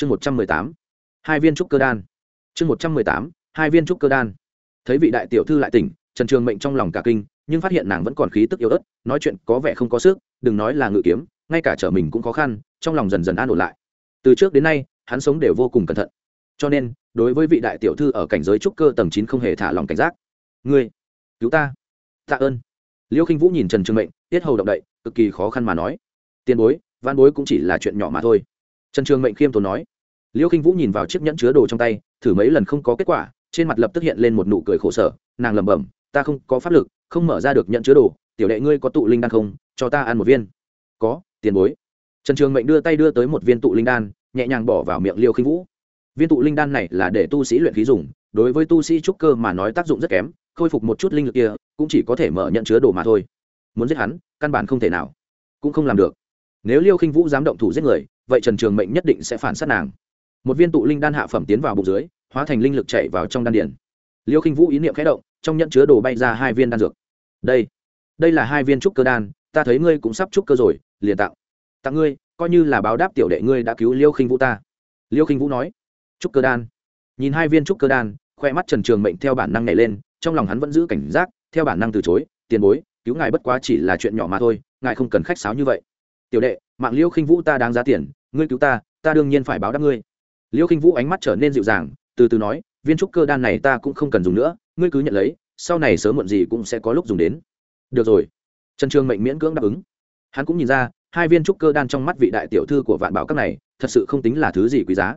chương một trăm mười tám. Hai viên trúc cơ đan. Chương một trăm mười tám, hai viên trúc cơ đan. Thấy vị đại tiểu thư lại tỉnh, trần trường mệnh trong lòng cả kinh, nhưng phát hiện nàng vẫn còn khí tức yếu ớt, nói chuyện có vẻ không có sức, đừng nói là ngự kiếm, ngay cả trở mình cũng khó khăn, trong lòng dần dần an ổn lại. Từ trước đến nay, hắn sống đều vô cùng cẩn thận. Cho nên, đối với vị đại tiểu thư ở cảnh giới trúc cơ tầng chín không hề thả lòng cảnh giác. Ngươi, cứu ta. Tạ ơn. Liêu khinh vũ nhìn trần trường mệnh, tiết hầu động đậy, cực kỳ khó khăn mà nói. Tiền bối, văn bối cũng chỉ là chuyện nhỏ mà thôi trần trường mệnh khiêm tốn nói. Liêu khinh vũ nhìn vào chiếc nhẫn chứa đồ trong tay, thử mấy lần không có kết quả, trên mặt lập tức hiện lên một nụ cười khổ sở, nàng lẩm bẩm, ta không có pháp lực, không mở ra được nhận chứa đồ, tiểu đệ ngươi có tụ linh đan không? Cho ta ăn một viên. Có, tiền bối. Trần trường mệnh đưa tay đưa tới một viên tụ linh đan, nhẹ nhàng bỏ vào miệng liêu khinh vũ. Viên tụ linh đan này là để tu sĩ luyện khí dùng, đối với tu sĩ trúc cơ mà nói tác dụng rất kém, khôi phục một chút linh lực kia, cũng chỉ có thể mở nhận chứa đồ mà thôi. Muốn giết hắn, căn bản không thể nào, cũng không làm được. Nếu liêu khinh vũ dám động thủ giết người vậy trần trường mệnh nhất định sẽ phản sát nàng. Một viên tụ linh đan hạ phẩm tiến vào bụng dưới, hóa thành linh lực chạy vào trong đan điển liêu khinh vũ ý niệm khẽ động, trong nhận chứa đồ bay ra hai viên đan dược. Đây đây là hai viên trúc cơ đan, ta thấy ngươi cũng sắp trúc cơ rồi, liền tặng. Tặng ngươi, coi như là báo đáp tiểu đệ ngươi đã cứu liêu khinh vũ ta. Liêu khinh vũ nói, trúc cơ đan. Nhìn hai viên trúc cơ đan, khoe mắt trần trường mệnh theo bản năng nhảy lên, trong lòng hắn vẫn giữ cảnh giác, theo bản năng từ chối, tiền bối, cứu ngài bất quá chỉ là chuyện nhỏ mà thôi, ngài không cần khách sáo như vậy. Tiểu đệ, mạng liêu khinh vũ ta đáng giá tiền ngươi cứu ta ta đương nhiên phải báo đáp ngươi. Liêu khinh vũ ánh mắt trở nên dịu dàng, từ từ nói, viên trúc cơ đan này ta cũng không cần dùng nữa, ngươi cứ nhận lấy, sau này sớm muộn gì cũng sẽ có lúc dùng đến. Được rồi. Trần trường mệnh miễn cưỡng đáp ứng. Hắn cũng nhìn ra, hai viên trúc cơ đan trong mắt vị đại tiểu thư của vạn bảo các này, thật sự không tính là thứ gì quý giá.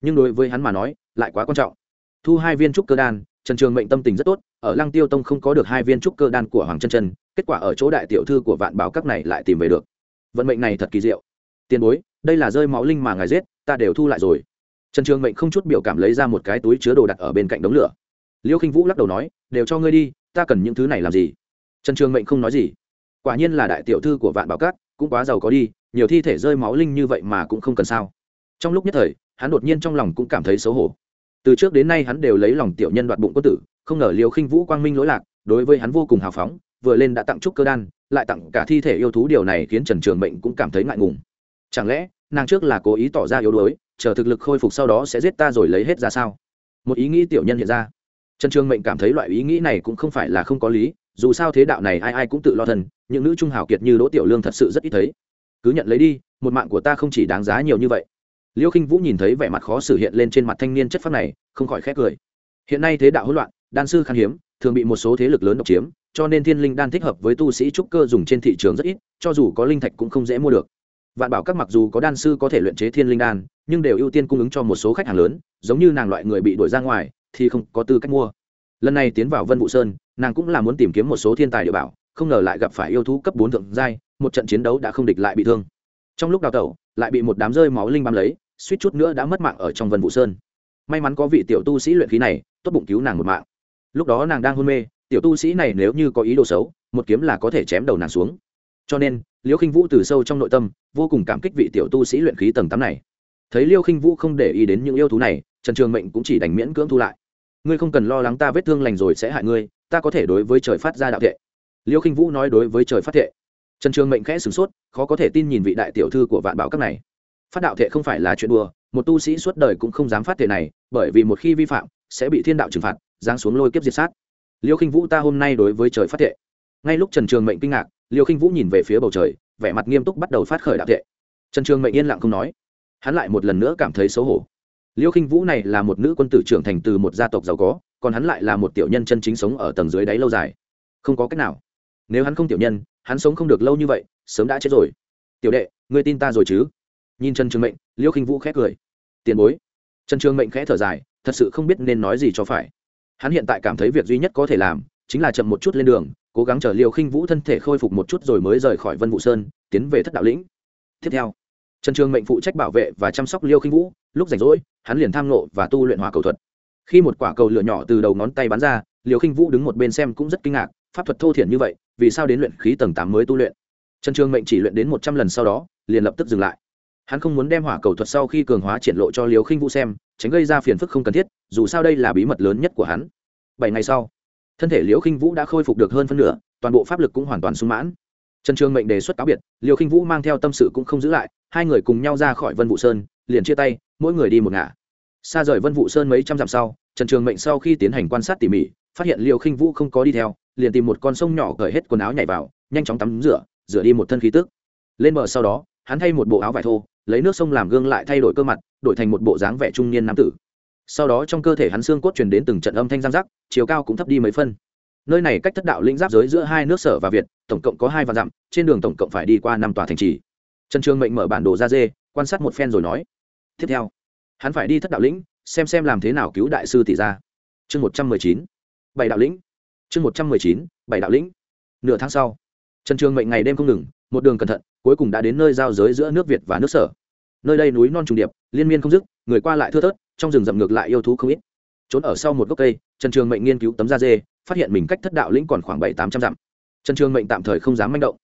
Nhưng đối với hắn mà nói, lại quá quan trọng. Thu hai viên trúc cơ đan, trần trường mệnh tâm tình rất tốt, ở lăng tiêu tông không có được hai viên trúc cơ đan của hoàng chân trần kết quả ở chỗ đại tiểu thư của vạn bảo các này lại tìm về được. Vận mệnh này thật kỳ diệu. Tiền bối đây là rơi máu linh mà ngài giết, ta đều thu lại rồi. Trần trường mệnh không chút biểu cảm lấy ra một cái túi chứa đồ đặt ở bên cạnh đống lửa. Liêu khinh vũ lắc đầu nói, đều cho ngươi đi, ta cần những thứ này làm gì? Trần trường mệnh không nói gì. Quả nhiên là đại tiểu thư của vạn bảo cát cũng quá giàu có đi, nhiều thi thể rơi máu linh như vậy mà cũng không cần sao. Trong lúc nhất thời, hắn đột nhiên trong lòng cũng cảm thấy xấu hổ. Từ trước đến nay hắn đều lấy lòng tiểu nhân đoạt bụng quân tử, không ngờ liều khinh vũ quang minh lỗi lạc, đối với hắn vô cùng hào phóng, vừa lên đã tặng trúc cơ đan, lại tặng cả thi thể yêu thú, điều này khiến trần trường mệnh cũng cảm thấy ngại ngùng chẳng lẽ, nàng trước là cố ý tỏ ra yếu đuối, chờ thực lực khôi phục sau đó sẽ giết ta rồi lấy hết ra sao? Một ý nghĩ tiểu nhân hiện ra. Trần trường mệnh cảm thấy loại ý nghĩ này cũng không phải là không có lý, dù sao thế đạo này ai ai cũng tự lo thân những nữ trung hào kiệt như đỗ tiểu lương thật sự rất ít thấy. Cứ nhận lấy đi, một mạng của ta không chỉ đáng giá nhiều như vậy. Liêu khinh vũ nhìn thấy vẻ mặt khó xử hiện lên trên mặt thanh niên chất phác này, không khỏi khét cười. Hiện nay thế đạo hỗn loạn, đan sư khan hiếm, thường bị một số thế lực lớn độc chiếm, cho nên thiên linh đan thích hợp với tu sĩ trúc cơ dùng trên thị trường rất ít, cho dù có linh thạch cũng không dễ mua được vạn bảo các mặc dù có đan sư có thể luyện chế thiên linh đan, nhưng đều ưu tiên cung ứng cho một số khách hàng lớn, giống như nàng loại người bị đuổi ra ngoài, thì không có tư cách mua. Lần này tiến vào vân vũ sơn, nàng cũng là muốn tìm kiếm một số thiên tài địa bảo, không ngờ lại gặp phải yêu thú cấp bốn thượng giai, một trận chiến đấu đã không địch lại bị thương. Trong lúc đào tẩu, lại bị một đám rơi máu linh bám lấy, suýt chút nữa đã mất mạng ở trong vân vũ sơn. May mắn có vị tiểu tu sĩ luyện khí này, tốt bụng cứu nàng một mạng. Lúc đó nàng đang hôn mê, tiểu tu sĩ này nếu như có ý đồ xấu, một kiếm là có thể chém đầu nàng xuống. Cho nên liêu khinh vũ từ sâu trong nội tâm, vô cùng cảm kích vị tiểu tu sĩ luyện khí tầng tám này. Thấy liêu khinh vũ không để ý đến những yêu thú này, trần trường mệnh cũng chỉ đành miễn cưỡng thu lại. Ngươi không cần lo lắng ta vết thương lành rồi sẽ hại ngươi, ta có thể đối với trời phát ra đạo thệ. Liêu khinh vũ nói đối với trời phát thệ. Trần trường mệnh khẽ sửng sốt, khó có thể tin nhìn vị đại tiểu thư của vạn bảo các này. Phát đạo thệ không phải là chuyện đùa, một tu sĩ suốt đời cũng không dám phát thệ này, bởi vì một khi vi phạm, sẽ bị thiên đạo trừng phạt, giáng xuống lôi kiếp diệt sát. Liêu khinh vũ ta hôm nay đối với trời phát thệ. Ngay lúc trần trường mệnh kinh ngạc liêu khinh vũ nhìn về phía bầu trời, vẻ mặt nghiêm túc bắt đầu phát khởi đạo tệ. trần trường mệnh yên lặng không nói. Hắn lại một lần nữa cảm thấy xấu hổ. Liêu khinh vũ này là một nữ quân tử trưởng thành từ một gia tộc giàu có, còn hắn lại là một tiểu nhân chân chính sống ở tầng dưới đáy lâu dài. Không có cách nào. Nếu hắn không tiểu nhân, hắn sống không được lâu như vậy, sớm đã chết rồi. Tiểu đệ, ngươi tin ta rồi chứ? Nhìn trần trường mệnh, liêu khinh vũ khẽ cười. Tiền bối. Trần trường mệnh khẽ thở dài, thật sự không biết nên nói gì cho phải. Hắn hiện tại cảm thấy việc duy nhất có thể làm, chính là chậm một chút lên đường cố gắng chờ liều khinh vũ thân thể khôi phục một chút rồi mới rời khỏi vân vũ sơn, tiến về thất đạo lĩnh. Tiếp theo, trần trường mệnh phụ trách bảo vệ và chăm sóc liêu khinh vũ, lúc rảnh rỗi, hắn liền tham nộ và tu luyện hỏa cầu thuật. Khi một quả cầu lửa nhỏ từ đầu ngón tay bắn ra liều khinh vũ đứng một bên xem cũng rất kinh ngạc, pháp thuật thô thiển như vậy, vì sao đến luyện khí tầng tám mới tu luyện? Trần trường mệnh chỉ luyện đến một trăm lần sau đó, liền lập tức dừng lại. Hắn không muốn đem hỏa cầu thuật sau khi cường hóa triển lộ cho liều khinh vũ xem, tránh gây ra phiền phức không cần thiết, dù sao đây là bí mật lớn nhất của hắn. Bảy ngày sau thân thể liễu khinh vũ đã khôi phục được hơn phân nửa, toàn bộ pháp lực cũng hoàn toàn sung mãn. Trần trường mệnh đề xuất cáo biệt liều khinh vũ mang theo tâm sự cũng không giữ lại, hai người cùng nhau ra khỏi vân vũ sơn, liền chia tay, mỗi người đi một ngả. Xa rời vân vụ sơn mấy trăm dặm sau, trần trường mệnh sau khi tiến hành quan sát tỉ mỉ, phát hiện liều khinh vũ không có đi theo, liền tìm một con sông nhỏ cởi hết quần áo nhảy vào, nhanh chóng tắm rửa rửa đi một thân khí tức. Lên bờ sau đó, hắn thay một bộ áo vải thô, lấy nước sông làm gương lại thay đổi cơ mặt, đổi thành một bộ dáng vẻ trung niên nam tử sau đó trong cơ thể hắn xương cốt truyền đến từng trận âm thanh giang rắc chiều cao cũng thấp đi mấy phân. Nơi này cách thất đạo lĩnh giáp giới giữa hai nước sở và việt, tổng cộng có hai vạn dặm, trên đường tổng cộng phải đi qua năm tòa thành trì. Trần trường mệnh mở bản đồ ra dê, quan sát một phen rồi nói, tiếp theo, hắn phải đi thất đạo lĩnh, xem xem làm thế nào cứu đại sư tỷ ra chương một trăm mười chín, bảy đạo lĩnh. Chương một trăm mười chín, bảy đạo lĩnh. Nửa tháng sau, trần trường mệnh ngày đêm không ngừng, một đường cẩn thận, cuối cùng đã đến nơi giao giới giữa nước việt và nước sở. Nơi đây núi non trùng điệp, liên miên không dứt người qua lại thưa thớt, trong rừng rậm ngược lại yêu thú không ít. Trốn ở sau một gốc cây, trần trường mệnh nghiên cứu tấm da dê, phát hiện mình cách thất đạo lĩnh còn khoảng bảy tám trăm dặm. Trần trường mệnh tạm thời không dám manh động,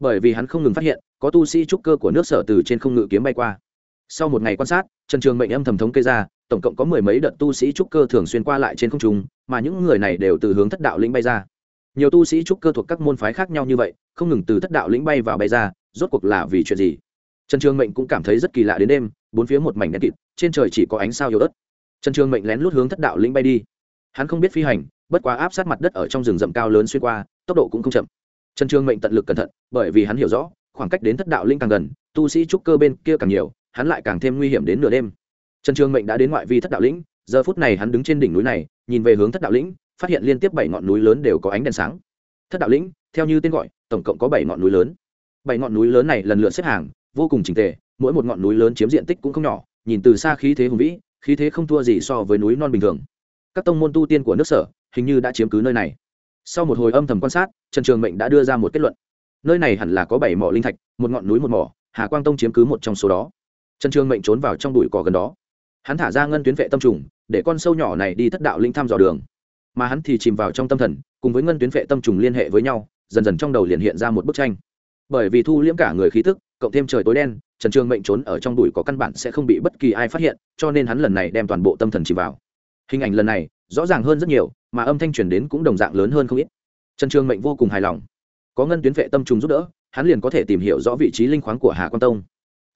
bởi vì hắn không ngừng phát hiện, có tu sĩ trúc cơ của nước sở từ trên không ngự kiếm bay qua. Sau một ngày quan sát, trần trường mệnh âm thầm thống kê ra, tổng cộng có mười mấy đợt tu sĩ trúc cơ thường xuyên qua lại trên không trung, mà những người này đều từ hướng thất đạo lĩnh bay ra. Nhiều tu sĩ trúc cơ thuộc các môn phái khác nhau như vậy, không ngừng từ thất đạo lĩnh bay vào bay ra, rốt cuộc là vì chuyện gì? Trần trường mệnh cũng cảm thấy rất kỳ lạ đến đêm, bốn phía một mảnh đen kịt, trên trời chỉ có ánh sao yếu ớt. Trần trường mệnh lén lút hướng thất đạo lĩnh bay đi. Hắn không biết phi hành, bất quá áp sát mặt đất ở trong rừng rậm cao lớn xuyên qua, tốc độ cũng không chậm. Trần trường mệnh tận lực cẩn thận, bởi vì hắn hiểu rõ, khoảng cách đến thất đạo lĩnh càng gần, tu sĩ trúc cơ bên kia càng nhiều, hắn lại càng thêm nguy hiểm đến nửa đêm. Trần trường mệnh đã đến ngoại vi thất đạo lĩnh, giờ phút này hắn đứng trên đỉnh núi này, nhìn về hướng thất đạo lĩnh, phát hiện liên tiếp bảy ngọn núi lớn đều có ánh đèn sáng. Thất đạo lĩnh, theo như tên gọi, tổng cộng có bảy ngọn núi lớn. Bảy ngọn núi lớn này lần lượt xếp hàng vô cùng trình tề, mỗi một ngọn núi lớn chiếm diện tích cũng không nhỏ, nhìn từ xa khí thế hùng vĩ, khí thế không thua gì so với núi non bình thường. Các tông môn tu tiên của nước sở, hình như đã chiếm cứ nơi này. Sau một hồi âm thầm quan sát, trần trường mệnh đã đưa ra một kết luận. Nơi này hẳn là có bảy mỏ linh thạch, một ngọn núi một mỏ, hà quang tông chiếm cứ một trong số đó. Trần trường mệnh trốn vào trong bụi cỏ gần đó. Hắn thả ra ngân tuyến vệ tâm trùng, để con sâu nhỏ này đi thất đạo linh thăm dò đường. Mà hắn thì chìm vào trong tâm thần, cùng với ngân tuyến vệ tâm trùng liên hệ với nhau, dần dần trong đầu liền hiện ra một bức tranh. Bởi vì thu liễm cả người khí tức cộng thêm trời tối đen, trần trường mệnh trốn ở trong đùi có căn bản sẽ không bị bất kỳ ai phát hiện, cho nên hắn lần này đem toàn bộ tâm thần chỉ vào. Hình ảnh lần này, rõ ràng hơn rất nhiều, mà âm thanh truyền đến cũng đồng dạng lớn hơn không ít. Trần trường mệnh vô cùng hài lòng. Có ngân tuyến vệ tâm trùng giúp đỡ, hắn liền có thể tìm hiểu rõ vị trí linh khoáng của hà quang tông.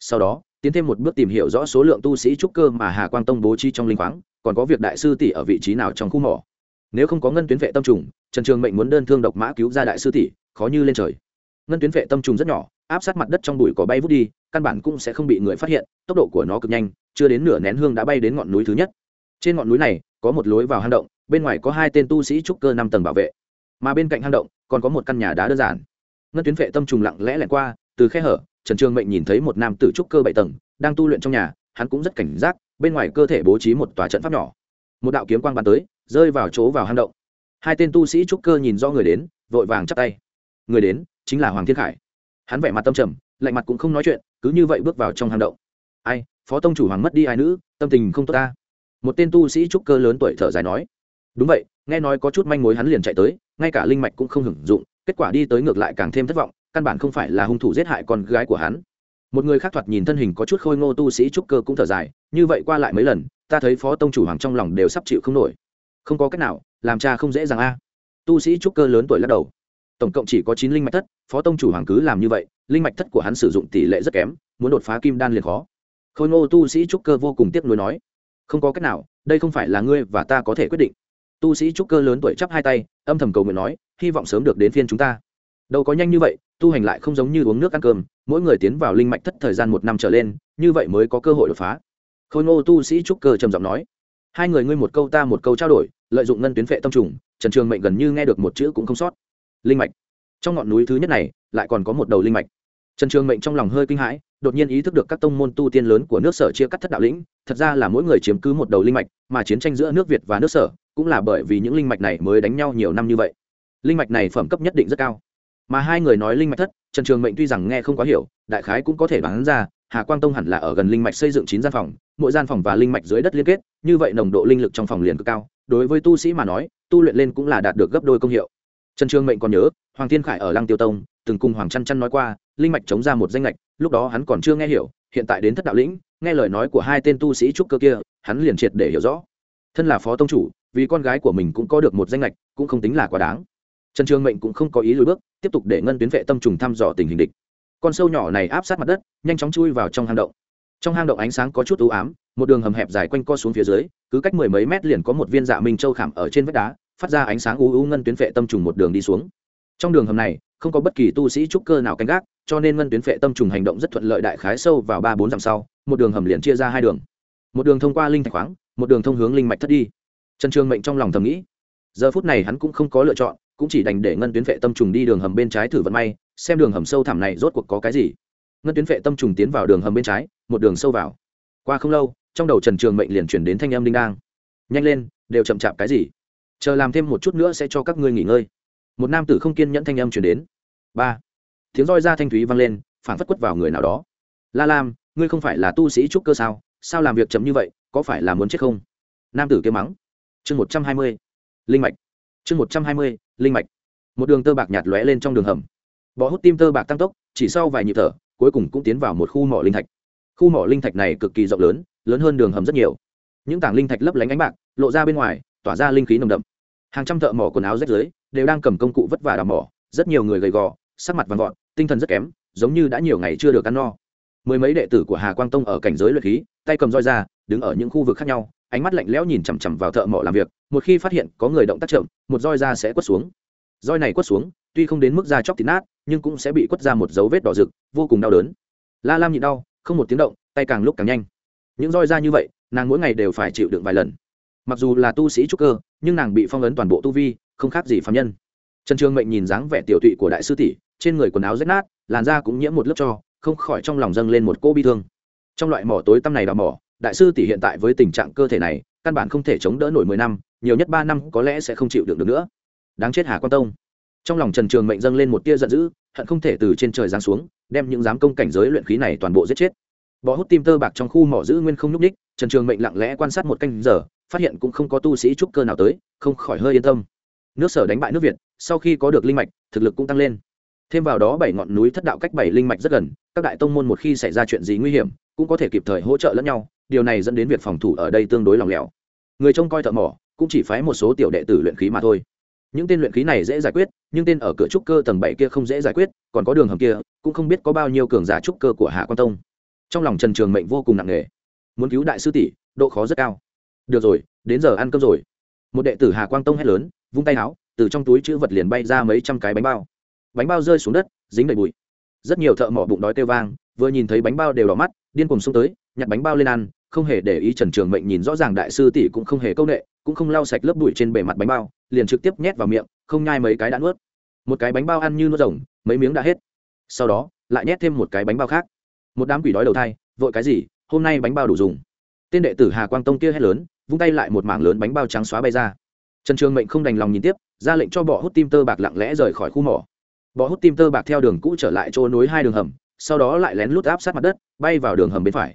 Sau đó, tiến thêm một bước tìm hiểu rõ số lượng tu sĩ trúc cơ mà hà quang tông bố trí trong linh khoáng, còn có việc đại sư tỷ ở vị trí nào trong khu mỏ. Nếu không có ngân tuyến vệ tâm trùng, trần trường mệnh muốn đơn thương độc mã cứu ra đại sư tỷ, khó như lên trời. Ngân tuyến vệ tâm trùng rất nhỏ áp sát mặt đất trong bụi cỏ bay vút đi, căn bản cũng sẽ không bị người phát hiện, tốc độ của nó cực nhanh, chưa đến nửa nén hương đã bay đến ngọn núi thứ nhất. Trên ngọn núi này, có một lối vào hang động, bên ngoài có hai tên tu sĩ trúc cơ năm tầng bảo vệ. Mà bên cạnh hang động, còn có một căn nhà đá đơn giản. Ngân tuyến vệ tâm trùng lặng lẽ lẻn qua, từ khe hở, trần trường mệnh nhìn thấy một nam tử trúc cơ bảy tầng, đang tu luyện trong nhà, hắn cũng rất cảnh giác, bên ngoài cơ thể bố trí một tòa trận pháp nhỏ. Một đạo kiếm quang bắn tới, rơi vào chỗ vào hang động. Hai tên tu sĩ trúc cơ nhìn do người đến, vội vàng chắp tay. Người đến chính là hoàng thiên khải hắn vẻ mặt tâm trầm, lạnh mặt cũng không nói chuyện, cứ như vậy bước vào trong hang động. Ai, phó tông chủ hoàng mất đi ai nữ, tâm tình không tốt ta. Một tên tu sĩ trúc cơ lớn tuổi thở dài nói. Đúng vậy, nghe nói có chút manh mối hắn liền chạy tới, ngay cả linh mạch cũng không hưởng dụng, kết quả đi tới ngược lại càng thêm thất vọng, căn bản không phải là hung thủ giết hại con gái của hắn. Một người khác thoạt nhìn thân hình có chút khôi ngô tu sĩ trúc cơ cũng thở dài, như vậy qua lại mấy lần, ta thấy phó tông chủ hoàng trong lòng đều sắp chịu không nổi. Không có cách nào, làm cha không dễ dàng a. Tu sĩ trúc cơ lớn tuổi lắc đầu tổng cộng chỉ có chín linh mạch thất, phó tông chủ hoàng cứ làm như vậy, linh mạch thất của hắn sử dụng tỷ lệ rất kém, muốn đột phá kim đan liền khó. Khôi ngô tu sĩ trúc cơ vô cùng tiếc nuối nói, không có cách nào, đây không phải là ngươi và ta có thể quyết định. Tu sĩ trúc cơ lớn tuổi chắp hai tay, âm thầm cầu nguyện nói, hy vọng sớm được đến phiên chúng ta. Đâu có nhanh như vậy, tu hành lại không giống như uống nước ăn cơm, mỗi người tiến vào linh mạch thất thời gian một năm trở lên, như vậy mới có cơ hội đột phá. Khôi ngô tu sĩ trúc cơ trầm giọng nói, hai người ngươi một câu ta một câu trao đổi, lợi dụng ngân tuyến phệ tâm trùng, trần trường mệnh gần như nghe được một chữ cũng không sót linh mạch. Trong ngọn núi thứ nhất này, lại còn có một đầu linh mạch. Trần trường mệnh trong lòng hơi kinh hãi, đột nhiên ý thức được các tông môn tu tiên lớn của nước sở chia cắt thất đạo lĩnh, thật ra là mỗi người chiếm cứ một đầu linh mạch, mà chiến tranh giữa nước việt và nước sở, cũng là bởi vì những linh mạch này mới đánh nhau nhiều năm như vậy. Linh mạch này phẩm cấp nhất định rất cao. Mà hai người nói linh mạch thất, trần trường mệnh tuy rằng nghe không quá hiểu, đại khái cũng có thể bán ra, hà quang tông hẳn là ở gần linh mạch xây dựng chín gian phòng, mỗi gian phòng và linh mạch dưới đất liên kết, như vậy nồng độ linh lực trong phòng liền cực cao. Đối với tu sĩ mà nói, tu luyện lên cũng là đạt được gấp đôi công hiệu trần trường mệnh còn nhớ, hoàng thiên khải ở lăng tiêu tông, từng cùng hoàng chăn chăn nói qua, linh mạch chống ra một danh lệch lúc đó hắn còn chưa nghe hiểu, hiện tại đến thất đạo lĩnh, nghe lời nói của hai tên tu sĩ trúc cơ kia, hắn liền triệt để hiểu rõ. Thân là phó tông chủ, vì con gái của mình cũng có được một danh lệch cũng không tính là quá đáng. Trần trường mệnh cũng không có ý lùi bước, tiếp tục để ngân tuyến vệ tâm trùng thăm dò tình hình địch. Con sâu nhỏ này áp sát mặt đất, nhanh chóng chui vào trong hang động. Trong hang động ánh sáng có chút ưu ám, một đường hầm hẹp dài quanh co xuống phía dưới, cứ cách mười mấy mét liền có một viên dạ minh châu khảm ở trên vách đá phát ra ánh sáng u u ngân tuyến phệ tâm trùng một đường đi xuống. Trong đường hầm này, không có bất kỳ tu sĩ trúc cơ nào canh gác, cho nên ngân tuyến phệ tâm trùng hành động rất thuận lợi đại khái sâu vào ba bốn dặm sau, một đường hầm liền chia ra hai đường. Một đường thông qua linh thạch khoáng, một đường thông hướng linh mạch thất đi. Trần trường mệnh trong lòng thầm nghĩ, giờ phút này hắn cũng không có lựa chọn, cũng chỉ đành để ngân tuyến phệ tâm trùng đi đường hầm bên trái thử vận may, xem đường hầm sâu thẳm này rốt cuộc có cái gì. Ngân tuyến phệ tâm trùng tiến vào đường hầm bên trái, một đường sâu vào. Qua không lâu, trong đầu trần trường mệnh liền chuyển đến thanh âm đinh đang. Nhanh lên, đều chậm chạp cái gì? Chờ làm thêm một chút nữa sẽ cho các ngươi nghỉ ngơi. Một nam tử không kiên nhẫn thanh âm chuyển đến. Ba. Tiếng roi ra thanh thúy vang lên phản phất quất vào người nào đó. La lam, ngươi không phải là tu sĩ trúc cơ sao? Sao làm việc chậm như vậy, có phải là muốn chết không? Nam tử kêu mắng. Chương một trăm hai mươi. Linh mạch. Chương một trăm hai mươi, linh mạch. Một đường tơ bạc nhạt lóe lên trong đường hầm. Bọ hút tim tơ bạc tăng tốc, chỉ sau vài nhịp thở, cuối cùng cũng tiến vào một khu mỏ linh thạch. Khu mỏ linh thạch này cực kỳ rộng lớn lớn hơn đường hầm rất nhiều. Những tảng linh thạch lấp lánh ánh bạc, lộ ra bên ngoài tỏa ra linh khí nồng đậm. Hàng trăm thợ mỏ quần áo rách dưới đều đang cầm công cụ vất vả đào mỏ, rất nhiều người gầy gò, sắc mặt vàng gọn tinh thần rất kém, giống như đã nhiều ngày chưa được ăn no. Mười mấy đệ tử của hà quang tông ở cảnh giới luyện khí, tay cầm roi ra, đứng ở những khu vực khác nhau, ánh mắt lạnh lẽo nhìn chằm chằm vào thợ mỏ làm việc, một khi phát hiện có người động tác chậm, một roi ra sẽ quất xuống. Roi này quất xuống, tuy không đến mức da chóc thịt nát, nhưng cũng sẽ bị quất ra một dấu vết đỏ rực, vô cùng đau đớn. La lam nhịn đau, không một tiếng động, tay càng lúc càng nhanh. Những roi ra như vậy, nàng mỗi ngày đều phải chịu đựng vài lần mặc dù là tu sĩ trúc cơ, nhưng nàng bị phong ấn toàn bộ tu vi, không khác gì phạm nhân. Trần trường mệnh nhìn dáng vẻ tiểu tụy của đại sư tỷ, trên người quần áo rách nát, làn da cũng nhiễm một lớp cho, không khỏi trong lòng dâng lên một cô bi thương. Trong loại mỏ tối tăm này đào mỏ, đại sư tỷ hiện tại với tình trạng cơ thể này, căn bản không thể chống đỡ nổi mười năm, nhiều nhất ba năm có lẽ sẽ không chịu được được nữa. Đáng chết hà quan tông. Trong lòng trần trường mệnh dâng lên một tia giận dữ, hận không thể từ trên trời giáng xuống, đem những giám công cảnh giới luyện khí này toàn bộ giết chết. Bọ hút tim tơ bạc trong khu mỏ giữ nguyên không nhúc ních trần trường mệnh lặng lẽ quan sát một canh giờ phát hiện cũng không có tu sĩ trúc cơ nào tới, không khỏi hơi yên tâm. Nước sở đánh bại nước việt, sau khi có được linh mạch, thực lực cũng tăng lên. Thêm vào đó bảy ngọn núi thất đạo cách bảy linh mạch rất gần, các đại tông môn một khi xảy ra chuyện gì nguy hiểm, cũng có thể kịp thời hỗ trợ lẫn nhau, điều này dẫn đến việc phòng thủ ở đây tương đối lòng lẻo. Người trông coi thợ mỏ, cũng chỉ phái một số tiểu đệ tử luyện khí mà thôi. Những tên luyện khí này dễ giải quyết, nhưng tên ở cửa trúc cơ tầng bảy kia không dễ giải quyết, còn có đường hầm kia, cũng không biết có bao nhiêu cường giả trúc cơ của hạ quan tông. Trong lòng trần trường mệnh vô cùng nặng nề. Muốn cứu đại sư tỷ, độ khó rất cao được rồi, đến giờ ăn cơm rồi. Một đệ tử hà quang tông hét lớn, vung tay áo từ trong túi chữ vật liền bay ra mấy trăm cái bánh bao. Bánh bao rơi xuống đất, dính đầy bụi. Rất nhiều thợ mỏ bụng đói kêu vang, vừa nhìn thấy bánh bao đều đỏ mắt, điên cùng xông tới, nhặt bánh bao lên ăn, không hề để ý trần trường mệnh nhìn rõ ràng đại sư tỷ cũng không hề câu ệ cũng không lau sạch lớp bụi trên bề mặt bánh bao, liền trực tiếp nhét vào miệng, không nhai mấy cái đã nuốt. Một cái bánh bao ăn như nuốt rồng, mấy miếng đã hết. Sau đó, lại nhét thêm một cái bánh bao khác. Một đám quỷ đói đầu thai, vội cái gì, hôm nay bánh bao đủ dùng. Tên đệ tử hà quang tông kia hét lớn vung tay lại một mảng lớn bánh bao trắng xóa bay ra. Trần trường mệnh không đành lòng nhìn tiếp, ra lệnh cho bọ hút tim tơ bạc lặng lẽ rời khỏi khu mỏ. Bọ hút tim tơ bạc theo đường cũ trở lại chỗ nối hai đường hầm, sau đó lại lén lút áp sát mặt đất, bay vào đường hầm bên phải.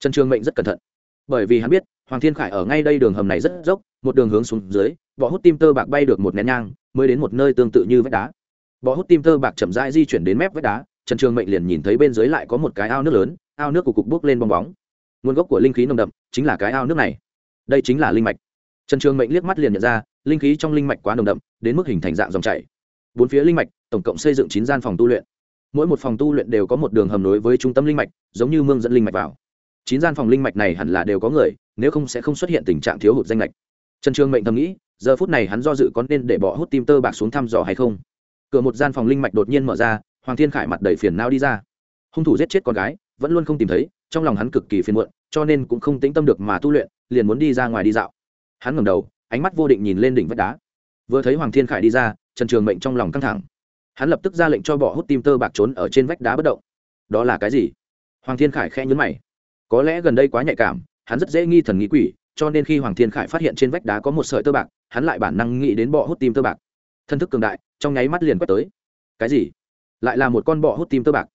Trần trường mệnh rất cẩn thận, bởi vì hắn biết, hoàng thiên khải ở ngay đây đường hầm này rất dốc, một đường hướng xuống dưới, bọ hút tim tơ bạc bay được một nén nhang, mới đến một nơi tương tự như vách đá. Bọ hút tim tơ bạc chậm rãi di chuyển đến mép vách đá, trần trường mệnh liền nhìn thấy bên dưới lại có một cái ao nước lớn, ao nước của cục bốc lên bong bóng. Nguồn gốc của linh khí nồng đậm chính là cái ao nước này đây chính là linh mạch. Trần trường mệnh liếc mắt liền nhận ra, linh khí trong linh mạch quá nồng đậm, đến mức hình thành dạng dòng chảy. Bốn phía linh mạch, tổng cộng xây dựng chín gian phòng tu luyện. Mỗi một phòng tu luyện đều có một đường hầm nối với trung tâm linh mạch, giống như mương dẫn linh mạch vào. Chín gian phòng linh mạch này hẳn là đều có người, nếu không sẽ không xuất hiện tình trạng thiếu hụt danh lệch trần trường mệnh thầm nghĩ, giờ phút này hắn do dự có nên để bỏ hút tim tơ bạc xuống thăm dò hay không. Cửa một gian phòng linh mạch đột nhiên mở ra, hoàng thiên khải mặt đầy phiền nao đi ra. Hung thủ giết chết con gái, vẫn luôn không tìm thấy, trong lòng hắn cực kỳ phiền muộn cho nên cũng không tĩnh tâm được mà tu luyện, liền muốn đi ra ngoài đi dạo. Hắn ngẩng đầu, ánh mắt vô định nhìn lên đỉnh vách đá. Vừa thấy hoàng thiên khải đi ra, trần trường mệnh trong lòng căng thẳng. Hắn lập tức ra lệnh cho bỏ hút tim tơ bạc trốn ở trên vách đá bất động. Đó là cái gì? Hoàng thiên khải khẽ nhấn mày. Có lẽ gần đây quá nhạy cảm, hắn rất dễ nghi thần nghĩ quỷ, cho nên khi hoàng thiên khải phát hiện trên vách đá có một sợi tơ bạc, hắn lại bản năng nghĩ đến bọ hút tim tơ bạc. Thân thức cường đại, trong nháy mắt liền quét tới. Cái gì? Lại là một con bọ hút tim tơ bạc.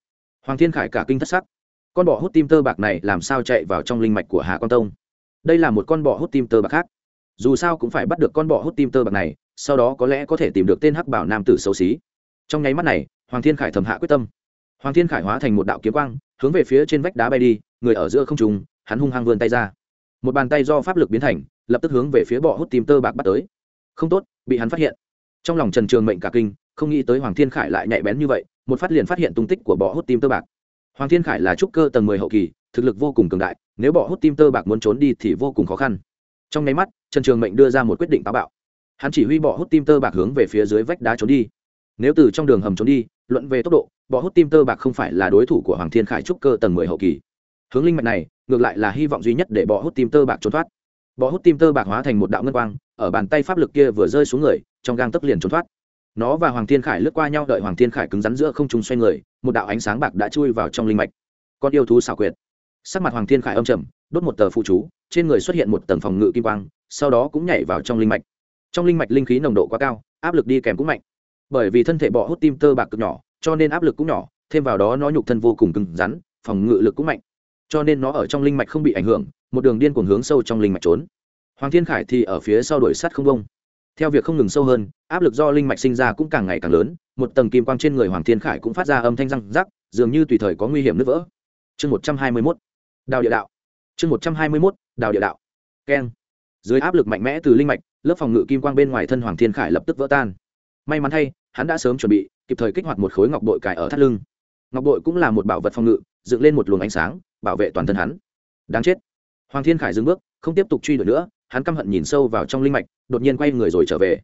Hoàng thiên khải cả kinh thất sắc con bọ hút tim tơ bạc này làm sao chạy vào trong linh mạch của hà quan tông? Đây là một con bọ hút tim tơ bạc khác. Dù sao cũng phải bắt được con bọ hút tim tơ bạc này, sau đó có lẽ có thể tìm được tên hắc bảo nam tử xấu xí. Trong nháy mắt này, hoàng thiên khải thầm hạ quyết tâm. Hoàng thiên khải hóa thành một đạo kiếm quang, hướng về phía trên vách đá bay đi, người ở giữa không trùng hắn hung hăng vươn tay ra. Một bàn tay do pháp lực biến thành, lập tức hướng về phía bọ hút tim tơ bạc bắt tới. Không tốt, bị hắn phát hiện. Trong lòng trần trường mệnh cả kinh, không nghĩ tới hoàng thiên khải lại nhạy bén như vậy, một phát liền phát hiện tung tích của bọ hút tim tơ bạc hoàng thiên khải là trúc cơ tầng mười hậu kỳ, thực lực vô cùng cường đại, nếu bỏ hút tim tơ bạc muốn trốn đi thì vô cùng khó khăn. Trong nháy mắt, trần trường mệnh đưa ra một quyết định táo bạo. Hắn chỉ huy bỏ hút tim tơ bạc hướng về phía dưới vách đá trốn đi. Nếu từ trong đường hầm trốn đi, luận về tốc độ, bỏ hút tim tơ bạc không phải là đối thủ của hoàng thiên khải trúc cơ tầng mười hậu kỳ. Hướng linh mạch này, ngược lại là hy vọng duy nhất để bỏ hút tim tơ bạc trốn thoát. Bỏ hút tim tơ bạc hóa thành một đạo ngân quang, ở bàn tay pháp lực kia vừa rơi xuống người, trong gang tấc liền trốn thoát nó và hoàng thiên khải lướt qua nhau đợi hoàng thiên khải cứng rắn giữa không trung xoay người, một đạo ánh sáng bạc đã chui vào trong linh mạch. Con yêu thú xảo quyệt. Sắc mặt hoàng thiên khải âm trầm, đốt một tờ phụ chú, trên người xuất hiện một tầng phòng ngự kim quang, sau đó cũng nhảy vào trong linh mạch. Trong linh mạch linh khí nồng độ quá cao, áp lực đi kèm cũng mạnh. Bởi vì thân thể bọ hút tim tơ bạc cực nhỏ, cho nên áp lực cũng nhỏ, thêm vào đó nó nhục thân vô cùng cứng rắn, phòng ngự lực cũng mạnh. Cho nên nó ở trong linh mạch không bị ảnh hưởng, một đường điên cuồng hướng sâu trong linh mạch trốn. Hoàng thiên khải thì ở phía sau đuổi sát không bông theo việc không ngừng sâu hơn, áp lực do linh mạch sinh ra cũng càng ngày càng lớn, một tầng kim quang trên người hoàng thiên khải cũng phát ra âm thanh răng rắc, dường như tùy thời có nguy hiểm nứt vỡ. Chương một trăm hai mươi mốt. Đào địa đạo. Chương một trăm hai mươi mốt, đào địa đạo. Keng. Dưới áp lực mạnh mẽ từ linh mạch, lớp phòng ngự kim quang bên ngoài thân hoàng thiên khải lập tức vỡ tan. May mắn thay, hắn đã sớm chuẩn bị, kịp thời kích hoạt một khối ngọc bội cài ở thắt lưng. Ngọc bội cũng là một bảo vật phòng ngự, dựng lên một luồng ánh sáng, bảo vệ toàn thân hắn. Đáng chết. Hoàng thiên khải dừng bước, không tiếp tục truy đuổi nữa hắn căm hận nhìn sâu vào trong linh mạch, đột nhiên quay người rồi trở về.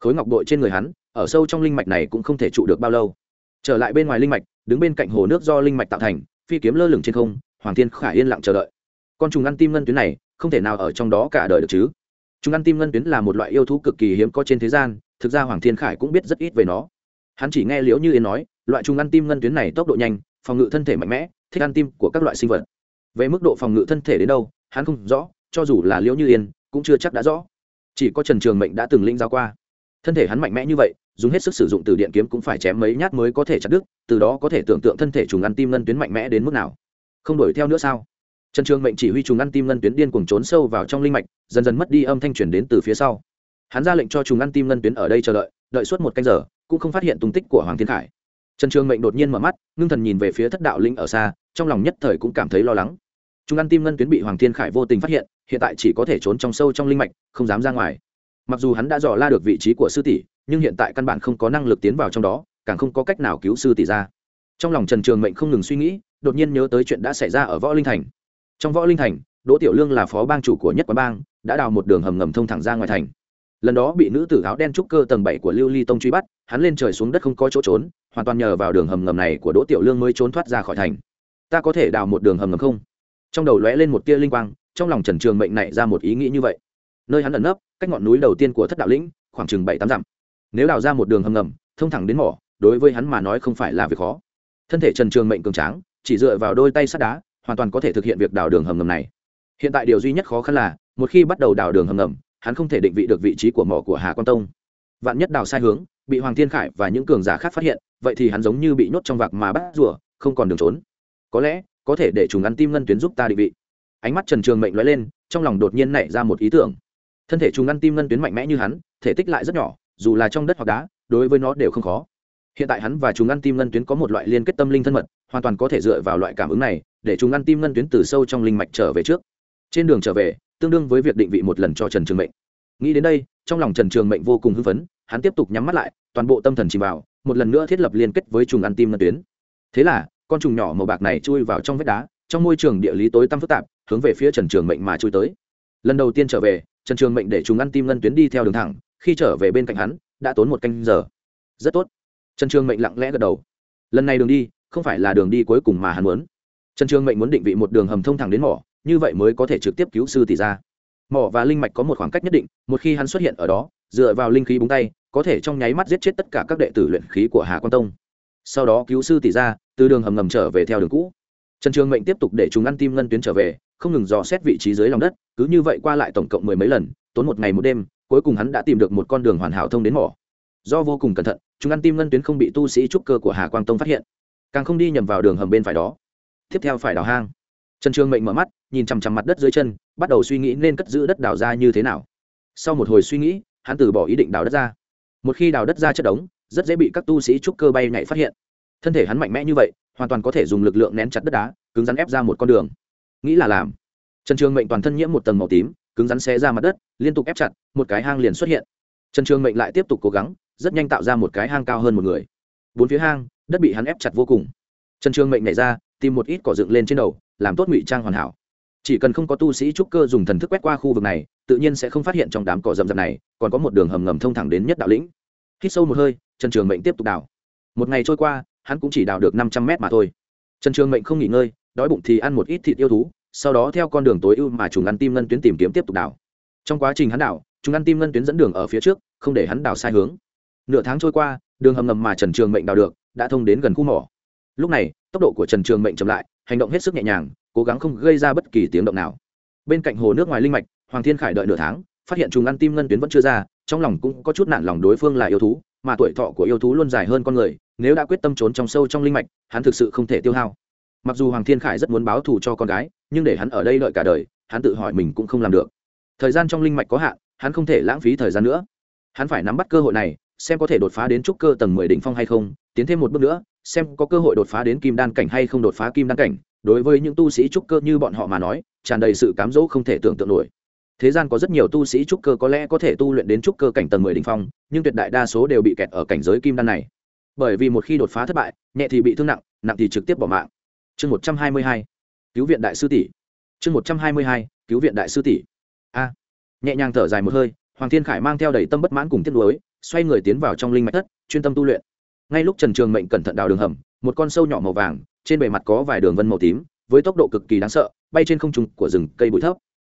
Khối ngọc bội trên người hắn, ở sâu trong linh mạch này cũng không thể trụ được bao lâu. Trở lại bên ngoài linh mạch, đứng bên cạnh hồ nước do linh mạch tạo thành, phi kiếm lơ lửng trên không, hoàng thiên khải yên lặng chờ đợi. Con trùng ăn tim ngân tuyến này, không thể nào ở trong đó cả đời được chứ. Chúng ăn tim ngân tuyến là một loại yêu thú cực kỳ hiếm có trên thế gian, thực ra hoàng thiên khải cũng biết rất ít về nó. Hắn chỉ nghe liễu như yên nói, loại trùng ăn tim ngân tuyến này tốc độ nhanh, phòng ngự thân thể mạnh mẽ, thích ăn tim của các loại sinh vật. Về mức độ phòng ngự thân thể đến đâu, hắn không rõ, cho dù là liễu như yên cũng chưa chắc đã rõ. Chỉ có trần trường mệnh đã từng linh giao qua. Thân thể hắn mạnh mẽ như vậy, dùng hết sức sử dụng từ điện kiếm cũng phải chém mấy nhát mới có thể chặt đứt, từ đó có thể tưởng tượng thân thể trùng ăn tim ngân tuyến mạnh mẽ đến mức nào. Không đuổi theo nữa sao? Trần trường mệnh chỉ huy trùng ăn tim ngân tuyến điên cuồng trốn sâu vào trong linh mạch, dần dần mất đi âm thanh truyền đến từ phía sau. Hắn ra lệnh cho trùng ăn tim ngân tuyến ở đây chờ đợi đợi suốt một canh giờ, cũng không phát hiện tung tích của hoàng thiên khải. Trần trường mệnh đột nhiên mở mắt, ngưng thần nhìn về phía thất đạo linh ở xa, trong lòng nhất thời cũng cảm thấy lo lắng. Chúng ăn tim ngân tuyến bị hoàng thiên khải vô tình phát hiện hiện tại chỉ có thể trốn trong sâu trong linh mạch, không dám ra ngoài. Mặc dù hắn đã dò la được vị trí của sư tỷ, nhưng hiện tại căn bản không có năng lực tiến vào trong đó, càng không có cách nào cứu sư tỷ ra. Trong lòng trần trường mệnh không ngừng suy nghĩ, đột nhiên nhớ tới chuyện đã xảy ra ở võ linh thành. Trong võ linh thành, đỗ tiểu lương là phó bang chủ của nhất quán bang, đã đào một đường hầm ngầm thông thẳng ra ngoài thành. Lần đó bị nữ tử áo đen trúc cơ tầng bảy của lưu ly tông truy bắt, hắn lên trời xuống đất không có chỗ trốn, hoàn toàn nhờ vào đường hầm ngầm này của đỗ tiểu lương mới trốn thoát ra khỏi thành. Ta có thể đào một đường hầm ngầm không? Trong đầu lóe lên một tia linh quang, trong lòng trần trường mệnh này ra một ý nghĩ như vậy. Nơi hắn ẩn nấp, cách ngọn núi đầu tiên của thất đạo lĩnh, khoảng chừng bảy tám dặm. Nếu đào ra một đường hầm ngầm, thông thẳng đến mỏ, đối với hắn mà nói không phải là việc khó. Thân thể trần trường mệnh cường tráng, chỉ dựa vào đôi tay sắt đá, hoàn toàn có thể thực hiện việc đào đường hầm ngầm này. Hiện tại điều duy nhất khó khăn là, một khi bắt đầu đào đường hầm ngầm, hắn không thể định vị được vị trí của mỏ của hà quan tông. Vạn nhất đào sai hướng, bị hoàng thiên khải và những cường giả khác phát hiện, vậy thì hắn giống như bị nhốt trong vạc mà bắt rùa, không còn đường trốn. Có lẽ có thể để trùng ăn tim ngân tuyến giúp ta định vị. Ánh mắt trần trường mệnh lóe lên, trong lòng đột nhiên nảy ra một ý tưởng. Thân thể trùng ăn tim ngân tuyến mạnh mẽ như hắn, thể tích lại rất nhỏ, dù là trong đất hoặc đá, đối với nó đều không khó. Hiện tại hắn và chúng ăn tim ngân tuyến có một loại liên kết tâm linh thân mật, hoàn toàn có thể dựa vào loại cảm ứng này, để chúng ăn tim ngân tuyến từ sâu trong linh mạch trở về trước. Trên đường trở về, tương đương với việc định vị một lần cho trần trường mệnh. Nghĩ đến đây, trong lòng trần trường mệnh vô cùng hưng phấn, hắn tiếp tục nhắm mắt lại, toàn bộ tâm thần chìm vào, một lần nữa thiết lập liên kết với trùng ăn tim ngân tuyến. Thế là con trùng nhỏ màu bạc này chui vào trong vách đá, trong môi trường địa lý tối tăm phức tạp, hướng về phía trần trường mệnh mà chui tới. Lần đầu tiên trở về, trần trường mệnh để chúng ăn tim ngân tuyến đi theo đường thẳng, khi trở về bên cạnh hắn, đã tốn một canh giờ. Rất tốt. Trần trường mệnh lặng lẽ gật đầu. Lần này đường đi, không phải là đường đi cuối cùng mà hắn muốn. Trần trường mệnh muốn định vị một đường hầm thông thẳng đến mỏ, như vậy mới có thể trực tiếp cứu sư tỷ ra. Mỏ và linh mạch có một khoảng cách nhất định, một khi hắn xuất hiện ở đó, dựa vào linh khí búng tay, có thể trong nháy mắt giết chết tất cả các đệ tử luyện khí của hà quan tông. Sau đó cứu sư tỷ ra từ đường hầm ngầm trở về theo đường cũ. Trần trường mệnh tiếp tục để chúng ăn tim ngân tuyến trở về, không ngừng dò xét vị trí dưới lòng đất, cứ như vậy qua lại tổng cộng mười mấy lần, tốn một ngày một đêm, cuối cùng hắn đã tìm được một con đường hoàn hảo thông đến mỏ. Do vô cùng cẩn thận, chúng ăn tim ngân tuyến không bị tu sĩ trúc cơ của hà quang tông phát hiện. Càng không đi nhầm vào đường hầm bên phải đó. Tiếp theo phải đào hang. Trần trường mệnh mở mắt, nhìn chằm chằm mặt đất dưới chân, bắt đầu suy nghĩ nên cất giữ đất đào ra như thế nào. Sau một hồi suy nghĩ, hắn từ bỏ ý định đào đất ra. Một khi đào đất ra chất đống, rất dễ bị các tu sĩ trúc cơ bay nhảy phát hiện thân thể hắn mạnh mẽ như vậy, hoàn toàn có thể dùng lực lượng nén chặt đất đá, cứng rắn ép ra một con đường. Nghĩ là làm. Trần trường mệnh toàn thân nhiễm một tầng màu tím, cứng rắn xé ra mặt đất, liên tục ép chặt, một cái hang liền xuất hiện. Trần trường mệnh lại tiếp tục cố gắng, rất nhanh tạo ra một cái hang cao hơn một người. Bốn phía hang đất bị hắn ép chặt vô cùng. Trần trường mệnh nhảy ra, tìm một ít cỏ dựng lên trên đầu, làm tốt ngụy trang hoàn hảo. Chỉ cần không có tu sĩ trúc cơ dùng thần thức quét qua khu vực này, tự nhiên sẽ không phát hiện trong đám cỏ rậm rạp này, còn có một đường hầm ngầm thông thẳng đến nhất đạo lĩnh. Hít sâu một hơi, trần trường mệnh tiếp tục đào một ngày trôi qua hắn cũng chỉ đào được năm trăm mét mà thôi. Trần trường mệnh không nghỉ ngơi, đói bụng thì ăn một ít thịt yêu thú, sau đó theo con đường tối ưu mà trùng ăn tim ngân tuyến tìm kiếm tiếp tục đào. Trong quá trình hắn đào chúng ăn tim ngân tuyến dẫn đường ở phía trước, không để hắn đào sai hướng. Nửa tháng trôi qua, đường hầm ngầm mà trần trường mệnh đào được, đã thông đến gần khu mỏ. Lúc này, tốc độ của trần trường mệnh chậm lại, hành động hết sức nhẹ nhàng, cố gắng không gây ra bất kỳ tiếng động nào. Bên cạnh hồ nước ngoài linh mạch, hoàng thiên khải đợi nửa tháng, phát hiện trùng ăn tim ngân tuyến vẫn chưa ra, trong lòng cũng có chút nản lòng đối phương là yêu thú, mà tuổi thọ của yêu thú luôn dài hơn con người nếu đã quyết tâm trốn trong sâu trong linh mạch, hắn thực sự không thể tiêu hao. Mặc dù hoàng thiên khải rất muốn báo thù cho con gái, nhưng để hắn ở đây đợi cả đời, hắn tự hỏi mình cũng không làm được. Thời gian trong linh mạch có hạn, hắn không thể lãng phí thời gian nữa. Hắn phải nắm bắt cơ hội này, xem có thể đột phá đến trúc cơ tầng mười đỉnh phong hay không, tiến thêm một bước nữa, xem có cơ hội đột phá đến kim đan cảnh hay không đột phá kim đan cảnh. Đối với những tu sĩ trúc cơ như bọn họ mà nói, tràn đầy sự cám dỗ không thể tưởng tượng nổi. Thế gian có rất nhiều tu sĩ trúc cơ có lẽ có thể tu luyện đến trúc cơ cảnh tầng mười đỉnh phong, nhưng tuyệt đại đa số đều bị kẹt ở cảnh giới kim đan này bởi vì một khi đột phá thất bại, nhẹ thì bị thương nặng nặng thì trực tiếp bỏ mạng. Chương một trăm hai mươi hai, cứu viện đại sư tỷ. Chương một trăm hai mươi hai, cứu viện đại sư tỷ. A. Nhẹ nhàng thở dài một hơi, hoàng thiên khải mang theo đầy tâm bất mãn cùng tiết lối xoay người tiến vào trong linh mạch thất, chuyên tâm tu luyện. Ngay lúc trần trường mệnh cẩn thận đào đường hầm, một con sâu nhỏ màu vàng, trên bề mặt có vài đường vân màu tím, với tốc độ cực kỳ đáng sợ, bay trên không trung của rừng cây bụi thấp.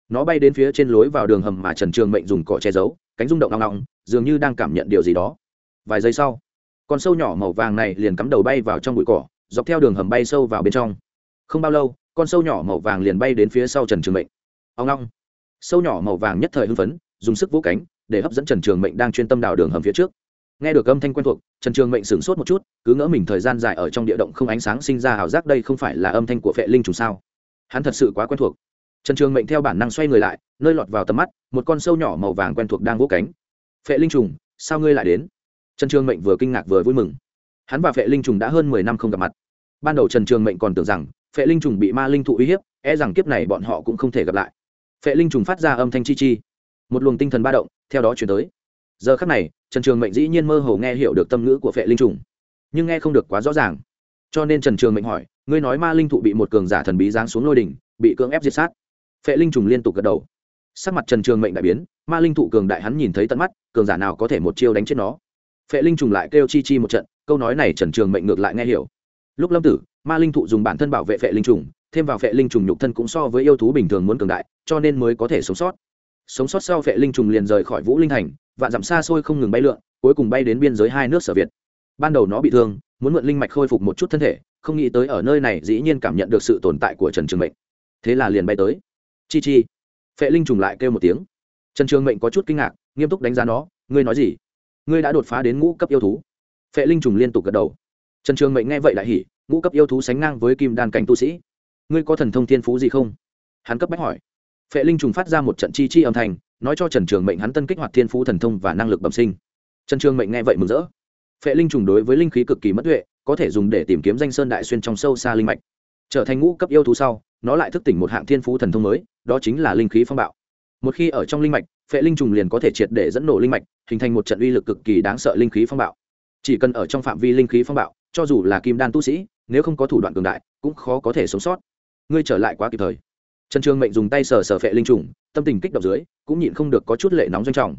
Nó bay đến phía trên lối vào đường hầm mà trần trường mệnh dùng cỏ che giấu, cánh rung động nòng nòng dường như đang cảm nhận điều gì đó. Vài giây sau con sâu nhỏ màu vàng này liền cắm đầu bay vào trong bụi cỏ, dọc theo đường hầm bay sâu vào bên trong. Không bao lâu, con sâu nhỏ màu vàng liền bay đến phía sau trần trường mệnh. Ông long sâu nhỏ màu vàng nhất thời hưng phấn, dùng sức vỗ cánh, để hấp dẫn trần trường mệnh đang chuyên tâm đào đường hầm phía trước. Nghe được âm thanh quen thuộc, trần trường mệnh sửng sốt một chút, cứ ngỡ mình thời gian dài ở trong địa động không ánh sáng sinh ra ảo giác đây không phải là âm thanh của phệ linh trùng sao? Hắn thật sự quá quen thuộc. Trần trường mệnh theo bản năng xoay người lại, nơi lọt vào tầm mắt, một con sâu nhỏ màu vàng quen thuộc đang vỗ cánh. Phệ linh trùng, sao ngươi lại đến? Trần trường mệnh vừa kinh ngạc vừa vui mừng. Hắn và phệ linh trùng đã hơn mười năm không gặp mặt. Ban đầu trần trường mệnh còn tưởng rằng phệ linh trùng bị ma linh thụ uy hiếp e rằng kiếp này bọn họ cũng không thể gặp lại. Phệ linh trùng phát ra âm thanh chi chi. Một luồng tinh thần ba động, theo đó chuyển tới. Giờ khắc này, trần trường mệnh dĩ nhiên mơ hồ nghe hiểu được tâm ngữ của phệ linh trùng, nhưng nghe không được quá rõ ràng. Cho nên trần trường mệnh hỏi, ngươi nói ma linh thụ bị một cường giả thần bí giáng xuống lôi đỉnh, bị cưỡng ép diệt sát? Phệ linh trùng liên tục gật đầu. Sắc mặt trần trường mệnh đại biến, ma linh thụ cường đại hắn nhìn thấy tận mắt, cường giả nào có thể một chiêu đánh chết nó? Phệ linh trùng lại kêu chi chi một trận, câu nói này trần trường mệnh ngược lại nghe hiểu. Lúc lâm tử, ma linh thụ dùng bản thân bảo vệ phệ linh trùng, thêm vào phệ linh trùng nhục thân cũng so với yêu thú bình thường muốn cường đại, cho nên mới có thể sống sót. Sống sót sau phệ linh trùng liền rời khỏi vũ linh thành, vạn dặm xa xôi không ngừng bay lượn, cuối cùng bay đến biên giới hai nước sở việt. Ban đầu nó bị thương, muốn mượn linh mạch khôi phục một chút thân thể, không nghĩ tới ở nơi này dĩ nhiên cảm nhận được sự tồn tại của trần trường mệnh. Thế là liền bay tới. Chi chi. Phệ linh trùng lại kêu một tiếng. Trần trường mệnh có chút kinh ngạc, nghiêm túc đánh giá nó, ngươi nói gì? Ngươi đã đột phá đến ngũ cấp yêu thú. Phệ linh trùng liên tục gật đầu. Trần trường mệnh nghe vậy lại hỉ, ngũ cấp yêu thú sánh ngang với kim đan cảnh tu sĩ. Ngươi có thần thông thiên phú gì không? Hắn cấp bách hỏi. Phệ linh trùng phát ra một trận chi chi âm thanh, nói cho trần trường mệnh hắn tân kích hoạt thiên phú thần thông và năng lực bẩm sinh. Trần trường mệnh nghe vậy mừng rỡ. Phệ linh trùng đối với linh khí cực kỳ mất tuệ, có thể dùng để tìm kiếm danh sơn đại xuyên trong sâu xa linh mạch. Trở thành ngũ cấp yêu thú sau, nó lại thức tỉnh một hạng thiên phú thần thông mới, đó chính là linh khí phong bạo. Một khi ở trong linh mạch phệ linh trùng liền có thể triệt để dẫn nổ linh mạch, hình thành một trận uy lực cực kỳ đáng sợ linh khí phong bạo. Chỉ cần ở trong phạm vi linh khí phong bạo, cho dù là kim đan tu sĩ, nếu không có thủ đoạn cường đại, cũng khó có thể sống sót. Ngươi trở lại quá kịp thời. Trần trường mệnh dùng tay sờ sờ phệ linh trùng, tâm tình kích động dưới, cũng nhịn không được có chút lệ nóng doanh trọng.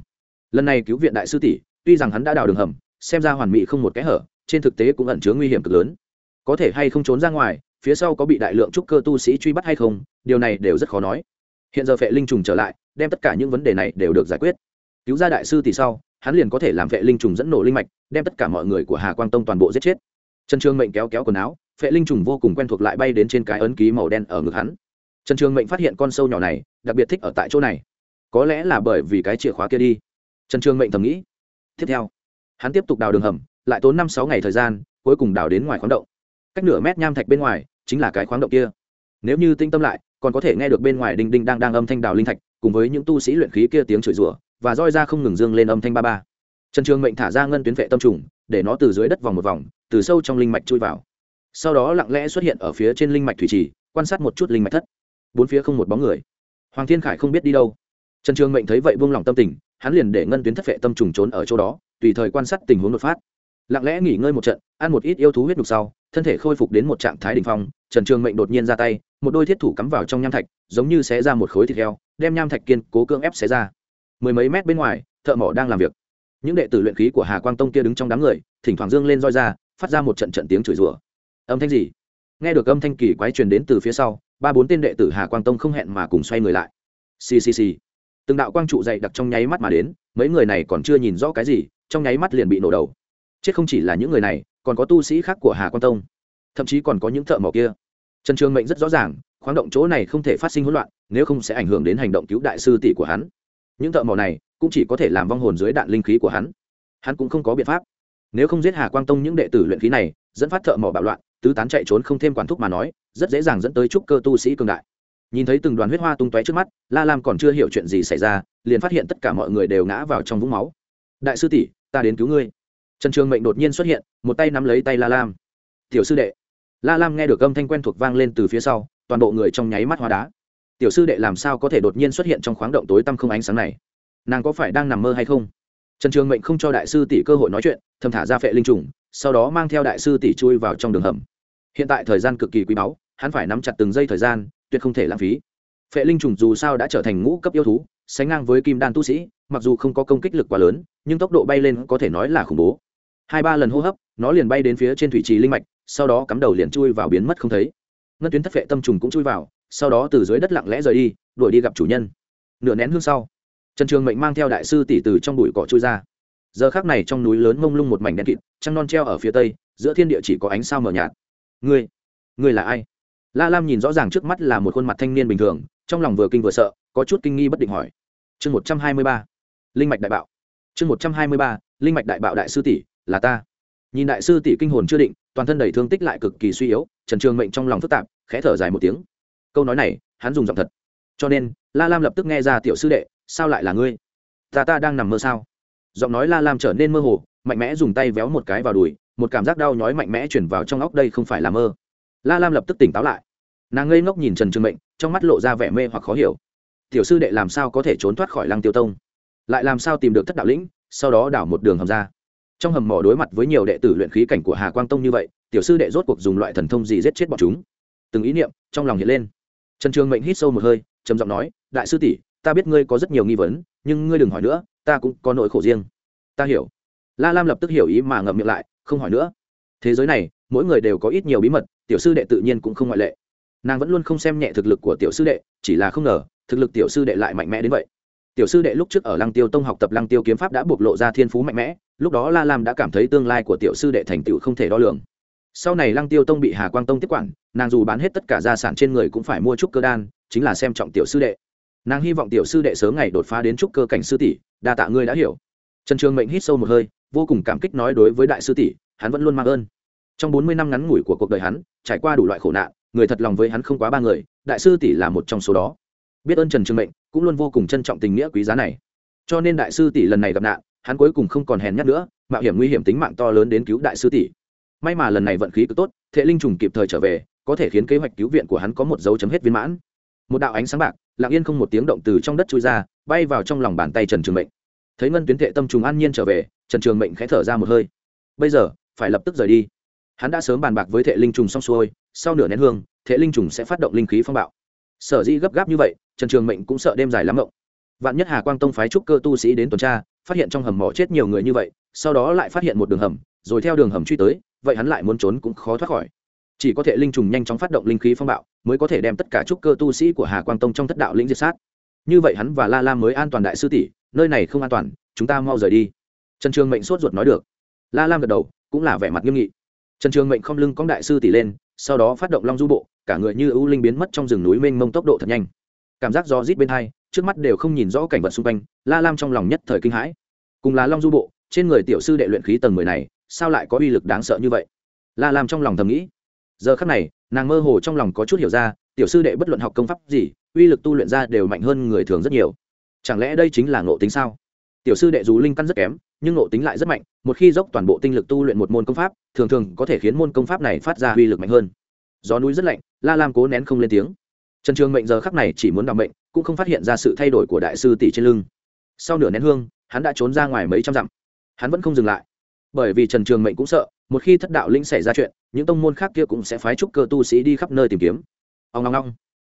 Lần này cứu viện đại sư tỷ, tuy rằng hắn đã đào đường hầm, xem ra hoàn mỹ không một kẽ hở, trên thực tế cũng ẩn chứa nguy hiểm cực lớn. Có thể hay không trốn ra ngoài, phía sau có bị đại lượng trúc cơ tu sĩ truy bắt hay không, điều này đều rất khó nói. Hiện giờ phệ linh trùng trở lại đem tất cả những vấn đề này đều được giải quyết. Cứu ra đại sư thì sau, hắn liền có thể làm phệ linh trùng dẫn nổ linh mạch, đem tất cả mọi người của hà quang tông toàn bộ giết chết. Trần trương mệnh kéo kéo quần áo phệ linh trùng vô cùng quen thuộc lại bay đến trên cái ấn ký màu đen ở ngực hắn. Trần trương mệnh phát hiện con sâu nhỏ này, đặc biệt thích ở tại chỗ này. Có lẽ là bởi vì cái chìa khóa kia đi. Trần trương mệnh thầm nghĩ. Tiếp theo, hắn tiếp tục đào đường hầm, lại tốn năm sáu ngày thời gian, cuối cùng đào đến ngoài khoáng động. Cách nửa mét nham thạch bên ngoài chính là cái khoáng động kia. Nếu như tinh tâm lại, còn có thể nghe được bên ngoài đinh đinh đang đang âm thanh đào linh thạch cùng với những tu sĩ luyện khí kia tiếng chửi rủa và roi ra không ngừng dương lên âm thanh ba ba. Trần trường mệnh thả ra ngân tuyến vệ tâm trùng, để nó từ dưới đất vòng một vòng, từ sâu trong linh mạch chui vào. Sau đó lặng lẽ xuất hiện ở phía trên linh mạch thủy trì, quan sát một chút linh mạch thất. Bốn phía không một bóng người. Hoàng thiên khải không biết đi đâu. Trần trường mệnh thấy vậy buông lỏng tâm tình, hắn liền để ngân tuyến thất vệ tâm trùng trốn ở chỗ đó, tùy thời quan sát tình huống đột phát. Lặng lẽ nghỉ ngơi một trận, ăn một ít yêu thú huyết đục sau, thân thể khôi phục đến một trạng thái đ ỉ n h phong, trần trường mệnh đột nhiên ra tay, một đôi thiết thủ cắm vào trong nham thạch, giống như xé ra một khối thịt heo đem nham thạch kiên cố cưỡng ép xé ra. Mười mấy mét bên ngoài, thợ mỏ đang làm việc. Những đệ tử luyện khí của hà quang tông kia đứng trong đám người, thỉnh thoảng dương lên roi ra, phát ra một trận trận tiếng chửi rủa. Âm thanh gì? Nghe được âm thanh kỳ quái truyền đến từ phía sau, ba bốn tên đệ tử hà quang tông không hẹn mà cùng xoay người lại. Ccc từng đạo quang trụ dày đặc trong nháy mắt mà đến, mấy người này còn chưa nhìn rõ cái gì, trong nháy mắt liền bị nổ đầu. Chết không chỉ là những người này, còn có tu sĩ khác của hà quang tông. Thậm chí còn có những thợ mỏ kia. Trần trường mệnh rất rõ ràng khoáng động chỗ này không thể phát sinh hỗn loạn, nếu không sẽ ảnh hưởng đến hành động cứu đại sư tỷ của hắn. Những thợ mỏ này cũng chỉ có thể làm vong hồn dưới đạn linh khí của hắn. Hắn cũng không có biện pháp. Nếu không giết hà quang tông những đệ tử luyện khí này, dẫn phát thợ mỏ bạo loạn, tứ tán chạy trốn không thêm quản thúc mà nói, rất dễ dàng dẫn tới trúc cơ tu sĩ cường đại. Nhìn thấy từng đoàn huyết hoa tung tóe trước mắt, la lam còn chưa hiểu chuyện gì xảy ra, liền phát hiện tất cả mọi người đều ngã vào trong vũng máu. Đại sư tỷ, ta đến cứu ngươi. Trần trường mệnh đột nhiên xuất hiện, một tay nắm lấy tay la lam. Tiểu sư đệ. La lam nghe được âm thanh quen thuộc vang lên từ phía sau toàn bộ người trong nháy mắt hóa đá. Tiểu sư đệ làm sao có thể đột nhiên xuất hiện trong khoáng động tối tăm không ánh sáng này? Nàng có phải đang nằm mơ hay không? Trần trường mệnh không cho đại sư tỷ cơ hội nói chuyện, thầm thả ra phệ linh trùng, sau đó mang theo đại sư tỷ chui vào trong đường hầm. Hiện tại thời gian cực kỳ quý báu, hắn phải nắm chặt từng giây thời gian, tuyệt không thể lãng phí. Phệ linh trùng dù sao đã trở thành ngũ cấp yêu thú, sánh ngang với kim đan tu sĩ, mặc dù không có công kích lực quá lớn, nhưng tốc độ bay lên có thể nói là khủng bố. Hai ba lần hô hấp, nó liền bay đến phía trên thủy trì linh mạch, sau đó cắm đầu liền chui vào biến mất không thấy ngân tuyến thất vệ tâm trùng cũng chui vào, sau đó từ dưới đất lặng lẽ rời đi, đuổi đi gặp chủ nhân. Nửa nén hương sau, trần trường mệnh mang theo đại sư tỷ từ trong bụi cỏ chui ra. Giờ khác này trong núi lớn mông lung một mảnh đen kịt, trăng non treo ở phía tây, giữa thiên địa chỉ có ánh sao mờ nhạt. Ngươi ngươi là ai? La lam nhìn rõ ràng trước mắt là một khuôn mặt thanh niên bình thường, trong lòng vừa kinh vừa sợ, có chút kinh nghi bất định hỏi. Chương một trăm hai mươi ba, linh mạch đại bạo. Chương một trăm hai mươi ba, linh mạch đại bạo đại sư tỷ, là ta. Nhìn đại sư tỷ kinh hồn chưa định, toàn thân đầy thương tích lại cực kỳ suy yếu trần trường mệnh trong lòng phức tạp, khẽ thở dài một tiếng. Câu nói này, hắn dùng giọng thật. Cho nên, la lam lập tức nghe ra tiểu sư đệ, sao lại là ngươi? Ta ta đang nằm mơ sao? Giọng nói la lam trở nên mơ hồ, mạnh mẽ dùng tay véo một cái vào đùi, một cảm giác đau nhói mạnh mẽ chuyển vào trong óc đây không phải là mơ. La lam lập tức tỉnh táo lại. Nàng ngây ngốc nhìn trần trường mệnh, trong mắt lộ ra vẻ mê hoặc khó hiểu. Tiểu sư đệ làm sao có thể trốn thoát khỏi lăng tiêu tông? Lại làm sao tìm được thất đạo lĩnh, sau đó đảo một đường hầm ra. Trong hầm mỏ đối mặt với nhiều đệ tử luyện khí cảnh của hà quang tông như vậy tiểu sư đệ rốt cuộc dùng loại thần thông gì giết chết bọn chúng? Từng ý niệm trong lòng hiện lên. Trần trường mệnh hít sâu một hơi, trầm giọng nói, đại sư tỷ, ta biết ngươi có rất nhiều nghi vấn, nhưng ngươi đừng hỏi nữa, ta cũng có nỗi khổ riêng. Ta hiểu. La lam lập tức hiểu ý mà ngậm miệng lại, không hỏi nữa. Thế giới này, mỗi người đều có ít nhiều bí mật, tiểu sư đệ tự nhiên cũng không ngoại lệ. Nàng vẫn luôn không xem nhẹ thực lực của tiểu sư đệ, chỉ là không ngờ, thực lực tiểu sư đệ lại mạnh mẽ đến vậy. Tiểu sư đệ lúc trước ở lăng tiêu tông học tập lăng tiêu kiếm pháp đã bộc lộ ra thiên phú mạnh mẽ, lúc đó la lam đã cảm thấy tương lai của tiểu sư đệ thành tựu không thể đo lường sau này lăng tiêu tông bị hà quang tông tiếp quản, nàng dù bán hết tất cả gia sản trên người cũng phải mua trúc cơ đan, chính là xem trọng tiểu sư đệ. Nàng hy vọng tiểu sư đệ sớm ngày đột phá đến trúc cơ cảnh sư tỷ, đa tạ ngươi đã hiểu. Trần trường mệnh hít sâu một hơi, vô cùng cảm kích nói đối với đại sư tỷ, hắn vẫn luôn mang ơn. Trong bốn mươi năm ngắn ngủi của cuộc đời hắn, trải qua đủ loại khổ nạn, người thật lòng với hắn không quá ba người, đại sư tỷ là một trong số đó. Biết ơn trần trường mệnh, cũng luôn vô cùng trân trọng tình nghĩa quý giá này. Cho nên đại sư tỷ lần này gặp nạn, hắn cuối cùng không còn hèn nhát nữa, mạo hiểm nguy hiểm tính mạng to lớn đến cứu đại sư tỷ may mà lần này vận khí cực tốt, thệ linh trùng kịp thời trở về, có thể khiến kế hoạch cứu viện của hắn có một dấu chấm hết viên mãn. Một đạo ánh sáng bạc, lặng yên không một tiếng động từ trong đất chui ra, bay vào trong lòng bàn tay trần trường mệnh. Thấy ngân tuyến thệ tâm trùng an nhiên trở về, trần trường mệnh khẽ thở ra một hơi. Bây giờ, phải lập tức rời đi. Hắn đã sớm bàn bạc với thệ linh trùng xong xuôi, sau nửa nén hương, thệ linh trùng sẽ phát động linh khí phong bạo. Sở dĩ gấp gáp như vậy, trần trường mệnh cũng sợ đêm dài lắm mộng vạn nhất hà quang tông phái trúc cơ tu sĩ đến tuần tra, phát hiện trong hầm mỏ chết nhiều người như vậy, sau đó lại phát hiện một đường hầm, rồi theo đường hầm truy tới vậy hắn lại muốn trốn cũng khó thoát khỏi. Chỉ có thể linh trùng nhanh chóng phát động linh khí phong bạo, mới có thể đem tất cả trúc cơ tu sĩ của hà quang tông trong thất đạo lĩnh diệt sát. Như vậy hắn và la lam mới an toàn đại sư tỷ, nơi này không an toàn, chúng ta mau rời đi. Trần trường mệnh sốt ruột nói được. La lam gật đầu, cũng là vẻ mặt nghiêm nghị. Trần trường mệnh không lưng cóng đại sư tỷ lên, sau đó phát động long du bộ, cả người như ưu linh biến mất trong rừng núi mênh mông tốc độ thật nhanh. Cảm giác do rít bên hai, trước mắt đều không nhìn rõ cảnh vật xung quanh, la lam trong lòng nhất thời kinh hãi. Cùng là long du bộ, trên người tiểu sư đệ luyện khí tầng mười này sao lại có uy lực đáng sợ như vậy? La lam trong lòng thầm nghĩ. Giờ khắc này, nàng mơ hồ trong lòng có chút hiểu ra, tiểu sư đệ bất luận học công pháp gì, uy lực tu luyện ra đều mạnh hơn người thường rất nhiều. Chẳng lẽ đây chính là ngộ tính sao? Tiểu sư đệ dù linh căn rất kém, nhưng ngộ tính lại rất mạnh, một khi dốc toàn bộ tinh lực tu luyện một môn công pháp, thường thường có thể khiến môn công pháp này phát ra uy lực mạnh hơn. Gió núi rất lạnh, la lam cố nén không lên tiếng. Trần trường mệnh giờ khắc này chỉ muốn đ ò n mệnh, cũng không phát hiện ra sự thay đổi của đại sư tỷ trên lưng. Sau nửa nén hương, hắn đã trốn ra ngoài mấy trăm dặm. Hắn vẫn không dừng lại bởi vì trần trường mệnh cũng sợ, một khi thất đạo lĩnh xảy ra chuyện, những tông môn khác kia cũng sẽ phái trúc cơ tu sĩ đi khắp nơi tìm kiếm. Ông ngong ngong.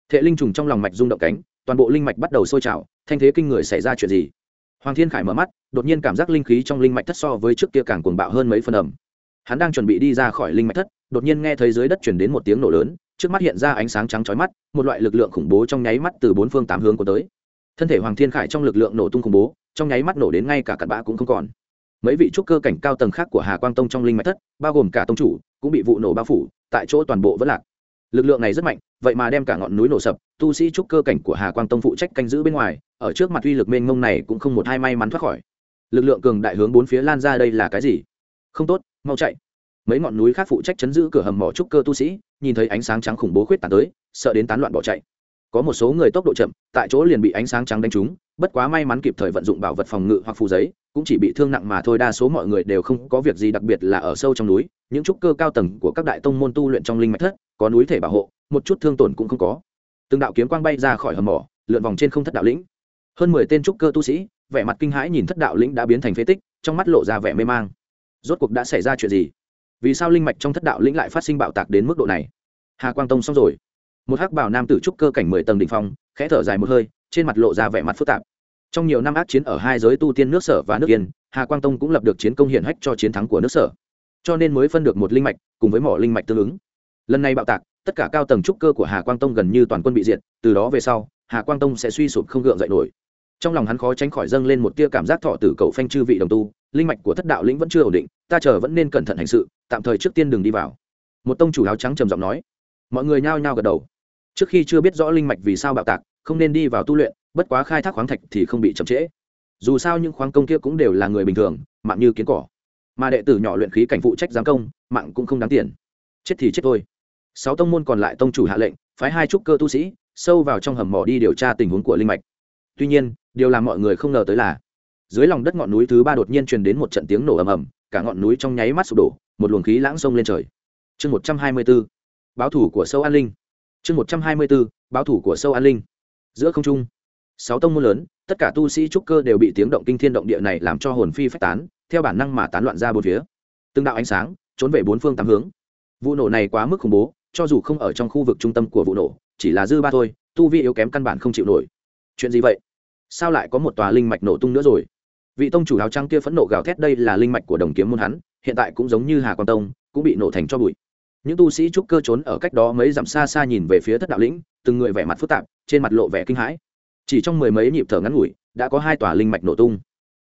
Thệ linh trùng trong lòng mạch rung động cánh, toàn bộ linh mạch bắt đầu sôi trào, thanh thế kinh người xảy ra chuyện gì? Hoàng thiên khải mở mắt, đột nhiên cảm giác linh khí trong linh mạch thất so với trước kia càng cuồng bạo hơn mấy phần ẩm. Hắn đang chuẩn bị đi ra khỏi linh mạch thất, đột nhiên nghe thấy dưới đất chuyển đến một tiếng nổ lớn, trước mắt hiện ra ánh sáng trắng chói mắt, một loại lực lượng khủng bố trong nháy mắt từ bốn phương tám hướng của tới. Thân thể hoàng thiên khải trong lực lượng nổ tung khủng bố, trong nháy mắt nổ đến ngay cả cặn bã cũng không còn mấy vị trúc cơ cảnh cao tầng khác của hà quang tông trong linh mạch thất, bao gồm cả tông chủ, cũng bị vụ nổ bao phủ, tại chỗ toàn bộ vẫn lạc. Lực lượng này rất mạnh, vậy mà đem cả ngọn núi nổ sập, tu sĩ trúc cơ cảnh của hà quang tông phụ trách canh giữ bên ngoài, ở trước mặt uy lực mênh mông này cũng không một hai may mắn thoát khỏi. Lực lượng cường đại hướng bốn phía lan ra đây là cái gì? Không tốt, mau chạy. Mấy ngọn núi khác phụ trách chấn giữ cửa hầm mỏ trúc cơ tu sĩ, nhìn thấy ánh sáng trắng khủng bố khuyết tàn tới, sợ đến tán loạn bỏ chạy. Có một số người tốc độ chậm, tại chỗ liền bị ánh sáng trắng đánh trúng, bất quá may mắn kịp thời vận dụng bảo vật phòng ngự hoặc phù giấy cũng chỉ bị thương nặng mà thôi, đa số mọi người đều không có việc gì, đặc biệt là ở sâu trong núi, những trúc cơ cao tầng của các đại tông môn tu luyện trong linh mạch thất, có núi thể bảo hộ, một chút thương tổn cũng không có. Từng đạo kiếm quang bay ra khỏi hầm mỏ, lượn vòng trên không thất đạo lĩnh. Hơn mười tên trúc cơ tu sĩ, vẻ mặt kinh hãi nhìn thất đạo lĩnh đã biến thành phế tích, trong mắt lộ ra vẻ mê mang. Rốt cuộc đã xảy ra chuyện gì? Vì sao linh mạch trong thất đạo lĩnh lại phát sinh bạo tạc đến mức độ này? Hà quang tông xong rồi. Một hắc bảo nam tử trúc cơ cảnh mười tầng đỉnh phong, khẽ thở dài một hơi, trên mặt lộ ra vẻ mặt phức tạp trong nhiều năm ác chiến ở hai giới tu tiên nước sở và nước yên, hà quang tông cũng lập được chiến công hiển hách cho chiến thắng của nước sở. Cho nên mới phân được một linh mạch, cùng với mỏ linh mạch tương ứng. Lần này bạo tạc, tất cả cao tầng trúc cơ của hà quang tông gần như toàn quân bị diệt, từ đó về sau, hà quang tông sẽ suy sụp không gượng dậy nổi. Trong lòng hắn khó tránh khỏi dâng lên một tia cảm giác thọ tử cầu phanh chư vị đồng tu, linh mạch của thất đạo lĩnh vẫn chưa ổn định, ta chờ vẫn nên cẩn thận hành sự, tạm thời trước tiên đừng đi vào. Một tông chủ áo trắng trầm giọng nói. Mọi người nhao nhao gật đầu. Trước khi chưa biết rõ linh mạch vì sao bạo tạc, không nên đi vào tu luyện bất quá khai thác khoáng thạch thì không bị chậm trễ. Dù sao những khoáng công kia cũng đều là người bình thường, mạng như kiến cỏ. Mà đệ tử nhỏ luyện khí cảnh phụ trách giám công, mạng cũng không đáng tiền. Chết thì chết thôi. Sáu tông môn còn lại tông chủ hạ lệnh, phái hai trúc cơ tu sĩ, sâu vào trong hầm mỏ đi điều tra tình huống của linh mạch. Tuy nhiên, điều làm mọi người không ngờ tới là, dưới lòng đất ngọn núi thứ ba đột nhiên truyền đến một trận tiếng nổ ầm ầm, cả ngọn núi trong nháy mắt sụp đổ, một luồng khí lãng sông lên trời. Chương một trăm hai mươi b báo thủ của sâu an linh. Chương một trăm hai mươi b báo thủ của sâu an linh. Giữa không trung sáu tông môn lớn, tất cả tu sĩ trúc cơ đều bị tiếng động kinh thiên động địa này làm cho hồn phi phách tán, theo bản năng mà tán loạn ra bốn phía. Từng đạo ánh sáng trốn về bốn phương tám hướng. Vụ nổ này quá mức khủng bố, cho dù không ở trong khu vực trung tâm của vụ nổ, chỉ là dư ba thôi, tu vi yếu kém căn bản không chịu nổi. Chuyện gì vậy? Sao lại có một tòa linh mạch nổ tung nữa rồi? Vị tông chủ áo trắng kia phẫn nộ gào thét, đây là linh mạch của đồng kiếm môn hắn, hiện tại cũng giống như hà quan tông, cũng bị nổ thành cho bụi. Những tu sĩ trúc cơ trốn ở cách đó mấy dặm xa xa nhìn về phía thất đạo lĩnh, từng người vẻ mặt phức tạp, trên mặt lộ vẻ kinh hãi chỉ trong mười mấy nhịp thở ngắn ngủi, đã có hai tòa linh mạch nổ tung.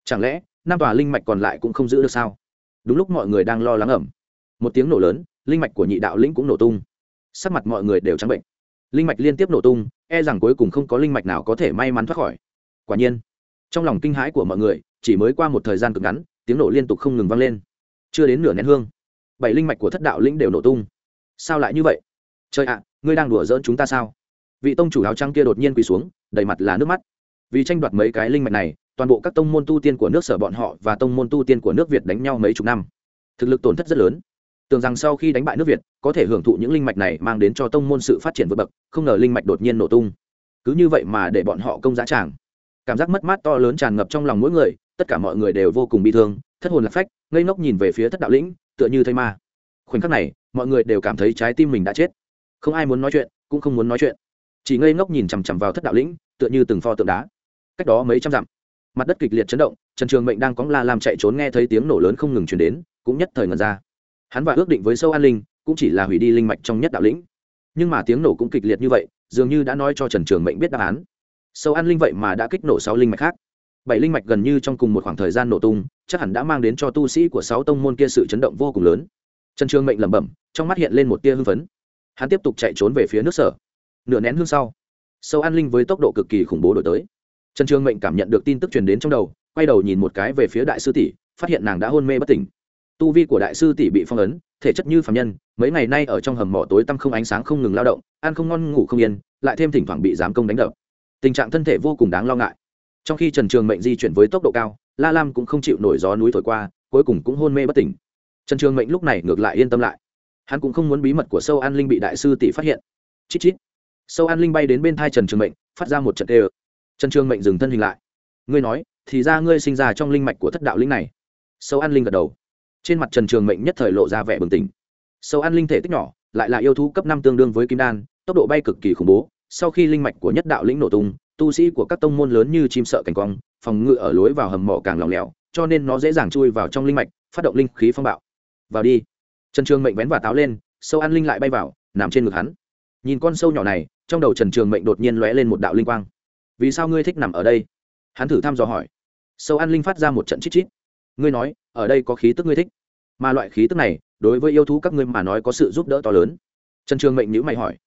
Chẳng lẽ, năm tòa linh mạch còn lại cũng không giữ được sao? Đúng lúc mọi người đang lo lắng ẩm. Một tiếng nổ lớn, linh mạch của nhị đạo lĩnh cũng nổ tung. Sắc mặt mọi người đều trắng bệnh. Linh mạch liên tiếp nổ tung e rằng cuối cùng không có linh mạch nào có thể may mắn thoát khỏi. Quả nhiên, trong lòng kinh hãi của mọi người, chỉ mới qua một thời gian cực ngắn, tiếng nổ liên tục không ngừng vang lên. Chưa đến nửa nén hương, bảy linh mạch của thất đạo lĩnh đều nổ tung. Sao lại như vậy? Trời ạ, ngươi đang đùa giỡn chúng ta sao? Vị tông chủ áo trắng kia đột nhiên quỳ xuống đầy mặt là nước mắt. Vì tranh đoạt mấy cái linh mạch này, toàn bộ các tông môn tu tiên của nước sở bọn họ và tông môn tu tiên của nước việt đánh nhau mấy chục năm. Thực lực tổn thất rất lớn. Tưởng rằng sau khi đánh bại nước việt, có thể hưởng thụ những linh mạch này mang đến cho tông môn sự phát triển vượt bậc, không ngờ linh mạch đột nhiên nổ tung. Cứ như vậy mà để bọn họ công giá tràng. Cảm giác mất mát to lớn tràn ngập trong lòng mỗi người, tất cả mọi người đều vô cùng bi thương, thất hồn lạc phách, ngây ngốc nhìn về phía thất đạo lĩnh, tựa như thây ma. Khoảnh khắc này, mọi người đều cảm thấy trái tim mình đã chết. Không ai muốn nói chuyện, cũng không muốn nói chuyện chỉ ngây ngốc nhìn chằm chằm vào thất đạo lĩnh, tựa như từng pho tượng đá. Cách đó mấy trăm dặm, mặt đất kịch liệt chấn động, trần trường mệnh đang cóng la làm chạy trốn nghe thấy tiếng nổ lớn không ngừng chuyển đến, cũng nhất thời ngần ra. Hắn và ước định với sâu an linh, cũng chỉ là hủy đi linh mạch trong nhất đạo lĩnh. Nhưng mà tiếng nổ cũng kịch liệt như vậy, dường như đã nói cho trần trường mệnh biết đáp án. Sâu an linh vậy mà đã kích nổ sáu linh mạch khác. Bảy linh mạch gần như trong cùng một khoảng thời gian nổ tung, chắc hẳn đã mang đến cho tu sĩ của sáu tông môn kia sự chấn động vô cùng lớn. Trần trường mệnh lẩm bẩm, trong mắt hiện lên một tia hưng phấn. Hắn tiếp tục chạy trốn về phía nước sở nửa nén hương sau, sâu an linh với tốc độ cực kỳ khủng bố đổi tới. Trần trường mệnh cảm nhận được tin tức truyền đến trong đầu, quay đầu nhìn một cái về phía đại sư tỷ, phát hiện nàng đã hôn mê bất tỉnh. Tu vi của đại sư tỷ bị phong ấn, thể chất như phạm nhân, mấy ngày nay ở trong hầm mỏ tối tăm không ánh sáng không ngừng lao động, ăn không ngon ngủ không yên, lại thêm thỉnh thoảng bị giám công đánh đập. Tình trạng thân thể vô cùng đáng lo ngại. Trong khi trần trường mệnh di chuyển với tốc độ cao, la lam cũng không chịu nổi gió núi thổi qua, cuối cùng cũng hôn mê bất tỉnh. Trần trường mệnh lúc này ngược lại yên tâm lại. Hắn cũng không muốn bí mật của sâu an linh bị đại sư tỷ phát hiện. Chít chít sâu an linh bay đến bên thai trần trường mệnh, phát ra một trận tê ơ trần trường mệnh dừng thân hình lại. Ngươi nói, thì ra ngươi sinh ra trong linh mạch của thất đạo linh này. Sâu an linh gật đầu. Trên mặt trần trường mệnh nhất thời lộ ra vẻ bừng tỉnh. Sâu An linh thể tích nhỏ, lại là yêu thú cấp năm tương đương với kim đan, tốc độ bay cực kỳ khủng bố. Sau khi linh mạch của nhất đạo lĩnh nổ tung, tu sĩ của các tông môn lớn như chim sợ cảnh quang, phòng ngự ở lối vào hầm mỏ càng lỏng lẻo, cho nên nó dễ dàng chui vào trong linh mạch, phát động linh khí phong bạo. Vào đi. Trần trường mệnh vén và táo lên, sâu An linh lại bay vào, nằm trên ngực hắn. Nhìn con sâu nhỏ này trong đầu trần trường mệnh đột nhiên lóe lên một đạo linh quang. Vì sao ngươi thích nằm ở đây? Hắn thử thăm dò hỏi. Sâu An linh phát ra một trận chít chít. Ngươi nói, ở đây có khí tức ngươi thích, mà loại khí tức này, đối với yêu thú các ngươi mà nói có sự giúp đỡ to lớn. Trần trường mệnh nhữ mày hỏi.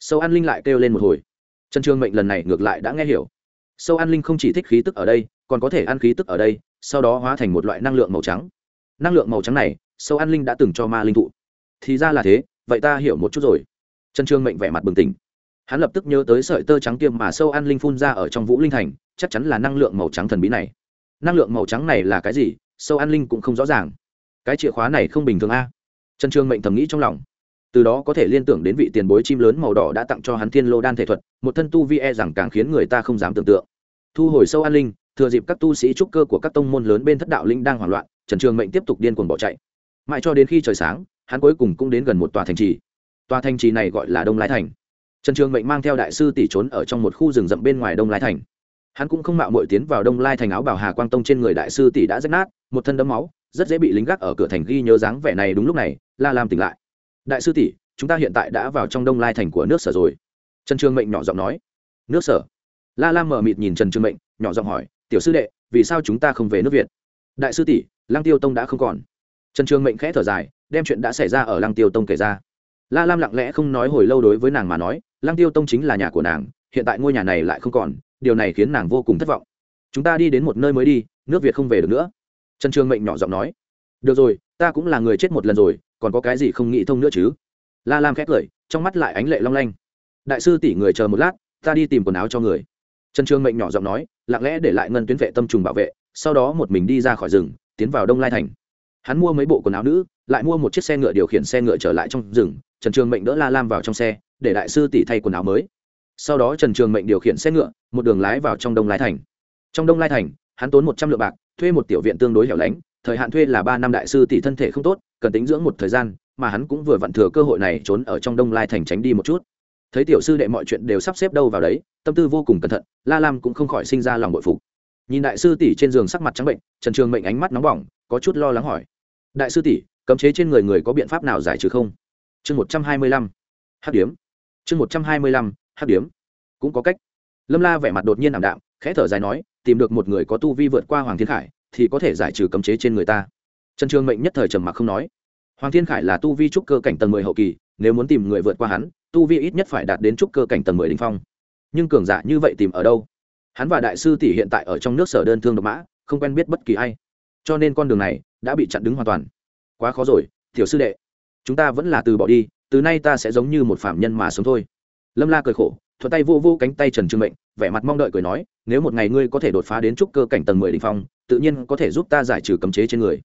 Sâu An linh lại kêu lên một hồi. Trần trường mệnh lần này ngược lại đã nghe hiểu. Sâu An linh không chỉ thích khí tức ở đây, còn có thể ăn khí tức ở đây, sau đó hóa thành một loại năng lượng màu trắng. Năng lượng màu trắng này, sâu An linh đã từng cho ma linh thụ. Thì ra là thế, vậy ta hiểu một chút rồi. Trần trường mệnh vẻ mặt bừng tỉnh hắn lập tức nhớ tới sợi tơ trắng kiêm mà sâu An linh phun ra ở trong vũ linh thành, chắc chắn là năng lượng màu trắng thần bí này. Năng lượng màu trắng này là cái gì? Sâu An linh cũng không rõ ràng. Cái chìa khóa này không bình thường a. Trần trường mệnh thầm nghĩ trong lòng. Từ đó có thể liên tưởng đến vị tiền bối chim lớn màu đỏ đã tặng cho hắn thiên lô đan thể thuật, một thân tu vi e rằng càng khiến người ta không dám tưởng tượng. Thu hồi sâu an linh, thừa dịp các tu sĩ trúc cơ của các tông môn lớn bên thất đạo linh đang hoảng loạn, trần trường mệnh tiếp tục điên cuồng bỏ chạy. Mãi cho đến khi trời sáng, hắn cuối cùng cũng đến gần một tòa thành trì. Tòa thành trì này gọi là đông lai thành trần trường mệnh mang theo đại sư tỷ trốn ở trong một khu rừng rậm bên ngoài đông lai thành. Hắn cũng không mạo mội tiến vào đông lai thành áo bảo hà quang tông trên người đại sư tỷ đã rách nát, một thân đấm máu, rất dễ bị lính gác ở cửa thành ghi nhớ dáng vẻ này đúng lúc này, la lam tỉnh lại. Đại sư tỷ, chúng ta hiện tại đã vào trong đông lai thành của nước sở rồi. Trần trường mệnh nhỏ giọng nói. Nước sở? La lam mở mịt nhìn trần trường mệnh, nhỏ giọng hỏi. Tiểu sư đệ, vì sao chúng ta không về nước việt? Đại sư tỷ lang tiêu tông đã không còn. Trần trường mệnh khẽ thở dài, đem chuyện đã xảy ra ở lang tiêu tông kể ra. La lam lặng lẽ không nói hồi lâu đối với nàng mà nói lang tiêu tông chính là nhà của nàng, hiện tại ngôi nhà này lại không còn, điều này khiến nàng vô cùng thất vọng. Chúng ta đi đến một nơi mới đi, nước việt không về được nữa. Trần trường mệnh nhỏ giọng nói. Được rồi, ta cũng là người chết một lần rồi, còn có cái gì không nghĩ thông nữa chứ? La lam khét cười, trong mắt lại ánh lệ long lanh. Đại sư tỷ người chờ một lát, ta đi tìm quần áo cho người. Trần trường mệnh nhỏ giọng nói, lặng lẽ để lại ngân tuyến vệ tâm trùng bảo vệ, sau đó một mình đi ra khỏi rừng, tiến vào đông lai thành. Hắn mua mấy bộ quần áo nữ, lại mua một chiếc xe ngựa điều khiển xe ngựa trở lại trong rừng, trần trường mệnh đỡ la lam vào trong xe để đại sư tỷ thay quần áo mới. Sau đó trần trường mệnh điều khiển xe ngựa, một đường lái vào trong đông lai thành. Trong đông lai thành, hắn tốn một trăm lượng bạc, thuê một tiểu viện tương đối hẻo lánh, thời hạn thuê là ba năm đại sư tỷ thân thể không tốt, cần tính dưỡng một thời gian, mà hắn cũng vừa vặn thừa cơ hội này trốn ở trong đông lai thành tránh đi một chút. Thấy tiểu sư đệ mọi chuyện đều sắp xếp đâu vào đấy, tâm tư vô cùng cẩn thận, la lam cũng không khỏi sinh ra lòng bội phục. Nhìn đại sư tỷ trên giường sắc mặt trắng bệnh, trần trường mệnh ánh mắt nóng bỏng, có chút lo lắng hỏi. Đại sư tỷ, cấm chế trên người người có biện pháp nào giải trừ không? Chương một trăm hai mươi lăm. Hát điếm chương một trăm hai mươi lăm, hát điếm. Cũng có cách. Lâm la vẻ mặt đột nhiên ảm đạm, khẽ thở dài nói, tìm được một người có tu vi vượt qua hoàng thiên khải, thì có thể giải trừ cấm chế trên người ta. Trần trường mệnh nhất thời trầm mặc không nói. Hoàng thiên khải là tu vi trúc cơ cảnh tầng mười hậu kỳ, nếu muốn tìm người vượt qua hắn, tu vi ít nhất phải đạt đến trúc cơ cảnh tầng mười đình phong. Nhưng cường giả như vậy tìm ở đâu? Hắn và đại sư tỷ hiện tại ở trong nước sở đơn thương độc mã, không quen biết bất kỳ ai. Cho nên con đường này đã bị chặn đứng hoàn toàn. Quá khó rồi, tiểu sư đệ. Chúng ta vẫn là từ bỏ đi từ nay ta sẽ giống như một phạm nhân mà sống thôi. Lâm la cười khổ, thuận tay vô vô cánh tay trần trương mệnh, vẻ mặt mong đợi cười nói, nếu một ngày ngươi có thể đột phá đến trúc cơ cảnh tầng mười đình phong, tự nhiên có thể giúp ta giải trừ cấm chế trên người.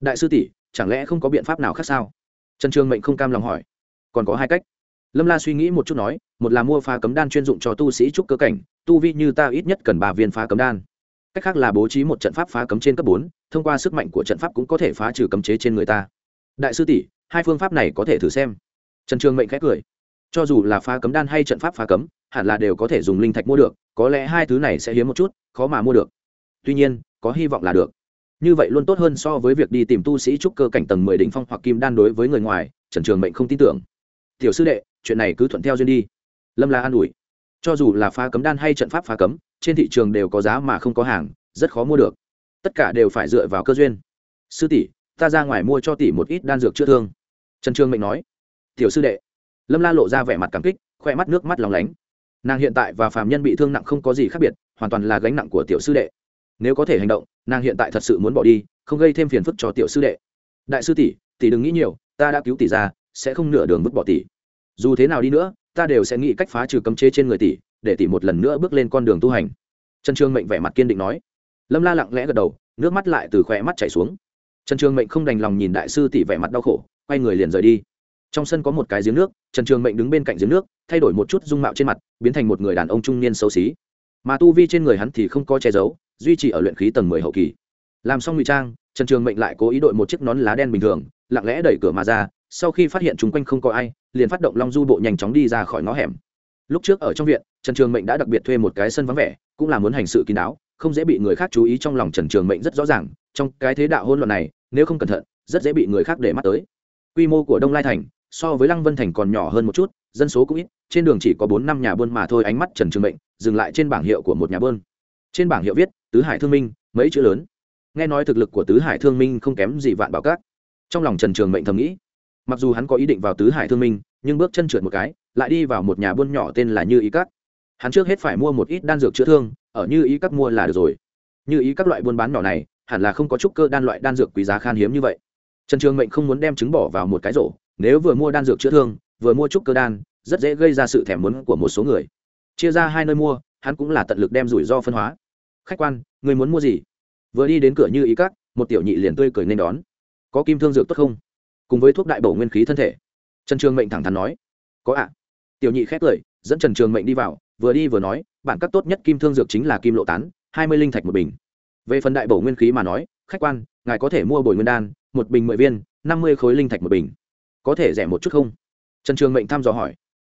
Đại sư tỷ, chẳng lẽ không có biện pháp nào khác sao? Trần trương mệnh không cam lòng hỏi. Còn có hai cách. Lâm la suy nghĩ một chút nói, một là mua phá cấm đan chuyên dụng cho tu sĩ trúc cơ cảnh, tu vi như ta ít nhất cần ba viên phá cấm đan. Cách khác là bố trí một trận pháp phá cấm trên cấp bốn, thông qua sức mạnh của trận pháp cũng có thể phá trừ cấm chế trên người ta. Đại sư tỷ, hai phương pháp này có thể thử xem trần trường mệnh khét cười. Cho dù là phá cấm đan hay trận pháp phá cấm, hẳn là đều có thể dùng linh thạch mua được, có lẽ hai thứ này sẽ hiếm một chút, khó mà mua được. Tuy nhiên, có hy vọng là được. Như vậy luôn tốt hơn so với việc đi tìm tu sĩ trúc cơ cảnh tầng mười đỉnh phong hoặc kim đan đối với người ngoài, trần trường mệnh không tin tưởng. Tiểu sư đệ, chuyện này cứ thuận theo duyên đi. Lâm la an ủi. Cho dù là phá cấm đan hay trận pháp phá cấm, trên thị trường đều có giá mà không có hàng, rất khó mua được. Tất cả đều phải dựa vào cơ duyên. Sư tỷ, ta ra ngoài mua cho tỷ một ít đan dược chữa thương. Trần trường mệnh nói tiểu sư đệ. Lâm la lộ ra vẻ mặt cảm kích, khoe mắt nước mắt lòng lánh. Nàng hiện tại và phàm nhân bị thương nặng không có gì khác biệt, hoàn toàn là gánh nặng của tiểu sư đệ. Nếu có thể hành động, nàng hiện tại thật sự muốn bỏ đi, không gây thêm phiền phức cho tiểu sư đệ. Đại sư tỷ tỷ đừng nghĩ nhiều, ta đã cứu tỷ ra, sẽ không nửa đường vứt bỏ tỷ. Dù thế nào đi nữa, ta đều sẽ nghĩ cách phá trừ cấm chế trên người tỷ, để tỷ một lần nữa bước lên con đường tu hành. Trần trương mệnh vẻ mặt kiên định nói. Lâm la lặng lẽ gật đầu, nước mắt lại từ khỏe mắt chảy xuống. Trần trương mệnh không đành lòng nhìn đại sư tỷ vẻ mặt đau khổ, quay người liền rời đi trong sân có một cái giếng nước, trần trường mệnh đứng bên cạnh giếng nước, thay đổi một chút dung mạo trên mặt, biến thành một người đàn ông trung niên xấu xí. Mà tu vi trên người hắn thì không có che giấu, duy trì ở luyện khí tầng mười hậu kỳ. Làm xong ngụy trang, trần trường mệnh lại cố ý đội một chiếc nón lá đen bình thường, lặng lẽ đẩy cửa mà ra, sau khi phát hiện chung quanh không có ai, liền phát động long du bộ nhanh chóng đi ra khỏi ngõ hẻm. Lúc trước ở trong viện, trần trường mệnh đã đặc biệt thuê một cái sân vắng vẻ, cũng là muốn hành sự kín đáo, không dễ bị người khác chú ý trong lòng trần trường mệnh rất rõ ràng, trong cái thế đạo hôn luận này, nếu không cẩn thận, rất dễ bị người khác để mắt tới. Quy mô của đông lai thành so với lăng vân thành còn nhỏ hơn một chút, dân số cũng ít, trên đường chỉ có bốn năm nhà buôn mà thôi, ánh mắt trần trường mệnh dừng lại trên bảng hiệu của một nhà buôn. Trên bảng hiệu viết, tứ hải thương minh, mấy chữ lớn? Nghe nói thực lực của tứ hải thương minh không kém gì vạn bảo các. Trong lòng trần trường mệnh thầm nghĩ, mặc dù hắn có ý định vào tứ hải thương minh, nhưng bước chân trượt một cái, lại đi vào một nhà buôn nhỏ tên là như ý các. Hắn trước hết phải mua một ít đan dược chữa thương, ở như ý các mua là được rồi. Như ý các loại buôn bán nhỏ này, hẳn là không có chút cơ đan loại đan dược quý giá khan hiếm như vậy. Trần trường mệnh không muốn đem trứng bỏ vào một cái rổ nếu vừa mua đan dược chữa thương, vừa mua trúc cơ đan, rất dễ gây ra sự thèm muốn của một số người. Chia ra hai nơi mua, hắn cũng là tận lực đem rủi ro phân hóa. Khách quan người muốn mua gì? Vừa đi đến cửa như ý các, một tiểu nhị liền tươi cười nên đón. Có kim thương dược tốt không? Cùng với thuốc đại bổ nguyên khí thân thể. Trần trường mệnh thẳng thắn nói. Có ạ. Tiểu nhị khét cười, dẫn trần trường mệnh đi vào, vừa đi vừa nói, bản các tốt nhất kim thương dược chính là kim lộ tán, hai mươi linh thạch một bình. Về phần đại bổ nguyên khí mà nói, khách quan, ngài có thể mua bồi nguyên đan, một bình mười viên, năm mươi khối linh thạch một bình có thể rẻ một chút không? Trần trường mệnh thăm dò hỏi.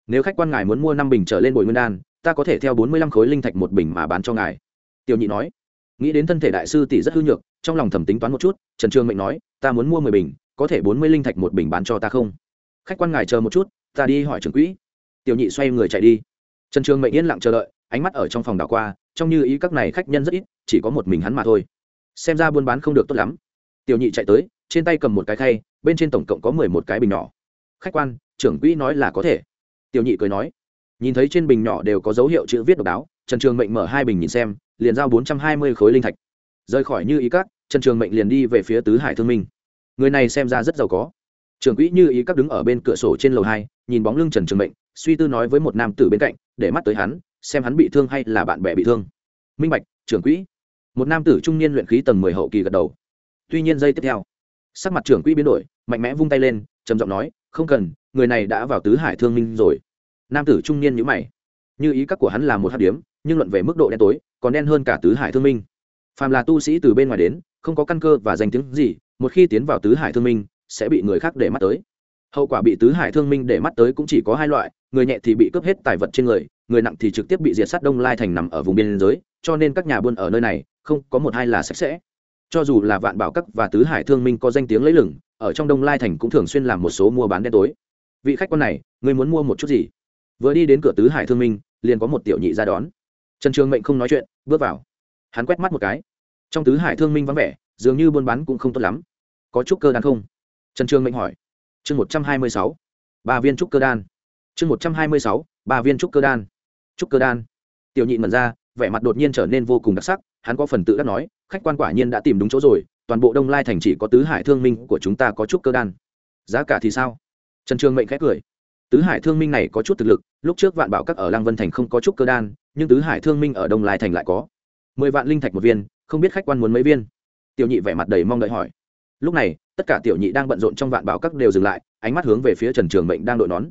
Nếu khách quan ngài muốn mua năm bình trở lên bồi nguyên đan, ta có thể theo bốn mươi lăm khối linh thạch một bình mà bán cho ngài. Tiểu nhị nói. Nghĩ đến thân thể đại sư tỷ rất hư nhược, trong lòng thầm tính toán một chút, trần trường mệnh nói, ta muốn mua mười bình, có thể bốn mươi linh thạch một bình bán cho ta không? Khách quan ngài chờ một chút, ta đi hỏi trưởng quỹ. Tiểu nhị xoay người chạy đi. Trần trường mệnh yên lặng chờ đợi, ánh mắt ở trong phòng đảo qua, trong như ý các này khách nhân rất ít, chỉ có một mình hắn mà thôi. Xem ra buôn bán không được tốt lắm tiểu nhị chạy tới, trên tay cầm một cái khay, bên trên tổng cộng có mười một cái bình nhỏ. Khách quan, trưởng quỹ nói là có thể. Tiểu nhị cười nói. Nhìn thấy trên bình nhỏ đều có dấu hiệu chữ viết độc đáo, trần trường mệnh mở hai bình nhìn xem, liền giao bốn trăm hai mươi khối linh thạch. Rời khỏi như ý các, trần trường mệnh liền đi về phía tứ hải thương minh. Người này xem ra rất giàu có. Trưởng quỹ như ý các đứng ở bên cửa sổ trên lầu hai, nhìn bóng lưng trần trường mệnh, suy tư nói với một nam tử bên cạnh, để mắt tới hắn, xem hắn bị thương hay là bạn bè bị thương. Minh bạch, trưởng quỹ. Một nam tử trung niên luyện khí tầng mười hậu kỳ gật đầu tuy nhiên giây tiếp theo, sắc mặt trưởng quỹ biến đổi, mạnh mẽ vung tay lên, trầm giọng nói, không cần, người này đã vào tứ hải thương minh rồi. Nam tử trung niên nhữ mày. Như ý các của hắn là một hạt điếm, nhưng luận về mức độ đen tối, còn đen hơn cả tứ hải thương minh. Phàm là tu sĩ từ bên ngoài đến, không có căn cơ và danh tiếng gì, một khi tiến vào tứ hải thương minh, sẽ bị người khác để mắt tới. Hậu quả bị tứ hải thương minh để mắt tới cũng chỉ có hai loại, người nhẹ thì bị cướp hết tài vật trên người người nặng thì trực tiếp bị diệt sát đông lai thành nằm ở vùng biên giới, cho nên các nhà buôn ở nơi này không có một hai là sạch sẽ cho dù là vạn bảo các và tứ hải thương minh có danh tiếng lấy lửng ở trong đông lai thành cũng thường xuyên làm một số mua bán đen tối. Vị khách quan này người muốn mua một chút gì? Vừa đi đến cửa tứ hải thương minh, liền có một tiểu nhị ra đón. Trần trường mệnh không nói chuyện, bước vào. Hắn quét mắt một cái. Trong tứ hải thương minh vắng vẻ, dường như buôn bán cũng không tốt lắm. Có chút cơ đan không? Trần trường mệnh hỏi. Chương một trăm hai mươi sáu. Ba viên trúc cơ đan. Chương một trăm hai mươi sáu. Ba viên trúc cơ đan. Trúc cơ đan. Tiểu nhị mật ra, vẻ mặt đột nhiên trở nên vô cùng đặc sắc, hắn có phần tự đắc nói khách quan quả nhiên đã tìm đúng chỗ rồi, toàn bộ đông lai thành chỉ có tứ hải thương minh của chúng ta có chút cơ đan. Giá cả thì sao? Trần trường mệnh khẽ cười. Tứ hải thương minh này có chút thực lực, lúc trước vạn bảo các ở Lang vân thành không có chút cơ đan, nhưng tứ hải thương minh ở đông lai thành lại có. Mười vạn linh thạch một viên, không biết khách quan muốn mấy viên? Tiểu nhị vẻ mặt đầy mong đợi hỏi. Lúc này, tất cả tiểu nhị đang bận rộn trong vạn bảo các đều dừng lại, ánh mắt hướng về phía trần trường mệnh đang đội nón.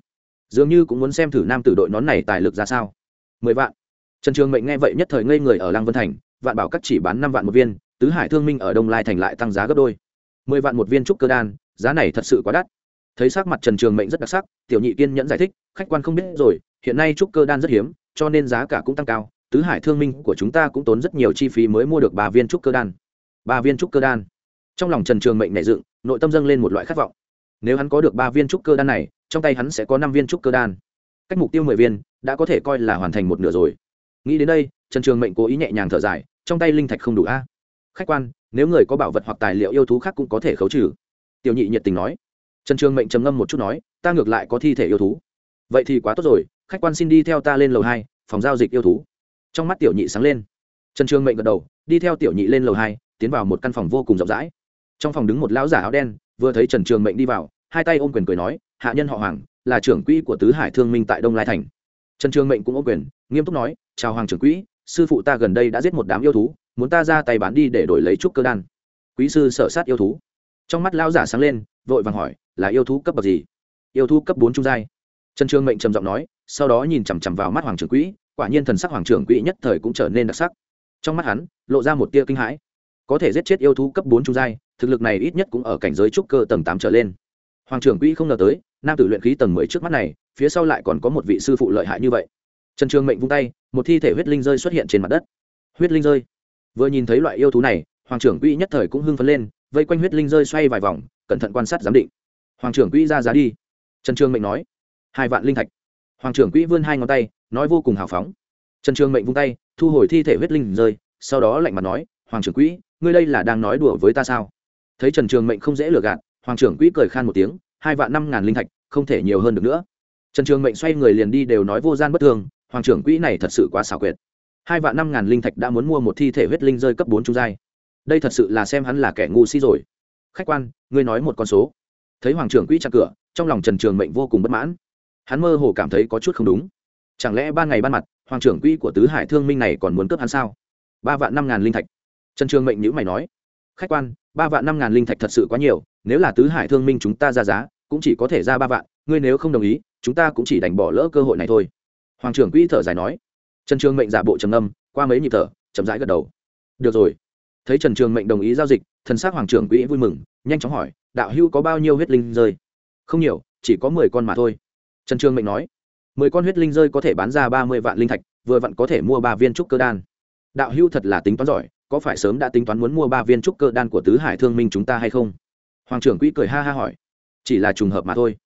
Dường như cũng muốn xem thử nam tử đội nón này tài lực ra sao. Mười vạn. Trần trường mệnh nghe vậy nhất thời ngây người ở Lang vân thành vạn bảo các chỉ bán năm vạn một viên, tứ hải thương minh ở đông lai thành lại tăng giá gấp đôi. Mười vạn một viên trúc cơ đan, giá này thật sự quá đắt. Thấy sắc mặt trần trường mệnh rất đặc sắc, tiểu nhị kiên nhẫn giải thích, khách quan không biết rồi, hiện nay trúc cơ đan rất hiếm, cho nên giá cả cũng tăng cao, tứ hải thương minh của chúng ta cũng tốn rất nhiều chi phí mới mua được ba viên trúc cơ đan. Ba viên trúc cơ đan. Trong lòng trần trường mệnh nảy dựng, nội tâm dâng lên một loại khát vọng. Nếu hắn có được ba viên trúc cơ đan này, trong tay hắn sẽ có năm viên trúc cơ đan. Cách mục tiêu mười viên, đã có thể coi là hoàn thành một nửa rồi. Nghĩ đến đây, trần trường mệnh cố ý nhẹ nhàng thở dài trong tay linh thạch không đủ a. Khách quan, nếu người có bảo vật hoặc tài liệu yêu thú khác cũng có thể khấu trừ. Tiểu nhị nhiệt tình nói. Trần trường mệnh trầm ngâm một chút nói, ta ngược lại có thi thể yêu thú. Vậy thì quá tốt rồi, khách quan xin đi theo ta lên lầu hai, phòng giao dịch yêu thú. Trong mắt tiểu nhị sáng lên. Trần trường mệnh gật đầu, đi theo tiểu nhị lên lầu hai, tiến vào một căn phòng vô cùng rộng rãi. Trong phòng đứng một lão giả áo đen, vừa thấy trần trường mệnh đi vào, hai tay ôm quyền cười nói, hạ nhân họ hoàng, là trưởng quỹ của tứ hải thương minh tại đông lai thành. Trần trường mệnh cũng ôm quyền, nghiêm túc nói, chào hoàng trưởng quỹ sư phụ ta gần đây đã giết một đám yêu thú, muốn ta ra tay bán đi để đổi lấy trúc cơ đan. Quý sư sở sát yêu thú. Trong mắt lão giả sáng lên, vội vàng hỏi, là yêu thú cấp bậc gì? Yêu thú cấp bốn trung giai. Trần trường mệnh trầm giọng nói, sau đó nhìn chằm chằm vào mắt hoàng trưởng quỹ, quả nhiên thần sắc hoàng trưởng quỹ nhất thời cũng trở nên đặc sắc. Trong mắt hắn, lộ ra một tia kinh hãi. Có thể giết chết yêu thú cấp bốn trung giai, thực lực này ít nhất cũng ở cảnh giới trúc cơ tầng tám trở lên. Hoàng trưởng quỹ không ngờ tới, nam tử luyện khí tầng mười trước mắt này, phía sau lại còn có một vị sư phụ lợi hại như vậy. Trần trường mệnh vung tay một thi thể huyết linh rơi xuất hiện trên mặt đất. Huyết linh rơi. Vừa nhìn thấy loại yêu thú này, hoàng trưởng quỹ nhất thời cũng hưng phấn lên, vây quanh huyết linh rơi xoay vài vòng, cẩn thận quan sát giám định. Hoàng trưởng quỹ ra giá đi. Trần trường mệnh nói. Hai vạn linh thạch. Hoàng trưởng quỹ vươn hai ngón tay, nói vô cùng hào phóng. Trần trường mệnh vung tay, thu hồi thi thể huyết linh rơi, sau đó lạnh mặt nói, hoàng trưởng quỹ, ngươi đây là đang nói đùa với ta sao? Thấy trần trường mệnh không dễ lừa gạt, hoàng trưởng quỹ cười khan một tiếng, hai vạn năm ngàn linh thạch, không thể nhiều hơn được nữa. Trần trường mệnh xoay người liền đi đều nói vô gian bất thường hoàng trưởng quỹ này thật sự quá xảo quyệt. Hai vạn năm ngàn linh thạch đã muốn mua một thi thể huyết linh rơi cấp bốn trung giai. Đây thật sự là xem hắn là kẻ ngu si rồi. Khách quan, ngươi nói một con số. Thấy hoàng trưởng quỹ chặt cửa, trong lòng trần trường mệnh vô cùng bất mãn. Hắn mơ hồ cảm thấy có chút không đúng. Chẳng lẽ ban ngày ban mặt, hoàng trưởng quỹ của tứ hải thương minh này còn muốn cướp hắn sao? Ba vạn năm ngàn linh thạch. Trần trường mệnh nhữ mày nói. Khách quan, ba vạn năm ngàn linh thạch thật sự quá nhiều, nếu là tứ hải thương minh chúng ta ra giá, cũng chỉ có thể ra ba vạn, ngươi nếu không đồng ý, chúng ta cũng chỉ đành bỏ lỡ cơ hội này thôi hoàng trưởng quỹ thở dài nói. Trần trường mệnh giả bộ trầm âm qua mấy nhịp thở, chậm rãi gật đầu. Được rồi. Thấy trần trường mệnh đồng ý giao dịch, thần s á c hoàng trưởng quỹ vui mừng, nhanh chóng hỏi, đạo hưu có bao nhiêu huyết linh rơi? Không nhiều, chỉ có mười con mà thôi. Trần trường mệnh nói, mười con huyết linh rơi có thể bán ra ba mươi vạn linh thạch, vừa vặn có thể mua ba viên trúc cơ đan. Đạo hưu thật là tính toán giỏi, có phải sớm đã tính toán muốn mua ba viên trúc cơ đan của tứ hải thương minh chúng ta hay không? Hoàng trưởng quỹ cười ha ha hỏi, chỉ là trùng hợp mà thôi.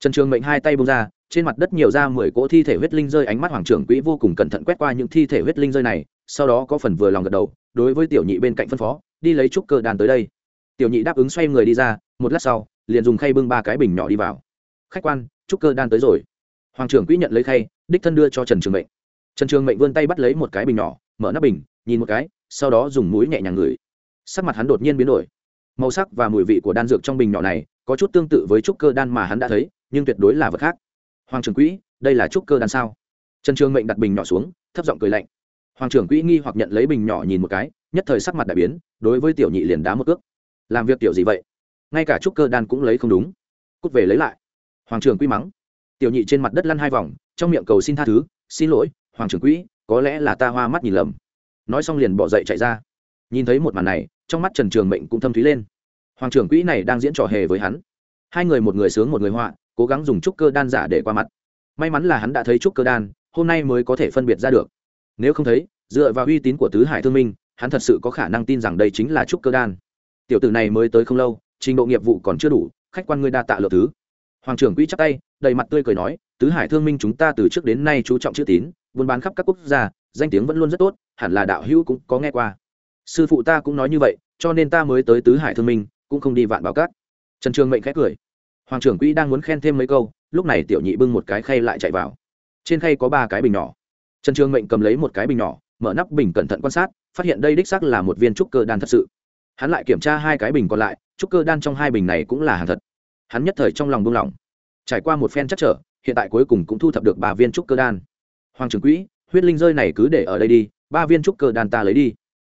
Trần trường mệnh hai tay bông ra trên mặt đất nhiều ra mười cỗ thi thể huyết linh rơi, ánh mắt hoàng trưởng quỹ vô cùng cẩn thận quét qua những thi thể huyết linh rơi này, sau đó có phần vừa lòng gật đầu, đối với tiểu nhị bên cạnh phân phó, đi lấy trúc cơ đàn tới đây. Tiểu nhị đáp ứng xoay người đi ra, một lát sau, liền dùng khay bưng ba cái bình nhỏ đi vào. Khách quan, trúc cơ đan tới rồi. Hoàng trưởng quỹ nhận lấy khay, đích thân đưa cho trần trường mệnh. Trần trường mệnh vươn tay bắt lấy một cái bình nhỏ, mở nắp bình, nhìn một cái, sau đó dùng mũi nhẹ nhàng ngửi. Sắc mặt hắn đột nhiên biến đổi. Màu sắc và mùi vị của đan dược trong bình nhỏ này có chút tương tự với trúc cơ đan mà hắn đã thấy, nhưng tuyệt đối là vật khác hoàng trưởng quỹ, đây là trúc cơ đan sao? Trần trường mệnh đặt bình nhỏ xuống, thấp giọng cười lạnh. Hoàng trưởng quỹ nghi hoặc nhận lấy bình nhỏ nhìn một cái, nhất thời sắc mặt đại biến, đối với tiểu nhị liền đá một cước. Làm việc tiểu gì vậy? Ngay cả trúc cơ đan cũng lấy không đúng. Cút về lấy lại. Hoàng trưởng quỹ mắng. Tiểu nhị trên mặt đất lăn hai vòng, trong miệng cầu xin tha thứ, xin lỗi, hoàng trưởng quỹ, có lẽ là ta hoa mắt nhìn lầm. Nói xong liền bỏ dậy chạy ra. Nhìn thấy một màn này, trong mắt trần trường mệnh cũng thâm thúy lên. Hoàng trưởng quỹ này đang diễn trò hề với hắn. Hai người một người sướng một người họa cố gắng dùng trúc cơ đan giả để qua mặt. May mắn là hắn đã thấy trúc cơ đan, hôm nay mới có thể phân biệt ra được. Nếu không thấy, dựa vào uy tín của tứ hải thương minh, hắn thật sự có khả năng tin rằng đây chính là trúc cơ đan. Tiểu tử này mới tới không lâu, trình độ nghiệp vụ còn chưa đủ, khách quan ngươi đa tạ lượt thứ. Hoàng trưởng quỹ chắc tay, đầy mặt tươi cười nói, tứ hải thương minh chúng ta từ trước đến nay chú trọng chữ tín, buôn bán khắp các quốc gia, danh tiếng vẫn luôn rất tốt, hẳn là đạo hữu cũng có nghe qua. Sư phụ ta cũng nói như vậy, cho nên ta mới tới tứ hải thương minh, cũng không đi vạn báo cát. Trần trường mệnh khẽ cười hoàng trưởng quỹ đang muốn khen thêm mấy câu, lúc này tiểu nhị bưng một cái khay lại chạy vào. Trên khay có ba cái bình nhỏ. Trần trường mệnh cầm lấy một cái bình nhỏ, mở nắp bình cẩn thận quan sát, phát hiện đây đích xác là một viên trúc cơ đan thật sự. Hắn lại kiểm tra hai cái bình còn lại, trúc cơ đan trong hai bình này cũng là hàng thật. Hắn nhất thời trong lòng buông lỏng. Trải qua một phen chắc trở, hiện tại cuối cùng cũng thu thập được ba viên trúc cơ đan. Hoàng trưởng quỹ, huyết linh rơi này cứ để ở đây đi, ba viên trúc cơ đan ta lấy đi.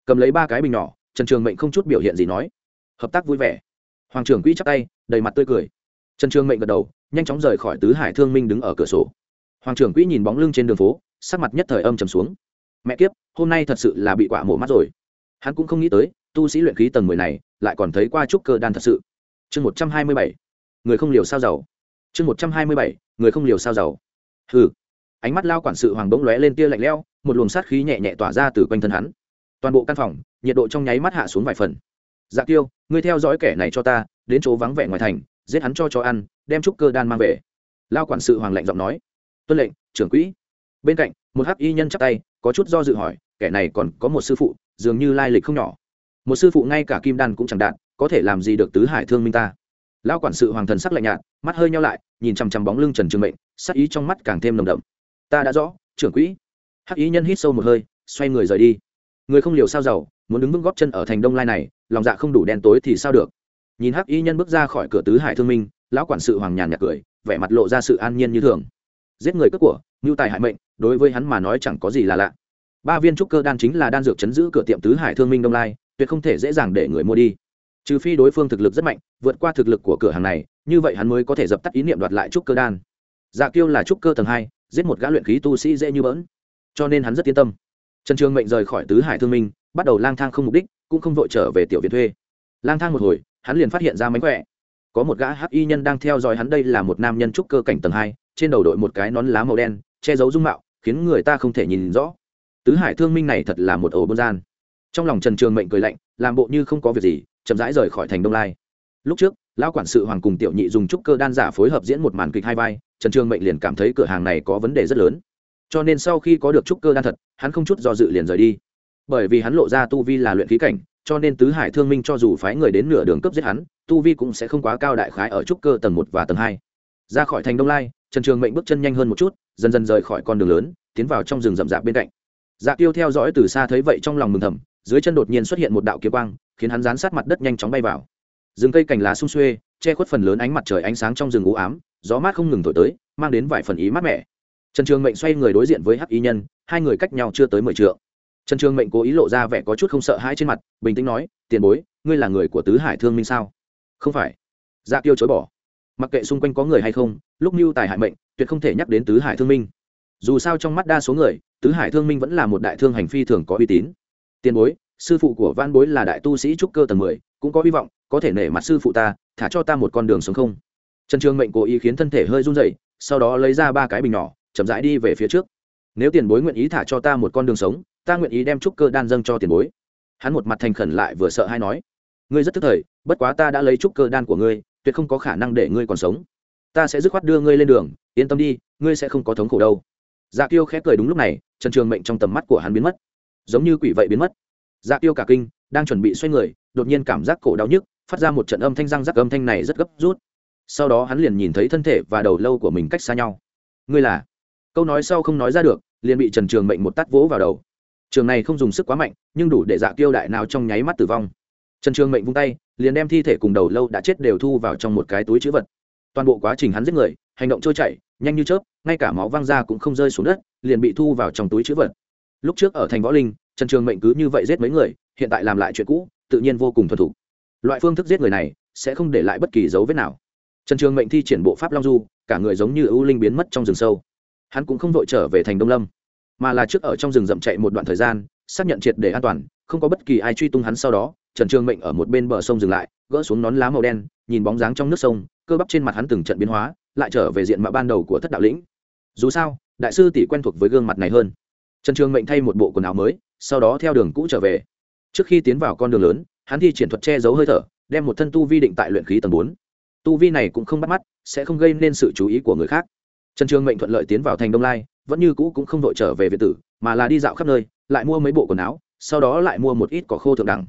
Cầm lấy ba cái bình nhỏ, trần trường mệnh không chút biểu hiện gì nói. Hợp tác vui vẻ. Hoàng trưởng quỹ chắp tay, đầy mặt tươi cười trần trường mệnh gật đầu, nhanh chóng rời khỏi tứ hải thương minh đứng ở cửa sổ. Hoàng trưởng quỹ nhìn bóng lưng trên đường phố, sắc mặt nhất thời âm trầm xuống. Mẹ kiếp, hôm nay thật sự là bị quả mổ mắt rồi. Hắn cũng không nghĩ tới, tu sĩ luyện khí tầng mười này, lại còn thấy qua trúc cơ đan thật sự. Chương một trăm hai mươi bảy. Người không liều sao giàu. Chương một trăm hai mươi bảy. Người không liều sao giàu. Hừ. Ánh mắt lao quản sự hoàng bỗng lóe lên tia lạnh lẽo, một luồng sát khí nhẹ nhẹ tỏa ra từ quanh thân hắn. Toàn bộ căn phòng, nhiệt độ trong nháy mắt hạ xuống vài phần. Dạ tiêu, ngươi theo dõi kẻ này cho ta, đến chỗ vắng vẻ ngoài thành giết hắn cho cho ăn, đem trúc cơ đan mang về. Lao quản sự hoàng lạnh giọng nói, tuân lệnh, trưởng quỹ. Bên cạnh, một hắc y nhân chắc tay, có chút do dự hỏi, kẻ này còn có một sư phụ, dường như lai lịch không nhỏ. Một sư phụ ngay cả kim đan cũng chẳng đạn có thể làm gì được tứ hải thương minh ta? Lao quản sự hoàng thần sắc lạnh nhạt, mắt hơi nhau lại, nhìn chằm chằm bóng lưng trần trường mệnh, sắc ý trong mắt càng thêm nồng đậm. Ta đã rõ, trưởng quỹ. Hắc ý nhân hít sâu một hơi, xoay người rời đi. Người không liều sao giàu, muốn đứng vững góp chân ở thành đông lai này, lòng dạ không đủ đen tối thì sao được? Nhìn hắc y nhân bước ra khỏi cửa tứ hải thương minh, lão quản sự hoàng nhàn nhạt cười, vẻ mặt lộ ra sự an nhiên như thường. Giết người cướp của, ngưu tài hại mệnh, đối với hắn mà nói chẳng có gì là lạ. Ba viên trúc cơ đan chính là đan dược chấn giữ cửa tiệm tứ hải thương minh đông lai, tuyệt không thể dễ dàng để người mua đi. Trừ phi đối phương thực lực rất mạnh, vượt qua thực lực của cửa hàng này, như vậy hắn mới có thể dập tắt ý niệm đoạt lại trúc cơ đan. Dạ kiêu là trúc cơ tầng hai, giết một gã luyện khí tu sĩ dễ như bỡn. Cho nên hắn rất yên tâm. Trần trường mệnh rời khỏi tứ hải thương minh, bắt đầu lang thang không mục đích, cũng không vội trở về tiểu viện thuê. Lang thang một hồi hắn liền phát hiện ra mánh khỏe. Có một gã hắc y nhân đang theo dõi hắn, đây là một nam nhân trúc cơ cảnh tầng hai, trên đầu đội một cái nón lá màu đen, che giấu dung mạo, khiến người ta không thể nhìn rõ. Tứ hải thương minh này thật là một ổ buôn gian. Trong lòng trần trường mệnh cười lạnh, làm bộ như không có việc gì, chậm rãi rời khỏi thành đông lai. Lúc trước, lão quản sự hoàng cùng tiểu nhị dùng trúc cơ đan giả phối hợp diễn một màn kịch hai vai, trần trường mệnh liền cảm thấy cửa hàng này có vấn đề rất lớn. Cho nên sau khi có được trúc cơ đan thật, hắn không chút do dự liền rời đi. Bởi vì hắn lộ ra tu vi là luyện khí cảnh cho nên tứ hải thương minh cho dù phái người đến nửa đường cấp giết hắn, tu vi cũng sẽ không quá cao đại khái ở trúc cơ tầng một và tầng hai. Ra khỏi thành đông lai, trần trường mệnh bước chân nhanh hơn một chút, dần dần rời khỏi con đường lớn, tiến vào trong rừng rậm rạp bên cạnh. Dạ tiêu theo dõi từ xa thấy vậy trong lòng mừng thầm, dưới chân đột nhiên xuất hiện một đạo kiếm quang, khiến hắn dán sát mặt đất nhanh chóng bay vào. Rừng cây cành lá sung xuê, che khuất phần lớn ánh mặt trời ánh sáng trong rừng u ám, gió mát không ngừng thổi tới, mang đến vài phần ý mát mẻ. Trần trường mệnh xoay người đối diện với hắc y nhân, hai người cách nhau chưa tới mười t trần trường mệnh cố ý lộ ra vẻ có chút không sợ hãi trên mặt, bình tĩnh nói, tiền bối, ngươi là người của tứ hải thương minh sao? Không phải. Dạ tiêu chối bỏ. Mặc kệ xung quanh có người hay không, lúc mưu tài hại mệnh, tuyệt không thể nhắc đến tứ hải thương minh. Dù sao trong mắt đa số người, tứ hải thương minh vẫn là một đại thương hành phi thường có uy tín. Tiền bối, sư phụ của văn bối là đại tu sĩ trúc cơ tầng mười, cũng có hy vọng, có thể nể mặt sư phụ ta, thả cho ta một con đường sống không? Trần trường mệnh cố ý khiến thân thể hơi run dậy sau đó lấy ra ba cái bình nhỏ, chậm rãi đi về phía trước. Nếu tiền bối nguyện ý thả cho ta một con đường sống ta nguyện ý đem trúc cơ đan dâng cho tiền bối. Hắn một mặt thành khẩn lại vừa sợ hay nói, ngươi rất tức thời, bất quá ta đã lấy trúc cơ đan của ngươi, tuyệt không có khả năng để ngươi còn sống. Ta sẽ dứt khoát đưa ngươi lên đường, yên tâm đi, ngươi sẽ không có thống khổ đâu. Dạ tiêu khẽ cười đúng lúc này, trần trường mệnh trong tầm mắt của hắn biến mất. Giống như quỷ vậy biến mất. Dạ tiêu cả kinh, đang chuẩn bị xoay người, đột nhiên cảm giác cổ đau nhức, phát ra một trận âm thanh răng rắc, âm thanh này rất gấp rút. Sau đó hắn liền nhìn thấy thân thể và đầu lâu của mình cách xa nhau. Ngươi là? Câu nói sau không nói ra được, liền bị trần trường mệnh một tắt vỗ vào đầu trường này không dùng sức quá mạnh, nhưng đủ để dạ tiêu đại nào trong nháy mắt tử vong. Trần trường mệnh vung tay, liền đem thi thể cùng đầu lâu đã chết đều thu vào trong một cái túi chữ vật. Toàn bộ quá trình hắn giết người, hành động trôi chảy, nhanh như chớp, ngay cả máu văng ra cũng không rơi xuống đất, liền bị thu vào trong túi chữ vật. Lúc trước ở thành võ linh, trần trường mệnh cứ như vậy giết mấy người, hiện tại làm lại chuyện cũ, tự nhiên vô cùng thuần thủ. loại phương thức giết người này, sẽ không để lại bất kỳ dấu vết nào. Trần trường mệnh thi triển bộ pháp long du, cả người giống như ưu linh biến mất trong rừng sâu. Hắn cũng không vội trở về thành đông lâm mà là trước ở trong rừng rậm chạy một đoạn thời gian, xác nhận triệt để an toàn, không có bất kỳ ai truy tung hắn sau đó, trần trường mệnh ở một bên bờ sông dừng lại, gỡ xuống nón lá màu đen, nhìn bóng dáng trong nước sông, cơ bắp trên mặt hắn từng trận biến hóa, lại trở về diện mạo ban đầu của thất đạo lĩnh. Dù sao, đại sư tỷ quen thuộc với gương mặt này hơn. Trần trường mệnh thay một bộ quần áo mới, sau đó theo đường cũ trở về. Trước khi tiến vào con đường lớn, hắn thi triển thuật che giấu hơi thở, đem một thân tu vi định tại luyện khí tầng bốn. Tu vi này cũng không bắt mắt, sẽ không gây nên sự chú ý của người khác. Trần trường mệnh thuận lợi tiến vào thành đông lai vẫn như cũ cũng không đội trở về việt tử, mà là đi dạo khắp nơi, lại mua mấy bộ quần áo, sau đó lại mua một ít cỏ khô thượng đẳng.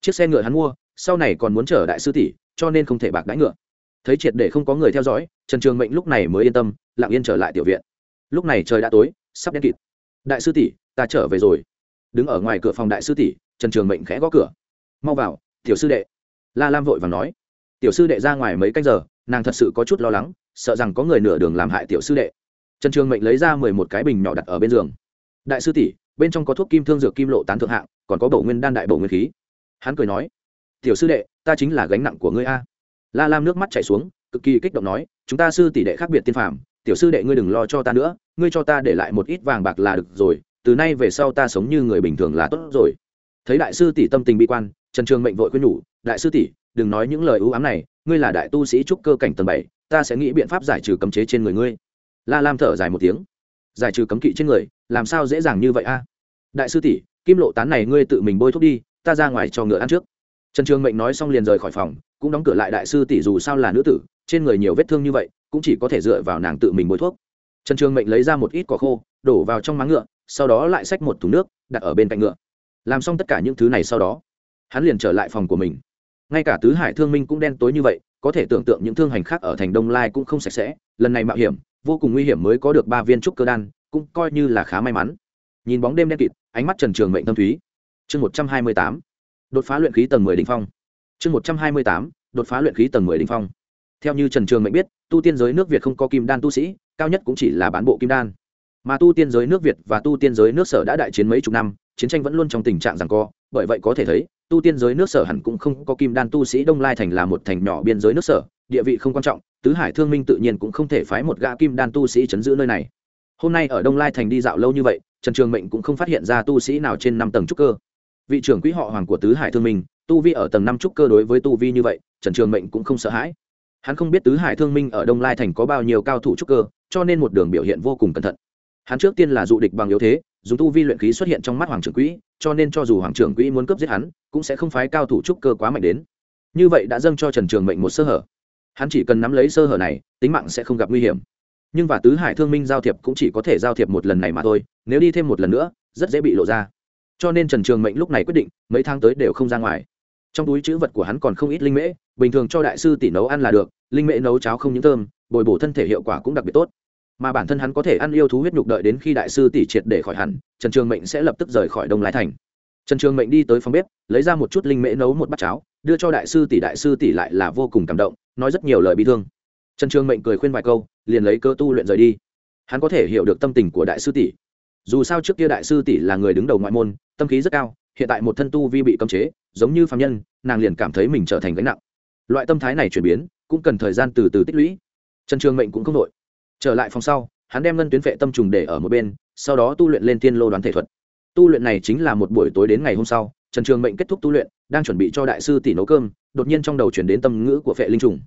Chiếc xe ngựa hắn mua, sau này còn muốn chở đại sư tỷ, cho nên không thể bạc đãi ngựa. Thấy triệt để không có người theo dõi, trần trường mệnh lúc này mới yên tâm, lặng yên trở lại tiểu viện. Lúc này trời đã tối, sắp đen kịt. Đại sư tỷ, ta trở về rồi. Đứng ở ngoài cửa phòng đại sư tỷ, trần trường mệnh khẽ gõ cửa. Mau vào, tiểu sư đệ. La lam vội và nói. Tiểu sư đệ ra ngoài mấy canh giờ, nàng thật sự có chút lo lắng, sợ rằng có người nửa đường làm hại tiểu sư đệ trần trường mệnh lấy ra mười một cái bình nhỏ đặt ở bên giường. Đại sư tỷ, bên trong có thuốc kim thương dược kim lộ tán thượng hạng, còn có bổ nguyên đan đại bổ nguyên khí. Hắn cười nói, tiểu sư đệ, ta chính là gánh nặng của ngươi a. La lam nước mắt chảy xuống, cực kỳ kích động nói, chúng ta sư tỷ đệ khác biệt tiên phàm, tiểu sư đệ ngươi đừng lo cho ta nữa, ngươi cho ta để lại một ít vàng bạc là được rồi, từ nay về sau ta sống như người bình thường là tốt rồi. Thấy đại sư tỷ tâm tình bi quan, trần trường mệnh vội khuyên nhủ, đại sư tỷ, đừng nói những lời ưu ám này, ngươi là đại tu sĩ trúc cơ cảnh tầng bảy, ta sẽ nghĩ biện pháp giải trừ cấm chế trên người ngươi la lam thở dài một tiếng. Giải trừ cấm kỵ trên người, làm sao dễ dàng như vậy a? Đại sư tỷ, kim lộ tán này ngươi tự mình bôi thuốc đi, ta ra ngoài cho ngựa ăn trước. Trần trường mệnh nói xong liền rời khỏi phòng, cũng đóng cửa lại đại sư tỷ dù sao là nữ tử, trên người nhiều vết thương như vậy, cũng chỉ có thể dựa vào nàng tự mình bôi thuốc. Trần trường mệnh lấy ra một ít cỏ khô, đổ vào trong máng ngựa, sau đó lại xách một thùng nước, đặt ở bên cạnh ngựa. Làm xong tất cả những thứ này sau đó, hắn liền trở lại phòng của mình. Ngay cả tứ hải thương minh cũng đen tối như vậy, có thể tưởng tượng những thương hành khác ở thành đông lai cũng không sạch sẽ, lần này mạo hiểm vô cùng nguy hiểm mới có được ba viên trúc cơ đan, cũng coi như là khá may mắn. Nhìn bóng đêm đen kịt, ánh mắt trần trường mệnh tâm thúy. Chương một trăm hai mươi tám, đột phá luyện khí tầng mười đ ỉ n h phong. Chương một trăm hai mươi tám, đột phá luyện khí tầng mười đ ỉ n h phong. Theo như trần trường mệnh biết, tu tiên giới nước việt không có kim đan tu sĩ, cao nhất cũng chỉ là bán bộ kim đan. Mà tu tiên giới nước việt và tu tiên giới nước sở đã đại chiến mấy chục năm, chiến tranh vẫn luôn trong tình trạng rằng co, bởi vậy có thể thấy, tu tiên giới nước sở hẳn cũng không có kim đan tu sĩ đông lai thành là một thành nhỏ biên giới nước sở, địa vị không quan trọng tứ hải thương minh tự nhiên cũng không thể phái một gã kim đan tu sĩ chấn giữ nơi này. Hôm nay ở đông lai thành đi dạo lâu như vậy, trần trường mệnh cũng không phát hiện ra tu sĩ nào trên năm tầng trúc cơ. Vị trưởng quỹ họ hoàng của tứ hải thương minh, tu vi ở tầng năm trúc cơ đối với tu vi như vậy, trần trường mệnh cũng không sợ hãi. Hắn không biết tứ hải thương minh ở đông lai thành có bao nhiêu cao thủ trúc cơ, cho nên một đường biểu hiện vô cùng cẩn thận. Hắn trước tiên là dụ địch bằng yếu thế, dùng tu vi luyện khí xuất hiện trong mắt hoàng trưởng quỹ, cho nên cho dù hoàng trưởng quỹ muốn cướp giết hắn, cũng sẽ không phái cao thủ trúc cơ quá mạnh đến. Như vậy đã dâng cho trần trường mệnh một sơ hở hắn chỉ cần nắm lấy sơ hở này, tính mạng sẽ không gặp nguy hiểm. Nhưng và tứ hải thương minh giao thiệp cũng chỉ có thể giao thiệp một lần này mà thôi, nếu đi thêm một lần nữa, rất dễ bị lộ ra. Cho nên trần trường mệnh lúc này quyết định, mấy tháng tới đều không ra ngoài. Trong túi chữ vật của hắn còn không ít linh mễ, bình thường cho đại sư tỷ nấu ăn là được, linh mễ nấu cháo không những thơm, bồi bổ thân thể hiệu quả cũng đặc biệt tốt. Mà bản thân hắn có thể ăn yêu thú huyết nhục đợi đến khi đại sư tỷ triệt để khỏi hẳn, trần trường mệnh sẽ lập tức rời khỏi đông lái thành. Trần trường mệnh đi tới phòng bếp, lấy ra một chút linh mễ nấu một bát cháo, đưa cho đại sư tỷ, đại sư tỷ lại là vô cùng cảm động nói rất nhiều lời bị thương. Trần trường mệnh cười khuyên vài câu, liền lấy cơ tu luyện rời đi. Hắn có thể hiểu được tâm tình của đại sư tỷ. Dù sao trước kia đại sư tỷ là người đứng đầu ngoại môn, tâm khí rất cao, hiện tại một thân tu vi bị cấm chế, giống như phạm nhân, nàng liền cảm thấy mình trở thành gánh nặng. Loại tâm thái này chuyển biến, cũng cần thời gian từ từ tích lũy. Trần trường mệnh cũng không đội trở lại phòng sau, hắn đem ngân tuyến vệ tâm trùng để ở một bên, sau đó tu luyện lên thiên lô đoán thể thuật. Tu luyện này chính là một buổi tối đến ngày hôm sau, trần trường mệnh kết thúc tu luyện đang chuẩn bị cho đại sư tỷ nấu cơm, đột nhiên trong đầu chuyển đến tâm ngữ của phệ linh trùng.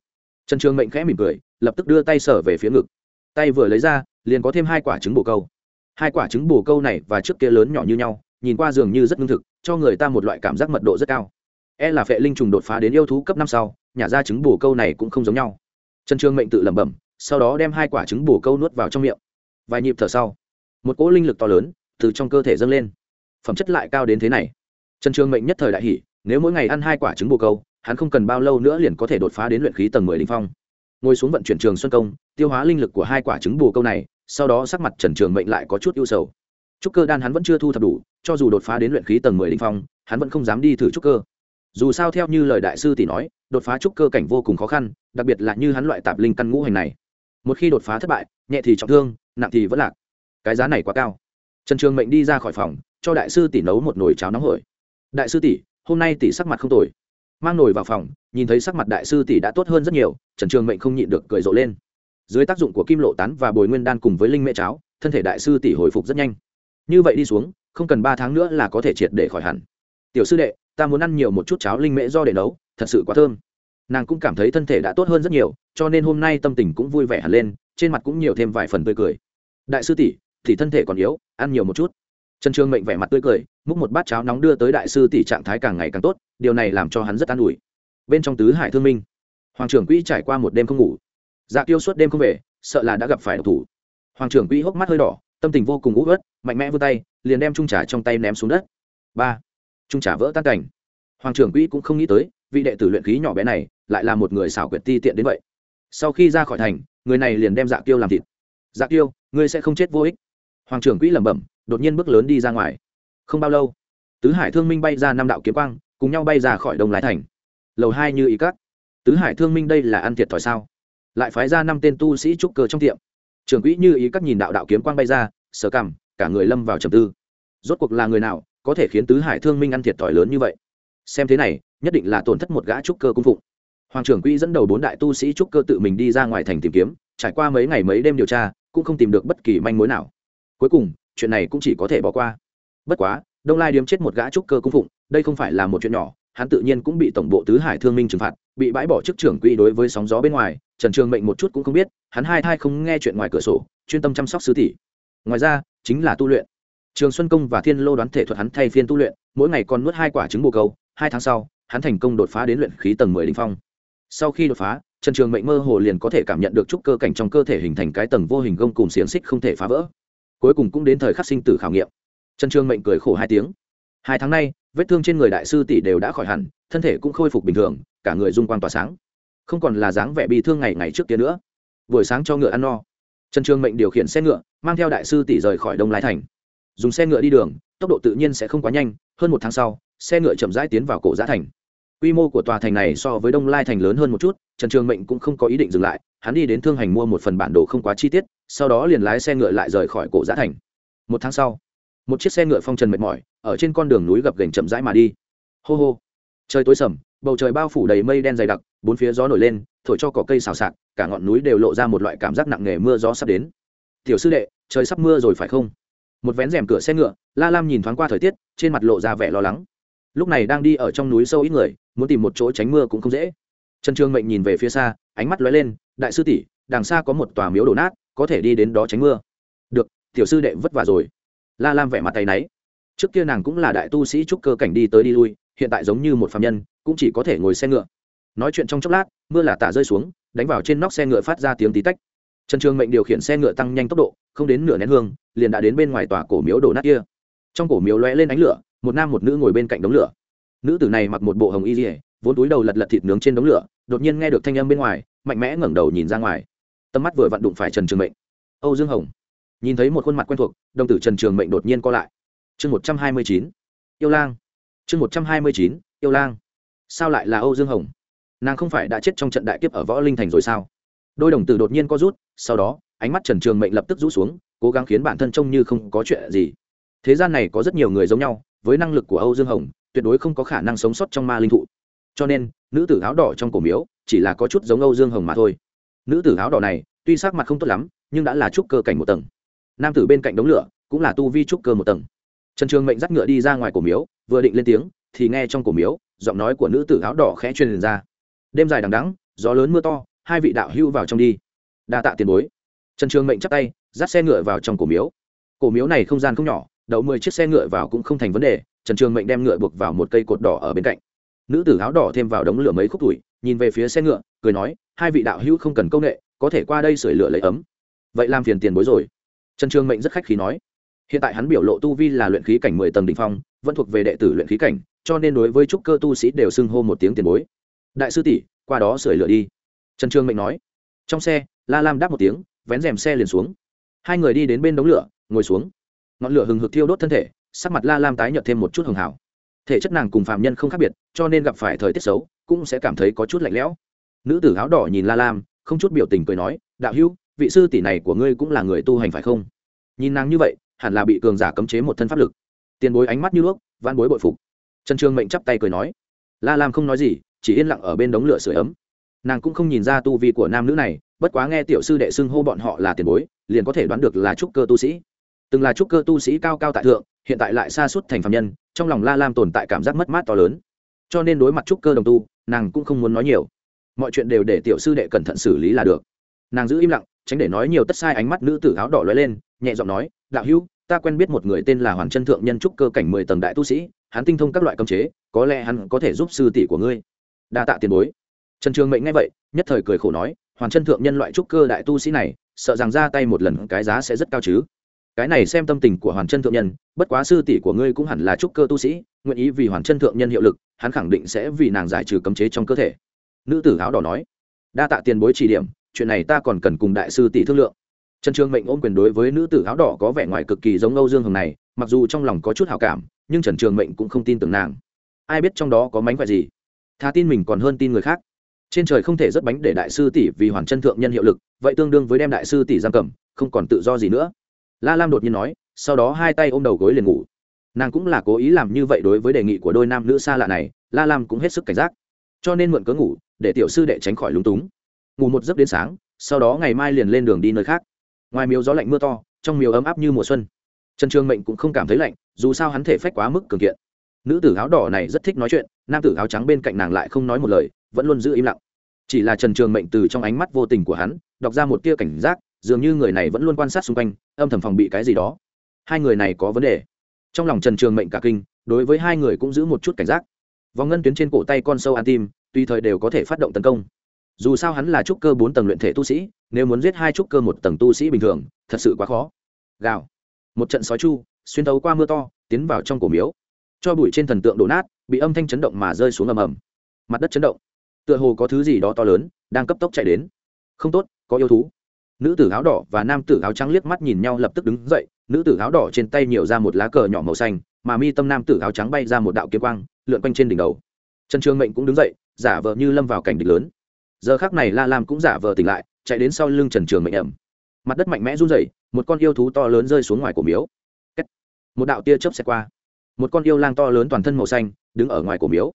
Trần trường mệnh khẽ mỉm cười, lập tức đưa tay sở về phía ngực. Tay vừa lấy ra, liền có thêm hai quả trứng bồ câu. Hai quả trứng bồ câu này và trước kia lớn nhỏ như nhau, nhìn qua dường như rất ngưng thực, cho người ta một loại cảm giác mật độ rất cao. E là phệ linh trùng đột phá đến yêu thú cấp năm sau, nhả ra trứng bồ câu này cũng không giống nhau. Trần trường mệnh tự lẩm bẩm, sau đó đem hai quả trứng bồ câu nuốt vào trong miệng. Vài nhịp thở sau, một cỗ linh lực to lớn từ trong cơ thể dâng lên. Phẩm chất lại cao đến thế này. Trần trường mệnh nhất thời đại hỷ nếu mỗi ngày ăn hai quả trứng bồ câu, hắn không cần bao lâu nữa liền có thể đột phá đến luyện khí tầng mười linh phong. Ngồi xuống vận chuyển trường xuân công, tiêu hóa linh lực của hai quả trứng bồ câu này, sau đó sắc mặt trần trường mệnh lại có chút ưu sầu. Trúc cơ đan hắn vẫn chưa thu thập đủ, cho dù đột phá đến luyện khí tầng mười linh phong, hắn vẫn không dám đi thử trúc cơ. Dù sao theo như lời đại sư tỷ nói, đột phá trúc cơ cảnh vô cùng khó khăn, đặc biệt là như hắn loại tạp linh căn ngũ hành này. Một khi đột phá thất bại, nhẹ thì trọng thương, nặng thì vẫn lạc. Cái giá này quá cao. Trần trường mệnh đi ra khỏi phòng, cho đại sư tỷ nấu một nồi cháo nóng hổi. Đại sư tỷ hôm nay tỷ sắc mặt không tồi. Mang nồi vào phòng, nhìn thấy sắc mặt đại sư tỷ đã tốt hơn rất nhiều, trần trường mệnh không nhịn được cười rộ lên. Dưới tác dụng của kim lộ tán và bồi nguyên đan cùng với linh mẹ cháo, thân thể đại sư tỷ hồi phục rất nhanh. Như vậy đi xuống, không cần ba tháng nữa là có thể triệt để khỏi hẳn. Tiểu sư đệ, ta muốn ăn nhiều một chút cháo linh mễ do để nấu, thật sự quá thơm. Nàng cũng cảm thấy thân thể đã tốt hơn rất nhiều, cho nên hôm nay tâm tình cũng vui vẻ hẳn lên, trên mặt cũng nhiều thêm vài phần tươi cười. Đại sư tỷ, thì thân thể còn yếu, ăn nhiều một chút trần trường mệnh vẻ mặt tươi cười, múc một bát cháo nóng đưa tới đại sư tỷ trạng thái càng ngày càng tốt, điều này làm cho hắn rất an ủi. Bên trong tứ hải thương minh, hoàng trưởng quỹ trải qua một đêm không ngủ. Dạ tiêu suốt đêm không về, sợ là đã gặp phải độc thủ. Hoàng trưởng quỹ hốc mắt hơi đỏ, tâm tình vô cùng ú ớt mạnh mẽ vươn tay, liền đem trung trà trong tay ném xuống đất. Ba trung trà vỡ tan cảnh. Hoàng trưởng quỹ cũng không nghĩ tới, vị đệ tử luyện khí nhỏ bé này lại là một người xảo quyệt ti tiện đến vậy. Sau khi ra khỏi thành, người này liền đem dạ tiêu làm thịt. Dạ tiêu ngươi sẽ không chết vô ích hoàng trưởng quỹ lẩm bẩm, đột nhiên bước lớn đi ra ngoài. Không bao lâu, tứ hải thương minh bay ra năm đạo kiếm quang, cùng nhau bay ra khỏi đông lái thành. Lầu hai như ý cắt tứ hải thương minh đây là ăn thiệt thòi sao? Lại phái ra năm tên tu sĩ trúc cơ trong tiệm. Trưởng quỹ như ý các nhìn đạo đạo kiếm quang bay ra sờ cằm cả người lâm vào trầm tư. Rốt cuộc là người nào có thể khiến tứ hải thương minh ăn thiệt thòi lớn như vậy? Xem thế này, nhất định là tổn thất một gã trúc cơ cung phụng. Hoàng trưởng quỹ dẫn đầu bốn đại tu sĩ trúc cơ tự mình đi ra ngoài thành tìm kiếm, trải qua mấy ngày mấy đêm điều tra, cũng không tìm được bất kỳ manh mối nào cuối cùng, chuyện này cũng chỉ có thể bỏ qua. Bất quá, đông lai điếm chết một gã trúc cơ cung phụng, đây không phải là một chuyện nhỏ, hắn tự nhiên cũng bị tổng bộ tứ hải thương minh trừng phạt, bị bãi bỏ chức trưởng quỹ đối với sóng gió bên ngoài, trần trường mệnh một chút cũng không biết, hắn hai thai không nghe chuyện ngoài cửa sổ, chuyên tâm chăm sóc sứ tỷ. Ngoài ra, chính là tu luyện. Trường xuân công và thiên lô đoán thể thuật hắn thay phiên tu luyện, mỗi ngày còn nuốt hai quả trứng bồ câu, hai tháng sau, hắn thành công đột phá đến luyện khí tầng mười đ phong. Sau khi đột phá, trần trường mệnh mơ hồ liền có thể cảm nhận được chút cơ cảnh trong cơ thể hình thành cái tầng vô hình gông cùng xiềng xích không thể phá vỡ cuối cùng cũng đến thời khắc sinh tử khảo nghiệm. Trần trường mệnh cười khổ hai tiếng. Hai tháng nay, vết thương trên người đại sư tỷ đều đã khỏi hẳn, thân thể cũng khôi phục bình thường, cả người dung quang tỏa sáng. Không còn là dáng vẻ bị thương ngày ngày trước kia nữa. Buổi sáng cho ngựa ăn no. Trần trường mệnh điều khiển xe ngựa, mang theo đại sư tỷ rời khỏi đông lai thành. Dùng xe ngựa đi đường, tốc độ tự nhiên sẽ không quá nhanh, hơn một tháng sau, xe ngựa chậm rãi tiến vào cổ giã thành. Quy mô của tòa thành này so với đông lai thành lớn hơn một chút, trần trường mệnh cũng không có ý định dừng lại hắn đi đến thương hành mua một phần bản đồ không quá chi tiết, sau đó liền lái xe ngựa lại rời khỏi cổ giã thành. Một tháng sau, một chiếc xe ngựa phong trần mệt mỏi, ở trên con đường núi gập gành chậm rãi mà đi. Hô hô. Trời tối sầm, bầu trời bao phủ đầy mây đen dày đặc, bốn phía gió nổi lên, thổi cho cỏ cây xào xạc, cả ngọn núi đều lộ ra một loại cảm giác nặng nề mưa gió sắp đến. Tiểu sư đệ, trời sắp mưa rồi phải không? Một vén rèm cửa xe ngựa, la lam nhìn thoáng qua thời tiết, trên mặt lộ ra vẻ lo lắng. Lúc này đang đi ở trong núi sâu ít người, muốn tìm một chỗ tránh mưa cũng không dễ. Trần Trương mệnh nhìn về phía xa ánh mắt lóe lên, đại sư tỷ, đằng xa có một tòa miếu đổ nát, có thể đi đến đó tránh mưa. Được, tiểu sư đệ vất vả rồi. La lam vẻ mặt tay náy. Trước kia nàng cũng là đại tu sĩ trúc cơ cảnh đi tới đi lui, hiện tại giống như một phạm nhân, cũng chỉ có thể ngồi xe ngựa. Nói chuyện trong chốc lát, mưa là tạ rơi xuống, đánh vào trên nóc xe ngựa phát ra tiếng tí tách. Trần trường mệnh điều khiển xe ngựa tăng nhanh tốc độ, không đến nửa nén hương, liền đã đến bên ngoài tòa cổ miếu đổ nát kia. Trong cổ miếu lóe lên ánh lửa, một nam một nữ ngồi bên cạnh đống lửa. Nữ tử này mặc một bộ hồng y dỉa vốn túi đầu lật lật thịt nướng trên đống lửa, đột nhiên nghe được thanh âm bên ngoài, mạnh mẽ ngẩng đầu nhìn ra ngoài. Tầm mắt vừa vặn đụng phải trần trường mệnh. Âu dương hồng. Nhìn thấy một khuôn mặt quen thuộc, đồng tử trần trường mệnh đột nhiên co lại. Chương một trăm hai mươi chín. Yêu lang. Chương một trăm hai mươi chín, yêu lang. Sao lại là âu dương hồng? Nàng không phải đã chết trong trận đại kiếp ở võ linh thành rồi sao? Đôi đồng tử đột nhiên co rút, sau đó, ánh mắt trần trường mệnh lập tức rũ xuống, cố gắng khiến bản thân trông như không có chuyện gì. Thế gian này có rất nhiều người giống nhau, với năng lực của âu dương hồng, tuyệt đối không có khả năng sống sót trong ma linh thụ cho nên nữ tử áo đỏ trong cổ miếu chỉ là có chút giống âu dương hồng mà thôi. Nữ tử áo đỏ này, tuy sắc mặt không tốt lắm, nhưng đã là trúc cơ cảnh một tầng. Nam tử bên cạnh đống lửa, cũng là tu vi trúc cơ một tầng. Trần trường mệnh dắt ngựa đi ra ngoài cổ miếu, vừa định lên tiếng, thì nghe trong cổ miếu, giọng nói của nữ tử áo đỏ khẽ truyền ra. Đêm dài đằng đắng gió lớn mưa to, hai vị đạo hưu vào trong đi. Đa tạ tiền bối. Trần trường mệnh chắp tay, dắt xe ngựa vào trong cổ miếu. Cổ miếu này không gian không nhỏ, đậu mười chiếc xe ngựa vào cũng không thành vấn đề, trần trường mệnh đem ngựa buộc vào một cây cột đỏ ở bên cạnh nữ tử áo đỏ thêm vào đống lửa mấy khúc tuổi, nhìn về phía xe ngựa, cười nói, hai vị đạo hữu không cần công nghệ có thể qua đây sửa lửa lấy ấm. Vậy làm phiền tiền bối rồi. Trần trường mệnh rất khách khí nói. Hiện tại hắn biểu lộ tu vi là luyện khí cảnh mười tầng đ ỉ n h phong, vẫn thuộc về đệ tử luyện khí cảnh, cho nên đối với trúc cơ tu sĩ đều xưng hô một tiếng tiền bối. Đại sư tỷ, qua đó sửa lửa đi. Trần trường mệnh nói. Trong xe, la lam đáp một tiếng, vén rèm xe liền xuống. Hai người đi đến bên đống lửa, ngồi xuống. Ngọn lửa hừng hực thiêu đốt thân thể, sắc mặt la lam tái nhợt thêm một chút hường hảo thể chất nàng cùng phạm nhân không khác biệt, cho nên gặp phải thời tiết xấu, cũng sẽ cảm thấy có chút lạnh lẽo. Nữ tử áo đỏ nhìn la lam, không chút biểu tình cười nói, đạo hữu, vị sư tỷ này của ngươi cũng là người tu hành phải không? Nhìn nàng như vậy, hẳn là bị cường giả cấm chế một thân pháp lực. Tiền bối ánh mắt như đuốc van bối bội phục. Trần trương mệnh chắp tay cười nói, la lam không nói gì, chỉ yên lặng ở bên đống lửa sưởi ấm. Nàng cũng không nhìn ra tu vi của nam nữ này, bất quá nghe tiểu sư đệ xưng hô bọn họ là tiền bối, liền có thể đoán được là trúc cơ tu sĩ. Từng là trúc cơ tu sĩ cao cao tại thượng, hiện tại lại xa suốt thành phạm nhân trong lòng la lam tồn tại cảm giác mất mát to lớn. Cho nên đối mặt trúc cơ đồng tu, nàng cũng không muốn nói nhiều. Mọi chuyện đều để tiểu sư đệ cẩn thận xử lý là được. Nàng giữ im lặng, tránh để nói nhiều tất sai ánh mắt nữ tử áo đỏ lóe lên, nhẹ giọng nói, đạo hữu, ta quen biết một người tên là hoàn chân thượng nhân trúc cơ cảnh mười tầng đại tu sĩ, hắn tinh thông các loại cấm chế, có lẽ hắn có thể giúp sư tỷ của ngươi. Đa tạ tiền bối. Trần trường mệnh nghe vậy, nhất thời cười khổ nói, hoàn chân thượng nhân loại trúc cơ đại tu sĩ này, sợ rằng ra tay một lần cái giá sẽ rất cao chứ cái này xem tâm tình của hoàn chân thượng nhân, bất quá sư tỷ của ngươi cũng hẳn là trúc cơ tu sĩ, nguyện ý vì hoàn chân thượng nhân hiệu lực, hắn khẳng định sẽ vì nàng giải trừ cấm chế trong cơ thể. Nữ tử áo đỏ nói. Đa tạ tiền bối chỉ điểm, chuyện này ta còn cần cùng đại sư tỷ thương lượng. Trần trương mệnh ôm quyền đối với nữ tử áo đỏ có vẻ ngoài cực kỳ giống âu dương hồng này, mặc dù trong lòng có chút hào cảm, nhưng trần trường mệnh cũng không tin tưởng nàng. Ai biết trong đó có mánh khỏe gì? Thà tin mình còn hơn tin người khác. Trên trời không thể rất bánh để đại sư tỷ vì hoàn chân thượng nhân hiệu lực, vậy tương đương với đem đại sư tỷ giam cầm, không còn tự do gì nữa la lam đột nhiên nói, sau đó hai tay ôm đầu gối liền ngủ. Nàng cũng là cố ý làm như vậy đối với đề nghị của đôi nam nữ xa lạ này, la lam cũng hết sức cảnh giác. Cho nên mượn cớ ngủ, để tiểu sư đệ tránh khỏi lúng túng. Ngủ một giấc đến sáng, sau đó ngày mai liền lên đường đi nơi khác. Ngoài miếu gió lạnh mưa to, trong miếu ấm áp như mùa xuân. Trần trường mệnh cũng không cảm thấy lạnh, dù sao hắn thể phách quá mức cường kiện. Nữ tử áo đỏ này rất thích nói chuyện, nam tử áo trắng bên cạnh nàng lại không nói một lời, vẫn luôn giữ im lặng. Chỉ là trần trường mệnh từ trong ánh mắt vô tình của hắn, đọc ra một tia cảnh giác dường như người này vẫn luôn quan sát xung quanh, âm thầm phòng bị cái gì đó. Hai người này có vấn đề. Trong lòng trần trường mệnh cả kinh, đối với hai người cũng giữ một chút cảnh giác. Vòng ngân tuyến trên cổ tay con sâu an tim, tùy thời đều có thể phát động tấn công. Dù sao hắn là trúc cơ bốn tầng luyện thể tu sĩ, nếu muốn giết hai trúc cơ một tầng tu sĩ bình thường, thật sự quá khó. Gào. Một trận sói chu, xuyên thấu qua mưa to, tiến vào trong cổ miếu. Cho bụi trên thần tượng đổ nát, bị âm thanh chấn động mà rơi xuống ầm ầm. Mặt đất chấn động. Tựa hồ có thứ gì đó to lớn, đang cấp tốc chạy đến. Không tốt, có yêu thú nữ tử áo đỏ và nam tử áo trắng liếc mắt nhìn nhau lập tức đứng dậy, nữ tử áo đỏ trên tay nhiều ra một lá cờ nhỏ màu xanh, mà mi tâm nam tử áo trắng bay ra một đạo kiếm quang, lượn quanh trên đỉnh đầu. Trần trường mệnh cũng đứng dậy, giả vờ như lâm vào cảnh địch lớn. Giờ khác này la lam cũng giả vờ tỉnh lại, chạy đến sau lưng trần trường mệnh ẩm. Mặt đất mạnh mẽ run rẩy, một con yêu thú to lớn rơi xuống ngoài cổ miếu. Một đạo tia chớp xẹt qua. Một con yêu lang to lớn toàn thân màu xanh, đứng ở ngoài cổ miếu.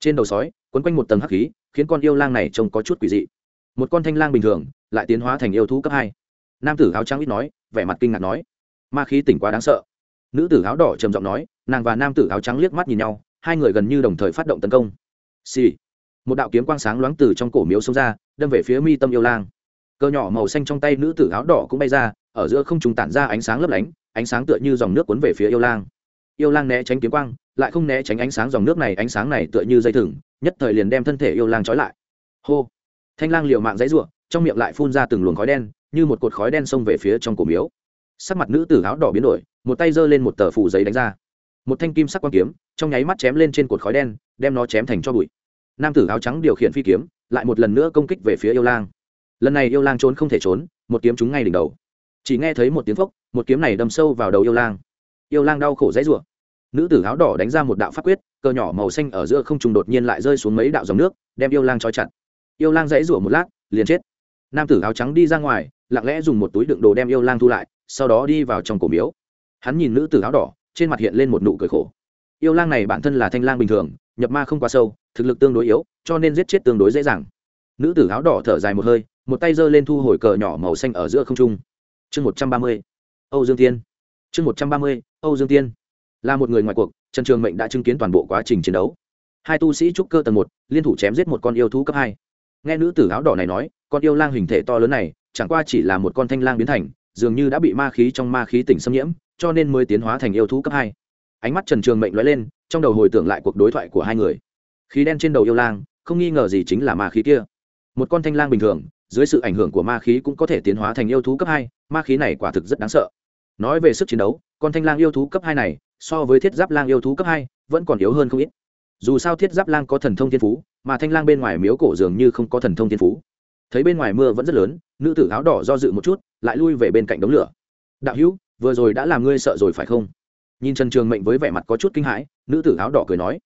Trên đầu sói, quấn quanh một tầng hắc khí, khiến con yêu lang này trông có chút quỷ dị một con thanh lang bình thường, lại tiến hóa thành yêu thú cấp hai. Nam tử áo trắng ít nói, vẻ mặt kinh ngạc nói, ma khí tỉnh quá đáng sợ. Nữ tử áo đỏ trầm giọng nói, nàng và nam tử áo trắng liếc mắt nhìn nhau, hai người gần như đồng thời phát động tấn công. Xì、sì. một đạo kiếm quang sáng loáng từ trong cổ miếu xông ra, đâm về phía mi tâm yêu lang. Cờ nhỏ màu xanh trong tay nữ tử áo đỏ cũng bay ra, ở giữa không trùng tản ra ánh sáng lấp lánh, ánh sáng tựa như dòng nước cuốn về phía yêu lang. Yêu lang né tránh kiếm quang, lại không né tránh ánh sáng dòng nước này, ánh sáng này tựa như dây thừng, nhất thời liền đem thân thể yêu lang trói lại. Hô thanh lang liều mạng dãy ruộng trong miệng lại phun ra từng luồng khói đen, như một cột khói đen xông về phía trong cổ miếu. Sắc mặt nữ tử áo đỏ biến đổi, một tay giơ lên một tờ phủ giấy đánh ra. Một thanh kim sắc quang kiếm, trong nháy mắt chém lên trên cột khói đen, đem nó chém thành cho bụi. Nam tử áo trắng điều khiển phi kiếm, lại một lần nữa công kích về phía yêu lang. Lần này yêu lang trốn không thể trốn, một kiếm trúng ngay đỉnh đầu. Chỉ nghe thấy một tiếng phốc, một kiếm này đâm sâu vào đầu yêu lang. Yêu lang đau khổ dãy rủa nữ tử áo đỏ đánh ra một đạo pháp quyết, cờ nhỏ màu xanh ở giữa không trùng đột nhiên lại rơi xuống mấy đạo dòng nước, đem yêu lang trói chặt yêu lang dãy rủa một lát, liền chết. Nam tử áo trắng đi ra ngoài, lặng lẽ dùng một túi đựng đồ đem yêu lang thu lại, sau đó đi vào trong cổ miếu. Hắn nhìn nữ tử áo đỏ, trên mặt hiện lên một nụ cười khổ. Yêu lang này bản thân là thanh lang bình thường, nhập ma không quá sâu, thực lực tương đối yếu, cho nên giết chết tương đối dễ dàng. Nữ tử áo đỏ thở dài một hơi, một tay giơ lên thu hồi cờ nhỏ màu xanh ở giữa không trung. Chương một trăm ba mươi, âu dương tiên. Chương một trăm ba mươi, âu dương tiên. Là một người ngoài cuộc, trần trường mệnh đã chứng kiến toàn bộ quá trình chiến đấu. Hai tu sĩ trúc cơ tầng một, liên thủ chém giết một con yêu thú cấp hai nghe nữ tử áo đỏ này nói, con yêu lang hình thể to lớn này, chẳng qua chỉ là một con thanh lang biến thành, dường như đã bị ma khí trong ma khí tỉnh xâm nhiễm, cho nên mới tiến hóa thành yêu thú cấp hai. Ánh mắt trần trường mệnh lóe lên, trong đầu hồi tưởng lại cuộc đối thoại của hai người. Khí đen trên đầu yêu lang, không nghi ngờ gì chính là ma khí kia. Một con thanh lang bình thường, dưới sự ảnh hưởng của ma khí cũng có thể tiến hóa thành yêu thú cấp hai, ma khí này quả thực rất đáng sợ. Nói về sức chiến đấu, con thanh lang yêu thú cấp hai này, so với thiết giáp lang yêu thú cấp hai, vẫn còn yếu hơn không ít dù sao thiết giáp lang có thần thông thiên phú, mà thanh lang bên ngoài miếu cổ dường như không có thần thông thiên phú. Thấy bên ngoài mưa vẫn rất lớn, nữ tử áo đỏ do dự một chút, lại lui về bên cạnh đống lửa. Đạo hữu, vừa rồi đã làm ngươi sợ rồi phải không? Nhìn trần trường mệnh với vẻ mặt có chút kinh hãi, nữ tử áo đỏ cười nói.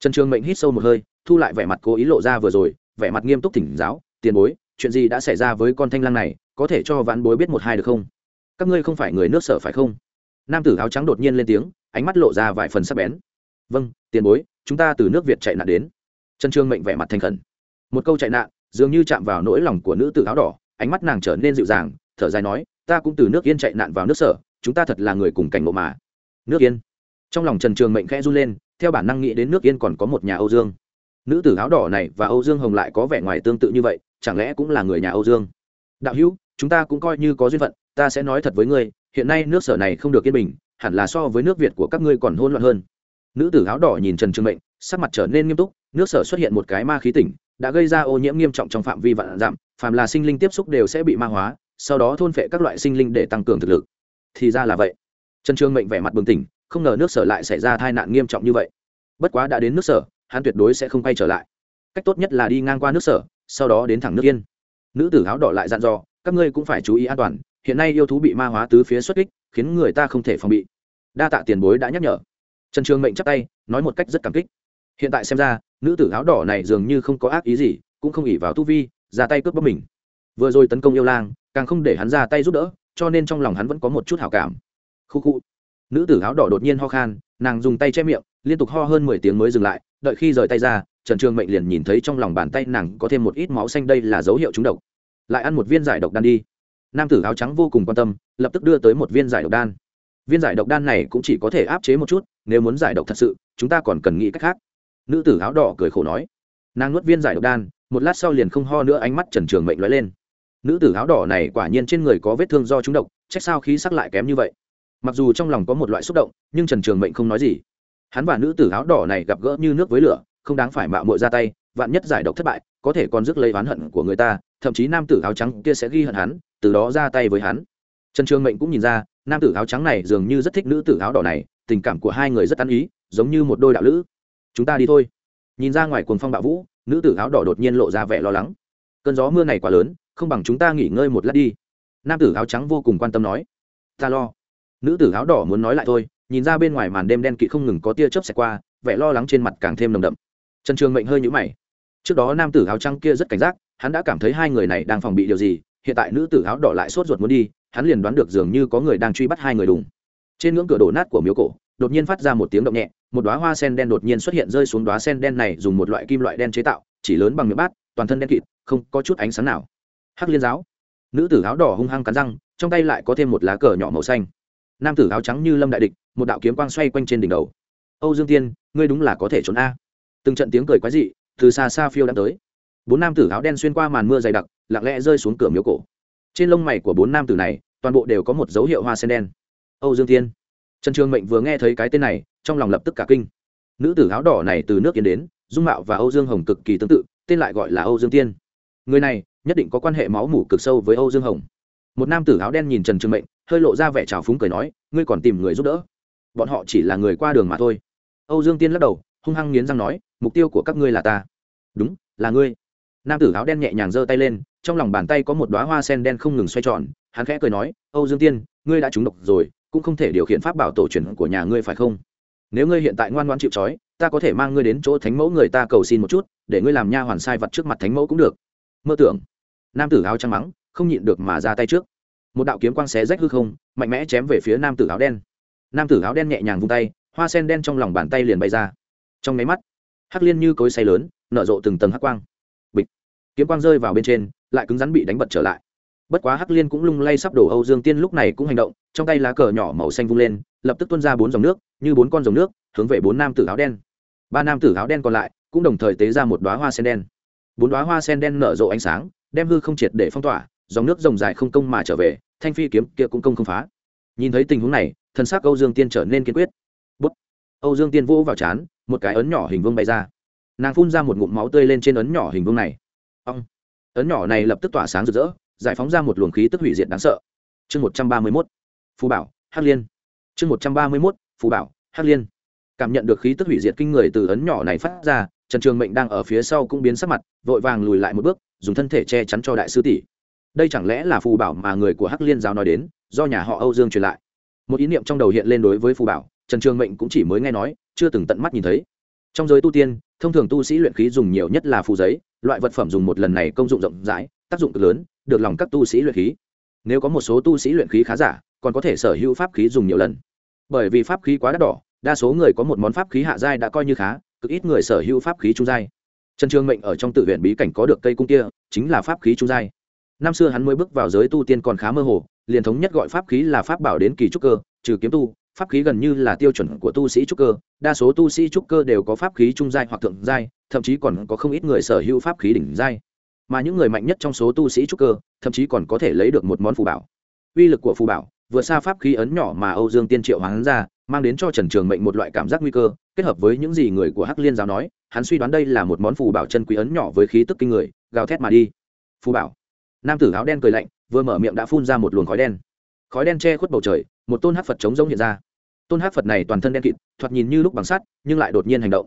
Trần trường mệnh hít sâu một hơi, thu lại vẻ mặt cố ý lộ ra vừa rồi, vẻ mặt nghiêm túc thỉnh giáo, tiền bối, chuyện gì đã xảy ra với con thanh lang này, có thể cho vãn bối biết một hai được không? Các ngươi không phải người nước sở phải không? Nam tử áo trắng đột nhiên lên tiếng, ánh mắt lộ ra vài phần sắc bén. Vâng tiền bối chúng ta từ nước việt chạy nạn đến. Trần trương mệnh vẻ mặt thành khẩn. Một câu chạy nạn, dường như chạm vào nỗi lòng của nữ tử áo đỏ, ánh mắt nàng trở nên dịu dàng, thở dài nói, ta cũng từ nước yên chạy nạn vào nước sở, chúng ta thật là người cùng cảnh ngộ mà. Nước yên? Trong lòng trần trường mệnh khẽ run lên, theo bản năng nghĩ đến nước yên còn có một nhà âu dương. Nữ tử áo đỏ này và âu dương hồng lại có vẻ ngoài tương tự như vậy, chẳng lẽ cũng là người nhà âu dương? Đạo hữu, chúng ta cũng coi như có duyên phận, ta sẽ nói thật với ngươi, hiện nay nước sở này không được yên bình, hẳn là so với nước việt của các ngươi còn hôn loạn hơn nữ tử áo đỏ nhìn trần trường mệnh, sắc mặt trở nên nghiêm túc, nước sở xuất hiện một cái ma khí tỉnh, đã gây ra ô nhiễm nghiêm trọng trong phạm vi vạn dặm phàm là sinh linh tiếp xúc đều sẽ bị ma hóa, sau đó thôn phệ các loại sinh linh để tăng cường thực lực. Thì ra là vậy. Trần trường mệnh vẻ mặt bừng tỉnh, không ngờ nước sở lại xảy ra tai nạn nghiêm trọng như vậy. Bất quá đã đến nước sở, hắn tuyệt đối sẽ không quay trở lại. Cách tốt nhất là đi ngang qua nước sở, sau đó đến thẳng nước yên. Nữ tử áo đỏ lại dặn dò, các ngươi cũng phải chú ý an toàn, hiện nay yêu thú bị ma hóa tứ phía xuất kích, khiến người ta không thể phòng bị. Đa tạ tiền bối đã nhắc nhở trần trường mệnh chắc tay, nói một cách rất cảm kích. Hiện tại xem ra, nữ tử áo đỏ này dường như không có ác ý gì, cũng không ỉ vào tu vi, ra tay cướp bóc mình. Vừa rồi tấn công yêu lang, càng không để hắn ra tay giúp đỡ, cho nên trong lòng hắn vẫn có một chút hảo cảm. Khu khu. Nữ tử áo đỏ đột nhiên ho khan, nàng dùng tay che miệng, liên tục ho hơn mười tiếng mới dừng lại, đợi khi rời tay ra, trần trường mệnh liền nhìn thấy trong lòng bàn tay nàng có thêm một ít máu xanh đây là dấu hiệu trúng độc. Lại ăn một viên giải độc đan đi. Nam tử áo trắng vô cùng quan tâm, lập tức đưa tới một viên giải độc đan viên giải độc đan này cũng chỉ có thể áp chế một chút, nếu muốn giải độc thật sự, chúng ta còn cần nghĩ cách khác. Nữ tử áo đỏ cười khổ nói. Nàng nuốt viên giải độc đan, một lát sau liền không ho nữa ánh mắt trần trường mệnh lóe lên. Nữ tử áo đỏ này quả nhiên trên người có vết thương do trúng độc, trách sao khí sắc lại kém như vậy. Mặc dù trong lòng có một loại xúc động, nhưng trần trường mệnh không nói gì. Hắn và nữ tử áo đỏ này gặp gỡ như nước với lửa, không đáng phải mạo muội ra tay, vạn nhất giải độc thất bại, có thể còn rước lấy oán hận của người ta, thậm chí nam tử áo trắng kia sẽ ghi hận hắn, từ đó ra tay với hắn. Trần trường mệnh cũng nhìn ra nam tử áo trắng này dường như rất thích nữ tử áo đỏ này, tình cảm của hai người rất ăn ý, giống như một đôi đạo lữ. Chúng ta đi thôi. Nhìn ra ngoài cuồng phong bạo vũ, nữ tử áo đỏ đột nhiên lộ ra vẻ lo lắng. Cơn gió mưa này quá lớn, không bằng chúng ta nghỉ ngơi một lát đi. Nam tử áo trắng vô cùng quan tâm nói. Ta lo. Nữ tử áo đỏ muốn nói lại thôi, nhìn ra bên ngoài màn đêm đen kỵ không ngừng có tia chớp xẹt qua, vẻ lo lắng trên mặt càng thêm nồng đậm. Trần trường mệnh hơi nhũ mày. Trước đó nam tử áo trắng kia rất cảnh giác, hắn đã cảm thấy hai người này đang phòng bị điều gì hiện tại nữ tử áo đỏ lại sốt ruột muốn đi, hắn liền đoán được dường như có người đang truy bắt hai người đùng. Trên ngưỡng cửa đổ nát của miếu cổ, đột nhiên phát ra một tiếng động nhẹ, một đoá hoa sen đen đột nhiên xuất hiện rơi xuống đoá sen đen này dùng một loại kim loại đen chế tạo, chỉ lớn bằng miệng bát, toàn thân đen kịt, không có chút ánh sáng nào. Hắc liên giáo. Nữ tử áo đỏ hung hăng cắn răng, trong tay lại có thêm một lá cờ nhỏ màu xanh. Nam tử áo trắng như lâm đại địch, một đạo kiếm quang xoay quanh trên đỉnh đầu. Âu dương tiên, ngươi đúng là có thể trốn a. Từng trận tiếng cười quái dị từ xa xa phiêu đã tới bốn nam tử áo đen xuyên qua màn mưa dày đặc, lặng lẽ rơi xuống cửa miếu cổ. Trên lông mày của bốn nam tử này, toàn bộ đều có một dấu hiệu hoa sen đen. Âu dương tiên trần trường mệnh vừa nghe thấy cái tên này, trong lòng lập tức cả kinh. Nữ tử áo đỏ này từ nước yên đến, dung mạo và âu dương hồng cực kỳ tương tự, tên lại gọi là âu dương tiên người này, nhất định có quan hệ máu mủ cực sâu với âu dương hồng. Một nam tử áo đen nhìn trần trường mệnh, hơi lộ ra vẻ trào phúng cười nói, ngươi còn tìm người giúp đỡ. Bọn họ chỉ là người qua đường mà thôi. Âu dương tiên lắc đầu, hung hăng nghiến răng nói, mục tiêu của các ngươi là ta. Đúng, là ngươi nam tử áo đen nhẹ nhàng giơ tay lên, trong lòng bàn tay có một đoá hoa sen đen không ngừng xoay tròn, hắn khẽ cười nói, âu dương tiên, ngươi đã trúng độc rồi, cũng không thể điều khiển pháp bảo tổ truyền của nhà ngươi phải không? Nếu ngươi hiện tại ngoan ngoan chịu trói, ta có thể mang ngươi đến chỗ thánh mẫu người ta cầu xin một chút, để ngươi làm nha hoàn sai vật trước mặt thánh mẫu cũng được. Mơ tưởng. Nam tử áo trắng mắng, không nhịn được mà ra tay trước. Một đạo kiếm quang xé rách hư không, mạnh mẽ chém về phía nam tử áo đen. Nam tử áo đen nhẹ nhàng vung tay, hoa sen đen trong lòng bàn tay liền bay ra. Trong máy mắt, hắc liên như cối say lớn, nở rộ từng tầng hắc quang kiếm quang rơi vào bên trên, lại cứng rắn bị đánh bật trở lại. Bất quá hắc liên cũng lung lay sắp đổ âu dương tiên lúc này cũng hành động, trong tay lá cờ nhỏ màu xanh vung lên, lập tức tuôn ra bốn dòng nước, như bốn con dòng nước, hướng về bốn nam tử áo đen. Ba nam tử áo đen còn lại cũng đồng thời tế ra một đoá hoa sen đen. Bốn đoá hoa sen đen nở rộ ánh sáng, đem hư không triệt để phong tỏa, dòng nước rồng dài không công mà trở về, thanh phi kiếm kia cũng công không phá. Nhìn thấy tình huống này thân xác âu dương tiên trở nên kiên quyết. Bút. Âu dương tiên vỗ vào chán, một cái ấn nhỏ hình vương bay ra. Nàng phun ra một ngụm máu tươi lên trên ấn nhỏ hình vương này ông ấn nhỏ này lập tức tỏa sáng rực rỡ, giải phóng ra một luồng khí tức hủy diệt đáng sợ. Chương một trăm ba mươi mốt. Phù bảo, hắc liên. Chương một trăm ba mươi mốt. Phù bảo, hắc liên. Cảm nhận được khí tức hủy diệt kinh người từ ấn nhỏ này phát ra, trần trường mệnh đang ở phía sau cũng biến sắc mặt, vội vàng lùi lại một bước, dùng thân thể che chắn cho đại sư tỷ. Đây chẳng lẽ là phù bảo mà người của hắc liên giáo nói đến, do nhà họ âu dương truyền lại? Một ý niệm trong đầu hiện lên đối với phù bảo, trần trường mệnh cũng chỉ mới nghe nói, chưa từng tận mắt nhìn thấy. Trong giới tu tiên, thông thường tu sĩ luyện khí dùng nhiều nhất là phù giấy loại vật phẩm dùng một lần này công dụng rộng rãi, tác dụng cực lớn, được lòng các tu sĩ luyện khí. Nếu có một số tu sĩ luyện khí khá giả, còn có thể sở hữu pháp khí dùng nhiều lần. Bởi vì pháp khí quá đắt đỏ, đa số người có một món pháp khí hạ giai đã coi như khá, cực ít người sở hữu pháp khí trung giai. Trần trường mệnh ở trong tự viện bí cảnh có được cây cung kia, chính là pháp khí trung giai. Năm xưa hắn mới bước vào giới tu tiên còn khá mơ hồ, liền thống nhất gọi pháp khí là pháp bảo đến kỳ trúc cơ, trừ kiếm tu pháp khí gần như là tiêu chuẩn của tu sĩ trúc cơ, đa số tu sĩ trúc cơ đều có pháp khí trung giai hoặc thượng giai, thậm chí còn có không ít người sở hữu pháp khí đỉnh giai. Mà những người mạnh nhất trong số tu sĩ trúc cơ, thậm chí còn có thể lấy được một món phù bảo. Uy lực của phù bảo, vừa xa pháp khí ấn nhỏ mà âu dương tiên triệu hắn ra, mang đến cho trần trường mệnh một loại cảm giác nguy cơ, kết hợp với những gì người của hắc liên giáo nói, hắn suy đoán đây là một món phù bảo chân quý ấn nhỏ với khí tức kinh người, gào thét mà đi. Phù bảo. Nam tử áo đen cười lạnh, vừa mở miệng đã phun ra một luồng khói đen khói đen che khuất bầu trời, một tôn Hát phật chống rỗng hiện ra. Tôn Hát phật này toàn thân đen kịt, thoạt nhìn như lúc bằng sắt, nhưng lại đột nhiên hành động.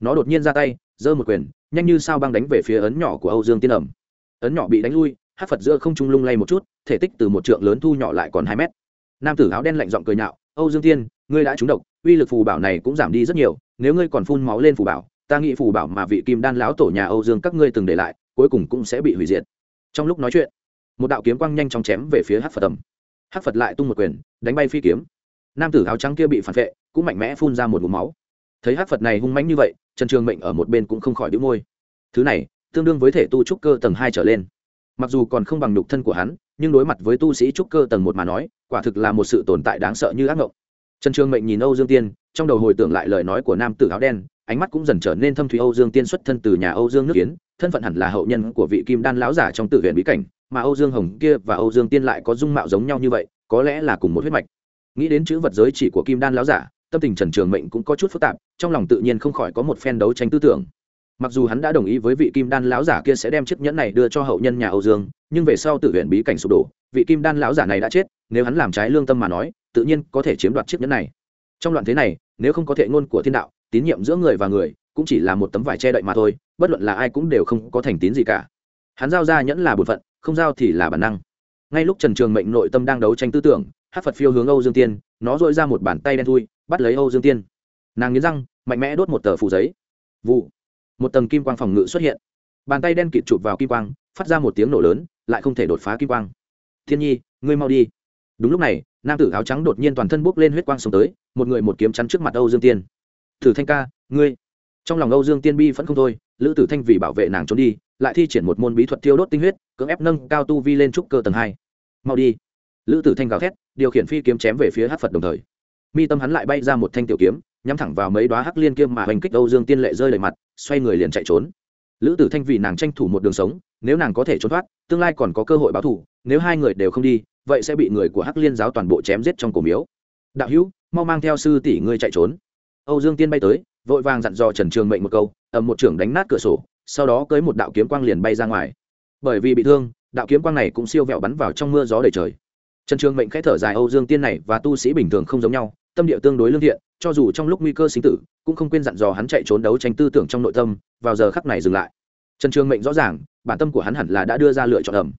Nó đột nhiên ra tay, giơ một quyền, nhanh như sao băng đánh về phía ấn nhỏ của âu dương tiên ẩm. Ấn nhỏ bị đánh lui Hát phật giữa không trung lung lay một chút, thể tích từ một trượng lớn thu nhỏ lại còn hai mét. Nam tử áo đen lạnh giọng cười nhạo, âu dương tiên, ngươi đã trúng độc, uy lực phù bảo này cũng giảm đi rất nhiều, nếu ngươi còn phun máu lên phù bảo, ta nghĩ phù bảo mà vị kim đan lão tổ nhà âu dương các ngươi từng để lại, cuối cùng cũng sẽ bị hủy diệt. Trong lúc nói chuyện, một đạo kiếm quang nhanh chóng chém về phía Hát phật tầm hắc phật lại tung một quyền, đánh bay phi kiếm. Nam tử áo trắng kia bị phản vệ, cũng mạnh mẽ phun ra một mụm máu. Thấy hắc phật này hung mãnh như vậy, trần trường mệnh ở một bên cũng không khỏi đĩu môi. Thứ này, tương đương với thể tu trúc cơ tầng hai trở lên. Mặc dù còn không bằng nhục thân của hắn, nhưng đối mặt với tu sĩ trúc cơ tầng một mà nói, quả thực là một sự tồn tại đáng sợ như ác ngộng. Trần trường mệnh nhìn âu dương tiên, trong đầu hồi tưởng lại lời nói của nam tử áo đen, ánh mắt cũng dần trở nên thâm thủy âu dương tiên xuất thân từ nhà âu dương nước kiến, thân phận hẳn là hậu nhân của vị kim đan lão giả trong tự huyện bí cảnh mà âu dương hồng kia và âu dương tiên lại có dung mạo giống nhau như vậy, có lẽ là cùng một huyết mạch. Nghĩ đến chữ vật giới chỉ của kim đan lão giả, tâm tình trần trường mệnh cũng có chút phức tạp, trong lòng tự nhiên không khỏi có một phen đấu tranh tư tưởng. Mặc dù hắn đã đồng ý với vị kim đan lão giả kia sẽ đem chiếc nhẫn này đưa cho hậu nhân nhà âu dương, nhưng về sau tự huyện bí cảnh sụp đổ, vị kim đan lão giả này đã chết, nếu hắn làm trái lương tâm mà nói, tự nhiên có thể chiếm đoạt chiếc nhẫn này. Trong loạn thế này, nếu không có thể ngôn của thiên đạo, tín nhiệm giữa người và người, cũng chỉ là một tấm vải che đậy mà thôi, bất luận là ai cũng đều không có thành tín gì cả. Hắn giao ra nhẫn là bổn phận không giao thì là bản năng. Ngay lúc trần trường mệnh nội tâm đang đấu tranh tư tưởng, hát phật phiêu hướng âu dương tiên, nó dội ra một bàn tay đen thui, bắt lấy âu dương tiên. Nàng nghiến răng, mạnh mẽ đốt một tờ phủ giấy. Vụ. Một tầng kim quang phòng ngự xuất hiện. Bàn tay đen kịt chụp vào kim quang, phát ra một tiếng nổ lớn, lại không thể đột phá kim quang. Thiên nhi, ngươi mau đi. Đúng lúc này, nam tử áo trắng đột nhiên toàn thân bốc lên huyết quang xuống tới, một người một kiếm chắn trước mặt âu dương tiên. Thử thanh ca, ngươi. Trong lòng âu dương tiên bi vẫn không thôi, lữ tử thanh vì bảo vệ nàng trốn đi lại thi triển một môn bí thuật tiêu đốt tinh huyết, cưỡng ép nâng cao tu vi lên trúc cơ tầng hai. Mau đi. Lữ tử thanh gào thét, điều khiển phi kiếm chém về phía hát phật đồng thời. Mi tâm hắn lại bay ra một thanh tiểu kiếm, nhắm thẳng vào mấy đoá hắc liên kiêm mà hành kích âu dương tiên lệ rơi đầy mặt, xoay người liền chạy trốn. Lữ tử thanh vì nàng tranh thủ một đường sống, nếu nàng có thể trốn thoát, tương lai còn có cơ hội báo thù, nếu hai người đều không đi, vậy sẽ bị người của hắc liên giáo toàn bộ chém giết trong cổ miếu. Đạo hữu, mau mang theo sư tỷ ngươi chạy trốn. Âu dương tiên bay tới, vội vàng dặn dò trần trường mệnh một câu, ầm một trưởng đánh nát cửa sổ sau đó cưới một đạo kiếm quang liền bay ra ngoài. Bởi vì bị thương, đạo kiếm quang này cũng siêu vẹo bắn vào trong mưa gió đầy trời. Trần trường mệnh khẽ thở dài, âu dương tiên này và tu sĩ bình thường không giống nhau, tâm địa tương đối lương thiện, cho dù trong lúc nguy cơ sinh tử, cũng không quên dặn dò hắn chạy trốn đấu tranh tư tưởng trong nội tâm, vào giờ khắc này dừng lại. Trần trường mệnh rõ ràng, bản tâm của hắn hẳn là đã đưa ra lựa chọn ẩm.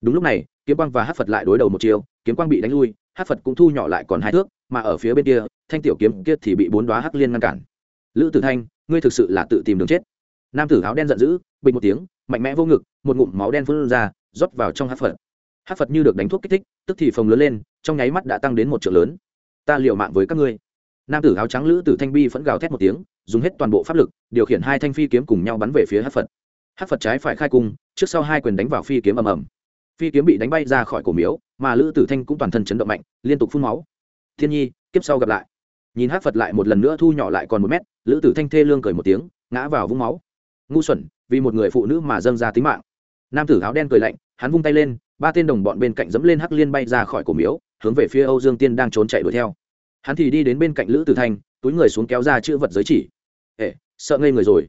Đúng lúc này, kiếm quang và hát phật lại đối đầu một chiều, kiếm quang bị đánh lui, hát phật cũng thu nhỏ lại còn hai thước, mà ở phía bên kia, thanh tiểu kiếm kia thì bị bốn đoá hắc liên ngăn cản. Lữ tử thanh, ngươi thực sự là tự tìm đường chết nam tử áo đen giận dữ, bình một tiếng, mạnh mẽ vô ngực, một ngụm máu đen phun ra, rót vào trong hát phật. Hát phật như được đánh thuốc kích thích, tức thì phồng lớn lên, trong nháy mắt đã tăng đến một triệu lớn. Ta liều mạng với các ngươi. Nam tử áo trắng lữ tử thanh bi vẫn gào thét một tiếng, dùng hết toàn bộ pháp lực, điều khiển hai thanh phi kiếm cùng nhau bắn về phía hát phật. Hát phật trái phải khai cung, trước sau hai quyền đánh vào phi kiếm ầm ầm. Phi kiếm bị đánh bay ra khỏi cổ miếu, mà lữ tử thanh cũng toàn thân chấn động mạnh, liên tục phun máu. Thiên nhi, kiếp sau gặp lại. Nhìn hát phật lại một lần nữa thu nhỏ lại còn một mét, lữ tử thanh thê lương cười một tiếng, ngã vào vũng máu ngu xuẩn vì một người phụ nữ mà dâng ra tính mạng. Nam tử áo đen cười lạnh hắn vung tay lên ba tên đồng bọn bên cạnh dẫm lên hắc liên bay ra khỏi cổ miếu hướng về phía âu dương tiên đang trốn chạy đuổi theo. Hắn thì đi đến bên cạnh lữ tử thanh túi người xuống kéo ra chữ vật giới chỉ. Ệ sợ ngây người rồi.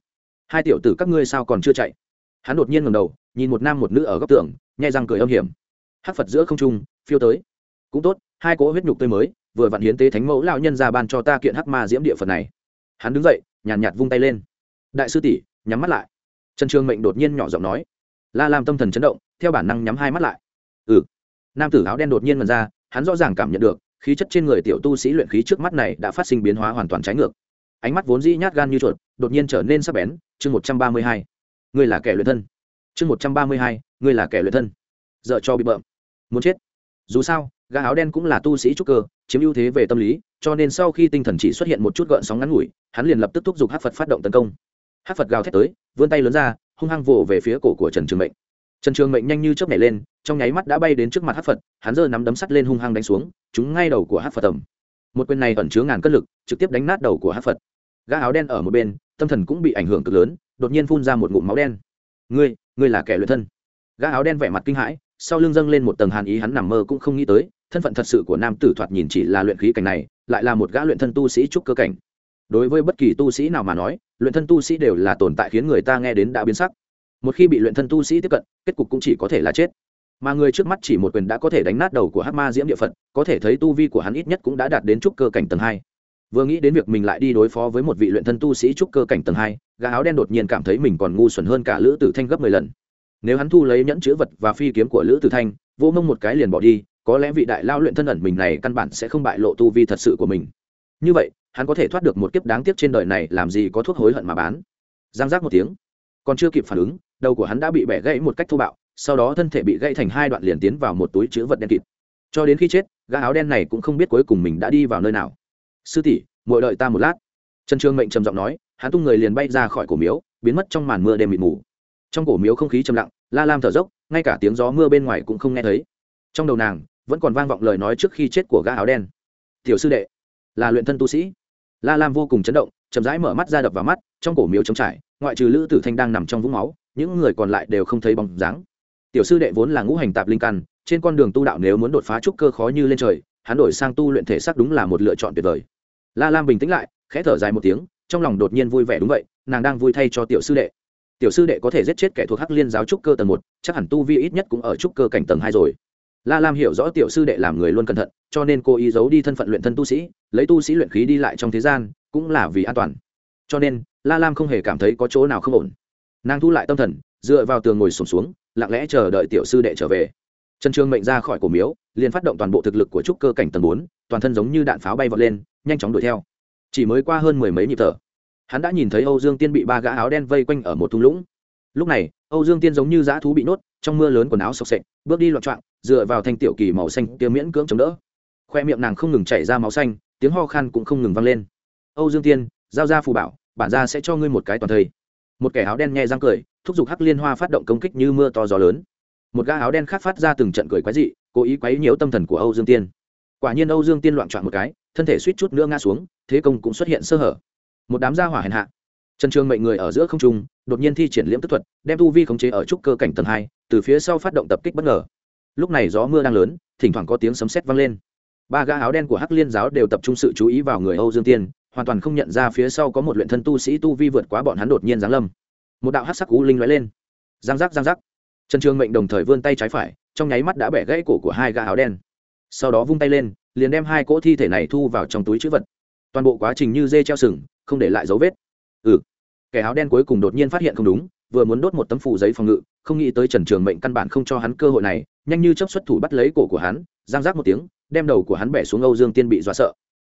Hai tiểu tử các ngươi sao còn chưa chạy? Hắn đột nhiên ngầm đầu nhìn một nam một nữ ở góc tường nhai răng cười âm hiểm. Hắc phật giữa không trung phiêu tới. Cũng tốt hai cỗ huyết nhục tươi mới vừa vặn hiến tế thánh mẫu lão nhân ra ban cho ta kiện hắc ma diễm địa phật này. Hắn đứng dậy nhàn nhạt, nhạt vung tay lên. Đại sư tỷ nhắm mắt lại. Trần trường mệnh đột nhiên nhỏ giọng nói. La làm tâm thần chấn động, theo bản năng nhắm hai mắt lại. Ừ. Nam tử áo đen đột nhiên mần ra, hắn rõ ràng cảm nhận được, khí chất trên người tiểu tu sĩ luyện khí trước mắt này đã phát sinh biến hóa hoàn toàn trái ngược. Ánh mắt vốn dĩ nhát gan như chuột, đột nhiên trở nên sắc bén, chương một trăm ba mươi hai. Ngươi là kẻ luyện thân. Chương một trăm ba mươi hai, ngươi là kẻ luyện thân. Dợ cho bị bợm. Muốn chết. Dù sao, gã áo đen cũng là tu sĩ trúc cơ, chiếm ưu thế về tâm lý, cho nên sau khi tinh thần chỉ xuất hiện một chút gợn sóng ngắn ngủi, hắn liền lập tức thúc giục hát phật phát động tấn công hát phật gào thét tới vươn tay lớn ra hung hăng vồ về phía cổ của trần trường mệnh trần trường mệnh nhanh như chớp nhảy lên trong nháy mắt đã bay đến trước mặt hát phật hắn giơ nắm đấm sắt lên hung hăng đánh xuống chúng ngay đầu của hát phật tầm một quyền này ẩn chứa ngàn cất lực trực tiếp đánh nát đầu của hát phật gã áo đen ở một bên tâm thần cũng bị ảnh hưởng cực lớn đột nhiên phun ra một ngụm máu đen ngươi ngươi là kẻ luyện thân gã áo đen vẻ mặt kinh hãi sau lưng dâng lên một tầng hàn ý hắn nằm mơ cũng không nghĩ tới thân phận thật sự của nam tử thoạt nhìn chỉ là luyện khí cảnh này lại là một gã luyện thân tu sĩ trúc cơ cảnh đối với bất kỳ tu sĩ nào mà nói, luyện thân tu sĩ đều là tồn tại khiến người ta nghe đến đã biến sắc. Một khi bị luyện thân tu sĩ tiếp cận, kết cục cũng chỉ có thể là chết. Mà người trước mắt chỉ một quyền đã có thể đánh nát đầu của hát ma diễm địa phận có thể thấy tu vi của hắn ít nhất cũng đã đạt đến trúc cơ cảnh tầng hai. Vừa nghĩ đến việc mình lại đi đối phó với một vị luyện thân tu sĩ trúc cơ cảnh tầng hai gà áo đen đột nhiên cảm thấy mình còn ngu xuẩn hơn cả lữ tử thanh gấp mười lần. Nếu hắn thu lấy nhẫn chữ vật và phi kiếm của lữ tử thanh, vô mông một cái liền bỏ đi, có lẽ vị đại lao luyện thân ẩn mình này căn bản sẽ không bại lộ tu vi thật sự của mình. Như vậy hắn có thể thoát được một kiếp đáng tiếc trên đời này, làm gì có thuốc hối hận mà bán. Giang giác một tiếng, còn chưa kịp phản ứng, đầu của hắn đã bị bẻ gãy một cách thô bạo, sau đó thân thể bị gãy thành hai đoạn liền tiến vào một túi chứa vật đen kịt. Cho đến khi chết, gã áo đen này cũng không biết cuối cùng mình đã đi vào nơi nào. Sư tỷ ngồi đợi ta một lát. Trần trương mệnh trầm giọng nói, hắn tung người liền bay ra khỏi cổ miếu, biến mất trong màn mưa đêm mịt mù. Trong cổ miếu không khí trầm lặng, la lam thở dốc, ngay cả tiếng gió mưa bên ngoài cũng không nghe thấy. Trong đầu nàng, vẫn còn vang vọng lời nói trước khi chết của gã áo đen. Tiểu sư đệ, là luyện thân tu sĩ la lam vô cùng chấn động, chậm rãi mở mắt ra đập vào mắt, trong cổ miếu trống trải, ngoại trừ lữ tử thanh đang nằm trong vũng máu, những người còn lại đều không thấy bóng dáng. Tiểu sư đệ vốn là ngũ hành tạp linh căn, trên con đường tu đạo nếu muốn đột phá trúc cơ khó như lên trời, hắn đổi sang tu luyện thể xác đúng là một lựa chọn tuyệt vời. La lam bình tĩnh lại, khẽ thở dài một tiếng, trong lòng đột nhiên vui vẻ đúng vậy, nàng đang vui thay cho tiểu sư đệ. Tiểu sư đệ có thể giết chết kẻ thuộc hắc liên giáo trúc cơ tầng một, chắc hẳn tu vi ít nhất cũng ở trúc cơ cảnh tầng hai rồi la lam hiểu rõ tiểu sư đệ làm người luôn cẩn thận cho nên cô ý giấu đi thân phận luyện thân tu sĩ lấy tu sĩ luyện khí đi lại trong thế gian cũng là vì an toàn. Cho nên la lam không hề cảm thấy có chỗ nào không ổn. Nàng thu lại tâm thần dựa vào tường ngồi sùng xuống, xuống lặng lẽ chờ đợi tiểu sư đệ trở về. Trần trương mệnh ra khỏi cổ miếu liền phát động toàn bộ thực lực của trúc cơ cảnh tầng bốn toàn thân giống như đạn pháo bay vọt lên nhanh chóng đuổi theo. Chỉ mới qua hơn mười mấy nhịp thở hắn đã nhìn thấy âu dương tiên bị ba gã áo đen vây quanh ở một thung lũng. Lúc này âu dương tiên giống như dã thú bị nốt trong mưa lớn quần áo sọc sệch bước đi loạn trọng dựa vào thanh tiểu kỳ màu xanh kia miễn cưỡng chống đỡ. Khoe miệng nàng không ngừng chảy ra máu xanh, tiếng ho khan cũng không ngừng vang lên. Âu dương tiên, giao ra phù bảo, bản ra sẽ cho ngươi một cái toàn thây. Một kẻ áo đen nghe răng cười, thúc giục hắc liên hoa phát động công kích như mưa to gió lớn. Một gã áo đen khác phát ra từng trận cười quái dị, cố ý quấy nhiễu tâm thần của âu dương tiên. Quả nhiên âu dương tiên loạn trọn một cái, thân thể suýt chút nữa ngã xuống, thế công cũng xuất hiện sơ hở. Một đám gia hỏa hèn hạ. Trần trường mệnh người ở giữa không trung, đột nhiên thi triển liễm tức thuật, đem tu vi khống chế ở trúc cơ cảnh tầng hai, từ phía sau phát động tập kích bất ngờ lúc này gió mưa đang lớn, thỉnh thoảng có tiếng sấm sét vang lên. Ba gã áo đen của hắc liên giáo đều tập trung sự chú ý vào người âu dương tiên, hoàn toàn không nhận ra phía sau có một luyện thân tu sĩ tu vi vượt quá bọn hắn đột nhiên giáng lâm. Một đạo hắc sắc cú linh lóe lên. Giang giác giang giác. Trần trường mệnh đồng thời vươn tay trái phải, trong nháy mắt đã bẻ gãy cổ của hai gã áo đen. Sau đó vung tay lên, liền đem hai cỗ thi thể này thu vào trong túi chữ vật. Toàn bộ quá trình như dê treo sừng, không để lại dấu vết. Ừ. Kẻ áo đen cuối cùng đột nhiên phát hiện không đúng, vừa muốn đốt một tấm phủ giấy phòng ngự, không nghĩ tới trần trường mệnh căn bản không cho hắn cơ hội này nhanh như chấp xuất thủ bắt lấy cổ của hắn, giang giác một tiếng, đem đầu của hắn bẻ xuống âu dương tiên bị dọa sợ.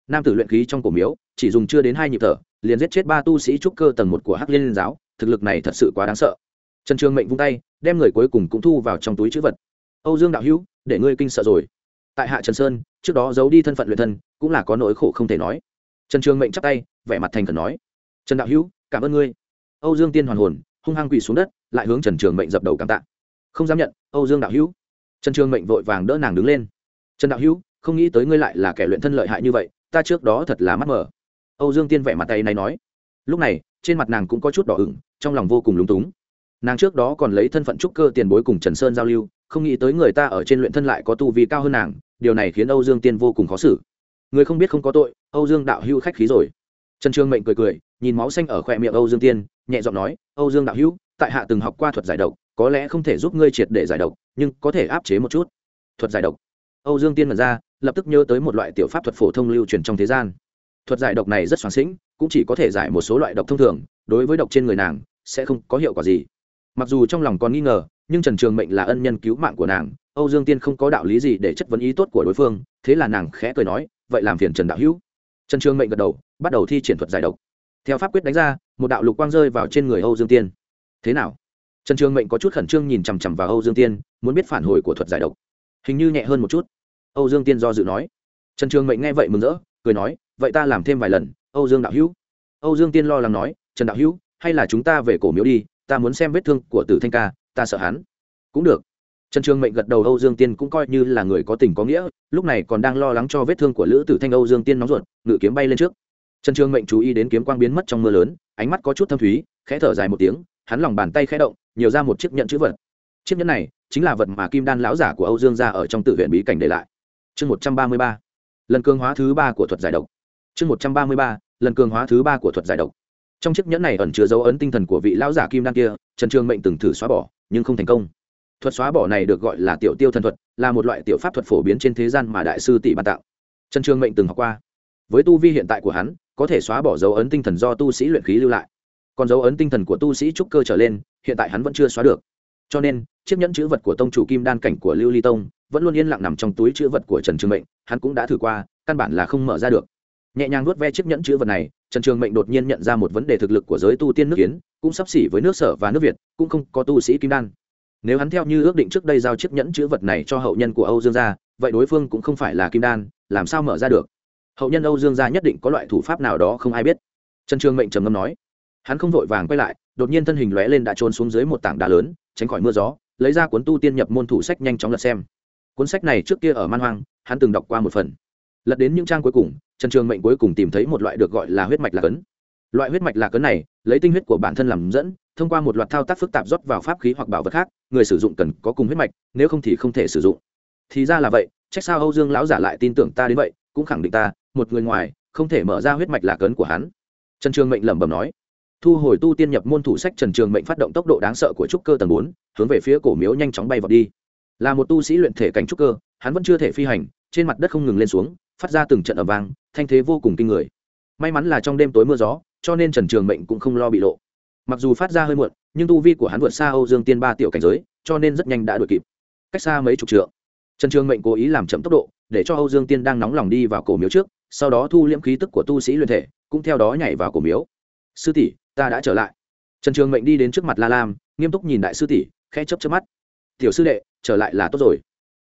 Nam tử luyện khí trong cổ miếu, chỉ dùng chưa đến hai nhịp thở, liền giết chết ba tu sĩ trúc cơ tầng một của hắc liên giáo, thực lực này thật sự quá đáng sợ. Trần trường mệnh vung tay, đem người cuối cùng cũng thu vào trong túi chữ vật. Âu dương đạo hữu, để ngươi kinh sợ rồi. Tại hạ trần sơn, trước đó giấu đi thân phận luyện thân, cũng là có nỗi khổ không thể nói. Trần trường mệnh chắp tay, vẻ mặt thành khẩn nói. Trần đạo hữu, cảm ơn ngươi. Âu dương tiên hoàn hồn, hung hăng quỳ xuống đất, lại hướng trần trường mệnh dập đầu cảm tạ. Không dám nhận, âu dương đạo hữu trần trường mệnh vội vàng đỡ nàng đứng lên. Trần đạo hữu, không nghĩ tới ngươi lại là kẻ luyện thân lợi hại như vậy, ta trước đó thật là mắt mờ. Âu dương tiên vẻ mặt tay này nói. Lúc này, trên mặt nàng cũng có chút đỏ ửng, trong lòng vô cùng lúng túng. Nàng trước đó còn lấy thân phận trúc cơ tiền bối cùng trần sơn giao lưu, không nghĩ tới người ta ở trên luyện thân lại có tu vi cao hơn nàng, điều này khiến âu dương tiên vô cùng khó xử. Người không biết không có tội, âu dương đạo hữu khách khí rồi. Trần trương mệnh cười cười, nhìn máu xanh ở khoe miệng âu dương tiên, nhẹ giọng nói, âu dương đạo hữu, tại hạ từng học qua thuật giải độc có lẽ không thể giúp ngươi triệt để giải độc, nhưng có thể áp chế một chút. Thuật giải độc. Âu dương tiên mật ra, lập tức nhớ tới một loại tiểu pháp thuật phổ thông lưu truyền trong thế gian. Thuật giải độc này rất soán xĩnh cũng chỉ có thể giải một số loại độc thông thường, đối với độc trên người nàng, sẽ không có hiệu quả gì. Mặc dù trong lòng còn nghi ngờ, nhưng trần trường mệnh là ân nhân cứu mạng của nàng, âu dương tiên không có đạo lý gì để chất vấn ý tốt của đối phương, thế là nàng khẽ cười nói, vậy làm phiền trần đạo hữu. Trần trường mệnh gật đầu, bắt đầu thi triển thuật giải độc. Theo pháp quyết đánh ra, một đạo lục quang rơi vào trên người âu dương tiên. Thế nào? Trần trường mệnh có chút khẩn trương nhìn chằm chằm vào âu dương tiên, muốn biết phản hồi của thuật giải độc. Hình như nhẹ hơn một chút. Âu dương tiên do dự nói. Trần trường mệnh nghe vậy mừng rỡ, cười nói, vậy ta làm thêm vài lần, âu dương đạo hữu. Âu dương tiên lo lắng nói, trần đạo hữu, hay là chúng ta về cổ miếu đi, ta muốn xem vết thương của tử thanh ca, ta sợ hắn. Cũng được. Trần trường mệnh gật đầu, âu dương tiên cũng coi như là người có tình có nghĩa, lúc này còn đang lo lắng cho vết thương của lữ tử thanh âu dương tiên nóng ruột, ngự kiếm bay lên trước. Trần trường mệnh chú ý đến kiếm quang biến mất trong mưa lớn, ánh mắt có chút thâm thúy, khẽ thở dài một tiếng, hắn lòng bàn tay khẽ động nhiều ra một chiếc nhẫn chữ vật. Chiếc nhẫn này chính là vật mà kim đan lão giả của âu dương ra ở trong tự viện bí cảnh để lại. Chương một trăm ba mươi ba, lần cường hóa thứ ba của thuật giải độc. Chương một trăm ba mươi ba, lần cường hóa thứ ba của thuật giải độc. Trong chiếc nhẫn này ẩn chứa dấu ấn tinh thần của vị lão giả kim đan kia, trần trường mệnh từng thử xóa bỏ, nhưng không thành công. Thuật xóa bỏ này được gọi là tiểu tiêu thần thuật, là một loại tiểu pháp thuật phổ biến trên thế gian mà đại sư tỷ ban tạo trần trường mệnh từng học qua. Với tu vi hiện tại của hắn, có thể xóa bỏ dấu ấn tinh thần do tu sĩ luyện khí lưu lại còn dấu ấn tinh thần của tu sĩ trúc cơ trở lên, hiện tại hắn vẫn chưa xóa được. Cho nên, chiếc nhẫn chữ vật của tông chủ kim đan cảnh của lưu ly tông vẫn luôn yên lặng nằm trong túi chữ vật của trần trường mệnh, hắn cũng đã thử qua, căn bản là không mở ra được. Nhẹ nhàng nuốt ve chiếc nhẫn chữ vật này, trần trường mệnh đột nhiên nhận ra một vấn đề thực lực của giới tu tiên nước kiến cũng sắp xỉ với nước sở và nước việt, cũng không có tu sĩ kim đan. Nếu hắn theo như ước định trước đây giao chiếc nhẫn chữ vật này cho hậu nhân của âu dương gia, vậy đối phương cũng không phải là kim đan, làm sao mở ra được? Hậu nhân âu dương gia nhất định có loại thủ pháp nào đó không ai biết. Trần trường mệnh trầm ngâm nói hắn không vội vàng quay lại, đột nhiên thân hình lóe lên đã trốn xuống dưới một tảng đá lớn, tránh khỏi mưa gió, lấy ra cuốn tu tiên nhập môn thủ sách nhanh chóng lật xem. Cuốn sách này trước kia ở man hoang, hắn từng đọc qua một phần. Lật đến những trang cuối cùng, trần trường mệnh cuối cùng tìm thấy một loại được gọi là huyết mạch lạc ấn. Loại huyết mạch lạc ấn này, lấy tinh huyết của bản thân làm dẫn, thông qua một loạt thao tác phức tạp rót vào pháp khí hoặc bảo vật khác, người sử dụng cần có cùng huyết mạch, nếu không thì không thể sử dụng. Thì ra là vậy trách sao âu dương lão giả lại tin tưởng ta đến vậy, cũng khẳng định ta, một người ngoài, không thể mở ra huyết mạch lạc ấn của hắn. Trần trường mệnh lẩm bẩm nói thu hồi tu tiên nhập môn thủ sách trần trường mệnh phát động tốc độ đáng sợ của trúc cơ tầng bốn, hướng về phía cổ miếu nhanh chóng bay vào đi. Là một tu sĩ luyện thể cảnh trúc cơ, hắn vẫn chưa thể phi hành, trên mặt đất không ngừng lên xuống, phát ra từng trận ầm vang, thanh thế vô cùng kinh người. May mắn là trong đêm tối mưa gió, cho nên trần trường mệnh cũng không lo bị lộ. Mặc dù phát ra hơi muộn, nhưng tu vi của hắn vượt xa âu dương tiên ba tiểu cảnh giới, cho nên rất nhanh đã đuổi kịp. Cách xa mấy chục trượng, trần trường mệnh cố ý làm chậm tốc độ, để cho âu dương tiên đang nóng lòng đi vào cổ miếu trước, sau đó thu liễm khí tức của tu sĩ luyện thể, cũng theo đó nhảy vào cổ miếu. Sư tỷ ta đã trở lại. Trần trường mệnh đi đến trước mặt la lam, nghiêm túc nhìn đại sư tỷ, khẽ chấp chấp mắt. Tiểu sư đệ, trở lại là tốt rồi.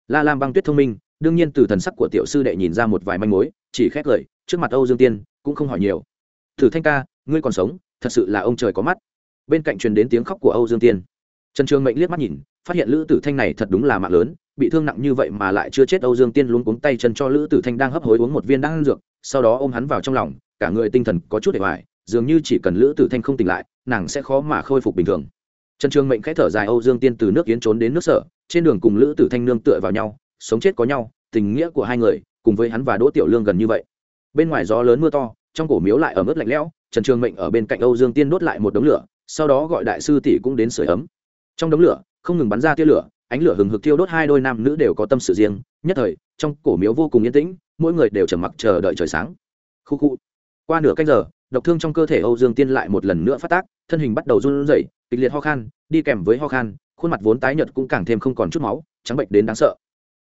La lam băng tuyết thông minh, đương nhiên từ thần sắc của tiểu sư đệ nhìn ra một vài manh mối, chỉ khét lời trước mặt âu dương tiên, cũng không hỏi nhiều. Thử thanh ca, ngươi còn sống, thật sự là ông trời có mắt. Bên cạnh truyền đến tiếng khóc của âu dương tiên. Trần trường mệnh liếc mắt nhìn, phát hiện lữ tử thanh này thật đúng là mạng lớn, bị thương nặng như vậy mà lại chưa chết âu dương tiên luôn cuống tay chân cho lữ tử thanh đang hấp hối uống một viên đan dược, sau đó ôm hắn vào trong lòng, cả người tinh thần có chút để hoài dường như chỉ cần lữ tử thanh không tỉnh lại, nàng sẽ khó mà khôi phục bình thường. Trần trường mệnh khẽ thở dài, âu dương tiên từ nước yến trốn đến nước sở, trên đường cùng lữ tử thanh nương tựa vào nhau, sống chết có nhau, tình nghĩa của hai người, cùng với hắn và đỗ tiểu lương gần như vậy. Bên ngoài gió lớn mưa to, trong cổ miếu lại ở mức lạnh lẽo, trần trường mệnh ở bên cạnh âu dương tiên đốt lại một đống lửa, sau đó gọi đại sư tỷ cũng đến sửa ấm. Trong đống lửa, không ngừng bắn ra tia lửa, ánh lửa hừng hực thiêu đốt hai đôi nam nữ đều có tâm sự riêng, nhất thời, trong cổ miếu vô cùng yên tĩnh, mỗi người đều trầm mặc chờ đợi trời sáng. Khu khu. Qua nửa canh giờ độc thương trong cơ thể âu dương tiên lại một lần nữa phát tác thân hình bắt đầu run rẩy kịch liệt ho khan đi kèm với ho khan khuôn mặt vốn tái nhợt cũng càng thêm không còn chút máu trắng bệnh đến đáng sợ.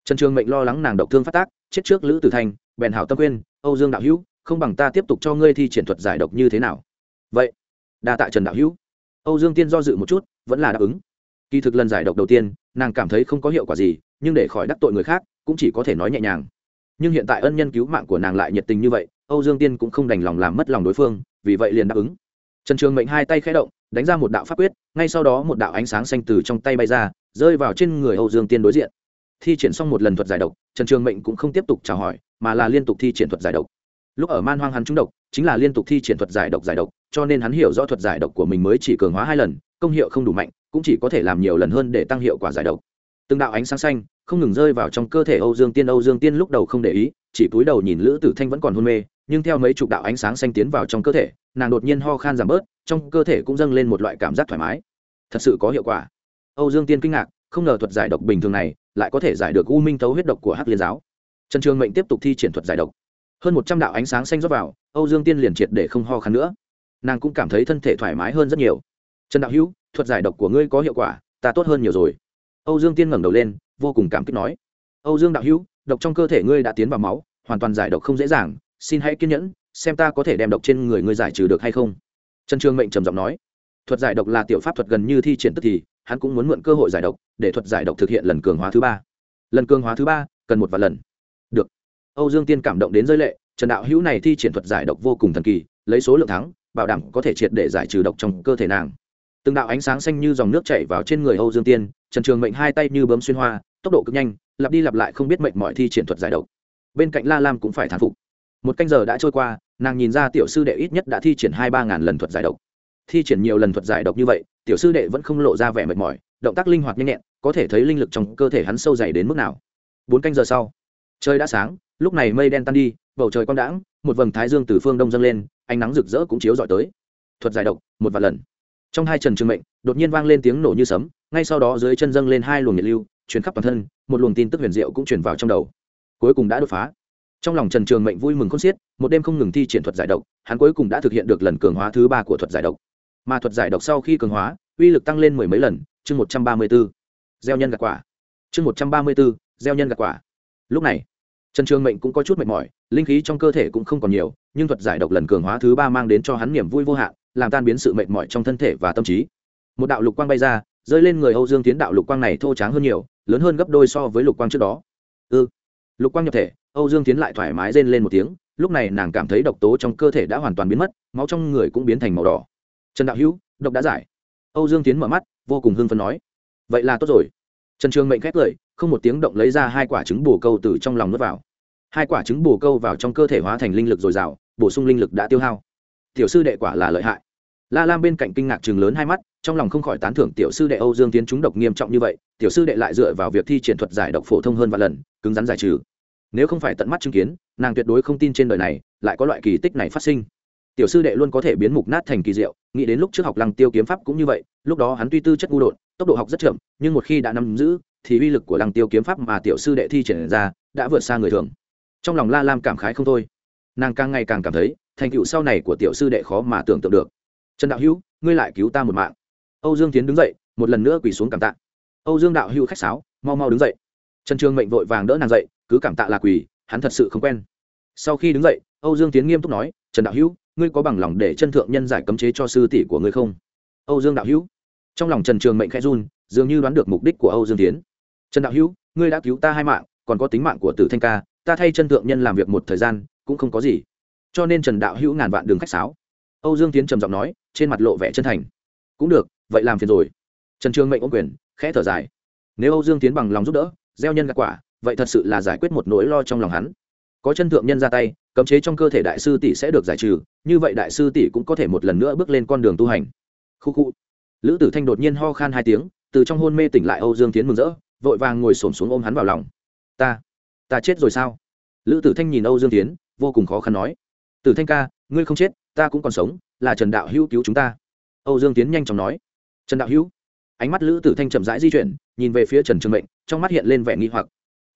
Trần trường mệnh lo lắng nàng độc thương phát tác chết trước lữ tử thành bèn hảo tâm quên, âu dương đạo hữu không bằng ta tiếp tục cho ngươi thi triển thuật giải độc như thế nào? Vậy đa tạ trần đạo hữu. Âu dương tiên do dự một chút vẫn là đáp ứng. Kỳ thực lần giải độc đầu tiên nàng cảm thấy không có hiệu quả gì nhưng để khỏi đắc tội người khác cũng chỉ có thể nói nhẹ nhàng. Nhưng hiện tại ân nhân cứu mạng của nàng lại nhiệt tình như vậy âu dương tiên cũng không đành lòng làm mất lòng đối phương, vì vậy liền đáp ứng. Trần trường mệnh hai tay khẽ động, đánh ra một đạo pháp quyết, ngay sau đó một đạo ánh sáng xanh từ trong tay bay ra, rơi vào trên người âu dương tiên đối diện. Thi triển xong một lần thuật giải độc, trần trường mệnh cũng không tiếp tục chào hỏi, mà là liên tục thi triển thuật giải độc. Lúc ở man hoang hắn trúng độc, chính là liên tục thi triển thuật giải độc giải độc, cho nên hắn hiểu rõ thuật giải độc của mình mới chỉ cường hóa hai lần, công hiệu không đủ mạnh, cũng chỉ có thể làm nhiều lần hơn để tăng hiệu quả giải độc. Từng đạo ánh sáng xanh, không ngừng rơi vào trong cơ thể âu dương tiên, âu dương tiên lúc đầu không để ý, chỉ cúi đầu nhìn lữ tử thanh vẫn còn hôn mê nhưng theo mấy chục đạo ánh sáng xanh tiến vào trong cơ thể, nàng đột nhiên ho khan giảm bớt, trong cơ thể cũng dâng lên một loại cảm giác thoải mái. Thật sự có hiệu quả. Âu dương tiên kinh ngạc, không ngờ thuật giải độc bình thường này lại có thể giải được u minh thấu huyết độc của hắc liên giáo. Trần trường mệnh tiếp tục thi triển thuật giải độc. Hơn một trăm đạo ánh sáng xanh rót vào, âu dương tiên liền triệt để không ho khăn nữa. Nàng cũng cảm thấy thân thể thoải mái hơn rất nhiều. Trần đạo hữu, thuật giải độc của ngươi có hiệu quả, ta tốt hơn nhiều rồi. Âu dương tiên ngẩng đầu lên, vô cùng cảm kích nói. Âu dương đạo hữu, độc trong cơ thể ngươi đã tiến vào máu, hoàn toàn giải độc không dễ dàng xin hãy kiên nhẫn, xem ta có thể đem độc trên người ngươi giải trừ được hay không. Trần trường mệnh trầm giọng nói. Thuật giải độc là tiểu pháp thuật gần như thi triển tức thì, hắn cũng muốn mượn cơ hội giải độc, để thuật giải độc thực hiện lần cường hóa thứ ba. Lần cường hóa thứ ba, cần một vài lần. Được. Âu dương tiên cảm động đến rơi lệ, trần đạo hữu này thi triển thuật giải độc vô cùng thần kỳ, lấy số lượng thắng, bảo đảm có thể triệt để giải trừ độc trong cơ thể nàng. Từng đạo ánh sáng xanh như dòng nước chảy vào trên người âu dương tiên, trần trường mệnh hai tay như bấm xuyên hoa, tốc độ cực nhanh, lặp đi lặp lại không biết mệnh mọi thi triển thuật giải độc. Bên cạnh la lam cũng phải thán phục một canh giờ đã trôi qua, nàng nhìn ra tiểu sư đệ ít nhất đã thi triển hai ba ngàn lần thuật giải độc. Thi triển nhiều lần thuật giải độc như vậy, tiểu sư đệ vẫn không lộ ra vẻ mệt mỏi, động tác linh hoạt nhanh nhẹn, có thể thấy linh lực trong cơ thể hắn sâu dày đến mức nào. Bốn canh giờ sau, trời đã sáng, lúc này mây đen tan đi, bầu trời quang đãng, một vầng thái dương từ phương đông dâng lên, ánh nắng rực rỡ cũng chiếu dọi tới. Thuật giải độc, một vài lần. Trong hai trần trường mệnh, đột nhiên vang lên tiếng nổ như sấm, ngay sau đó dưới chân dâng lên hai luồng nhiệt lưu, truyền khắp toàn thân, một luồng tin tức huyền diệu cũng truyền vào trong đầu. Cuối cùng đã đột phá trong lòng trần trường mệnh vui mừng khôn xiết, một đêm không ngừng thi triển thuật giải độc, hắn cuối cùng đã thực hiện được lần cường hóa thứ ba của thuật giải độc. Mà thuật giải độc sau khi cường hóa, uy lực tăng lên mười mấy lần, chương một trăm ba mươi b ố gieo nhân gạt quả. Chương một trăm ba mươi b ố gieo nhân gạt quả. Lúc này, trần trường mệnh cũng có chút mệt mỏi, linh khí trong cơ thể cũng không còn nhiều, nhưng thuật giải độc lần cường hóa thứ ba mang đến cho hắn niềm vui vô hạn, làm tan biến sự mệt mỏi trong thân thể và tâm trí. Một đạo lục quang bay ra, rơi lên người âu dương tiến đạo lục quang này thô tráng hơn nhiều, lớn hơn gấp đôi so với lục quang trước đó. Ư ừ. lục quang nhập thể âu dương tiến lại thoải mái rên lên một tiếng, lúc này nàng cảm thấy độc tố trong cơ thể đã hoàn toàn biến mất, máu trong người cũng biến thành màu đỏ. Trần đạo hữu, độc đã giải. Âu dương tiến mở mắt, vô cùng hưng phấn nói. Vậy là tốt rồi. Trần trường mệnh khét lời không một tiếng động lấy ra hai quả trứng bồ câu từ trong lòng nuốt vào. Hai quả trứng bồ câu vào trong cơ thể hóa thành linh lực dồi dào, bổ sung linh lực đã tiêu hao. Tiểu sư đệ quả là lợi hại. La lam bên cạnh kinh ngạc chừng lớn hai mắt, trong lòng không khỏi tán thưởng tiểu sư đệ âu dương tiến trúng độc nghiêm trọng như vậy, tiểu sư đệ lại dựa vào việc thi triển thuật giải độc phổ thông hơn vài lần, cứng rắn giải trừ nếu không phải tận mắt chứng kiến, nàng tuyệt đối không tin trên đời này lại có loại kỳ tích này phát sinh. Tiểu sư đệ luôn có thể biến mục nát thành kỳ diệu, nghĩ đến lúc trước học lăng tiêu kiếm pháp cũng như vậy, lúc đó hắn tuy tư chất ngu đột, tốc độ học rất chậm, nhưng một khi đã nắm giữ, thì uy lực của lăng tiêu kiếm pháp mà tiểu sư đệ thi triển ra, đã vượt xa người thường. Trong lòng la lam cảm khái không thôi. Nàng càng ngày càng cảm thấy, thành tựu sau này của tiểu sư đệ khó mà tưởng tượng được. Trần đạo hữu, ngươi lại cứu ta một mạng. Âu dương tiến đứng dậy, một lần nữa quỳ xuống cảm tạ. Âu dương đạo hữu khách sáo, mau mau đứng dậy. Trần trường mệnh vội vàng đỡ nàng dậy cứ cảm tạ là quỳ, hắn thật sự không quen. Sau khi đứng dậy, âu dương tiến nghiêm túc nói, trần đạo hữu, ngươi có bằng lòng để chân thượng nhân giải cấm chế cho sư tỷ của ngươi không? Âu dương đạo hữu, trong lòng trần trường mệnh khẽ run, dường như đoán được mục đích của âu dương tiến. Trần đạo hữu, ngươi đã cứu ta hai mạng, còn có tính mạng của tử thanh ca, ta thay chân thượng nhân làm việc một thời gian, cũng không có gì. Cho nên trần đạo hữu ngàn vạn đường khách sáo. Âu dương tiến trầm giọng nói, trên mặt lộ vẻ chân thành. Cũng được, vậy làm phiền rồi. Trần trường mệnh ôm quyền, khẽ thở dài. Nếu âu dương tiến bằng lòng giúp đỡ, gieo nhân gạt quả vậy thật sự là giải quyết một nỗi lo trong lòng hắn. Có chân thượng nhân ra tay, cấm chế trong cơ thể đại sư tỷ sẽ được giải trừ, như vậy đại sư tỷ cũng có thể một lần nữa bước lên con đường tu hành. Khu khu. Lữ tử thanh đột nhiên ho khan hai tiếng, từ trong hôn mê tỉnh lại âu dương tiến mừng rỡ, vội vàng ngồi xổm xuống ôm hắn vào lòng. Ta ta chết rồi sao? Lữ tử thanh nhìn âu dương tiến vô cùng khó khăn nói. Tử thanh ca, ngươi không chết, ta cũng còn sống, là trần đạo hữu cứu chúng ta. Âu dương tiến nhanh chóng nói. Trần đạo hữu? Ánh mắt lữ tử thanh chậm rãi di chuyển, nhìn về phía trần trường mệnh, trong mắt hiện lên vẻ nghi hoặc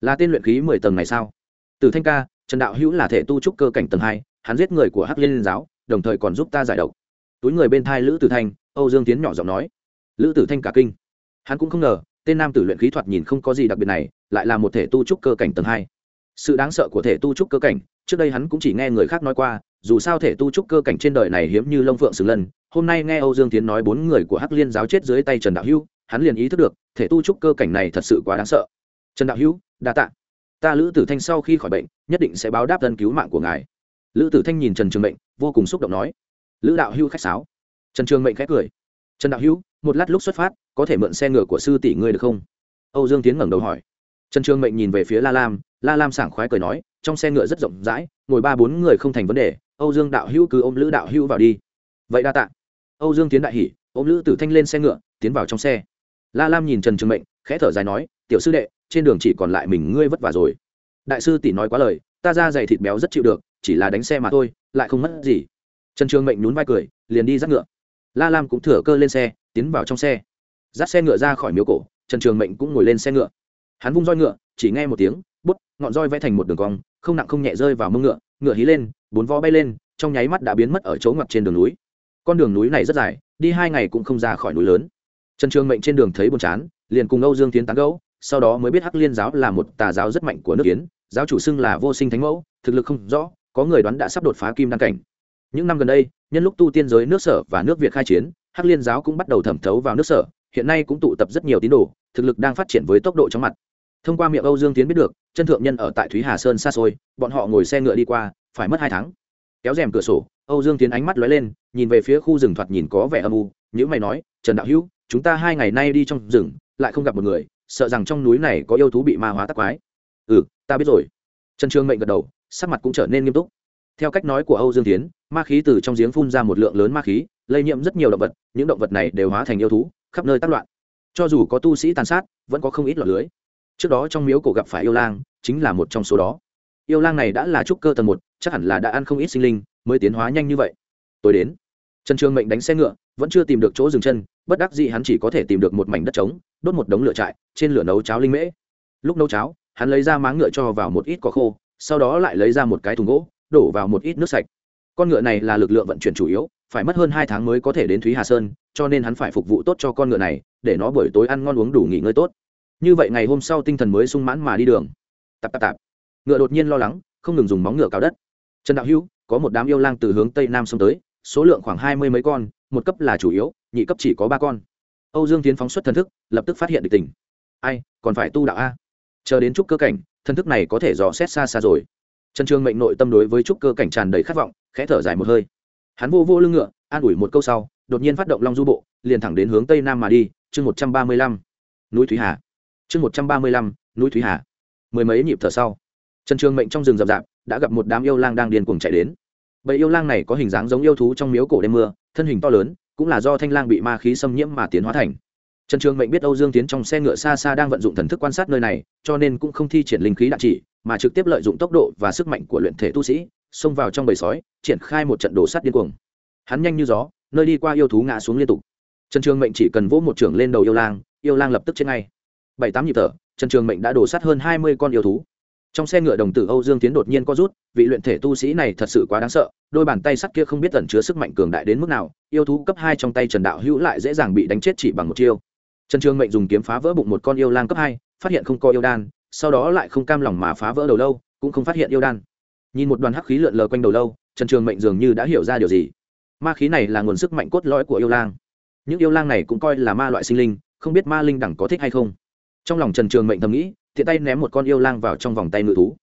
là tên luyện khí mười tầng này sao? Từ thanh ca, trần đạo hữu là thể tu trúc cơ cảnh tầng hai, hắn giết người của hắc liên giáo, đồng thời còn giúp ta giải độc. Túi người bên thai lữ tử thanh, âu dương tiến nhỏ giọng nói. Lữ tử thanh cả kinh. Hắn cũng không ngờ, tên nam tử luyện khí thoạt nhìn không có gì đặc biệt này, lại là một thể tu trúc cơ cảnh tầng hai. Sự đáng sợ của thể tu trúc cơ cảnh, trước đây hắn cũng chỉ nghe người khác nói qua, dù sao thể tu trúc cơ cảnh trên đời này hiếm như lông phượng xứng lân. Hôm nay nghe âu dương tiến nói bốn người của hắc liên giáo chết dưới tay trần đạo hữu, hắn liền ý thức được, thể tu trúc cơ cảnh này thật sự quá đáng sợ trần đạo hữu, đa tạ. Ta lữ tử thanh sau khi khỏi bệnh, nhất định sẽ báo đáp thân cứu mạng của ngài. Lữ tử thanh nhìn trần trường mệnh, vô cùng xúc động nói. Lữ đạo hữu khách sáo. Trần trường mệnh khẽ cười. Trần đạo hữu, một lát lúc xuất phát, có thể mượn xe ngựa của sư tỷ ngươi được không? Âu dương tiến ngẩng đầu hỏi. Trần trường mệnh nhìn về phía la lam la lam sảng khoái cười nói, trong xe ngựa rất rộng rãi, ngồi ba bốn người không thành vấn đề, âu dương đạo hữu cứ ôm lữ đạo hữu vào đi. Vậy đa tạ. Âu dương tiến đại hỉ, ôm lữ tử thanh lên xe ngựa, tiến vào trong xe. La lam nhìn trần trường mệnh, khẽ thở dài nói, tiểu sư đệ trên đường chỉ còn lại mình ngươi vất vả rồi. Đại sư tỷ nói quá lời, ta ra dày thịt béo rất chịu được, chỉ là đánh xe mà thôi, lại không mất gì. Trần trường mệnh nhún vai cười, liền đi dắt ngựa. La lam cũng thừa cơ lên xe, tiến vào trong xe. Dắt xe ngựa ra khỏi miếu cổ, trần trường mệnh cũng ngồi lên xe ngựa. Hắn vung roi ngựa, chỉ nghe một tiếng, bút, ngọn roi vẽ thành một đường cong, không nặng không nhẹ rơi vào mông ngựa ngựa hí lên, bốn vó bay lên, trong nháy mắt đã biến mất ở chỗ ngặt trên đường núi. Con đường núi này rất dài, đi hai ngày cũng không ra khỏi núi lớn. Trần trường mệnh trên đường thấy buồn chán, liền cùng âu dương tiến tán gẫu sau đó mới biết hắc liên giáo là một tà giáo rất mạnh của nước kiến giáo chủ xưng là vô sinh thánh mẫu, thực lực không rõ, có người đoán đã sắp đột phá kim đăng cảnh. Những năm gần đây, nhân lúc tu tiên giới nước sở và nước việt khai chiến, hắc liên giáo cũng bắt đầu thẩm thấu vào nước sở, hiện nay cũng tụ tập rất nhiều tín đồ, thực lực đang phát triển với tốc độ chóng mặt. Thông qua miệng âu dương tiến biết được, chân thượng nhân ở tại thúy hà sơn xa xôi, bọn họ ngồi xe ngựa đi qua, phải mất hai tháng. Kéo rèm cửa sổ, âu dương tiến ánh mắt lóe lên, nhìn về phía khu rừng thoạt nhìn có vẻ âm u nhữ mày nói, trần đạo hữu, chúng ta hai ngày nay đi trong rừng, lại không gặp một người sợ rằng trong núi này có yêu thú bị ma hóa tắc quái. Ừ ta biết rồi. Trần trương mệnh gật đầu, sắc mặt cũng trở nên nghiêm túc. Theo cách nói của âu dương tiến ma khí từ trong giếng phun ra một lượng lớn ma khí, lây nhiễm rất nhiều động vật, những động vật này đều hóa thành yêu thú, khắp nơi tác loạn. Cho dù có tu sĩ tàn sát, vẫn có không ít lọt lưới. Trước đó trong miếu cổ gặp phải yêu lang, chính là một trong số đó. Yêu lang này đã là trúc cơ tầng một, chắc hẳn là đã ăn không ít sinh linh, mới tiến hóa nhanh như vậy. Tôi đến, trần trường mệnh đánh xe ngựa vẫn chưa tìm được chỗ dừng chân, bất đắc dĩ hắn chỉ có thể tìm được một mảnh đất trống, đốt một đống lửa trại, trên lửa nấu cháo linh mễ. Lúc nấu cháo, hắn lấy ra máng ngựa cho vào một ít cỏ khô, sau đó lại lấy ra một cái thùng gỗ, đổ vào một ít nước sạch. Con ngựa này là lực lượng vận chuyển chủ yếu, phải mất hơn hai tháng mới có thể đến thúy hà sơn, cho nên hắn phải phục vụ tốt cho con ngựa này, để nó buổi tối ăn ngon uống đủ nghỉ ngơi tốt. Như vậy ngày hôm sau tinh thần mới sung mãn mà đi đường. Tạp tạp tạp. Ngựa đột nhiên lo lắng, không ngừng dùng móng ngựa cao đất. Trần đạo hữu, có một đám yêu lang từ hướng tây nam xông tới, số lượng khoảng hai mươi mấy con một cấp là chủ yếu, nhị cấp chỉ có ba con. Âu dương tiến phóng xuất thần thức, lập tức phát hiện được tình. Ai, còn phải tu đạo a? Chờ đến trúc cơ cảnh, thần thức này có thể dò xét xa xa rồi. Trần trường mệnh nội tâm đối với trúc cơ cảnh tràn đầy khát vọng, khẽ thở dài một hơi. Hắn vô vô lưng ngựa, an ủi một câu sau, đột nhiên phát động long du bộ, liền thẳng đến hướng tây nam mà đi, chương một trăm ba mươi lăm. Núi thúy hà. Chương một trăm ba mươi lăm, núi thúy hà. Mười mấy nhịp thở sau, trần trường mệnh trong rừng rậm rạp, đã gặp một đám yêu lang đang điên cuồng chạy đến. Bầy yêu lang này có hình dáng giống yêu thú trong miếu cổ đêm mưa thân hình to lớn, cũng là do thanh lang bị ma khí xâm nhiễm mà tiến hóa thành. Trần trường mệnh biết âu dương tiến trong xe ngựa xa xa đang vận dụng thần thức quan sát nơi này, cho nên cũng không thi triển linh khí đạn chỉ, mà trực tiếp lợi dụng tốc độ và sức mạnh của luyện thể tu sĩ, xông vào trong bầy sói, triển khai một trận đổ sát điên cuồng. Hắn nhanh như gió, nơi đi qua yêu thú ngã xuống liên tục. Trần trường mệnh chỉ cần vỗ một trưởng lên đầu yêu lang yêu lang lập tức chết ngay. Bảy tám nhịp thở, trần trường mệnh đã đổ sát hơn hai mươi con yêu thú trong xe ngựa đồng tử âu dương tiến đột nhiên có rút, vị luyện thể tu sĩ này thật sự quá đáng sợ, đôi bàn tay sắt kia không biết tẩn chứa sức mạnh cường đại đến mức nào, yêu thú cấp hai trong tay trần đạo hữu lại dễ dàng bị đánh chết chỉ bằng một chiêu. Trần trường mệnh dùng kiếm phá vỡ bụng một con yêu lang cấp hai, phát hiện không có yêu đan, sau đó lại không cam lòng mà phá vỡ đầu lâu, cũng không phát hiện yêu đan. Nhìn một đoàn hắc khí lượn lờ quanh đầu lâu, trần trường mệnh dường như đã hiểu ra điều gì. Ma khí này là nguồn sức mạnh cốt lõi của yêu lang. Những yêu lang này cũng coi là ma loại sinh linh, không biết ma linh đẳng có thích hay không. Trong lòng trần trường mệnh thầm nghĩ thiện tay ném một con yêu lang vào trong vòng tay ngự thú.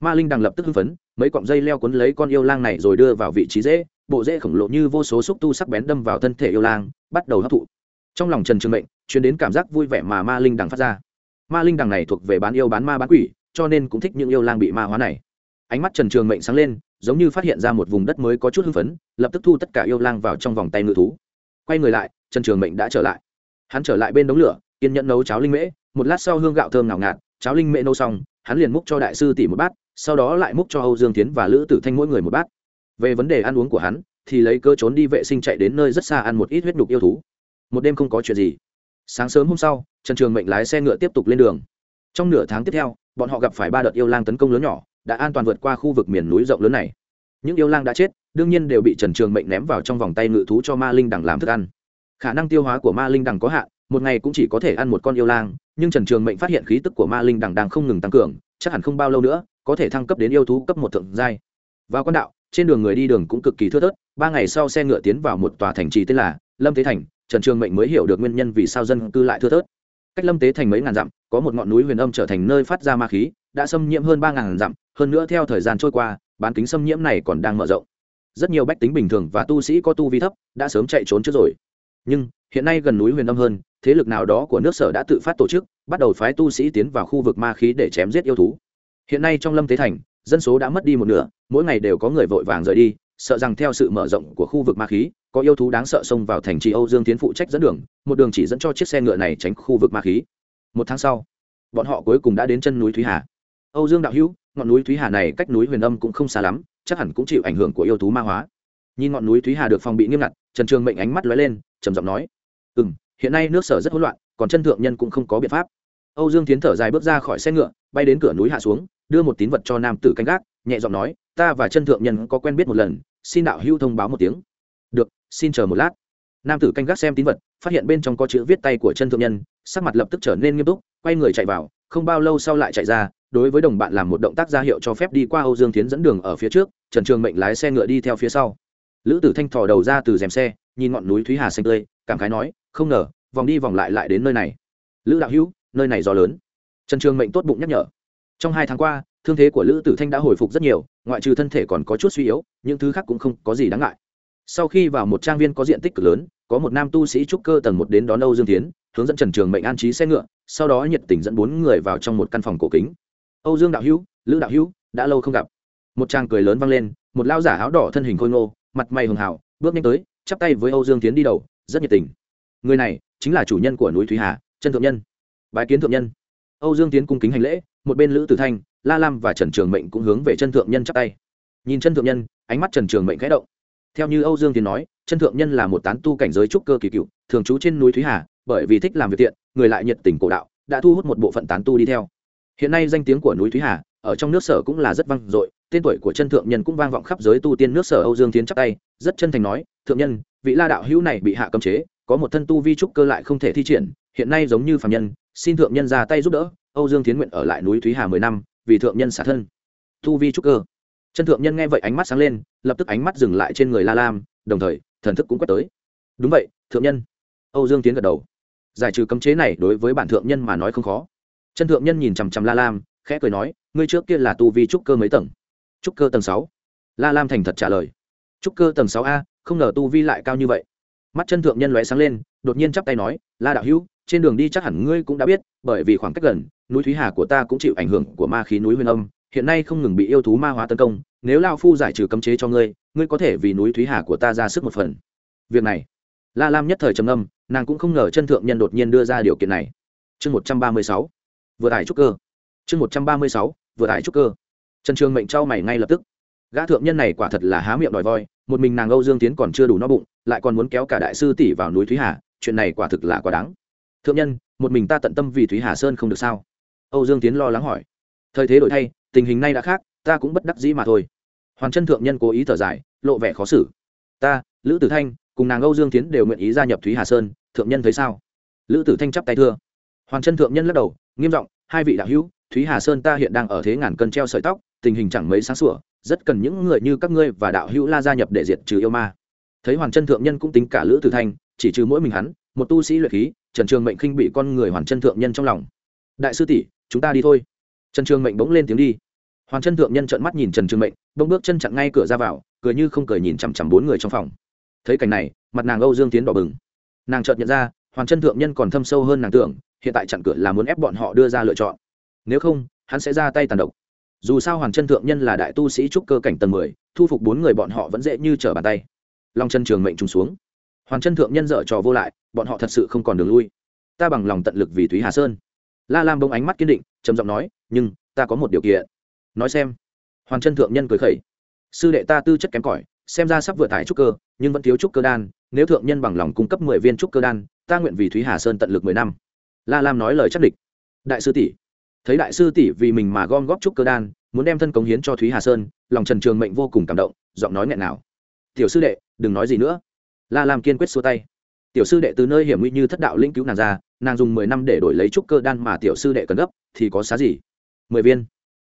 Ma linh đằng lập tức hưng phấn, mấy cọng dây leo cuốn lấy con yêu lang này rồi đưa vào vị trí dễ, bộ dễ khổng lồ như vô số xúc tu sắc bén đâm vào thân thể yêu lang, bắt đầu hấp thụ. Trong lòng trần trường mệnh chuyển đến cảm giác vui vẻ mà ma linh đằng phát ra. Ma linh đằng này thuộc về bán yêu bán ma bán quỷ, cho nên cũng thích những yêu lang bị ma hóa này. Ánh mắt trần trường mệnh sáng lên, giống như phát hiện ra một vùng đất mới có chút hưng phấn, lập tức thu tất cả yêu lang vào trong vòng tay ngự thú. Quay người lại, trần trường mệnh đã trở lại. Hắn trở lại bên đống lửa, kiên nhẫn nấu cháo linh mễ, một lát sau hương gạo thơm ngào ngạt cháo linh mễ nấu xong, hắn liền múc cho đại sư tỷ một bát, sau đó lại múc cho âu dương tiến và lữ tử thanh mỗi người một bát. Về vấn đề ăn uống của hắn, thì lấy cơ trốn đi vệ sinh chạy đến nơi rất xa ăn một ít huyết nhục yêu thú. Một đêm không có chuyện gì. Sáng sớm hôm sau, trần trường mệnh lái xe ngựa tiếp tục lên đường. Trong nửa tháng tiếp theo, bọn họ gặp phải ba đợt yêu lang tấn công lớn nhỏ, đã an toàn vượt qua khu vực miền núi rộng lớn này. Những yêu lang đã chết, đương nhiên đều bị trần trường mệnh ném vào trong vòng tay ngự thú cho ma linh đằng làm thức ăn. Khả năng tiêu hóa của ma linh đằng có hạn một ngày cũng chỉ có thể ăn một con yêu lang, nhưng trần trường mệnh phát hiện khí tức của ma linh đằng đang không ngừng tăng cường, chắc hẳn không bao lâu nữa, có thể thăng cấp đến yêu thú cấp một thượng giai. Vào con đạo, trên đường người đi đường cũng cực kỳ thưa thớt, ba ngày sau xe ngựa tiến vào một tòa thành trì tên là lâm thế thành, trần trường mệnh mới hiểu được nguyên nhân vì sao dân cư lại thưa thớt. Cách lâm tế thành mấy ngàn dặm, có một ngọn núi huyền âm trở thành nơi phát ra ma khí, đã xâm nhiễm hơn ba ngàn dặm, hơn nữa theo thời gian trôi qua, bán kính xâm nhiễm này còn đang mở rộng. Rất nhiều bách tính bình thường và tu sĩ có tu vi thấp, đã sớm chạy trốn trước rồi nhưng hiện nay gần núi huyền âm hơn, thế lực nào đó của nước sở đã tự phát tổ chức, bắt đầu phái tu sĩ tiến vào khu vực ma khí để chém giết yêu thú. Hiện nay trong lâm tế thành, dân số đã mất đi một nửa, mỗi ngày đều có người vội vàng rời đi, sợ rằng theo sự mở rộng của khu vực ma khí, có yêu thú đáng sợ xông vào thành trì âu dương tiến phụ trách dẫn đường, một đường chỉ dẫn cho chiếc xe ngựa này tránh khu vực ma khí. Một tháng sau, bọn họ cuối cùng đã đến chân núi thúy hà. Âu dương đạo hữu, ngọn núi thúy hà này cách núi huyền âm cũng không xa lắm, chắc hẳn cũng chịu ảnh hưởng của yêu thú ma hóa. Nhìn ngọn núi thúy hà được phòng bị nghiêm ngặt trần trường mệnh ánh mắt lóe lên, trầm giọng nói ừ m hiện nay nước sở rất hỗn loạn, còn chân thượng nhân cũng không có biện pháp. Âu dương tiến thở dài bước ra khỏi xe ngựa, bay đến cửa núi hạ xuống, đưa một tín vật cho nam tử canh gác, nhẹ giọng nói, ta và chân thượng nhân có quen biết một lần, xin đạo hữu thông báo một tiếng. Được, xin chờ một lát. Nam tử canh gác xem tín vật, phát hiện bên trong có chữ viết tay của chân thượng nhân, sắc mặt lập tức trở nên nghiêm túc, quay người chạy vào, không bao lâu sau lại chạy ra, đối với đồng bạn làm một động tác ra hiệu cho phép đi qua âu dương tiến dẫn đường ở phía trước, trần trường mệnh lái xe ngựa đi theo phía sau lữ tử thanh thò đầu ra từ rèm xe, nhìn ngọn núi thúy hà xanh tươi, cảm khái nói, không ngờ, vòng đi vòng lại lại đến nơi này. Lữ đạo hữu, nơi này gió lớn. Trần trường mệnh tốt bụng nhắc nhở. Trong hai tháng qua, thương thế của lữ tử thanh đã hồi phục rất nhiều, ngoại trừ thân thể còn có chút suy yếu, những thứ khác cũng không có gì đáng ngại. Sau khi vào một trang viên có diện tích cực lớn, có một nam tu sĩ trúc cơ tầng một đến đón âu dương tiến hướng dẫn trần trường mệnh an trí xe ngựa, sau đó nhiệt tình dẫn bốn người vào trong một căn phòng cổ kính. Âu dương đạo hữu, lữ đạo hữu, đã lâu không gặp. Một trang cười lớn vang lên, một lao giả áo đỏ thân hình khôi ngô mặt mày hường hảo bước nhanh tới, chắp tay với âu dương tiến đi đầu, rất nhiệt tình. Người này chính là chủ nhân của núi thúy hà chân thượng nhân. Bái kiến thượng nhân. Âu dương tiến cung kính hành lễ, một bên lữ tử thanh, la lam và trần trường mệnh cũng hướng về chân thượng nhân chắp tay. Nhìn chân thượng nhân, ánh mắt trần trường mệnh khẽ động. Theo như âu dương tiến nói chân thượng nhân là một tán tu cảnh giới trúc cơ kỳ cựu, thường trú trên núi thúy hà, bởi vì thích làm việc tiện người lại nhiệt tình cổ đạo, đã thu hút một bộ phận tán tu đi theo. Hiện nay danh tiếng của núi thúy hà, ở trong nước sở cũng là rất vang dội tên tuổi của chân thượng nhân cũng vang vọng khắp giới tu tiên nước sở âu dương tiến chắc tay, rất chân thành nói, thượng nhân, vị la đạo hữu này bị hạ cấm chế, có một thân tu vi trúc cơ lại không thể thi triển, hiện nay giống như phàm nhân, xin thượng nhân ra tay giúp đỡ, âu dương tiến nguyện ở lại núi thúy hà mười năm, vì thượng nhân xả thân. Tu vi trúc cơ. Chân thượng nhân nghe vậy ánh mắt sáng lên, lập tức ánh mắt dừng lại trên người la lam, đồng thời, thần thức cũng quét tới. Đúng vậy, thượng nhân. Âu dương tiến gật đầu. Giải trừ cấm chế này đối với bản thượng nhân mà nói không khó. Chân thượng nhân nhìn chằm chằm la lam, khẽ cười nói, ngươi trước kia là tu vi trúc cơ mấy tầng trúc cơ tầng sáu. La lam thành thật trả lời. Trúc cơ tầng sáu a, không ngờ tu vi lại cao như vậy. Mắt chân thượng nhân lóe sáng lên, đột nhiên chắp tay nói, la đạo hữu, trên đường đi chắc hẳn ngươi cũng đã biết, bởi vì khoảng cách gần, núi thúy hà của ta cũng chịu ảnh hưởng của ma khí núi huyền âm, hiện nay không ngừng bị yêu thú ma hóa tấn công, nếu lao phu giải trừ cấm chế cho ngươi ngươi có thể vì núi thúy hà của ta ra sức một phần. Việc này, la lam nhất thời trầm âm nàng cũng không ngờ chân thượng nhân đột nhiên đưa ra điều kiện này. Chương một trăm ba mươi sáu. Vừa tải trúc cơ. Chương một trăm ba mươi sáu. Vừa tải trúc cơ trần trường mệnh trao mày ngay lập tức. Gã thượng nhân này quả thật là há miệng đòi voi, một mình nàng âu dương tiến còn chưa đủ no bụng, lại còn muốn kéo cả đại sư tỷ vào núi thúy hà, chuyện này quả thực là quá đáng. Thượng nhân, một mình ta tận tâm vì thúy hà sơn không được sao? Âu dương tiến lo lắng hỏi. Thời thế đổi thay, tình hình nay đã khác, ta cũng bất đắc dĩ mà thôi. Hoàn chân thượng nhân cố ý thở dài, lộ vẻ khó xử. Ta, lữ tử thanh, cùng nàng âu dương tiến đều nguyện ý gia nhập thúy hà sơn, thượng nhân thấy sao? Lữ tử thanh chắp tay thưa. Hoàng chân thượng nhân lắc đầu, nghiêm giọng, hai vị đạo hữu, thúy hà sơn ta hiện đang ở thế ngàn cân treo sợi tóc tình hình chẳng mấy sáng sủa, rất cần những người như các ngươi và đạo hữu la gia nhập để diệt trừ yêu ma. Thấy hoàng chân thượng nhân cũng tính cả lữ tử thanh, chỉ trừ mỗi mình hắn, một tu sĩ luyện khí, trần trường mệnh khinh bị con người hoàng chân thượng nhân trong lòng. Đại sư tỷ, chúng ta đi thôi. Trần trường mệnh bỗng lên tiếng đi. Hoàng chân thượng nhân trợn mắt nhìn trần trường mệnh, bỗng bước chân chặn ngay cửa ra vào, cười như không cười nhìn chằm chằm bốn người trong phòng. Thấy cảnh này, mặt nàng âu dương tiến đỏ bừng. Nàng chợt nhận ra hoàng chân thượng nhân còn thâm sâu hơn nàng tưởng, hiện tại chặn cửa là muốn ép bọn họ đưa ra lựa chọn. Nếu không, hắn sẽ ra tay tàn độc dù sao hoàng chân thượng nhân là đại tu sĩ trúc cơ cảnh tầng mười, thu phục bốn người bọn họ vẫn dễ như trở bàn tay. Long chân trường mệnh trùng xuống. Hoàn chân thượng nhân dở trò vô lại, bọn họ thật sự không còn đường lui. Ta bằng lòng tận lực vì thúy hà sơn. La lam bông ánh mắt kiên định, trầm giọng nói, nhưng, ta có một điều kiện. Nói xem. Hoàn chân thượng nhân cười khẩy. Sư đệ ta tư chất kém cỏi, xem ra sắp vừa tải trúc cơ, nhưng vẫn thiếu trúc cơ đan, nếu thượng nhân bằng lòng cung cấp mười viên trúc cơ đan, ta nguyện vì thúy hà sơn tận lực mười năm. La lam nói lời chắc địch. Đại sư tỷ thấy đại sư tỷ vì mình mà gom góp trúc cơ đan, muốn đem thân cống hiến cho thúy hà sơn, lòng trần trường mệnh vô cùng cảm động, giọng nói nghẹn nào. Tiểu sư đệ, đừng nói gì nữa. La làm kiên quyết xua tay. Tiểu sư đệ từ nơi hiểm nguy như thất đạo linh cứu nàng ra, nàng dùng mười năm để đổi lấy trúc cơ đan mà tiểu sư đệ cần gấp, thì có xá gì? Mười viên.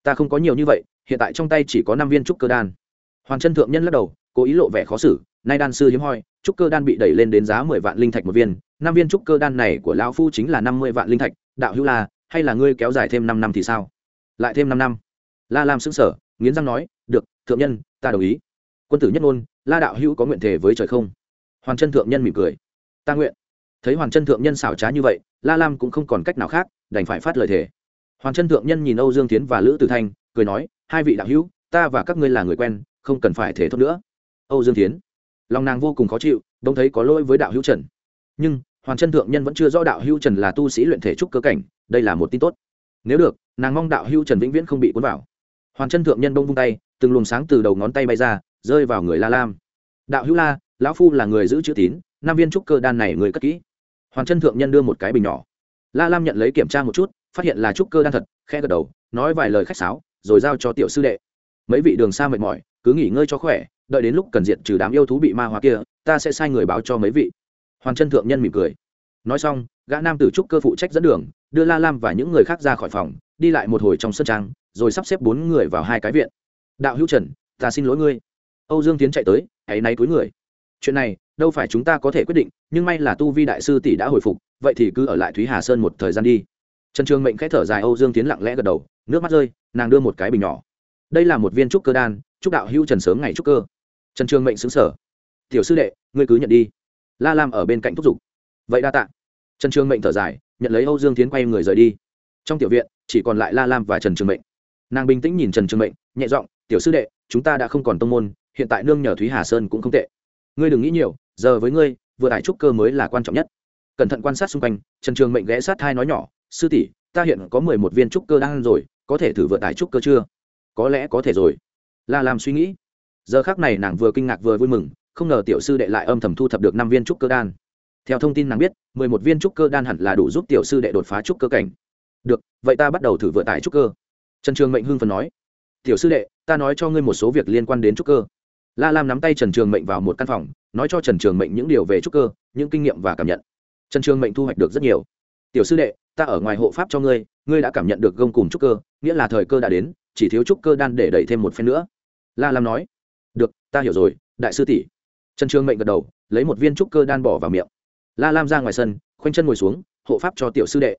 Ta không có nhiều như vậy, hiện tại trong tay chỉ có năm viên trúc cơ đan. Hoàng chân thượng nhân lắc đầu, cố ý lộ vẻ khó xử, nay đan sư hiếm hoi trúc cơ đan bị đẩy lên đến giá mười vạn linh thạch một viên, năm viên trúc cơ đan này của lão phu chính là năm mươi vạn linh thạch, đạo hữu là hay là ngươi kéo dài thêm năm năm thì sao? Lại thêm năm năm. La lam xứng sở nghiến răng nói, được, thượng nhân, ta đồng ý. Quân tử nhất ngôn, la đạo hữu có nguyện thể với trời không? Hoàng chân thượng nhân mỉm cười, ta nguyện. Thấy hoàng chân thượng nhân xảo trá như vậy, la lam cũng không còn cách nào khác, đành phải phát lời thề. Hoàng chân thượng nhân nhìn âu dương tiến và lữ tử thanh, cười nói, hai vị đạo hữu, ta và các ngươi là người quen, không cần phải thể thốt nữa. Âu dương tiến lòng nàng vô cùng khó chịu đông thấy có lỗi với đạo hữu trần. Nhưng hoàng chân thượng nhân vẫn chưa rõ đạo Hưu trần là tu sĩ luyện thể trúc cơ cảnh, đây là một tin tốt. Nếu được, nàng mong đạo Hưu trần vĩnh viễn không bị cuốn vào. Hoàng chân thượng nhân bông vung tay, từng luồng sáng từ đầu ngón tay bay ra, rơi vào người la lam. Đạo hữu la, lão phu là người giữ chữ tín, năm viên trúc cơ đan này người cất kỹ. Hoàng chân thượng nhân đưa một cái bình nhỏ. La lam nhận lấy kiểm tra một chút, phát hiện là trúc cơ đan thật khe gật đầu, nói vài lời khách sáo, rồi giao cho tiểu sư đệ. Mấy vị đường xa mệt mỏi, cứ nghỉ ngơi cho khỏe, đợi đến lúc cần diện trừ đám yêu thú bị ma hóa kia, ta sẽ sai người báo cho mấy vị hoàng chân thượng nhân mỉm cười. Nói xong, gã nam tử trúc cơ phụ trách dẫn đường, đưa la lam và những người khác ra khỏi phòng, đi lại một hồi trong sân trang, rồi sắp xếp bốn người vào hai cái viện. Đạo hữu trần, ta xin lỗi ngươi. Âu dương tiến chạy tới, hãy náy túi người. Chuyện này, đâu phải chúng ta có thể quyết định, nhưng may là tu vi đại sư tỷ đã hồi phục, vậy thì cứ ở lại thúy hà sơn một thời gian đi. Trần trường mệnh khẽ thở dài, âu dương tiến lặng lẽ gật đầu, nước mắt rơi, nàng đưa một cái bình nhỏ. Đây là một viên trúc cơ đan, chúc đạo hữu trần sớm ngày trúc cơ. Trần trường mệnh xứng sở tiểu sư đệ, ngươi cứ nhận đi la lam ở bên cạnh thúc giục. Vậy đa t ạ trần trường mệnh thở dài, nhận lấy âu dương tiến quay người rời đi. Trong tiểu viện, chỉ còn lại la lam và trần trường mệnh. Nàng bình tĩnh nhìn trần trường mệnh, nhẹ giọng, tiểu sư đệ, chúng ta đã không còn tông môn, hiện tại nương nhờ thúy hà sơn cũng không tệ. Ngươi đừng nghĩ nhiều, giờ với ngươi, vừa đại trúc cơ mới là quan trọng nhất. Cẩn thận quan sát xung quanh, trần trường mệnh ghé sát hai nói nhỏ, sư tỷ, ta hiện có mười một viên trúc cơ đang ăn rồi, có thể thử vừa tải trúc cơ chưa? Có lẽ có thể rồi. La làm suy nghĩ. Giờ khác này nàng vừa kinh ngạc vừa vui mừng không ngờ tiểu sư đệ lại âm thầm thu thập được năm viên trúc cơ đan. Theo thông tin nàng biết, mười một viên trúc cơ đan hẳn là đủ giúp tiểu sư đệ đột phá trúc cơ cảnh. Được, vậy ta bắt đầu thử vựa tải trúc cơ. Trần trường mệnh hưng phần nói. Tiểu sư đệ, ta nói cho ngươi một số việc liên quan đến trúc cơ. La lam nắm tay trần trường mệnh vào một căn phòng, nói cho trần trường mệnh những điều về trúc cơ, những kinh nghiệm và cảm nhận. Trần trường mệnh thu hoạch được rất nhiều. Tiểu sư đệ, ta ở ngoài hộ pháp cho ngươi ngươi đã cảm nhận được gông cùng trúc cơ, nghĩa là thời cơ đã đến, chỉ thiếu trúc cơ đan để đẩy thêm một phen nữa. La lam nói. Được, ta hiểu rồi, đại sư tỷ trần trường mệnh gật đầu, lấy một viên trúc cơ đan bỏ vào miệng. La lam ra ngoài sân, khoanh chân ngồi xuống, hộ pháp cho tiểu sư đệ.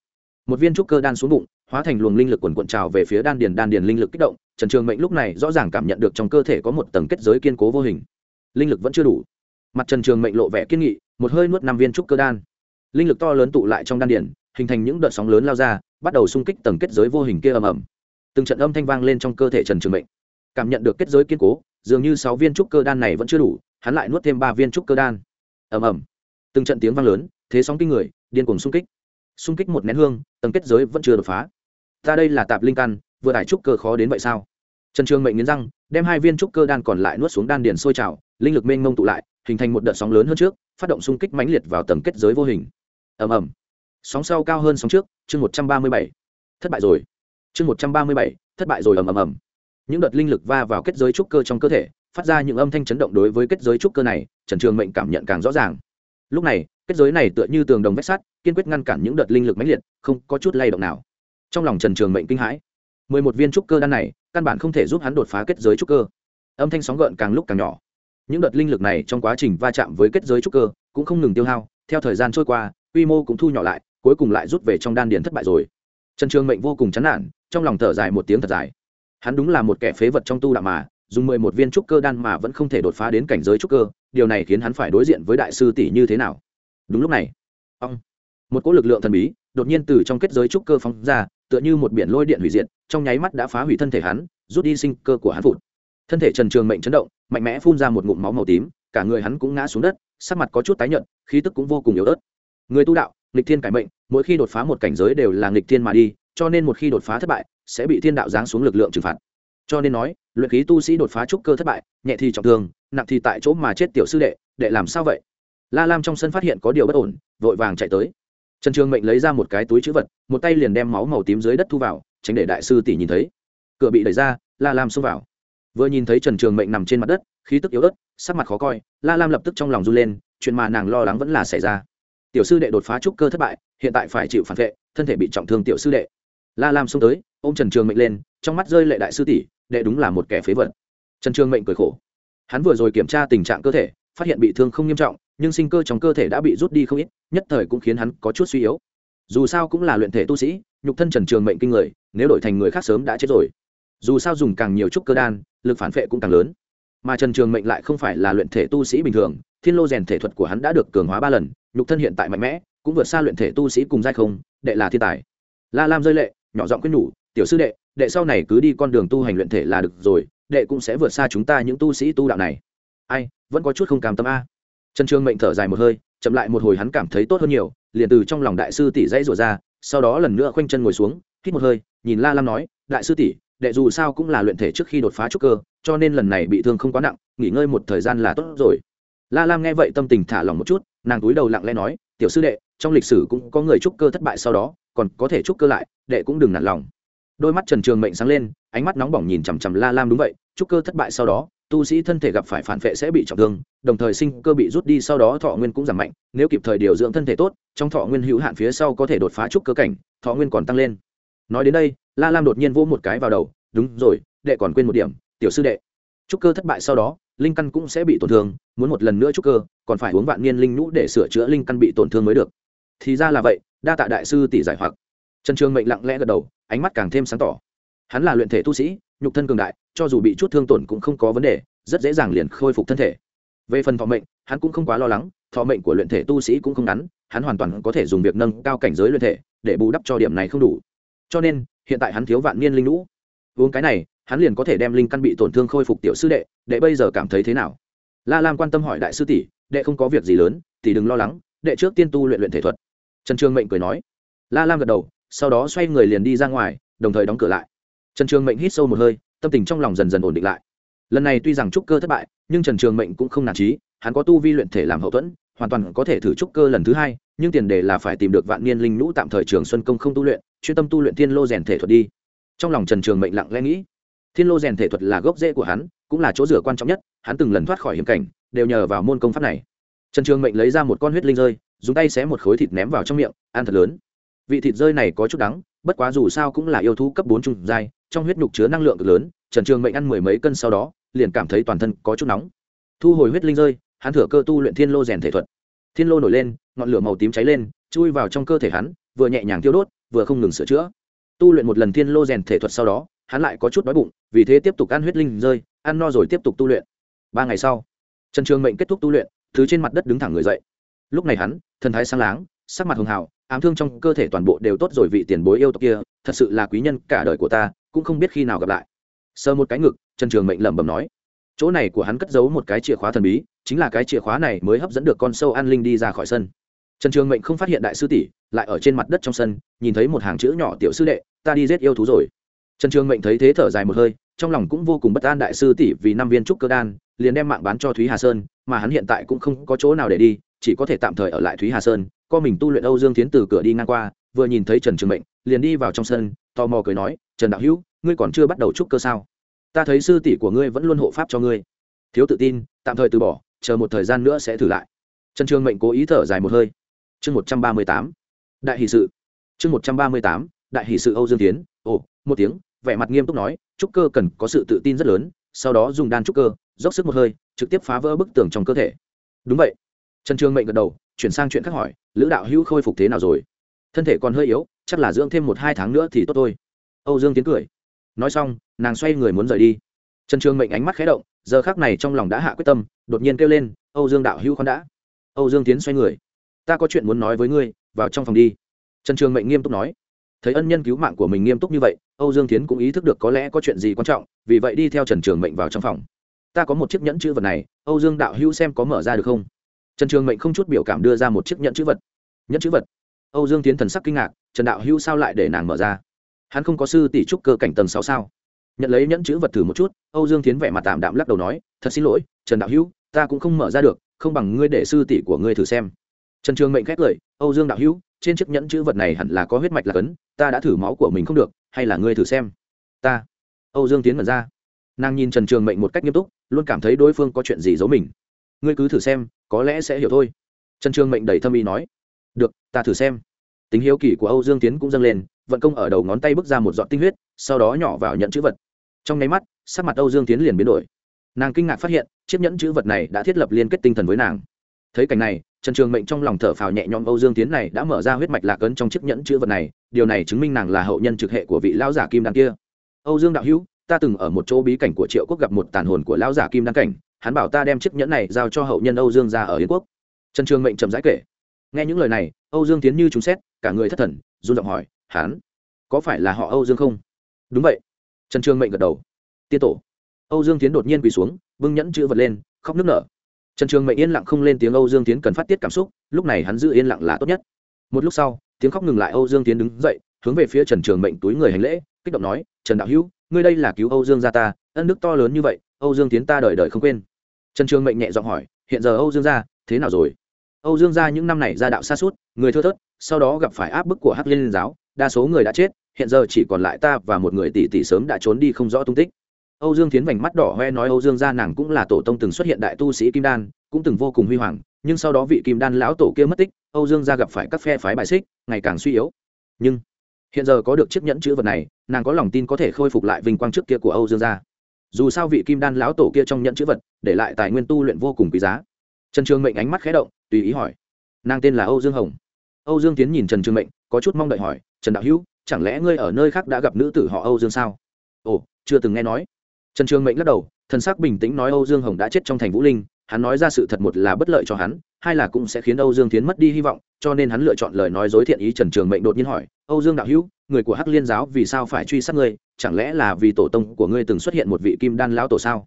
Một viên trúc cơ đan xuống bụng, hóa thành luồng linh lực quần cuộn trào về phía đan điền đan điền linh lực kích động. Trần trường mệnh lúc này rõ ràng cảm nhận được trong cơ thể có một tầng kết giới kiên cố vô hình. Linh lực vẫn chưa đủ. Mặt trần trường mệnh lộ vẻ kiên nghị, một hơi nuốt năm viên trúc cơ đan. Linh lực to lớn tụ lại trong đan điền, hình thành những đợt sóng lớn lao ra, bắt đầu xung kích tầng kết giới vô hình kia ầm ầm. Từng trận âm thanh vang lên trong cơ thể trần trường mệnh. Cảm nhận được kết giới kiên cố dường như sáu viên trúc cơ đan này vẫn chưa đủ, hắn lại nuốt thêm ba viên trúc cơ đan. Ầm ầm. Từng trận tiếng vang lớn, thế sóng kinh người, điên cuồng xung kích. Xung kích một nén hương, tầng kết giới vẫn chưa đột phá. Ta đây là tạp linh căn, vừa tải trúc cơ khó đến vậy sao? Trần trường mệnh nghiến răng, đem hai viên trúc cơ đan còn lại nuốt xuống đan điền sôi trào, linh lực mênh mông tụ lại, hình thành một đợt sóng lớn hơn trước, phát động xung kích mãnh liệt vào tầng kết giới vô hình. Ầm ầm. Sóng sau cao hơn sóng trước, chương một trăm ba mươi bảy. Thất bại rồi. Chương một trăm ba mươi bảy, thất bại rồi, ầm ầm ầm những đợt linh lực va vào kết giới trúc cơ trong cơ thể, phát ra những âm thanh chấn động đối với kết giới trúc cơ này, trần trường mệnh cảm nhận càng rõ ràng. Lúc này, kết giới này tựa như tường đồng vách sắt, kiên quyết ngăn cản những đợt linh lực mãnh liệt, không có chút lay động nào. Trong lòng trần trường mệnh kinh hãi. Mười một viên trúc cơ đan này, căn bản không thể giúp hắn đột phá kết giới trúc cơ. Âm thanh sóng gợn càng lúc càng nhỏ. Những đợt linh lực này trong quá trình va chạm với kết giới trúc cơ cũng không ngừng tiêu hao, theo thời gian trôi qua, quy mô cũng thu nhỏ lại, cuối cùng lại rút về trong đan điền thất bại rồi. Trần trường mệnh vô cùng chán nản, trong lòng thở dài một tiếng thật dài hắn đúng là một kẻ phế vật trong tu đạo mà, dùng mười một viên trúc cơ đan mà vẫn không thể đột phá đến cảnh giới trúc cơ, điều này khiến hắn phải đối diện với đại sư tỷ như thế nào? Đúng lúc này, ông, một cỗ lực lượng thần bí đột nhiên từ trong kết giới trúc cơ phóng ra, tựa như một biển lôi điện hủy diệt, trong nháy mắt đã phá hủy thân thể hắn, rút đi sinh cơ của hắn phụt thân thể trần trường mệnh chấn động, mạnh mẽ phun ra một ngụm máu màu tím, cả người hắn cũng ngã xuống đất, sắc mặt có chút tái nhợt, khí tức cũng vô cùng yếu ớt. Người tu đạo, nghịch thiên cải mệnh, mỗi khi đột phá một cảnh giới đều là nghịch thiên mà đi, cho nên một khi đột phá thất bại sẽ bị thiên đạo giáng xuống lực lượng trừng phạt. Cho nên nói, luyện khí tu sĩ đột phá trúc cơ thất bại, nhẹ thì trọng thương, nặng thì tại chỗ mà chết tiểu sư đệ đệ làm sao vậy? La lam trong sân phát hiện có điều bất ổn, vội vàng chạy tới. Trần trường mệnh lấy ra một cái túi chữ vật, một tay liền đem máu màu tím dưới đất thu vào, tránh để đại sư tỷ nhìn thấy. Cửa bị đẩy ra, la lam xông vào. Vừa nhìn thấy trần trường mệnh nằm trên mặt đất, khí tức yếu ớt, sắc mặt khó coi, la lam lập tức trong lòng run lên, chuyện mà nàng lo lắng vẫn là xảy ra. Tiểu sư đệ đột phá trúc cơ thất bại, hiện tại phải chịu phản vệ, thân thể bị trọng thương tiểu sư đệ la lam xông tới ô m trần trường mệnh lên, trong mắt rơi lệ đại sư tỷ, đệ đúng là một kẻ phế vật. Trần trường mệnh cười khổ. Hắn vừa rồi kiểm tra tình trạng cơ thể, phát hiện bị thương không nghiêm trọng, nhưng sinh cơ trong cơ thể đã bị rút đi không ít, nhất thời cũng khiến hắn có chút suy yếu. Dù sao cũng là luyện thể tu sĩ, nhục thân trần trường mệnh kinh người, nếu đổi thành người khác sớm đã chết rồi. Dù sao dùng càng nhiều trúc cơ đan, lực phản vệ cũng càng lớn. Mà trần trường mệnh lại không phải là luyện thể tu sĩ bình thường, thiên lô rèn thể thuật của hắn đã được cường hóa ba lần, nhục thân hiện tại mạnh mẽ, cũng vượt xa luyện thể tu sĩ cùng giai không, đệ là thiên tài. La lam rơi lệ nhỏ giọng quyết nhủ, tiểu sư đệ đệ sau này cứ đi con đường tu hành luyện thể là được rồi, đệ cũng sẽ vượt xa chúng ta những tu sĩ tu đạo này. Ai, vẫn có chút không cam tâm a. Trần trương mệnh thở dài một hơi, chậm lại một hồi hắn cảm thấy tốt hơn nhiều, liền từ trong lòng đại sư tỷ dãy rủa ra, sau đó lần nữa khoanh chân ngồi xuống, hít một hơi, nhìn la lam nói, đại sư tỷ, đệ dù sao cũng là luyện thể trước khi đột phá trúc cơ, cho nên lần này bị thương không quá nặng, nghỉ ngơi một thời gian là tốt rồi. La lam nghe vậy tâm tình thả lòng một chút, nàng túi đầu lặng lẽ nói, tiểu sư đệ trong lịch sử cũng có người trúc cơ thất bại sau đó, còn có thể trúc cơ lại, đệ cũng đừng nản lòng. Đôi mắt trần trường mệnh sáng lên, ánh mắt nóng bỏng nhìn chằm chằm la lam đúng vậy, trúc cơ thất bại sau đó, tu sĩ thân thể gặp phải phản vệ sẽ bị trọng thương, đồng thời sinh cơ bị rút đi sau đó thọ nguyên cũng giảm mạnh, nếu kịp thời điều dưỡng thân thể tốt, trong thọ nguyên hữu hạn phía sau có thể đột phá trúc cơ cảnh, thọ nguyên còn tăng lên. Nói đến đây, la lam đột nhiên vỗ một cái vào đầu, đúng rồi, đệ còn quên một điểm, tiểu sư đệ. Trúc cơ thất bại sau đó, linh căn cũng sẽ bị tổn thương, muốn một lần nữa trúc cơ, còn phải uống vạn niên linh nhũ để sửa chữa linh căn bị tổn thương mới được thì ra là vậy, đa tạ đại sư tỷ giải hoặc. Trần trường mệnh lặng lẽ gật đầu, ánh mắt càng thêm sáng tỏ. Hắn là luyện thể tu sĩ, nhục thân cường đại, cho dù bị chút thương tổn cũng không có vấn đề, rất dễ dàng liền khôi phục thân thể. Về phần thọ mệnh, hắn cũng không quá lo lắng, thọ mệnh của luyện thể tu sĩ cũng không ngắn, hắn hoàn toàn có thể dùng việc nâng cao cảnh giới luyện thể, để bù đắp cho điểm này không đủ. Cho nên, hiện tại hắn thiếu vạn niên linh lũ. Uống cái này, hắn liền có thể đem linh căn bị tổn thương khôi phục tiểu sư đệ đệ bây giờ cảm thấy thế nào? La lam quan tâm hỏi đại sư tỷ, đệ không có việc gì lớn thì đừng lo lắng, đệ trước tiên tu luyện luyện thể thuật trần trương mệnh cười nói. La lam gật đầu, sau đó xoay người liền đi ra ngoài, đồng thời đóng cửa lại. Trần trường mệnh hít sâu một hơi, tâm tình trong lòng dần dần ổn định lại. Lần này tuy rằng trúc cơ thất bại, nhưng trần trường mệnh cũng không nản trí hắn có tu vi luyện thể làm hậu thuẫn, hoàn toàn có thể thử trúc cơ lần thứ hai, nhưng tiền đề là phải tìm được vạn niên linh lũ tạm thời trường xuân công không tu luyện, chuyên tâm tu luyện thiên lô rèn thể thuật đi. Trong lòng trần trường mệnh lặng lẽ nghĩ, thiên lô rèn thể thuật là gốc rễ của hắn, cũng là chỗ rửa quan trọng nhất, hắn từng lần thoát khỏi hiểm cảnh, đều nhờ vào môn công pháp này. Trần trường mệnh lấy ra một con huyết linh rơi dùng tay xé một khối thịt ném vào trong miệng, ăn thật lớn. Vị thịt rơi này có chút đắng, bất quá dù sao cũng là yêu thú cấp bốn trung dai trong huyết nhục chứa năng lượng cực lớn, trần trường mệnh ăn mười mấy cân sau đó, liền cảm thấy toàn thân có chút nóng. Thu hồi huyết linh rơi, hắn thửa cơ tu luyện thiên lô rèn thể thuật. Thiên lô nổi lên, ngọn lửa màu tím cháy lên, chui vào trong cơ thể hắn, vừa nhẹ nhàng tiêu đốt, vừa không ngừng sửa chữa. Tu luyện một lần thiên lô rèn thể thuật sau đó, hắn lại có chút đói bụng, vì thế tiếp tục ăn huyết linh rơi, ăn no rồi tiếp tục tu luyện. Ba ngày sau, trần trường mệnh kết thúc tu luyện, thứ trên mặt đất đứng thẳng người dậy lúc này hắn, thần thái sáng láng, sắc mặt hường hào, ám thương trong cơ thể toàn bộ đều tốt rồi vị tiền bối yêu tộc kia, thật sự là quý nhân cả đời của ta, cũng không biết khi nào gặp lại. Sơ một cái ngực, trần trường mệnh lẩm bẩm nói. Chỗ này của hắn cất giấu một cái chìa khóa thần bí, chính là cái chìa khóa này mới hấp dẫn được con sâu an linh đi ra khỏi sân. Trần trường mệnh không phát hiện đại sư tỷ, lại ở trên mặt đất trong sân, nhìn thấy một hàng chữ nhỏ tiểu sư đệ, ta đi giết yêu thú rồi. Trần trường mệnh thấy thế thở dài một hơi, trong lòng cũng vô cùng bất an đại sư tỷ vì năm viên trúc cơ đan, liền đem mạng bán cho thúy hà sơn, mà hắn hiện tại cũng không có chỗ nào để đi chỉ có thể tạm thời ở lại thúy hà sơn, co mình tu luyện âu dương tiến từ cửa đi ngang qua, vừa nhìn thấy trần trường mệnh, liền đi vào trong sân, tò mò cười nói, trần đạo hữu, ngươi còn chưa bắt đầu trúc cơ sao? Ta thấy sư tỷ của ngươi vẫn luôn hộ pháp cho ngươi. Thiếu tự tin, tạm thời từ bỏ, chờ một thời gian nữa sẽ thử lại. Trần trường mệnh cố ý thở dài một hơi. Chương một trăm ba mươi tám. Đại hỷ sự. Chương một trăm ba mươi tám. Đại hỷ sự âu dương tiến ồ, một tiếng, vẻ mặt nghiêm túc nói, trúc cơ cần có sự tự tin rất lớn, sau đó dùng đan trúc cơ, dốc sức một hơi, trực tiếp phá vỡ bức tường trong cơ thể. Đúng vậy trần trường mệnh gật đầu, chuyển sang chuyện khác hỏi, lữ đạo hữu khôi phục thế nào rồi? Thân thể còn hơi yếu, chắc là dưỡng thêm một hai tháng nữa thì tốt thôi. Âu dương tiến cười. Nói xong, nàng xoay người muốn rời đi. Trần trường mệnh ánh mắt khé động, giờ khác này trong lòng đã hạ quyết tâm, đột nhiên kêu lên, âu dương đạo hữu khoan đã. Âu dương tiến xoay người. Ta có chuyện muốn nói với ngươi, vào trong phòng đi. Trần trường mệnh nghiêm túc nói. Thấy ân nhân cứu mạng của mình nghiêm túc như vậy, âu dương tiến cũng ý thức được có lẽ có chuyện gì quan trọng, vì vậy đi theo trần trường mệnh vào trong phòng. Ta có một chiếc nhẫn chữ vật này, âu dương đạo hữu xem có mở ra được không? Trần trường mệnh không chút biểu cảm đưa ra một chiếc nhẫn chữ vật. Nhẫn chữ vật? Âu dương tiến thần sắc kinh ngạc, trần đạo hữu sao lại để nàng mở ra? Hắn không có sư tỷ trúc cơ cảnh tầng sáu sao? Nhận lấy nhẫn chữ vật thử một chút, âu dương tiến vẻ mặt tạm đạm lắc đầu nói, thật xin lỗi, trần đạo hữu, ta cũng không mở ra được, không bằng ngươi để sư tỷ của ngươi thử xem. Trần trường mệnh khét lời âu dương đạo hữu, trên chiếc nhẫn chữ vật này hẳn là có huyết mạch là cấn, ta đã thử máu của mình không được, hay là ngươi thử xem? Ta. Âu dương tiến mở ra. Nàng nhìn trần trường mệnh một cách nghiêm túc, luôn cảm thấy đối phương có chuyện gì giấu mình. Ngươi cứ thử xem có lẽ sẽ hiểu thôi. Trần trường mệnh đầy thâm ý nói, được, ta thử xem. Tính hiếu kỳ của âu dương tiến cũng dâng lên, vận công ở đầu ngón tay bước ra một giọt tinh huyết, sau đó nhỏ vào nhận chữ vật. Trong nháy mắt, sắc mặt âu dương tiến liền biến đổi. Nàng kinh ngạc phát hiện, chiếc nhẫn chữ vật này đã thiết lập liên kết tinh thần với nàng. Thấy cảnh này, trần trường mệnh trong lòng thở phào nhẹ nhõm, âu dương tiến này đã mở ra huyết mạch lạc ấn trong chiếc nhẫn chữ vật này, điều này chứng minh nàng là hậu nhân trực hệ của vị lão giả kim đan kia. Âu dương đạo hữu, ta từng ở một chỗ bí cảnh của triệu quốc gặp một tàn hồn của lão giả kim đan cảnh hắn bảo ta đem chiếc nhẫn này giao cho hậu nhân âu dương ra ở yến quốc. Trần trường mệnh trầm rãi kể. Nghe những lời này, âu dương tiến như chúng xét, cả người thất thần, run giọng hỏi, hắn, có phải là họ âu dương không? Đúng vậy. Trần trường mệnh gật đầu. Tiên tổ. Âu dương tiến đột nhiên quỳ xuống, bưng nhẫn chữ vật lên, khóc nức nở. Trần trường mệnh yên lặng không lên tiếng âu dương tiến cần phát tiết cảm xúc, lúc này hắn giữ yên lặng là tốt nhất. Một lúc sau, tiếng khóc ngừng lại, âu dương tiến đứng dậy, hướng về phía trần trường mệnh túi người hành lễ, kích động nói, trần đạo hữu ngươi đây là cứu âu dương gia ta, ân đức to lớn như vậy, âu dương tiến ta đời đời không quên. Trần trường mệnh nhẹ giọng hỏi, hiện giờ âu dương gia, thế nào rồi? Âu dương gia những năm này ra đạo xa suốt người thưa thớt, sau đó gặp phải áp bức của hắc liên giáo, đa số người đã chết, hiện giờ chỉ còn lại ta và một người tỷ tỷ sớm đã trốn đi không rõ tung tích. Âu dương tiến vành mắt đỏ hoe nói âu dương gia nàng cũng là tổ tông từng xuất hiện đại tu sĩ kim đan, cũng từng vô cùng huy hoàng, nhưng sau đó vị kim đan lão tổ kia mất tích, âu dương gia gặp phải các phe phái bài xích, ngày càng suy yếu. Nhưng hiện giờ có được chiếc nhẫn chữ vật này, nàng có lòng tin có thể khôi phục lại vinh quang trước kia của âu dương gia. Dù sao vị kim đan lão tổ kia trong nhẫn chữ vật, để lại tài nguyên tu luyện vô cùng quý giá. Trần trường mệnh ánh mắt khé động, tùy ý hỏi, nàng tên là âu dương hồng? Âu dương tiến nhìn trần trường mệnh, có chút mong đợi hỏi, trần đạo hữu, chẳng lẽ ngươi ở nơi khác đã gặp nữ tử họ âu dương sao? Ồ, chưa từng nghe nói. Trần trường mệnh lắc đầu, thần sắc bình tĩnh nói âu dương hồng đã chết trong thành vũ linh hắn nói ra sự thật một là bất lợi cho hắn, hai là cũng sẽ khiến âu dương tiến mất đi hy vọng, cho nên hắn lựa chọn lời nói dối thiện ý trần trường mệnh đột nhiên hỏi, âu dương đạo hữu, người của hắc liên giáo vì sao phải truy sát ngươi? Chẳng lẽ là vì tổ tông của ngươi từng xuất hiện một vị kim đan lão tổ sao?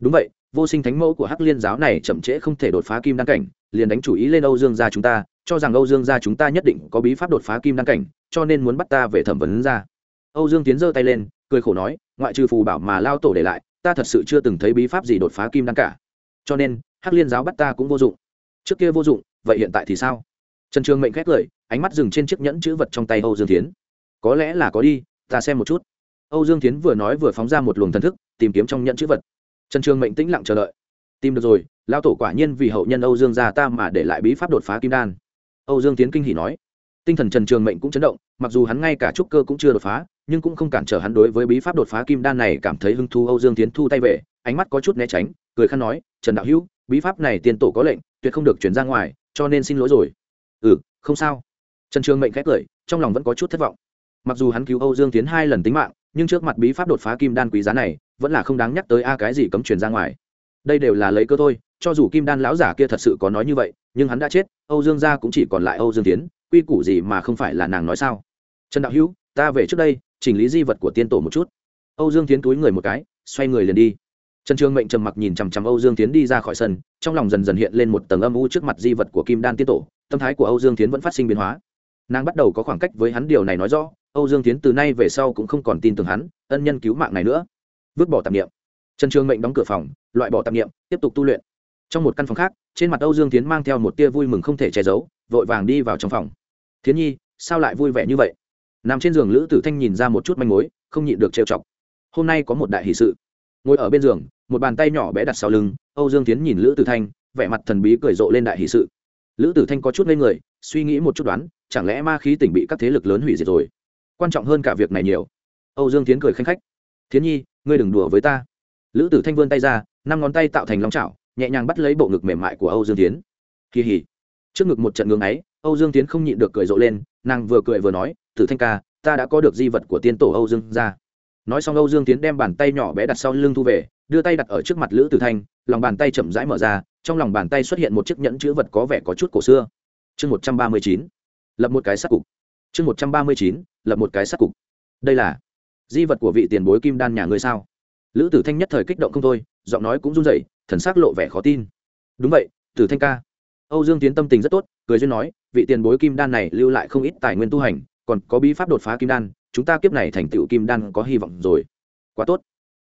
Đúng vậy, vô sinh thánh mẫu của hắc liên giáo này chậm trễ không thể đột phá kim đan cảnh, liền đánh chủ ý lên âu dương gia chúng ta, cho rằng âu dương gia chúng ta nhất định có bí pháp đột phá kim đan cảnh, cho nên muốn bắt ta về thẩm vấn ra. Âu dương tiến giơ tay lên, cười khổ nói, ngoại trừ phù bảo mà lao tổ để lại, ta thật sự chưa từng thấy bí pháp gì đột phá kim đan cả cho nên hắc liên giáo bắt ta cũng vô dụng trước kia vô dụng vậy hiện tại thì sao trần trường mệnh khét lời, ánh mắt dừng trên chiếc nhẫn chữ vật trong tay âu dương tiến có lẽ là có đi ta xem một chút âu dương tiến vừa nói vừa phóng ra một luồng thần thức tìm kiếm trong nhẫn chữ vật trần trường mệnh tĩnh lặng chờ đợi tìm được rồi lao tổ quả nhiên vì hậu nhân âu dương gia ta mà để lại bí pháp đột phá kim đan âu dương tiến kinh hỉ nói tinh thần trần trường mệnh cũng chấn động mặc dù hắn ngay cả trúc cơ cũng chưa đột phá nhưng cũng không cản trở hắn đối với bí pháp đột phá kim đan này cảm thấy hứng thu âu dương tiến thu tay về ánh mắt có chút né tránh cười khăn nói trần đạo hữu, bí pháp này Tiên tổ có lệnh, tuyệt không được chuyển ra ngoài, cho nên xin lỗi rồi. Ừ không sao. Trần trường mệnh khét cười trong lòng vẫn có chút thất vọng. Mặc dù hắn cứu âu dương tiến hai lần tính mạng, nhưng trước mặt bí pháp đột phá kim đan quý giá này, vẫn là không đáng nhắc tới a cái gì cấm truyền ra ngoài. Đây đều là lấy cơ thôi, cho dù kim đan lão giả kia thật sự có nói như vậy, nhưng hắn đã chết, âu dương gia cũng chỉ còn lại âu dương tiến, quy củ gì mà không phải là nàng nói sao? Trần đạo hữu, ta về trước đây, chỉnh lý di vật của tiên tổ một chút. Âu dương tiến túi người một cái, xoay người liền đi trần trường mệnh trầm mặc nhìn chằm chằm âu dương tiến đi ra khỏi sân, trong lòng dần dần hiện lên một tầng âm u trước mặt di vật của kim đan tiên tổ, tâm thái của âu dương tiến vẫn phát sinh biến hóa. Nàng bắt đầu có khoảng cách với hắn, điều này nói rõ, âu dương tiến từ nay về sau cũng không còn tin tưởng hắn, ân nhân cứu mạng này nữa. Vứt bỏ tạp nghiệm trần trường mệnh đóng cửa phòng, loại bỏ tạp nghiệm tiếp tục tu luyện. Trong một căn phòng khác, trên mặt âu dương tiến mang theo một tia vui mừng không thể che giấu, vội vàng đi vào trong phòng. Thiến nhi, sao lại vui vẻ như vậy? Nằm trên giường lữ tử thanh nhìn ra một chút manh mối, không nhịn được trêu chọc. Hôm nay có một đại hỷ sự ngồi ở bên giường, một bàn tay nhỏ bé đặt sau lưng, âu dương tiến nhìn lữ tử thanh, vẻ mặt thần bí cười rộ lên đại hì sự. Lữ tử thanh có chút lên người, suy nghĩ một chút đoán, chẳng lẽ ma khí tỉnh bị các thế lực lớn hủy diệt rồi? Quan trọng hơn cả việc này nhiều. Âu dương tiến cười khanh khách. Thiến nhi, ngươi đừng đùa với ta. Lữ tử thanh vươn tay ra, năm ngón tay tạo thành lòng chảo, nhẹ nhàng bắt lấy bộ ngực mềm mại của âu dương tiến. Kỳ hỉ trước ngực một trận ngưng ấy, âu dương tiến không nhịn được cười rộ lên, nàng vừa cười vừa nói, tử thanh ca, ta đã có được di vật của tiên tổ âu dương ra nói xong âu dương tiến đem bàn tay nhỏ bé đặt sau lưng thu về, đưa tay đặt ở trước mặt lữ tử thanh, lòng bàn tay chậm rãi mở ra, trong lòng bàn tay xuất hiện một chiếc nhẫn chữ vật có vẻ có chút cổ xưa. Chương một trăm ba mươi chín, lập một cái sắc cục. Chương một trăm ba mươi chín, lập một cái sắc cục. Đây là di vật của vị tiền bối kim đan nhà ngươi sao? Lữ tử thanh nhất thời kích động không thôi, giọng nói cũng run rẩy, thần s ắ c lộ vẻ khó tin. Đúng vậy, tử thanh ca. Âu dương tiến tâm tình rất tốt, cười duyên nói, vị tiền bối kim đan này lưu lại không ít tài nguyên tu hành, còn có bí pháp đột phá kim đan chúng ta kiếp này thành tựu kim đan có hy vọng rồi. Quá tốt.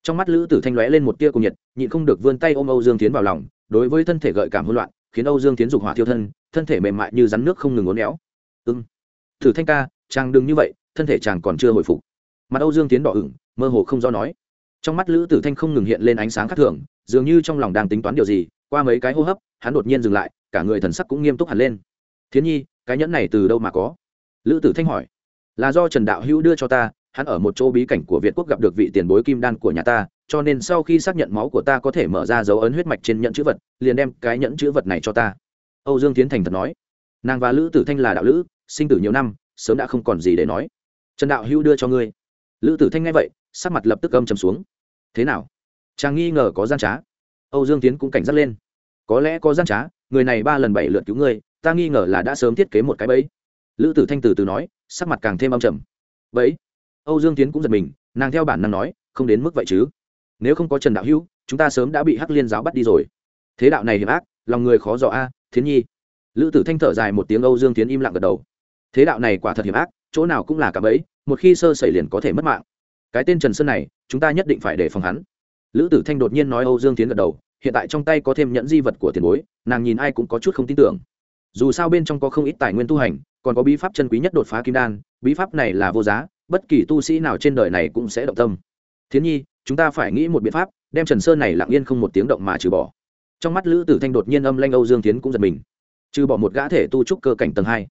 Trong mắt lữ tử thanh lóe lên một tia cùng nhiệt, nhịn không được vươn tay ôm âu dương tiến vào lòng, đối với thân thể gợi cảm hỗn loạn, khiến âu dương tiến dục hỏa thiêu thân thân thể mềm mại như rắn nước không ngừng uốn éo. Ưng thử thanh ca, chàng đừng như vậy, thân thể chàng còn chưa hồi phục. Mặt âu dương tiến đỏ ửng, mơ hồ không do nói. Trong mắt lữ tử thanh không ngừng hiện lên ánh sáng khác thường, dường như trong lòng đang tính toán điều gì, qua mấy cái hô hấp, hắn đột nhiên dừng lại, cả người thần sắc cũng nghiêm túc hẳn lên. Thiến nhi, cái nhẫn này từ đâu mà có? Lữ tử thanh hỏi là do trần đạo hữu đưa cho ta, hắn ở một chỗ bí cảnh của việt quốc gặp được vị tiền bối kim đan của nhà ta, cho nên sau khi xác nhận máu của ta có thể mở ra dấu ấn huyết mạch trên nhẫn chữ vật, liền đem cái nhẫn chữ vật này cho ta. Âu dương tiến thành thật nói. Nàng và lữ tử thanh là đạo lữ, sinh tử nhiều năm, sớm đã không còn gì để nói. Trần đạo hữu đưa cho ngươi. Lữ tử thanh nghe vậy, sắc mặt lập tức âm chầm xuống. Thế nào? Chàng nghi ngờ có gian trá. Âu dương tiến cũng cảnh giác lên. Có lẽ có gian trá, người này ba lần bảy lượt cứu ngươi, ta nghi ngờ là đã sớm thiết kế một cái bẫy lữ tử thanh từ từ nói, sắc mặt càng thêm âm trầm. Vậy âu dương tiến cũng giật mình, nàng theo bản năng nói, không đến mức vậy chứ. Nếu không có trần đạo hữu, chúng ta sớm đã bị hắc liên giáo bắt đi rồi. Thế đạo này hiểm ác, lòng người khó dò a, thiến nhi. Lữ tử thanh thở dài một tiếng, âu dương tiến im lặng gật đầu. Thế đạo này quả thật hiểm ác, chỗ nào cũng là cả bẫy, một khi sơ xảy liền có thể mất mạng. Cái tên trần sơn này, chúng ta nhất định phải để phòng hắn. Lữ tử thanh đột nhiên nói, âu dương tiến gật đầu, hiện tại trong tay có thêm nhẫn di vật của tiền bối, nàng nhìn ai cũng có chút không tin tưởng. Dù sao bên trong có không ít tài nguyên tu hành còn có bí pháp chân quý nhất đột phá kim đan, bí pháp này là vô giá, bất kỳ tu sĩ nào trên đời này cũng sẽ động tâm. Thiến nhi, chúng ta phải nghĩ một biện pháp, đem trần sơn này lặng yên không một tiếng động mà trừ bỏ. Trong mắt lữ tử thanh đột nhiên âm lanh âu dương tiến cũng giật mình. Trừ bỏ một gã thể tu trúc cơ cảnh tầng hai.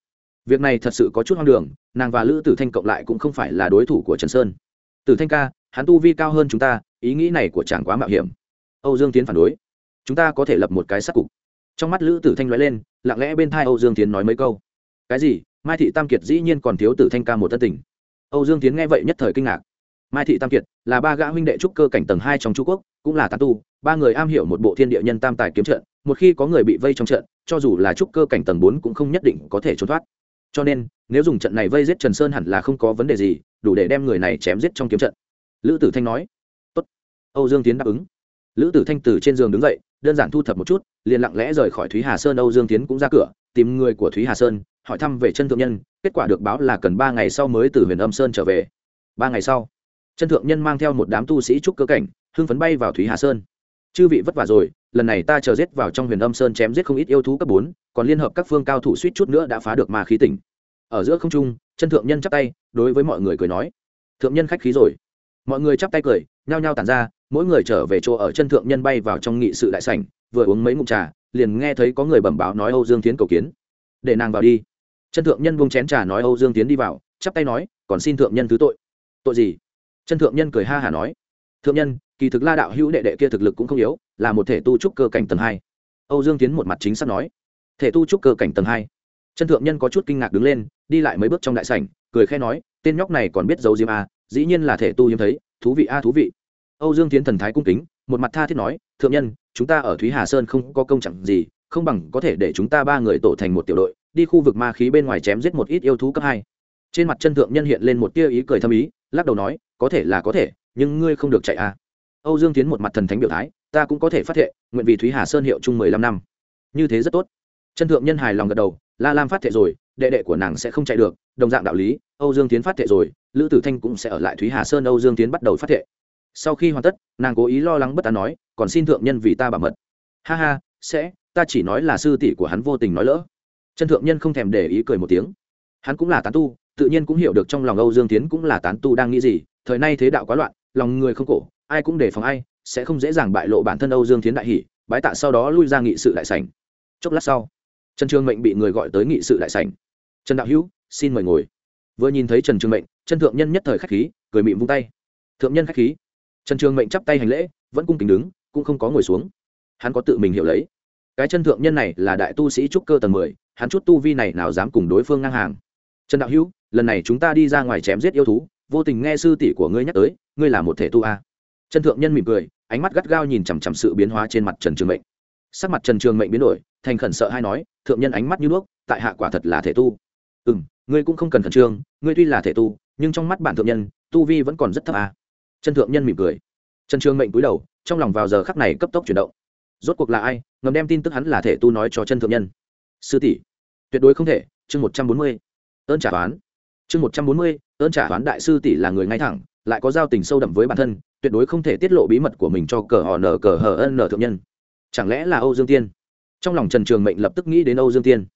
Việc này thật sự có chút hoang đường, nàng và lữ tử thanh cộng lại cũng không phải là đối thủ của trần sơn. Tử thanh ca, hắn tu vi cao hơn chúng ta, ý nghĩ này của chàng quá mạo hiểm. Âu dương tiến phản đối. Chúng ta có thể lập một cái sắc cục. Trong mắt lữ tử thanh nói lên, lặng lẽ bên thai âu dương tiến nói mấy câu cái gì? Mai thị tam kiệt dĩ nhiên còn thiếu tử thanh ca một tân tình. Âu dương tiến nghe vậy nhất thời kinh ngạc. Mai thị tam kiệt là ba gã huynh đệ trúc cơ cảnh tầng hai trong trung quốc, cũng là tán tu, ba người am hiểu một bộ thiên địa nhân tam tài kiếm trận, một khi có người bị vây trong trận, cho dù là trúc cơ cảnh tầng bốn cũng không nhất định có thể trốn thoát. Cho nên, nếu dùng trận này vây giết trần sơn hẳn là không có vấn đề gì, đủ để đem người này chém giết trong kiếm trận. Lữ tử thanh nói. Tốt. âu dương tiến đáp ứng. Lữ tử thanh từ trên giường đứng dậy, đơn giản thu thập một chút, liền lặng lẽ rời khỏi thúy hà sơn. Âu dương tiến cũng ra cửa, tìm người của thúy hà sơn hỏi thăm về chân thượng nhân, kết quả được báo là cần ba ngày sau mới từ huyền âm sơn trở về. Ba ngày sau, chân thượng nhân mang theo một đám tu sĩ trúc cơ cảnh, hưng phấn bay vào thúy hà sơn. Chư vị vất vả rồi, lần này ta chờ giết vào trong huyền âm sơn chém giết không ít yêu thú cấp bốn, còn liên hợp các phương cao thủ suýt chút nữa đã phá được ma khí tỉnh. Ở giữa không trung, chân thượng nhân chắp tay, đối với mọi người cười nói, thượng nhân khách khí rồi. Mọi người chắp tay cười, nhao nhao tàn ra, mỗi người trở về chỗ ở chân thượng nhân bay vào trong nghị sự đại sảnh, vừa uống mấy ngụm trà, liền nghe thấy có người bẩm báo nói âu dương tiến cầu kiến. Để nàng vào đi chân thượng nhân buông chén trà nói, âu dương tiến đi vào. Chắp tay nói, còn xin thượng nhân thứ tội. Tội gì? Chân thượng nhân cười ha hả nói, thượng nhân, kỳ thực la đạo hữu đệ đệ kia thực lực cũng không yếu, là một thể tu trúc cơ cảnh tầng hai. Âu dương tiến một mặt chính xác nói, thể tu trúc cơ cảnh tầng hai? Chân thượng nhân có chút kinh ngạc đứng lên, đi lại mấy bước trong đại sảnh, cười khẽ nói, tên nhóc này còn biết giấu diêm a, dĩ nhiên là thể tu hiếm thấy, thú vị a, thú vị. Âu dương tiến thần thái cung kính, một mặt tha thiết nói, thượng nhân, chúng ta ở thúy hà sơn không có công chẳng gì, không bằng có thể để chúng ta ba người tổ thành một tiểu đội đi khu vực ma khí bên ngoài chém giết một ít yêu thú cấp hai. Trên mặt chân thượng nhân hiện lên một tia ý cười thâm ý, lắc đầu nói, có thể là có thể, nhưng ngươi không được chạy a âu dương tiến một mặt thần thánh biểu thái, ta cũng có thể phát thệ, nguyện vì thúy hà sơn hiệu chung mười lăm năm. Như thế rất tốt. Chân thượng nhân hài lòng gật đầu, la lam phát thệ rồi, đệ đệ của nàng sẽ không chạy được. Đồng dạng đạo lý, âu dương tiến phát thệ rồi, lữ tử thanh cũng sẽ ở lại thúy hà sơn, âu dương tiến bắt đầu phát thệ. Sau khi hoàn tất, nàng cố ý lo lắng bất an nói, còn xin thượng nhân vì ta bảo mật. Ha ha, sẽ, ta chỉ nói là sư tỷ của hắn vô tình nói lỡ chân thượng nhân không thèm để ý cười một tiếng. Hắn cũng là tán tu, tự nhiên cũng hiểu được trong lòng âu dương tiến cũng là tán tu đang nghĩ gì, thời nay thế đạo quá loạn, lòng người không cổ, ai cũng đề phòng ai, sẽ không dễ dàng bại lộ bản thân âu dương tiến đại hỷ, bái tạ sau đó lui ra nghị sự đại sảnh. Chốc lát sau, trần Trương mệnh bị người gọi tới nghị sự đại sảnh. Trần đạo hữu, xin mời ngồi. Vừa nhìn thấy trần Trương mệnh chân thượng nhân nhất thời khách khí, cười mịn vung tay. Thượng nhân khách khí. Trần Trương mệnh chắp tay hành lễ, vẫn cung kính đứng, cũng không có ngồi xuống. Hắn có tự mình hiểu lấy. Cái chân thượng nhân này là đại tu sĩ trúc cơ tầng mười hắn chút tu vi này nào dám cùng đối phương ngang hàng. Trần đạo hữu, lần này chúng ta đi ra ngoài chém giết yêu thú, vô tình nghe sư tỷ của ngươi nhắc tới, ngươi là một thể tu a. Trần thượng nhân mỉm cười, ánh mắt gắt gao nhìn chằm chằm sự biến hóa trên mặt trần trường mệnh. Sắc mặt trần trường mệnh biến đổi, thành khẩn sợ hay nói, thượng nhân ánh mắt như đuốc, tại hạ quả thật là thể tu. Ừ m ngươi cũng không cần khẩn trương, ngươi tuy là thể tu, nhưng trong mắt bản thượng nhân, tu vi vẫn còn rất thấp à. Trần thượng nhân mỉm cười. Trần trường mệnh cúi đầu, trong lòng vào giờ khắc này cấp tốc chuyển động. Rốt cuộc là ai, ngầm đem tin tức hắn là thể tu nói cho chân thượng nhân sư tỷ, tuyệt đối không thể, chương một trăm bốn mươi, ơn trả toán chương một trăm bốn mươi, ơn trả toán đại sư tỷ là người ngay thẳng, lại có giao tình sâu đậm với bản thân, tuyệt đối không thể tiết lộ bí mật của mình cho cờ họ nở cờ hờ ân nở thượng nhân. Chẳng lẽ là âu dương tiên? Trong lòng trần trường mệnh lập tức nghĩ đến âu dương tiên.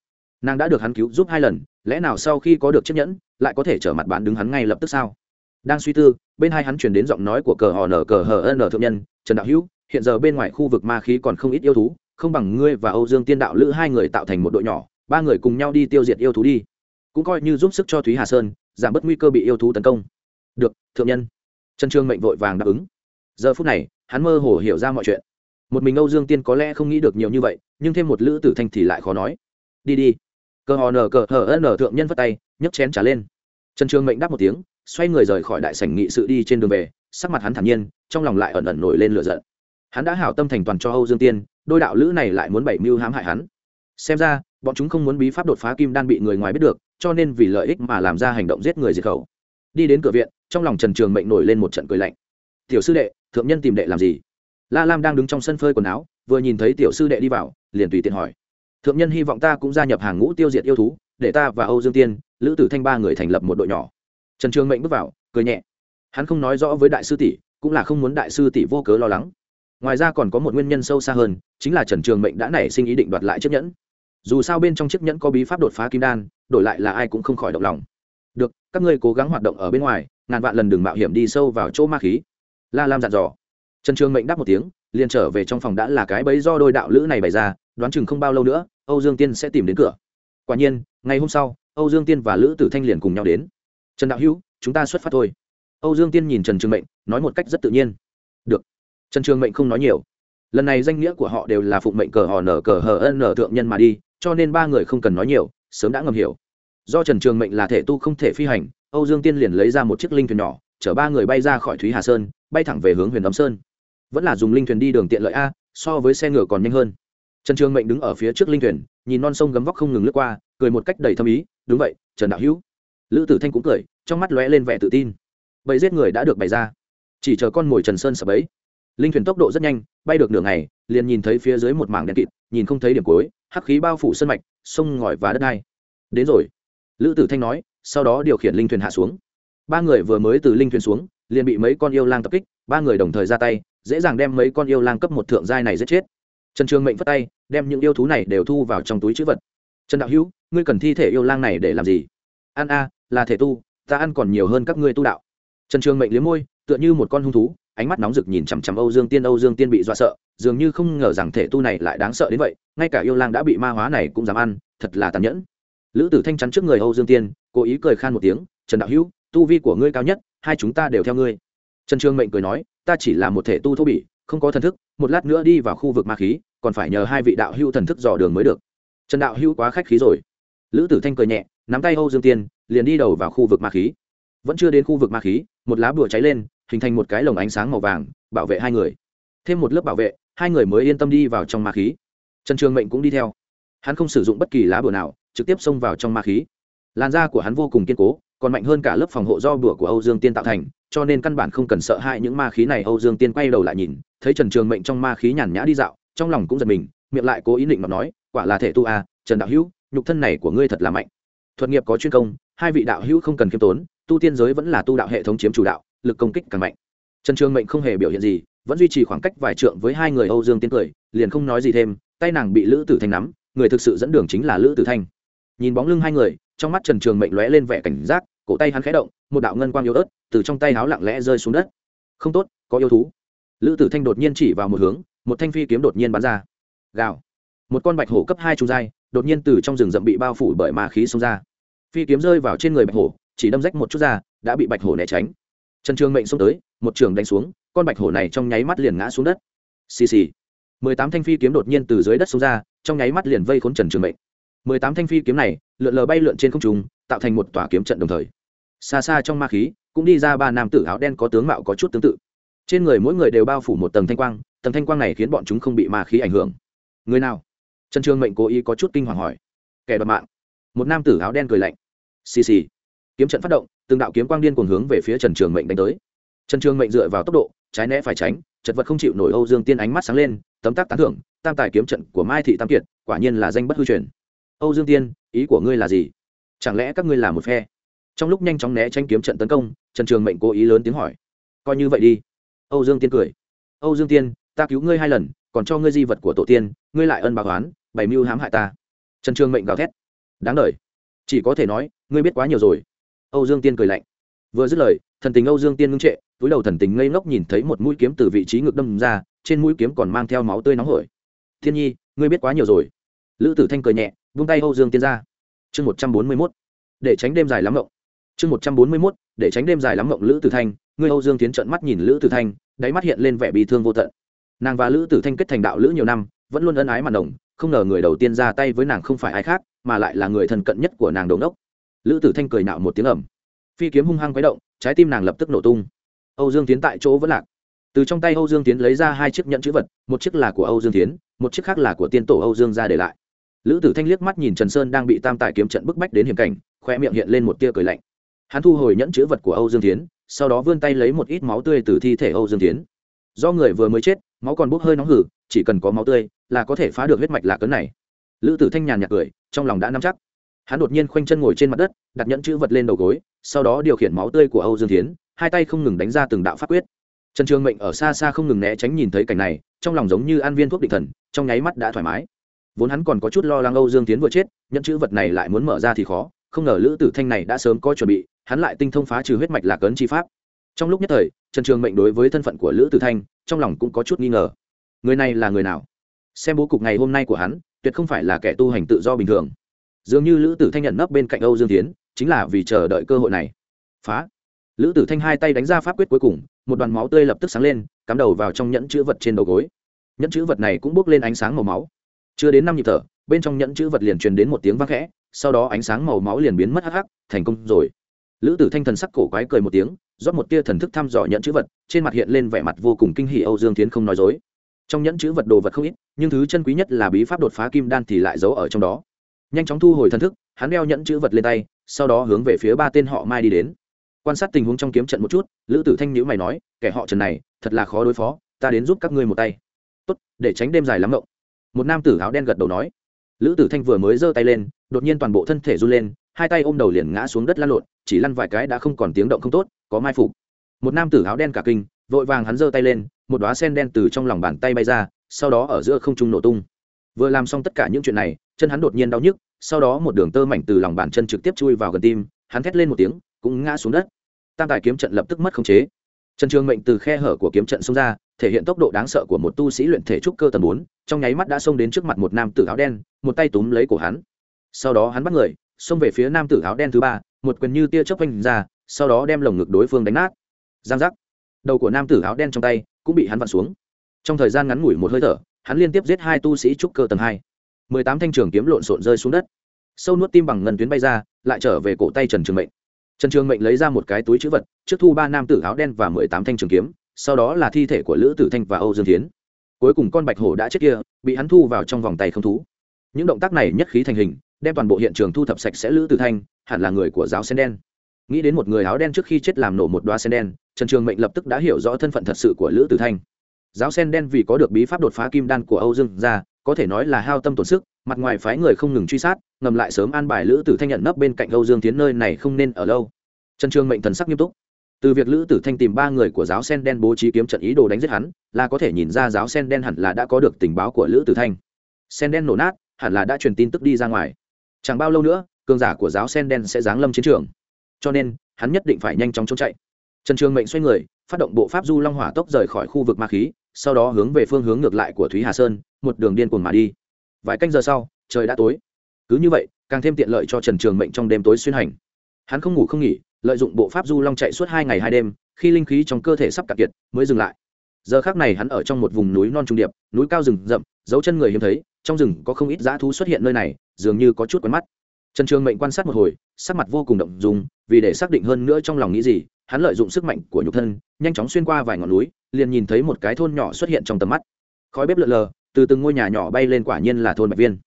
Nàng đã được hắn cứu giúp hai lần, lẽ nào sau khi có được chiếc nhẫn, lại có thể trở mặt bán đứng hắn ngay lập tức sao? Đang suy tư, bên hai hắn chuyển đến giọng nói của cờ họ nở cờ hờ ân nở thượng nhân, trần đạo hữu, hiện giờ bên ngoài khu vực ma khí còn không ít yêu thú không bằng ngươi và âu dương tiên đạo lữ hai người tạo thành một đội nhỏ, ba người cùng nhau đi tiêu diệt yêu thú đi. Cũng coi như giúp sức cho thúy hà sơn, giảm bớt nguy cơ bị yêu thú tấn công. Được, thượng nhân. Trần trương mệnh vội vàng đáp ứng. Giờ phút này, hắn mơ hồ hiểu ra mọi chuyện. Một mình âu dương tiên có lẽ không nghĩ được nhiều như vậy, nhưng thêm một lữ tử thanh thì lại khó nói. Đi đi. Cờ hò nở cờ hờ ân nở thượng nhân vất tay, nhấc chén trả lên. Trần trương mệnh đáp một tiếng, xoay người rời khỏi đại sảnh nghị sự đi trên đường về, sắc mặt hắn thản nhiên, trong lòng lại ẩn ẩn nổi lên lửa giận. Hắn đã hảo tâm thành toàn cho âu dương tiên đôi đạo lữ này lại muốn bảy mưu hãm hại hắn. Xem ra, bọn chúng không muốn bí pháp đột phá kim đan bị người ngoài biết được, cho nên vì lợi ích mà làm ra hành động giết người diệt khẩu. Đi đến cửa viện, trong lòng trần trường mệnh nổi lên một trận cười lạnh. Tiểu sư đệ, thượng nhân tìm đệ làm gì? La lam đang đứng trong sân phơi quần áo, vừa nhìn thấy tiểu sư đệ đi vào, liền tùy tiện hỏi. Thượng nhân hy vọng ta cũng gia nhập hàng ngũ tiêu diệt yêu thú, để ta và âu dương tiên, lữ tử thanh ba người thành lập một đội nhỏ. Trần trường mệnh bước vào, cười nhẹ. Hắn không nói rõ với đại sư tỷ, cũng là không muốn đại sư tỷ vô cớ lo lắng ngoài ra còn có một nguyên nhân sâu xa hơn, chính là trần trường mệnh đã nảy sinh ý định đoạt lại chiếc nhẫn. Dù sao bên trong chiếc nhẫn có bí pháp đột phá kim đan, đổi lại là ai cũng không khỏi động lòng. Được, các ngươi cố gắng hoạt động ở bên ngoài, ngàn vạn lần đừng mạo hiểm đi sâu vào chỗ ma khí. La lam dặn dò. Trần trường mệnh đáp một tiếng, liền trở về trong phòng đã là cái bẫy do đôi đạo lữ này bày ra, đoán chừng không bao lâu nữa, âu dương tiên sẽ tìm đến cửa. Quả nhiên, ngày hôm sau, âu dương tiên và lữ tử thanh liền cùng nhau đến. Trần đạo hữu, chúng ta xuất phát thôi. Âu dương tiên nhìn trần trường mệnh, nói một cách rất tự nhiên trần trường mệnh không nói nhiều. Lần này danh nghĩa của họ đều là phụng mệnh cờ hò nở cờ hờ ân nở thượng nhân mà đi, cho nên ba người không cần nói nhiều, sớm đã ngầm hiểu. Do trần trường mệnh là thể tu không thể phi hành, âu dương tiên liền lấy ra một chiếc linh thuyền nhỏ, chở ba người bay ra khỏi thúy hà sơn, bay thẳng về hướng huyền ấm sơn. Vẫn là dùng linh thuyền đi đường tiện lợi a, so với xe ngựa còn nhanh hơn. Trần trường mệnh đứng ở phía trước linh thuyền, nhìn non sông gấm vóc không ngừng lướt qua, cười một cách đầy thâm ý, đúng vậy, trần đạo hữu. Lữ tử thanh cũng cười, trong mắt lóe lên vẻ tự tin. Bẫy giết người đã được bày ra. Chỉ chờ con mồi trần sơn sập ấy linh thuyền tốc độ rất nhanh, bay được nửa ngày, liền nhìn thấy phía dưới một mảng đen kịt, nhìn không thấy điểm cuối, hắc khí bao phủ sân mạch, sông ngòi và đất đai. Đến rồi. Lữ tử thanh nói, sau đó điều khiển linh thuyền hạ xuống. Ba người vừa mới từ linh thuyền xuống, liền bị mấy con yêu lang tập kích, ba người đồng thời ra tay, dễ dàng đem mấy con yêu lang cấp một thượng giai này giết chết. Trần trường mệnh phất tay, đem những yêu thú này đều thu vào trong túi chữ vật. Trần đạo hữu, ngươi cần thi thể yêu lang này để làm gì? Ăn a, là thể tu, ta ăn còn nhiều hơn các ngươi tu đạo. Trần trường mệnh liếm môi, tựa như một con hung thú ánh mắt nóng rực nhìn chằm chằm âu dương tiên, âu dương tiên bị dọa sợ, dường như không ngờ rằng thể tu này lại đáng sợ đến vậy, ngay cả yêu lang đã bị ma hóa này cũng dám ăn, thật là tàn nhẫn. Lữ tử thanh chắn trước người âu dương tiên, cố ý cười khan một tiếng, trần đạo hữu, tu vi của ngươi cao nhất, hai chúng ta đều theo ngươi. Trần Trương mệnh cười nói, ta chỉ là một thể tu thô bỉ không có thần thức, một lát nữa đi vào khu vực ma khí, còn phải nhờ hai vị đạo hữu thần thức dò đường mới được. Trần đạo hữu quá khách khí rồi. Lữ tử thanh cười nhẹ, nắm tay âu dương tiên, liền đi đầu vào khu vực ma khí. Vẫn chưa đến khu vực ma khí, một lá bùa cháy lên hình thành một cái lồng ánh sáng màu vàng bảo vệ hai người. Thêm một lớp bảo vệ hai người mới yên tâm đi vào trong ma khí. Trần trường mệnh cũng đi theo. Hắn không sử dụng bất kỳ lá bùa nào trực tiếp xông vào trong ma khí. Làn da của hắn vô cùng kiên cố còn mạnh hơn cả lớp phòng hộ do bùa của âu dương tiên tạo thành cho nên căn bản không cần sợ hãi những ma khí này. Âu dương tiên quay đầu lại nhìn thấy trần trường mệnh trong ma khí nhàn nhã đi dạo trong lòng cũng giật mình miệng lại cố ý định mà nói quả là thể tu a à, trần đạo hữu nhục thân này của ngươi thật là mạnh. Thuật nghiệp có chuyên công hai vị đạo hữu không cần khiêm tốn tu tiên giới vẫn là tu đạo hệ thống chiếm chủ đạo lực công kích càng mạnh. Trần trường mệnh không hề biểu hiện gì, vẫn duy trì khoảng cách vài trượng với hai người âu dương tiến cười, liền không nói gì thêm, tay nàng bị lữ tử thanh nắm, người thực sự dẫn đường chính là lữ tử thanh. Nhìn bóng lưng hai người, trong mắt trần trường mệnh lóe lên vẻ cảnh giác, cổ tay hắn khẽ động, một đạo ngân quang yếu ớt từ trong tay háo lặng lẽ rơi xuống đất. Không tốt, có yêu thú. Lữ tử thanh đột nhiên chỉ vào một hướng, một thanh phi kiếm đột nhiên bắn ra. Gào. Một con bạch hổ cấp hai trung dai đột nhiên từ trong rừng rậm bị bao phủ bởi ma khí xông ra. Phi kiếm rơi vào trên người bạch hổ, chỉ đâm rách một chút ra, đã bị bạch hổ né tránh trần trường mệnh xông tới, một trường đánh xuống, con bạch hổ này trong nháy mắt liền ngã xuống đất. Xì xì. Mười tám thanh phi kiếm đột nhiên từ dưới đất xuống ra, trong nháy mắt liền vây khốn trần trường mệnh. Mười tám thanh phi kiếm này, lượn lờ bay lượn trên không trung, tạo thành một tòa kiếm trận đồng thời. Xa xa trong ma khí, cũng đi ra ba nam tử áo đen có tướng mạo có chút tương tự. Trên người mỗi người đều bao phủ một tầng thanh quang, tầng thanh quang này khiến bọn chúng không bị ma khí ảnh hưởng. Người nào? Trần trường mệnh cố ý có chút kinh hoàng hỏi. Kẻ đoạt mạng. Một nam tử áo đen cười lạnh. Xì xì. Kiếm trận phát động từng đạo kiếm quang điên cuồng hướng về phía trần trường mệnh đánh tới. Trần trường mệnh dựa vào tốc độ, trái né phải tránh, chật vật không chịu nổi âu dương tiên ánh mắt sáng lên, tấm tác tán thưởng, tam tài kiếm trận của mai thị tam kiệt, quả nhiên là danh bất hư truyền. Âu dương tiên, ý của ngươi là gì? Chẳng lẽ các ngươi là một phe? Trong lúc nhanh chóng né tranh kiếm trận tấn công, trần trường mệnh cố ý lớn tiếng hỏi. Coi như vậy đi. Âu dương tiên cười. Âu dương tiên, ta cứu ngươi hai lần, còn cho ngươi di vật của tổ tiên, ngươi lại ân báo oán, bày mưu hãm hại ta. Trần trường mệnh gào thét. Đáng đ chỉ có thể nói, ngươi biết quá nhiều rồi âu dương tiên cười lạnh. Vừa dứt lời, thần tình âu dương tiên ngưng trệ, túi đầu thần tình ngây ngốc nhìn thấy một mũi kiếm từ vị trí ngực đâm ra, trên mũi kiếm còn mang theo máu tươi nóng hổi. Thiên nhi, ngươi biết quá nhiều rồi. Lữ tử thanh cười nhẹ, vung tay âu dương tiên ra. Chương một trăm bốn mươi mốt, để tránh đêm dài lắm mộng. Chương một trăm bốn mươi mốt, để tránh đêm dài lắm mộng lữ tử thanh, ngươi âu dương tiến trợn mắt nhìn lữ tử thanh, đáy mắt hiện lên vẻ bị thương vô tận. Nàng và lữ tử thanh kết thành đạo lữ nhiều năm, vẫn luôn ân ái mà đồng, không ngờ người đầu tiên ra tay với nàng không phải ai khác, mà lại là người thân cận nhất của nàng đồng đốc lữ tử thanh cười nạo một tiếng ẩm phi kiếm hung hăng quấy động, trái tim nàng lập tức nổ tung. Âu dương tiến tại chỗ vẫn lạc. Từ trong tay âu dương tiến lấy ra hai chiếc nhẫn chữ vật, một chiếc là của âu dương tiến, một chiếc khác là của tiên tổ âu dương ra để lại. Lữ tử thanh liếc mắt nhìn trần sơn đang bị tam tài kiếm trận bức bách đến hiểm cảnh khoe miệng hiện lên một tia cười lạnh. Hắn thu hồi nhẫn chữ vật của âu dương tiến, sau đó vươn tay lấy một ít máu tươi từ thi thể âu dương tiến. Do người vừa mới chết, máu còn bốc hơi nóng hử, chỉ cần có máu tươi là có thể phá được huyết mạch lạc cấn này. Lữ tử thanh nhàn nhạt cười, trong lòng đã nắm chắc hắn đột nhiên khoanh chân ngồi trên mặt đất, đặt nhẫn chữ vật lên đầu gối, sau đó điều khiển máu tươi của âu dương tiến hai tay không ngừng đánh ra từng đạo pháp quyết. Trần trường mệnh ở xa xa không ngừng né tránh nhìn thấy cảnh này, trong lòng giống như ăn viên thuốc định thần, trong nháy mắt đã thoải mái. Vốn hắn còn có chút lo lắng âu dương tiến vừa chết, nhẫn chữ vật này lại muốn mở ra thì khó, không ngờ lữ tử thanh này đã sớm có chuẩn bị, hắn lại tinh thông phá trừ huyết mạch lạc ấn chi pháp. Trong lúc nhất thời, trần trường mệnh đối với thân phận của lữ tử thanh, trong lòng cũng có chút nghi ngờ. Người này là người nào? Xem bố cục ngày hôm nay của hắn, tuyệt không phải là kẻ tu hành tự do bình thường dường như lữ tử thanh nhận nấp bên cạnh âu dương tiến, chính là vì chờ đợi cơ hội này. Phá. Lữ tử thanh hai tay đánh ra pháp quyết cuối cùng, một đoàn máu tươi lập tức sáng lên, cắm đầu vào trong nhẫn chữ vật trên đầu gối. Nhẫn chữ vật này cũng bốc lên ánh sáng màu máu. Chưa đến năm nhịp thở, bên trong nhẫn chữ vật liền truyền đến một tiếng vang khẽ, sau đó ánh sáng màu máu liền biến mất hắc hắc, thành công rồi. Lữ tử thanh thần sắc cổ quái cười một tiếng, rót một tia thần thức thăm dò nhẫn chữ vật, trên mặt hiện lên vẻ mặt vô cùng kinh hỉ âu dương tiến không nói dối. Trong nhẫn chữ vật đồ vật không ít, nhưng thứ chân quý nhất là bí pháp đột phá kim đan thì lại giấu ở trong đó nhanh chóng thu hồi thần thức, hắn đeo nhẫn chữ vật lên tay, sau đó hướng về phía ba tên họ mai đi đến. Quan sát tình huống trong kiếm trận một chút, lữ tử thanh nhữ mày nói, kẻ họ trần này, thật là khó đối phó, ta đến giúp các ngươi một tay. Tốt, để tránh đêm dài lắm mộng. Một nam tử áo đen gật đầu nói. Lữ tử thanh vừa mới giơ tay lên, đột nhiên toàn bộ thân thể run lên, hai tay ôm đầu liền ngã xuống đất lăn lộn, chỉ lăn vài cái đã không còn tiếng động không tốt, có mai phục. Một nam tử áo đen cả kinh, vội vàng hắn giơ tay lên, một đoá sen đen từ trong lòng bàn tay bay ra, sau đó ở giữa không trung nổ tung. Vừa làm xong tất cả những chuyện này chân hắn đột nhiên đau nhức, sau đó một đường tơ mảnh từ lòng bàn chân trực tiếp chui vào gần tim, hắn thét lên một tiếng, cũng ngã xuống đất. Tam tài kiếm trận lập tức mất khống chế. Trần trường mệnh từ khe hở của kiếm trận xông ra, thể hiện tốc độ đáng sợ của một tu sĩ luyện thể trúc cơ tầng bốn, trong nháy mắt đã xông đến trước mặt một nam tử áo đen, một tay túm lấy cổ hắn. Sau đó hắn bắt người, xông về phía nam tử áo đen thứ ba, một quyền như tia chớp vanh ra, sau đó đem lồng ngực đối phương đánh nát. Giang giác. Đầu của nam tử áo đen trong tay cũng bị hắn vặn xuống. Trong thời gian ngắn ngủi một hơi thở, hắn liên tiếp giết hai tu sĩ trúc cơ tầng hai mười tám thanh trường kiếm lộn xộn rơi xuống đất. Sâu nuốt tim bằng ngân tuyến bay ra, lại trở về cổ tay trần trường mệnh. Trần trường mệnh lấy ra một cái túi chữ vật, trước thu ba nam tử áo đen và mười tám thanh trường kiếm, sau đó là thi thể của lữ tử thanh và âu dương tiến cuối cùng con bạch hổ đã chết kia, bị hắn thu vào trong vòng tay không thú. Những động tác này nhất khí thành hình, đem toàn bộ hiện trường thu thập sạch sẽ lữ tử thanh, hẳn là người của giáo sen đen. Nghĩ đến một người áo đen trước khi chết làm nổ một đóa sen đen, trần trường mệnh lập tức đã hiểu rõ thân phận thật sự của lữ tử thanh. Giáo sen đen vì có được bí pháp đột phá kim đan của âu dương ra có thể nói là hao tâm tổn sức, mặt ngoài phái người không ngừng truy sát, ngầm lại sớm an bài lữ tử thanh nhận nấp bên cạnh âu dương tiến nơi này không nên ở lâu. Trần trường mệnh thần sắc nghiêm túc. Từ việc lữ tử thanh tìm ba người của giáo sen đen bố trí kiếm trận ý đồ đánh giết hắn, là có thể nhìn ra giáo sen đen hẳn là đã có được tình báo của lữ tử thanh. Sen đen nổ nát, hẳn là đã truyền tin tức đi ra ngoài. Chẳng bao lâu nữa, cường giả của giáo sen đen sẽ giáng lâm chiến trường. Cho nên, hắn nhất định phải nhanh chóng trốn chạy. Trần trường mệnh xoay người, phát động bộ pháp du long hỏa tốc rời khỏi khu vực ma khí sau đó hướng về phương hướng ngược lại của thúy hà sơn, một đường điên cuồng mà đi. Vài canh giờ sau, trời đã tối. Cứ như vậy, càng thêm tiện lợi cho trần trường mệnh trong đêm tối xuyên hành. Hắn không ngủ không nghỉ, lợi dụng bộ pháp du long chạy suốt hai ngày hai đêm, khi linh khí trong cơ thể sắp cạn kiệt, mới dừng lại. Giờ khác này hắn ở trong một vùng núi non trung điệp, núi cao rừng rậm, dấu chân người hiếm thấy, trong rừng có không ít dã thú xuất hiện nơi này, dường như có chút quen mắt. Trần trường mệnh quan sát một hồi, sắc mặt vô cùng động dùng vì để xác định hơn nữa trong lòng nghĩ gì hắn lợi dụng sức mạnh của nhục thân, nhanh chóng xuyên qua vài ngọn núi, liền nhìn thấy một cái thôn nhỏ xuất hiện trong tầm mắt. Khói bếp lợn lờ, từ từng ngôi nhà nhỏ bay lên quả nhiên là thôn bạch viên.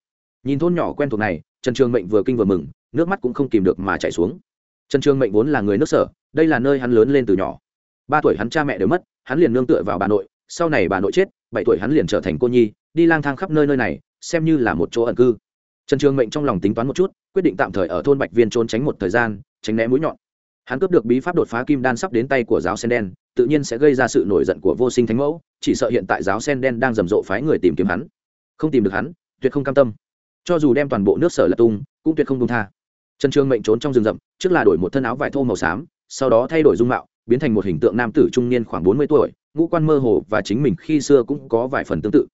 Nhìn thôn nhỏ quen thuộc này, trần trường mệnh vừa kinh vừa mừng, nước mắt cũng không kìm được mà chảy xuống. Trần trường mệnh vốn là người nước sở, đây là nơi hắn lớn lên từ nhỏ. Ba tuổi hắn cha mẹ đều mất, hắn liền nương tựa vào bà nội, sau này bà nội chết, bảy tuổi hắn liền trở thành cô nhi, đi lang thang khắp nơi nơi này, xem như là một chỗ ẩn cư. Trần trường mệnh trong lòng tính toán một chút, quyết định tạm thời ở thôn bạch viên trốn tránh một thời gian, tránh né mũi nhọn hắn cướp được bí pháp đột phá kim đan sắp đến tay của giáo sen đen, tự nhiên sẽ gây ra sự nổi giận của vô sinh thánh mẫu, chỉ sợ hiện tại giáo sen đen đang rầm rộ phái người tìm kiếm hắn. Không tìm được hắn, tuyệt không cam tâm. Cho dù đem toàn bộ nước sở lập tung, cũng tuyệt không đông tha. Trần trương mệnh trốn trong rừng rậm, trước là đổi một thân áo vải thô màu xám, sau đó thay đổi dung mạo, biến thành một hình tượng nam tử trung niên khoảng bốn mươi tuổi, ngũ quan mơ hồ và chính mình khi xưa cũng có vài phần tương tự.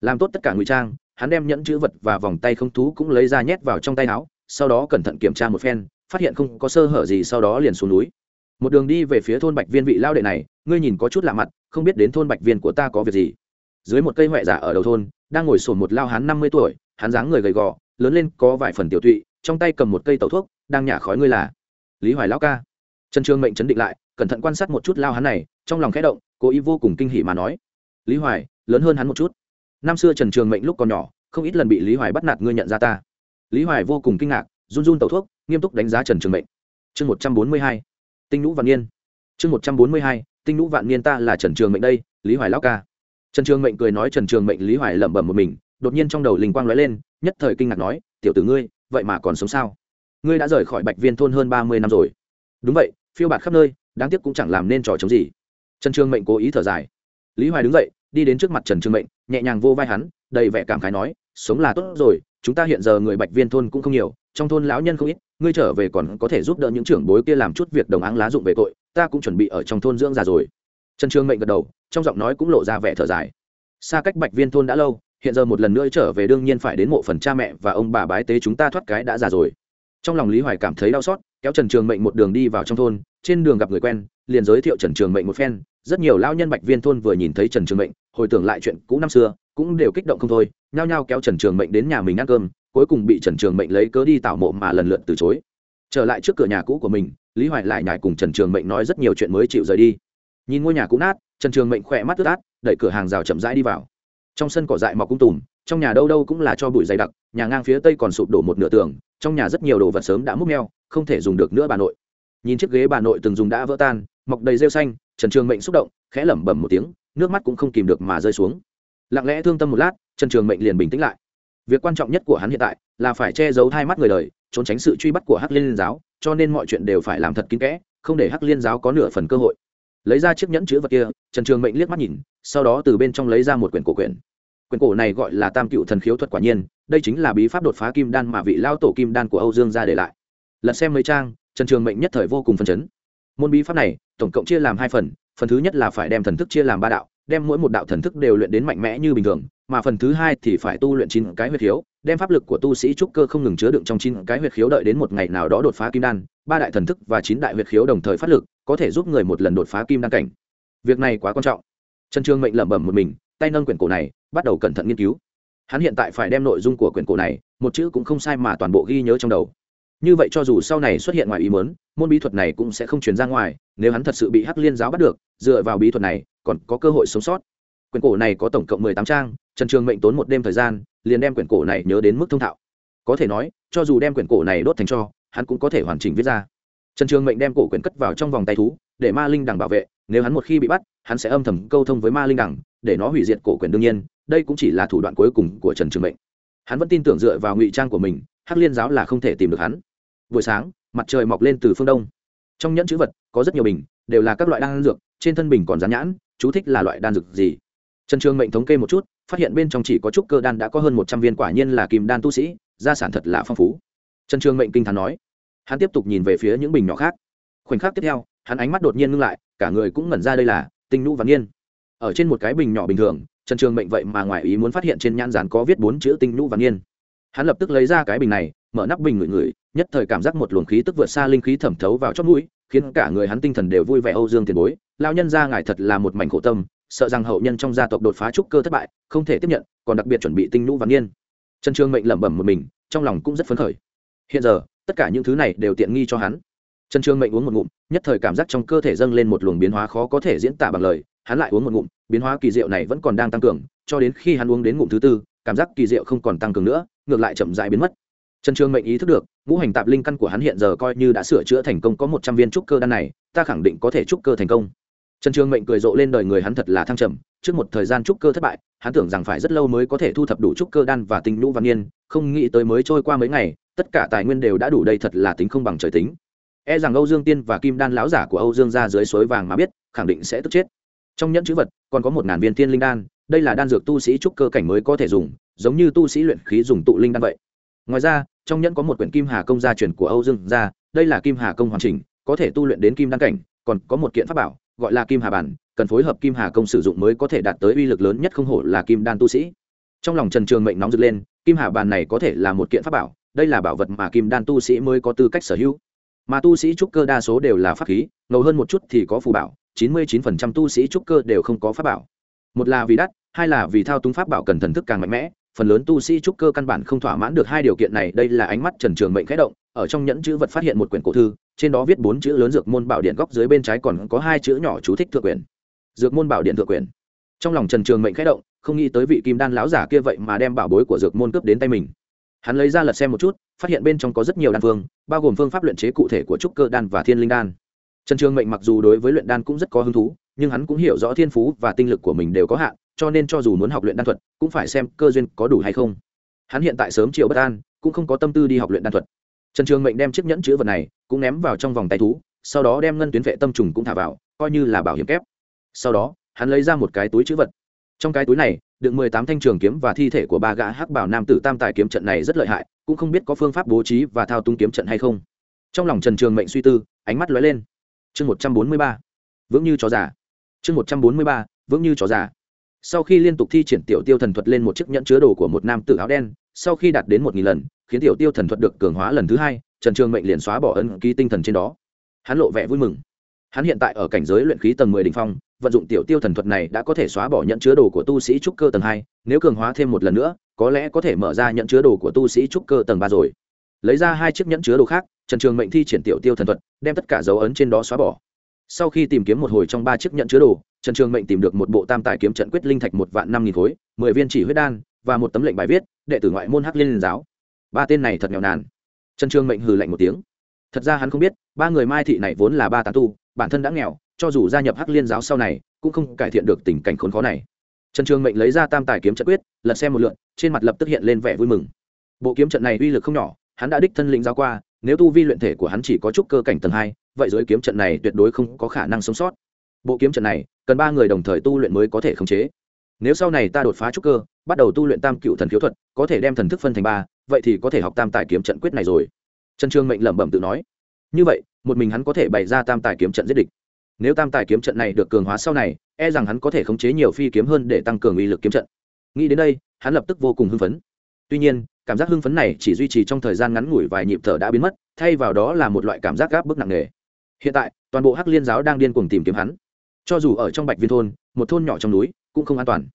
Làm tốt tất cả ngụy trang, hắn đem nhẫn chữ vật và vòng tay không thú cũng lấy ra nhét vào trong tay áo, sau đó cẩn thận kiểm tra một phen phát hiện không có sơ hở gì sau đó liền xuống núi. Một đường đi về phía thôn bạch viên vị lao đệ này, ngươi nhìn có chút lạ mặt, không biết đến thôn bạch viên của ta có việc gì. Dưới một cây huệ giả ở đầu thôn, đang ngồi sổn một lao hán năm mươi tuổi, hắn dáng người gầy gò, lớn lên có vài phần tiểu tụy, trong tay cầm một cây tẩu thuốc, đang nhả khói ngươi là. Lý hoài lão ca. Trần trương mệnh chấn định lại, cẩn thận quan sát một chút lao hắn này, trong lòng khẽ động, cố ý vô cùng kinh hỉ mà nói. Lý hoài, lớn hơn hắn một chút. Năm xưa trần trường mệnh lúc còn nhỏ, không ít lần bị lý hoài bắt nạt ngươi nhận ra ta. Lý hoài vô cùng kinh ngạc run run tẩu thuốc, nghiêm túc đánh giá trần trường mệnh. Chương một trăm bốn mươi hai, tinh nhũ vạn niên. Chương một trăm bốn mươi hai, tinh nhũ vạn niên ta là trần trường mệnh đây, lý hoài lão ca. Trần trường mệnh cười nói trần trường mệnh lý hoài lẩm bẩm một mình, đột nhiên trong đầu linh quang lóe lên, nhất thời kinh ngạc nói, tiểu tử ngươi, vậy mà còn sống sao? Ngươi đã rời khỏi bạch viên thôn hơn ba mươi năm rồi. Đúng vậy, phiêu bạt khắp nơi, đáng tiếc cũng chẳng làm nên trò chống gì. Trần trường mệnh cố ý thở dài. Lý hoài đứng dậy, đi đến trước mặt trần trường mệnh, nhẹ nhàng vô vai hắn, đầy vẻ cảm khái nói, sống là tốt rồi, chúng ta hiện giờ người bạch viên thôn cũng không nhiều trong thôn lão nhân không ít, ngươi trở về còn có thể giúp đỡ những trưởng bối kia làm chút việc đồng áng lá dụng về tội, ta cũng chuẩn bị ở trong thôn dưỡng già rồi. Trần trường mệnh gật đầu, trong giọng nói cũng lộ ra vẻ thở dài. Xa cách bạch viên thôn đã lâu, hiện giờ một lần nữa trở về đương nhiên phải đến mộ phần cha mẹ và ông bà bái tế chúng ta thoát cái đã già rồi. Trong lòng lý hoài cảm thấy đau xót, kéo trần trường mệnh một đường đi vào trong thôn, trên đường gặp người quen, liền giới thiệu trần trường mệnh một phen. Rất nhiều lao nhân bạch viên thôn vừa nhìn thấy trần trường mệnh, hồi tưởng lại chuyện cũ năm xưa, cũng đều kích động không thôi, nhao nhao kéo trần trường mệnh đến nhà mình ăn cơm cuối cùng bị trần trường mệnh lấy cớ đi tạo mộ mà lần lượt từ chối. Trở lại trước cửa nhà cũ của mình, lý hoài lại nhải cùng trần trường mệnh nói rất nhiều chuyện mới chịu rời đi. Nhìn ngôi nhà cũ nát, trần trường mệnh khỏe mắt ướt át, đẩy cửa hàng rào chậm rãi đi vào. Trong sân cỏ dại mọc cung tùm, trong nhà đâu đâu cũng là cho bụi dày đặc, nhà ngang phía tây còn sụp đổ một nửa tường, trong nhà rất nhiều đồ vật sớm đã múc meo, không thể dùng được nữa bà nội. Nhìn chiếc ghế bà nội từng dùng đã vỡ tan, mọc đầy rêu xanh, trần trường mệnh xúc động, khẽ lẩm bẩm một tiếng, nước mắt cũng không kìm được mà rơi xuống. Lặng lẽ thương tâm một lát, trần trường mệnh liền bình tĩnh lại việc quan trọng nhất của hắn hiện tại là phải che giấu hai mắt người đời, trốn tránh sự truy bắt của hắc liên giáo, cho nên mọi chuyện đều phải làm thật kín kẽ, không để hắc liên giáo có nửa phần cơ hội. Lấy ra chiếc nhẫn chữ vật kia, trần trường mệnh liếc mắt nhìn, sau đó từ bên trong lấy ra một quyển cổ quyển. Quyển cổ này gọi là tam cựu thần khiếu thuật quả nhiên, đây chính là bí pháp đột phá kim đan mà vị lao tổ kim đan của âu dương ra để lại. Lật xem mấy trang, trần trường mệnh nhất thời vô cùng phấn chấn. Môn bí pháp này, tổng cộng chia làm hai phần phần thứ nhất là phải đem thần thức chia làm ba đạo đem mỗi một đạo thần thức đều luyện đến mạnh mẽ như bình thường, mà phần thứ hai thì phải tu luyện chín cái huyệt khiếu, đem pháp lực của tu sĩ trúc cơ không ngừng chứa đựng trong chín cái huyệt khiếu đợi đến một ngày nào đó đột phá kim đan, ba đại thần thức và chín đại huyệt khiếu đồng thời phát lực, có thể giúp người một lần đột phá kim đan cảnh. Việc này quá quan trọng. Trần trương mệnh lẩm bẩm một mình, tay nâng quyển cổ này, bắt đầu cẩn thận nghiên cứu. Hắn hiện tại phải đem nội dung của quyển cổ này, một chữ cũng không sai mà toàn bộ ghi nhớ trong đầu. Như vậy cho dù sau này xuất hiện ngoài ý mớn môn bí thuật này cũng sẽ không chuyển ra ngoài, nếu hắn thật sự bị hắc liên giáo bắt được, dựa vào bí thuật này còn có cơ hội sống sót. Quyển cổ này có tổng cộng mười tám trang, trần trường mệnh tốn một đêm thời gian, liền đem quyển cổ này nhớ đến mức thông thạo. Có thể nói, cho dù đem quyển cổ này đốt thành cho, hắn cũng có thể hoàn chỉnh viết ra. Trần trường mệnh đem cổ quyển cất vào trong vòng tay thú, để ma linh đằng bảo vệ, nếu hắn một khi bị bắt, hắn sẽ âm thầm câu thông với ma linh đằng, để nó hủy diệt cổ quyển đương nhiên, đây cũng chỉ là thủ đoạn cuối cùng của trần trường mệnh. Hắn vẫn tin tưởng dựa vào ngụy trang của mình, hắc liên giáo là không thể tìm được hắn. Buổi sáng, mặt trời mọc lên từ phương đông. Trong nhẫn chữ vật, có rất nhiều bình, đều là các loại đan dược, trên thân bình còn rán nhãn chú thích là loại đan dược gì? Trần trường mệnh thống kê một chút, phát hiện bên trong chỉ có trúc cơ đan đã có hơn một trăm viên quả nhiên là kim đan tu sĩ, gia sản thật là phong phú. Trần trường mệnh kinh thán nói. Hắn tiếp tục nhìn về phía những bình nhỏ khác. Khoảnh khắc tiếp theo, hắn ánh mắt đột nhiên ngưng lại, cả người cũng ngẩn ra đây là tinh nhũ và nghiên. Ở trên một cái bình nhỏ bình thường, trần trường mệnh vậy mà ngoài ý muốn phát hiện trên nhãn rán có viết bốn chữ tinh nhũ và nghiên. Hắn lập tức lấy ra cái bình này, mở nắp bình ngửi ngửi, nhất thời cảm giác một luồng khí tức vượt xa linh khí thẩm thấu vào chót mũi khiến cả người hắn tinh thần đều vui vẻ âu dương tiền bối lao nhân ra ngài thật là một mảnh khổ tâm, sợ rằng hậu nhân trong gia tộc đột phá trúc cơ thất bại, không thể tiếp nhận, còn đặc biệt chuẩn bị tinh nhũ và niên. trần Trương mệnh lẩm bẩm một mình, trong lòng cũng rất phấn khởi. Hiện giờ, tất cả những thứ này đều tiện nghi cho hắn. Trần Trương mệnh uống một ngụm, nhất thời cảm giác trong cơ thể dâng lên một luồng biến hóa khó có thể diễn tả bằng lời, hắn lại uống một ngụm, biến hóa kỳ diệu này vẫn còn đang tăng cường, cho đến khi hắn uống đến ngụm thứ tư, cảm giác kỳ diệu không còn tăng cường nữa, ngược lại chậm dại biến mất. Trần Trương mệnh ý thức được ngũ hành tạp linh căn của hắn hiện giờ coi như đã sửa chữa thành công có một trăm viên trúc cơ đan này, ta khẳng định có thể trúc cơ thành công. Trần trường mệnh cười rộ lên đời người hắn thật là thăng trầm, trước một thời gian trúc cơ thất bại, hắn tưởng rằng phải rất lâu mới có thể thu thập đủ trúc cơ đan và tinh lũ văn niên không nghĩ tới mới trôi qua mấy ngày, tất cả tài nguyên đều đã đủ đây thật là tính không bằng trời tính. E rằng âu dương tiên và kim đan lão giả của âu dương ra dưới suối vàng mà biết, khẳng định sẽ tức chết. Trong nhẫn chữ vật, còn có một ngàn viên tiên linh đan, đây là đan dược tu sĩ trúc cơ cảnh mới có thể dùng, giống như tu sĩ luyện khí dùng tụ linh đan vậy. Ngoài ra trong nhẫn có một quyển kim hà công gia truyền của âu dương gia, đây là kim hà công hoàn chỉnh, có thể tu luyện đến kim đan cảnh, còn có một kiện pháp bảo, gọi là kim hà bản, cần phối hợp kim hà công sử dụng mới có thể đạt tới uy lực lớn nhất không hổ là kim đan tu sĩ. Trong lòng trần trường mệnh nóng rực lên, kim hà bàn này có thể là một kiện pháp bảo, đây là bảo vật mà kim đan tu sĩ mới có tư cách sở hữu. Mà tu sĩ trúc cơ đa số đều là pháp khí, ngầu hơn một chút thì có phù bảo, chín mươi 99% tu sĩ trúc cơ đều không có pháp bảo. Một là vì đắt, hai là vì thao túng pháp bảo cần thần thức càng mạnh mẽ phần lớn tu sĩ trúc cơ căn bản không thỏa mãn được hai điều kiện này, đây là ánh mắt trần trường mệnh khẽ động, ở trong nhẫn chữ vật phát hiện một quyển cổ thư, trên đó viết bốn chữ lớn dược môn bảo điện góc dưới bên trái còn có hai chữ nhỏ chú thích thượng quyền dược môn bảo điện thượng quyền trong lòng trần trường mệnh khẽ động, không nghĩ tới vị kim đan láo giả kia vậy mà đem bảo bối của dược môn cướp đến tay mình. Hắn lấy ra lật xem một chút, phát hiện bên trong có rất nhiều đan phương, bao gồm phương pháp luyện chế cụ thể của trúc cơ đan và thiên linh đan. Trần trường mệnh mặc dù đối với luyện đan cũng rất có hứng thú nhưng hắn cũng hiểu rõ thiên phú và tinh lực của mình đều có hạn, cho nên cho dù muốn học luyện đan thuật, cũng phải xem cơ duyên có đủ hay không. Hắn hiện tại sớm chiều bất an, cũng không có tâm tư đi học luyện đan thuật. Trần trường mệnh đem chiếc nhẫn chữ vật này cũng ném vào trong vòng tay thú, sau đó đem ngân tuyến vệ tâm trùng cũng thả vào, coi như là bảo hiểm kép. Sau đó, hắn lấy ra một cái túi chữ vật. Trong cái túi này đựng mười tám thanh trường kiếm và thi thể của ba gã hắc bảo nam tử tam tài kiếm trận này rất lợi hại, cũng không biết có phương pháp bố trí và thao túng kiếm trận hay không. Trong lòng trần trường mệnh suy tư, ánh mắt lóe lên. Chương một trăm bốn mươi ba. Vững như chó già chương một trăm bốn mươi ba, vững như chó già. Sau khi liên tục thi triển tiểu tiêu thần thuật lên một chiếc nhẫn chứa đồ của một nam tử áo đen, sau khi đạt đến một nghìn lần, khiến tiểu tiêu thần thuật được cường hóa lần thứ hai, trần trường mệnh liền xóa bỏ ấn ký tinh thần trên đó. Hắn lộ vẻ vui mừng. Hắn hiện tại ở cảnh giới luyện khí tầng mười đ ỉ n h phong, vận dụng tiểu tiêu thần thuật này đã có thể xóa bỏ nhận chứa đồ của tu sĩ trúc cơ tầng hai, nếu cường hóa thêm một lần nữa, có lẽ có thể mở ra nhận chứa đồ của tu sĩ trúc cơ tầng ba rồi. Lấy ra hai chiếc nhẫn chứa đồ khác, trần trường mệnh thi triển tiểu tiêu thần thuật, đem tất cả dấu ấn trên đó xóa bỏ sau khi tìm kiếm một hồi trong ba chiếc nhận chứa đồ, trần trường mệnh tìm được một bộ tam tài kiếm trận quyết linh thạch một vạn năm nghìn khối, mười viên chỉ huyết đan, và một tấm lệnh bài viết, đệ tử ngoại môn hắc liên giáo. Ba tên này thật nghèo nàn. Trần trường mệnh hừ lạnh một tiếng. Thật ra hắn không biết, ba người mai thị này vốn là ba tán tu, bản thân đã nghèo, cho dù gia nhập hắc liên giáo sau này, cũng không cải thiện được tình cảnh khốn khó này. Trần trường mệnh lấy ra tam tài kiếm trận quyết, lật xem một lượn trên mặt lập tức hiện lên vẻ vui mừng. Bộ kiếm trận này uy lực không nhỏ, hắn đã đích thân lĩnh giáo qua nếu tu vi luyện thể của hắn chỉ có chút cơ cảnh tầng hai, vậy dưới kiếm trận này tuyệt đối không có khả năng sống sót. Bộ kiếm trận này, cần ba người đồng thời tu luyện mới có thể khống chế. Nếu sau này ta đột phá trúc cơ, bắt đầu tu luyện tam cựu thần khiếu thuật, có thể đem thần thức phân thành ba, vậy thì có thể học tam tài kiếm trận quyết này rồi. Trần trương mệnh lẩm bẩm tự nói. Như vậy, một mình hắn có thể bày ra tam tài kiếm trận giết địch. Nếu tam tài kiếm trận này được cường hóa sau này e rằng hắn có thể khống chế nhiều phi kiếm hơn để tăng cường uy lực kiếm trận. Nghĩ đến đây, hắn lập tức vô cùng hưng phấn tuy nhiên, cảm giác hưng phấn này chỉ duy trì trong thời gian ngắn ngủi vài nhịp thở đã biến mất, thay vào đó là một loại cảm giác gáp bức nặng nề. Hiện tại, toàn bộ hắc liên giáo đang điên cuồng tìm kiếm hắn. Cho dù ở trong bạch viên thôn, một thôn nhỏ trong núi cũng không an toàn.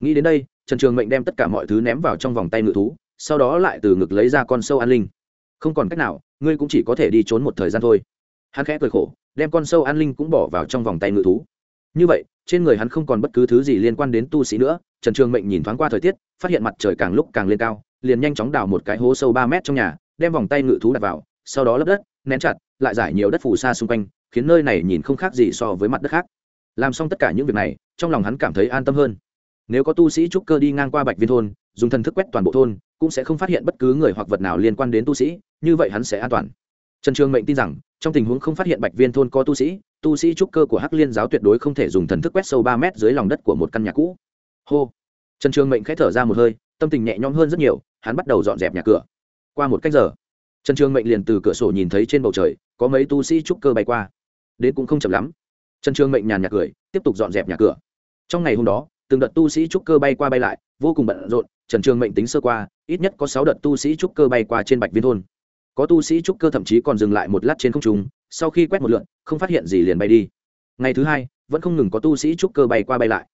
Nghĩ đến đây, trần trường mệnh đem tất cả mọi thứ ném vào trong vòng tay ngự thú, sau đó lại từ ngực lấy ra con sâu an linh. Không còn cách nào, ngươi cũng chỉ có thể đi trốn một thời gian thôi. Hắn khẽ cười khổ, đem con sâu an linh cũng bỏ vào trong vòng tay ngự thú. Như vậy trên người hắn không còn bất cứ thứ gì liên quan đến tu sĩ nữa, trần trường mệnh nhìn thoáng qua thời tiết, phát hiện mặt trời càng lúc càng lên cao, liền nhanh chóng đào một cái hố sâu ba mét trong nhà, đem vòng tay ngự thú đặt vào, sau đó lấp đất, nén chặt, lại giải nhiều đất phù sa xung quanh, khiến nơi này nhìn không khác gì so với mặt đất khác. Làm xong tất cả những việc này, trong lòng hắn cảm thấy an tâm hơn. Nếu có tu sĩ trúc cơ đi ngang qua bạch viên thôn, dùng thần thức quét toàn bộ thôn, cũng sẽ không phát hiện bất cứ người hoặc vật nào liên quan đến tu sĩ, như vậy hắn sẽ an toàn. Trần trường mệnh tin rằng, trong tình huống không phát hiện bạch viên thôn có tu sĩ tu sĩ trúc cơ của hắc liên giáo tuyệt đối không thể dùng thần thức quét sâu ba mét dưới lòng đất của một căn nhà cũ. Hô. Trần trường mệnh khẽ thở ra một hơi, tâm tình nhẹ nhõm hơn rất nhiều, hắn bắt đầu dọn dẹp nhà cửa. Qua một cách giờ, trần trường mệnh liền từ cửa sổ nhìn thấy trên bầu trời, có mấy tu sĩ trúc cơ bay qua. Đến cũng không chậm lắm. Trần trường mệnh nhàn nhạc cười, tiếp tục dọn dẹp nhà cửa. Trong ngày hôm đó, từng đợt tu sĩ trúc cơ bay qua bay lại, vô cùng bận rộn, trần trường mệnh tính sơ qua, ít nhất có sáu đợt tu sĩ trúc cơ bay qua trên bạch viên thôn. Có tu sĩ trúc cơ thậm chí còn dừng lại một lát trên không trung sau khi quét một lượn, không phát hiện gì liền bay đi. Ngày thứ hai, vẫn không ngừng có tu sĩ trúc cơ bay qua bay lại.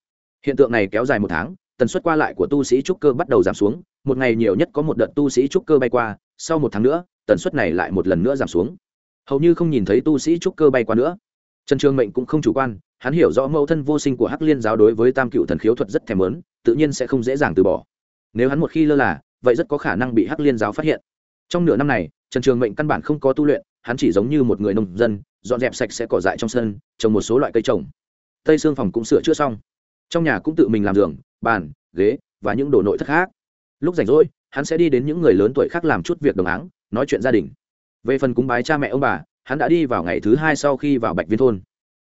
Hiện tượng này kéo dài một tháng, tần suất qua lại của tu sĩ trúc cơ bắt đầu giảm xuống, một ngày nhiều nhất có một đợt tu sĩ trúc cơ bay qua, sau một tháng nữa, tần suất này lại một lần nữa giảm xuống. Hầu như không nhìn thấy tu sĩ trúc cơ bay qua nữa. Trần trường mệnh cũng không chủ quan, hắn hiểu rõ mẫu thân vô sinh của hắc liên giáo đối với tam cựu thần khiếu thuật rất thèm lớn tự nhiên sẽ không dễ dàng từ bỏ. Nếu hắn một khi lơ là, vậy rất có khả năng bị hắc liên giáo phát hiện. Trong nửa năm này, trần trường mệnh căn bản không có tu luyện hắn chỉ giống như một người nông dân, dọn dẹp sạch sẽ cỏ dại trong sân, trồng một số loại cây trồng. Tây xương phòng cũng sửa chữa xong. Trong nhà cũng tự mình làm giường, bàn, ghế và những đồ nội thất khác. Lúc rảnh rỗi, hắn sẽ đi đến những người lớn tuổi khác làm chút việc đồng áng, nói chuyện gia đình. Về phần cúng bái cha mẹ ông bà, hắn đã đi vào ngày thứ hai sau khi vào bạch viên thôn.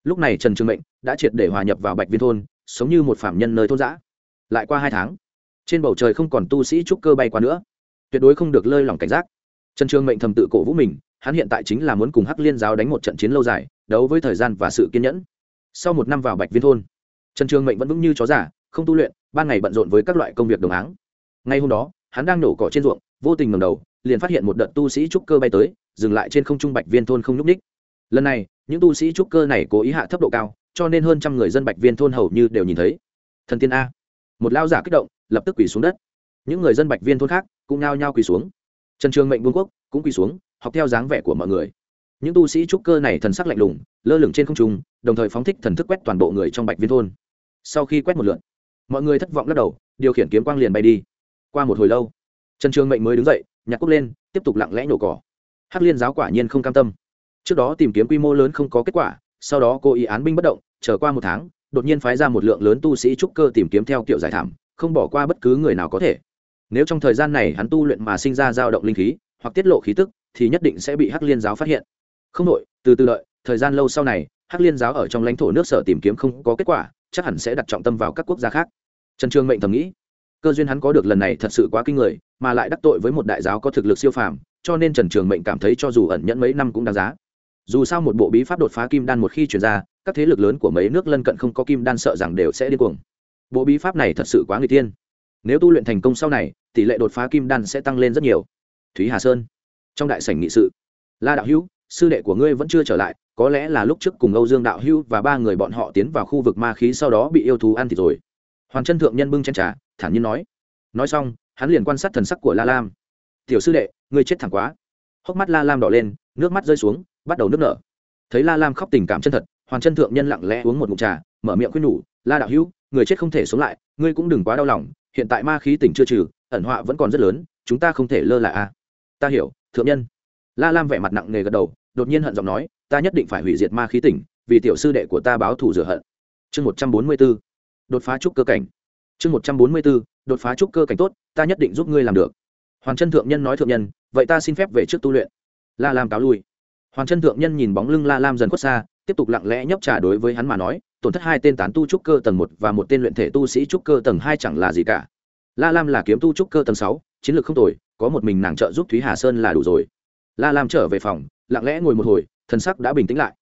Lúc này trần trường mệnh đã triệt để hòa nhập vào bạch viên thôn, sống như một phạm nhân nơi thôn giã lại qua hai tháng, trên bầu trời không còn tu sĩ trúc cơ bay qua nữa. Tuyệt đối không được lơi lỏng cảnh giác. Trần trường mệnh thầm tự cổ vũ mình hắn hiện tại chính là muốn cùng hắc liên giáo đánh một trận chiến lâu dài, đấu với thời gian và sự kiên nhẫn. Sau một năm vào bạch viên thôn, trần trường mệnh vẫn vững như chó giả không tu luyện, ban ngày bận rộn với các loại công việc đồng áng. Ngay hôm đó, hắn đang nổ cỏ trên ruộng, vô tình ngầm đầu, liền phát hiện một đợt tu sĩ trúc cơ bay tới, dừng lại trên không trung bạch viên thôn không nhúc ních lần này, những tu sĩ trúc cơ này cố ý hạ thấp độ cao, cho nên hơn trăm người dân bạch viên thôn hầu như đều nhìn thấy. Thần tiên a. Một lao giả kích động, lập tức quỳ xuống đất. Những người dân bạch viên thôn khác cũng nao nhao quỳ xuống. Trần trường mệnh vương quốc, cũng quỳ xuống học theo dáng vẻ của mọi người. Những tu sĩ trúc cơ này thần sắc lạnh lùng, lơ lửng trên không trung, đồng thời phóng thích thần thức quét toàn bộ người trong bạch viên thôn. Sau khi quét một lượt, mọi người thất vọng lắc đầu, điều khiển kiếm quang liền bay đi. Qua một hồi lâu, trần trường mệnh mới đứng dậy, nhặt cúc lên, tiếp tục lặng lẽ nhổ cỏ. Hắc liên giáo quả nhiên không cam tâm. Trước đó tìm kiếm quy mô lớn không có kết quả, sau đó cô ý án binh bất động trở qua một tháng, đột nhiên phái ra một lượng lớn tu sĩ trúc cơ tìm kiếm theo kiểu giải thảm, không bỏ qua bất cứ người nào có thể. Nếu trong thời gian này hắn tu luyện mà sinh ra dao động linh khí, hoặc tiết lộ khí tức thì nhất định sẽ bị hắc liên giáo phát hiện. Không đội từ từ đợi, thời gian lâu sau này, hắc liên giáo ở trong lãnh thổ nước sở tìm kiếm không có kết quả, chắc hẳn sẽ đặt trọng tâm vào các quốc gia khác. Trần trương mệnh thầm nghĩ, cơ duyên hắn có được lần này thật sự quá kinh người, mà lại đắc tội với một đại giáo có thực lực siêu phàm, cho nên trần trường mệnh cảm thấy cho dù ẩn nhẫn mấy năm cũng đáng giá. Dù sao một bộ bí pháp đột phá kim đan một khi chuyển ra, các thế lực lớn của mấy nước lân cận không có kim đan sợ rằng đều sẽ điên cuồng. Bộ bí pháp này thật sự quá người tiên nếu tu luyện thành công sau này, tỷ lệ đột phá kim đan sẽ tăng lên rất nhiều. Thúy hà sơn trong đại sảnh nghị sự. La đạo hữu, sư đệ của ngươi vẫn chưa trở lại, có lẽ là lúc trước cùng âu dương đạo hữu và ba người bọn họ tiến vào khu vực ma khí sau đó bị yêu thú ăn thịt rồi. Hoàn chân thượng nhân bưng chen trà, thản nhiên nói. Nói xong, hắn liền quan sát thần sắc của la lam. Tiểu sư đệ, ngươi chết thẳng quá. Hốc mắt la lam đỏ lên, nước mắt rơi xuống, bắt đầu nước nở. Thấy la lam khóc tình cảm chân thật hoàn chân thượng nhân lặng lẽ uống một mụt trà, mở miệng khuyên nhủ, la đạo hữu, người chết không thể sống lại, ngươi cũng đừng quá đau lòng, hiện tại ma khí tỉnh chưa trừ, ẩn họa vẫn còn rất lớn, chúng ta không thể lơ là a ta hiểu, thượng nhân. La lam vẻ mặt nặng nề gật đầu, đột nhiên hận giọng nói, ta nhất định phải hủy diệt ma khí tỉnh, vì tiểu sư đệ của ta báo thù rửa hận. Chương một trăm bốn mươi b ố đột phá trúc cơ cảnh. Chương một trăm bốn mươi b ố đột phá trúc cơ cảnh tốt, ta nhất định giúp ngươi làm được. Hoàn chân thượng nhân nói thượng nhân, vậy ta xin phép về trước tu luyện. La lam cáo lui. Hoàn chân thượng nhân nhìn bóng lưng la lam dần khuất xa, tiếp tục lặng lẽ nhấp trả đối với hắn mà nói, tổn thất hai tên tán tu trúc cơ tầng một và một tên luyện thể tu sĩ trúc cơ tầng hai chẳng là gì cả la lam là kiếm tu trúc cơ tầng sáu, chiến lược không tồi, có một mình nàng trợ giúp thúy hà sơn là đủ rồi. La lam trở về phòng, lặng lẽ ngồi một hồi thần sắc đã bình tĩnh lại.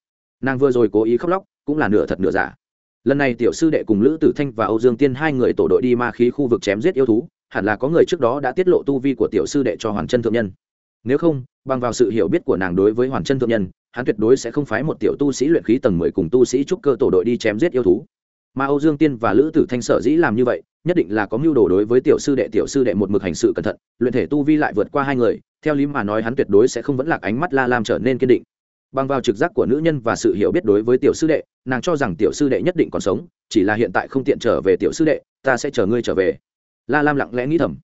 Nàng vừa rồi cố ý khóc lóc, cũng là nửa thật nửa giả. Lần này tiểu sư đệ cùng lữ tử thanh và âu dương tiên hai người tổ đội đi ma khí khu vực chém giết yêu thú, hẳn là có người trước đó đã tiết lộ tu vi của tiểu sư đệ cho hoàn chân thượng nhân. Nếu không, bằng vào sự hiểu biết của nàng đối với hoàn chân thượng nhân, hắn tuyệt đối sẽ không phái một tiểu tu sĩ luyện khí tầng mười cùng tu sĩ trúc cơ tổ đội đi chém giết yêu thú mà âu dương tiên và lữ tử thanh sở dĩ làm như vậy, nhất định là có mưu đồ đối với tiểu sư đệ, tiểu sư đệ một mực hành sự cẩn thận, luyện thể tu vi lại vượt qua hai người, theo lý mà nói hắn tuyệt đối sẽ không vẫn lạc ánh mắt la lam trở nên kiên định. Bằng vào trực giác của nữ nhân và sự hiểu biết đối với tiểu sư đệ, nàng cho rằng tiểu sư đệ nhất định còn sống, chỉ là hiện tại không tiện trở về tiểu sư đệ, ta sẽ chờ ngươi trở về. La lam lặng lẽ nghĩ thầm.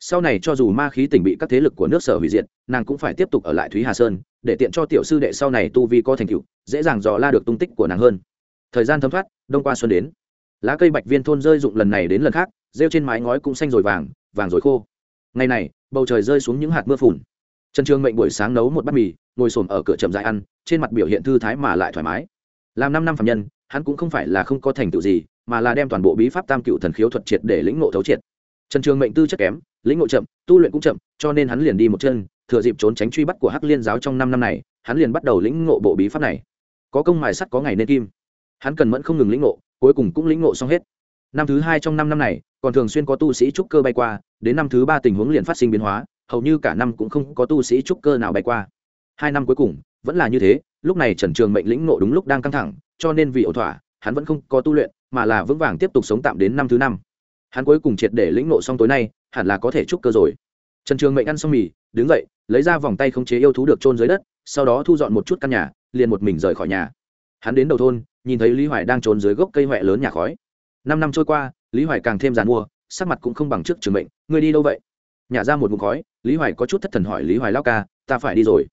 Sau này cho dù ma khí tỉnh bị các thế lực của nước sở hủy diệt, nàng cũng phải tiếp tục ở lại thúy hà sơn, để tiện cho tiểu sư đệ sau này tu vi có thành tựu, dễ dàng dò la được tung tích của nàng hơn thời gian thấm thoát, đông qua xuân đến. Lá cây bạch viên thôn rơi rụng lần này đến lần khác, rêu trên mái ngói cũng xanh rồi vàng vàng rồi khô. Ngày này, bầu trời rơi xuống những hạt mưa phùn. Trần trường mệnh buổi sáng nấu một bát mì, ngồi xổm ở cửa chậm dại ăn, trên mặt biểu hiện thư thái mà lại thoải mái. Làm năm năm phạm nhân, hắn cũng không phải là không có thành tựu gì, mà là đem toàn bộ bí pháp tam cựu thần khiếu thuật triệt để lĩnh ngộ thấu triệt. Trần trường mệnh tư chất kém, lĩnh ngộ chậm, tu luyện cũng chậm, cho nên hắn liền đi một chân, thừa dịp trốn tránh truy bắt của hắc liên giáo trong năm năm này, hắn liền bắt đầu lĩnh ngộ bộ bí pháp này. Có công mài sắt, có ngày nên kim hắn cần mẫn không ngừng lĩnh ngộ, cuối cùng cũng lĩnh ngộ xong hết. Năm thứ hai trong năm năm này, còn thường xuyên có tu sĩ trúc cơ bay qua, đến năm thứ ba tình huống liền phát sinh biến hóa, hầu như cả năm cũng không có tu sĩ trúc cơ nào bay qua. Hai năm cuối cùng, vẫn là như thế, lúc này trần trường mệnh lĩnh ngộ đúng lúc đang căng thẳng, cho nên vì ẩu thỏa, hắn vẫn không có tu luyện, mà là vững vàng tiếp tục sống tạm đến năm thứ năm. Hắn cuối cùng triệt để lĩnh ngộ xong tối nay, hẳn là có thể trúc cơ rồi. Trần trường mệnh ăn xong mì, đứng dậy, lấy ra vòng tay khống chế yêu thú được trôn dưới đất, sau đó thu dọn một chút căn nhà, liền một mình rời khỏi nhà. Hắn đến đầu thôn nhìn thấy lý hoài đang trốn dưới gốc cây huệ lớn nhà khói. Năm năm trôi qua, lý hoài càng thêm giàn mua, sắc mặt cũng không bằng trước trường mệnh. Ngươi đi đâu vậy? Nhả ra một vùng khói, lý hoài có chút thất thần hỏi lý hoài lao ca, ta phải đi rồi.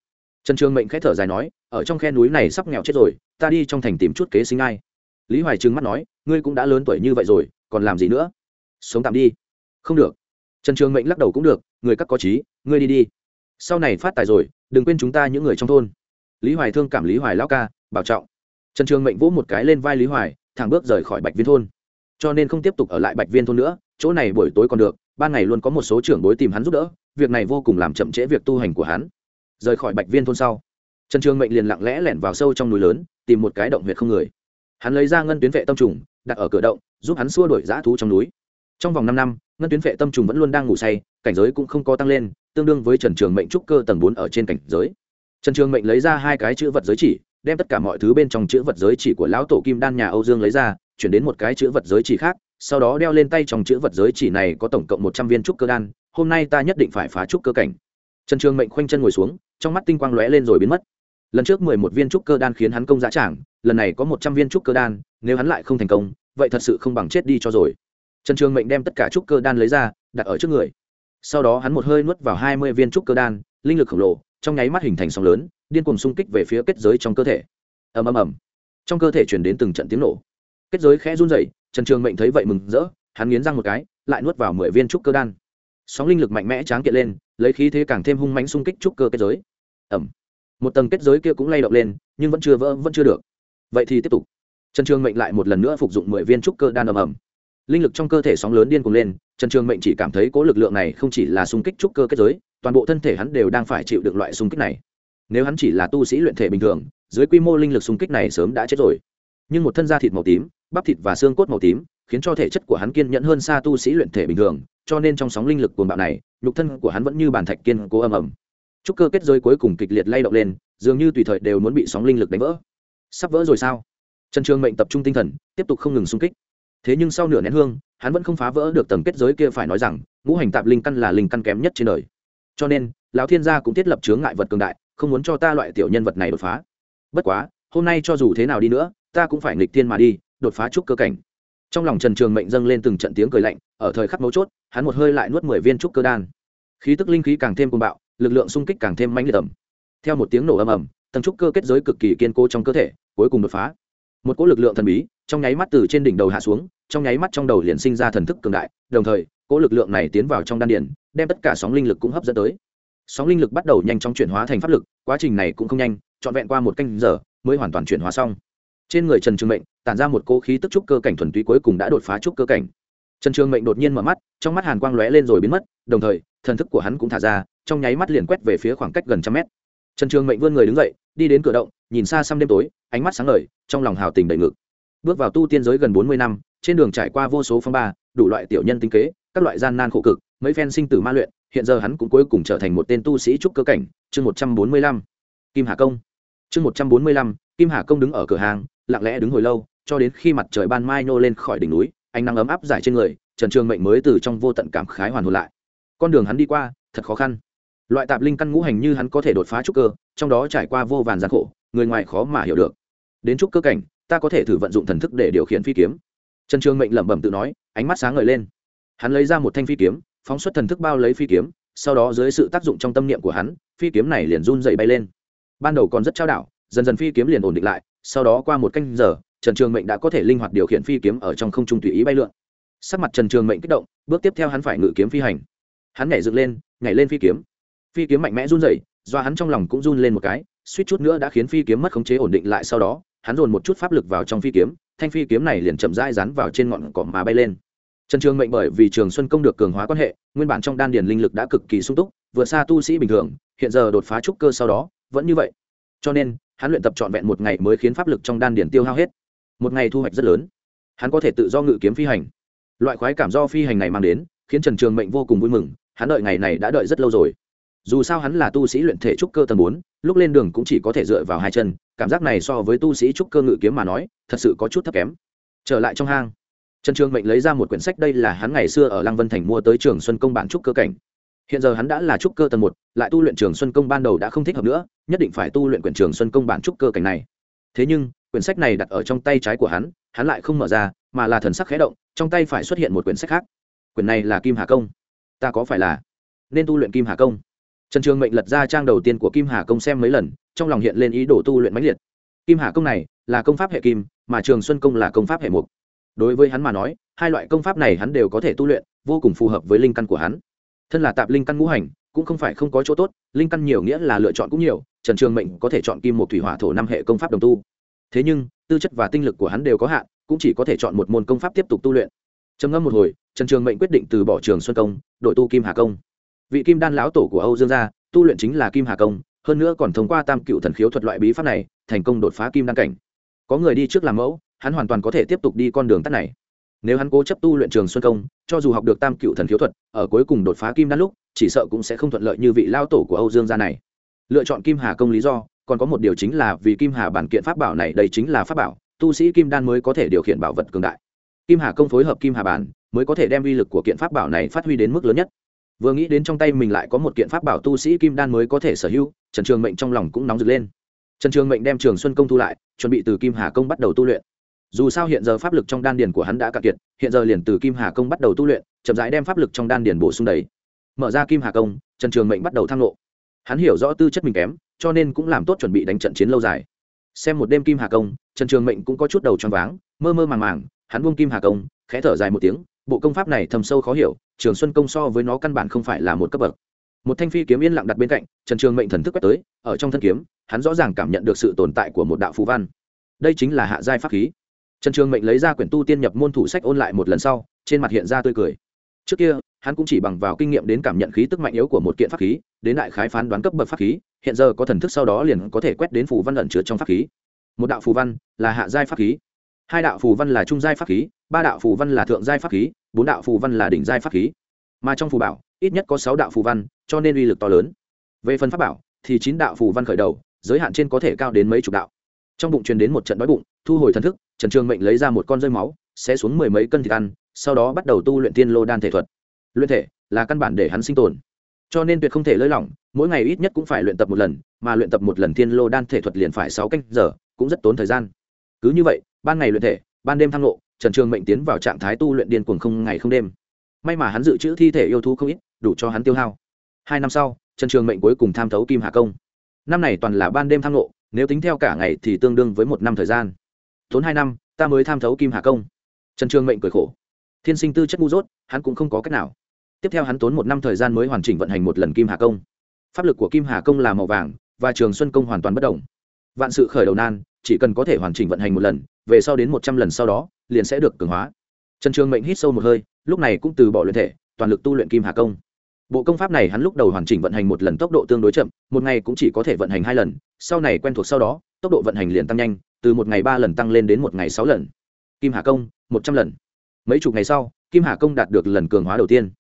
Trần trường mệnh k h ẽ thở dài nói, ở trong khe núi này sắp nghèo chết rồi, ta đi trong thành tìm chút kế sinh ai. Lý hoài trừng mắt nói, ngươi cũng đã lớn tuổi như vậy rồi, còn làm gì nữa? Sống tạm đi. Không được. Trần trường mệnh lắc đầu cũng được, người các có trí, ngươi đi đi. Sau này phát tài rồi, đừng quên chúng ta những người trong thôn. Lý hoài thương cảm lý hoài lao ca, bảo trọng trần trường mệnh vỗ một cái lên vai lý hoài, thẳng bước rời khỏi bạch viên thôn. Cho nên không tiếp tục ở lại bạch viên thôn nữa, chỗ này buổi tối còn được, ban ngày luôn có một số trưởng bối tìm hắn giúp đỡ, việc này vô cùng làm chậm trễ việc tu hành của hắn. Rời khỏi bạch viên thôn sau, trần trường mệnh liền lặng lẽ lẻn vào sâu trong núi lớn, tìm một cái động huyệt không người. Hắn lấy ra ngân tuyến vệ tâm trùng, đặt ở cửa động, giúp hắn xua đuổi dã thú trong núi. Trong vòng năm năm, ngân tuyến vệ tâm trùng vẫn luôn đang ngủ say, cảnh giới cũng không có tăng lên, tương đương với trần trường mệnh trúc cơ tầng bốn ở trên cảnh giới. Trần trường mệnh lấy ra hai cái chữ vật giới chỉ đem tất cả mọi thứ bên trong chữ vật giới chỉ của lão tổ kim đan nhà âu dương lấy ra, chuyển đến một cái chữ vật giới chỉ khác, sau đó đeo lên tay trong chữ vật giới chỉ này có tổng cộng một trăm viên trúc cơ đan, hôm nay ta nhất định phải phá trúc cơ cảnh. Trần trường mệnh khoanh chân ngồi xuống, trong mắt tinh quang lóe lên rồi biến mất. Lần trước mười một viên trúc cơ đan khiến hắn công giá trảng, lần này có một trăm viên trúc cơ đan, nếu hắn lại không thành công, vậy thật sự không bằng chết đi cho rồi. Trần trường mệnh đem tất cả trúc cơ đan lấy ra, đặt ở trước người. Sau đó hắn một hơi nuốt vào hai mươi viên trúc cơ đan, linh lực khổng lồ, trong nháy mắt hình thành sóng lớn điên cuồng xung kích về phía kết giới trong cơ thể. Ầm ầm ầm. Trong cơ thể chuyển đến từng trận tiếng nổ. Kết giới khẽ run rẩy, trần trường mệnh thấy vậy mừng rỡ, hắn nghiến răng một cái, lại nuốt vào mười viên trúc cơ đan. Sóng linh lực mạnh mẽ tráng kiện lên, lấy khí thế càng thêm hung mánh xung kích trúc cơ kết giới. Ẩm một tầng kết giới kia cũng lay động lên, nhưng vẫn chưa vỡ, vẫn chưa được. Vậy thì tiếp tục. Trần trường mệnh lại một lần nữa phục dụng mười viên trúc cơ đan ầm ầm. Linh lực trong cơ thể sóng lớn điên cuồng lên, trần trường mệnh chỉ cảm thấy cố lực lượng này không chỉ là xung kích trúc cơ kết giới, toàn bộ thân thể hắn đều đang phải chịu được loại xung kích này nếu hắn chỉ là tu sĩ luyện thể bình thường, dưới quy mô linh lực xung kích này sớm đã chết rồi. Nhưng một thân da thịt màu tím, bắp thịt và xương cốt màu tím, khiến cho thể chất của hắn kiên nhẫn hơn xa tu sĩ luyện thể bình thường, cho nên trong sóng linh lực cuồng bạo này, nhục thân của hắn vẫn như bàn thạch kiên cố ầm ầm. Chúc cơ kết giới cuối cùng kịch liệt lay động lên, dường như tùy thời đều muốn bị sóng linh lực đánh vỡ. Sắp vỡ rồi sao? Trần trường mệnh tập trung tinh thần, tiếp tục không ngừng xung kích. Thế nhưng sau nửa nén hương, hắn vẫn không phá vỡ được tầng kết giới kia phải nói rằng, ngũ hành tạp linh căn là linh căn kém nhất trên đời. Cho nên, lão thiên gia cũng thiết lập chướng ngại vật cường đại không muốn cho ta loại tiểu nhân vật này đột phá. Bất quá, hôm nay cho dù thế nào đi nữa, ta cũng phải nghịch thiên mà đi, đột phá trúc cơ cảnh. Trong lòng trần trường mệnh dâng lên từng trận tiếng cười lạnh, ở thời khắc mấu chốt, hắn một hơi lại nuốt mười viên trúc cơ đan. Khí tức linh khí càng thêm cuồng bạo, lực lượng xung kích càng thêm mãnh liệt ẩm theo một tiếng nổ ầm ầm, tầng trúc cơ kết giới cực kỳ kiên cố trong cơ thể, cuối cùng đột phá. Một cỗ lực lượng thần bí, trong nháy mắt từ trên đỉnh đầu hạ xuống, trong nháy mắt trong đầu liền sinh ra thần thức cường đại, đồng thời, cỗ lực lượng này tiến vào trong đan điển đem tất cả sóng linh lực cũng hấp dẫn tới sóng linh lực bắt đầu nhanh chóng chuyển hóa thành pháp lực, quá trình này cũng không nhanh, trọn vẹn qua một canh giờ mới hoàn toàn chuyển hóa xong. Trên người trần trường mệnh, tản ra một cỗ khí tức trúc cơ cảnh thuần túy cuối cùng đã đột phá trúc cơ cảnh. Trần trường mệnh đột nhiên mở mắt, trong mắt hàn quang lóe lên rồi biến mất, đồng thời, thần thức của hắn cũng thả ra, trong nháy mắt liền quét về phía khoảng cách gần trăm mét. Trần trường mệnh vươn người đứng dậy, đi đến cửa động, nhìn xa xăm đêm tối, ánh mắt sáng ngời, trong lòng hào tình đầy ngực. Bước vào tu tiên giới gần bốn mươi năm, trên đường trải qua vô số phong ba, đủ loại tiểu nhân tinh kế, các loại gian nan khổ cực, mấy phen sinh tử ma luyện hiện giờ hắn cũng cuối cùng trở thành một tên tu sĩ trúc cơ cảnh, chương một trăm bốn mươi lăm, kim hà công. Chương một trăm bốn mươi lăm, kim hà công đứng ở cửa hàng, lặng lẽ đứng hồi lâu, cho đến khi mặt trời ban mai nô lên khỏi đỉnh núi, ánh nắng ấm áp dài trên người, trần trường mệnh mới từ trong vô tận cảm khái hoàn hồn lại. Con đường hắn đi qua, thật khó khăn. Loại tạp linh căn ngũ hành như hắn có thể đột phá trúc cơ, trong đó trải qua vô vàn gian khổ, người ngoài khó mà hiểu được. Đến trúc cơ cảnh, ta có thể thử vận dụng thần thức để điều khiển phi kiếm. Trần trường mệnh lẩm bẩm tự nói, ánh mắt sáng ngời lên. Hắn lấy ra một thanh phi kiếm phóng xuất thần thức bao lấy phi kiếm, sau đó dưới sự tác dụng trong tâm niệm của hắn, phi kiếm này liền run dậy bay lên. Ban đầu còn rất trao đảo, dần dần phi kiếm liền ổn định lại, sau đó qua một canh giờ, trần trường mệnh đã có thể linh hoạt điều khiển phi kiếm ở trong không trung tùy ý bay lượn. Sắc mặt trần trường mệnh kích động, bước tiếp theo hắn phải ngự kiếm phi hành. Hắn nhảy dựng lên, nhảy lên phi kiếm. Phi kiếm mạnh mẽ run rẩy, do hắn trong lòng cũng run lên một cái, suýt chút nữa đã khiến phi kiếm mất khống chế ổn định lại sau đó, hắn dồn một chút pháp lực vào trong phi kiếm, thanh phi kiếm này liền chậm rãi rắn vào trên ngọn cỏ mà bay lên trần trường mệnh bởi vì trường xuân công được cường hóa quan hệ, nguyên bản trong đan điền linh lực đã cực kỳ sung túc, vượt xa tu sĩ bình thường, hiện giờ đột phá trúc cơ sau đó, vẫn như vậy. Cho nên, hắn luyện tập trọn vẹn một ngày mới khiến pháp lực trong đan điền tiêu hao hết. Một ngày thu hoạch rất lớn. Hắn có thể tự do ngự kiếm phi hành. Loại khoái cảm do phi hành này mang đến, khiến trần trường mệnh vô cùng vui mừng, hắn đợi ngày này đã đợi rất lâu rồi. Dù sao hắn là tu sĩ luyện thể trúc cơ tầng bốn, lúc lên đường cũng chỉ có thể dựa vào hai chân, cảm giác này so với tu sĩ trúc cơ ngự kiếm mà nói, thật sự có chút thấp kém. Trở lại trong hang trần trường mệnh lấy ra một quyển sách, đây là hắn ngày xưa ở lăng vân thành mua tới trường xuân công bản trúc cơ cảnh. Hiện giờ hắn đã là trúc cơ tầng một, lại tu luyện trường xuân công ban đầu đã không thích hợp nữa, nhất định phải tu luyện quyển trường xuân công bản trúc cơ cảnh này. Thế nhưng, quyển sách này đặt ở trong tay trái của hắn hắn lại không mở ra, mà là thần sắc khẽ động, trong tay phải xuất hiện một quyển sách khác. Quyển này là kim hà công. Ta có phải là nên tu luyện kim hà công? Trần trường mệnh lật ra trang đầu tiên của kim hà công xem mấy lần, trong lòng hiện lên ý đồ tu luyện mãnh liệt. Kim hà công này là công pháp hệ kim, mà trường xuân công là công pháp hệ mục đối với hắn mà nói, hai loại công pháp này hắn đều có thể tu luyện, vô cùng phù hợp với linh căn của hắn. Thân là tạp linh căn ngũ hành, cũng không phải không có chỗ tốt, linh căn nhiều nghĩa là lựa chọn cũng nhiều, trần trường mệnh có thể chọn kim một thủy hỏa thổ năm hệ công pháp đồng tu. Thế nhưng, tư chất và tinh lực của hắn đều có hạn, cũng chỉ có thể chọn một môn công pháp tiếp tục tu luyện. Trầm ngâm một hồi, trần trường mệnh quyết định từ bỏ trường xuân công, đội tu kim hà công. Vị kim đan lão tổ của âu dương gia, tu luyện chính là kim hà công, hơn nữa còn thông qua tam cựu thần khiếu thuật loại bí pháp này, thành công đột phá kim đan cảnh. Có người đi trước làm mẫu hắn hoàn toàn có thể tiếp tục đi con đường tắt này. Nếu hắn cố chấp tu luyện trường xuân công, cho dù học được tam cựu thần khiếu thuật, ở cuối cùng đột phá kim đan lúc, chỉ sợ cũng sẽ không thuận lợi như vị lao tổ của âu dương gia này. Lựa chọn kim hà công lý do, còn có một điều chính là vì kim hà bản kiện pháp bảo này, đây chính là pháp bảo, tu sĩ kim đan mới có thể điều khiển bảo vật cường đại. Kim hà công phối hợp kim hà bản, mới có thể đem uy lực của kiện pháp bảo này phát huy đến mức lớn nhất. Vừa nghĩ đến trong tay mình lại có một kiện pháp bảo tu sĩ kim đan mới có thể sở hữu, trần trường mệnh trong lòng cũng nóng rực lên. Trần trường mệnh đem trường xuân công thu lại, chuẩn bị từ kim hà công bắt đầu tu luyện dù sao hiện giờ pháp lực trong đan điền của hắn đã cạn kiệt, hiện giờ liền từ kim hà công bắt đầu tu luyện, chậm rãi đem pháp lực trong đan điền bổ sung đầy. Mở ra kim hà công, trần trường mệnh bắt đầu thăng lộ. Hắn hiểu rõ tư chất mình kém, cho nên cũng làm tốt chuẩn bị đánh trận chiến lâu dài. Xem một đêm kim hà công, trần trường mệnh cũng có chút đầu choáng váng, mơ mơ màng màng, hắn buông kim hà công, khẽ thở dài một tiếng, bộ công pháp này thầm sâu khó hiểu, trường xuân công so với nó căn bản không phải là một cấp bậc. Một thanh phi kiếm yên lặng đặt bên cạnh, trần trường mệnh thần thức quét tới, ở trong thân kiếm, hắn rõ ràng cảm nhận được sự tồn tại của một đạo phù văn. Đây chính là hạ giai pháp khí trần trường mệnh lấy ra quyển tu tiên nhập môn thủ sách ôn lại một lần sau, trên mặt hiện ra tươi cười. Trước kia, hắn cũng chỉ bằng vào kinh nghiệm đến cảm nhận khí tức mạnh yếu của một kiện pháp khí, đến đại khái phán đoán cấp bậc pháp khí, hiện giờ có thần thức sau đó liền có thể quét đến phù văn ẩn chứa trong pháp khí. Một đạo phù văn là hạ giai pháp khí, hai đạo phù văn là trung giai pháp khí, ba đạo phù văn là thượng giai pháp khí, bốn đạo phù văn là đỉnh giai pháp khí. Mà trong phù bảo, ít nhất có sáu đạo phù văn, cho nên uy lực to lớn. Về phần pháp bảo, thì chín đạo phù văn khởi đầu, giới hạn trên có thể cao đến mấy chục đạo. Trong bụng truyền đến một trận đói bụng, thu hồi thần thức trần trường mệnh lấy ra một con rơi máu sẽ xuống mười mấy cân thịt ăn, sau đó bắt đầu tu luyện tiên lô đan thể thuật. Luyện thể là căn bản để hắn sinh tồn. Cho nên tuyệt không thể lơi lỏng, mỗi ngày ít nhất cũng phải luyện tập một lần, mà luyện tập một lần tiên lô đan thể thuật liền phải sáu canh giờ, cũng rất tốn thời gian. Cứ như vậy, ban ngày luyện thể, ban đêm thăng lộ, trần trường mệnh tiến vào trạng thái tu luyện điên cuồng không ngày không đêm. May mà hắn dự trữ thi thể yêu thú không ít, đủ cho hắn tiêu hao. Hai năm sau, trần trường mệnh cuối cùng tham thấu kim hà công. Năm này toàn là ban đêm thăng lộ, nếu tính theo cả ngày thì tương đương với một năm thời gian tốn hai năm, ta mới tham thấu kim hà công. Trần trường mệnh cười khổ. Thiên sinh tư chất ngu dốt, hắn cũng không có cách nào. Tiếp theo hắn tốn một năm thời gian mới hoàn chỉnh vận hành một lần kim hà công. Pháp lực của kim hà công là màu vàng và trường xuân công hoàn toàn bất đồng vạn sự khởi đầu nan, chỉ cần có thể hoàn chỉnh vận hành một lần, về sau đến một trăm lần sau đó, liền sẽ được cường hóa. Trần trường mệnh hít sâu một hơi, lúc này cũng từ bỏ luyện thể, toàn lực tu luyện kim hà công. Bộ công pháp này hắn lúc đầu hoàn chỉnh vận hành một lần tốc độ tương đối chậm, một ngày cũng chỉ có thể vận hành hai lần, sau này quen thuộc sau đó, tốc độ vận hành liền tăng nhanh từ một ngày ba lần tăng lên đến một ngày sáu lần. Kim hà công, một trăm lần. Mấy chục ngày sau, kim hà công đạt được lần cường hóa đầu tiên.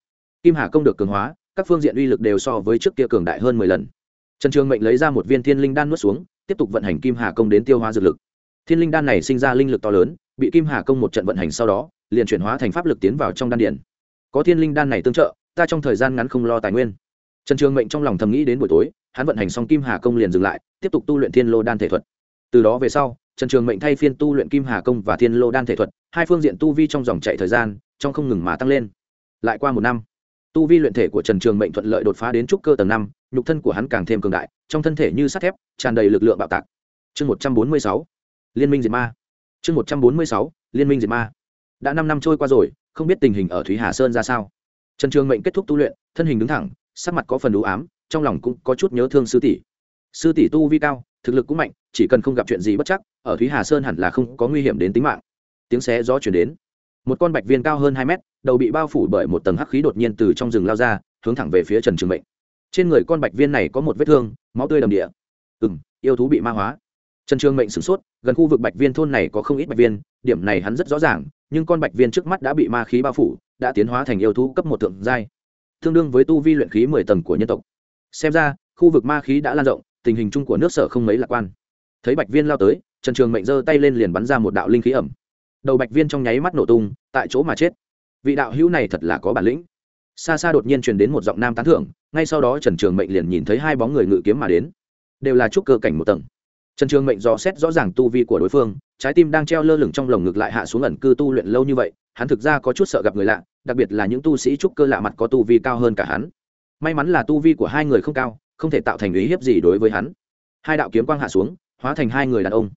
Kim hà công được cường hóa, các phương diện uy lực đều so với trước kia cường đại hơn mười lần. Trần trường mệnh lấy ra một viên thiên linh đan nuốt xuống, tiếp tục vận hành kim hà công đến tiêu hóa dược lực. Thiên linh đan này sinh ra linh lực to lớn, bị kim hà công một trận vận hành sau đó, liền chuyển hóa thành pháp lực tiến vào trong đan điển. có thiên linh đan này tương trợ, ta trong thời gian ngắn không lo tài nguyên. Trần trường mệnh trong lòng thầm nghĩ đến buổi tối, hắn vận hành xong kim hà công liền dừng lại, tiếp tục tu luyện thiên lô đan thể thuật. Từ đó về sau trần trường mệnh thay phiên tu luyện kim hà công và thiên lô đan thể thuật, hai phương diện tu vi trong dòng chạy thời gian, trong không ngừng mà tăng lên. Lại qua một năm, tu vi luyện thể của trần trường mệnh thuận lợi đột phá đến trúc cơ tầng năm, nhục thân của hắn càng thêm cường đại, trong thân thể như sắt thép, tràn đầy lực lượng bạo tạc. Chương một trăm bốn mươi sáu, liên minh diệt ma. Chương một trăm bốn mươi sáu, liên minh diệt ma. Đã năm năm trôi qua rồi, không biết tình hình ở thúy hà sơn ra sao. Trần trường mệnh kết thúc tu luyện, thân hình đứng thẳng, sắc mặt có phần đủ ám, trong lòng cũng có chút nhớ thương sư tỷ. Sư tỷ tu vi cao thực lực cũng mạnh, chỉ cần không gặp chuyện gì bất chắc, ở thúy hà sơn hẳn là không có nguy hiểm đến tính mạng. Tiếng xé gió chuyển đến. Một con bạch viên cao hơn hai mét, đầu bị bao phủ bởi một tầng hắc khí đột nhiên từ trong rừng lao ra, hướng thẳng về phía trần trường mệnh. Trên người con bạch viên này có một vết thương, máu tươi đầm địa. Ừ m yêu thú bị ma hóa. Trần trường mệnh sửng sốt, gần khu vực bạch viên thôn này có không ít bạch viên, điểm này hắn rất rõ ràng, nhưng con bạch viên trước mắt đã bị ma khí bao phủ, đã tiến hóa thành yêu thú cấp một tượng giai. Tương đương với tu vi luyện khí mười tầng của nhân tộc. Xem ra, khu vực ma khí đã lan rộng tình hình chung của nước sở không mấy lạc quan. Thấy bạch viên lao tới, trần trường mệnh giơ tay lên liền bắn ra một đạo linh khí ẩm. Đầu bạch viên trong nháy mắt nổ tung, tại chỗ mà chết. Vị đạo hữu này thật là có bản lĩnh. Xa xa đột nhiên truyền đến một giọng nam tán thưởng, ngay sau đó trần trường mệnh liền nhìn thấy hai bóng người ngự kiếm mà đến. Đều là trúc cơ cảnh một tầng. Trần trường mệnh dò xét rõ ràng tu vi của đối phương, trái tim đang treo lơ lửng trong lồng ngực lại hạ xuống ẩn cư tu luyện lâu như vậy, hắn thực ra có chút sợ gặp người lạ, đặc biệt là những tu sĩ trúc cơ lạ mặt có tu vi cao hơn cả hắn. May mắn là tu vi của hai người không cao không thể tạo thành ý hiếp gì đối với hắn. Hai đạo kiếm quang hạ xuống, hóa thành hai người đàn ông.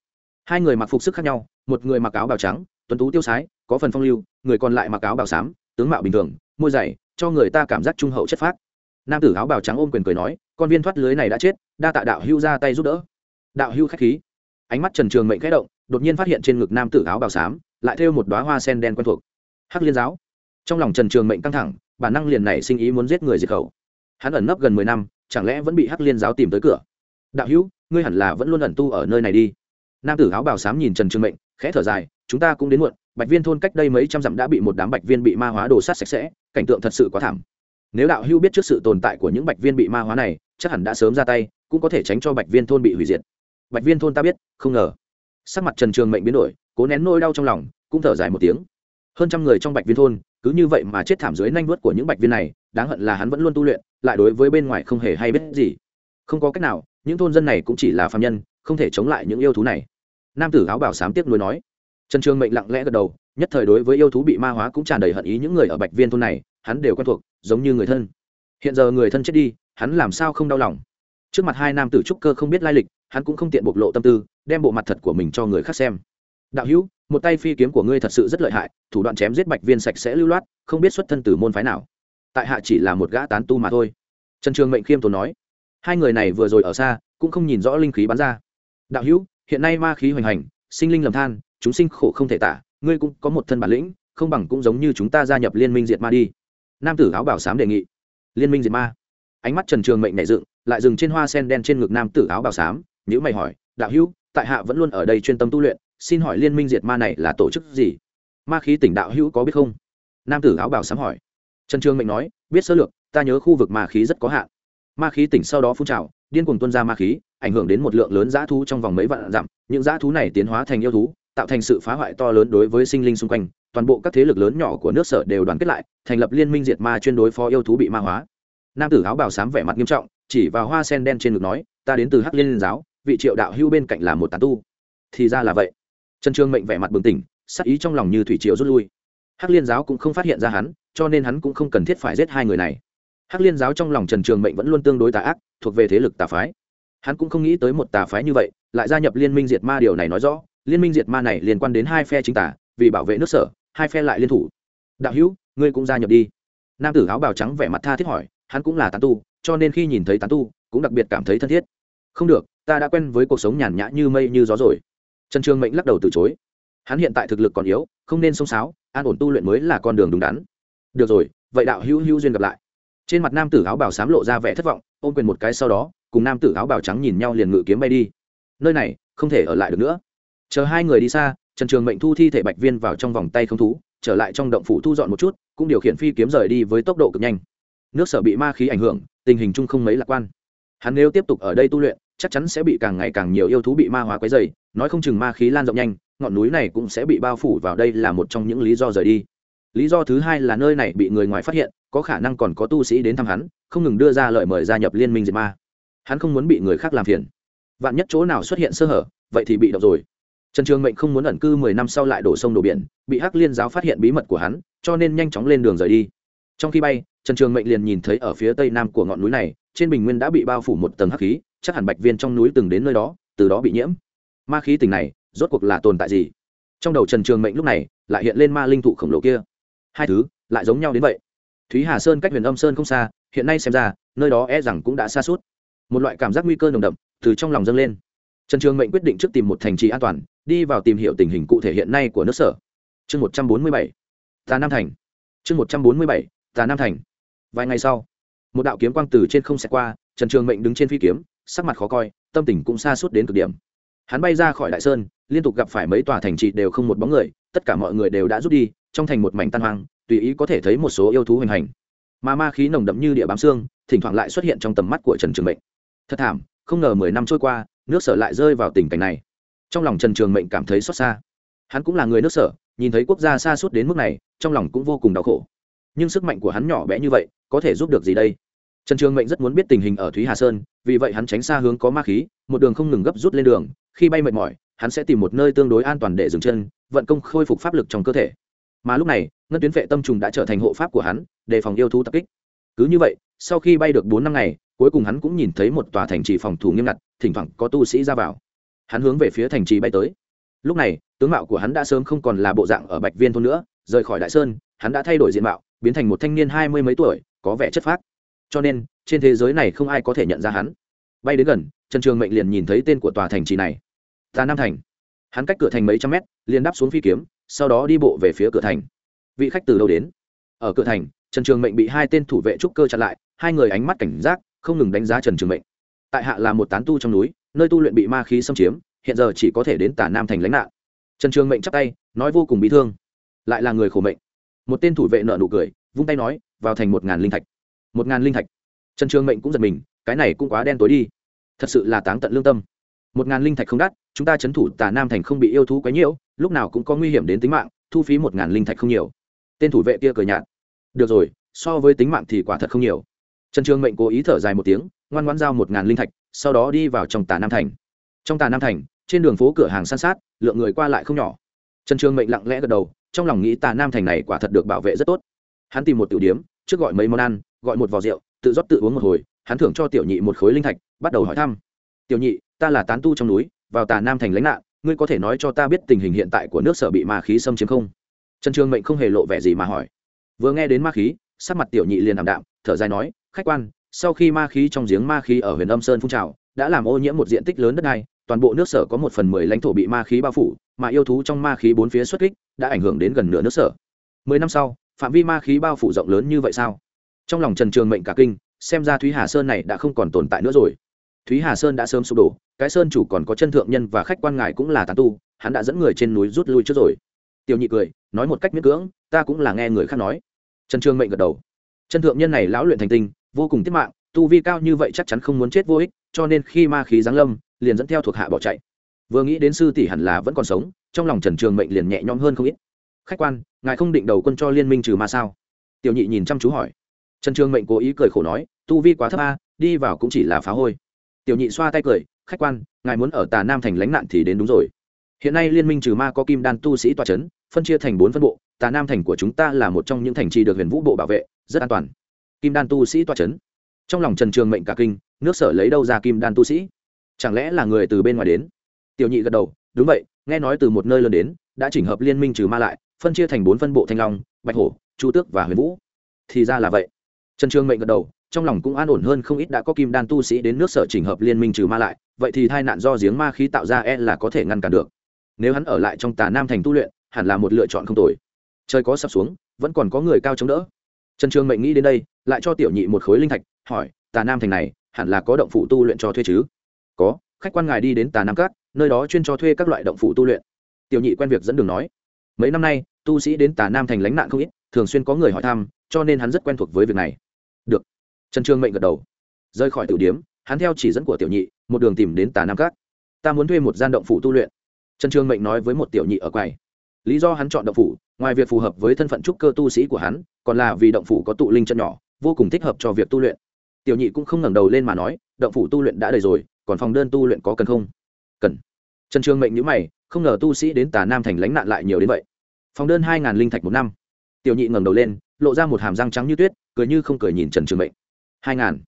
Hai người mặc phục sức khác nhau, một người mặc áo bào trắng, tuấn tú tiêu sái, có phần phong lưu, người còn lại mặc áo bào xám, tướng mạo bình thường, môi dày, cho người ta cảm giác trung hậu chất phác. Nam tử áo bào trắng ôm quyền cười nói, con viên thoát lưới này đã chết, đa tạ đạo hưu ra tay giúp đỡ. Đạo hưu khách khí. Ánh mắt trần trường mệnh khẽ động, đột nhiên phát hiện trên ngực nam tử áo bào xám, lại thêu một đoá hoa sen đen quen thuộc. Hắc liên giáo. Trong lòng trần trường mệnh căng thẳng, bản năng liền nảy sinh ý muốn giết người diệt khẩu. Hắn ẩn nấp gần mười năm chẳng lẽ vẫn bị hắc liên giáo tìm tới cửa? Đạo hữu, ngươi hẳn là vẫn luôn ẩn tu ở nơi này đi. Nam tử áo bào xám nhìn trần trường mệnh, khẽ thở dài, chúng ta cũng đến muộn, bạch viên thôn cách đây mấy trăm dặm đã bị một đám bạch viên bị ma hóa đồ sát sạch sẽ, cảnh tượng thật sự quá thảm. Nếu đạo hữu biết trước sự tồn tại của những bạch viên bị ma hóa này, chắc hẳn đã sớm ra tay, cũng có thể tránh cho bạch viên thôn bị hủy diệt. Bạch viên thôn ta biết, không ngờ. Sắc mặt trần trường mệnh biến đổi, cố nén nỗi đau trong lòng, cũng thở dài một tiếng. Hơn trăm người trong bạch viên thôn, cứ như vậy mà chết thảm dưới nanh vuốt của những bạch viên này đáng hận là hắn vẫn luôn tu luyện, lại đối với bên ngoài không hề hay biết gì. Không có cách nào, những thôn dân này cũng chỉ là phạm nhân, không thể chống lại những yêu thú này. Nam tử áo bảo sám tiếp nối nói. Trần trường mệnh lặng lẽ gật đầu, nhất thời đối với yêu thú bị ma hóa cũng tràn đầy hận ý những người ở bạch viên thôn này, hắn đều quen thuộc, giống như người thân. Hiện giờ người thân chết đi, hắn làm sao không đau lòng? Trước mặt hai nam tử trúc cơ không biết lai lịch, hắn cũng không tiện bộc lộ tâm tư, đem bộ mặt thật của mình cho người khác xem. Đạo hữu, một tay phi kiếm của ngươi thật sự rất lợi hại, thủ đoạn chém giết bạch viên sạch sẽ lưu loát, không biết xuất thân từ môn phái nào tại hạ chỉ là một gã tán tu mà thôi. Trần trường mệnh khiêm tốn nói, hai người này vừa rồi ở xa, cũng không nhìn rõ linh khí bắn ra. Đạo hữu, hiện nay ma khí hoành hành, sinh linh lầm than, chúng sinh khổ không thể tả, ngươi cũng có một thân bản lĩnh, không bằng cũng giống như chúng ta gia nhập liên minh diệt ma đi. Nam tử áo bảo sám đề nghị. Liên minh diệt ma. Ánh mắt trần trường mệnh nảy dựng, lại dừng trên hoa sen đen trên ngực nam tử áo bảo sám nhữ mày hỏi, đạo hữu, tại hạ vẫn luôn ở đây chuyên tâm tu luyện, xin hỏi liên minh diệt ma này là tổ chức gì? Ma khí tỉnh đạo hữu có biết không? Nam tử áo bảo sám hỏi trần trường mệnh nói, biết sơ lược, ta nhớ khu vực ma khí rất có hạn. Ma khí tỉnh sau đó phun trào, điên cuồng tuân ra ma khí, ảnh hưởng đến một lượng lớn dã thú trong vòng mấy vạn dặm. Những dã thú này tiến hóa thành yêu thú, tạo thành sự phá hoại to lớn đối với sinh linh xung quanh. Toàn bộ các thế lực lớn nhỏ của nước sở đều đoàn kết lại, thành lập liên minh diệt ma chuyên đối phó yêu thú bị ma hóa. Nam tử áo bào xám vẻ mặt nghiêm trọng, chỉ vào hoa sen đen trên ngực nói, ta đến từ hắc liên giáo, vị triệu đạo hưu bên cạnh là một tán tu. Thì ra là vậy. Trần trương mệnh vẻ mặt bừng tỉnh sắc ý trong lòng như thủy triều rút lui. Hắc liên giáo cũng không phát hiện ra hắn cho nên hắn cũng không cần thiết phải giết hai người này. Hắc liên giáo trong lòng trần trường mệnh vẫn luôn tương đối tà ác, thuộc về thế lực tà phái. Hắn cũng không nghĩ tới một tà phái như vậy, lại gia nhập liên minh diệt ma điều này nói rõ, liên minh diệt ma này liên quan đến hai phe chính tả vì bảo vệ nước sở, hai phe lại liên thủ. Đạo hữu, ngươi cũng gia nhập đi. Nam tử áo bào trắng vẻ mặt tha thiết hỏi, hắn cũng là tán tu, cho nên khi nhìn thấy tán tu, cũng đặc biệt cảm thấy thân thiết. Không được, ta đã quen với cuộc sống nhàn nhã như mây như gió rồi. Trần trường mệnh lắc đầu từ chối. Hắn hiện tại thực lực còn yếu, không nên xông xáo, an ổn tu luyện mới là con đường đúng đắn được rồi, vậy đạo hữu hữu duyên gặp lại. Trên mặt nam tử áo bào xám lộ ra vẻ thất vọng, ôm quyền một cái sau đó, cùng nam tử áo bào trắng nhìn nhau liền ngự kiếm bay đi. Nơi này, không thể ở lại được nữa. Chờ hai người đi xa, trần trường mệnh thu thi thể bạch viên vào trong vòng tay không thú, trở lại trong động phủ thu dọn một chút, cũng điều khiển phi kiếm rời đi với tốc độ cực nhanh. Nước sở bị ma khí ảnh hưởng, tình hình chung không mấy lạc quan. Hắn nếu tiếp tục ở đây tu luyện, chắc chắn sẽ bị càng ngày càng nhiều yêu thú bị ma hóa quấy dày nói không chừng ma khí lan rộng nhanh, ngọn núi này cũng sẽ bị bao phủ vào đây là một trong những lý do rời đi lý do thứ hai là nơi này bị người ngoài phát hiện, có khả năng còn có tu sĩ đến thăm hắn, không ngừng đưa ra lời mời gia nhập liên minh diệt ma. Hắn không muốn bị người khác làm phiền. Vạn nhất chỗ nào xuất hiện sơ hở, vậy thì bị động rồi. Trần trường mệnh không muốn ẩn cư mười năm sau lại đổ sông đổ biển, bị hắc liên giáo phát hiện bí mật của hắn, cho nên nhanh chóng lên đường rời đi. Trong khi bay, trần trường mệnh liền nhìn thấy ở phía tây nam của ngọn núi này, trên bình nguyên đã bị bao phủ một tầng hắc khí, chắc hẳn bạch viên trong núi từng đến nơi đó, từ đó bị nhiễm. Ma khí tình này, rốt cuộc là tồn tại gì? Trong đầu trần trường mệnh lúc này, lại hiện lên ma linh thụ khổng lồ kia hai thứ lại giống nhau đến vậy. Thúy hà sơn cách huyền âm sơn không xa, hiện nay xem ra, nơi đó e rằng cũng đã xa suốt. Một loại cảm giác nguy cơ nồng đậm từ trong lòng dâng lên. Trần trường mệnh quyết định trước tìm một thành trì an toàn, đi vào tìm hiểu tình hình cụ thể hiện nay của nước sở. Chương một trăm bốn mươi bảy, tà nam thành. Chương một trăm bốn mươi bảy, tà nam thành. Vài ngày sau, một đạo kiếm quang từ trên không xẹt qua, trần trường mệnh đứng trên phi kiếm, sắc mặt khó coi, tâm tình cũng xa suốt đến cực điểm. Hắn bay ra khỏi đại sơn, liên tục gặp phải mấy tòa thành trì đều không một bóng người, tất cả mọi người đều đã rút đi trong thành một mảnh tan hoang, tùy ý có thể thấy một số yêu thú hoành hành. Mà ma khí nồng đậm như địa bám xương, thỉnh thoảng lại xuất hiện trong tầm mắt của trần trường mệnh. Thật thảm, không ngờ mười năm trôi qua, nước sở lại rơi vào tình cảnh này. Trong lòng trần trường mệnh cảm thấy xót xa. Hắn cũng là người nước sở, nhìn thấy quốc gia xa suốt đến mức này, trong lòng cũng vô cùng đau khổ. Nhưng sức mạnh của hắn nhỏ bé như vậy, có thể giúp được gì đây? Trần trường mệnh rất muốn biết tình hình ở thúy hà sơn, vì vậy hắn tránh xa hướng có ma khí, một đường không ngừng gấp rút lên đường, khi bay mệt mỏi, hắn sẽ tìm một nơi tương đối an toàn để dừng chân, vận công khôi phục pháp lực trong cơ thể mà lúc này, ngân tuyến vệ tâm trùng đã trở thành hộ pháp của hắn, đề phòng yêu thú tập kích. Cứ như vậy, sau khi bay được bốn năm ngày, cuối cùng hắn cũng nhìn thấy một tòa thành trì phòng thủ nghiêm ngặt, thỉnh thoảng có tu sĩ ra vào. Hắn hướng về phía thành trì bay tới. Lúc này, tướng mạo của hắn đã sớm không còn là bộ dạng ở bạch viên thôn nữa, rời khỏi đại sơn, hắn đã thay đổi diện mạo, biến thành một thanh niên hai mươi mấy tuổi, có vẻ chất phác. Cho nên, trên thế giới này không ai có thể nhận ra hắn. Bay đến gần, trần trường mệnh liền nhìn thấy tên của tòa thành trì này. Tà nam thành. Hắn cách cửa thành mấy trăm mét, liền đáp xuống phi kiếm sau đó đi bộ về phía cửa thành. Vị khách từ đâu đến? Ở cửa thành, trần trường mệnh bị hai tên thủ vệ trúc cơ chặn lại, hai người ánh mắt cảnh giác, không ngừng đánh giá trần trường mệnh. Tại hạ là một tán tu trong núi, nơi tu luyện bị ma khí xâm chiếm, hiện giờ chỉ có thể đến tả nam thành lánh nạn. Trần trường mệnh chắp tay, nói vô cùng bị thương. Lại là người khổ mệnh. Một tên thủ vệ nợ nụ cười, vung tay nói, vào thành một ngàn linh thạch. Một ngàn linh thạch. Trần trường mệnh cũng giật mình, cái này cũng quá đen tối đi. Thật sự là táng tận lương tâm. Một ngàn linh thạch không đắt chúng ta c h ấ n thủ tà nam thành không bị yêu thú quấy nhiễu, lúc nào cũng có nguy hiểm đến tính mạng, thu phí một ngàn linh thạch không nhiều. Tên thủ vệ kia cười nhạt. Được rồi, so với tính mạng thì quả thật không nhiều. Trần trường mệnh cố ý thở dài một tiếng, ngoan ngoan giao một ngàn linh thạch, sau đó đi vào trong tà nam thành. Trong tà nam thành, trên đường phố cửa hàng san sát, lượng người qua lại không nhỏ. Trần trường mệnh lặng lẽ gật đầu, trong lòng nghĩ tà nam thành này quả thật được bảo vệ rất tốt. Hắn tìm một tiểu điếm, trước gọi mấy món ăn, gọi một vò rượu, tự rót tự uống một hồi, hắn thưởng cho tiểu nhị một khối linh thạch, bắt đầu hỏi thăm. Tiểu nhị, ta là tán tu trong núi vào tà nam thành lánh nạn, ngươi có thể nói cho ta biết tình hình hiện tại của nước sở bị ma khí xâm chiếm không? Trần trường mệnh không hề lộ vẻ gì mà hỏi. Vừa nghe đến ma khí, sắc mặt tiểu nhị liền ảm đạm, thở dài nói, khách quan, sau khi ma khí trong giếng ma khí ở huyền âm sơn phun trào, đã làm ô nhiễm một diện tích lớn đất này, toàn bộ nước sở có một phần mười lãnh thổ bị ma khí bao phủ, mà yêu thú trong ma khí bốn phía xuất kích, đã ảnh hưởng đến gần nửa nước sở. Mười năm sau, phạm vi ma khí bao phủ rộng lớn như vậy sao? Trong lòng trần trường mệnh cả kinh, xem ra thúy hà sơn này đã không còn tồn tại nữa rồi. Thúy hà sơn đã sớm sụp đổ cái sơn chủ còn có chân thượng nhân và khách quan ngài cũng là tán tu, hắn đã dẫn người trên núi rút lui trước rồi. Tiểu nhị cười, nói một cách miễn cưỡng, ta cũng là nghe người khác nói. Trần trường mệnh gật đầu. Chân thượng nhân này lão luyện thành tinh, vô cùng tiết mạng, tu vi cao như vậy chắc chắn không muốn chết vô ích, cho nên khi ma khí giáng lâm, liền dẫn theo thuộc hạ bỏ chạy. Vừa nghĩ đến sư tỷ hẳn là vẫn còn sống, trong lòng trần trường mệnh liền nhẹ nhõm hơn không ít. Khách quan, ngài không định đầu quân cho liên minh trừ ma sao? Tiểu nhị nhìn chăm chú hỏi. Trần trường mệnh cố ý cười khổ nói, tu vi quá thấp a, đi vào cũng chỉ là phá hôi. Tiểu nhị xoa tay cười khách quan, ngài muốn ở tà nam thành lánh nạn thì đến đúng rồi. Hiện nay liên minh trừ ma có kim đan tu sĩ tòa c h ấ n phân chia thành bốn phân bộ, tà nam thành của chúng ta là một trong những thành trì được huyền vũ bộ bảo vệ, rất an toàn. Kim đan tu sĩ tòa c h ấ n trong lòng trần trường mệnh cả kinh, nước sở lấy đâu ra kim đan tu sĩ? Chẳng lẽ là người từ bên ngoài đến? Tiểu nhị gật đầu, đúng vậy, nghe nói từ một nơi lớn đến, đã chỉnh hợp liên minh trừ ma lại, phân chia thành bốn phân bộ thanh long, bạch hổ, chu tước và huyền vũ. Thì ra là vậy. Trần trường mệnh gật đầu trong lòng cũng an ổn hơn không ít đã có kim đan tu sĩ đến nước sở chỉnh hợp liên minh trừ ma lại, vậy thì tai nạn do giếng ma khí tạo ra e là có thể ngăn cản được. Nếu hắn ở lại trong tà nam thành tu luyện, hẳn là một lựa chọn không tồi. Trời có sập xuống, vẫn còn có người cao chống đỡ. Trần trường mệnh nghĩ đến đây, lại cho tiểu nhị một khối linh thạch, hỏi, tà nam thành này, hẳn là có động phụ tu luyện cho thuê chứ? Có, khách quan ngài đi đến tà nam cát nơi đó chuyên cho thuê các loại động phụ tu luyện. Tiểu nhị quen việc dẫn đường nói. Mấy năm nay, tu sĩ đến tà nam thành lánh nạn không ít, thường xuyên có người hỏi thăm, cho nên hắn rất quen thuộc với việc này trần trường mệnh gật đầu. Rời khỏi tiểu điếm, hắn theo chỉ dẫn của tiểu nhị, một đường tìm đến tà nam cát ta muốn thuê một gian động phủ tu luyện. Trần trường mệnh nói với một tiểu nhị ở quầy. Lý do hắn chọn động phủ, ngoài việc phù hợp với thân phận trúc cơ tu sĩ của hắn, còn là vì động phủ có tụ linh chân nhỏ, vô cùng thích hợp cho việc tu luyện. Tiểu nhị cũng không ngẩng đầu lên mà nói, động phủ tu luyện đã đầy rồi, còn phòng đơn tu luyện có cần không? Cần. Trần trường mệnh nhữ mày, không ngờ tu sĩ đến tà nam thành lánh nạn lại nhiều đến vậy. Phòng đơn hai ngàn linh thạch một năm. Tiểu nhị ngẩng đầu lên, lộ ra một hàm răng trắng như tuyết, cười như không cười nhìn trần trường mệnh hai ngàn.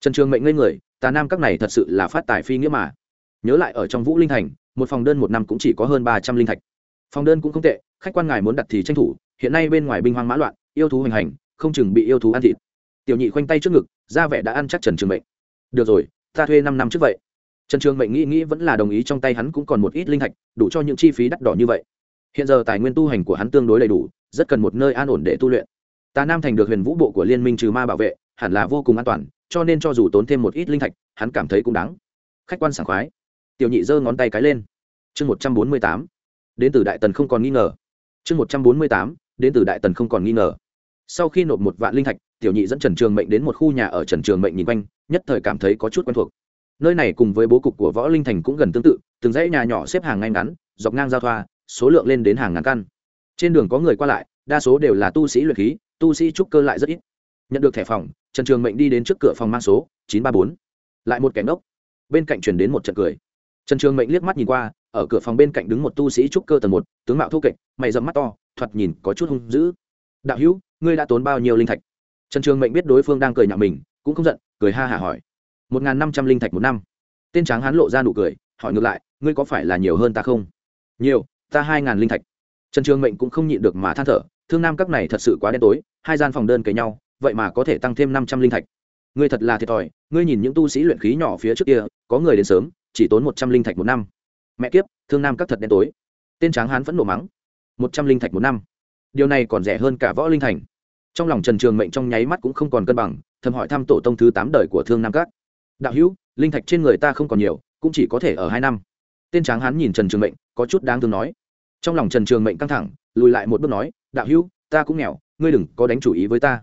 Trần trường mệnh ngây người, tà nam các này thật sự là phát tài phi nghĩa mà. Nhớ lại ở trong vũ linh thành, một phòng đơn một năm cũng chỉ có hơn ba trăm linh thạch. Phòng đơn cũng không tệ, khách quan ngài muốn đặt thì tranh thủ, hiện nay bên ngoài binh hoang mã loạn, yêu thú hành hành, không chừng bị yêu thú ăn thịt. Tiểu nhị khoanh tay trước ngực, ra vẻ đã ăn chắc trần trường mệnh. Được rồi, ta thuê năm năm trước vậy. Trần trường mệnh nghĩ nghĩ vẫn là đồng ý, trong tay hắn cũng còn một ít linh thạch, đủ cho những chi phí đắt đỏ như vậy. Hiện giờ tài nguyên tu hành của hắn tương đối đầy đủ, rất cần một nơi an ổn để tu luyện. Tà nam thành được huyền vũ bộ của liên minh trừ ma bảo vệ hẳn là vô cùng an toàn, cho nên cho dù tốn thêm một ít linh thạch, hắn cảm thấy cũng đáng. Khách quan sảng khoái. Tiểu nhị giơ ngón tay cái lên. Chương một trăm bốn mươi tám. Đến từ đại tần không còn nghi ngờ. Chương một trăm bốn mươi tám. Đến từ đại tần không còn nghi ngờ. Sau khi nộp một vạn linh thạch, tiểu nhị dẫn trần trường mệnh đến một khu nhà ở trần trường mệnh nhìn quanh, nhất thời cảm thấy có chút quen thuộc. Nơi này cùng với bố cục của võ linh thành cũng gần tương tự, từng dãy nhà nhỏ xếp hàng ngay ngắn, dọc ngang giao thoa, số lượng lên đến hàng ngàn căn. Trên đường có người qua lại, đa số đều là tu sĩ luyện khí, tu sĩ trúc cơ lại rất ít. Nhận được thẻ phòng trần trường mệnh đi đến trước cửa phòng mang số chín trăm ba mươi bốn, lại một kẻ ngốc. Bên cạnh chuyển đến một trận cười. Trần trường mệnh liếc mắt nhìn qua, ở cửa phòng bên cạnh đứng một tu sĩ trúc cơ tầng một, tướng mạo thu kệch, mày dẫm mắt to, thoạt nhìn có chút hung dữ. Đạo hữu, ngươi đã tốn bao nhiêu linh thạch? Trần trường mệnh biết đối phương đang cười nhạo mình, cũng không giận, cười ha hả hỏi. Một n g h n năm trăm linh thạch một năm. Tên tráng hán lộ ra nụ cười, hỏi ngược lại, ngươi có phải là nhiều hơn ta không? Nhiều, ta hai ngàn linh thạch. Trần trường mệnh cũng không nhịn được mà than thở, thương nam các này thật sự quá đen tối, hai gian phòng đơn kề nhau vậy mà có thể tăng thêm năm trăm linh thạch. Ngươi thật là thiệt thòi, ngươi nhìn những tu sĩ luyện khí nhỏ phía trước kia, có người đến sớm, chỉ tốn một trăm linh thạch một năm. Mẹ kiếp, thương nam các thật đen tối. Tên tráng hán vẫn nổ mắng. Một trăm linh thạch một năm. Điều này còn rẻ hơn cả võ linh thành. Trong lòng trần trường mệnh trong nháy mắt cũng không còn cân bằng, thầm hỏi thăm tổ tông thứ tám đời của thương nam các. Đạo hữu, linh thạch trên người ta không còn nhiều, cũng chỉ có thể ở hai năm. Tên tráng hán nhìn trần trường mệnh, có chút đáng thương nói. Trong lòng trần trường mệnh căng thẳng, lùi lại một bước nói, đạo hữu, ta cũng nghèo, ngươi đừng có đánh chủ ý với ta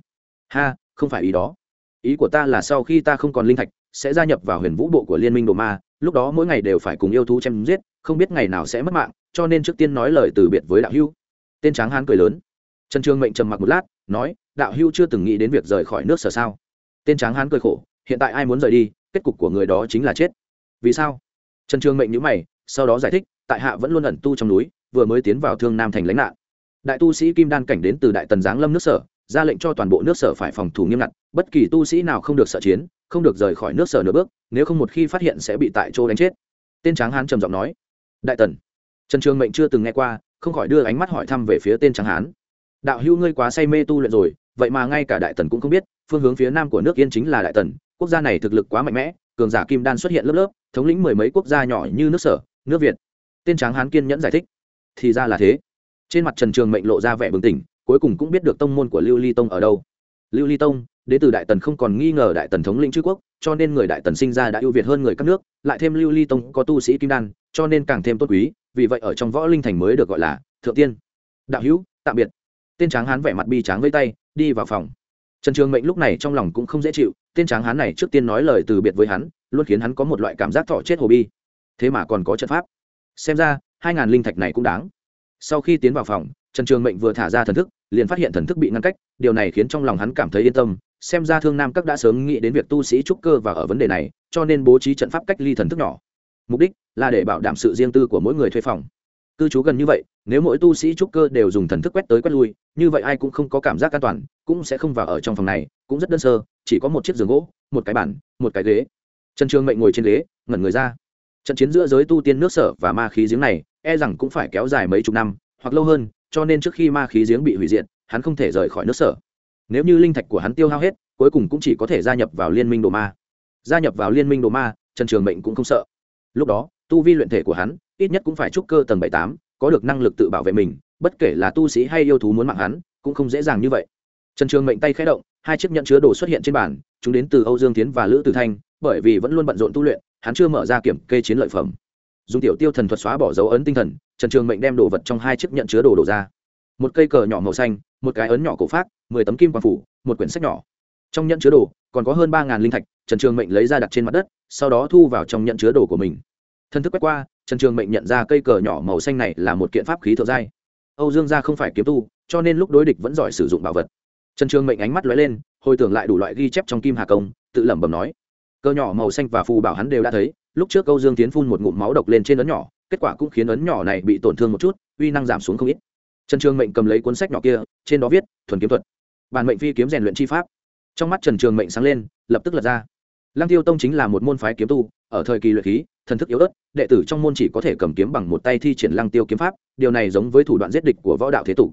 ha, không phải ý đó. Ý của ta là sau khi ta không còn linh thạch, sẽ gia nhập vào huyền vũ bộ của liên minh đồ ma, lúc đó mỗi ngày đều phải cùng yêu thú chém giết, không biết ngày nào sẽ mất mạng, cho nên trước tiên nói lời từ biệt với đạo hưu. Tên tráng hán cười lớn. Trần trương mệnh trầm mặc một lát, nói, đạo hưu chưa từng nghĩ đến việc rời khỏi nước sở sao? Tên tráng hán cười khổ, hiện tại ai muốn rời đi, kết cục của người đó chính là chết. Vì sao? Trần trương mệnh nhữ mày, sau đó giải thích, tại hạ vẫn luôn ẩn tu trong núi, vừa mới tiến vào thương nam thành lãnh nạn. Đại tu sĩ kim đan cảnh đến từ đại tần giáng lâm nước sở ra lệnh cho toàn bộ nước sở phải phòng thủ nghiêm ngặt, bất kỳ tu sĩ nào không được sợ chiến, không được rời khỏi nước sở nửa bước, nếu không một khi phát hiện sẽ bị tại chỗ đánh chết. Tên tráng hán trầm giọng nói. Đại tần. Trần trường mệnh chưa từng nghe qua, không khỏi đưa ánh mắt hỏi thăm về phía tên tráng hán. Đạo hữu ngươi quá say mê tu luyện rồi, vậy mà ngay cả đại tần cũng không biết, phương hướng phía nam của nước yên chính là đại tần, quốc gia này thực lực quá mạnh mẽ, cường giả kim đan xuất hiện lớp lớp, thống lĩnh mười mấy quốc gia nhỏ như nước sở, nước việt. Tên tráng hán kiên nhẫn giải thích. Thì ra là thế. Trên mặt trần trường mệnh lộ ra vẻ bừng tỉnh cuối cùng cũng biết được tông môn của lưu ly tông ở đâu. Lưu ly tông đ ế từ đại tần không còn nghi ngờ đại tần thống lĩnh chư quốc, cho nên người đại tần sinh ra đã ưu việt hơn người các nước, lại thêm lưu ly tông có tu sĩ kim đan, cho nên càng thêm tốt quý, vì vậy ở trong võ linh thành mới được gọi là thượng tiên. Đạo hữu, tạm biệt. Tên tráng hán vẻ mặt bi tráng với tay, đi vào phòng. Trần trường mệnh lúc này trong lòng cũng không dễ chịu, tên tráng hán này trước tiên nói lời từ biệt với hắn, luôn khiến hắn có một loại cảm giác thọ chết hồ bi. Thế mà còn có trận pháp. Xem ra, hai ngàn linh thạch này cũng đáng. Sau khi tiến vào phòng trần trường mệnh vừa thả ra thần thức, liền phát hiện thần thức bị ngăn cách, điều này khiến trong lòng hắn cảm thấy yên tâm, xem ra thương nam các đã sớm nghĩ đến việc tu sĩ trúc cơ và ở vấn đề này, cho nên bố trí trận pháp cách ly thần thức nhỏ. Mục đích là để bảo đảm sự riêng tư của mỗi người thuê phòng. Cư trú gần như vậy, nếu mỗi tu sĩ trúc cơ đều dùng thần thức quét tới quét lui, như vậy ai cũng không có cảm giác an toàn, cũng sẽ không vào ở trong phòng này, cũng rất đơn sơ, chỉ có một chiếc giường gỗ, một cái bàn, một cái ghế. Trần trường mệnh ngồi trên ghế, ngẩn người ra. Trận chiến giữa giới tu tiên nước sở và ma khí giếng này e rằng cũng phải kéo dài mấy chục năm, hoặc lâu hơn cho nên trước khi ma khí giếng bị hủy diệt, hắn không thể rời khỏi nước sở. Nếu như linh thạch của hắn tiêu hao hết, cuối cùng cũng chỉ có thể gia nhập vào liên minh đồ ma. Gia nhập vào liên minh đồ ma, trần trường mệnh cũng không sợ. Lúc đó, tu vi luyện thể của hắn, ít nhất cũng phải trúc cơ tầng bảy tám, có được năng lực tự bảo vệ mình, bất kể là tu sĩ hay yêu thú muốn mạng hắn, cũng không dễ dàng như vậy. Trần trường mệnh tay khẽ động, hai chiếc nhận chứa đồ xuất hiện trên bàn, chúng đến từ âu dương tiến và lữ tử thanh, bởi vì vẫn luôn bận rộn tu luyện, hắn chưa mở ra kiểm kê chiến lợi phẩm. Dùng tiểu tiêu thần thuật xóa bỏ dấu ấn tinh thần trần trường mệnh đem đồ vật trong hai chiếc nhận chứa đồ đổ ra. Một cây cờ nhỏ màu xanh, một cái ấn nhỏ cổ phát mười tấm kim quang phủ, một quyển sách nhỏ. Trong nhận chứa đồ, còn có hơn ba ngàn linh thạch, trần trường mệnh lấy ra đặt trên mặt đất, sau đó thu vào trong nhận chứa đồ của mình. Thân thức quét qua, trần trường mệnh nhận ra cây cờ nhỏ màu xanh này là một kiện pháp khí thượng giai. Âu dương gia không phải kiếm tu, cho nên lúc đối địch vẫn giỏi sử dụng bảo vật. Trần trường mệnh ánh mắt lóe lên, hồi tưởng lại đủ loại ghi chép trong kim hà công, tự lẩm bẩm nói, cờ nhỏ màu xanh và phù bảo hắn đều đã thấy, lúc trước âu dương tiến phun một ngụm máu độc lên trên ấn nhỏ kết quả cũng khiến ấn nhỏ này bị tổn thương một chút, uy năng giảm xuống không ít. Trần trường mệnh cầm lấy cuốn sách nhỏ kia, trên đó viết, thuần kiếm thuật. Bản mệnh phi kiếm rèn luyện chi pháp. Trong mắt trần trường mệnh sáng lên, lập tức lật ra. Lăng tiêu tông chính là một môn phái kiếm tu, ở thời kỳ luyện khí, thần thức yếu ớt, đệ tử trong môn chỉ có thể cầm kiếm bằng một tay thi triển lăng tiêu kiếm pháp, điều này giống với thủ đoạn giết địch của võ đạo thế tục.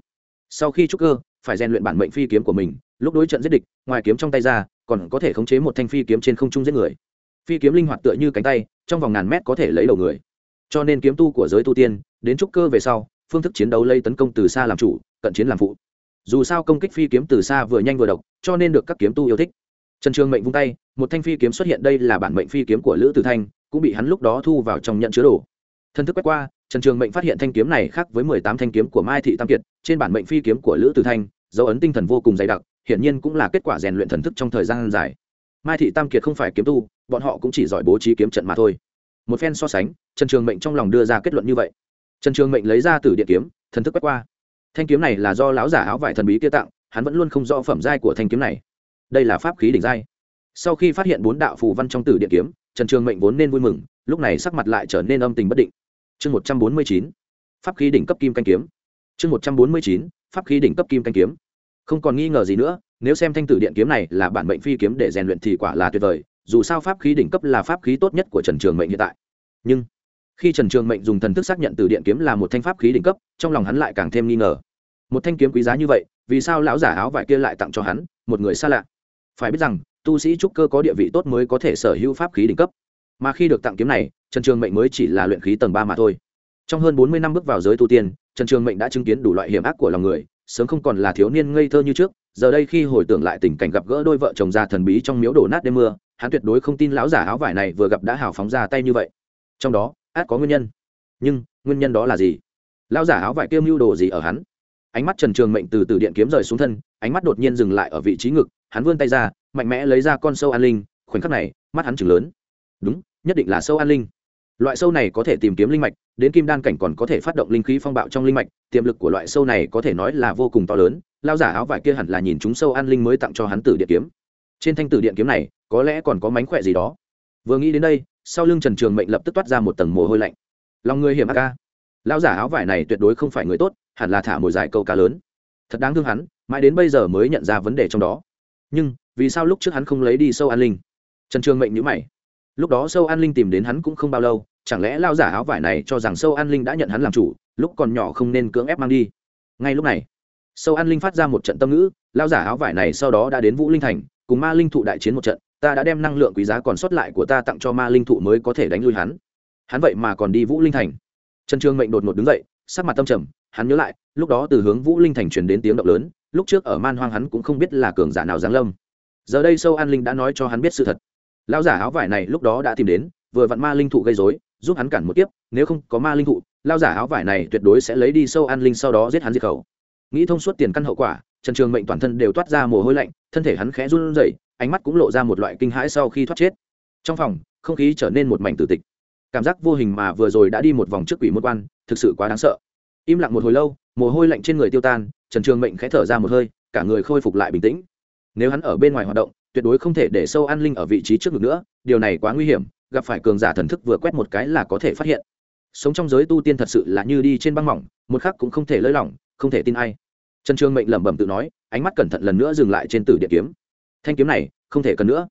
Sau khi trúc cơ, phải rèn luyện bản mệnh phi kiếm của mình, lúc đối trận giết địch, ngoài kiếm trong tay ra, còn có thể khống chế một thanh phi kiếm trên không trung giết người. Phi kiếm linh hoạt tựa như cánh tay, trong vòng ngàn mét có thể lấy đầu người cho nên kiếm tu của giới tu tiên, đến trúc cơ về sau, phương thức chiến đấu lây tấn công từ xa làm chủ, cận chiến làm phụ. Dù sao công kích phi kiếm từ xa vừa nhanh vừa độc, cho nên được các kiếm tu yêu thích. Trần trường mệnh vung tay, một thanh phi kiếm xuất hiện đây là bản mệnh phi kiếm của lữ tử thanh, cũng bị hắn lúc đó thu vào trong nhận chứa đồ. Thân thức quét qua, trần trường mệnh phát hiện thanh kiếm này khác với mười tám thanh kiếm của mai thị tam kiệt, trên bản mệnh phi kiếm của lữ tử thanh, dấu ấn tinh thần vô cùng dày đặc, hiển nhiên cũng là kết quả rèn luyện thần thức trong thời gian dài. Mai thị tam kiệt không phải kiếm tu, bọn họ cũng chỉ giỏi bố trí kiếm trận mà thôi một phen so sánh, trần trường mệnh trong lòng đưa ra kết luận như vậy. Trần trường mệnh lấy ra từ điện kiếm, thần thức quét qua. Thanh kiếm này là do lão giả áo vải thần bí kia tặng, hắn vẫn luôn không rõ phẩm giai của thanh kiếm này. Đây là pháp khí đỉnh giai. Sau khi phát hiện bốn đạo phù văn trong tử điện kiếm, trần trường mệnh vốn nên vui mừng, lúc này sắc mặt lại trở nên âm tình bất định. Chương một trăm bốn mươi chín, pháp khí đỉnh cấp kim canh kiếm. Chương một trăm bốn mươi chín, pháp khí đỉnh cấp kim canh kiếm. Không còn nghi ngờ gì nữa, nếu xem thanh tử điện kiếm này là bản mệnh phi kiếm để rèn luyện thì quả là tuyệt vời dù sao pháp khí đỉnh cấp là pháp khí tốt nhất của trần trường mệnh hiện tại. Nhưng, khi trần trường mệnh dùng thần thức xác nhận từ điện kiếm là một thanh pháp khí đỉnh cấp, trong lòng hắn lại càng thêm nghi ngờ. Một thanh kiếm quý giá như vậy, vì sao lão giả áo vải kia lại tặng cho hắn, một người xa lạ? Phải biết rằng, tu sĩ trúc cơ có địa vị tốt mới có thể sở hữu pháp khí đỉnh cấp. Mà khi được tặng kiếm này, trần trường mệnh mới chỉ là luyện khí tầng ba mà thôi. Trong hơn bốn mươi năm bước vào giới tu tiên, trần trường mệnh đã chứng kiến đủ loại hiểm ác của lòng người, sớm không còn là thiếu niên ngây thơ như trước, giờ đây khi hồi tưởng lại tình cảnh gặp gỡ đôi vợ chồng già thần bí trong miếu đổ nát đêm mưa hắn tuyệt đối không tin lão giả áo vải này vừa gặp đã hào phóng ra tay như vậy. Trong đó, át có nguyên nhân. Nhưng, nguyên nhân đó là gì? Lão giả áo vải kia mưu đồ gì ở hắn? Ánh mắt trần trường mệnh từ từ điện kiếm rời xuống thân, ánh mắt đột nhiên dừng lại ở vị trí ngực, hắn vươn tay ra, mạnh mẽ lấy ra con sâu an linh, khoảnh khắc này, mắt hắn chừng lớn. Đúng, nhất định là sâu an linh. Loại sâu này có thể tìm kiếm linh mạch, đến kim đan cảnh còn có thể phát động linh khí phong bạo trong linh mạch, tiềm lực của loại sâu này có thể nói là vô cùng to lớn lao giả áo vải kia hẳn là nhìn chúng sâu an linh mới tặng cho hắn tử điện kiếm. Trên thanh tử điện kiếm này có lẽ còn có mánh khỏe gì đó. Vừa nghĩ đến đây, sau lưng trần trường mệnh lập tức toát ra một tầng mồ hôi lạnh. Lòng người hiểm ác ca lão giả áo vải này tuyệt đối không phải người tốt, hẳn là thả mồi dài câu cá lớn. Thật đáng thương hắn, mãi đến bây giờ mới nhận ra vấn đề trong đó. Nhưng, vì sao lúc trước hắn không lấy đi sâu an linh? Trần trường mệnh nhữ mày. Lúc đó sâu an linh tìm đến hắn cũng không bao lâu, chẳng lẽ lao giả áo vải này cho rằng sâu an linh đã nhận hắn làm chủ, lúc còn nhỏ không nên cưỡng ép mang đi. Ngay lúc này, sâu an linh phát ra một trận tâm ngữ lao giả áo vải này sau đó đã đến vũ linh thành, cùng ma linh thụ đại chiến một trận ta đã đem năng lượng quý giá còn sót lại của ta tặng cho ma linh thụ mới có thể đánh lui hắn. Hắn vậy mà còn đi vũ linh thành. Trần trương mệnh đột ngột đứng dậy, sắc mặt tâm trầm, hắn nhớ lại, lúc đó từ hướng vũ linh thành truyền đến tiếng động lớn, lúc trước ở man hoang hắn cũng không biết là cường giả nào giáng lâm. Giờ đây sâu an linh đã nói cho hắn biết sự thật. Lão giả áo vải này lúc đó đã tìm đến, vừa vặn ma linh thụ gây dối giúp hắn cản một tiếp nếu không có ma linh thụ, lão giả áo vải này tuyệt đối sẽ lấy đi sâu an linh sau đó giết hắn diệt khẩu. Nghĩ thông suốt tiền căn hậu quả, trần trường mệnh toàn thân đều toát ra mồ hôi lạnh, thân thể hắn khẽ run rẩy ánh mắt cũng lộ ra một loại kinh hãi sau khi thoát chết. Trong phòng, không khí trở nên một mảnh tử tịch. Cảm giác vô hình mà vừa rồi đã đi một vòng trước quỷ môn quan, thực sự quá đáng sợ. Im lặng một hồi lâu, mồ hôi lạnh trên người tiêu tan, trần trường mệnh khẽ thở ra một hơi, cả người khôi phục lại bình tĩnh. Nếu hắn ở bên ngoài hoạt động, tuyệt đối không thể để sâu an linh ở vị trí trước ngực nữa, điều này quá nguy hiểm, gặp phải cường giả thần thức vừa quét một cái là có thể phát hiện. Sống trong giới tu tiên thật sự là như đi trên băng mỏng, một khắc cũng không thể lơi lỏng, không thể tin ai. Trần trương mệnh lẩm bẩm tự nói, ánh mắt cẩn thận lần nữa dừng lại trên tử điện kiếm thanh kiếm này không thể cần nữa.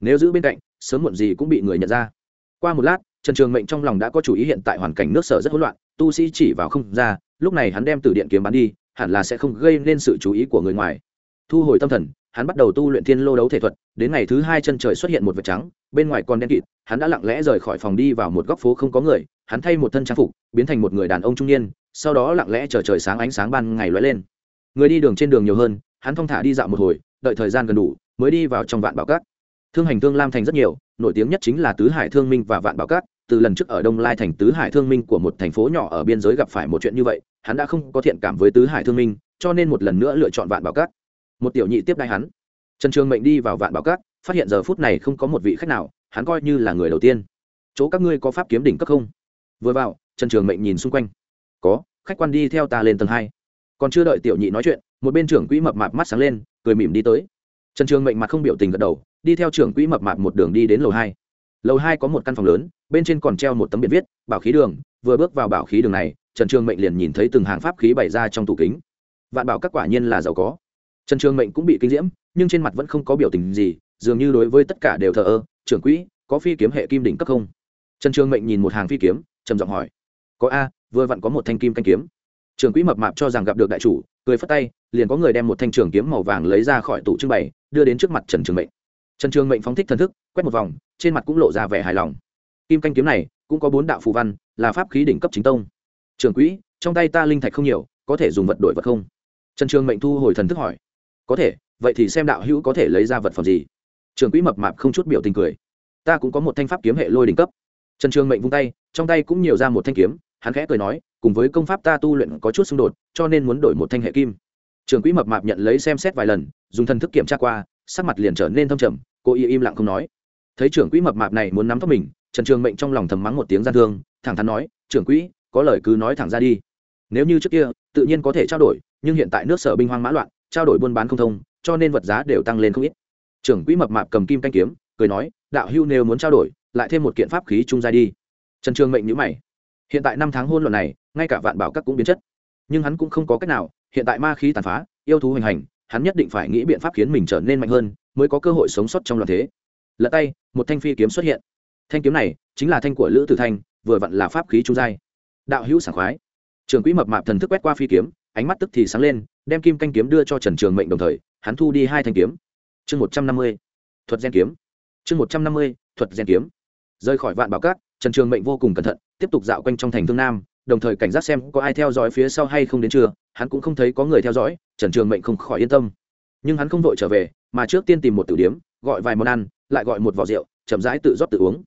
Nếu giữ bên cạnh, sớm muộn gì cũng bị người nhận ra. Qua một lát, trần trường mệnh trong lòng đã có chủ ý hiện tại hoàn cảnh nước sở rất hỗn loạn, tu sĩ chỉ vào không ra, lúc này hắn đem tử điện kiếm bán đi, hẳn là sẽ không gây nên sự chú ý của người ngoài. Thu hồi tâm thần, hắn bắt đầu tu luyện thiên lô đấu thể thuật, đến ngày thứ hai chân trời xuất hiện một vệt trắng, bên ngoài còn đen kịt, hắn đã lặng lẽ rời khỏi phòng đi vào một góc phố không có người, hắn thay một thân trang phục, biến thành một người đàn ông trung niên, sau đó lặng lẽ chờ trời sáng ánh sáng ban ngày lóe lên. Người đi đường trên đường nhiều hơn, hắn thong thả đi dạo một hồi, đợi thời gian gần đủ mới đi vào trong vạn bảo cát. Thương hành thương lam thành rất nhiều, nổi tiếng nhất chính là tứ hải thương minh và vạn bảo cát. Từ lần trước ở đông lai thành, tứ hải thương minh của một thành phố nhỏ ở biên giới gặp phải một chuyện như vậy, hắn đã không có thiện cảm với tứ hải thương minh, cho nên một lần nữa lựa chọn vạn bảo cát. Một tiểu nhị tiếp đai hắn. Trần trường mệnh đi vào vạn bảo cát, phát hiện giờ phút này không có một vị khách nào, hắn coi như là người đầu tiên. Chỗ các ngươi có pháp kiếm đỉnh cấp không? Vừa vào, trần trường mệnh nhìn xung quanh. Có, khách quan đi theo ta lên tầng hai. Còn chưa đợi tiểu nhị nói chuyện, một bên trưởng quỹ mập mạp mắt sáng lên, cười mỉm đi tới trần trường mệnh mặt không biểu tình gật đầu, đi theo trưởng quỹ mập mạp một đường đi đến lầu hai. Lầu hai có một căn phòng lớn, bên trên còn treo một tấm biển viết, bảo khí đường. Vừa bước vào bảo khí đường này, trần trường mệnh liền nhìn thấy từng hàng pháp khí bày ra trong tủ kính. Vạn bảo các quả nhiên là giàu có. Trần trường mệnh cũng bị kinh diễm, nhưng trên mặt vẫn không có biểu tình gì, dường như đối với tất cả đều thờ ơ, trưởng quỹ, có phi kiếm hệ kim đỉnh cấp không? Trần trường mệnh nhìn một hàng phi kiếm, trầm giọng hỏi, có a, vừa vặn có một thanh kim canh kiếm. Trưởng quỹ mập mạp cho rằng gặp được đại chủ, cười phất tay, liền có người đem một thanh trường kiếm màu vàng lấy ra khỏi tủ trưng bày đưa đến trước mặt trần trường mệnh. Trần trường mệnh phóng thích thần thức, quét một vòng, trên mặt cũng lộ ra vẻ hài lòng. Kim canh kiếm này, cũng có bốn đạo phù văn, là pháp khí đỉnh cấp chính tông. Trường quỹ, trong tay ta linh thạch không nhiều, có thể dùng vật đổi vật không? Trần trường mệnh thu hồi thần thức hỏi. Có thể, vậy thì xem đạo hữu có thể lấy ra vật phẩm gì? Trường quỹ mập mạp không chút biểu tình cười. Ta cũng có một thanh pháp kiếm hệ lôi đỉnh cấp. Trần trường mệnh vung tay, trong tay cũng nhiều ra một thanh kiếm, hắn khẽ cười nói, cùng với công pháp ta tu luyện có chút xung đột, cho nên muốn đổi một thanh hệ kim. Trưởng quỹ mập mạp nhận lấy xem xét vài lần, dùng thần thức kiểm tra qua, sắc mặt liền trở nên thâm trầm, cô y im lặng không nói. Thấy trưởng quỹ mập mạp này muốn nắm tóc mình, trần trường mệnh trong lòng thầm mắng một tiếng gian thương, thẳng thắn nói trưởng quỹ, có lời cứ nói thẳng ra đi. Nếu như trước kia, tự nhiên có thể trao đổi, nhưng hiện tại nước sở binh hoang mã loạn, trao đổi buôn bán không thông, cho nên vật giá đều tăng lên không ít. Trưởng quỹ mập mạp cầm kim canh kiếm, cười nói, đạo hưu nếu muốn trao đổi, lại thêm một kiện pháp khí trung giai đi. Trần trường mệnh nhữ mày. Hiện tại năm tháng hôn luận này, ngay cả vạn bảo các cũng biến chất. Nhưng hắn cũng không có cách nào hiện tại ma khí tàn phá, yêu thú hành hành, hắn nhất định phải nghĩ biện pháp khiến mình trở nên mạnh hơn mới có cơ hội sống sót trong loạn thế. Lật tay, một thanh phi kiếm xuất hiện. Thanh kiếm này chính là thanh của lữ tử thanh, vừa vặn là pháp khí trung giai. Đạo hữu sảng khoái. Trường quỹ mập mạp thần thức quét qua phi kiếm, ánh mắt tức thì sáng lên, đem kim canh kiếm đưa cho trần trường mệnh đồng thời, hắn thu đi hai thanh kiếm. Chương một trăm năm mươi, thuật gen kiếm. Chương một trăm năm mươi, thuật gen kiếm. Rời khỏi vạn bảo cát trần trường mệnh vô cùng cẩn thận, tiếp tục dạo quanh trong thành thương nam đồng thời cảnh giác xem có ai theo dõi phía sau hay không đến chưa hắn cũng không thấy có người theo dõi, trần trường mệnh không khỏi yên tâm. Nhưng hắn không vội trở về, mà trước tiên tìm một tử điếm, gọi vài món ăn, lại gọi một vỏ rượu, chậm rãi tự rót tự uống.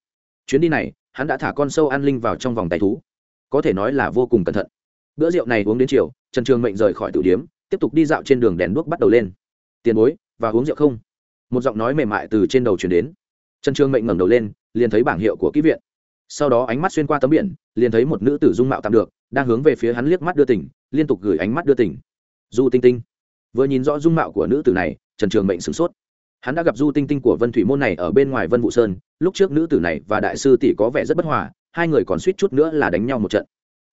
Chuyến đi này, hắn đã thả con sâu an linh vào trong vòng tay thú. Có thể nói là vô cùng cẩn thận. Bữa rượu này uống đến chiều, trần trường mệnh rời khỏi tử điếm, tiếp tục đi dạo trên đường đèn đuốc bắt đầu lên. Tiền bối, và uống rượu không? Một giọng nói mềm mại từ trên đầu chuyển đến. Trần trường mệnh ngẩng đầu lên, liền thấy bảng hiệu của kỹ viện sau đó ánh mắt xuyên qua tấm biển, liền thấy một nữ tử dung mạo tạm được, đang hướng về phía hắn liếc mắt đưa tỉnh, liên tục gửi ánh mắt đưa tỉnh. Du tinh tinh. Vừa nhìn rõ dung mạo của nữ tử này, trần trường mệnh sửng sốt. Hắn đã gặp du tinh tinh của vân thủy môn này ở bên ngoài vân vũ sơn, lúc trước nữ tử này và đại sư tỷ có vẻ rất bất hòa, hai người còn suýt chút nữa là đánh nhau một trận.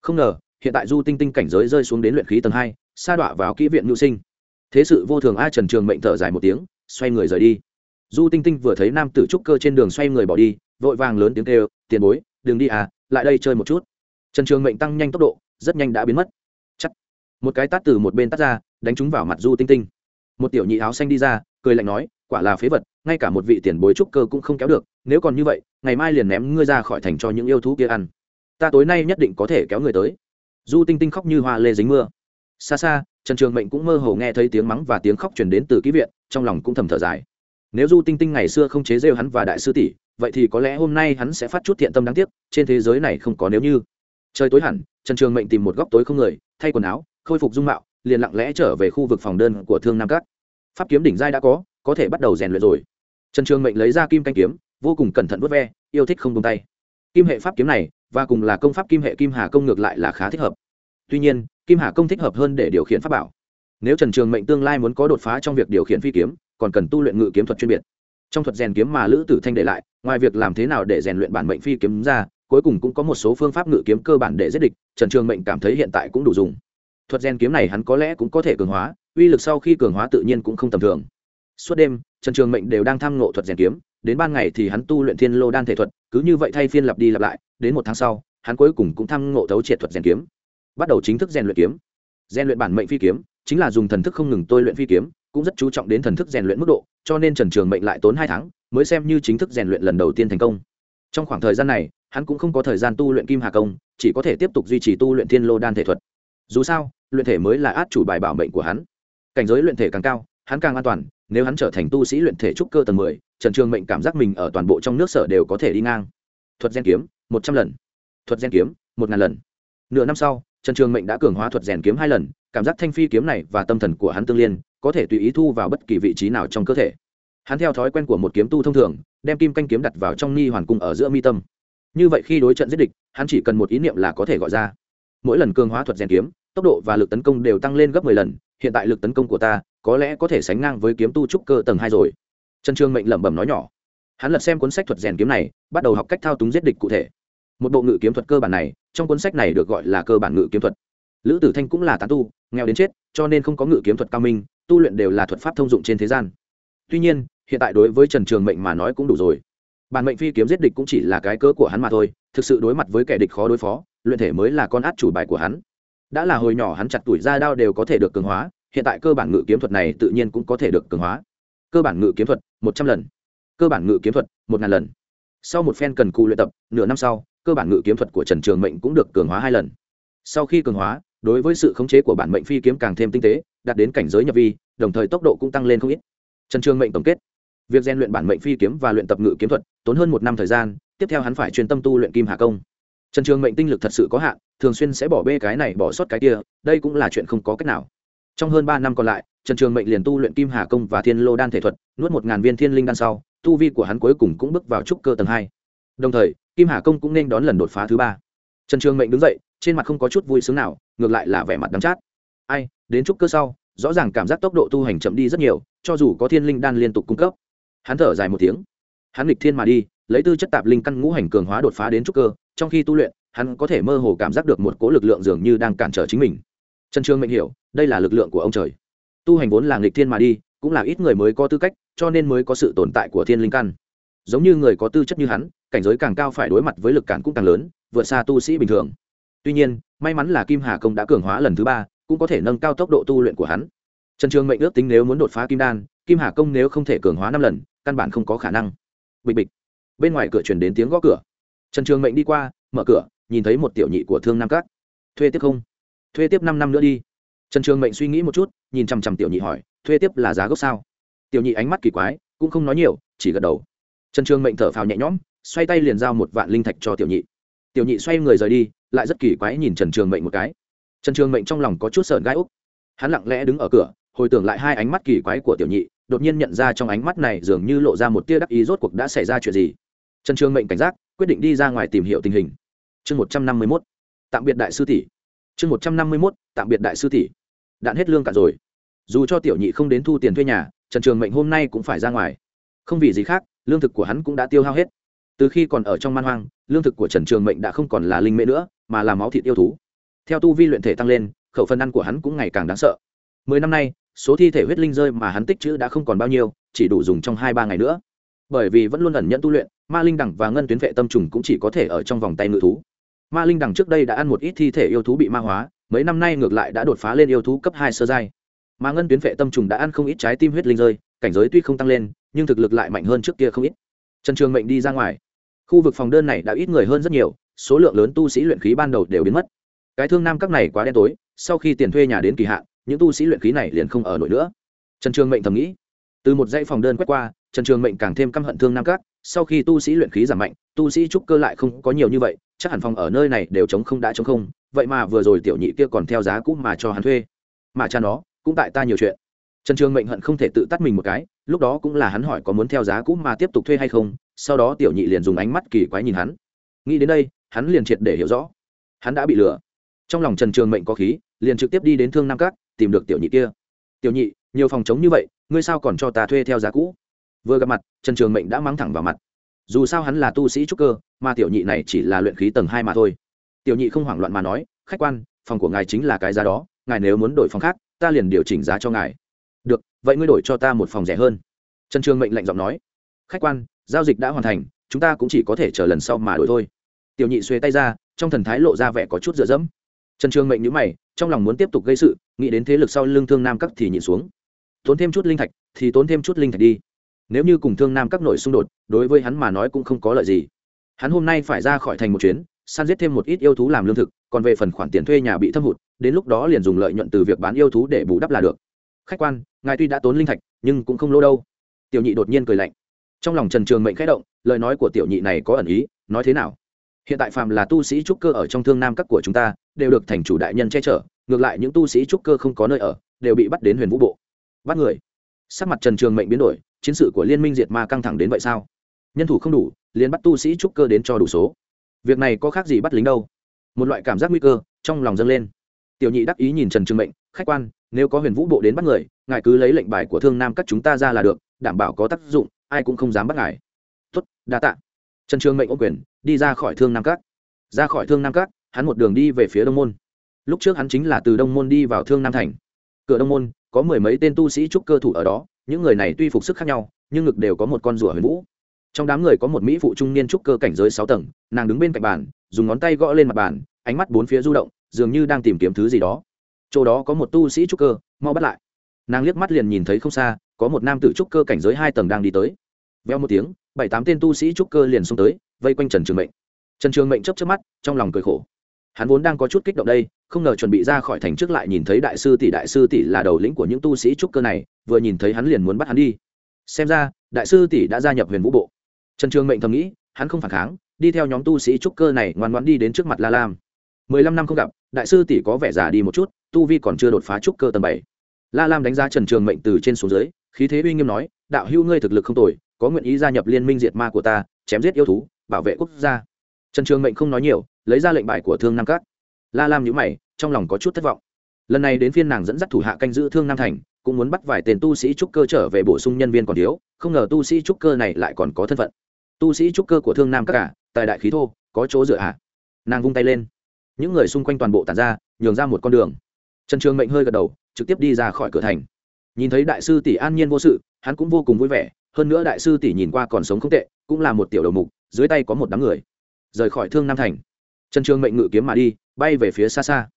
Không ngờ, hiện tại du tinh tinh cảnh giới rơi xuống đến luyện khí tầng hai, sa đọa vào kỹ viện nhu sinh. Thế sự vô thường a trần trường mệnh thở dài một tiếng, xoay người rời đi. Du tinh tinh vừa thấy nam tử trúc cơ trên đường xoay người bỏ đi, vội vàng lớn tiếng kêu tiền bối, đừng đi à lại đây chơi một chút. Trần trường mệnh tăng nhanh tốc độ, rất nhanh đã biến mất. Chắc. Một cái tát từ một bên tắt ra, đánh trúng vào mặt du tinh tinh. Một tiểu nhị áo xanh đi ra, cười lạnh nói, quả là phế vật, ngay cả một vị tiền bối trúc cơ cũng không kéo được, nếu còn như vậy, ngày mai liền ném ngươi ra khỏi thành cho những yêu thú kia ăn. Ta tối nay nhất định có thể kéo người tới. Du tinh tinh khóc như hoa lê dính mưa. Xa xa, trần trường mệnh cũng mơ hồ nghe thấy tiếng mắng và tiếng khóc chuyển đến từ ký viện, trong lòng cũng thầm thở dài. Nếu du tinh tinh ngày xưa không chế rêu hắn và đại sư tỷ vậy thì có lẽ hôm nay hắn sẽ phát chút thiện tâm đáng tiếc, trên thế giới này không có nếu như. Trời tối hẳn, trần trường mệnh tìm một góc tối không người, thay quần áo, khôi phục dung mạo, liền lặng lẽ trở về khu vực phòng đơn của thương nam cát pháp kiếm đỉnh giai đã có có thể bắt đầu rèn luyện rồi. Trần trường mệnh lấy ra kim canh kiếm, vô cùng cẩn thận vớt ve, yêu thích không tung tay. Kim hệ pháp kiếm này, và cùng là công pháp kim hệ kim hà công ngược lại là khá thích hợp. Tuy nhiên, kim hà công thích hợp hơn để điều khiển pháp bảo. Nếu trần trường mệnh tương lai muốn có đột phá trong việc điều khiển phi kiếm, còn cần tu luyện ngự kiếm thuật chuyên biệt. Trong thuật rèn kiếm mà lữ tử thanh để lại ngoài việc làm thế nào để rèn luyện bản mệnh phi kiếm ra, cuối cùng cũng có một số phương pháp ngự kiếm cơ bản để giết địch, trần trường mệnh cảm thấy hiện tại cũng đủ dùng. Thuật rèn kiếm này hắn có lẽ cũng có thể cường hóa, uy lực sau khi cường hóa tự nhiên cũng không tầm thường. Suốt đêm, trần trường mệnh đều đang tham ngộ thuật rèn kiếm, đến ban ngày thì hắn tu luyện thiên lô đan thể thuật, cứ như vậy thay phiên lặp đi lặp lại, đến một tháng sau, hắn cuối cùng cũng tham ngộ thấu triệt thuật rèn kiếm. Bắt đầu chính thức rèn luyện kiếm. Rèn luyện bản mệnh phi kiếm, chính là dùng thần thức không ngừng tôi luyện phi kiếm, cũng rất chú trọng đến thần thức rèn luyện mức độ, cho nên trần trường mệnh lại tốn hai tháng mới xem như chính thức rèn luyện lần đầu tiên thành công. Trong khoảng thời gian này, hắn cũng không có thời gian tu luyện kim hà công, chỉ có thể tiếp tục duy trì tu luyện thiên lô đan thể thuật. Dù sao, luyện thể mới là át chủ bài bảo mệnh của hắn. Cảnh giới luyện thể càng cao, hắn càng an toàn, nếu hắn trở thành tu sĩ luyện thể trúc cơ tầng mười, trần trường mệnh cảm giác mình ở toàn bộ trong nước sở đều có thể đi ngang. Thuật gen kiếm, một trăm lần. Thuật gen kiếm, một ngàn lần. Nửa năm sau, trần trường mệnh đã cường hóa thuật rèn kiếm hai lần, cảm giác thanh phi kiếm này và tâm thần của hắn tương liên, có thể tùy ý thu vào bất kỳ vị trí nào trong cơ thể hắn theo thói quen của một kiếm tu thông thường, đem kim canh kiếm đặt vào trong ni hoàn cung ở giữa mi tâm. Như vậy khi đối trận giết địch, hắn chỉ cần một ý niệm là có thể gọi ra. Mỗi lần cường hóa thuật rèn kiếm, tốc độ và lực tấn công đều tăng lên gấp mười lần, hiện tại lực tấn công của ta, có lẽ có thể sánh ngang với kiếm tu trúc cơ tầng hai rồi. Trần trương mệnh lẩm bẩm nói nhỏ. Hắn lật xem cuốn sách thuật rèn kiếm này, bắt đầu học cách thao túng giết địch cụ thể. Một bộ ngự kiếm thuật cơ bản này, trong cuốn sách này được gọi là cơ bản ngự kiếm thuật. Lữ tử thanh cũng là tán tu, nghèo đến chết, cho nên không có ngự kiếm thuật cao minh, tu luyện đều là thuật pháp thông dụng trên thế gian tuy nhiên, hiện tại đối với trần trường mệnh mà nói cũng đủ rồi. Bản mệnh phi kiếm giết địch cũng chỉ là cái cớ của hắn mà thôi, thực sự đối mặt với kẻ địch khó đối phó, luyện thể mới là con át chủ bài của hắn. Đã là hồi nhỏ hắn chặt tuổi ra đao đều có thể được cường hóa, hiện tại cơ bản ngự kiếm thuật này tự nhiên cũng có thể được cường hóa. Cơ bản ngự kiếm thuật, một trăm lần. Cơ bản ngự kiếm thuật, một ngàn lần. Sau một phen cần cù luyện tập, nửa năm sau, cơ bản ngự kiếm thuật của trần trường mệnh cũng được cường hóa hai lần. Sau khi cường hóa, đối với sự khống chế của bản mệnh phi kiếm càng thêm tinh tế, đạt đến cảnh giới nhập vi, đồng thời tốc độ cũng tăng lên không ít trần trường mệnh tổng kết. Việc rèn luyện bản mệnh phi kiếm và luyện tập ngự kiếm thuật tốn hơn một năm thời gian, tiếp theo hắn phải chuyên tâm tu luyện kim hà công. Trần trường mệnh tinh lực thật sự có hạn, thường xuyên sẽ bỏ bê cái này, bỏ sót cái kia, đây cũng là chuyện không có cách nào. Trong hơn ba năm còn lại, trần trường mệnh liền tu luyện kim hà công và thiên lô đan thể thuật, nuốt một ngàn viên thiên linh đan sau, tu vi của hắn cuối cùng cũng bước vào trúc cơ tầng hai. Đồng thời, kim hà công cũng nên đón lần đột phá thứ ba. Trần trường mệnh đứng dậy, trên mặt không có chút vui sướng nào, ngược lại là vẻ mặt đắng chát. Ai, đến trúc cơ sau, rõ ràng cảm giác tốc độ tu hành chậm đi rất nhiều cho dù có thiên linh đan liên tục cung cấp, hắn thở dài một tiếng. Hắn nghịch thiên mà đi, lấy tư chất tạp linh căn ngũ hành cường hóa đột phá đến trúc cơ, trong khi tu luyện, hắn có thể mơ hồ cảm giác được một cỗ lực lượng dường như đang cản trở chính mình. Trần Trương mệnh hiểu, đây là lực lượng của ông trời. Tu hành vốn là nghịch thiên mà đi, cũng là ít người mới có tư cách, cho nên mới có sự tồn tại của thiên linh căn. Giống như người có tư chất như hắn, cảnh giới càng cao phải đối mặt với lực cản cũng càng lớn, vượt xa tu sĩ bình thường. Tuy nhiên, may mắn là kim hà công đã cường hóa lần thứ ba, cũng có thể nâng cao tốc độ tu luyện của hắn trần trường mệnh ước tính nếu muốn đột phá kim đan, kim hà công nếu không thể cường hóa năm lần, căn bản không có khả năng. Bịch bịch. Bên ngoài cửa chuyển đến tiếng gõ cửa. Trần trường mệnh đi qua, mở cửa, nhìn thấy một tiểu nhị của thương nam cát thuê tiếp không? Thuê tiếp năm năm nữa đi. Trần trường mệnh suy nghĩ một chút, nhìn chằm chằm tiểu nhị hỏi, thuê tiếp là giá gốc sao? Tiểu nhị ánh mắt kỳ quái, cũng không nói nhiều, chỉ gật đầu. Trần trường mệnh thở phào nhẹ nhõm, xoay tay liền giao một vạn linh thạch cho tiểu nhị. Tiểu nhị xoay người rời đi, lại rất kỳ quái nhìn trần trường mệnh một cái. Trần trường mệnh trong lòng có chút sợn gai úc. Hắn lặng lẽ đứng ở cửa hồi tưởng lại hai ánh mắt kỳ quái của tiểu nhị, đột nhiên nhận ra trong ánh mắt này dường như lộ ra một tia đắc ý rốt cuộc đã xảy ra chuyện gì. Trần trường mệnh cảnh giác, quyết định đi ra ngoài tìm hiểu tình hình. Chương một trăm năm mươi mốt. Tạm biệt đại sư tỷ. Chương một trăm năm mươi mốt, tạm biệt đại sư tỷ. Đạn hết lương cả rồi. Dù cho tiểu nhị không đến thu tiền thuê nhà, trần trường mệnh hôm nay cũng phải ra ngoài. Không vì gì khác, lương thực của hắn cũng đã tiêu hao hết. Từ khi còn ở trong man hoang, lương thực của trần trường mệnh đã không còn là linh mễ nữa, mà là máu thịt yêu thú. Theo tu vi luyện thể tăng lên, khẩu phần ăn của hắn cũng ngày càng đáng sợ. Mười năm nay số thi thể huyết linh rơi mà hắn tích chữ đã không còn bao nhiêu, chỉ đủ dùng trong hai ba ngày nữa. Bởi vì vẫn luôn ẩn nhận tu luyện, ma linh đẳng và ngân tuyến vệ tâm trùng cũng chỉ có thể ở trong vòng tay ngự thú. Ma linh đẳng trước đây đã ăn một ít thi thể yêu thú bị ma hóa, mấy năm nay ngược lại đã đột phá lên yêu thú cấp hai sơ giai. Mà ngân tuyến vệ tâm trùng đã ăn không ít trái tim huyết linh rơi, cảnh giới tuy không tăng lên, nhưng thực lực lại mạnh hơn trước kia không ít. Trần trường mệnh đi ra ngoài. Khu vực phòng đơn này đã ít người hơn rất nhiều, số lượng lớn tu sĩ luyện khí ban đầu đều biến mất. Cái thương nam các này quá đen tối, sau khi tiền thuê nhà đến kỳ hạn những tu sĩ luyện khí này liền không ở nổi nữa. Trần trường mệnh thầm nghĩ. Từ một dãy phòng đơn quét qua, trần trường mệnh càng thêm căm hận thương nam các sau khi tu sĩ luyện khí giảm mạnh, tu sĩ trúc cơ lại không có nhiều như vậy, chắc hẳn phòng ở nơi này đều chống không đã chống không. Vậy mà vừa rồi tiểu nhị kia còn theo giá cũ mà cho hắn thuê. Mà cha nó, cũng tại ta nhiều chuyện. Trần trường mệnh hận không thể tự tắt mình một cái, lúc đó cũng là hắn hỏi có muốn theo giá cũ mà tiếp tục thuê hay không, sau đó tiểu nhị liền dùng ánh mắt kỳ quái nhìn hắn. Nghĩ đến đây, hắn liền triệt để hiểu rõ. Hắn đã bị lừa. Trong lòng trần trường mệnh có khí, liền trực tiếp đi đến thương nam cát tìm được tiểu nhị kia. Tiểu nhị, nhiều phòng chống như vậy, ngươi sao còn cho ta thuê theo giá cũ? Vừa gặp mặt, trần trường mệnh đã mắng thẳng vào mặt. Dù sao hắn là tu sĩ trúc cơ, mà tiểu nhị này chỉ là luyện khí tầng hai mà thôi. Tiểu nhị không hoảng loạn mà nói, khách quan, phòng của ngài chính là cái giá đó, ngài nếu muốn đổi phòng khác, ta liền điều chỉnh giá cho ngài. Được, vậy ngươi đổi cho ta một phòng rẻ hơn. Trần trường mệnh lạnh giọng nói. Khách quan, giao dịch đã hoàn thành, chúng ta cũng chỉ có thể chờ lần sau mà đổi thôi. Tiểu nhị xuê tay ra, trong thần thái lộ ra vẻ có chút dựa dẫm. Trần trường mệnh nhữ mày, trong lòng muốn tiếp tục gây sự nghĩ đến thế lực sau lưng thương nam các thì nhịn xuống. Tốn thêm chút linh thạch thì tốn thêm chút linh thạch đi. Nếu như cùng thương nam các nội xung đột, đối với hắn mà nói cũng không có lợi gì. Hắn hôm nay phải ra khỏi thành một chuyến, săn giết thêm một ít yêu thú làm lương thực, còn về phần khoản tiền thuê nhà bị thâm hụt, đến lúc đó liền dùng lợi nhuận từ việc bán yêu thú để bù đắp là được. Khách quan, ngài tuy đã tốn linh thạch, nhưng cũng không lỗ đâu. Tiểu nhị đột nhiên cười lạnh. Trong lòng trần trường mệnh khẽ động, lời nói của tiểu nhị này có ẩn ý, nói thế nào? Hiện tại phàm là tu sĩ trúc cơ ở trong thương nam các của chúng ta, đều được thành chủ đại nhân che chở ngược lại những tu sĩ trúc cơ không có nơi ở, đều bị bắt đến huyền vũ bộ. Bắt người. Sắc mặt trần trường mệnh biến đổi, chiến sự của liên minh diệt ma căng thẳng đến vậy sao? Nhân thủ không đủ, liền bắt tu sĩ trúc cơ đến cho đủ số. Việc này có khác gì bắt lính đâu? Một loại cảm giác nguy cơ, trong lòng dâng lên. Tiểu nhị đắc ý nhìn trần trường mệnh, khách quan, nếu có huyền vũ bộ đến bắt người, ngài cứ lấy lệnh bài của thương nam các chúng ta ra là được, đảm bảo có tác dụng, ai cũng không dám bắt ngài. Tuất đa tạ. Trần trường mệnh ô quyền, đi ra khỏi thương nam các ra khỏi thương nam các hắn một đường đi về phía đông môn lúc trước hắn chính là từ đông môn đi vào thương nam thành. Cửa đông môn, có mười mấy tên tu sĩ trúc cơ thủ ở đó, những người này tuy phục sức khác nhau, nhưng ngực đều có một con rùa huyền vũ. Trong đám người có một mỹ phụ trung niên trúc cơ cảnh giới sáu tầng, nàng đứng bên cạnh bàn, dùng ngón tay gõ lên mặt bàn, ánh mắt bốn phía du động, dường như đang tìm kiếm thứ gì đó. Chỗ đó có một tu sĩ trúc cơ, mau bắt lại. Nàng liếc mắt liền nhìn thấy không xa, có một nam tử trúc cơ cảnh giới hai tầng đang đi tới. Veo một tiếng, bảy tám tên tu sĩ trúc cơ liền xông tới, vây quanh trần trường mệnh. Trần trường mệnh chấp chấp mắt, trong lòng cười khổ hắn vốn đang có chút kích động đây, không ngờ chuẩn bị ra khỏi thành trước lại nhìn thấy đại sư tỷ, đại sư tỷ là đầu lĩnh của những tu sĩ trúc cơ này, vừa nhìn thấy hắn liền muốn bắt hắn đi. Xem ra, đại sư tỷ đã gia nhập huyền vũ bộ. Trần trường mệnh thầm nghĩ, hắn không phản kháng, đi theo nhóm tu sĩ trúc cơ này ngoan ngoãn đi đến trước mặt la lam. Mười lăm năm không gặp, đại sư tỷ có vẻ già đi một chút, tu vi còn chưa đột phá trúc cơ tầm bảy. La lam đánh giá trần trường mệnh từ trên xuống dưới, khí thế uy nghiêm nói, đạo hữu ngươi thực lực không tồi, có nguyện ý gia nhập liên minh diệt ma của ta, chém giết yêu thú, bảo vệ quốc gia. Trần trường mệnh không nói nhiều lấy ra lệnh bài của thương nam cát la lam nhữ mày, trong lòng có chút thất vọng. Lần này đến phiên nàng dẫn dắt thủ hạ canh giữ thương nam thành, cũng muốn bắt vài tên tu sĩ trúc cơ trở về bổ sung nhân viên còn thiếu, không ngờ tu sĩ trúc cơ này lại còn có thân phận. Tu sĩ trúc cơ của thương nam các cả tài đại khí thô, có chỗ dựa hạ nàng vung tay lên. Những người xung quanh toàn bộ tàn ra, nhường ra một con đường. Trần trường mệnh hơi gật đầu, trực tiếp đi ra khỏi cửa thành. Nhìn thấy đại sư tỷ an nhiên vô sự, hắn cũng vô cùng vui vẻ, hơn nữa đại sư tỷ nhìn qua còn sống không tệ, cũng là một tiểu đầu mục, dưới tay có một đám người. Rời khỏi thương nam thành trần trường mệnh ngự kiếm mà đi, bay về phía xa xa.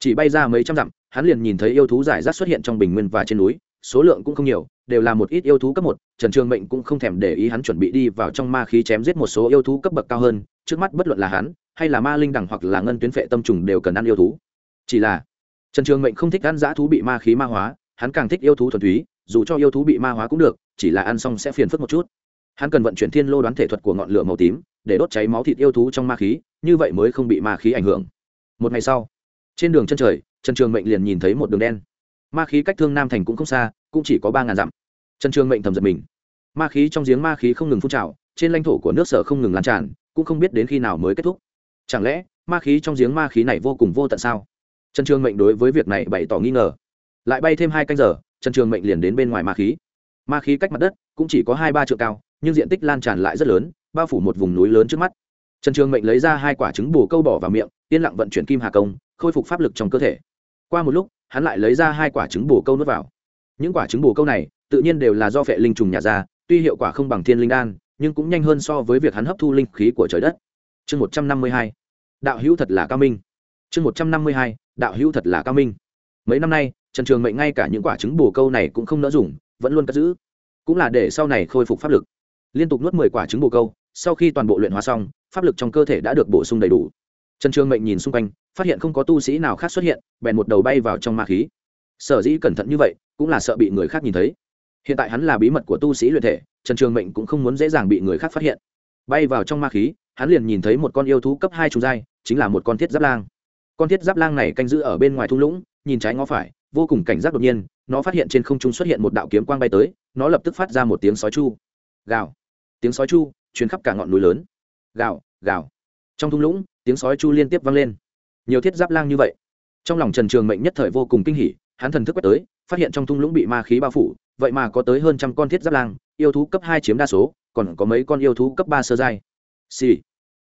Chỉ bay ra mấy trăm dặm, hắn liền nhìn thấy yêu thú giải rác xuất hiện trong bình nguyên và trên núi, số lượng cũng không nhiều, đều là một ít yêu thú cấp một. Trần trường mệnh cũng không thèm để ý hắn chuẩn bị đi vào trong ma khí chém giết một số yêu thú cấp bậc cao hơn, trước mắt bất luận là hắn, hay là ma linh đẳng hoặc là ngân tuyến phệ tâm trùng đều cần ăn yêu thú. Chỉ là, trần trường mệnh không thích ăn dã thú bị ma khí ma hóa, hắn càng thích yêu thú thuần túy, dù cho yêu thú bị ma hóa cũng được, chỉ là ăn xong sẽ phiền phức một chút hắn cần vận chuyển thiên lô đoán thể thuật của ngọn lửa màu tím để đốt cháy máu thịt yêu thú trong ma khí, như vậy mới không bị ma khí ảnh hưởng. Một ngày sau, trên đường chân trời, trần trường mệnh liền nhìn thấy một đường đen. Ma khí cách thương nam thành cũng không xa, cũng chỉ có ba ngàn dặm. Trần trường mệnh thầm giật mình. Ma khí trong giếng ma khí không ngừng phun trào, trên lãnh thổ của nước sở không ngừng lan tràn, cũng không biết đến khi nào mới kết thúc. Chẳng lẽ, ma khí trong giếng ma khí này vô cùng vô tận sao? Trần trường mệnh đối với việc này bày tỏ nghi ngờ. Lại bay thêm hai canh giờ, trần trường mệnh liền đến bên ngoài ma khí. Ma khí cách mặt đất cũng chỉ có hai ba triệu cao nhưng diện tích lan tràn lại rất lớn, bao phủ một vùng núi lớn trước mắt. Trần trường mệnh lấy ra hai quả trứng bù câu bỏ vào miệng, yên lặng vận chuyển kim hà công, khôi phục pháp lực trong cơ thể. Qua một lúc, hắn lại lấy ra hai quả trứng bù câu nuốt vào. Những quả trứng bù câu này, tự nhiên đều là do phệ linh trùng nhà ra, tuy hiệu quả không bằng thiên linh đan, nhưng cũng nhanh hơn so với việc hắn hấp thu linh khí của trời đất. Chương một trăm năm mươi hai, đạo hữu thật là cao minh. Chương một trăm năm mươi hai, đạo hữu thật là cao minh. Mấy năm nay, trần trường mệnh ngay cả những quả trứng bù câu này cũng không nỡ dùng, vẫn luôn cất giữ. Cũng là để sau này khôi phục pháp lực liên tục nuốt mười quả trứng bù câu, sau khi toàn bộ luyện hóa xong, pháp lực trong cơ thể đã được bổ sung đầy đủ. Trần trường mệnh nhìn xung quanh, phát hiện không có tu sĩ nào khác xuất hiện, bèn một đầu bay vào trong ma khí. Sở dĩ cẩn thận như vậy, cũng là sợ bị người khác nhìn thấy. Hiện tại hắn là bí mật của tu sĩ luyện thể, trần trường mệnh cũng không muốn dễ dàng bị người khác phát hiện. Bay vào trong ma khí, hắn liền nhìn thấy một con yêu thú cấp hai trùng giai, chính là một con thiết giáp lang. Con thiết giáp lang này canh giữ ở bên ngoài thung lũng, nhìn trái ngó phải, vô cùng cảnh giác đột nhiên, nó phát hiện trên không trung xuất hiện một đạo kiếm quang bay tới, nó lập tức phát ra một tiếng sói chu. Gào tiếng sói chu chuyến khắp cả ngọn núi lớn. Gào gào. Trong thung lũng, tiếng sói chu liên tiếp vang lên. Nhiều thiết giáp lang như vậy. Trong lòng trần trường mệnh nhất thời vô cùng kinh hỉ, hắn thần thức quét tới, phát hiện trong thung lũng bị ma khí bao phủ, vậy mà có tới hơn trăm con thiết giáp lang, yêu thú cấp hai chiếm đa số, còn có mấy con yêu thú cấp ba sơ giai. Xì、sì.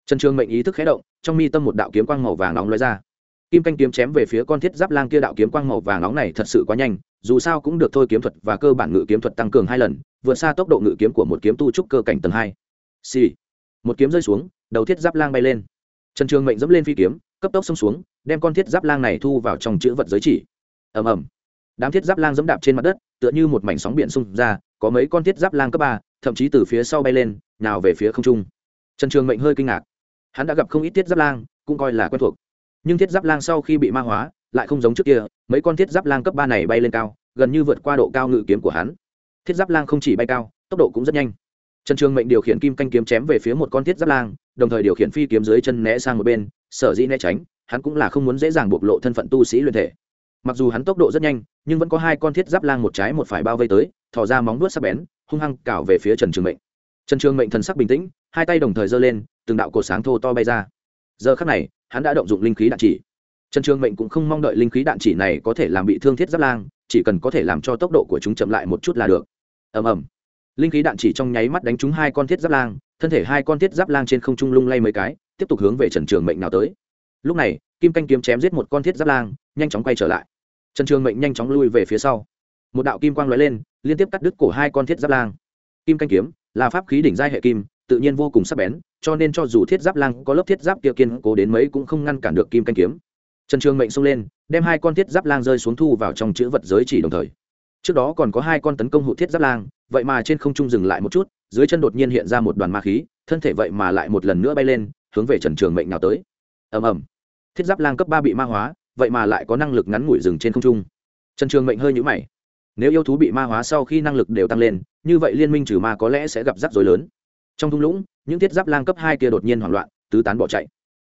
trần trường mệnh ý thức khé động, trong mi tâm một đạo kiếm quang màu vàng nóng lóe ra kim canh kiếm chém về phía con thiết giáp lang kia đạo kiếm quang màu vàng nóng này thật sự quá nhanh, dù sao cũng được thôi kiếm thuật và cơ bản ngự kiếm thuật tăng cường hai lần, vượt xa tốc độ ngự kiếm của một kiếm tu trúc cơ cảnh tầng hai. Xì、sì. một kiếm rơi xuống, đầu thiết giáp lang bay lên. Trần trường mệnh dẫm lên phi kiếm, cấp tốc xông xuống, đem con thiết giáp lang này thu vào trong chữ vật giới chỉ. Ầm ầm. Đám thiết giáp lang dẫm đạp trên mặt đất, tựa như một mảnh sóng biển xung ra, có mấy con thiết giáp lang cấp ba, thậm chí từ phía sau bay lên, nào về phía không trung. Trần trường mệnh hơi kinh ngạc. Hắn đã gặp không ít thiết giáp lang, cũng coi là quen thuộc nhưng thiết giáp lang sau khi bị ma hóa, lại không giống trước kia, mấy con thiết giáp lang cấp ba này bay lên cao, gần như vượt qua độ cao ngự kiếm của hắn. Thiết giáp lang không chỉ bay cao, tốc độ cũng rất nhanh. Trần trường mệnh điều khiển kim canh kiếm chém về phía một con thiết giáp lang, đồng thời điều khiển phi kiếm dưới chân né sang một bên, sở dĩ né tránh, hắn cũng là không muốn dễ dàng bộc lộ thân phận tu sĩ luyện thể. Mặc dù hắn tốc độ rất nhanh, nhưng vẫn có hai con thiết giáp lang một trái một phải bao vây tới, thò ra móng vuốt sắc bén, hung hăng cào về phía trần trường mệnh. Trần trường mệnh thần sắc bình tĩnh, hai tay đồng thời giơ lên, từng đạo cột sáng thô to bay ra. Giờ khắc này hắn đã động dụng linh khí đạn chỉ. Trần trường mệnh cũng không mong đợi linh khí đạn chỉ này có thể làm bị thương thiết giáp lang, chỉ cần có thể làm cho tốc độ của chúng chậm lại một chút là được. Ầm ầm. Linh khí đạn chỉ trong nháy mắt đánh trúng hai con thiết giáp lang, thân thể hai con thiết giáp lang trên không trung lung lay mấy cái, tiếp tục hướng về trần trường mệnh nào tới. Lúc này, kim canh kiếm chém giết một con thiết giáp lang, nhanh chóng quay trở lại. Trần trường mệnh nhanh chóng lui về phía sau. Một đạo kim quang lóe lên, liên tiếp cắt đứt cổ hai con thiết giáp lang. Kim canh kiếm là pháp khí đỉnh giai hệ kim tự nhiên vô cùng sắc bén, cho nên cho dù thiết giáp lang có lớp thiết giáp kia kiên cố đến mấy cũng không ngăn cản được kim canh kiếm. Trần trường mệnh xông lên, đem hai con thiết giáp lang rơi xuống thu vào trong chữ vật giới chỉ đồng thời. Trước đó còn có hai con tấn công hụ thiết giáp lang, vậy mà trên không trung dừng lại một chút, dưới chân đột nhiên hiện ra một đoàn ma khí, thân thể vậy mà lại một lần nữa bay lên, hướng về trần trường mệnh nào tới. Ầm ầm. Thiết giáp lang cấp ba bị ma hóa, vậy mà lại có năng lực ngắn ngủi rừng trên không trung. Trần trường mệnh hơi nhũ mày. Nếu yêu thú bị ma hóa sau khi năng lực đều tăng lên, như vậy liên minh trừ ma có lẽ sẽ gặp rắc rối lớn trong thung lũng, những thiết giáp lang cấp hai kia đột nhiên hoảng loạn, tứ tán bỏ chạy.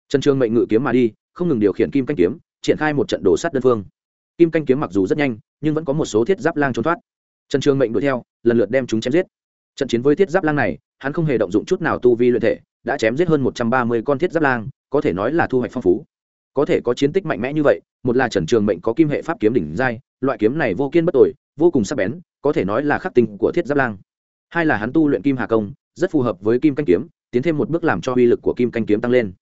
Trần trường mệnh ngự kiếm mà đi, không ngừng điều khiển kim canh kiếm, triển khai một trận đổ sắt đơn phương. Kim canh kiếm mặc dù rất nhanh, nhưng vẫn có một số thiết giáp lang trốn thoát. Trần trường mệnh đuổi theo, lần lượt đem chúng chém giết. Trận chiến với thiết giáp lang này, hắn không hề động dụng chút nào tu vi luyện thể, đã chém giết hơn một trăm ba mươi con thiết giáp lang, có thể nói là thu hoạch phong phú. Có thể có chiến tích mạnh mẽ như vậy, một là trần trường mệnh có kim hệ pháp kiếm đỉnh giai, loại kiếm này vô kiên bất tội vô cùng sắc bén, có thể nói là khắc tinh của thiết giáp lang hai là hắn tu luyện kim hà công, rất phù hợp với kim canh kiếm, tiến thêm một bước làm cho uy lực của kim canh kiếm tăng lên.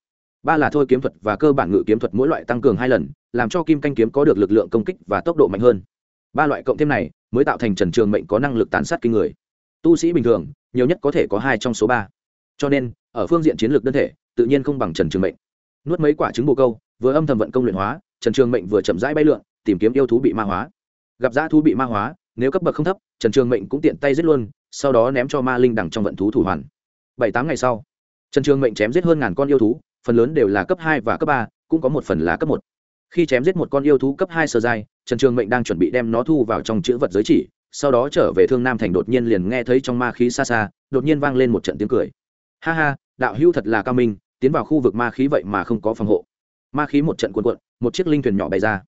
Ba là thôi kiếm thuật và cơ bản ngự kiếm thuật mỗi loại tăng cường hai lần, làm cho kim canh kiếm có được lực lượng công kích và tốc độ mạnh hơn. Ba loại cộng thêm này mới tạo thành trần trường mệnh có năng lực tàn sát kinh người. Tu sĩ bình thường, nhiều nhất có thể có hai trong số ba. Cho nên, ở phương diện chiến lược đơn thể, tự nhiên không bằng trần trường mệnh. Nuốt mấy quả trứng bồ câu, vừa âm thầm vận công luyện hóa, trần trường mệnh vừa chậm rãi bay lượn, tìm kiếm yêu thú bị ma hóa. Gặp dã thú bị ma hóa, nếu cấp bậc không thấp, trần trường mệnh cũng tiện tay giết luôn sau đó ném cho ma linh đằng trong vận thú thủ hoàn. Bảy tám ngày sau, trần trường mệnh chém giết hơn ngàn con yêu thú, phần lớn đều là cấp hai và cấp ba, cũng có một phần là cấp một. Khi chém giết một con yêu thú cấp hai sơ giai, trần trường mệnh đang chuẩn bị đem nó thu vào trong chữ vật giới chỉ, sau đó trở về thương nam thành đột nhiên liền nghe thấy trong ma khí xa xa, đột nhiên vang lên một trận tiếng cười. Ha ha, đạo hưu thật là cao minh, tiến vào khu vực ma khí vậy mà không có phòng hộ. Ma khí một trận cuộn cuộn, một chiếc linh thuyền nhỏ bày ra.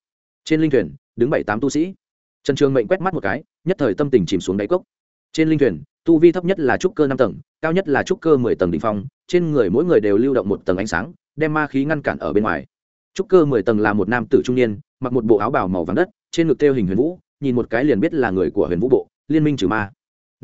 Trên linh thuyền, đứng bảy tám tu sĩ. Trần trường mệnh quét mắt một cái, nhất thời tâm tình chìm xuống đáy cốc trên linh thuyền, tu vi thấp nhất là trúc cơ năm tầng, cao nhất là trúc cơ mười tầng đ ỉ n h phong, trên người mỗi người đều lưu động một tầng ánh sáng, đem ma khí ngăn cản ở bên ngoài. Trúc cơ mười tầng là một nam tử trung niên, mặc một bộ áo bào màu vàng đất, trên ngực theo hình huyền vũ, nhìn một cái liền biết là người của huyền vũ bộ, liên minh trừ ma.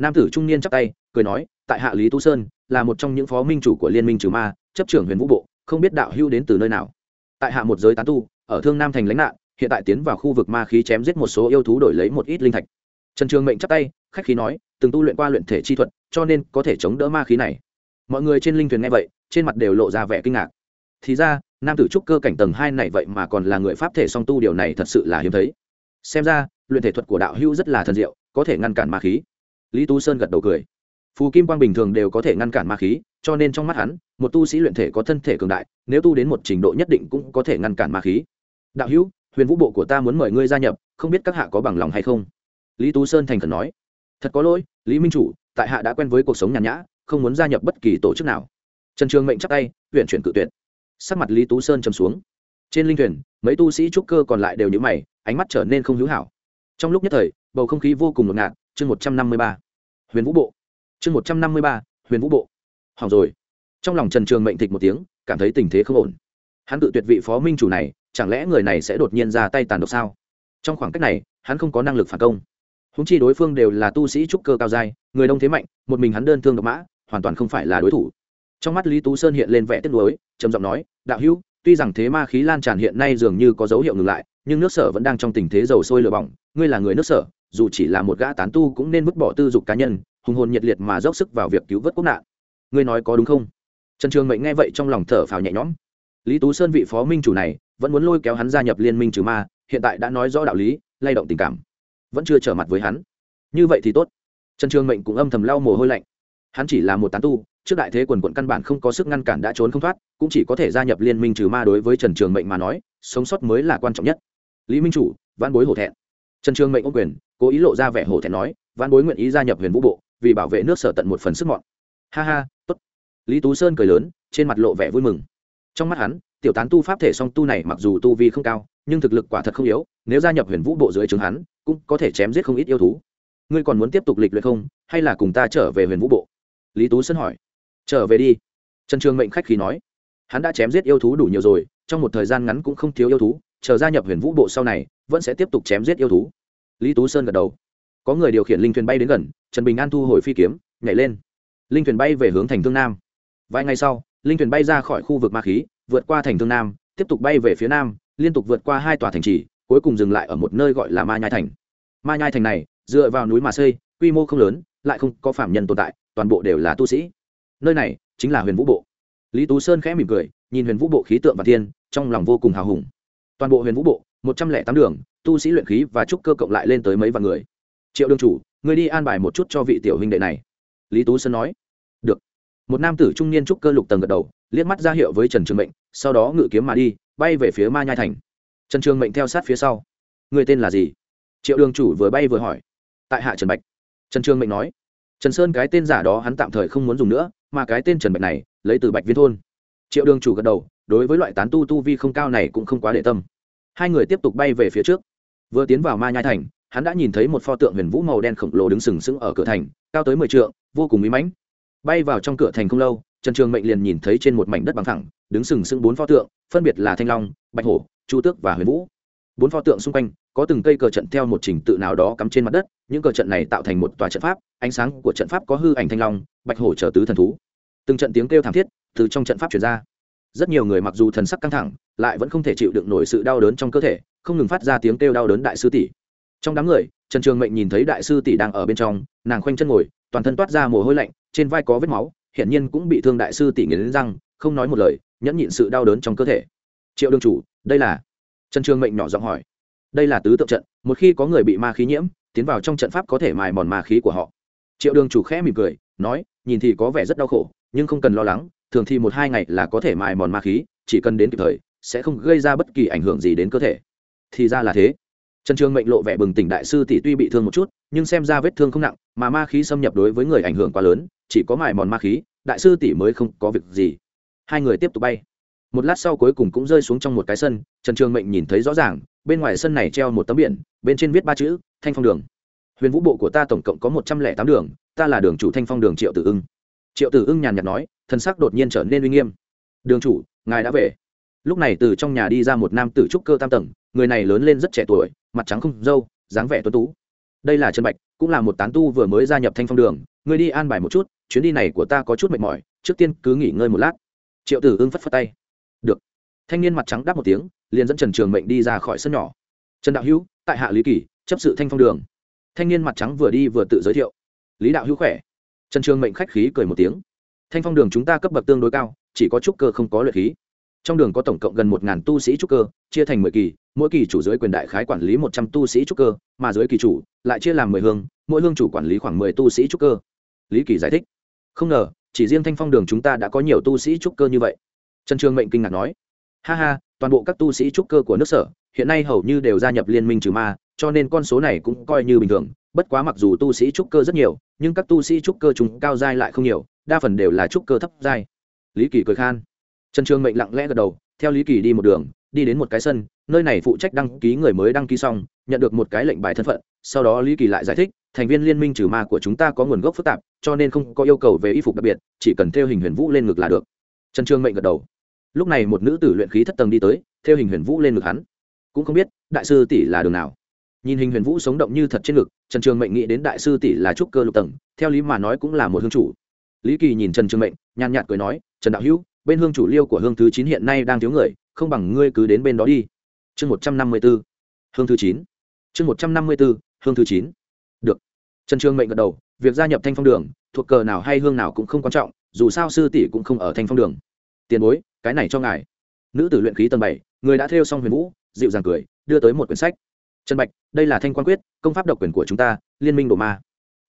Nam tử trung niên chắp tay, cười nói, tại hạ lý tu sơn, là một trong những phó minh chủ của liên minh trừ ma, chấp trưởng huyền vũ bộ, không biết đạo hưu đến từ nơi nào. Tại hạ một giới tán tu, ở thương nam thành lãnh nạn, hiện tại tiến vào khu vực ma khí chém giết một số yêu thú đổi lấy một ít linh thạch. Trần trường mệnh chắp tay khách khí nói, từng tu luyện qua luyện thể chi thuật, cho nên có thể chống đỡ ma khí này. Mọi người trên linh thuyền nghe vậy, trên mặt đều lộ ra vẻ kinh ngạc. Thì ra, nam tử trúc cơ cảnh tầng hai này vậy mà còn là người pháp thể song tu, điều này thật sự là hiếm thấy. Xem ra, luyện thể thuật của đạo hữu rất là thần diệu, có thể ngăn cản ma khí. Lý tú sơn gật đầu cười. Phù kim quang bình thường đều có thể ngăn cản ma khí, cho nên trong mắt hắn, một tu sĩ luyện thể có thân thể cường đại, nếu tu đến một trình độ nhất định cũng có thể ngăn cản ma khí. Đạo hữu, huyền vũ bộ của ta muốn mời ngươi gia nhập, không biết các hạ có bằng lòng hay không? Lý tú sơn thành khẩn nói thật có lỗi, lý minh chủ, tại hạ đã quen với cuộc sống nhàn nhã, không muốn gia nhập bất kỳ tổ chức nào. Trần trường mệnh chắc tay, huyện chuyển cự tuyệt. Sắc mặt lý tú sơn trầm xuống. Trên linh thuyền, mấy tu sĩ trúc cơ còn lại đều nhữ mày, ánh mắt trở nên không hữu hảo. Trong lúc nhất thời, bầu không khí vô cùng ngột ngạt, chương một trăm năm mươi ba. Huyền vũ bộ. Chương một trăm năm mươi ba, huyền vũ bộ. Hỏng rồi. Trong lòng trần trường mệnh thịch một tiếng, cảm thấy tình thế không ổn. Hắn tự tuyệt vị phó minh chủ này, chẳng lẽ người này sẽ đột nhiên ra tay tàn độc sao? Trong khoảng cách này, hắn không có năng lực phản công húng chi đối phương đều là tu sĩ trúc cơ cao dai người đông thế mạnh, một mình hắn đơn thương độc mã, hoàn toàn không phải là đối thủ. Trong mắt lý tú sơn hiện lên vẻ tiếc nuối, trầm giọng nói, đạo hữu, tuy rằng thế ma khí lan tràn hiện nay dường như có dấu hiệu ngừng lại, nhưng nước sở vẫn đang trong tình thế dầu sôi lửa bỏng, ngươi là người nước sở, dù chỉ là một gã tán tu cũng nên vứt bỏ tư dục cá nhân, hùng hồn nhiệt liệt mà dốc sức vào việc cứu vớt quốc nạn. Ngươi nói có đúng không? Trần trường mệnh nghe vậy trong lòng thở phào nhẹ nhõm. Lý tú sơn vị phó minh chủ này, vẫn muốn lôi kéo hắn gia nhập liên minh trừ ma, hiện tại đã nói rõ đạo lý, lay động tình cảm vẫn chưa trở mặt với hắn. Như vậy thì tốt. Trần trường mệnh cũng âm thầm lau mồ hôi lạnh. Hắn chỉ là một tán tu, trước đại thế quần quận căn bản không có sức ngăn cản đã trốn không thoát, cũng chỉ có thể gia nhập liên minh trừ ma đối với trần trường mệnh mà nói, sống sót mới là quan trọng nhất. Lý minh chủ văn bối hổ thẹn. Trần trường mệnh ô quyền, cố ý lộ ra vẻ hổ thẹn nói văn bối nguyện ý gia nhập huyền vũ bộ, vì bảo vệ nước sở tận một phần sức mọn. Ha ha, tốt. Lý tú sơn cười lớn, trên mặt lộ vẻ vui mừng. Trong mắt hắn tiểu tán tu pháp thể song tu này mặc dù tu vi không cao, nhưng thực lực quả thật không yếu, nếu gia nhập huyền vũ bộ dưới trướng hắn, cũng có thể chém giết không ít yêu thú. Ngươi còn muốn tiếp tục lịch luyện không, hay là cùng ta trở về huyền vũ bộ? Lý tú sơn hỏi. Trở về đi. Trần trường mệnh khách khí nói. Hắn đã chém giết yêu thú đủ nhiều rồi, trong một thời gian ngắn cũng không thiếu yêu thú, chờ gia nhập huyền vũ bộ sau này, vẫn sẽ tiếp tục chém giết yêu thú. Lý tú sơn gật đầu. Có người điều khiển linh thuyền bay đến gần, trần bình an thu hồi phi kiếm, nhảy lên. Linh thuyền bay về hướng thành thương nam. Vài ngày sau, linh thuyền bay ra khỏi khu vực ma khí vượt qua thành thương nam, tiếp tục bay về phía nam, liên tục vượt qua hai tòa thành trì, cuối cùng dừng lại ở một nơi gọi là ma nhai thành. Ma nhai thành này, dựa vào núi mà xây, quy mô không lớn, lại không có phạm nhân tồn tại, toàn bộ đều là tu sĩ. Nơi này chính là huyền vũ bộ. Lý tú sơn khẽ mỉm cười, nhìn huyền vũ bộ khí tượng và thiên, trong lòng vô cùng hào hùng. Toàn bộ huyền vũ bộ, một trăm lẻ tám đường, tu sĩ luyện khí và trúc cơ cộng lại lên tới mấy vạn người. Triệu đương chủ người đi an bài một chút cho vị tiểu huynh đệ này. Lý tú sơn nói. Được. Một nam tử trung niên trúc cơ lục tầng gật đầu, liếc mắt ra hiệu với trần trường mệnh sau đó ngự kiếm mà đi, bay về phía ma nhai thành. Trần trường mệnh theo sát phía sau. Người tên là gì? Triệu đường chủ vừa bay vừa hỏi. Tại hạ trần bạch. Trần trường mệnh nói. Trần sơn cái tên giả đó hắn tạm thời không muốn dùng nữa, mà cái tên trần bạch này, lấy từ bạch viên thôn. Triệu đường chủ gật đầu, đối với loại tán tu tu vi không cao này cũng không quá để tâm. Hai người tiếp tục bay về phía trước. Vừa tiến vào ma nhai thành, hắn đã nhìn thấy một pho tượng huyền vũ màu đen khổng lồ đứng sừng sững ở cửa thành, cao tới mười t vô cùng bí mãnh. Bay vào trong cửa thành không lâu trần trường mệnh liền nhìn thấy trên một mảnh đất bằng thẳng, đứng sừng sững bốn pho tượng, phân biệt là thanh long, bạch hổ, chu tước và huyền vũ. Bốn pho tượng xung quanh, có từng cây cờ trận theo một trình tự nào đó cắm trên mặt đất, những cờ trận này tạo thành một tòa trận pháp, ánh sáng của trận pháp có hư ảnh thanh long, bạch hổ trở tứ thần thú. Từng trận tiếng kêu thảm thiết từ trong trận pháp chuyển ra. Rất nhiều người mặc dù thần sắc căng thẳng, lại vẫn không thể chịu đựng nổi sự đau đớn trong cơ thể, không ngừng phát ra tiếng kêu đau đớn đại sư tỷ. Trong đám người, trần trường mệnh nhìn thấy đại sư tỷ đang ở bên trong, nàng khoanh chân ngồi, toàn thân toát ra mồ hôi lạnh, trên vai có vết máu hiển nhiên cũng bị thương đại sư tỷ nghiến răng, không nói một lời, nhẫn nhịn sự đau đớn trong cơ thể. Triệu đương chủ, đây là? Trần trường mệnh nhỏ giọng hỏi. Đây là tứ tượng trận, một khi có người bị ma khí nhiễm, tiến vào trong trận pháp có thể mài mòn ma khí của họ. Triệu đường chủ khẽ mỉm cười, nói, nhìn thì có vẻ rất đau khổ, nhưng không cần lo lắng, thường thì một hai ngày là có thể mài mòn ma khí, chỉ cần đến kịp thời, sẽ không gây ra bất kỳ ảnh hưởng gì đến cơ thể. Thì ra là thế. Trần trường mệnh lộ vẻ bừng tỉnh đại sư tỷ tuy bị thương một chút, nhưng xem ra vết thương không nặng mà ma khí xâm nhập đối với người ảnh hưởng quá lớn, chỉ có mài mòn ma khí, đại sư tỷ mới không có việc gì. Hai người tiếp tục bay. Một lát sau cuối cùng cũng rơi xuống trong một cái sân, trần trường mệnh nhìn thấy rõ ràng, bên ngoài sân này treo một tấm biển, bên trên viết ba chữ, thanh phong đường. Huyền vũ bộ của ta tổng cộng có một trăm lẻ tám đường, ta là đường chủ thanh phong đường triệu tử ưng. Triệu tử ưng nhàn nhạt nói, thân sắc đột nhiên trở nên uy nghiêm. Đường chủ, ngài đã về. Lúc này từ trong nhà đi ra một nam tử trúc cơ tam tầng, người này lớn lên rất trẻ tuổi, mặt trắng không dâu dáng vẻ tuấn tú đây là trần bạch, cũng là một tán tu vừa mới gia nhập thanh phong đường. Người đi an bài một chút, chuyến đi này của ta có chút mệt mỏi, trước tiên cứ nghỉ ngơi một lát. Triệu tử ưng phất phất tay. Được. Thanh niên mặt trắng đáp một tiếng, liền dẫn trần trường mệnh đi ra khỏi sân nhỏ. Trần đạo hữu, tại hạ lý kỳ, chấp sự thanh phong đường. Thanh niên mặt trắng vừa đi vừa tự giới thiệu. Lý đạo hữu khỏe. Trần trường mệnh khách khí cười một tiếng. Thanh phong đường chúng ta cấp bậc tương đối cao, chỉ có trúc cơ không có luyện khí. Trong đường có tổng cộng gần một ngàn tu sĩ trúc cơ, chia thành mười kỳ, mỗi kỳ chủ dưới quyền đại khái quản lý một trăm tu sĩ trúc cơ, mà dưới kỳ chủ lại chia làm mười hương, mỗi hương chủ quản lý khoảng mười tu sĩ trúc cơ. Lý kỳ giải thích, không ngờ, chỉ riêng thanh phong đường chúng ta đã có nhiều tu sĩ trúc cơ như vậy. Trần trường mệnh kinh ngạc nói, ha ha, toàn bộ các tu sĩ trúc cơ của nước sở, hiện nay hầu như đều gia nhập liên minh trừ ma, cho nên con số này cũng coi như bình thường. Bất quá mặc dù tu sĩ trúc cơ rất nhiều, nhưng các tu sĩ trúc cơ chúng cao giai lại không nhiều, đa phần đều là trúc cơ thấp giai lý kỳ cười khan. Trần trường mệnh lặng lẽ gật đầu, theo lý kỳ đi một đường, đi đến một cái sân, nơi này phụ trách đăng ký người mới đăng ký xong, nhận được một cái lệnh bài thân phận sau đó lý kỳ lại giải thích, thành viên liên minh trừ ma của chúng ta có nguồn gốc phức tạp, cho nên không có yêu cầu về y phục đặc biệt, chỉ cần theo hình huyền vũ lên ngực là được. Trần trường mệnh gật đầu. Lúc này một nữ tử luyện khí thất tầng đi tới, theo hình huyền vũ lên ngực hắn. Cũng không biết, đại sư tỷ là đường nào. Nhìn hình huyền vũ sống động như thật trên ngực, trần trường mệnh nghĩ đến đại sư tỷ là trúc cơ lục tầng, theo lý mà nói cũng là một hương chủ. Lý kỳ nhìn trần trường mệnh, nhàn nhạt cười nói, trần đạo hữu, bên hương chủ liêu của hương thứ chín hiện nay đang thiếu người, không bằng ngươi cứ đến bên đó đi. Chương một trăm năm mươi b ố hương thứ chín. Chương một trăm năm mươi b ố hương thứ chín. Được. Trần trường mệnh gật đầu, việc gia nhập thanh phong đường, thuộc cờ nào hay hương nào cũng không quan trọng, dù sao sư tỷ cũng không ở thanh phong đường. Tiền bối, cái này cho ngài. Nữ tử luyện khí tầng bảy, người đã theo xong huyền vũ, dịu dàng cười, đưa tới một quyển sách. Trần bạch, đây là thanh quan quyết, công pháp độc quyền của chúng ta, liên minh đồ ma.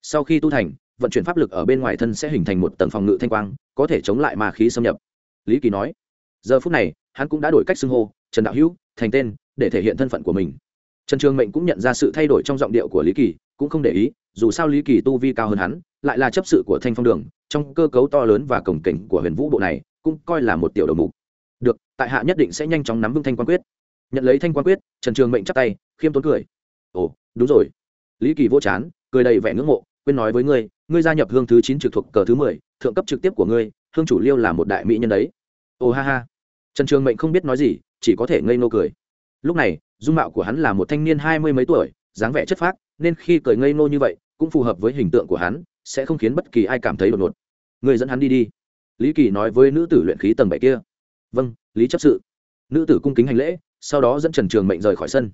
Sau khi tu thành, vận chuyển pháp lực ở bên ngoài thân sẽ hình thành một tầng phòng ngự thanh quang, có thể chống lại ma khí xâm nhập. Lý kỳ nói, giờ phút này, hắn cũng đã đổi cách xưng hô, trần đạo hữu, thành tên, để thể hiện thân phận của mình trần trường mệnh cũng nhận ra sự thay đổi trong giọng điệu của lý kỳ, cũng không để ý, dù sao lý kỳ tu vi cao hơn hắn, lại là chấp sự của thanh phong đường, trong cơ cấu to lớn và cổng cảnh của huyền vũ bộ này, cũng coi là một tiểu đầu mục. Được, tại hạ nhất định sẽ nhanh chóng nắm vững thanh quan quyết. Nhận lấy thanh quan quyết, trần trường mệnh chắp tay, khiêm tốn cười. Ồ, đúng rồi. Lý kỳ vô chán, cười đầy vẻ ngưỡng mộ, quên nói với ngươi ngươi gia nhập hương thứ chín trực thuộc cờ thứ mười, thượng cấp trực tiếp của ngươi, hương chủ liêu là một đại mỹ nhân đấy. Ồ ha ha. Trần trường mệnh không biết nói gì, chỉ có thể ngây nô cười. Lúc này dung mạo của hắn là một thanh niên hai mươi mấy tuổi, dáng vẻ chất phác, nên khi cười ngây ngô như vậy, cũng phù hợp với hình tượng của hắn, sẽ không khiến bất kỳ ai cảm thấy đột ngột. Người dẫn hắn đi đi. Lý kỳ nói với nữ tử luyện khí tầng bảy kia. Vâng lý chấp sự. Nữ tử cung kính hành lễ, sau đó dẫn trần trường mệnh rời khỏi sân.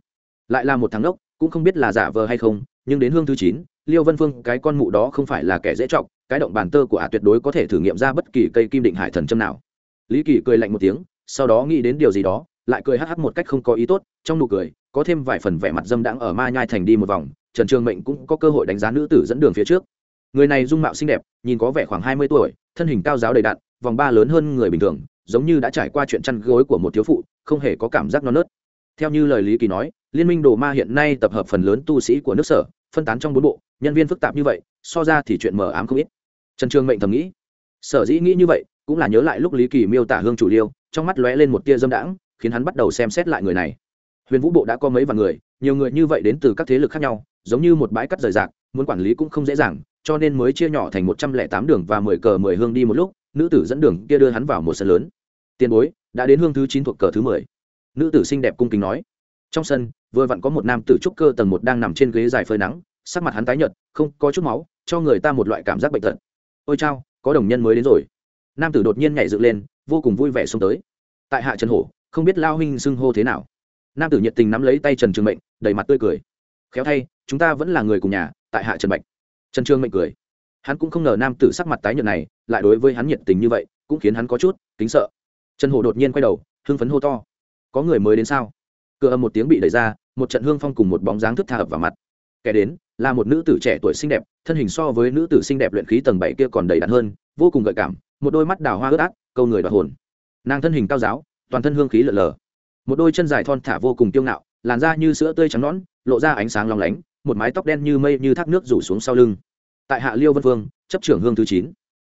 Lại là một thằng đốc cũng không biết là giả vờ hay không, nhưng đến hương thứ chín, liêu vân phương, cái con mụ đó không phải là kẻ dễ trọng cái động bàn tơ của ả tuyệt đối có thể thử nghiệm ra bất kỳ cây kim định hải thần châm nào. Lý kỳ cười lạnh một tiếng, sau đó nghĩ đến điều gì đó lại cười hắc hắc một cách không có ý tốt, trong nụ cười, có thêm vài phần vẻ mặt dâm đãng ở ma nhai thành đi một vòng, trần trường mệnh cũng có cơ hội đánh giá nữ tử dẫn đường phía trước. Người này dung mạo xinh đẹp, nhìn có vẻ khoảng hai mươi tuổi, thân hình cao giáo đầy đặn, vòng ba lớn hơn người bình thường, giống như đã trải qua chuyện chăn gối của một thiếu phụ, không hề có cảm giác non nớt. Theo như lời lý kỳ nói, liên minh đồ ma hiện nay tập hợp phần lớn tu sĩ của nước sở, phân tán trong bốn bộ, nhân viên phức tạp như vậy, so ra thì chuyện mờ ám không ít. Trần trường mệnh thầm nghĩ. Sở dĩ nghĩ như vậy, cũng là nhớ lại lúc lý kỳ miêu tả hương chủ liêu, trong mắt lóe lên một tia dâm đãng khiến hắn bắt đầu xem xét lại người này. Huyền vũ bộ đã có mấy vạn người, nhiều người như vậy đến từ các thế lực khác nhau, giống như một bãi cắt rời rạc, muốn quản lý cũng không dễ dàng, cho nên mới chia nhỏ thành một trăm lẻ tám đường và mười cờ mười hương đi một lúc, nữ tử dẫn đường kia đưa hắn vào một sân lớn. Tiền bối, đã đến hương thứ chín thuộc cờ thứ mười. Nữ tử xinh đẹp cung kính nói. Trong sân, vừa vặn có một nam tử trúc cơ tầng một đang nằm trên ghế dài phơi nắng, sắc mặt hắn tái nhợt, không có chút máu, cho người ta một loại cảm giác bệnh tật. Ôi chao, có đồng nhân mới đến rồi. Nam tử đột nhiên nhảy dựng lên, vô cùng vui vẻ xông tới. Tại hạ trần hổ không biết lao huynh xưng hô thế nào. Nam tử nhiệt tình nắm lấy tay trần trường mệnh, đầy mặt tươi cười. Khéo thay, chúng ta vẫn là người cùng nhà, tại hạ trần bạch trần trường mệnh cười. Hắn cũng không ngờ nam tử sắc mặt tái nhợt này, lại đối với hắn nhiệt tình như vậy, cũng khiến hắn có chút kính sợ. Trần hổ đột nhiên quay đầu, hưng phấn hô to. Có người mới đến sao? Cửa âm một tiếng bị đẩy ra, một trận hương phong cùng một bóng dáng thức tha ập vào mặt. Kẻ đến, là một nữ tử trẻ tuổi xinh đẹp, thân hình so với nữ tử xinh đẹp luyện khí tầng bảy kia còn đầy đặn hơn, vô cùng gợi cảm, một đôi mắt đào hoa ướt át, câu người đoạt hồn. Nàng thân hình cao giáo toàn thân hương khí lở lờ. Một đôi chân dài thon thả vô cùng tiêu ngạo, làn da như sữa tươi trắng nõn, lộ ra ánh sáng long lánh, một mái tóc đen như mây như thác nước rủ xuống sau lưng. Tại hạ liêu vân phương chấp trưởng hương thứ chín.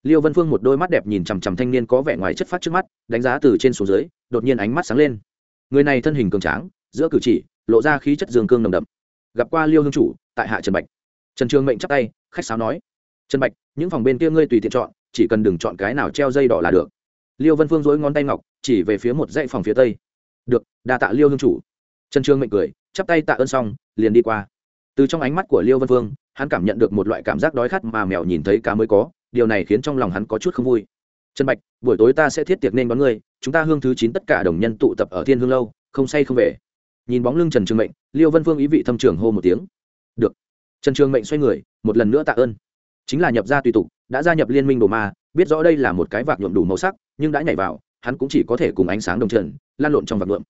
Liêu vân phương một đôi mắt đẹp nhìn chằm chằm thanh niên có vẻ ngoài chất phát trước mắt, đánh giá từ trên xuống dưới, đột nhiên ánh mắt sáng lên. Người này thân hình cường tráng, giữa cử chỉ, lộ ra khí chất dương cương nồng đậm. Gặp qua liêu hương chủ, tại hạ trần bạch. Trần trường mệnh chắp tay, khách sáo nói, trần bạch, những phòng bên kia ngươi tùy tiện chọn, chỉ cần đừng chọn cái nào treo dây đỏ là được liêu vân phương dối ngón tay ngọc, chỉ về phía một dãy phòng phía tây. Được, đa tạ liêu hương chủ. Trần trường mệnh cười, chắp tay tạ ơn xong, liền đi qua. Từ trong ánh mắt của liêu vân phương, hắn cảm nhận được một loại cảm giác đói khát mà mèo nhìn thấy cá mới có, điều này khiến trong lòng hắn có chút không vui. Trần bạch, buổi tối ta sẽ thiết tiệc nên đón ngươi, chúng ta hương thứ chín tất cả đồng nhân tụ tập ở thiên hương lâu, không say không về. Nhìn bóng lưng trần trường mệnh, liêu vân phương ý vị thâm trường hô một tiếng. Được. Trần trường mệnh xoay người, một lần nữa tạ ơn. Chính là nhập gia tùy tục, đã gia nhập liên minh đồ ma biết rõ đây là một cái vạc nhuộm đủ màu sắc, nhưng đã nhảy vào, hắn cũng chỉ có thể cùng ánh sáng đồng trần, lan lộn trong vạc nhuộm.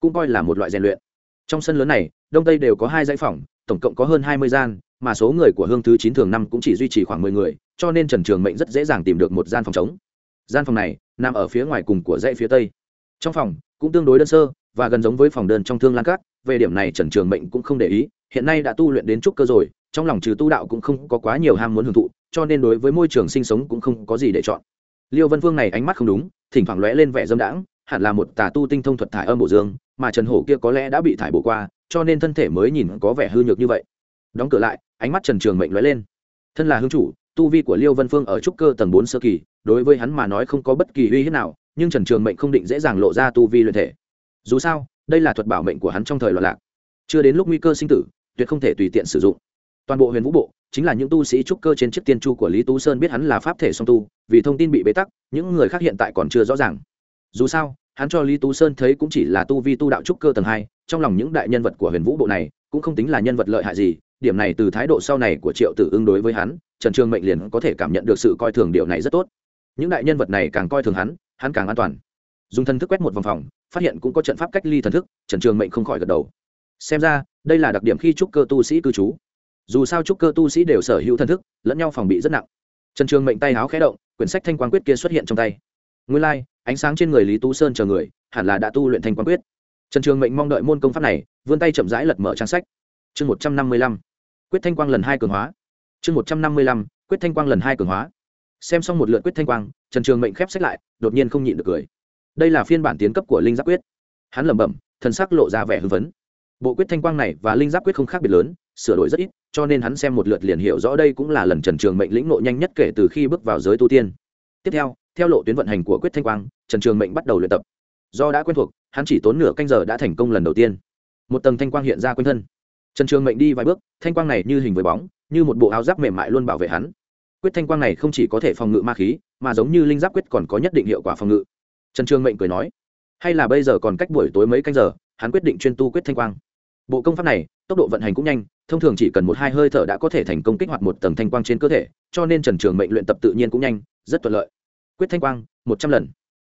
Cũng coi là một loại rèn luyện. Trong sân lớn này, đông tây đều có hai dãy phòng, tổng cộng có hơn hai mươi gian, mà số người của hương thứ chín thường năm cũng chỉ duy trì khoảng mười người, cho nên trần trường mệnh rất dễ dàng tìm được một gian phòng trống. Gian phòng này, nằm ở phía ngoài cùng của dãy phía tây. Trong phòng, cũng tương đối đơn sơ, và gần giống với phòng đơn trong thương lan cát, về điểm này trần trường mệnh cũng không để ý, hiện nay đã tu luyện đến trúc cơ rồi, trong lòng trừ tu đạo cũng không có quá nhiều ham muốn hưởng thụ cho nên đối với môi trường sinh sống cũng không có gì để chọn. Liêu vân phương này ánh mắt không đúng, thỉnh thoảng lóe lên vẻ dâm đãng, hẳn là một tà tu tinh thông thuật thải âm bổ dương, mà trần hổ kia có lẽ đã bị thải bổ qua, cho nên thân thể mới nhìn có vẻ hư nhược như vậy. Đóng cửa lại, ánh mắt trần trường mệnh lóe lên. Thân là hương chủ, tu vi của liêu vân phương ở trúc cơ tầng bốn sơ kỳ, đối với hắn mà nói không có bất kỳ uy hiếp nào, nhưng trần trường mệnh không định dễ dàng lộ ra tu vi luyện thể. Dù sao, đây là thuật bảo mệnh của hắn trong thời loạn lạc. Chưa đến lúc nguy cơ sinh tử, tuyệt không thể tùy tiện sử dụng. Toàn bộ huyền vũ bộ chính là những tu sĩ trúc cơ trên chiếc tiên chu của lý tú sơn biết hắn là pháp thể song tu, vì thông tin bị bế tắc, những người khác hiện tại còn chưa rõ ràng. Dù sao, hắn cho lý tú sơn thấy cũng chỉ là tu vi tu đạo trúc cơ tầng hai, trong lòng những đại nhân vật của huyền vũ bộ này cũng không tính là nhân vật lợi hại gì, điểm này từ thái độ sau này của triệu tử ứng đối với hắn, trần trương mệnh liền có thể cảm nhận được sự coi thường điều này rất tốt. Những đại nhân vật này càng coi thường hắn hắn càng an toàn. Dùng thân thức quét một vòng phòng, phát hiện cũng có trận pháp cách ly thần thức, trần trường mệnh không khỏi gật đầu. Xem ra, đây là đặc điểm khi trúc cơ tu sĩ cư trú dù sao trúc cơ tu sĩ đều sở hữu thân thức lẫn nhau phòng bị rất nặng. Trần trường mệnh tay háo khé động quyển sách thanh quan quyết kia xuất hiện trong tay. Nguyên lai、like, ánh sáng trên người lý tú sơn chờ người hẳn là đã tu luyện thanh quan quyết. Trần trường mệnh mong đợi môn công pháp này vươn tay chậm rãi lật mở trang sách. Chương một trăm năm mươi lăm. Quyết thanh quang lần hai cường hóa. Chương một trăm năm mươi lăm. Quyết thanh quang lần hai cường hóa. Xem xong một lượt quyết thanh quang trần trường mệnh khép sách lại đột nhiên không nhịn được cười. Đây là phiên bản tiến cấp của linh giáp quyết. Hắn lẩm bẩm thần sắc lộ ra vẻ hưng phấn bộ quyết thanh quang này và linh giáp quyết không khác biệt lớn, sửa đổi rất ít, cho nên hắn xem một lượt liền hiểu rõ đây cũng là lần trần trường mệnh lĩnh nội nhanh nhất kể từ khi bước vào giới tu tiên. Tiếp theo theo lộ tuyến vận hành của quyết thanh quang, trần trường mệnh bắt đầu luyện tập. Do đã quen thuộc, hắn chỉ tốn nửa canh giờ đã thành công lần đầu tiên. Một tầng thanh quang hiện ra quanh thân. Trần trường mệnh đi vài bước, thanh quang này như hình với bóng, như một bộ áo giáp mềm mại luôn bảo vệ hắn. Quyết thanh quang này không chỉ có thể phòng ngự ma khí, mà giống như linh giáp quyết còn có nhất định hiệu quả phòng ngự. Trần trường mệnh cười nói, hay là bây giờ còn cách buổi tối mấy canh giờ, hắn quyết định chuyên tu quyết thanh quang bộ công pháp này, tốc độ vận hành cũng nhanh, thông thường chỉ cần một hai hơi thở đã có thể thành công kích hoạt một tầng thanh quang trên cơ thể, cho nên trần trường mệnh luyện tập tự nhiên cũng nhanh, rất thuận lợi. Quyết thanh quang, một trăm lần.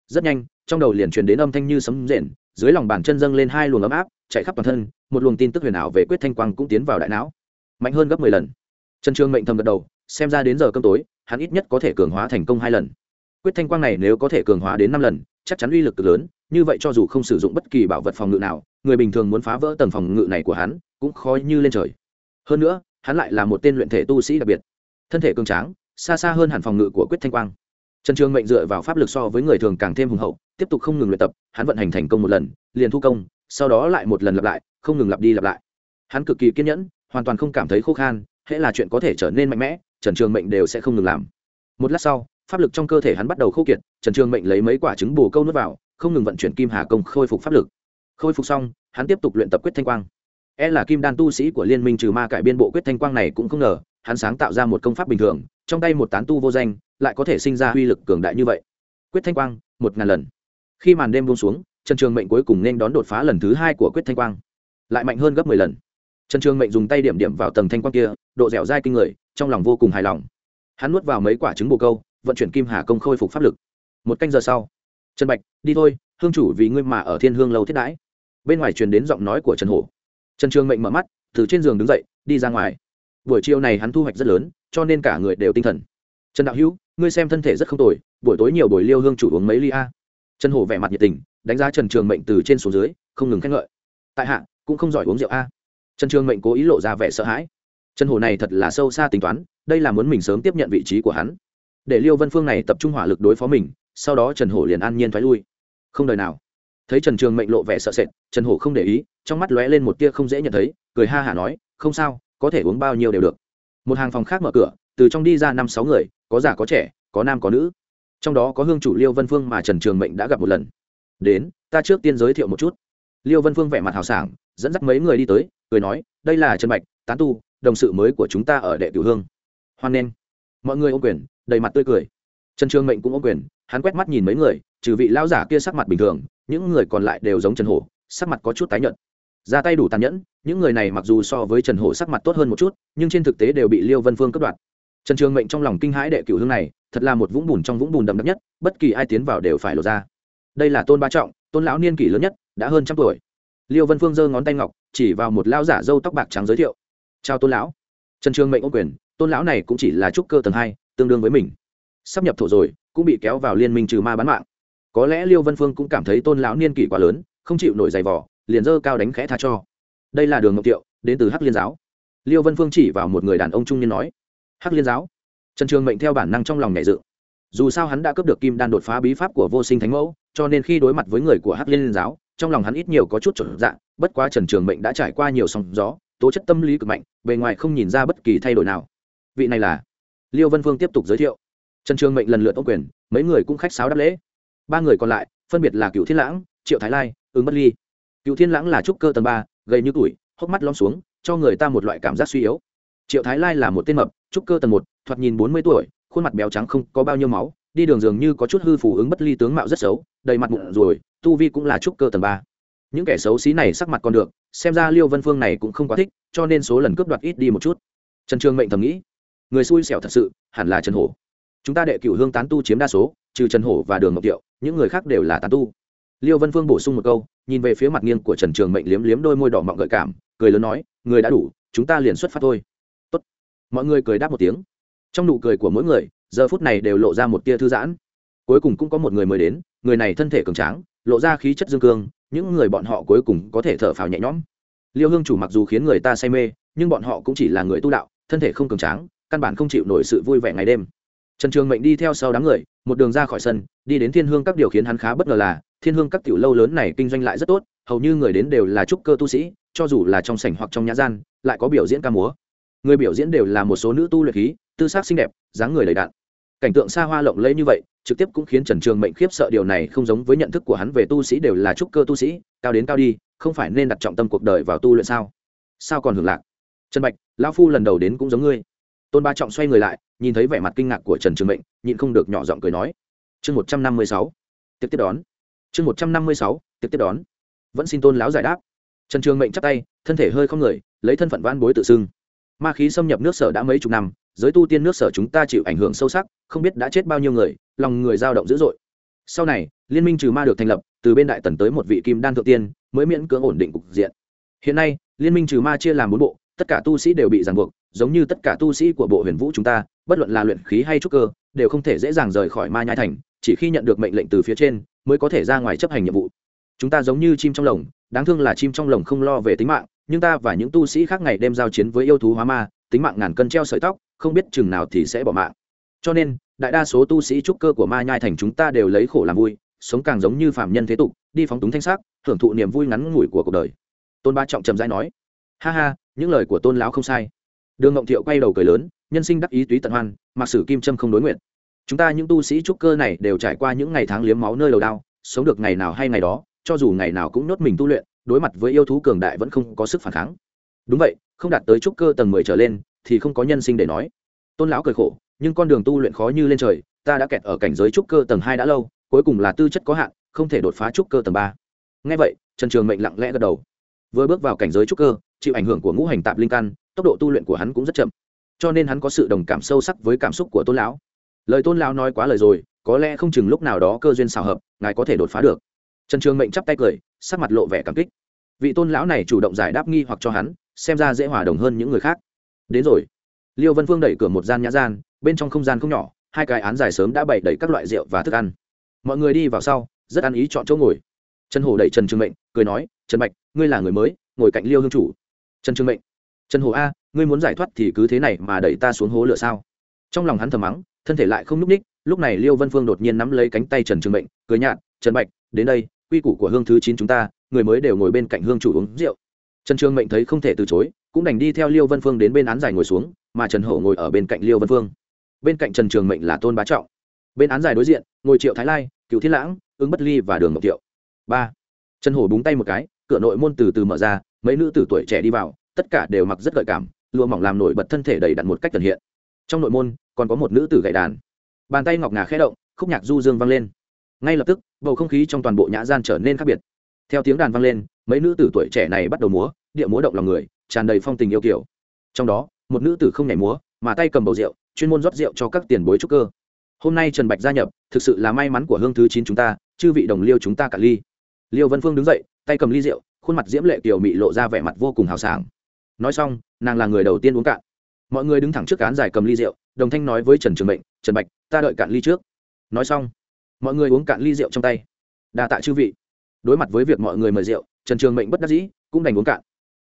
Rất nhanh, trong đầu liền truyền đến âm thanh như sấm rền, dưới lòng bàn chân dâng lên hai luồng ấm áp, chạy khắp toàn thân, một luồng tin tức huyền ảo về quyết thanh quang cũng tiến vào đại não. Mạnh hơn gấp mười lần. Trần trường mệnh thầm gật đầu, xem ra đến giờ cơm tối, hắn ít nhất có thể cường hóa thành công hai lần. Quyết thanh quang này nếu có thể cường hóa đến năm lần chắc chắn uy lực cực lớn, như vậy cho dù không sử dụng bất kỳ bảo vật phòng ngự nào, người bình thường muốn phá vỡ tầng phòng ngự này của hắn cũng khó như lên trời. Hơn nữa, hắn lại là một tên luyện thể tu sĩ đặc biệt. Thân thể cường tráng, xa xa hơn hẳn phòng ngự của quyết thanh quang. Trần trường mệnh dựa vào pháp lực so với người thường càng thêm hùng hậu, tiếp tục không ngừng luyện tập, hắn vận hành thành công một lần, liền thu công, sau đó lại một lần lặp lại, không ngừng lặp đi lặp lại. Hắn cực kỳ kiên nhẫn, hoàn toàn không cảm thấy khô khan, hễ là chuyện có thể trở nên mạnh mẽ, trần trường mệnh đều sẽ không ngừng làm. Một lát sau pháp lực trong cơ thể hắn bắt đầu khô kiệt, trần trường mệnh lấy mấy quả trứng bù câu nuốt vào, không ngừng vận chuyển kim hà công khôi phục pháp lực. Khôi phục xong, hắn tiếp tục luyện tập quyết thanh quang. E là kim đan tu sĩ của liên minh trừ ma cải biên bộ quyết thanh quang này cũng không ngờ, hắn sáng tạo ra một công pháp bình thường, trong tay một tán tu vô danh, lại có thể sinh ra uy lực cường đại như vậy. Quyết thanh quang, một ngàn lần. Khi màn đêm buông xuống, trần trường mệnh cuối cùng nên đón đột phá lần thứ hai của quyết thanh quang. Lại mạnh hơn gấp mười lần. Trần trường mệnh dùng tay điểm điểm vào tầng thanh quang kia, độ dẻo dai kinh người, trong lòng vô cùng hài lòng. Hắn nuốt vào mấy quả trứng bồ câu vận chuyển kim hà công khôi phục pháp lực. Một canh giờ sau, trần bạch, đi thôi, hương chủ vì ngươi mà ở thiên hương lâu thiết đãi. Bên ngoài truyền đến giọng nói của trần hổ. Trần trường mệnh mở mắt, từ trên giường đứng dậy, đi ra ngoài. Buổi chiều này hắn thu hoạch rất lớn, cho nên cả người đều tinh thần. Trần đạo hữu, ngươi xem thân thể rất không tồi, buổi tối nhiều buổi liêu hương chủ uống mấy ly a. Trần hổ vẻ mặt nhiệt tình, đánh giá trần trường mệnh từ trên xuống dưới, không ngừng khen ngợi. Tại hạ, cũng không giỏi uống rượu a. Trần trường mệnh cố ý lộ ra vẻ sợ hãi. Trần hổ này thật là sâu xa tính toán, đây là muốn mình sớm tiếp nhận vị trí của hắn để liêu vân phương này tập trung hỏa lực đối phó mình, sau đó trần hổ liền an nhiên thoái lui. Không đời nào. Thấy trần trường mệnh lộ vẻ sợ sệt, trần hổ không để ý, trong mắt lóe lên một tia không dễ nhận thấy, cười ha hả nói, không sao, có thể uống bao nhiêu đều được. Một hàng phòng khác mở cửa, từ trong đi ra năm sáu người, có già có trẻ, có nam có nữ. Trong đó có hương chủ liêu vân phương mà trần trường mệnh đã gặp một lần. Đến, ta trước tiên giới thiệu một chút. Liêu vân phương vẻ mặt hào sảng, dẫn dắt mấy người đi tới, cười nói, đây là trần bạch, tán tu, đồng sự mới của chúng ta ở đệ cửu hương. Hoan nghênh. Mọi người ô quyền đầy mặt tươi cười. Trần trường mệnh cũng ô quyền, hắn quét mắt nhìn mấy người, trừ vị lão giả kia sắc mặt bình thường, những người còn lại đều giống trần hổ, sắc mặt có chút tái nhợt. Ra tay đủ tàn nhẫn, những người này mặc dù so với trần hổ sắc mặt tốt hơn một chút, nhưng trên thực tế đều bị liêu vân phương cướp đoạt. Trần trường mệnh trong lòng kinh hãi đệ cửu hương này, thật là một vũng bùn trong vũng bùn đậm đặc nhất, bất kỳ ai tiến vào đều phải lột ra. Đây là tôn ba trọng, tôn lão niên kỷ lớn nhất, đã hơn trăm tuổi. Liêu vân phương giơ ngón tay ngọc, chỉ vào một lão giả râu tóc bạc trắng giới thiệu. Chào tôn lão. Trần trường mệnh ô quyền, tôn lão này cũng chỉ là trúc cơ tầng hai tương đương với mình. Sắp nhập thổ rồi, cũng bị kéo vào liên minh trừ ma bán mạng. Có lẽ liêu vân phương cũng cảm thấy tôn lão niên kỷ quá lớn, không chịu nổi giày vỏ liền dơ cao đánh khẽ tha cho. Đây là đường ngọc tiệu, đến từ hắc liên giáo. Liêu vân phương chỉ vào một người đàn ông trung niên nói, hắc liên giáo? Trần trường mệnh theo bản năng trong lòng nhảy dự dù sao hắn đã cướp được kim đan đột phá bí pháp của vô sinh thánh mẫu, cho nên khi đối mặt với người của hắc liên giáo, trong lòng hắn ít nhiều có chút trở dạng bất quá trần trường mệnh đã trải qua nhiều sóng gió, tố chất tâm lý cực mạnh, bề ngoài không nhìn ra bất kỳ thay đổi nào. Vị này là liêu vân phương tiếp tục giới thiệu. Trần trường mệnh lần lượt ô quyền, mấy người cũng khách sáo đáp lễ. Ba người còn lại, phân biệt là cựu thiên lãng, triệu thái lai ứng bất ly. Cựu thiên lãng là trúc cơ tầng ba, gầy như tuổi, hốc mắt lom xuống, cho người ta một loại cảm giác suy yếu. Triệu thái lai là một tên mập, trúc cơ tầng một, thoạt nhìn bốn mươi tuổi, khuôn mặt béo trắng không có bao nhiêu máu, đi đường dường như có chút hư phủ ứng bất ly tướng mạo rất xấu, đầy mặt mụn rồi, tu vi cũng là trúc cơ tầng ba. Những kẻ xấu xí này sắc mặt còn được, xem ra liêu vân phương này cũng không quá thích, cho nên số lần cướp đoạt ít đi một chút. Trần trường mệnh thầm nghĩ người xui xẻo thật sự, hẳn là trần hổ. Chúng ta đệ cửu hương tán tu chiếm đa số, trừ trần hổ và đường ngọc tiệu những người khác đều là tán tu. Liêu vân phương bổ sung một câu, nhìn về phía mặt nghiêng của trần trường mệnh liếm liếm đôi môi đỏ mọng gợi cảm, cười lớn nói, người đã đủ, chúng ta liền xuất phát thôi. Tốt. mọi người cười đáp một tiếng. Trong nụ cười của mỗi người, giờ phút này đều lộ ra một tia thư giãn. Cuối cùng cũng có một người mới đến, người này thân thể cường tráng, lộ ra khí chất dương cương, những người bọn họ cuối cùng có thể thở phào nhẹ nhõm. Liêu hương chủ mặc dù khiến người ta say mê, nhưng bọn họ cũng chỉ là người tu đạo, thân thể không cường tráng căn bản không chịu nổi sự vui vẻ ngày đêm. Trần trường mệnh đi theo sau đám người, một đường ra khỏi sân, đi đến thiên hương các điều khiến hắn khá bất ngờ là, thiên hương các tiểu lâu lớn này kinh doanh lại rất tốt, hầu như người đến đều là trúc cơ tu sĩ, cho dù là trong sảnh hoặc trong nhã gian, lại có biểu diễn ca múa. Người biểu diễn đều là một số nữ tu luyện khí, tư sắc xinh đẹp, dáng người đầy đạn cảnh tượng xa hoa lộng lẫy như vậy, trực tiếp cũng khiến trần trường mệnh khiếp sợ điều này không giống với nhận thức của hắn về tu sĩ đều là trúc cơ tu sĩ, cao đến cao đi, không phải nên đặt trọng tâm cuộc đời vào tu luyện sao? Sao còn hưởng lạc? Trần bạch, lão phu lần đầu đến cũng giống ngươi tôn ba trọng xoay người lại nhìn thấy vẻ mặt kinh ngạc của trần trường mệnh nhịn không được nhỏ giọng cười nói chương một trăm năm mươi sáu tiếp tiếp đón chương một trăm năm mươi sáu tiếp tiếp đón vẫn xin tôn láo giải đáp trần trường mệnh chắp tay thân thể hơi không người lấy thân phận van bối tự xưng ma khí xâm nhập nước sở đã mấy chục năm giới tu tiên nước sở chúng ta chịu ảnh hưởng sâu sắc không biết đã chết bao nhiêu người lòng người dao động dữ dội sau này liên minh trừ ma được thành lập từ bên đại tần tới một vị kim đan thượng tiên mới miễn cưỡng ổn định cục diện hiện nay liên minh trừ ma chia làm bốn bộ tất cả tu sĩ đều bị ràng buộc, giống như tất cả tu sĩ của bộ huyền vũ chúng ta, bất luận là luyện khí hay trúc cơ, đều không thể dễ dàng rời khỏi ma nhai thành, chỉ khi nhận được mệnh lệnh từ phía trên, mới có thể ra ngoài chấp hành nhiệm vụ. Chúng ta giống như chim trong lồng, đáng thương là chim trong lồng không lo về tính mạng, nhưng ta và những tu sĩ khác ngày đêm giao chiến với yêu thú hóa ma, tính mạng ngàn cân treo sợi tóc, không biết chừng nào thì sẽ bỏ mạng. Cho nên, đại đa số tu sĩ trúc cơ của ma nhai thành chúng ta đều lấy khổ làm vui, sống càng giống như phạm nhân thế tục, đi phóng túng thanh sắc, hưởng thụ niềm vui ngắn ngủi của cuộc đời. Tôn ba trọng trầm dai nói, ha ha những lời của tôn lão không sai. Đường ngộng thiệu quay đầu cười lớn, nhân sinh đắc ý túy tận hoan, mặc sử kim trâm không đối nguyện. Chúng ta những tu sĩ trúc cơ này đều trải qua những ngày tháng liếm máu nơi đầu đao sống được ngày nào hay ngày đó, cho dù ngày nào cũng nhốt mình tu luyện, đối mặt với yêu thú cường đại vẫn không có sức phản kháng. Đúng vậy, không đạt tới trúc cơ tầng mười trở lên, thì không có nhân sinh để nói. Tôn lão cười khổ, nhưng con đường tu luyện khó như lên trời, ta đã kẹt ở cảnh giới trúc cơ tầng hai đã lâu, cuối cùng là tư chất có hạn, không thể đột phá trúc cơ tầng ba. Ngay vậy, trần trường mệnh lặng lẽ gật đầu. Vừa bước vào cảnh giới trúc cơ chịu ảnh hưởng của ngũ hành tạp linh căn, tốc độ tu luyện của hắn cũng rất chậm. Cho nên hắn có sự đồng cảm sâu sắc với cảm xúc của tôn lão. Lời tôn lão nói quá lời rồi, có lẽ không chừng lúc nào đó cơ duyên xào hợp, ngài có thể đột phá được. Trần trường mệnh chắp tay cười, sắc mặt lộ vẻ cảm kích. Vị tôn lão này chủ động giải đáp nghi hoặc cho hắn, xem ra dễ hòa đồng hơn những người khác. Đến rồi. Liêu vân phương đẩy cửa một gian nhã gian, bên trong không gian không nhỏ, hai cái án dài sớm đã bày đầy các loại rượu và thức ăn. Mọi người đi vào sau, rất ăn ý chọn chỗ ngồi. Trần hổ đẩy trần trường mệnh, cười nói, trần bạch, ngươi là người mới, ngồi cạnh liêu hương chủ trần trường mệnh, trần hổ a, ngươi muốn giải thoát thì cứ thế này mà đẩy ta xuống hố lửa sao? Trong lòng hắn thầm mắng, thân thể lại không n ú c ních, lúc này liêu vân phương đột nhiên nắm lấy cánh tay trần trường mệnh, cười nhạt, trần bạch, đến đây, quy củ của hương thứ chín chúng ta, người mới đều ngồi bên cạnh hương chủ uống rượu. Trần trường mệnh thấy không thể từ chối, cũng đành đi theo liêu vân phương đến bên án giải ngồi xuống, mà trần hổ ngồi ở bên cạnh liêu vân phương. Bên cạnh trần trường mệnh là tôn bá trọng. Bên án giải đối diện, ngồi triệu thái lai cựu thiên lãng, ứng bất ly và đường ngọc thiệu. Ba. Trần hổ búng tay một cái, cửa nội môn từ từ mở ra mấy nữ tử tuổi trẻ đi vào, tất cả đều mặc rất gợi cảm, lụa mỏng làm nổi bật thân thể đầy đặn một cách tần hiện. Trong nội môn, còn có một nữ tử gậy đàn. Bàn tay ngọc ngà khẽ động, khúc nhạc du dương vang lên. Ngay lập tức, bầu không khí trong toàn bộ nhã gian trở nên khác biệt. Theo tiếng đàn vang lên, mấy nữ tử tuổi trẻ này bắt đầu múa, địa múa động lòng người, tràn đầy phong tình yêu kiểu trong đó, một nữ tử không nhảy múa, mà tay cầm bầu rượu, chuyên môn rót rượu cho các tiền bối trúc cơ. Hôm nay trần bạch gia nhập, thực sự là may mắn của hương thứ chín chúng ta, chư vị đồng liêu chúng ta cả ly. Liêu vân phương đứng dậy, tay cầm ly rượu khuôn mặt diễm lệ kiều mị lộ ra vẻ mặt vô cùng hào sảng. Nói xong, nàng là người đầu tiên uống cạn. Mọi người đứng thẳng trước cán dài cầm ly rượu, đồng thanh nói với trần trường mệnh, trần bạch, ta đợi cạn ly trước. Nói xong, mọi người uống cạn ly rượu trong tay. Đa tạ chư vị. Đối mặt với việc mọi người mời rượu, trần trường mệnh bất đắc dĩ, cũng đành uống cạn.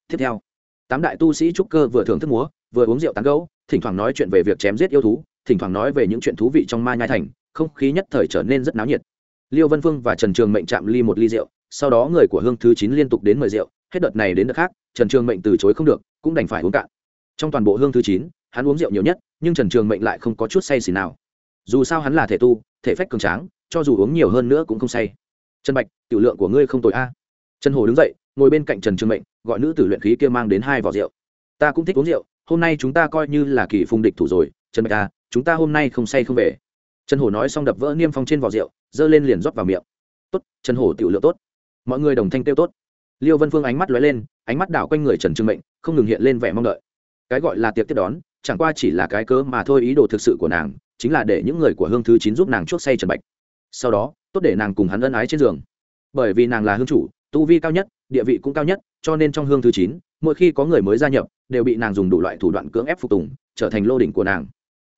Tiếp theo, tám đại tu sĩ trúc cơ vừa thưởng thức múa, vừa uống rượu tán gấu thỉnh thoảng nói chuyện về việc chém giết yêu thú, thỉnh thoảng nói về những chuyện thú vị trong ma nhai thành, không khí nhất thời trở nên rất náo nhiệt. Liêu vân phương và trần trường mệnh chạm ly một ly rượu sau đó người của hương thứ chín liên tục đến mời rượu, hết đợt này đến đợt khác, trần trường mệnh từ chối không được, cũng đành phải uống cạn. Trong toàn bộ hương thứ chín, hắn uống rượu nhiều nhất, nhưng trần trường mệnh lại không có chút say xì nào. Dù sao hắn là thể tu, thể phách cường tráng, cho dù uống nhiều hơn nữa cũng không say. Trần bạch, tiểu lượng của ngươi không tội a. Trần hồ đứng dậy, ngồi bên cạnh trần trường mệnh, gọi nữ tử luyện khí kia mang đến hai vỏ rượu. Ta cũng thích uống rượu, hôm nay chúng ta coi như là kỳ phùng địch thủ rồi, trần bạch a chúng ta hôm nay không say không về. Trần hổ nói xong đập vỡ niêm phong trên vỏ rượu, giơ lên liền rót vào miệng. Tốt, trần hổ tiểu lượng tốt mọi người đồng thanh tiêu tốt. Liêu vân phương ánh mắt lóe lên, ánh mắt đảo quanh người trần trương mệnh, không ngừng hiện lên vẻ mong đợi. Cái gọi là tiệc tiếp đón, chẳng qua chỉ là cái cớ mà thôi, ý đồ thực sự của nàng chính là để những người của hương thứ chín giúp nàng chuốc say trần bạch. Sau đó, tốt để nàng cùng hắn ân ái trên giường. Bởi vì nàng là hương chủ, tu vi cao nhất, địa vị cũng cao nhất, cho nên trong hương thứ chín, mỗi khi có người mới gia nhập, đều bị nàng dùng đủ loại thủ đoạn cưỡng ép phục tùng, trở thành lô đỉnh của nàng.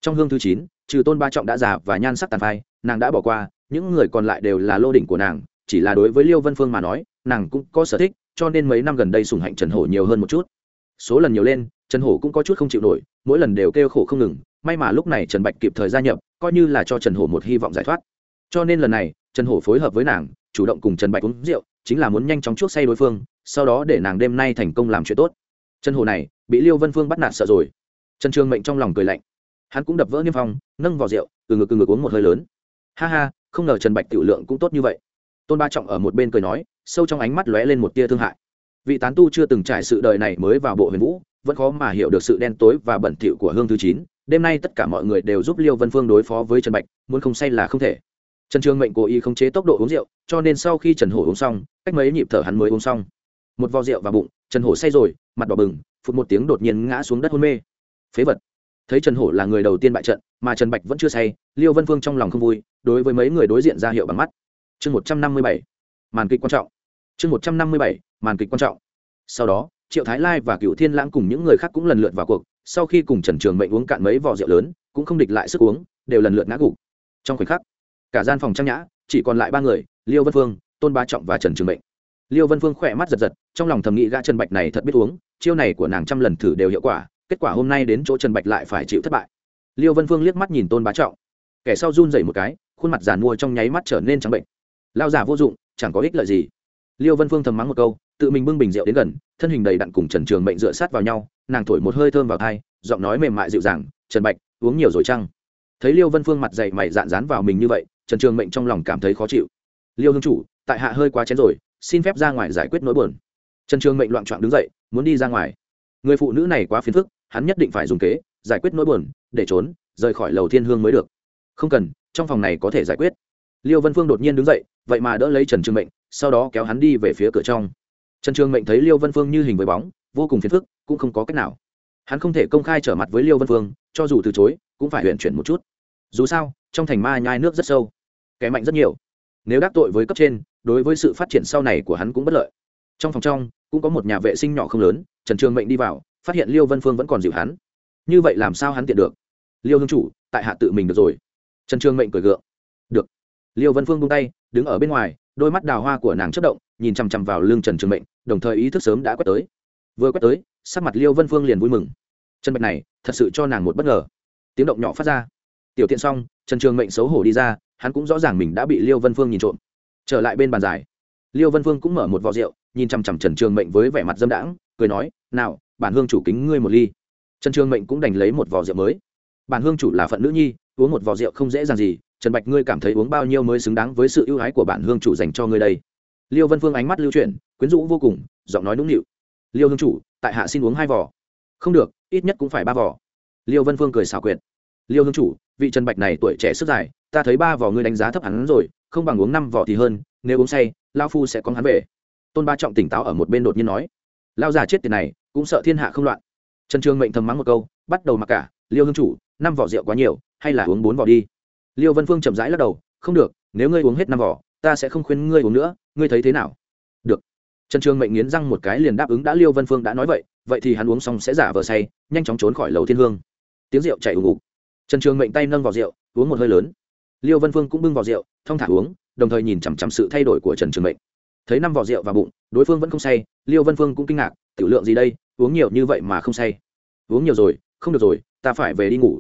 Trong hương thứ chín, trừ tôn ba trọng đã già và nhan sắc tàn phai, nàng đã bỏ qua, những người còn lại đều là lô đỉnh của nàng chỉ là đối với liêu vân phương mà nói, nàng cũng có sở thích, cho nên mấy năm gần đây sùng hạnh trần hổ nhiều hơn một chút. Số lần nhiều lên, trần hổ cũng có chút không chịu nổi, mỗi lần đều kêu khổ không ngừng, may mà lúc này trần bạch kịp thời gia nhập, coi như là cho trần hổ một hy vọng giải thoát. Cho nên lần này, trần hổ phối hợp với nàng, chủ động cùng trần bạch uống rượu, chính là muốn nhanh chóng chuốc say đối phương, sau đó để nàng đêm nay thành công làm chuyện tốt. Trần hổ này, bị liêu vân phương bắt nạt sợ rồi. Trần trương mệnh trong lòng cười lạnh. Hắn cũng đập vỡ niêm phong, nâng vào rượu, từ ngực từ ngực uống một hơi lớn. Ha ha, không ngờ trần bạch tiểu lượng cũng tốt như vậy tôn ba trọng ở một bên cười nói, sâu trong ánh mắt lóe lên một tia thương hại. Vị tán tu chưa từng trải sự đời này mới vào bộ huyền vũ, vẫn khó mà hiểu được sự đen tối và bẩn thỉu của hương thứ chín. Đêm nay tất cả mọi người đều giúp liêu vân phương đối phó với trần bạch, muốn không say là không thể. Trần trương mệnh cố ý khống chế tốc độ uống rượu, cho nên sau khi trần hổ uống xong, cách mấy nhịp thở hắn mới uống xong. Một vò rượu vào bụng, trần hổ say rồi, mặt đỏ bừng, phụt một tiếng đột nhiên ngã xuống đất hôn mê. Phế vật. Thấy trần hổ là người đầu tiên bại trận, mà trần bạch vẫn chưa say, liêu vân phương trong lòng không vui, đối với mấy người đối diện ra hiệu bằng mắt chương một trăm năm mươi bảy, màn kịch quan trọng. Chương một trăm năm mươi bảy, màn kịch quan trọng. Sau đó, triệu thái lai và cựu thiên lãng cùng những người khác cũng lần lượt vào cuộc, sau khi cùng trần trường mệnh uống cạn mấy vỏ rượu lớn, cũng không địch lại sức uống, đều lần lượt ngã gục. Trong khoảnh khắc, cả gian phòng trang nhã, chỉ còn lại ba người, liêu vân phương, tôn bá trọng và trần trường mệnh. Liêu vân phương khỏe mắt giật giật, trong lòng thầm nghĩ gã trần bạch này thật biết uống, chiêu này của nàng trăm lần thử đều hiệu quả, kết quả hôm nay đến chỗ trần bạch lại phải chịu thất bại. Liêu vân phương liếc mắt nhìn tôn bá trọng, kẻ sau run rẩy một cái, khuôn mặt giàn mua trong nháy mắt trở nên trắng bệnh lao giả vô dụng, chẳng có ích lợi gì. Liêu vân phương thầm mắng một câu, tự mình bưng bình rượu đến gần, thân hình đầy đặn cùng trần trường mệnh dựa sát vào nhau, nàng thổi một hơi thơm vào thai giọng nói mềm mại dịu dàng, trần bạch, uống nhiều rồi chăng? Thấy liêu vân phương mặt dày mày dạn dán vào mình như vậy, trần trường mệnh trong lòng cảm thấy khó chịu. Liêu hương chủ, tại hạ hơi quá chén rồi, xin phép ra ngoài giải quyết nỗi buồn. Trần trường mệnh loạn trọn đứng dậy, muốn đi ra ngoài. Người phụ nữ này quá phiền phức, hắn nhất định phải dùng kế, giải quyết nỗi buồn, để trốn, rời khỏi lầu thiên hương mới được. Không cần, trong phòng này có thể giải quyết. Liêu vân phương đột nhiên đứng dậy vậy mà đỡ lấy trần trường mệnh, sau đó kéo hắn đi về phía cửa trong. Trần trường mệnh thấy liêu vân phương như hình với bóng, vô cùng phiền phức, cũng không có cách nào. Hắn không thể công khai trở mặt với liêu vân phương, cho dù từ chối, cũng phải huyện chuyển một chút. Dù sao, trong thành ma nhai nước rất sâu, kẻ mạnh rất nhiều. Nếu đắc tội với cấp trên, đối với sự phát triển sau này của hắn cũng bất lợi. Trong phòng trong, cũng có một nhà vệ sinh nhỏ không lớn, trần trường mệnh đi vào, phát hiện liêu vân phương vẫn còn dịu hắn. Như vậy làm sao hắn tiện được? Liêu hương chủ, tại hạ tự mình được rồi. Trần trường mệnh cười gượng liêu vân phương bung tay, đứng ở bên ngoài, đôi mắt đào hoa của nàng chất động, nhìn chằm chằm vào Lương trần trường mệnh, đồng thời ý thức sớm đã quét tới. Vừa quét tới, sắc mặt liêu vân phương liền vui mừng. Chân bạch này, thật sự cho nàng một bất ngờ. Tiếng động nhỏ phát ra. Tiểu tiện xong, trần trường mệnh xấu hổ đi ra, hắn cũng rõ ràng mình đã bị liêu vân phương nhìn trộm. Trở lại bên bàn giải. Liêu vân phương cũng mở một vò rượu, nhìn chằm chằm trần trường mệnh với vẻ mặt dâm đãng, cười nói, nào, bản hương chủ kính ngươi một ly. Trần trường mệnh cũng đành lấy một vò rượu mới. Bản hương chủ là phận nữ nhi, uống một vò rượu không dễ dàng gì trần bạch, ngươi cảm thấy uống bao nhiêu mới xứng đáng với sự ưu ái của bản hương chủ dành cho ngươi đây? Liêu vân phương ánh mắt lưu chuyển, quyến rũ vô cùng, giọng nói nũng nịu. Liêu hương chủ, tại hạ xin uống hai vò. Không được, ít nhất cũng phải ba vò. Liêu vân phương cười xảo quyệt. Liêu hương chủ, vị trần bạch này tuổi trẻ sức dài, ta thấy ba vò ngươi đánh giá thấp hắn rồi, không bằng uống năm vò thì hơn, nếu uống say lao phu sẽ có hắn về. Tôn ba trọng tỉnh táo ở một bên đột nhiên nói. Lao già chết tiền này, cũng sợ thiên hạ không loạn. Trần trương mệnh thầm mắng một câu, bắt đầu mặc cả, liêu hương chủ, năm vỏ rượu quá nhiều, hay là uống bốn vỏ đi liêu vân phương chậm rãi lắc đầu, không được, nếu ngươi uống hết năm vỏ, ta sẽ không khuyên ngươi uống nữa, ngươi thấy thế nào? Được. Trần Trường mệnh nghiến răng một cái liền đáp ứng đã liêu vân phương đã nói vậy vậy thì hắn uống xong sẽ giả vờ say, nhanh chóng trốn khỏi lầu thiên hương. Tiếng rượu chảy ù ục trần trường mệnh tay nâng vào rượu, uống một hơi lớn. Liêu vân phương cũng bưng vào rượu, thong thả uống, đồng thời nhìn chằm chằm sự thay đổi của trần trường mệnh. Thấy năm vỏ rượu vào bụng, đối phương vẫn không say, liêu vân phương cũng kinh ngạc, tiểu lượng gì đây, uống nhiều như vậy mà không say. Uống nhiều rồi, không được rồi, ta phải về đi ngủ.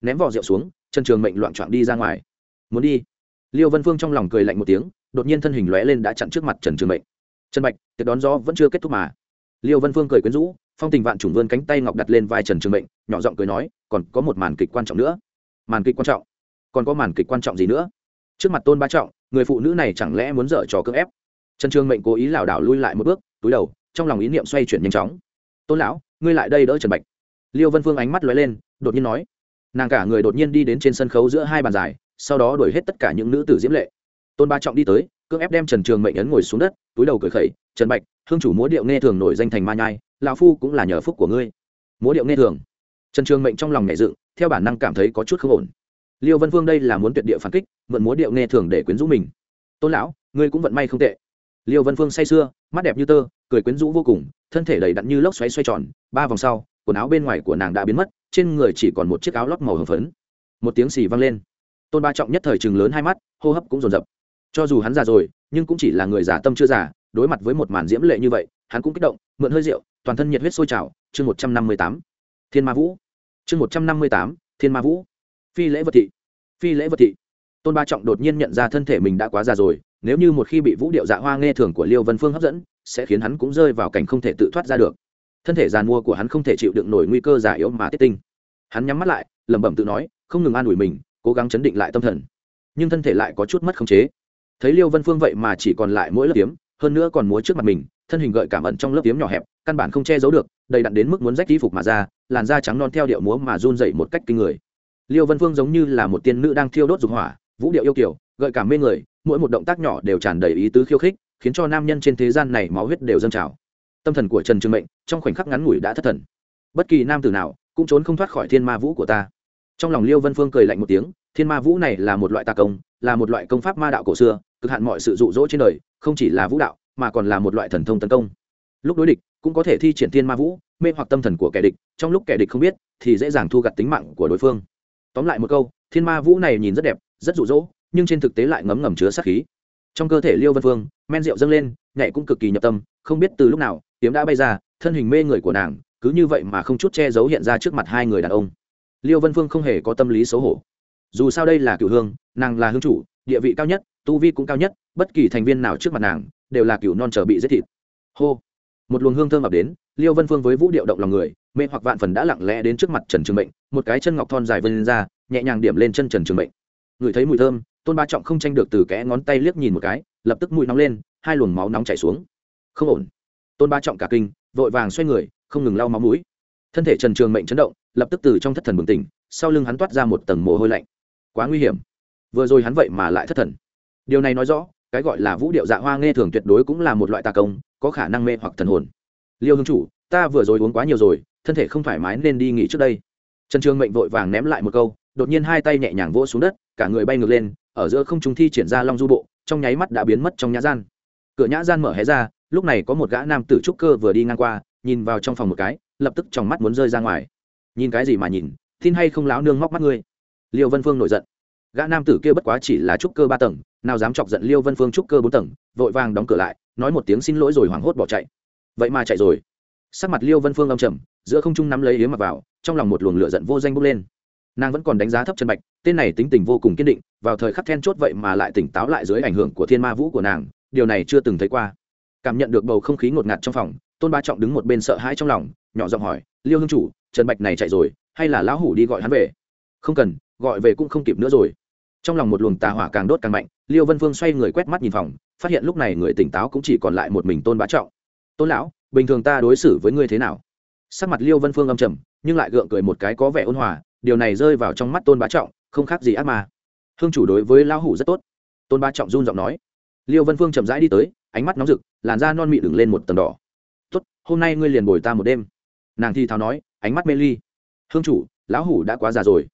Ném vỏ rượu xuống trần trường mệnh loạn trọn đi ra ngoài. Muốn đi? Liêu vân phương trong lòng cười lạnh một tiếng, đột nhiên thân hình lóe lên đã chặn trước mặt trần trường mệnh. Trần bạch, tiệc đón gió vẫn chưa kết thúc mà. Liêu vân phương cười quyến rũ, phong tình vạn trùng vươn cánh tay ngọc đặt lên vai trần trường mệnh, nhỏ giọng cười nói, còn có một màn kịch quan trọng nữa. Màn kịch quan trọng? Còn có màn kịch quan trọng gì nữa? Trước mặt tôn ba trọng, người phụ nữ này chẳng lẽ muốn dở trò cưỡng ép? Trần trường mệnh cố ý lảo đảo lui lại một bước, túi đầu, trong lòng ý niệm xoay chuyển nhanh chóng. Tôn lão, ngươi lại đây đỡ trần bạch. Liêu vân phương ánh mắt lóe lên, đột nhiên nói nàng cả người đột nhiên đi đến trên sân khấu giữa hai bàn dài, sau đó đuổi hết tất cả những nữ tử diễm lệ. Tôn ba trọng đi tới, cưỡng ép đem trần trường mệnh ấn ngồi xuống đất, túi đầu cười khẩy, trần bạch, hương chủ múa điệu nghe thường nổi danh thành ma nhai, lão phu cũng là nhờ phúc của ngươi. Múa điệu nghe thường? Trần trường mệnh trong lòng nhảy dựng, theo bản năng cảm thấy có chút không ổn. Liêu vân Vương đây là muốn tuyệt địa phản kích, mượn múa điệu nghe thường để quyến rũ mình. Tôn lão, ngươi cũng vận may không tệ. Liêu vân phương say sưa, mắt đẹp như tơ, cười quyến rũ vô cùng, thân thể đầy đặn như lốc xoáy xoay tròn, ba vòng sau quần áo bên ngoài của nàng đã biến mất, trên người chỉ còn một chiếc áo lót màu hồng phấn. Một tiếng xì vang lên. Tôn ba trọng nhất thời chừng lớn hai mắt, hô hấp cũng rồn rập cho dù hắn già rồi, nhưng cũng chỉ là người già tâm chưa già, đối mặt với một màn diễm lệ như vậy, hắn cũng kích động, mượn hơi rượu, toàn thân nhiệt huyết sôi trào. Chương một trăm năm mươi tám. Thiên ma vũ. Chương một trăm năm mươi tám, thiên ma vũ. Phi lễ vật thị. Phi lễ vật thị. Tôn ba trọng đột nhiên nhận ra thân thể mình đã quá già rồi, nếu như một khi bị vũ điệu dạ hoa nghe thường của liêu vân phương hấp dẫn, sẽ khiến hắn cũng rơi vào cảnh không thể tự thoát ra được thân thể giàn mua của hắn không thể chịu đựng nổi nguy cơ giả yếu mà tiết tinh. Hắn nhắm mắt lại, lẩm bẩm tự nói, không ngừng an ủi mình, cố gắng chấn định lại tâm thần. Nhưng thân thể lại có chút mất khống chế. Thấy liêu vân phương vậy mà chỉ còn lại mỗi lớp tiếm hơn nữa còn múa trước mặt mình, thân hình gợi cảm ẩn trong lớp tiếm nhỏ hẹp, căn bản không che giấu được, đầy đặn đến mức muốn rách y phục mà ra, làn da trắng non theo điệu múa mà run dậy một cách kinh người. Liêu vân phương giống như là một tiên nữ đang thiêu đốt dục hỏa, vũ điệu yêu kiểu gợi cảm mê người, mỗi một động tác nhỏ đều tràn đầy ý tứ khiêu khích, khiến cho nam nhân trên thế gian này máu huyết đều dâng trào tâm thần của trần trường mệnh, trong khoảnh khắc ngắn ngủi đã thất thần. Bất kỳ nam tử nào cũng trốn không thoát khỏi thiên ma vũ của ta. Trong lòng liêu vân phương cười lạnh một tiếng, thiên ma vũ này là một loại tà công, là một loại công pháp ma đạo cổ xưa, cực hạn mọi sự rụ rỗ trên đời, không chỉ là vũ đạo, mà còn là một loại thần thông tấn công. Lúc đối địch, cũng có thể thi triển thiên ma vũ, mê hoặc tâm thần của kẻ địch, trong lúc kẻ địch không biết, thì dễ dàng thu gặt tính mạng của đối phương. Tóm lại một câu, thiên ma vũ này nhìn rất đẹp, rất rụ rỗ nhưng trên thực tế lại ngấm ngầm chứa sát khí. Trong cơ thể liêu vân phương, men rượu dâng lên nhảy cũng cực kỳ nhập tâm, không biết từ lúc nào tiếm đã bay ra, thân hình mê người của nàng, cứ như vậy mà không chút che giấu hiện ra trước mặt hai người đàn ông. Liêu vân phương không hề có tâm lý xấu hổ. Dù sao đây là cựu hương, nàng là hương chủ, địa vị cao nhất, tu vi cũng cao nhất, bất kỳ thành viên nào trước mặt nàng, đều là cựu non trở bị giết thịt. Hô. Một luồng hương thơm ập đến, liêu vân phương với vũ điệu động lòng người, mê hoặc vạn phần đã lặng lẽ đến trước mặt trần trường mệnh, một cái chân ngọc thon dài vân ra, nhẹ nhàng điểm lên chân trần trường mệnh. Ngửi thấy mùi thơm, tôn ba trọng không tranh được từ kẽ ngón tay liếc nhìn một cái, lập tức mũi nóng lên hai luồng máu nóng chảy xuống. Không ổn. Tôn ba trọng cả kinh, vội vàng xoay người, không ngừng lau máu mũi. Thân thể trần trường mệnh chấn động, lập tức từ trong thất thần bừng tỉnh, sau lưng hắn toát ra một tầng mồ hôi lạnh. Quá nguy hiểm. Vừa rồi hắn vậy mà lại thất thần. Điều này nói rõ, cái gọi là vũ điệu dạ hoa nghe thường tuyệt đối cũng là một loại tà công, có khả năng mê hoặc thần hồn. Liêu hương chủ, ta vừa rồi uống quá nhiều rồi, thân thể không thoải mái nên đi nghỉ trước đây. Trần trường mệnh vội vàng ném lại một câu, đột nhiên hai tay nhẹ nhàng vỗ xuống đất, cả người bay ngược lên, ở giữa không trung thi triển ra long du bộ, trong nháy mắt đã biến mất trong nhã gian cửa nhã gian mở hé ra, lúc này có một gã nam tử trúc cơ vừa đi ngang qua, nhìn vào trong phòng một cái, lập tức trong mắt muốn rơi ra ngoài. Nhìn cái gì mà nhìn, tin hay không láo nương móc mắt ngươi? Liêu vân phương nổi giận. Gã nam tử kia bất quá chỉ là trúc cơ ba tầng, nào dám chọc giận liêu vân phương trúc cơ bốn tầng, vội vàng đóng cửa lại, nói một tiếng xin lỗi rồi hoảng hốt bỏ chạy. Vậy mà chạy rồi. Sắc mặt liêu vân phương âm trầm, giữa không trung nắm lấy yếm mặc vào, trong lòng một luồng lửa giận vô danh bốc lên. Nàng vẫn còn đánh giá thấp chân bạch, tên này tính tình vô cùng kiên định, vào thời khắc then chốt vậy mà lại tỉnh táo lại dưới ảnh hưởng của thiên ma vũ của nàng điều này chưa từng thấy qua. Cảm nhận được bầu không khí ngột ngạt trong phòng, tôn ba trọng đứng một bên sợ hãi trong lòng, nhỏ giọng hỏi, liêu hương chủ, trần bạch này chạy rồi, hay là lão hủ đi gọi hắn về? Không cần, gọi về cũng không kịp nữa rồi. Trong lòng một luồng tà hỏa càng đốt càng mạnh, liêu vân phương xoay người quét mắt nhìn phòng, phát hiện lúc này người tỉnh táo cũng chỉ còn lại một mình tôn bá trọng. Tôn lão, bình thường ta đối xử với ngươi thế nào? Sắc mặt liêu vân phương âm trầm, nhưng lại gượng cười một cái có vẻ ôn hòa, điều này rơi vào trong mắt tôn bá trọng, không khác gì ác mà hương chủ đối với lão hủ rất tốt. Tôn bá trọng run giọng nói liêu vân phương chậm rãi đi tới, ánh mắt nóng rực, làn da non mị đừng lên một tầng đỏ. Tốt, hôm nay ngươi liền bồi ta một đêm. Nàng thi thào nói, ánh mắt mê ly. Hương chủ, lão hủ đã quá già rồi.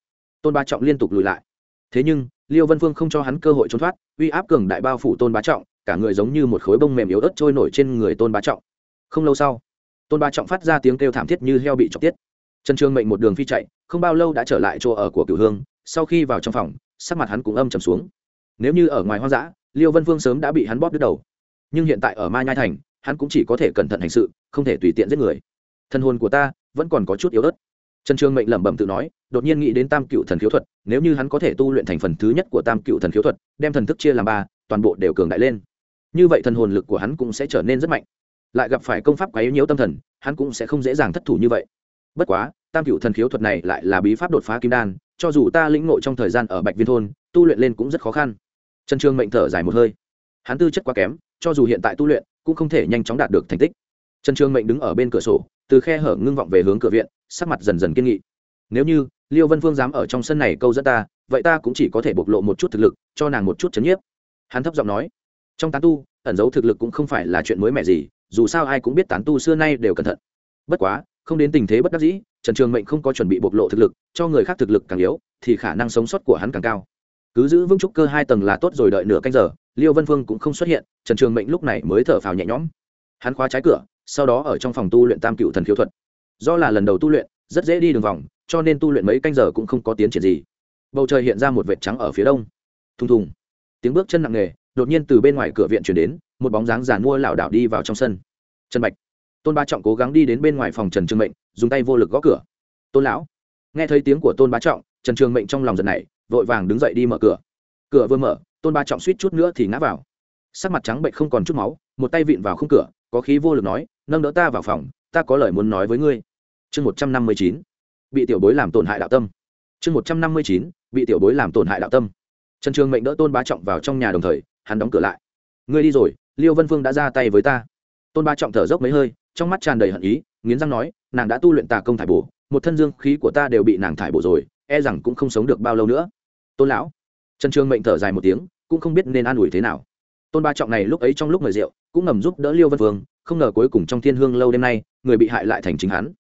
Tôn bá trọng liên tục lùi lại. Thế nhưng, liêu vân phương không cho hắn cơ hội trốn thoát, uy áp cường đại bao phủ tôn bá trọng, cả người giống như một khối bông mềm yếu ớt trôi nổi trên người tôn bá trọng. Không lâu sau, tôn bá trọng phát ra tiếng kêu thảm thiết như heo bị chọc tiết. Trần trương mệnh một đường phi chạy, không bao lâu đã trở lại chỗ ở của cửu hương, sau khi vào trong phòng, sắc mặt hắn cũng âm trầm xuống. Nếu như ở ngoài hoang dã liêu vân phương sớm đã bị hắn bóp đứt đầu. Nhưng hiện tại ở ma nhai thành, hắn cũng chỉ có thể cẩn thận hành sự, không thể tùy tiện giết người. Thân hồn của ta vẫn còn có chút yếu ớt. Trần trường mệnh lẩm bẩm tự nói, đột nhiên nghĩ đến tam cựu thần khiếu thuật, nếu như hắn có thể tu luyện thành phần thứ nhất của tam cựu thần khiếu thuật, đem thần thức chia làm ba, toàn bộ đều cường đại lên. Như vậy thần hồn lực của hắn cũng sẽ trở nên rất mạnh. Lại gặp phải công pháp quấy nhiễu tâm thần, hắn cũng sẽ không dễ dàng thất thủ như vậy. Bất quá, tam cựu thần khiếu thuật này lại là bí pháp đột phá kim đan, cho dù ta lĩnh ngộ trong thời gian ở bạch viên thôn, tu luyện lên cũng rất khó khăn trần trường mệnh thở dài một hơi. Hắn tư chất quá kém, cho dù hiện tại tu luyện, cũng không thể nhanh chóng đạt được thành tích. Trần trường mệnh đứng ở bên cửa sổ, từ khe hở ngưng vọng về hướng cửa viện, sắc mặt dần dần kiên nghị. Nếu như liêu vân phương dám ở trong sân này câu dẫn ta, vậy ta cũng chỉ có thể bộc lộ một chút thực lực, cho nàng một chút chấn nhiếp. Hắn thấp giọng nói. Trong tán tu, ẩn giấu thực lực cũng không phải là chuyện mới mẻ gì, dù sao ai cũng biết tán tu xưa nay đều cẩn thận. Bất quá, không đến tình thế bất đắc dĩ, trần trường mệnh không có chuẩn bị bộc lộ thực lực, cho người khác thực lực càng yếu, thì khả năng sống sót của hắn càng cao cứ giữ vững trúc cơ hai tầng là tốt rồi đợi nửa canh giờ, liêu vân phương cũng không xuất hiện, trần trường mệnh lúc này mới thở phào nhẹ nhõm. Hắn khóa trái cửa, sau đó ở trong phòng tu luyện tam cựu thần khiếu thuật. Do là lần đầu tu luyện, rất dễ đi đường vòng, cho nên tu luyện mấy canh giờ cũng không có tiến triển gì. Bầu trời hiện ra một vệt trắng ở phía đông. Thùng thùng. Tiếng bước chân nặng nề, đột nhiên từ bên ngoài cửa viện chuyển đến, một bóng dáng giàn mua lảo đảo đi vào trong sân. Trần bạch. Tôn ba trọng cố gắng đi đến bên ngoài phòng trần trường mệnh, dùng tay vô lực gõ cửa. Tôn lão. Nghe thấy tiếng của tôn bá trọng, trần trường mệnh trong lòng giật này vội vàng đứng dậy đi mở cửa. Cửa vừa mở, tôn ba trọng suýt chút nữa thì ngã vào. Sắc mặt trắng bệnh không còn chút máu, một tay vịn vào khung cửa, có khí vô lực nói, nâng đỡ ta vào phòng, ta có lời muốn nói với ngươi. Chương một trăm năm mươi chín, bị tiểu bối làm tổn hại đạo tâm. Chương một trăm năm mươi chín, bị tiểu bối làm tổn hại đạo tâm. Trần trường mệnh đỡ tôn ba trọng vào trong nhà đồng thời, hắn đóng cửa lại. Ngươi đi rồi, liêu vân phương đã ra tay với ta. Tôn ba trọng thở dốc mấy hơi, trong mắt tràn đầy hận ý, nghiến răng nói, nàng đã tu luyện tà công thải bổ, một thân dương khí của ta đều bị nàng thải bổ rồi e rằng cũng không sống được bao lâu nữa tôn lão. Trần trường mệnh thở dài một tiếng cũng không biết nên an ủi thế nào. Tôn ba trọng này lúc ấy trong lúc mời rượu cũng ngầm giúp đỡ liêu vân Vương, không ngờ cuối cùng trong thiên hương lâu đêm nay người bị hại lại thành chính hắn.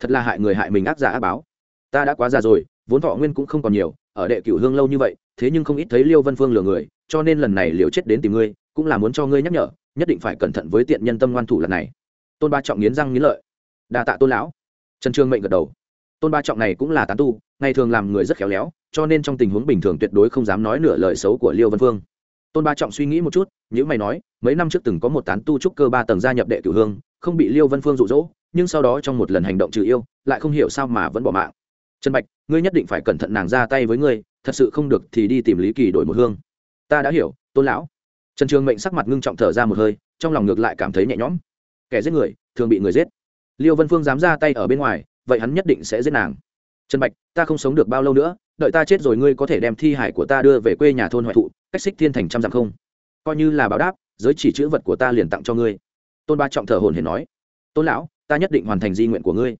Thật là hại người hại mình ác giả ác báo. Ta đã quá già rồi vốn thọ nguyên cũng không còn nhiều ở đệ cửu hương lâu như vậy thế nhưng không ít thấy liêu vân phương lừa người cho nên lần này liều chết đến tìm ngươi cũng là muốn cho ngươi nhắc nhở nhất định phải cẩn thận với tiện nhân tâm ngoan thủ lần này. Tôn ba trọng nghiến răng nghiến lợi. Đa tạ tôn lão. Trần trương mệnh gật đầu tôn ba trọng này cũng là tán tu, ngày thường làm người rất khéo léo, cho nên trong tình huống bình thường tuyệt đối không dám nói nửa lời xấu của liêu vân phương. Tôn ba trọng suy nghĩ một chút nhữ mày nói, mấy năm trước từng có một tán tu trúc cơ ba tầng gia nhập đệ cửu hương, không bị liêu vân phương rụ rỗ nhưng sau đó trong một lần hành động trừ yêu, lại không hiểu sao mà vẫn bỏ mạng. Trần bạch, ngươi nhất định phải cẩn thận nàng ra tay với ngươi, thật sự không được thì đi tìm lý kỳ đổi một hương. Ta đã hiểu, tôn lão. Trần trường mệnh sắc mặt ngưng trọng thở ra một hơi, trong lòng ngược lại cảm thấy nhẹ nhõm. Kẻ giết người, thường bị người giết. Liêu vân phương dám ra tay ở bên ngoài vậy hắn nhất định sẽ giết nàng. Trần bạch, ta không sống được bao lâu nữa, đợi ta chết rồi ngươi có thể đem thi hải của ta đưa về quê nhà thôn hoại thụ, cách xích thiên thành trăm dặm không? Coi như là báo đáp, giới chỉ chữ vật của ta liền tặng cho ngươi. Tôn ba trọng thở hồn hển nói. Tôn lão, ta nhất định hoàn thành di nguyện của ngươi.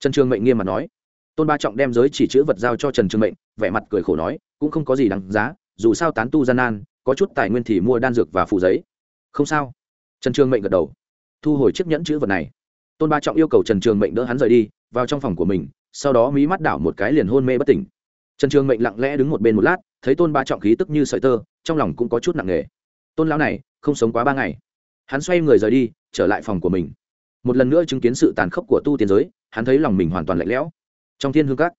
Trần trường mệnh nghiêm mặt nói. Tôn ba trọng đem giới chỉ chữ vật giao cho trần trường mệnh, vẻ mặt cười khổ nói, cũng không có gì đáng giá, dù sao tán tu gian nan, có chút tài nguyên thì mua đan dược và phụ giấy. Không sao. Trần trường mệnh gật đầu. Thu hồi chiếc nhẫn chữ vật này tôn ba trọng yêu cầu trần trường mệnh đỡ hắn rời đi, vào trong phòng của mình, sau đó mí mắt đảo một cái liền hôn mê bất tỉnh. Trần trường mệnh lặng lẽ đứng một bên một lát, thấy tôn ba trọng khí tức như sợi tơ, trong lòng cũng có chút nặng nề. Tôn lão này, không sống quá ba ngày. Hắn xoay người rời đi, trở lại phòng của mình. Một lần nữa chứng kiến sự tàn khốc của tu tiên giới, hắn thấy lòng mình hoàn toàn lạnh lẽo. Trong thiên hương các,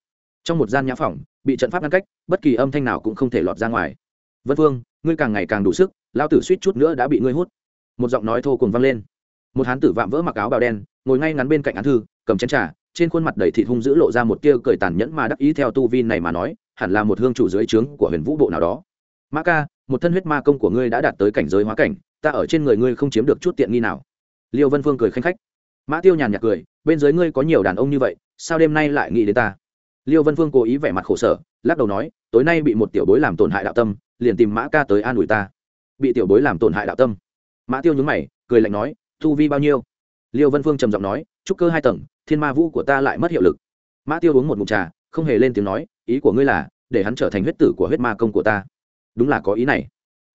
trong một gian nhã phòng, bị trận pháp ngăn cách, bất kỳ âm thanh nào cũng không thể lọt ra ngoài. Vân phương ngươi càng ngày càng đủ sức lao tử suýt chút nữa đã bị ngươi hút. Một giọng nói thô cùng vang lên một hán tử vạm vỡ mặc áo bào đen, ngồi ngay ngắn bên cạnh án thư, cầm chén trà, trên khuôn mặt đầy thịt hung dữ lộ ra một tia cười tàn nhẫn mà đắc ý theo tu vi này mà nói, hẳn là một hương chủ dưới trướng của huyền vũ bộ nào đó. Mã ca, một thân huyết ma công của ngươi đã đạt tới cảnh giới hóa cảnh, ta ở trên người ngươi không chiếm được chút tiện nghi nào. Liêu vân phương cười khanh khách. Mã tiêu nhàn nhạt cười, bên dưới ngươi có nhiều đàn ông như vậy, sao đêm nay lại nghĩ đến ta? Liêu vân phương cố ý vẻ mặt khổ sở, lắc đầu nói, tối nay bị một tiểu bối làm tổn hại đạo tâm, liền tìm mã ca tới an ủi ta. Bị tiểu bối làm tổn hại đạo tâm. Mã tiêu nhúng mày, cười lạnh nói thu vi bao nhiêu? Liêu vân phương trầm giọng nói, trúc cơ hai tầng, thiên ma vũ của ta lại mất hiệu lực. Mã tiêu uống một mụn trà, không hề lên tiếng nói, ý của ngươi là, để hắn trở thành huyết tử của huyết ma công của ta. Đúng là có ý này.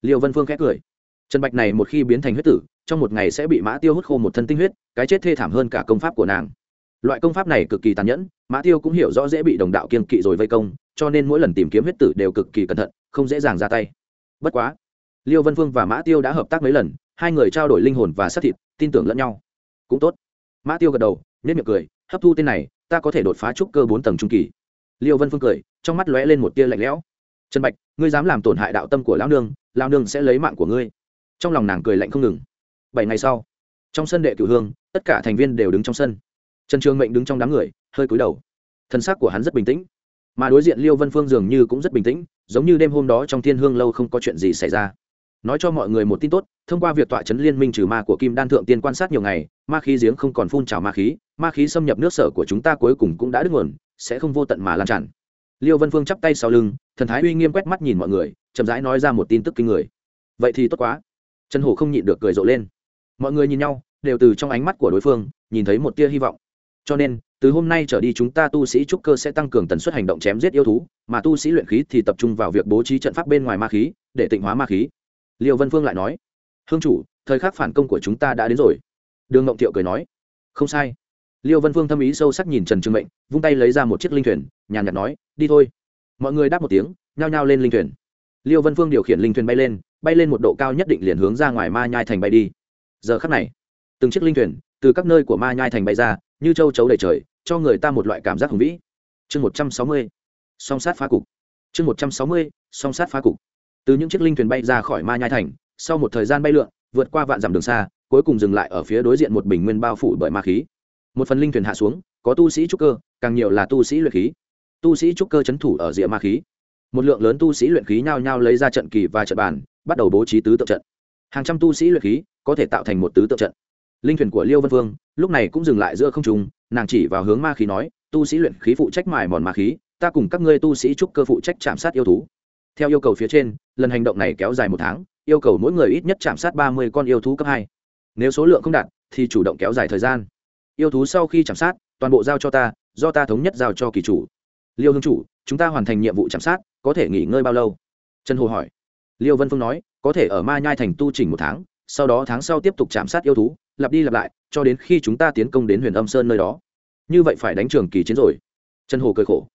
Liêu vân phương khẽ cười. Trần bạch này một khi biến thành huyết tử, trong một ngày sẽ bị mã tiêu hút khô một thân tinh huyết, cái chết thê thảm hơn cả công pháp của nàng. Loại công pháp này cực kỳ tàn nhẫn, mã tiêu cũng hiểu rõ dễ bị đồng đạo kiên kỵ rồi vây công, cho nên mỗi lần tìm kiếm huyết tử đều cực kỳ cẩn thận, không dễ dàng ra tay. Bất quá, liêu vân phương và mã tiêu đã hợp tác mấy lần hai người trao đổi linh hồn và sát thịt, tin tưởng lẫn nhau. Cũng tốt. Mã tiêu gật đầu nếp miệng cười, hấp thu tên này, ta có thể đột phá trúc cơ bốn tầng trung kỳ. Liêu vân phương cười, trong mắt lóe lên một tia lạnh lẽo. Trần bạch, ngươi dám làm tổn hại đạo tâm của lão nương lão nương sẽ lấy mạng của ngươi. Trong lòng nàng cười lạnh không ngừng. Bảy ngày sau, trong sân đệ cửu hương, tất cả thành viên đều đứng trong sân. Trần trường mệnh đứng trong đám người, hơi cúi đầu. Thân xác của hắn rất bình tĩnh. Mà đối diện liêu vân phương dường như cũng rất bình tĩnh, giống như đêm hôm đó trong thiên hương lâu không có chuyện gì xảy ra nói cho mọi người một tin tốt, thông qua việc tọa chấn liên minh trừ ma của kim đan thượng tiên quan sát nhiều ngày, ma khí giếng không còn phun trào ma khí ma khí xâm nhập nước sở của chúng ta cuối cùng cũng đã đứt nguồn, sẽ không vô tận mà lan tràn. Liêu vân phương chắp tay sau lưng, thần thái uy nghiêm quét mắt nhìn mọi người, chậm rãi nói ra một tin tức kinh người. Vậy thì tốt quá. Trần hổ không nhịn được cười rộ lên. Mọi người nhìn nhau, đều từ trong ánh mắt của đối phương, nhìn thấy một tia hy vọng. Cho nên, từ hôm nay trở đi chúng ta tu sĩ trúc cơ sẽ tăng cường tần suất hành động chém giết yêu thú, mà tu sĩ luyện khí thì tập trung vào việc bố trí trận pháp bên ngoài ma khí, để tịnh hóa ma khí liêu vân phương lại nói, hương chủ, thời khắc phản công của chúng ta đã đến rồi. Đường ngộng thiệu cười nói, không sai. Liêu vân phương thâm ý sâu sắc nhìn trần trương mệnh, vung tay lấy ra một chiếc linh thuyền, nhàn nhạt nói, đi thôi. Mọi người đáp một tiếng, nhao nhao lên linh thuyền. Liêu vân phương điều khiển linh thuyền bay lên bay lên một độ cao nhất định liền hướng ra ngoài ma nhai thành bay đi. Giờ khắc này, từng chiếc linh thuyền từ các nơi của ma nhai thành bay ra, như châu chấu đầy trời, cho người ta một loại cảm giác hùng vĩ. Chương một trăm sáu mươi, song sát phá cục. Chương một trăm sáu mươi, song sát phá cục từ những chiếc linh thuyền bay ra khỏi ma nhai thành, sau một thời gian bay lượn, vượt qua vạn dặm đường xa, cuối cùng dừng lại ở phía đối diện một bình nguyên bao phủ bởi ma khí. Một phần linh thuyền hạ xuống, có tu sĩ trúc cơ, càng nhiều là tu sĩ luyện khí. Tu sĩ trúc cơ c h ấ n thủ ở rìa ma khí. Một lượng lớn tu sĩ luyện khí nhao nhao lấy ra trận kỳ và trận bàn, bắt đầu bố trí tứ tượng trận. Hàng trăm tu sĩ luyện khí có thể tạo thành một tứ tượng trận. Linh thuyền của liêu vân vương, lúc này cũng dừng lại giữa không trung, nàng chỉ vào hướng ma khí nói, tu sĩ luyện khí phụ trách mài mòn ma khí, ta cùng các ngươi tu sĩ trúc cơ phụ trách chạm sát yêu thú theo yêu cầu phía trên, lần hành động này kéo dài một tháng, yêu cầu mỗi người ít nhất chạm sát ba mươi con yêu thú cấp hai. Nếu số lượng không đạt, thì chủ động kéo dài thời gian. Yêu thú sau khi chạm sát, toàn bộ giao cho ta, do ta thống nhất giao cho kỳ chủ. Liêu hương chủ, chúng ta hoàn thành nhiệm vụ chạm sát, có thể nghỉ ngơi bao lâu? Trần hồ hỏi. Liêu vân phương nói, có thể ở ma nhai thành tu trình một tháng, sau đó tháng sau tiếp tục chạm sát yêu thú, lặp đi lặp lại, cho đến khi chúng ta tiến công đến huyền âm sơn nơi đó. Như vậy phải đánh trường kỳ chiến rồi. Trần hồ cười khổ.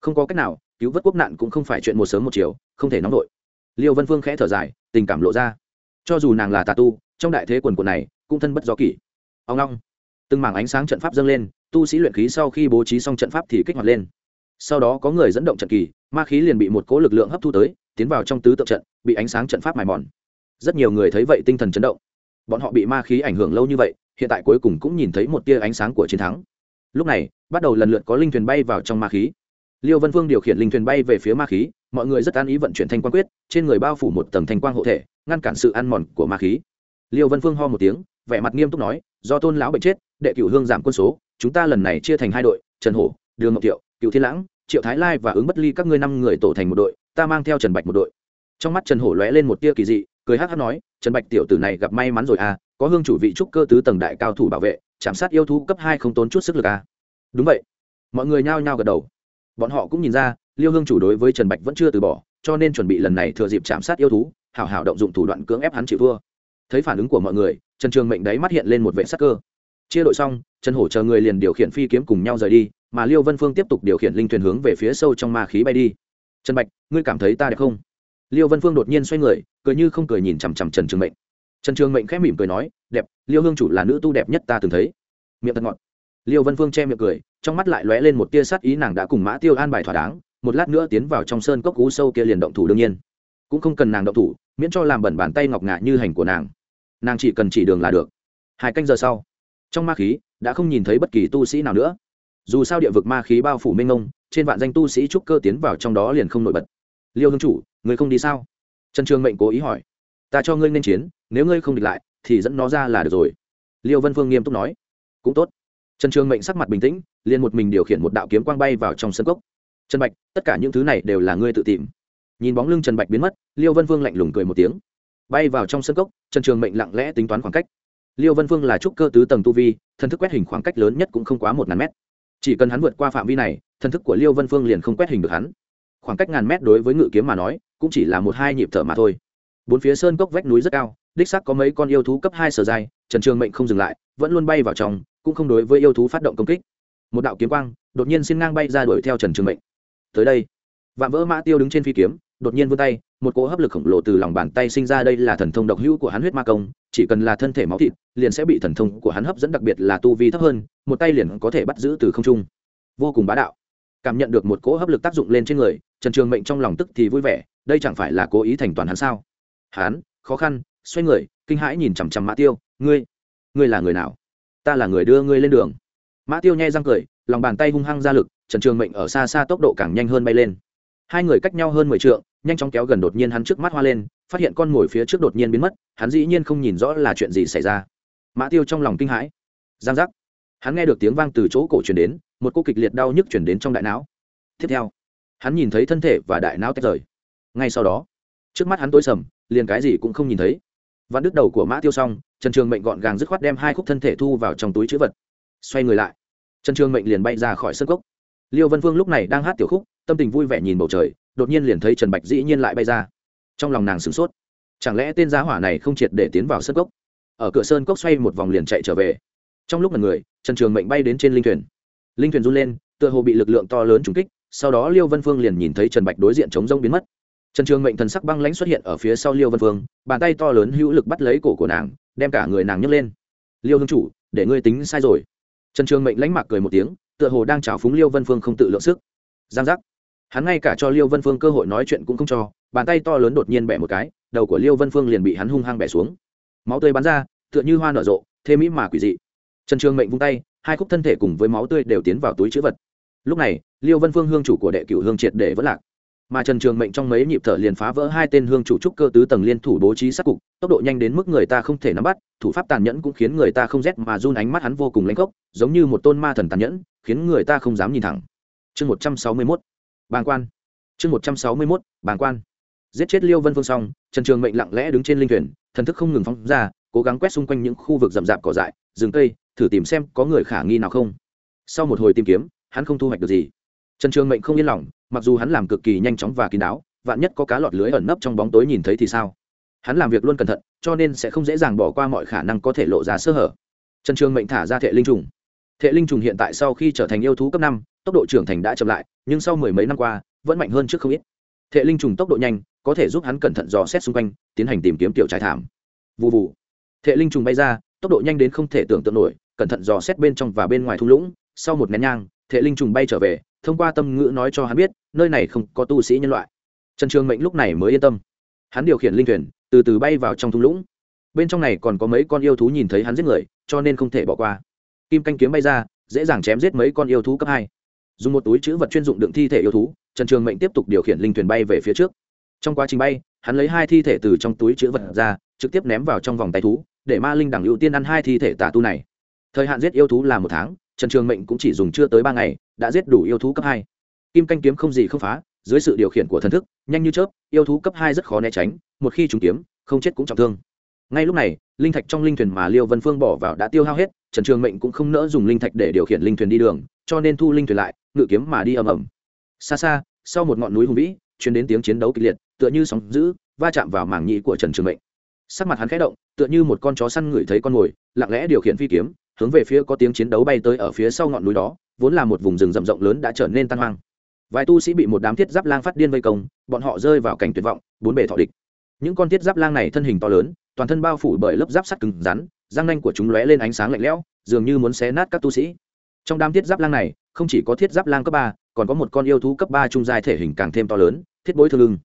Không có cách nào cứu vớt quốc nạn cũng không phải chuyện một sớm một chiều, không thể nóng vội. Liêu vân phương khẽ thở dài, tình cảm lộ ra. Cho dù nàng là tà tu, trong đại thế quần quần này, cũng thân bất do kỷ. Ông long. Từng mảng ánh sáng trận pháp dâng lên, tu sĩ luyện khí sau khi bố trí xong trận pháp thì kích hoạt lên. Sau đó có người dẫn động trận kỳ, ma khí liền bị một cố lực lượng hấp thu tới, tiến vào trong tứ tượng trận, bị ánh sáng trận pháp mài mòn. Rất nhiều người thấy vậy tinh thần chấn động. Bọn họ bị ma khí ảnh hưởng lâu như vậy, hiện tại cuối cùng cũng nhìn thấy một tia ánh sáng của chiến thắng. Lúc này, bắt đầu lần lượt có linh thuyền bay vào trong ma khí liêu vân vương điều khiển linh thuyền bay về phía ma khí, mọi người rất an ý vận chuyển thanh quan quyết, trên người bao phủ một tầng thanh quang hộ thể, ngăn cản sự ăn mòn của ma khí. Liêu vân phương ho một tiếng, vẻ mặt nghiêm túc nói, do tôn lão bệnh chết, đệ cửu hương giảm quân số, chúng ta lần này chia thành hai đội, trần hổ, đường ngọc thiệu cựu thiên lãng, triệu thái lai và ứng bất ly các ngươi năm người tổ thành một đội, ta mang theo trần bạch một đội. Trong mắt trần hổ lóe lên một tia kỳ dị, cười hát hát nói, trần bạch tiểu tử này gặp may mắn rồi à có hương chủ vị trúc cơ tứ tầng đại cao thủ bảo vệ, chạm sát yêu thú cấp hai không tốn chút sức lực à. Đúng vậy. Mọi người nhao nhao gật đầu bọn họ cũng nhìn ra, liêu hương chủ đối với trần bạch vẫn chưa từ bỏ, cho nên chuẩn bị lần này thừa dịp chạm sát yêu thú, hảo hảo động dụng thủ đoạn cưỡng ép hắn chịu thua. Thấy phản ứng của mọi người, trần trường mệnh đáy mắt hiện lên một vệ sắc cơ. Chia đội xong, trần hổ chờ người liền điều khiển phi kiếm cùng nhau rời đi, mà liêu vân phương tiếp tục điều khiển linh thuyền hướng về phía sâu trong ma khí bay đi. Trần bạch, ngươi cảm thấy ta đẹp không? Liêu vân phương đột nhiên xoay người, cười như không cười nhìn chằm chằm trần trường mệnh. Trần trường mệnh khẽ mỉm cười nói, đẹp, liêu hương chủ là nữ tu đẹp nhất ta từng thấy. Miệng thật ngọt. Liêu vân phương che miệng cười trong mắt lại lóe lên một tia sát ý, nàng đã cùng mã tiêu an bài thỏa đáng, một lát nữa tiến vào trong sơn cốc cú sâu kia liền động thủ đương nhiên. Cũng không cần nàng động thủ, miễn cho làm bẩn bàn tay ngọc ngạ như hành của nàng. Nàng chỉ cần chỉ đường là được. Hai canh giờ sau, trong ma khí đã không nhìn thấy bất kỳ tu sĩ nào nữa. Dù sao địa vực ma khí bao phủ mênh ngông trên vạn danh tu sĩ trúc cơ tiến vào trong đó liền không nổi bật. Liêu hương chủ, người không đi sao? Trần trường mệnh cố ý hỏi. Ta cho ngươi nên chiến, nếu ngươi không địch lại, thì dẫn nó ra là được rồi. Liêu vân phương nghiêm túc nói. Cũng tốt trần trường mệnh sắc mặt bình tĩnh, liền một mình điều khiển một đạo kiếm quang bay vào trong sân cốc. Trần bạch, tất cả những thứ này đều là ngươi tự tìm. Nhìn bóng lưng trần bạch biến mất, liêu vân Vương lạnh lùng cười một tiếng. Bay vào trong sân cốc, trần trường mệnh lặng lẽ tính toán khoảng cách. Liêu vân Vương là trúc cơ tứ tầng tu vi, thần thức quét hình khoảng cách lớn nhất cũng không quá một ngàn mét. Chỉ cần hắn vượt qua phạm vi này, thần thức của liêu vân phương liền không quét hình được hắn. Khoảng cách ngàn mét đối với ngự kiếm mà nói, cũng chỉ là một hai nhịp thở mà thôi. Bốn phía sơn cốc vách núi rất cao, đích sắc có mấy con yêu thú cấp hai sở dài, trần trường mệnh không dừng lại, vẫn luôn bay vào trong cũng không đối với yêu thú phát động công kích. Một đạo kiếm quang đột nhiên xin ngang bay ra đuổi theo trần trường mệnh. Tới đây vạm vỡ mã tiêu đứng trên phi kiếm, đột nhiên vươn tay, một cỗ hấp lực khổng lồ từ lòng bàn tay sinh ra đây là thần thông độc hữu của hắn huyết ma công, chỉ cần là thân thể máu thịt, liền sẽ bị thần thông của hắn hấp dẫn đặc biệt là tu vi thấp hơn, một tay liền có thể bắt giữ từ không trung. Vô cùng bá đạo. Cảm nhận được một cỗ hấp lực tác dụng lên trên người, trần trường mệnh trong lòng tức thì vui vẻ, đây chẳng phải là cố ý thành toàn hắn sao? Hắn, khó khăn, xoay người, kinh hãi nhìn chằm chằm mã tiêu, ngươi ngươi là người nào? Ta là người đưa ngươi lên đường. Mã tiêu nhai răng cười, lòng bàn tay hung hăng ra lực, trần trường mệnh ở xa xa tốc độ càng nhanh hơn bay lên. Hai người cách nhau hơn mười t nhanh chóng kéo gần đột nhiên hắn trước mắt hoa lên, phát hiện con ngồi phía trước đột nhiên biến mất, hắn dĩ nhiên không nhìn rõ là chuyện gì xảy ra. Mã tiêu trong lòng kinh hãi. Giang giác. Hắn nghe được tiếng vang từ chỗ cổ chuyển đến, một cô kịch liệt đau nhức chuyển đến trong đại não. Tiếp theo, hắn nhìn thấy thân thể và đại não tách rời. Ngay sau đó, trước mắt hắn tối sầm, liền cái gì cũng không nhìn thấy vặn đứt đầu của mã tiêu xong, trần trường mệnh gọn gàng dứt khoát đem hai khúc thân thể thu vào trong túi chữ vật. Xoay người lại, trần trường mệnh liền bay ra khỏi sân cốc. Liêu vân vương lúc này đang hát tiểu khúc, tâm tình vui vẻ nhìn bầu trời, đột nhiên liền thấy trần bạch dĩ nhiên lại bay ra. Trong lòng nàng sửng sốt, chẳng lẽ tên giá hỏa này không triệt để tiến vào sân cốc? Ở cửa sơn cốc xoay một vòng liền chạy trở về. Trong lúc là người, trần trường mệnh bay đến trên linh thuyền. Linh thuyền run lên, tựa hồ bị lực lượng to lớn trúng kích, sau đó liêu vân phương liền nhìn thấy trần bạch đối diện chống rông biến mất trần trường mệnh thần sắc băng lãnh xuất hiện ở phía sau liêu vân phương bàn tay to lớn hữu lực bắt lấy cổ của nàng, đem cả người nàng nhấc lên. Liêu hương chủ, để ngươi tính sai rồi. Trần trường mệnh lãnh mạc cười một tiếng, tựa hồ đang trào phúng liêu vân phương không tự lượng sức. Giang giác. Hắn ngay cả cho liêu vân phương cơ hội nói chuyện cũng không cho, bàn tay to lớn đột nhiên bẻ một cái, đầu của liêu vân phương liền bị hắn hung hăng bẻ xuống. Máu tươi bắn ra, tựa như hoa nở rộ thêm mỹ mà quỷ dị. Trần trường mệnh vung tay, hai khúc thân thể cùng với máu tươi đều tiến vào túi chữ vật. Lúc này, liêu vân phương hương chủ của đệ cửu hương triệt để vẫn lạc mà trần trường mệnh trong mấy nhịp thở liền phá vỡ hai tên hương chủ trúc cơ tứ tầng liên thủ bố trí sát cục, tốc độ nhanh đến mức người ta không thể nắm bắt, thủ pháp tàn nhẫn cũng khiến người ta không rét mà run, ánh mắt hắn vô cùng lãnh gốc, giống như một tôn ma thần tàn nhẫn, khiến người ta không dám nhìn thẳng. Chương một trăm sáu mươi mốt, bàng quan. Chương một trăm sáu mươi mốt, bàng quan. Giết chết liêu vân phương xong, trần trường mệnh lặng lẽ đứng trên linh thuyền, thần thức không ngừng phóng ra, cố gắng quét xung quanh những khu vực rậm rạp cỏ dại, rừng cây, thử tìm xem có người khả nghi nào không. Sau một hồi tìm kiếm, hắn không thu hoạch được gì. Trần trường mệnh không yên lòng mặc dù hắn làm cực kỳ nhanh chóng và kín đáo, vạn nhất có cá lọt lưới ẩn nấp trong bóng tối nhìn thấy thì sao? Hắn làm việc luôn cẩn thận, cho nên sẽ không dễ dàng bỏ qua mọi khả năng có thể lộ ra sơ hở. Trần trường mệnh thả ra thệ linh trùng. Thệ linh trùng hiện tại sau khi trở thành yêu thú cấp năm, tốc độ trưởng thành đã chậm lại, nhưng sau mười mấy năm qua, vẫn mạnh hơn trước không ít. Thệ linh trùng tốc độ nhanh, có thể giúp hắn cẩn thận dò xét xung quanh, tiến hành tìm kiếm tiểu trái thảm. Vụ vụ thệ linh trùng bay ra, tốc độ nhanh đến không thể tưởng tượng nổi, cẩn thận dò xét bên trong và bên ngoài thung lũng. Sau một nén nhang, thệ linh trùng bay trở về thông qua tâm ngữ nói cho hắn biết, nơi này không có tu sĩ nhân loại. Trần trường mệnh lúc này mới yên tâm. Hắn điều khiển linh thuyền, từ từ bay vào trong thung lũng. Bên trong này còn có mấy con yêu thú nhìn thấy hắn giết người, cho nên không thể bỏ qua. Kim canh kiếm bay ra, dễ dàng chém giết mấy con yêu thú cấp hai. Dùng một túi chữ vật chuyên dụng đựng thi thể yêu thú, trần trường mệnh tiếp tục điều khiển linh thuyền bay về phía trước. Trong quá trình bay, hắn lấy hai thi thể từ trong túi chữ vật ra, trực tiếp ném vào trong vòng tay thú, để ma linh đẳng ưu tiên ăn hai thi thể tà tu này. Thời hạn giết yêu thú là một tháng trần trường mệnh cũng chỉ dùng chưa tới ba ngày, đã giết đủ yêu thú cấp hai. Kim canh kiếm không gì không phá, dưới sự điều khiển của thần thức, nhanh như chớp, yêu thú cấp hai rất khó né tránh, một khi trúng kiếm, không chết cũng trọng thương. Ngay lúc này, linh thạch trong linh thuyền mà liêu vân phương bỏ vào đã tiêu hao hết, trần trường mệnh cũng không nỡ dùng linh thạch để điều khiển linh thuyền đi đường, cho nên thu linh thuyền lại, ngự kiếm mà đi ầm ầm. Xa xa, sau một ngọn núi hùng vĩ, truyền đến tiếng chiến đấu kịch liệt, tựa như sóng dữ, va chạm vào mảng nhĩ của trần trường mệnh. Sắc mặt hắn khẽ động, tựa như một con chó săn ngửi thấy con mồi, lặng lẽ điều khiển phi kiếm hướng về phía có tiếng chiến đấu bay tới ở phía sau ngọn núi đó, vốn là một vùng rừng rậm rộng lớn đã trở nên tan hoang. Vài tu sĩ bị một đám thiết giáp lang phát điên vây công, bọn họ rơi vào cảnh tuyệt vọng, bốn bề thọ địch. Những con thiết giáp lang này thân hình to lớn, toàn thân bao phủ bởi lớp giáp sắt cứng rắn, răng nanh của chúng lóe lên ánh sáng lạnh lẽo, dường như muốn xé nát các tu sĩ. Trong đám thiết giáp lang này, không chỉ có thiết giáp lang cấp ba, còn có một con yêu thú cấp ba trung dài thể hình càng thêm to lớn, thiết bối thương lưng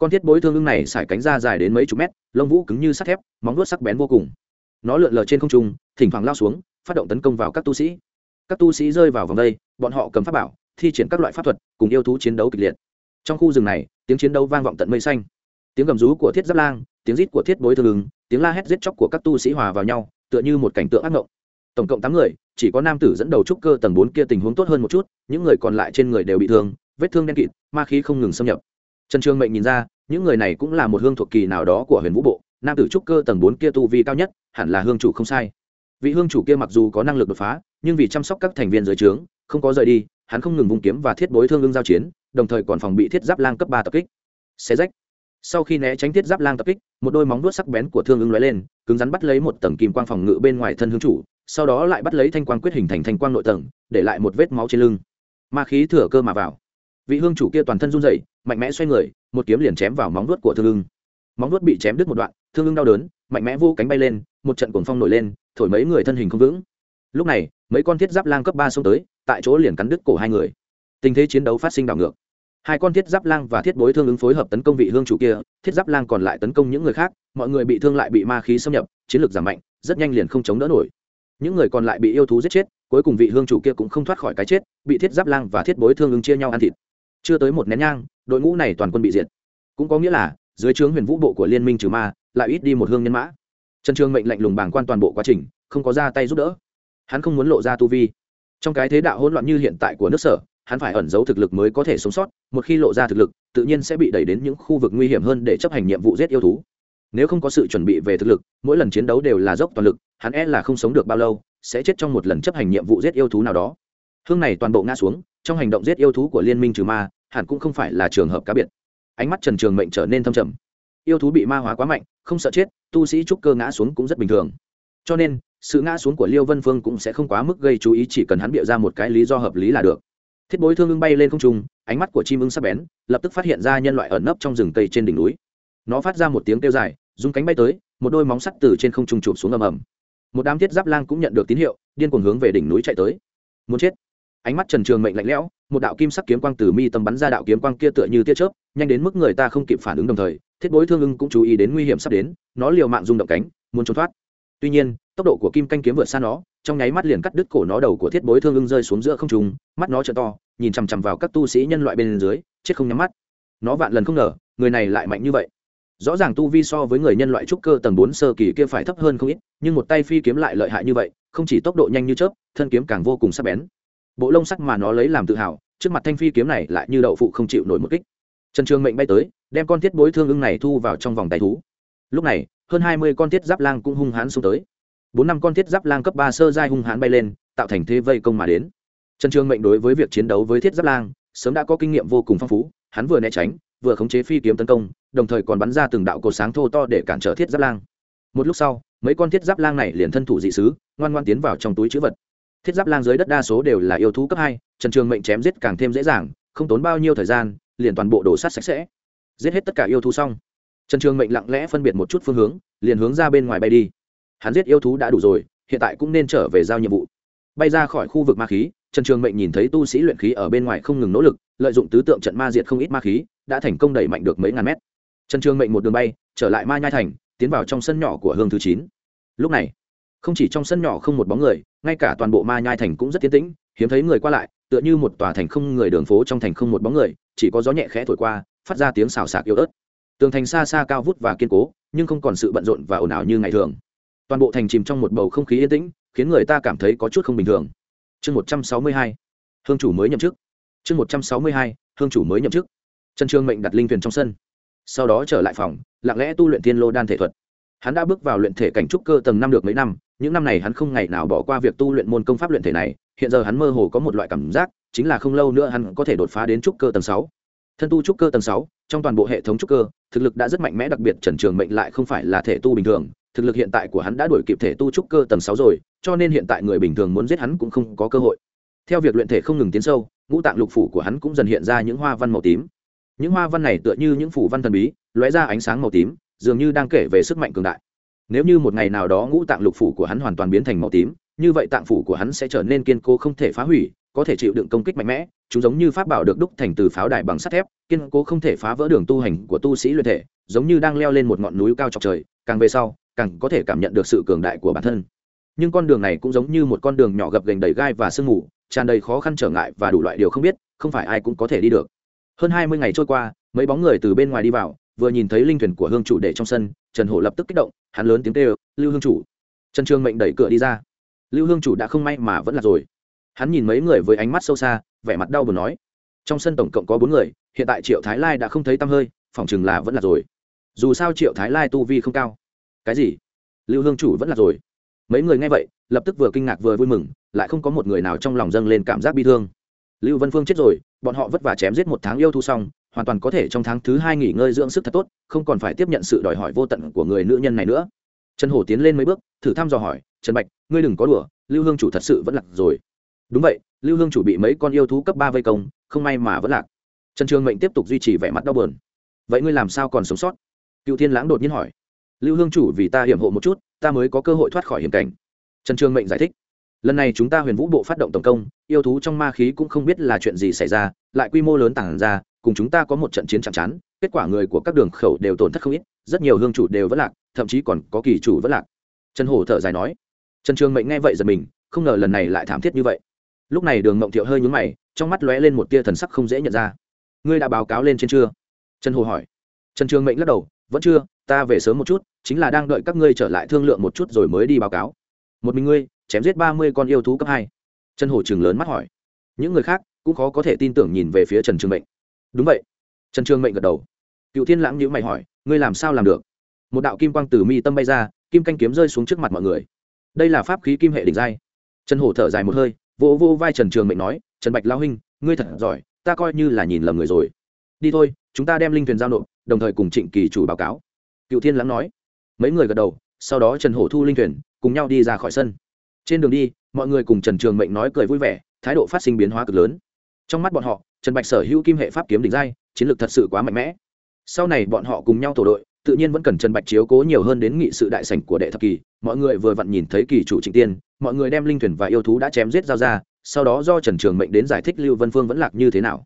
con thiết bối thương lưng này xải cánh ra dài đến mấy chục mét, lông vũ cứng như sắt thép, móng vuốt sắc bén vô cùng. Nó lượn lờ trên không trung, thỉnh thoảng lao xuống phát động tấn công vào các tu sĩ. Các tu sĩ rơi vào vòng đây, bọn họ cầm pháp bảo, thi triển các loại pháp thuật, cùng yêu thú chiến đấu kịch liệt. Trong khu rừng này, tiếng chiến đấu vang vọng tận mây xanh. Tiếng gầm rú của thiết giáp lang, tiếng rít của thiết bối thương ứng, tiếng la hét giết chóc của các tu sĩ hòa vào nhau, tựa như một cảnh tượng ác mộng. Tổng cộng tám người, chỉ có nam tử dẫn đầu trúc cơ tầng bốn kia tình huống tốt hơn một chút, những người còn lại trên người đều bị thương, vết thương đen kịt, ma khí không ngừng xâm nhập. Trần trương mệnh nhìn ra, những người này cũng là một hương thuộc kỳ nào đó của huyền vũ bộ, nam tử trúc cơ tầng bốn kia tu vi cao nhất, hẳn là hương chủ không sai vị hương chủ kia mặc dù có năng lực đột phá, nhưng vì chăm sóc các thành viên dưới trướng, không có rời đi, hắn không ngừng vung kiếm và thiết bối thương ưng giao chiến, đồng thời còn phòng bị thiết giáp lang cấp ba tập kích. Xé rách. Sau khi né tránh thiết giáp lang tập kích, một đôi móng đuốt sắc bén của thương ưng lóe lên, cứng rắn bắt lấy một tầng kim quang phòng ngự bên ngoài thân hương chủ, sau đó lại bắt lấy thanh quang quyết hình thành thanh quang nội tầng, để lại một vết máu trên lưng. Ma khí thừa cơ mà vào. Vị hương chủ kia toàn thân run rẩy, mạnh mẽ xoay người, một kiếm liền chém vào móng đuốt của thương ưng móng đuốt bị chém đứt một đoạn, thương ưng đau đớn, mạnh mẽ vô cánh bay lên, một trận cuồng phong nổi lên thổi mấy người thân hình không vững. Lúc này, mấy con thiết giáp lang cấp ba xông tới, tại chỗ liền cắn đứt cổ hai người. Tình thế chiến đấu phát sinh đảo ngược. Hai con thiết giáp lang và thiết bối thương ứng phối hợp tấn công vị hương chủ kia, thiết giáp lang còn lại tấn công những người khác, mọi người bị thương lại bị ma khí xâm nhập, chiến lược giảm mạnh, rất nhanh liền không chống đỡ nổi. Những người còn lại bị yêu thú giết chết, cuối cùng vị hương chủ kia cũng không thoát khỏi cái chết, bị thiết giáp lang và thiết bối thương ứng chia nhau ăn thịt. Chưa tới một nén nhang, đội ngũ này toàn quân bị diệt. Cũng có nghĩa là, dưới trướng huyền vũ bộ của liên minh trừ ma, lại ít đi một hương nhân mã trần Trường mệnh lệnh lùng bàng quan toàn bộ quá trình, không có ra tay giúp đỡ. Hắn không muốn lộ ra tu vi. Trong cái thế đạo hỗn loạn như hiện tại của nước sở, hắn phải ẩn giấu thực lực mới có thể sống sót, một khi lộ ra thực lực, tự nhiên sẽ bị đẩy đến những khu vực nguy hiểm hơn để chấp hành nhiệm vụ giết yêu thú. Nếu không có sự chuẩn bị về thực lực, mỗi lần chiến đấu đều là dốc toàn lực, hắn e là không sống được bao lâu, sẽ chết trong một lần chấp hành nhiệm vụ giết yêu thú nào đó. Hương này toàn bộ ngã xuống, trong hành động giết yêu thú của liên minh trừ ma, hẳn cũng không phải là trường hợp cá biệt. Ánh mắt trần trường mệnh trở nên thâm trầm. Yêu thú bị ma hóa quá mạnh không sợ chết, tu sĩ trúc cơ ngã xuống cũng rất bình thường. Cho nên, sự ngã xuống của liêu vân phương cũng sẽ không quá mức gây chú ý, chỉ cần hắn bịa ra một cái lý do hợp lý là được. Thiết bối thương ưng bay lên không trung, ánh mắt của chim ưng sắp bén, lập tức phát hiện ra nhân loại ẩn nấp trong rừng cây trên đỉnh núi. Nó phát ra một tiếng kêu dài, dùng cánh bay tới, một đôi móng sắt từ trên không trung chụp xuống ầm ầm. Một đám thiết giáp lang cũng nhận được tín hiệu, điên cuồng hướng về đỉnh núi chạy tới. Muốn chết. Ánh mắt trần trường mệnh lạnh lẽo, một đạo kim sắc kiếm quang từ mi tâm bắn ra đạo kiếm quang kia tựa như tia chớp, nhanh đến mức người ta không kịp phản ứng đồng thời thiết bối thương ưng cũng chú ý đến nguy hiểm sắp đến, nó liều mạng rung động cánh, muốn trốn thoát. Tuy nhiên, tốc độ của kim canh kiếm vượt xa nó, trong nháy mắt liền cắt đứt cổ nó đầu của thiết bối thương ưng rơi xuống giữa không trùng mắt nó t to, nhìn chằm chằm vào các tu sĩ nhân loại bên dưới, chết không nhắm mắt. Nó vạn lần không ngờ, người này lại mạnh như vậy. Rõ ràng tu vi so với người nhân loại trúc cơ tầng bốn sơ kỳ kia phải thấp hơn không ít, nhưng một tay phi kiếm lại lợi hại như vậy, không chỉ tốc độ nhanh như chớp, thân kiếm càng vô cùng sắc bén. Bộ lông sắc mà nó lấy làm tự hào, trước mặt thanh phi kiếm này lại như đậu phụ không chịu nổi một kích trần trường mệnh bay tới, đem con thiết bối thương ưng này thu vào trong vòng tay thú. Lúc này, hơn hai mươi con thiết giáp lang cũng hung hãn xuống tới. Bốn năm con thiết giáp lang cấp ba sơ giai hung hãn bay lên, tạo thành thế vây công mà đến. Trần trường mệnh đối với việc chiến đấu với thiết giáp lang, sớm đã có kinh nghiệm vô cùng phong phú, hắn vừa né tránh, vừa khống chế phi kiếm tấn công, đồng thời còn bắn ra từng đạo cột sáng thô to để cản trở thiết giáp lang. Một lúc sau, mấy con thiết giáp lang này liền thân thủ dị sứ, ngoan ngoan tiến vào trong túi chữ vật. Thiết giáp lang dưới đất đa số đều là yêu thú cấp hai, trần trường mệnh chém giết càng thêm dễ dàng, không tốn bao nhiêu thời gian liền toàn bộ đổ sát sạch sẽ. Giết hết tất cả yêu thú xong. Trần trường mệnh lặng lẽ phân biệt một chút phương hướng, liền hướng ra bên ngoài bay đi. Hắn giết yêu thú đã đủ rồi, hiện tại cũng nên trở về giao nhiệm vụ. Bay ra khỏi khu vực ma khí, trần trường mệnh nhìn thấy tu sĩ luyện khí ở bên ngoài không ngừng nỗ lực, lợi dụng tứ tượng trận ma diệt không ít ma khí, đã thành công đẩy mạnh được mấy ngàn mét. Trần trường mệnh một đường bay, trở lại ma nhai thành, tiến vào trong sân nhỏ của hương thứ chín. Lúc này, không chỉ trong sân nhỏ không một bóng người, ngay cả toàn bộ ma nhai thành cũng rất tiến tĩnh, hiếm thấy người qua lại, tựa như một tòa thành không người đường phố trong thành không một bóng người chỉ có gió nhẹ khẽ thổi qua, phát ra tiếng xào xạc yếu ớt. Tường thành xa xa cao vút và kiên cố, nhưng không còn sự bận rộn và ồn ào như ngày thường. Toàn bộ thành chìm trong một bầu không khí yên tĩnh, khiến người ta cảm thấy có chút không bình thường. Chương một trăm sáu mươi hai, hương chủ mới nhậm chức. Chương một trăm sáu mươi hai, hương chủ mới nhậm chức. Trần trương mệnh đặt linh thuyền trong sân. Sau đó trở lại phòng, lặng lẽ tu luyện thiên lô đan thể thuật. Hắn đã bước vào luyện thể cảnh trúc cơ tầng năm được mấy năm, những năm này hắn không ngày nào bỏ qua việc tu luyện môn công pháp luyện thể này, hiện giờ hắn mơ hồ có một loại cảm giác chính là không lâu nữa hắn có thể đột phá đến trúc cơ tầng sáu. Thân tu trúc cơ tầng sáu, trong toàn bộ hệ thống trúc cơ, thực lực đã rất mạnh mẽ, đặc biệt trần trường mệnh lại không phải là thể tu bình thường, thực lực hiện tại của hắn đã đuổi kịp thể tu trúc cơ tầng sáu rồi, cho nên hiện tại người bình thường muốn giết hắn cũng không có cơ hội. Theo việc luyện thể không ngừng tiến sâu, ngũ tạng lục phủ của hắn cũng dần hiện ra những hoa văn màu tím. Những hoa văn này tựa như những phủ văn thần bí, lóe ra ánh sáng màu tím, dường như đang kể về sức mạnh cường đại. Nếu như một ngày nào đó ngũ tạng lục phủ của hắn hoàn toàn biến thành màu tím, như vậy tạng phủ của hắn sẽ trở nên kiên cố không thể phá hủy có thể chịu đựng công kích mạnh mẽ, chúng giống như pháp bảo được đúc thành từ pháo đài bằng sắt thép, kiên cố không thể phá vỡ đường tu hành của tu sĩ luyện thể, giống như đang leo lên một ngọn núi cao chọc trời, càng về sau, càng có thể cảm nhận được sự cường đại của bản thân. Nhưng con đường này cũng giống như một con đường nhỏ gập gành đầy gai và sương mù, tràn đầy khó khăn trở ngại và đủ loại điều không biết, không phải ai cũng có thể đi được. Hơn hai mươi ngày trôi qua, mấy bóng người từ bên ngoài đi vào, vừa nhìn thấy linh thuyền của hương chủ để trong sân, trần hổ lập tức kích động, hắn lớn tiếng kêu, lưu hương chủ. Trần trương mệnh đẩy cửa đi ra. Lưu hương chủ đã không may mà vẫn là rồi hắn nhìn mấy người với ánh mắt sâu xa, vẻ mặt đau buồn nói, trong sân tổng cộng có bốn người, hiện tại triệu thái lai đã không thấy tăm hơi phỏng chừng là vẫn là rồi. Dù sao triệu thái lai tu vi không cao. Cái gì? Lưu hương chủ vẫn là rồi. Mấy người nghe vậy, lập tức vừa kinh ngạc vừa vui mừng, lại không có một người nào trong lòng dâng lên cảm giác bi thương. Lưu vân phương chết rồi, bọn họ vất vả chém giết một tháng yêu thu xong, hoàn toàn có thể trong tháng thứ hai nghỉ ngơi dưỡng sức thật tốt, không còn phải tiếp nhận sự đòi hỏi vô tận của người nữ nhân này nữa. Trần hổ tiến lên mấy bước, thử thăm dò hỏi, trần bạch, ngươi đừng có đùa, lưu hương chủ thật sự vẫn lạc rồi đúng vậy, lưu hương chủ bị mấy con yêu thú cấp ba vây công, không may mà vẫn lạc. Trần trường mệnh tiếp tục duy trì vẻ mặt đau bờn vậy ngươi làm sao còn sống sót? Cựu thiên lãng đột nhiên hỏi. Lưu hương chủ vì ta hiểm hộ một chút, ta mới có cơ hội thoát khỏi hiểm cảnh. Trần trường mệnh giải thích. Lần này chúng ta huyền vũ bộ phát động tổng công, yêu thú trong ma khí cũng không biết là chuyện gì xảy ra, lại quy mô lớn tảng ra, cùng chúng ta có một trận chiến chạm chán, kết quả người của các đường khẩu đều tổn thất không ít, rất nhiều hương chủ đều vẫn lạc, thậm chí còn có kỳ chủ vẫn lạc. Trần hổ thở dài nói. Trần trường mệnh nghe vậy giật mình, không ngờ lần này lại thảm thiết như vậy lúc này đường mộng thiệu hơi nhúng mày, trong mắt lóe lên một tia thần sắc không dễ nhận ra. Ngươi đã báo cáo lên trên chưa? Trần hồ hỏi. Trần trường mệnh lắc đầu, vẫn chưa, ta về sớm một chút, chính là đang đợi các ngươi trở lại thương lượng một chút rồi mới đi báo cáo. Một mình ngươi, chém giết ba mươi con yêu thú cấp hai. Trần hồ chừng lớn mắt hỏi. Những người khác cũng khó có thể tin tưởng nhìn về phía trần trường mệnh. Đúng vậy. Trần trường mệnh gật đầu. Cựu thiên lãng nhữ mày hỏi, ngươi làm sao làm được? Một đạo kim quang từ mi tâm bay ra, kim canh kiếm rơi xuống trước mặt mọi người. Đây là pháp khí kim hệ đỉnh giai. Trần hổ thở dài một hơi vô vô vai trần trường mệnh nói, trần bạch lao huynh, ngươi thật giỏi, ta coi như là nhìn lầm người rồi. Đi thôi, chúng ta đem linh thuyền giao nộp, đồng thời cùng trịnh kỳ chủ báo cáo. Cựu thiên lãng nói. Mấy người gật đầu, sau đó trần hổ thu linh thuyền, cùng nhau đi ra khỏi sân. Trên đường đi, mọi người cùng trần trường mệnh nói cười vui vẻ, thái độ phát sinh biến hóa cực lớn. Trong mắt bọn họ, trần bạch sở hữu kim hệ pháp kiếm đỉnh giai, chiến lược thật sự quá mạnh mẽ. Sau này bọn họ cùng nhau tổ đội tự nhiên vẫn cần trần bạch chiếu cố nhiều hơn đến nghị sự đại sảnh của đệ thập kỳ. Mọi người vừa vặn nhìn thấy kỳ chủ trịnh tiên, mọi người đem linh thuyền và yêu thú đã chém giết giao ra, sau đó do trần trường mệnh đến giải thích lưu vân phương vẫn lạc như thế nào.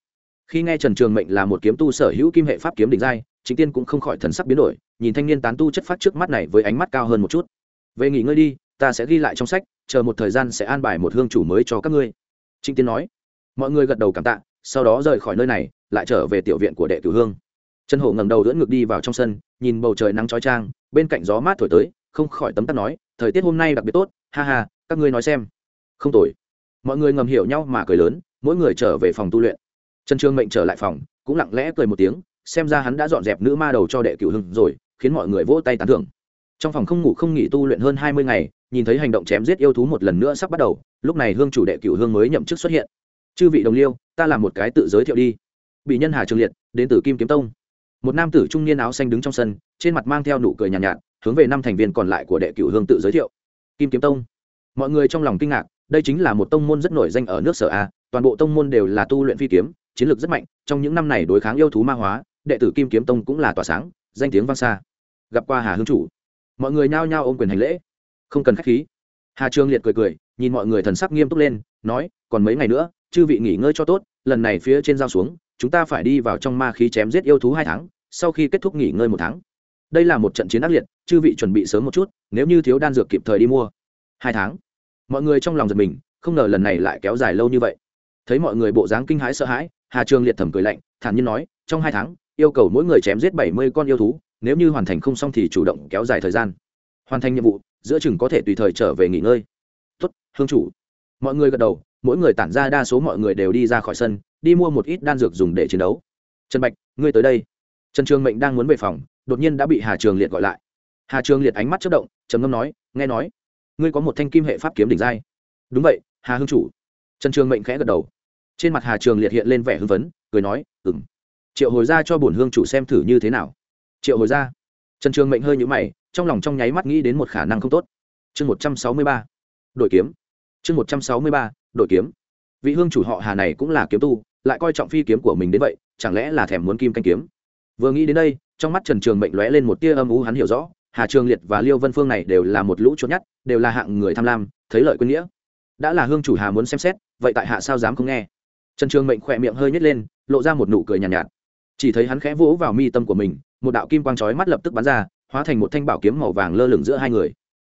Khi nghe trần trường mệnh là một kiếm tu sở hữu kim hệ pháp kiếm đỉnh giai, trịnh tiên cũng không khỏi thần sắc biến đổi, nhìn thanh niên tán tu chất phát trước mắt này với ánh mắt cao hơn một chút. Về nghỉ ngơi đi, ta sẽ ghi lại trong sách, chờ một thời gian sẽ an bài một hương chủ mới cho các ngươi. Trịnh tiên nói. Mọi người gật đầu cảm tạ, sau đó rời khỏi nơi này, lại trở về tiểu viện của đệ tử hương trần hổ ngẩng đầu đỡ ngược đi vào trong sân, nhìn bầu trời nắng trói trang bên cạnh gió mát thổi tới, không khỏi tấm tắc nói, thời tiết hôm nay đặc biệt tốt, ha ha, các ngươi nói xem. Không tồi. Mọi người ngầm hiểu nhau mà cười lớn, mỗi người trở về phòng tu luyện. Trần trương mệnh trở lại phòng, cũng lặng lẽ cười một tiếng, xem ra hắn đã dọn dẹp nữ ma đầu cho đệ cửu hưng rồi, khiến mọi người vỗ tay tán thưởng. Trong phòng không ngủ không nghỉ tu luyện hơn hai mươi ngày, nhìn thấy hành động chém giết yêu thú một lần nữa sắp bắt đầu, lúc này hương chủ đệ cửu hương mới nhậm chức xuất hiện. Chư vị đồng liêu, ta làm một cái tự giới thiệu đi. Bị nhân hà trường liệt đến từ kim kiếm tông một nam tử trung niên áo xanh đứng trong sân trên mặt mang theo nụ cười nhàn nhạt, nhạt hướng về năm thành viên còn lại của đệ cửu hương tự giới thiệu. Kim kiếm tông. Mọi người trong lòng kinh ngạc đây chính là một tông môn rất nổi danh ở nước sở a toàn bộ tông môn đều là tu luyện phi kiếm chiến lược rất mạnh trong những năm này đối kháng yêu thú ma hóa đệ tử kim kiếm tông cũng là tỏa sáng danh tiếng vang xa. Gặp qua hà hương chủ. Mọi người nhao nhao ôm quyền hành lễ. Không cần khách khí. Hà trương liệt cười cười nhìn mọi người thần sắc nghiêm túc lên nói còn mấy ngày nữa chư vị nghỉ ngơi cho tốt lần này phía trên giao xuống chúng ta phải đi vào trong ma khí chém giết yêu thú hai tháng, sau khi kết thúc nghỉ ngơi một tháng. Đây là một trận chiến ác liệt, chư vị chuẩn bị sớm một chút, nếu như thiếu đan dược kịp thời đi mua. Hai tháng. Mọi người trong lòng giật mình, không ngờ lần này lại kéo dài lâu như vậy. Thấy mọi người bộ dáng kinh hãi sợ hãi, hà trường liệt thầm cười lạnh, thản nhiên nói, trong hai tháng, yêu cầu mỗi người chém giết bảy mươi con yêu thú, nếu như hoàn thành không xong thì chủ động kéo dài thời gian. Hoàn thành nhiệm vụ, giữa chừng có thể tùy thời trở về nghỉ ngơi. Tuất hương chủ. Mọi người gật đầu, mỗi người tản ra đa số mọi người đều đi ra khỏi sân đi mua một ít đan dược dùng để chiến đấu. Trần bạch, ngươi tới đây. Trần trường mệnh đang muốn về phòng, đột nhiên đã bị hà trường liệt gọi lại. Hà trường liệt ánh mắt chất động, trầm ngâm nói, nghe nói, ngươi có một thanh kim hệ pháp kiếm đỉnh giai. Đúng vậy, hà hương chủ. Trần trường mệnh khẽ gật đầu. Trên mặt hà trường liệt hiện lên vẻ hưng vấn cười nói ừng triệu hồi ra cho bổn hương chủ xem thử như thế nào. Triệu hồi ra trần trường mệnh hơi nhũ mày, trong lòng trong nháy mắt nghĩ đến một khả năng không tốt. Chương một trăm sáu mươi ba. Đội kiếm. Chương một trăm sáu mươi ba. Đội kiếm. Vị hương chủ họ hà này cũng là kiếm tu lại coi trọng phi kiếm của mình đến vậy chẳng lẽ là thèm muốn kim canh kiếm? Vừa nghĩ đến đây trong mắt trần trường mệnh lóe lên một tia âm u hắn hiểu rõ hà trường liệt và liêu vân phương này đều là một lũ chốt nhất đều là hạng người tham lam thấy lợi quân nghĩa. Đã là hương chủ hà muốn xem xét vậy tại hạ sao dám không nghe? Trần trường mệnh khỏe miệng hơi nhét lên lộ ra một nụ cười nhàn nhạt, nhạt. Chỉ thấy hắn khẽ vỗ vào mi tâm của mình một đạo kim quang chói mắt lập tức bắn ra hóa thành một thanh bảo kiếm màu vàng lơ lửng giữa hai người.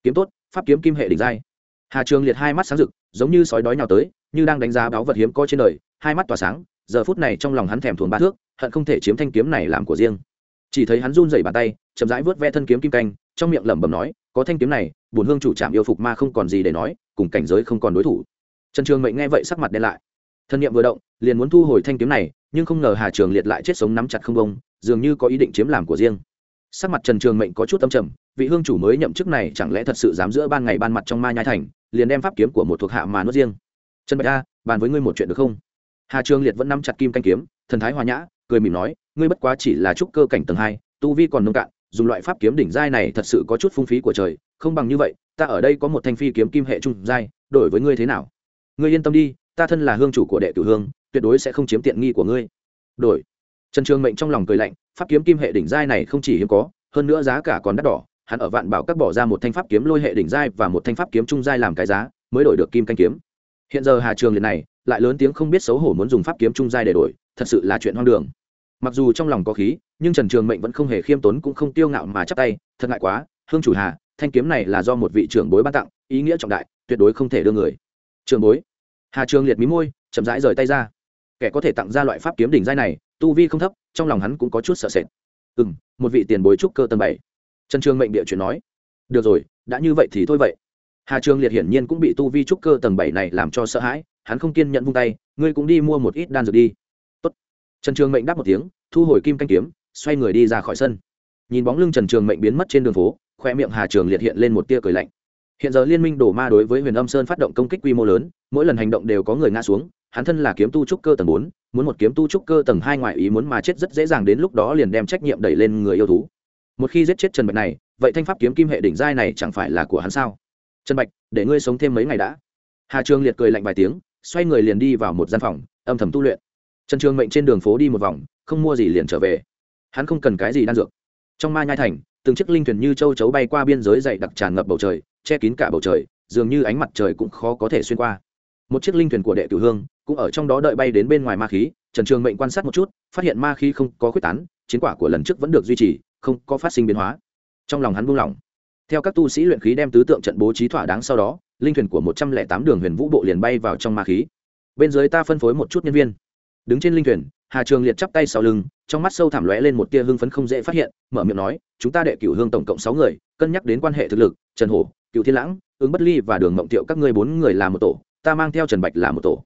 Kiếm tốt pháp kiếm kim hệ đỉnh giai. Hà trường liệt hai mắt sáng rực giống như sói đói nhào tới như đang đánh giá báo vật hiếm có trên đời hai mắt tỏa sáng, giờ phút này trong lòng hắn thèm thuồng ba thước, hận không thể chiếm thanh kiếm này làm của riêng. Chỉ thấy hắn run rẩy bàn tay, chậm rãi vớt ve thân kiếm kim canh, trong miệng lẩm bẩm nói, có thanh kiếm này, bổn hương chủ trạm yêu phục ma không còn gì để nói, cùng cảnh giới không còn đối thủ. Trần trường mệnh nghe vậy sắc mặt đen lại. Thân nhiệm vừa động, liền muốn thu hồi thanh kiếm này, nhưng không ngờ hà trường liệt lại chết sống nắm chặt không bông, dường như có ý định chiếm làm của riêng. Sắc mặt trần trường mệnh có chút tâm trầm, vị hương chủ mới nhậm chức này chẳng lẽ thật sự dám giữa ban ngày ban mặt trong ma nhai thành, liền đem pháp kiếm của một thuộc hạ mà nuốt riêng. Trần bạch a, bàn với ngươi một chuyện được không? Hà trường liệt vẫn nắm chặt kim canh kiếm, thần thái hòa nhã, cười mỉm nói, ngươi bất quá chỉ là trúc cơ cảnh tầng hai, tu vi còn nông cạn, dùng loại pháp kiếm đỉnh giai này thật sự có chút phung phí của trời, không bằng như vậy, ta ở đây có một thanh phi kiếm kim hệ trung giai, đổi với ngươi thế nào? Ngươi yên tâm đi, ta thân là hương chủ của đệ tử hương, tuyệt đối sẽ không chiếm tiện nghi của ngươi. Đổi. Trần trường mệnh trong lòng cười lạnh, pháp kiếm kim hệ đỉnh giai này không chỉ hiếm có, hơn nữa giá cả còn đắt đỏ, hắn ở vạn bảo các bỏ ra một thanh pháp kiếm lôi hệ đỉnh giai và một thanh pháp kiếm trung giai làm cái giá, mới đổi được kim canh kiếm. Hiện giờ hà trường liệt này lại lớn tiếng không biết xấu hổ muốn dùng pháp kiếm trung giai để đổi, thật sự là chuyện hoang đường. Mặc dù trong lòng có khí, nhưng trần trường mệnh vẫn không hề khiêm tốn cũng không tiêu ngạo mà chắp tay, thật ngại quá, hương chủ hà, thanh kiếm này là do một vị trưởng bối ban tặng, ý nghĩa trọng đại, tuyệt đối không thể đưa người. Trường bối? Hà trường liệt mí môi, chậm rãi rời tay ra. Kẻ có thể tặng ra loại pháp kiếm đỉnh giai này, tu vi không thấp, trong lòng hắn cũng có chút sợ sệt. Ừ m một vị tiền bối trúc cơ tầng bảy. Trần trường mệnh địa chuyện nói. Được rồi, đã như vậy thì thôi vậy. Hà trường liệt hiển nhiên cũng bị tu vi trúc cơ tầng bảy này làm cho sợ hãi hắn không kiên nhận vung tay, ngươi cũng đi mua một ít đan dược đi. Tốt. trần trường mệnh đáp một tiếng, thu hồi kim canh kiếm, xoay người đi ra khỏi sân. Nhìn bóng lưng trần trường mệnh biến mất trên đường phố, khoe miệng hà trường liệt hiện lên một tia cười lạnh. Hiện giờ liên minh đổ ma đối với huyền âm sơn phát động công kích quy mô lớn, mỗi lần hành động đều có người ngã xuống, hắn thân là kiếm tu trúc cơ tầng bốn, muốn một kiếm tu trúc cơ tầng hai ngoại ý muốn mà chết rất dễ dàng đến lúc đó liền đem trách nhiệm đẩy lên người yêu thú. Một khi giết chết trần bạch này, vậy thanh pháp kiếm kim hệ đỉnh giai này chẳng phải là của hắn sao? Trần bạch, để ngươi sống thêm mấy ngày đã. Hà trường liệt cười lạnh vài tiếng xoay người liền đi vào một gian phòng, âm thầm tu luyện. Trần trường mệnh trên đường phố đi một vòng, không mua gì liền trở về. Hắn không cần cái gì đan dược. Trong ma nhai thành, từng chiếc linh thuyền như châu chấu bay qua biên giới dày đặc tràn ngập bầu trời, che kín cả bầu trời, dường như ánh mặt trời cũng khó có thể xuyên qua. Một chiếc linh thuyền của đệ tử hương, cũng ở trong đó đợi bay đến bên ngoài ma khí, trần trường mệnh quan sát một chút, phát hiện ma khí không có quyết tán, chiến quả của lần trước vẫn được duy trì, không có phát sinh biến hóa. Trong lòng hắn buông lỏng theo các tu sĩ luyện khí đem tứ tượng trận bố trí thỏa đáng sau đó, linh thuyền của một trăm lẻ tám đường huyền vũ bộ liền bay vào trong ma khí. Bên dưới ta phân phối một chút nhân viên. Đứng trên linh thuyền, hà trường liệt chắp tay sau lưng, trong mắt sâu thảm lóe lên một tia hưng phấn không dễ phát hiện, mở miệng nói, chúng ta đệ cửu hương tổng cộng sáu người, cân nhắc đến quan hệ thực lực, trần hổ, cựu thiên lãng, ứng bất ly và đường mộng tiệu các ngươi bốn người là một tổ, ta mang theo trần bạch là một tổ.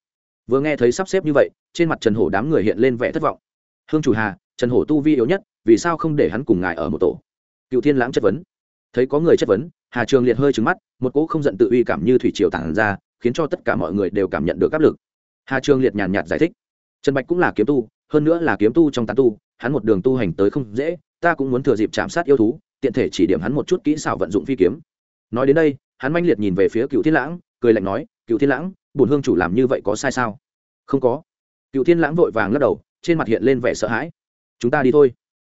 Vừa nghe thấy sắp xếp như vậy, trên mặt trần hổ đám người hiện lên vẻ thất vọng. Hương chủ hà, trần hổ tu vi yếu nhất, vì sao không để hắn cùng ngài ở một tổ? Cựu thiên lãng chất vấn thấy có người chất vấn, hà trường liệt hơi trứng mắt, một cỗ không giận tự uy cảm như thủy triều tản ra, khiến cho tất cả mọi người đều cảm nhận được áp lực. Hà trường liệt nhàn nhạt giải thích, trần bạch cũng là kiếm tu, hơn nữa là kiếm tu trong tán tu, hắn một đường tu hành tới không dễ, ta cũng muốn thừa dịp chạm sát yêu thú, tiện thể chỉ điểm hắn một chút kỹ xảo vận dụng phi kiếm. Nói đến đây, hắn manh liệt nhìn về phía cựu thiên lãng, cười lạnh nói, cựu thiên lãng, bổn hương chủ làm như vậy có sai sao? Không có. Cựu thiên lãng vội vàng lắc đầu, trên mặt hiện lên vẻ sợ hãi. Chúng ta đi thôi.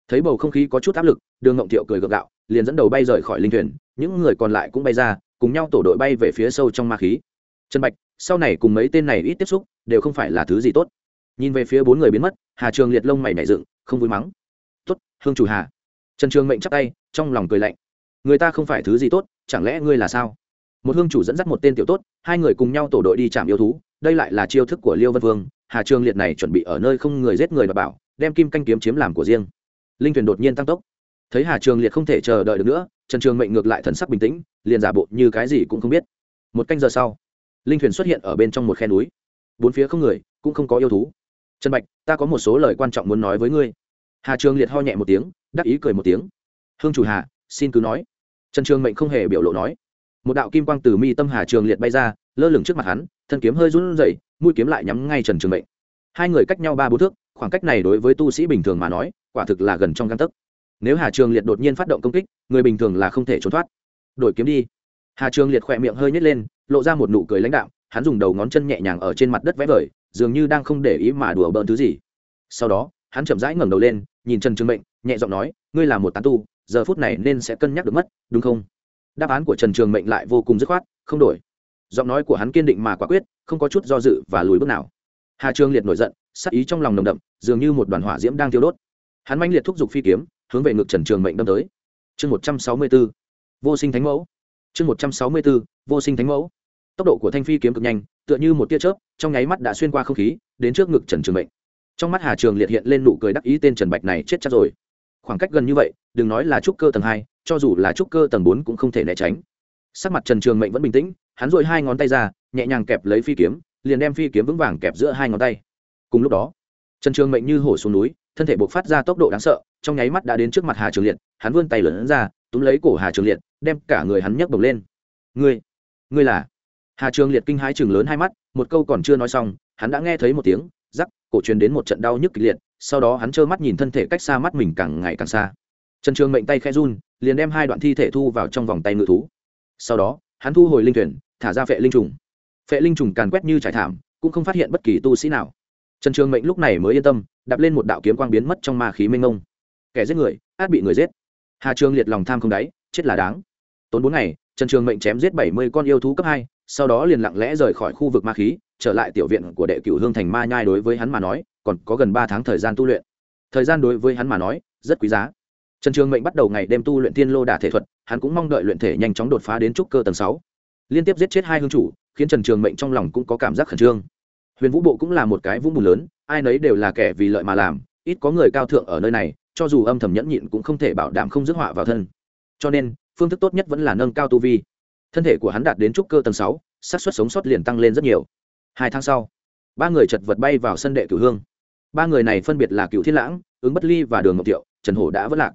Thấy bầu không khí có chút áp lực, đường ngộng thiệu cười gượng gạo liền dẫn đầu bay rời khỏi linh thuyền, những người còn lại cũng bay ra, cùng nhau tổ đội bay về phía sâu trong ma khí. Trần bạch, sau này cùng mấy tên này ít tiếp xúc, đều không phải là thứ gì tốt. Nhìn về phía bốn người biến mất, hà trường liệt lông mày nảy dựng, không vui mắng. Tốt, hương chủ hà. Trần trường mệnh chắp tay, trong lòng cười lạnh. Người ta không phải thứ gì tốt, chẳng lẽ ngươi là sao? Một hương chủ dẫn dắt một tên tiểu tốt, hai người cùng nhau tổ đội đi chạm yêu thú, đây lại là chiêu thức của liêu Văn vương. Hà trường liệt này chuẩn bị ở nơi không người giết người và bảo, đem kim canh kiếm chiếm làm của riêng. Linh thuyền đột nhiên tăng tốc thấy hà trường liệt không thể chờ đợi được nữa, trần trường mệnh ngược lại thần sắc bình tĩnh, liền giả bộ như cái gì cũng không biết. Một canh giờ sau, linh thuyền xuất hiện ở bên trong một khe núi. Bốn phía không người, cũng không có yêu thú. Trần bạch, ta có một số lời quan trọng muốn nói với ngươi. Hà trường liệt ho nhẹ một tiếng, đắc ý cười một tiếng. Hương chủ hà, xin cứ nói. Trần trường mệnh không hề biểu lộ nói. Một đạo kim quang từ mi tâm hà trường liệt bay ra, lơ lửng trước mặt hắn, thân kiếm hơi run rẩy, mũi kiếm lại nhắm ngay trần trường mệnh. Hai người cách nhau ba bốn thước, khoảng cách này đối với tu sĩ bình thường mà nói, quả thực là gần trong găng tấc nếu hà trường liệt đột nhiên phát động công kích, người bình thường là không thể trốn thoát. Đổi kiếm đi. Hà trường liệt khỏe miệng hơi nhét lên, lộ ra một nụ cười lãnh đạo hắn dùng đầu ngón chân nhẹ nhàng ở trên mặt đất vẽ vời, dường như đang không để ý mà đùa bỡn thứ gì. Sau đó, hắn chậm rãi ngẩng đầu lên, nhìn trần trường mệnh, nhẹ giọng nói, ngươi là một tán tu, giờ phút này nên sẽ cân nhắc được mất, đúng không? Đáp án của trần trường mệnh lại vô cùng dứt khoát, không đổi. Giọng nói của hắn kiên định mà quả quyết, không có chút do dự và lùi bước nào. Hà trường liệt nổi giận sắc ý trong lòng nồng đậm, dường như một đoàn hỏa diễm đang thiêu đốt. Hắn manh liệt thúc giục phi kiếm hướng về ngực trần trường mệnh đâm tới. Chương một trăm sáu mươi b ố vô sinh thánh mẫu. Chương một trăm sáu mươi b ố vô sinh thánh mẫu. Tốc độ của thanh phi kiếm cực nhanh, tựa như một tia chớp, trong nháy mắt đã xuyên qua không khí, đến trước ngực trần trường mệnh. Trong mắt hà trường liệt hiện lên nụ cười đắc ý tên trần bạch này chết chắc rồi. Khoảng cách gần như vậy, đừng nói là trúc cơ tầng hai, cho dù là trúc cơ tầng bốn cũng không thể né tránh. Sắc mặt trần trường mệnh vẫn bình tĩnh, hắn dội hai ngón tay ra, nhẹ nhàng kẹp lấy phi kiếm, liền đem phi kiếm vững vàng kẹp giữa hai ngón tay. Cùng lúc đó, trần trường mệnh như hổ xuống núi thân thể buộc phát ra tốc độ đáng sợ, trong nháy mắt đã đến trước mặt hà trường liệt, hắn vươn tay lớn ra, túm lấy cổ hà trường liệt, đem cả người hắn nhấc bồng lên. Ngươi ngươi là? Hà trường liệt kinh hãi chừng lớn hai mắt, một câu còn chưa nói xong, hắn đã nghe thấy một tiếng rắc, cổ truyền đến một trận đau nhức kịch liệt, sau đó hắn trơ mắt nhìn thân thể cách xa mắt mình càng ngày càng xa. Trần trường mệnh tay khe run, liền đem hai đoạn thi thể thu vào trong vòng tay ngự thú. Sau đó, hắn thu hồi linh thuyền, thả ra phệ linh trùng. Phệ linh trùng càn quét như trải thảm, cũng không phát hiện bất kỳ tu sĩ nào. Trần trường mệnh lúc này mới yên tâm đạp lên một đạo kiếm quang biến mất trong ma khí mênh mông. Kẻ giết người, át bị người giết. Hà trường liệt lòng tham không đáy, chết là đáng. Tốn bốn ngày, trần trường mệnh chém giết bảy mươi con yêu thú cấp hai, sau đó liền lặng lẽ rời khỏi khu vực ma khí, trở lại tiểu viện của đệ cửu hương thành ma nhai đối với hắn mà nói, còn có gần ba tháng thời gian tu luyện. Thời gian đối với hắn mà nói, rất quý giá. Trần trường mệnh bắt đầu ngày đêm tu luyện tiên lô đả thể thuật, hắn cũng mong đợi luyện thể nhanh chóng đột phá đến trúc cơ tầng sáu. Liên tiếp giết chết hai hương chủ, khiến trần trường mệnh trong lòng cũng có cảm giác khẩn trương huyền vũ bộ cũng là một cái vũng bùn lớn, ai nấy đều là kẻ vì lợi mà làm, ít có người cao thượng ở nơi này, cho dù âm thầm nhẫn nhịn cũng không thể bảo đảm không dứt họa vào thân. Cho nên, phương thức tốt nhất vẫn là nâng cao tu vi. Thân thể của hắn đạt đến trúc cơ tầng sáu, xác suất sống sót liền tăng lên rất nhiều. Hai tháng sau, ba người chật vật bay vào sân đệ cửu hương. Ba người này phân biệt là cựu thiên lãng, ứng bất ly và đường ngọc tiệu trần hổ đã vất lạc.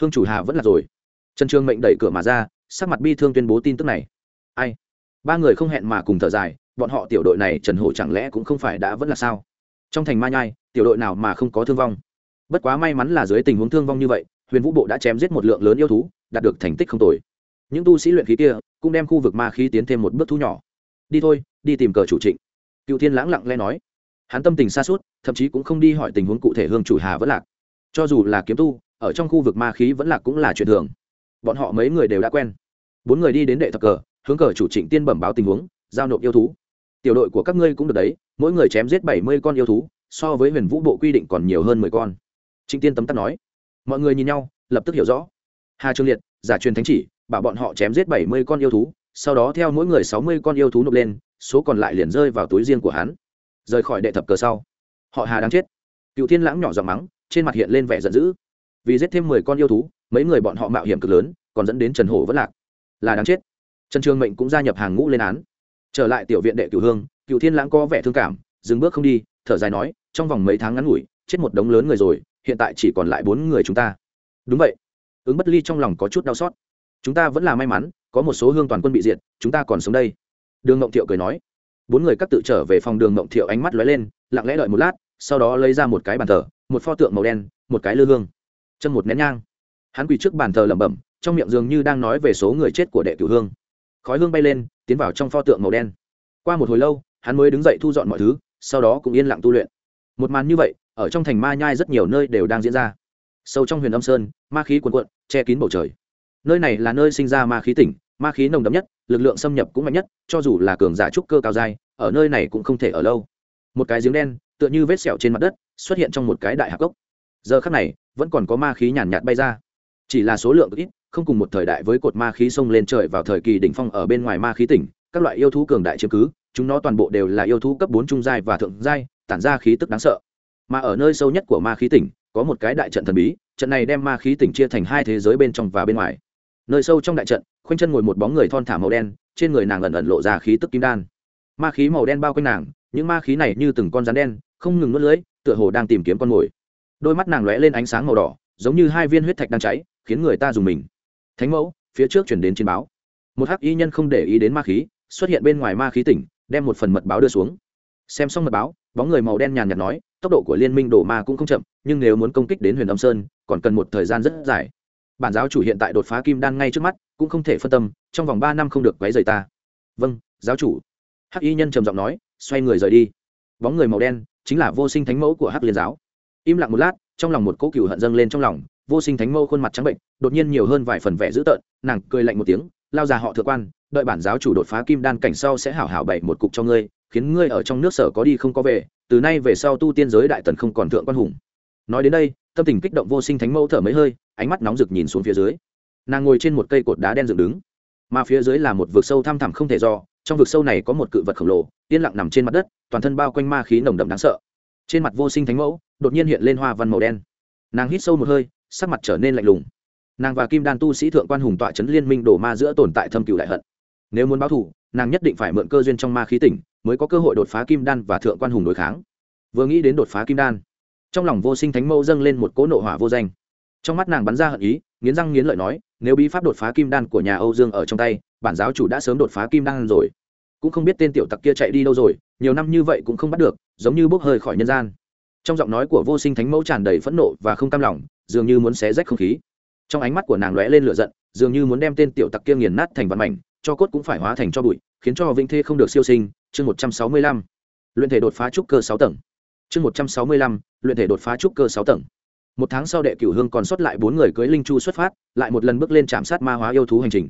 Hương chủ hà vẫn là rồi. Trần trương mệnh đẩy cửa mà ra, sắc mặt bi thương tuyên bố tin tức này. Ai? Ba người không hẹn mà cùng thở dài bọn họ tiểu đội này trần hổ chẳng lẽ cũng không phải đã vẫn là sao? Trong thành ma nhai, tiểu đội nào mà không có thương vong? Bất quá may mắn là dưới tình huống thương vong như vậy, huyền vũ bộ đã chém giết một lượng lớn yêu thú, đạt được thành tích không tồi. Những tu sĩ luyện khí kia cũng đem khu vực ma khí tiến thêm một bước thu nhỏ. Đi thôi, đi tìm cờ chủ trịnh. Cựu thiên lãng lặng lẽ nói. Hắn tâm tình xa suốt, thậm chí cũng không đi hỏi tình huống cụ thể hương chủ hà vẫn lạc. Cho dù là kiếm tu, ở trong khu vực ma khí vẫn lạc cũng là chuyện thường. Bọn họ mấy người đều đã quen. Bốn người đi đến đệ thập cờ, hướng cờ chủ trịnh tiên bẩm báo tình huống, giao nộp yêu thú tiểu đội của các ngươi cũng được đấy, mỗi người chém giết bảy mươi con yêu thú, so với huyền vũ bộ quy định còn nhiều hơn mười con. Trịnh tiên tấm tắc nói. Mọi người nhìn nhau, lập tức hiểu rõ. Hà trương liệt, giả truyền thánh chỉ, bảo bọn họ chém giết bảy mươi con yêu thú, sau đó theo mỗi người sáu mươi con yêu thú nộp lên, số còn lại liền rơi vào túi riêng của hắn. Rời khỏi đệ thập cờ sau, họ hà đang chết. Cựu thiên lãng nhỏ giọng mắng, trên mặt hiện lên vẻ giận dữ. Vì giết thêm mười con yêu thú, mấy người bọn họ mạo hiểm cực lớn, còn dẫn đến trần hổ vẫn lạc. Là đáng chết. Trần trường mệnh cũng gia nhập hàng ngũ lên án trở lại tiểu viện đệ cửu hương cựu thiên lãng có vẻ thương cảm, dừng bước không đi, thở dài nói, trong vòng mấy tháng ngắn ngủi, chết một đống lớn người rồi, hiện tại chỉ còn lại bốn người chúng ta. Đúng vậy. Ứng bất ly trong lòng có chút đau xót. Chúng ta vẫn là may mắn, có một số hương toàn quân bị diệt, chúng ta còn sống đây. Đường ngộng thiệu cười nói. Bốn người cắt tự trở về phòng đường ngộng thiệu ánh mắt lóe lên, lặng lẽ đợi một lát, sau đó lấy ra một cái bàn thờ, một pho tượng màu đen, một cái lư hương. Chân một nén nhang. Hắn quỳ trước bàn thờ lẩm bẩm, trong miệng dường như đang nói về số người chết của đệ cửu hương. Khói hương bay lên tiến vào trong pho tượng màu đen. Qua một hồi lâu, hắn mới đứng dậy thu dọn mọi thứ, sau đó cũng yên lặng tu luyện. Một màn như vậy, ở trong thành ma nhai rất nhiều nơi đều đang diễn ra. Sâu trong huyền âm sơn, ma khí cuồn cuộn, che kín bầu trời. Nơi này là nơi sinh ra ma khí tỉnh, ma khí nồng đậm nhất, lực lượng xâm nhập cũng mạnh nhất, cho dù là cường giả trúc cơ cao dai ở nơi này cũng không thể ở lâu. Một cái giếng đen, tựa như vết sẹo trên mặt đất, xuất hiện trong một cái đại hạc cốc. Giờ khắc này, vẫn còn có ma khí nhàn nhạt bay ra. Chỉ là số lượng ít không cùng một thời đại với cột ma khí sông lên trời vào thời kỳ đỉnh phong ở bên ngoài ma khí tỉnh, các loại yêu thú cường đại chiếm cứ, chúng nó toàn bộ đều là yêu thú cấp bốn trung giai và thượng giai, tản ra khí tức đáng sợ. Mà ở nơi sâu nhất của ma khí tỉnh, có một cái đại trận thần bí, trận này đem ma khí tỉnh chia thành hai thế giới bên trong và bên ngoài. Nơi sâu trong đại trận, khoanh chân ngồi một bóng người thon thả màu đen, trên người nàng ẩn ẩn lộ ra khí tức kim đan. Ma khí màu đen bao quanh nàng, những ma khí này như từng con rắn đen, không ngừng nuốt lưới, tựa hồ đang tìm kiếm con mồi. Đôi mắt nàng lóe lên ánh sáng màu đỏ, giống như hai viên huyết thạch đang cháy, khiến người ta dùng mình thánh mẫu, phía trước chuyển đến chiến báo. Một hắc y nhân không để ý đến ma khí, xuất hiện bên ngoài ma khí tỉnh, đem một phần mật báo đưa xuống. Xem xong mật báo, bóng người màu đen nhàn nhạt nói, tốc độ của liên minh đổ ma cũng không chậm, nhưng nếu muốn công kích đến huyền âm sơn, còn cần một thời gian rất dài. Bản giáo chủ hiện tại đột phá kim đan ngay trước mắt, cũng không thể phân tâm, trong vòng ba năm không được quấy rầy ta. Vâng giáo chủ. Hắc y nhân trầm giọng nói, xoay người rời đi. Bóng người màu đen, chính là vô sinh thánh mẫu của hắc liên giáo. Im lặng một lát, trong lòng một cỗ cựu hận dâng lên trong lòng vô sinh thánh mẫu khuôn mặt trắng bệnh, đột nhiên nhiều hơn vài phần vẻ dữ tợn, nàng cười lạnh một tiếng, lao già họ thượng quan, đợi bản giáo chủ đột phá kim đan cảnh sau sẽ hảo hảo bày một cục cho ngươi, khiến ngươi ở trong nước sở có đi không có về, từ nay về sau tu tiên giới đại tần không còn thượng quan hùng. Nói đến đây, tâm tình kích động vô sinh thánh mẫu thở mấy hơi, ánh mắt nóng rực nhìn xuống phía dưới. Nàng ngồi trên một cây cột đá đen dựng đứng. Mà phía dưới là một vực sâu thăm thẳm không thể do, trong vực sâu này có một cự vật khổng lồ, yên lặng nằm trên mặt đất, toàn thân bao quanh ma khí nồng đậm đáng sợ. Trên mặt vô sinh thánh mẫu, đột nhiên hiện lên hoa văn màu đen. Nàng hít sâu một hơi sắc mặt trở nên lạnh lùng. Nàng và kim đan tu sĩ thượng quan hùng tọa chấn liên minh đổ ma giữa tồn tại thâm cựu đại hận. Nếu muốn báo thù, nàng nhất định phải mượn cơ duyên trong ma khí tỉnh mới có cơ hội đột phá kim đan và thượng quan hùng đối kháng. Vừa nghĩ đến đột phá kim đan, trong lòng vô sinh thánh mẫu dâng lên một cỗ nộ hỏa vô danh. Trong mắt nàng bắn ra hận ý, nghiến răng nghiến lợi nói, nếu bí pháp đột phá kim đan của nhà âu dương ở trong tay, bản giáo chủ đã sớm đột phá kim đan rồi. Cũng không biết tên tiểu tặc kia chạy đi đâu rồi, nhiều năm như vậy cũng không bắt được, giống như bốc hơi khỏi nhân gian. Trong giọng nói của vô sinh thánh mẫu tràn đầy phẫn nộ và không cam lòng dường như muốn xé rách không khí. Trong ánh mắt của nàng lóe lên lửa giận, dường như muốn đem tên tiểu tặc kia nghiền nát thành vạn mảnh, cho cốt cũng phải hóa thành cho bụi, khiến cho vĩnh thê không được siêu sinh. Chương một trăm sáu mươi lăm. Luyện thể đột phá trúc cơ sáu tầng. Chương một trăm sáu mươi lăm. Luyện thể đột phá trúc cơ sáu tầng. Một tháng sau đệ cửu hương còn sót lại bốn người cưới linh chu xuất phát, lại một lần bước lên trạm sát ma hóa yêu thú hành trình.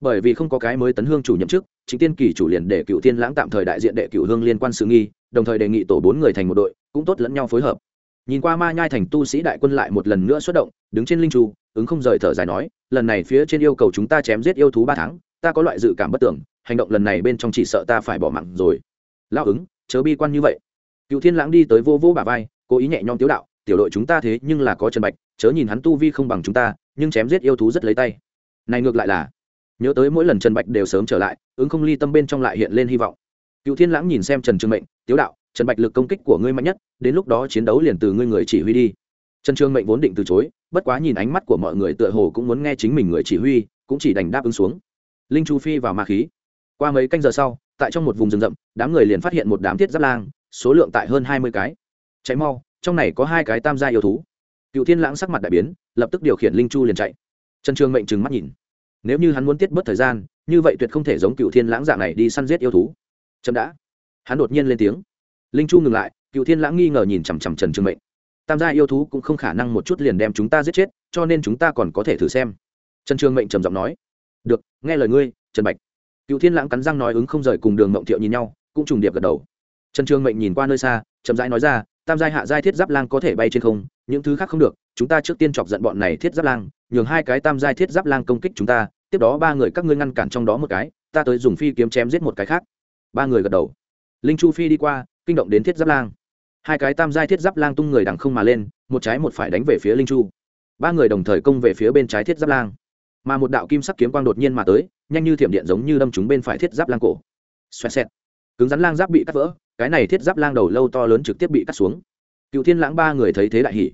Bởi vì không có cái mới tấn hương chủ nhậm chức, chính tiên kỳ chủ liền để cựu tiên lãng tạm thời đại diện đệ cửu hương liên quan sự nghi, đồng thời đề nghị tổ bốn người thành một đội, cũng tốt lẫn nhau phối hợp nhìn qua ma nhai thành tu sĩ đại quân lại một lần nữa xuất động, đứng trên linh chu ứng không rời thở dài nói, lần này phía trên yêu cầu chúng ta chém giết yêu thú ba tháng, ta có loại dự cảm bất tưởng, hành động lần này bên trong chỉ sợ ta phải bỏ mặn rồi. Lao ứng, chớ bi quan như vậy. Cựu thiên lãng đi tới vô vô bà vai, cố ý nhẹ nhõm tiếu đạo, tiểu đội chúng ta thế nhưng là có trần bạch, chớ nhìn hắn tu vi không bằng chúng ta, nhưng chém giết yêu thú rất lấy tay. Này ngược lại là, nhớ tới mỗi lần trần bạch đều sớm trở lại, ứng không ly tâm bên trong lại hiện lên hy vọng cựu thiên lãng nhìn xem trần trường mệnh, tiếu đạo, trần bạch lực công kích của ngươi mạnh nhất, đến lúc đó chiến đấu liền từ ngươi người chỉ huy đi. Trần trường mệnh vốn định từ chối, bất quá nhìn ánh mắt của mọi người tựa hồ cũng muốn nghe chính mình người chỉ huy, cũng chỉ đành đáp ứng xuống. Linh chu phi vào ma khí. Qua mấy canh giờ sau, tại trong một vùng rừng rậm, đám người liền phát hiện một đám thiết giáp lang, số lượng tại hơn hai mươi cái. Cháy mau, trong này có hai cái tam gia yêu thú. Cựu thiên lãng sắc mặt đại biến, lập tức điều khiển linh chu liền chạy. Trần trường mệnh trừng mắt nhìn. Nếu như hắn muốn tiết bớt thời gian, như vậy tuyệt không thể giống cựu thiên lãng dạng này đi săn giết yêu thú chậm đã. Hắn đột nhiên lên tiếng. Linh chu ngừng lại, cựu thiên lãng nghi ngờ nhìn chằm chằm trần trường mệnh. Tam gia yêu thú cũng không khả năng một chút liền đem chúng ta giết chết, cho nên chúng ta còn có thể thử xem. Trần trường mệnh trầm giọng nói. Được, nghe lời ngươi, trần bạch. Cựu thiên lãng cắn răng nói ứng không rời cùng đường mộng thiệu nhìn nhau, cũng trùng điệp gật đầu. Trần trường mệnh nhìn qua nơi xa, chậm rãi nói ra, tam giai hạ giai thiết giáp lang có thể bay trên không, những thứ khác không được, chúng ta trước tiên chọc giận bọn này thiết giáp lang, nhường hai cái tam giai thiết giáp lang công kích chúng ta, tiếp đó ba người các ngươi ngăn cản trong đó một cái, ta tới dùng phi kiếm chém giết một cái khác ba người gật đầu. Linh chu phi đi qua, kinh động đến thiết giáp lang. Hai cái tam giai thiết giáp lang tung người đằng không mà lên, một trái một phải đánh về phía linh chu. Ba người đồng thời công về phía bên trái thiết giáp lang. Mà một đạo kim sắc kiếm quang đột nhiên mà tới, nhanh như thiểm điện giống như đâm chúng bên phải thiết giáp lang cổ. Xoẹt xẹt. Cứng rắn lang giáp bị cắt vỡ, cái này thiết giáp lang đầu lâu to lớn trực tiếp bị cắt xuống. Cựu thiên lãng ba người thấy thế đại hỉ.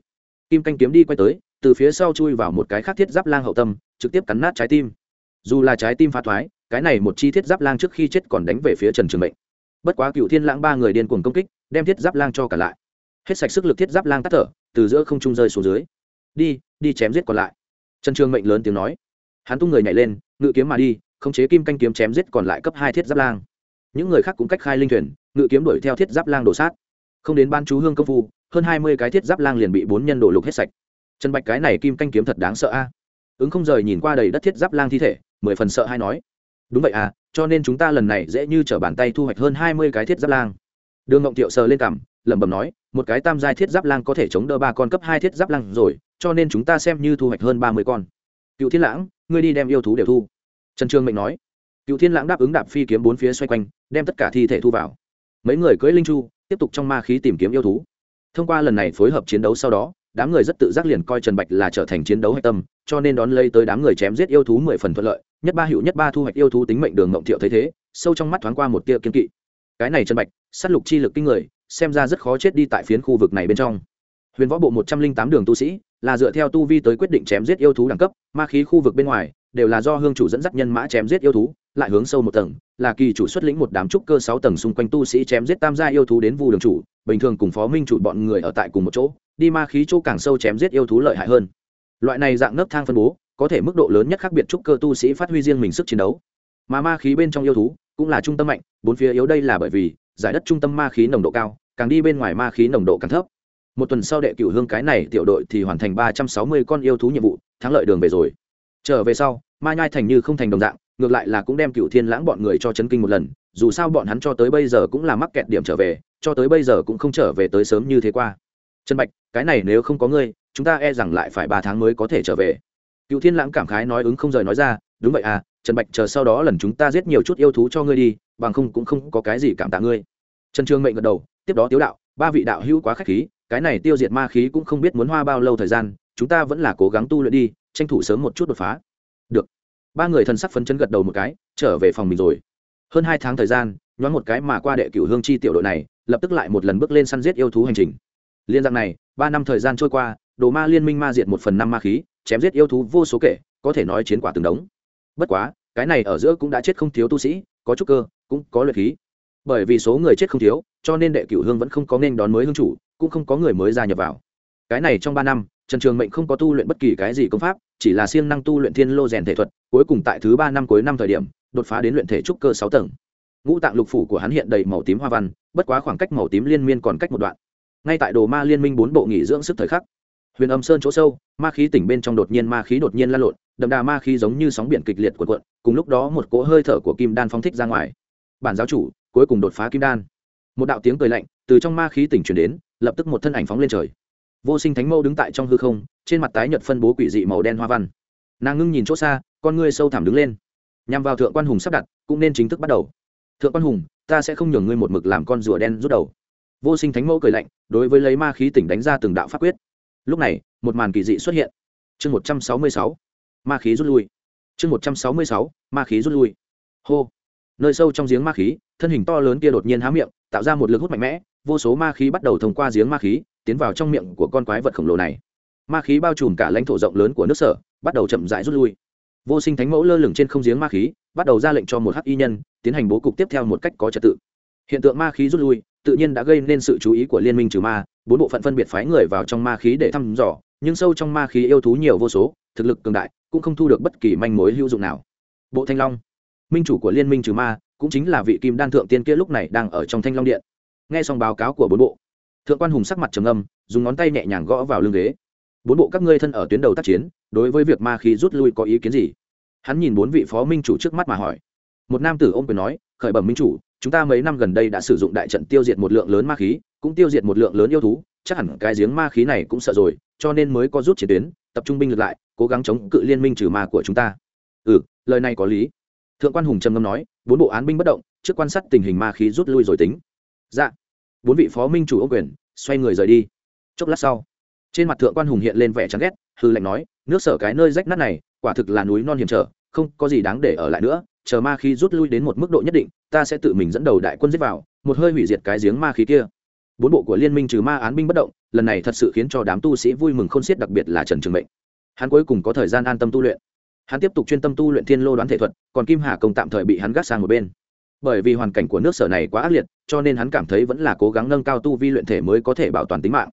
Kim canh kiếm đi quay tới, từ phía sau chui vào một cái khác thiết giáp lang hậu tâm, trực tiếp cắn nát trái tim. Dù là trái tim phá thoái cái này một chi thiết giáp lang trước khi chết còn đánh về phía trần trường mệnh. Bất quá cựu thiên lãng ba người điên cuồng công kích, đem thiết giáp lang cho cả lại. Hết sạch sức lực thiết giáp lang tắt thở, từ giữa không trung rơi xuống dưới. Đi đi chém giết còn lại. Trần trường mệnh lớn tiếng nói. Hắn tung người nhảy lên, ngự kiếm mà đi, khống chế kim canh kiếm chém giết còn lại cấp hai thiết giáp lang. Những người khác cũng cách khai linh thuyền, ngự kiếm đuổi theo thiết giáp lang đổ sát. Không đến ban chú hương công phu, hơn hai mươi cái thiết giáp lang liền bị bốn nhân đổ lục hết sạch. Trần bạch cái này kim canh kiếm thật đáng sợ a. Ứng không rời nhìn qua đầy đất thiết giáp lang thi thể, mười phần sợ hay nói đúng vậy à cho nên chúng ta lần này dễ như t r ở bàn tay thu hoạch hơn hai mươi cái thiết giáp lang. Đường ngộng thiệu sờ lên cảm lẩm bẩm nói, một cái tam giai thiết giáp lang có thể chống đỡ ba con cấp hai thiết giáp lang rồi, cho nên chúng ta xem như thu hoạch hơn ba mươi con. Cựu thiên lãng, ngươi đi đem yêu thú đều thu. Trần trương mệnh nói. Cựu thiên lãng đáp ứng đạp phi kiếm bốn phía xoay quanh, đem tất cả thi thể thu vào. Mấy người cưỡi linh chu, tiếp tục trong ma khí tìm kiếm yêu thú. Thông qua lần này phối hợp chiến đấu sau đó, đám người rất tự giác liền coi trần bạch là trở thành chiến đấu hạch tâm, cho nên đón lây tới đám người chém giết yêu thú mười phần thuận lợi nhất ba hữu nhất ba thu hoạch yêu thú tính mệnh đường mộng thiệu thấy thế, sâu trong mắt thoáng qua một tia kiên kỵ. Cái này chân bạch s á t lục chi lực kinh người, xem ra rất khó chết đi tại phiến khu vực này bên trong. Huyền võ bộ một trăm linh tám đường tu sĩ, là dựa theo tu vi tới quyết định chém giết yêu thú đẳng cấp, ma khí khu vực bên ngoài, đều là do hương chủ dẫn dắt nhân mã chém giết yêu thú, lại hướng sâu một tầng, là kỳ chủ xuất lĩnh một đám trúc cơ sáu tầng xung quanh tu sĩ chém giết tam gia yêu thú đến vu đường chủ, bình thường cùng phó minh chủ bọn người ở tại cùng một chỗ, đi ma khí chỗ càng sâu chém giết yêu thú lợi hại hơn. Loại này dạng nấc thang phân bố có thể mức độ lớn nhất khác biệt trúc cơ tu sĩ phát huy riêng mình sức chiến đấu. Mà ma khí bên trong yêu thú cũng là trung tâm mạnh, bốn phía yếu đây là bởi vì giải đất trung tâm ma khí nồng độ cao, càng đi bên ngoài ma khí nồng độ càng thấp. Một tuần sau đệ cửu hương cái này tiểu đội thì hoàn thành ba trăm sáu mươi con yêu thú nhiệm vụ, thắng lợi đường về rồi. Trở về sau, ma nhai thành như không thành đồng dạng, ngược lại là cũng đem cựu thiên lãng bọn người cho chấn kinh một lần, dù sao bọn hắn cho tới bây giờ cũng là mắc kẹt điểm trở về, cho tới bây giờ cũng không trở về tới sớm như thế qua. Trần bạch, cái này nếu không có ngươi, chúng ta e rằng lại phải ba tháng mới có thể trở về cựu thiên lãng cảm khái nói ứng không rời nói ra, đúng vậy à trần bạch, chờ sau đó lần chúng ta giết nhiều chút yêu thú cho ngươi đi, bằng không cũng không có cái gì cảm tạ ngươi. Trần trương mệnh gật đầu, tiếp đó tiếu đạo, ba vị đạo hữu quá k h á c h khí, cái này tiêu diệt ma khí cũng không biết muốn hoa bao lâu thời gian, chúng ta vẫn là cố gắng tu luyện đi, tranh thủ sớm một chút đột phá. Được. Ba người thần sắc phấn chấn gật đầu một cái, trở về phòng mình rồi. Hơn hai tháng thời gian, nhoáng một cái mà qua đệ cửu hương chi tiểu đội này, lập tức lại một lần bước lên săn giết yêu thú hành trình. Liên rằng này, ba năm thời gian trôi qua, đồ ma liên minh ma diệt một phần năm ma khí chém giết yêu thú vô số kể, có thể nói chiến quả từng đống. Bất quá, cái này ở giữa cũng đã chết không thiếu tu sĩ, có trúc cơ, cũng có luyện khí. Bởi vì số người chết không thiếu, cho nên đệ cửu hương vẫn không có nên đón mới hương chủ, cũng không có người mới gia nhập vào. Cái này trong ba năm, trần trường mệnh không có tu luyện bất kỳ cái gì công pháp, chỉ là siêng năng tu luyện thiên lô rèn thể thuật, cuối cùng tại thứ ba năm cuối năm thời điểm, đột phá đến luyện thể trúc cơ sáu tầng. Ngũ tạng lục phủ của hắn hiện đầy màu tím hoa văn, bất quá khoảng cách màu tím liên miên còn cách một đoạn. Ngay tại đồ ma liên minh bốn bộ nghỉ dưỡng sức thời khắc huyền âm sơn chỗ sâu, ma khí tỉnh bên trong đột nhiên, ma khí đột nhiên lan lộn, đậm đà ma khí giống như sóng biển kịch liệt của quận cùng lúc đó một cỗ hơi thở của kim đan phóng thích ra ngoài. Bản giáo chủ, cuối cùng đột phá kim đan. Một đạo tiếng cười lạnh từ trong ma khí tỉnh chuyển đến, lập tức một thân ảnh phóng lên trời. Vô sinh thánh mâu đứng tại trong hư không, trên mặt tái nhợt phân bố quỷ dị màu đen hoa văn. Nàng ngưng nhìn chỗ xa, con ngươi sâu thẳm đứng lên. Nhằm vào thượng quan hùng sắp đặt, cũng nên chính thức bắt đầu. Thượng quan hùng, ta sẽ không nhường ngươi một mực làm con rùa đen rút đầu. Vô sinh thánh mẫu cười lạnh, đối với lấy ma khí tỉnh đánh ra từng đạo pháp quyết lúc này, một màn kỳ dị xuất hiện. Chương một trăm sáu mươi sáu, ma khí rút lui. Chương một trăm sáu mươi sáu, ma khí rút lui. Hô. Nơi sâu trong giếng ma khí, thân hình to lớn kia đột nhiên há miệng, tạo ra một lực hút mạnh mẽ, vô số ma khí bắt đầu thông qua giếng ma khí, tiến vào trong miệng của con quái vật khổng lồ này. Ma khí bao trùm cả lãnh thổ rộng lớn của nước sở, bắt đầu chậm rãi rút lui. Vô sinh thánh mẫu lơ lửng trên không giếng ma khí, bắt đầu ra lệnh cho một hắc y nhân, tiến hành bố cục tiếp theo một cách có trật tự. Hiện tượng ma khí rút lui, tự nhiên đã gây nên sự chú ý của liên minh trừ ma bốn bộ phận phân biệt phái người vào trong ma khí để thăm dò, nhưng sâu trong ma khí yêu thú nhiều vô số, thực lực cường đại, cũng không thu được bất kỳ manh mối hữu dụng nào. Bộ thanh long. Minh chủ của liên minh trừ ma, cũng chính là vị kim đan thượng tiên kia lúc này đang ở trong thanh long điện. Nghe xong báo cáo của bốn bộ, thượng quan hùng sắc mặt trầm âm dùng ngón tay nhẹ nhàng gõ vào lưng ghế. Bốn bộ các ngươi thân ở tuyến đầu tác chiến, đối với việc ma khí rút lui có ý kiến gì? Hắn nhìn bốn vị phó minh chủ trước mắt mà hỏi một nam tử ôm quyền nói, khởi bẩm minh chủ, chúng ta mấy năm gần đây đã sử dụng đại trận tiêu diệt một lượng lớn ma khí, cũng tiêu diệt một lượng lớn yêu thú, chắc hẳn cái giếng ma khí này cũng sợ rồi, cho nên mới có rút chiến tuyến, tập trung binh lực lại, cố gắng chống cự liên minh trừ ma của chúng ta. Ừ lời này có lý. Thượng quan hùng trầm ngâm nói, bốn bộ án binh bất động, trước quan sát tình hình ma khí rút lui rồi tính. Dạ. Bốn vị phó minh chủ ô quyền, xoay người rời đi. Chốc lát sau, trên mặt thượng quan hùng hiện lên vẻ chán ghét, hư lệnh nói, nước sở cái nơi rách nát này, quả thực là núi non hiểm trở, không có gì đáng để ở lại nữa chờ ma khí rút lui đến một mức độ nhất định, ta sẽ tự mình dẫn đầu đại quân giết vào, một hơi hủy diệt cái giếng ma khí kia. Bốn bộ của liên minh trừ ma án binh bất động, lần này thật sự khiến cho đám tu sĩ vui mừng không xiết, đặc biệt là trần trường mệnh. Hắn cuối cùng có thời gian an tâm tu luyện. Hắn tiếp tục chuyên tâm tu luyện thiên lô đoán thể thuật, còn kim hà công tạm thời bị hắn gác sang một bên. Bởi vì hoàn cảnh của nước sở này quá ác liệt, cho nên hắn cảm thấy vẫn là cố gắng nâng cao tu vi luyện thể mới có thể bảo toàn tính mạng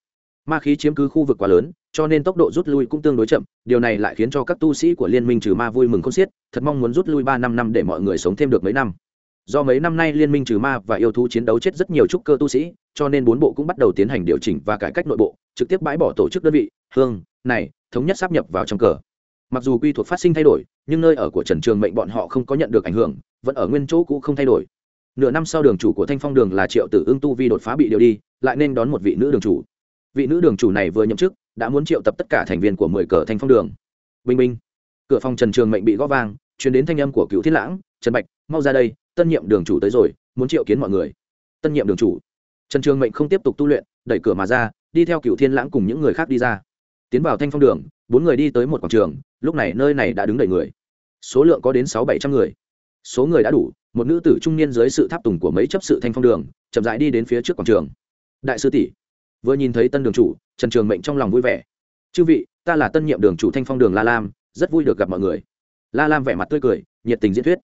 ma khí chiếm cứ khu vực quá lớn, cho nên tốc độ rút lui cũng tương đối chậm, điều này lại khiến cho các tu sĩ của liên minh trừ ma vui mừng không xiết, thật mong muốn rút lui ba năm năm để mọi người sống thêm được mấy năm. Do mấy năm nay liên minh trừ ma và yêu thú chiến đấu chết rất nhiều trúc cơ tu sĩ, cho nên bốn bộ cũng bắt đầu tiến hành điều chỉnh và cải cách nội bộ, trực tiếp bãi bỏ tổ chức đơn vị, hương, này, thống nhất sắp nhập vào trong cờ. Mặc dù quy thuộc phát sinh thay đổi, nhưng nơi ở của trần trường mệnh bọn họ không có nhận được ảnh hưởng, vẫn ở nguyên chỗ cũ không thay đổi. Nửa năm sau đường chủ của thanh phong đường là triệu tử ương tu vi đột phá bị điều đi, lại nên đón một vị nữ đường chủ vị nữ đường chủ này vừa nhậm chức, đã muốn triệu tập tất cả thành viên của mười cờ thanh phong đường. Bình minh cửa phòng trần trường mệnh bị gõ vang chuyển đến thanh âm của cựu thiết lãng, trần bạch, mau ra đây, tân nhiệm đường chủ tới rồi, muốn triệu kiến mọi người. Tân nhiệm đường chủ? Trần trường mệnh không tiếp tục tu luyện, đẩy cửa mà ra, đi theo cựu thiên lãng cùng những người khác đi ra. Tiến vào thanh phong đường, bốn người đi tới một quảng trường, lúc này nơi này đã đứng đầy người. Số lượng có đến sáu bảy trăm người. Số người đã đủ, một nữ tử trung niên dưới sự tháp tùng của mấy chấp sự thanh phong đường, chậm rãi đi đến phía trước quảng trường. Đại sư tỷ vừa nhìn thấy tân đường chủ, trần trường mệnh trong lòng vui vẻ. Chư vị, ta là tân nhiệm đường chủ thanh phong đường la lam, rất vui được gặp mọi người. La lam vẻ mặt tươi cười, nhiệt tình diễn thuyết.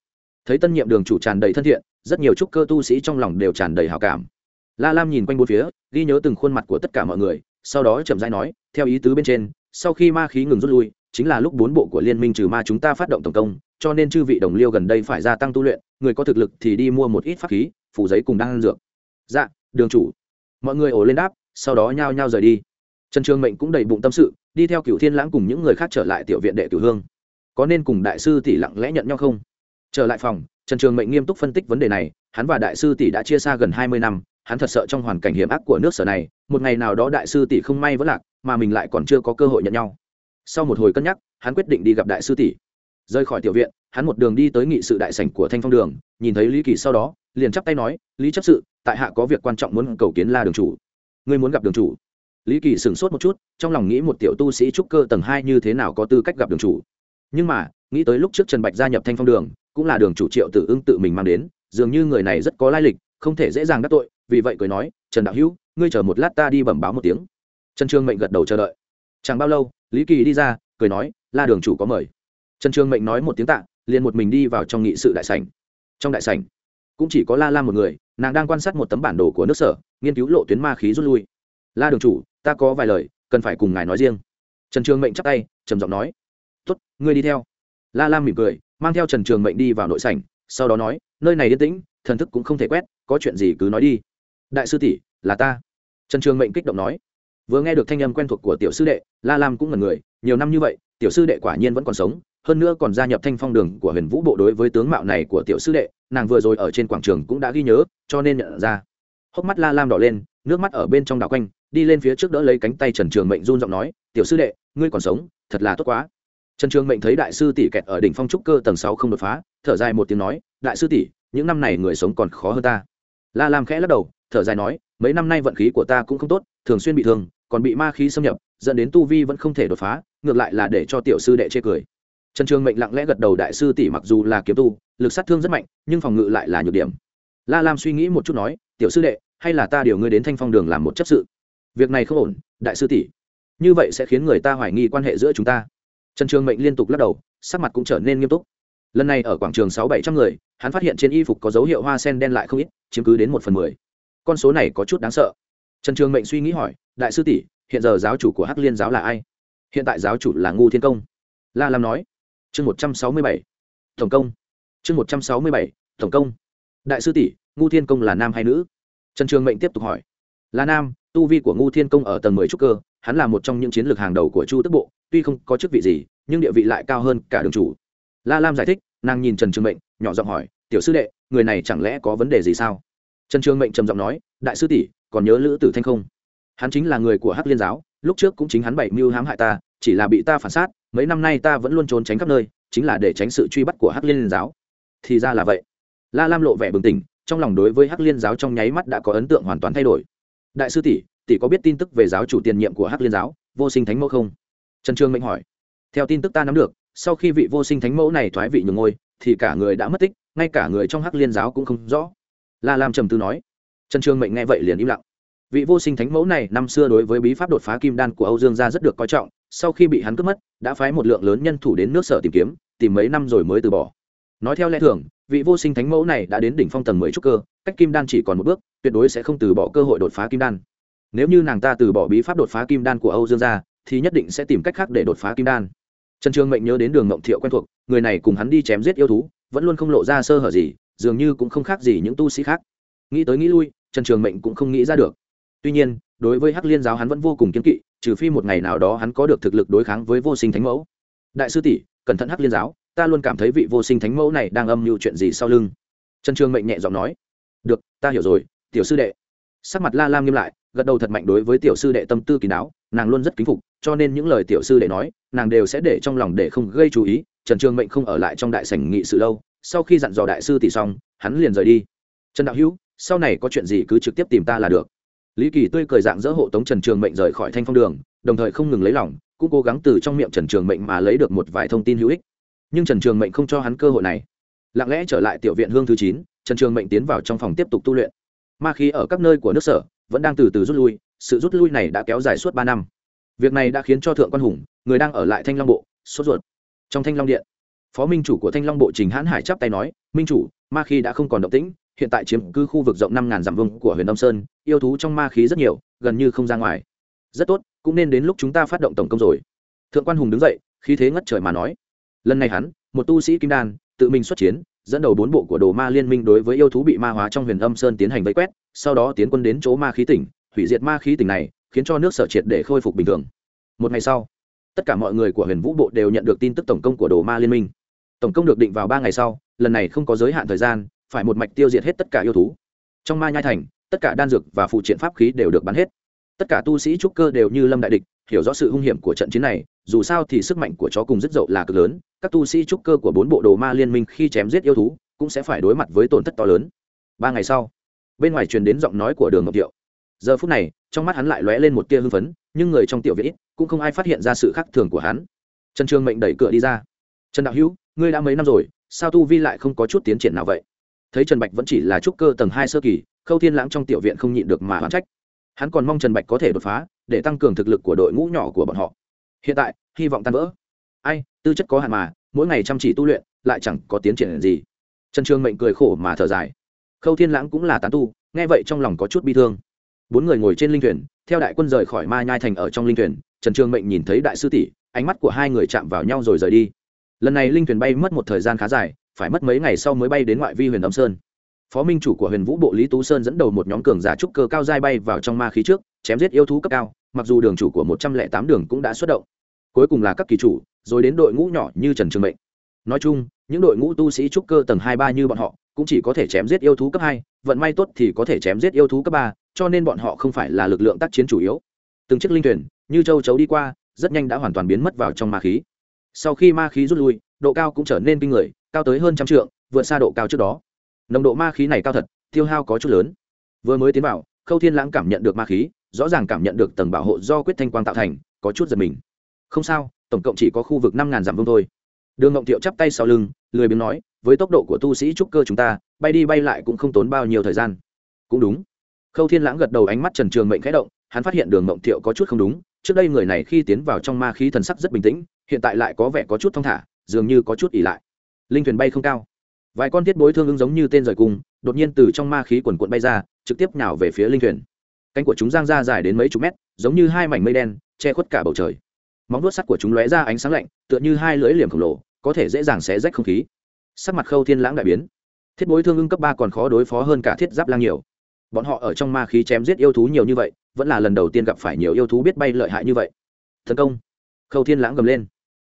Thấy tân nhiệm đường chủ tràn đầy thân thiện, rất nhiều trúc cơ tu sĩ trong lòng đều tràn đầy hào cảm. La lam nhìn quanh bốn phía, ghi nhớ từng khuôn mặt của tất cả mọi người, sau đó chậm rãi nói, theo ý tứ bên trên, sau khi ma khí ngừng rút lui, chính là lúc bốn bộ của liên minh trừ ma chúng ta phát động tổng công, cho nên chư vị đồng liêu gần đây phải gia tăng tu luyện, người có thực lực thì đi mua một ít pháp khí phủ giấy cùng đang dược. Dạ đường chủ. Mọi người ổ lên đáp sau đó nhao nhao rời đi. Trần trường mệnh cũng đầy bụng tâm sự, đi theo cựu thiên lãng cùng những người khác trở lại tiểu viện đệ cửu hương. Có nên cùng đại sư tỷ lặng lẽ nhận nhau không? Trở lại phòng, trần trường mệnh nghiêm túc phân tích vấn đề này, hắn và đại sư tỷ đã chia xa gần hai mươi năm, hắn thật sợ trong hoàn cảnh hiểm ác của nước sở này, một ngày nào đó đại sư tỷ không may vẫn lạc, mà mình lại còn chưa có cơ hội nhận nhau. Sau một hồi cân nhắc, hắn quyết định đi gặp đại sư tỷ. Rời khỏi tiểu viện, hắn một đường đi tới nghị sự đại sảnh của thanh phong đường, nhìn thấy lý kỳ sau đó, liền chắp tay nói, lý chấp sự, tại hạ có việc quan trọng muốn cầu kiến la đường chủ ngươi muốn gặp đường chủ. Lý kỳ sửng sốt một chút, trong lòng nghĩ một tiểu tu sĩ trúc cơ tầng hai như thế nào có tư cách gặp đường chủ. Nhưng mà, nghĩ tới lúc trước trần bạch gia nhập thanh phong đường, cũng là đường chủ triệu tự ưng tự mình mang đến, dường như người này rất có lai lịch, không thể dễ dàng đắc tội, vì vậy cười nói, trần đạo hữu, ngươi chờ một lát ta đi bẩm báo một tiếng. Trần trương mệnh gật đầu chờ đợi. Chẳng bao lâu, lý kỳ đi ra, cười nói, la đường chủ có mời. Trần trương mệnh nói một tiếng tạ, liền một mình đi vào trong nghị sự đại sảnh. Trong đại sảnh, cũng chỉ có la lam một người nàng đang quan sát một tấm bản đồ của nước sở, nghiên cứu lộ tuyến ma khí rút lui. La đường chủ, ta có vài lời, cần phải cùng ngài nói riêng. Trần trường mệnh chắp tay, trầm giọng nói. Tuất ngươi đi theo. La lam mỉm cười, mang theo trần trường mệnh đi vào nội sảnh, sau đó nói, nơi này yên tĩnh, thần thức cũng không thể quét, có chuyện gì cứ nói đi. Đại sư tỷ, là ta. Trần trường mệnh kích động nói. Vừa nghe được thanh âm quen thuộc của tiểu sư đệ, la lam cũng ngần người, nhiều năm như vậy, tiểu sư đệ quả nhiên vẫn còn sống hơn nữa còn gia nhập thanh phong đường của huyền vũ bộ đối với tướng mạo này của tiểu sư đệ, nàng vừa rồi ở trên quảng trường cũng đã ghi nhớ, cho nên nhận ra. Hốc mắt la lam đỏ lên, nước mắt ở bên trong đảo quanh, đi lên phía trước đỡ lấy cánh tay trần trường mệnh run giọng nói, tiểu sư đệ, ngươi còn sống, thật là tốt quá. Trần trường mệnh thấy đại sư tỷ kẹt ở đỉnh phong trúc cơ tầng sáu không đột phá, thở dài một tiếng nói, đại sư tỷ, những năm này người sống còn khó hơn ta. La lam khẽ lắc đầu, thở dài nói, mấy năm nay vận khí của ta cũng không tốt, thường xuyên bị thương, còn bị ma khí xâm nhập, dẫn đến tu vi vẫn không thể đột phá, ngược lại là để cho tiểu sư đệ chê cười trần trường mệnh lặng lẽ gật đầu, đại sư tỷ mặc dù là kiếm tu, lực sát thương rất mạnh, nhưng phòng ngự lại là nhược điểm. La lam suy nghĩ một chút nói, tiểu sư đệ, hay là ta điều ngươi đến thanh phong đường làm một chấp sự? Việc này không ổn, đại sư tỷ. Như vậy sẽ khiến người ta hoài nghi quan hệ giữa chúng ta. Trần trường mệnh liên tục lắc đầu, sắc mặt cũng trở nên nghiêm túc. Lần này ở quảng trường sáu bảy trăm người, hắn phát hiện trên y phục có dấu hiệu hoa sen đen lại không ít, chiếm cứ đến một phần mười. Con số này có chút đáng sợ. Trần trường mệnh suy nghĩ hỏi, đại sư tỷ, hiện giờ giáo chủ của hắc liên giáo là ai? Hiện tại giáo chủ là ngu thiên công. La lam nói chương một trăm sáu mươi bảy, tổng công. Chương một trăm sáu mươi bảy, tổng công. Đại sư tỷ, ngu thiên công là nam hay nữ? Trần trường mệnh tiếp tục hỏi. Là nam, tu vi của ngu thiên công ở tầng mười trúc cơ, hắn là một trong những chiến lược hàng đầu của chu tức bộ, tuy không có chức vị gì, nhưng địa vị lại cao hơn cả đường chủ. La lam giải thích, nàng nhìn trần trường mệnh, nhỏ giọng hỏi, tiểu sư đệ, người này chẳng lẽ có vấn đề gì sao? Trần trường mệnh trầm giọng nói, đại sư tỷ, còn nhớ lữ tử thanh không? Hắn chính là người của hắc liên giáo, lúc trước cũng chính hắn bảy mưu hãm hại ta, chỉ là bị ta phản sát mấy năm nay ta vẫn luôn trốn tránh khắp nơi, chính là để tránh sự truy bắt của hắc liên giáo. Thì ra là vậy. La lam lộ vẻ bừng tỉnh, trong lòng đối với hắc liên giáo trong nháy mắt đã có ấn tượng hoàn toàn thay đổi. Đại sư tỷ tỷ có biết tin tức về giáo chủ tiền nhiệm của hắc liên giáo, vô sinh thánh mẫu không? Trần trương mệnh hỏi. Theo tin tức ta nắm được, sau khi vị vô sinh thánh mẫu này thoái vị nhường ngôi, thì cả người đã mất tích, ngay cả người trong hắc liên giáo cũng không rõ. La lam trầm tư nói. Trần trương mệnh nghe vậy liền im lặng vị vô sinh thánh mẫu này năm xưa đối với bí pháp đột phá kim đan của âu dương gia rất được coi trọng, sau khi bị hắn cướp mất, đã phái một lượng lớn nhân thủ đến nước sở tìm kiếm, tìm mấy năm rồi mới từ bỏ. Nói theo lẽ thường, vị vô sinh thánh mẫu này đã đến đỉnh phong tầng mười trúc cơ, cách kim đan chỉ còn một bước, tuyệt đối sẽ không từ bỏ cơ hội đột phá kim đan. Nếu như nàng ta từ bỏ bí pháp đột phá kim đan của âu dương gia, thì nhất định sẽ tìm cách khác để đột phá kim đan. Trần trường mệnh nhớ đến đường mộng thiệu quen thuộc, người này cùng hắn đi chém giết yêu thú, vẫn luôn không lộ ra sơ hở gì, dường như cũng không khác gì những tu sĩ khác. Nghĩ tới nghĩ lui, trần trường mệnh cũng không nghĩ ra được tuy nhiên, đối với hắc liên giáo hắn vẫn vô cùng kiên kỵ, trừ phi một ngày nào đó hắn có được thực lực đối kháng với vô sinh thánh mẫu. Đại sư tỷ, cẩn thận hắc liên giáo, ta luôn cảm thấy vị vô sinh thánh mẫu này đang âm mưu chuyện gì sau lưng? Trần trường mệnh nhẹ giọng nói. Được, ta hiểu rồi, tiểu sư đệ. Sắc mặt la lam nghiêm lại, gật đầu thật mạnh đối với tiểu sư đệ tâm tư kín đáo, nàng luôn rất kính phục, cho nên những lời tiểu sư đệ nói, nàng đều sẽ để trong lòng để không gây chú ý. Trần trường mệnh không ở lại trong đại sảnh nghị sự lâu, sau khi dặn dò đại sư tỷ xong, hắn liền rời đi. Trần đạo hữu, sau này có chuyện gì cứ trực tiếp tìm ta là được lý kỳ tươi cười dạng dỡ hộ tống trần trường mệnh rời khỏi thanh phong đường, đồng thời không ngừng lấy lòng, cũng cố gắng từ trong miệng trần trường mệnh mà lấy được một vài thông tin hữu ích. Nhưng trần trường mệnh không cho hắn cơ hội này. Lặng lẽ trở lại tiểu viện hương thứ chín, trần trường mệnh tiến vào trong phòng tiếp tục tu luyện. Ma khí ở các nơi của nước sở, vẫn đang từ từ rút lui, sự rút lui này đã kéo dài suốt ba năm. Việc này đã khiến cho thượng quan hùng, người đang ở lại thanh long bộ, sốt ruột. Trong thanh long điện, phó minh chủ của thanh long bộ trình hãn hải chắp tay nói, minh chủ, ma khí đã không còn động tĩnh hiện tại chiếm cứ khu vực rộng năm ngàn dặm vuông của huyền Âm sơn, yêu thú trong ma khí rất nhiều, gần như không ra ngoài. Rất tốt, cũng nên đến lúc chúng ta phát động tổng công rồi. Thượng quan hùng đứng dậy, khí thế ngất trời mà nói. Lần này hắn, một tu sĩ kim đan, tự mình xuất chiến, dẫn đầu bốn bộ của đồ ma liên minh đối với yêu thú bị ma hóa trong huyền âm sơn tiến hành vây quét, sau đó tiến quân đến chỗ ma khí tỉnh, hủy diệt ma khí tỉnh này, khiến cho nước sở triệt để khôi phục bình thường. Một ngày sau, tất cả mọi người của huyền vũ bộ đều nhận được tin tức tổng công của đồ ma liên minh. Tổng công được định vào ba ngày sau, lần này không có giới hạn thời gian phải một mạch tiêu diệt hết tất cả yêu thú. Trong ma nhai thành, tất cả đan dược và phụ triện pháp khí đều được bắn hết. Tất cả tu sĩ trúc cơ đều như lâm đại địch, hiểu rõ sự hung hiểm của trận chiến này, dù sao thì sức mạnh của chó cùng rất dậu là cực lớn, các tu sĩ trúc cơ của bốn bộ đồ ma liên minh khi chém giết yêu thú cũng sẽ phải đối mặt với tổn thất to lớn. Ba ngày sau, bên ngoài truyền đến giọng nói của đường ngọc tiệu giờ phút này, trong mắt hắn lại lóe lên một tia hưng phấn, nhưng người trong tiểu viện cũng không ai phát hiện ra sự khác thường của hắn. Trần trường mệnh đẩy cửa đi ra. Trần đạo hữu, ngươi đã mấy năm rồi, sao tu vi lại không có chút tiến triển nào vậy? Thấy trần bạch vẫn chỉ là trúc cơ tầng hai sơ kỳ, khâu thiên lãng trong tiểu viện không nhịn được mà hoán trách. Hắn còn mong trần bạch có thể đột phá, để tăng cường thực lực của đội ngũ nhỏ của bọn họ. Hiện tại, hy vọng tan vỡ. Ai, tư chất có hạn mà, mỗi ngày chăm chỉ tu luyện, lại chẳng có tiến triển gì. Trần trường mệnh cười khổ mà thở dài. Khâu thiên lãng cũng là tán tu, nghe vậy trong lòng có chút bi thương. Bốn người ngồi trên linh thuyền, theo đại quân rời khỏi ma nhai thành ở trong linh thuyền, trần trường mệnh nhìn thấy đại sư tỷ, ánh mắt của hai người chạm vào nhau rồi rời đi. Lần này linh thuyền bay mất một thời gian khá dài phải mất mấy ngày sau mới bay đến ngoại vi huyền âm sơn. Phó minh chủ của huyền vũ bộ lý tú sơn dẫn đầu một nhóm cường giả trúc cơ cao dai bay vào trong ma khí trước, chém giết yêu thú cấp cao, mặc dù đường chủ của một trăm lẻ tám đường cũng đã xuất động. Cuối cùng là các kỳ chủ, rồi đến đội ngũ nhỏ như trần trường mệnh. Nói chung, những đội ngũ tu sĩ trúc cơ tầng hai ba như bọn họ, cũng chỉ có thể chém giết yêu thú cấp hai, vận may tốt thì có thể chém giết yêu thú cấp ba, cho nên bọn họ không phải là lực lượng tác chiến chủ yếu. Từng chiếc linh thuyền, như châu chấu đi qua, rất nhanh đã hoàn toàn biến mất vào trong ma khí. Sau khi ma khí rút lui, độ cao cũng trở nên kinh người cao tới hơn trăm trượng, vượt xa độ cao trước đó. Nồng độ ma khí này cao thật, tiêu hao có chút lớn. Vừa mới tiến vào, khâu thiên lãng cảm nhận được ma khí, rõ ràng cảm nhận được tầng bảo hộ do quyết thanh quang tạo thành, có chút giật mình. Không sao, tổng cộng chỉ có khu vực năm ngàn dặm vương thôi. Đường ngộng thiệu chắp tay sau lưng, lười biếng nói, với tốc độ của tu sĩ trúc cơ chúng ta, bay đi bay lại cũng không tốn bao nhiêu thời gian. Cũng đúng. Khâu thiên lãng gật đầu ánh mắt trần trường mệnh khẽ động, hắn phát hiện đường ngộng thiệu có chút không đúng, trước đây người này khi tiến vào trong ma khí thần sắc rất bình tĩnh, hiện tại lại có vẻ có chút thong thả, dường như có chút ỉ lại linh thuyền bay không cao. Vài con thiết bối thương ứng giống như tên rời cung đột nhiên từ trong ma khí quần quận bay ra, trực tiếp nhào về phía linh thuyền. Cánh của chúng giang ra dài đến mấy chục mét, giống như hai mảnh mây đen, che khuất cả bầu trời. Móng vuốt sắt của chúng lóe ra ánh sáng lạnh, tựa như hai lưỡi liềm khổng lồ, có thể dễ dàng xé rách không khí. Sắc mặt khâu thiên lãng đại biến. Thiết bối thương ưng cấp ba còn khó đối phó hơn cả thiết giáp lang nhiều. Bọn họ ở trong ma khí chém giết yêu thú nhiều như vậy, vẫn là lần đầu tiên gặp phải nhiều yêu thú biết bay lợi hại như vậy. Tấn công. Khâu thiên lãng gầm lên.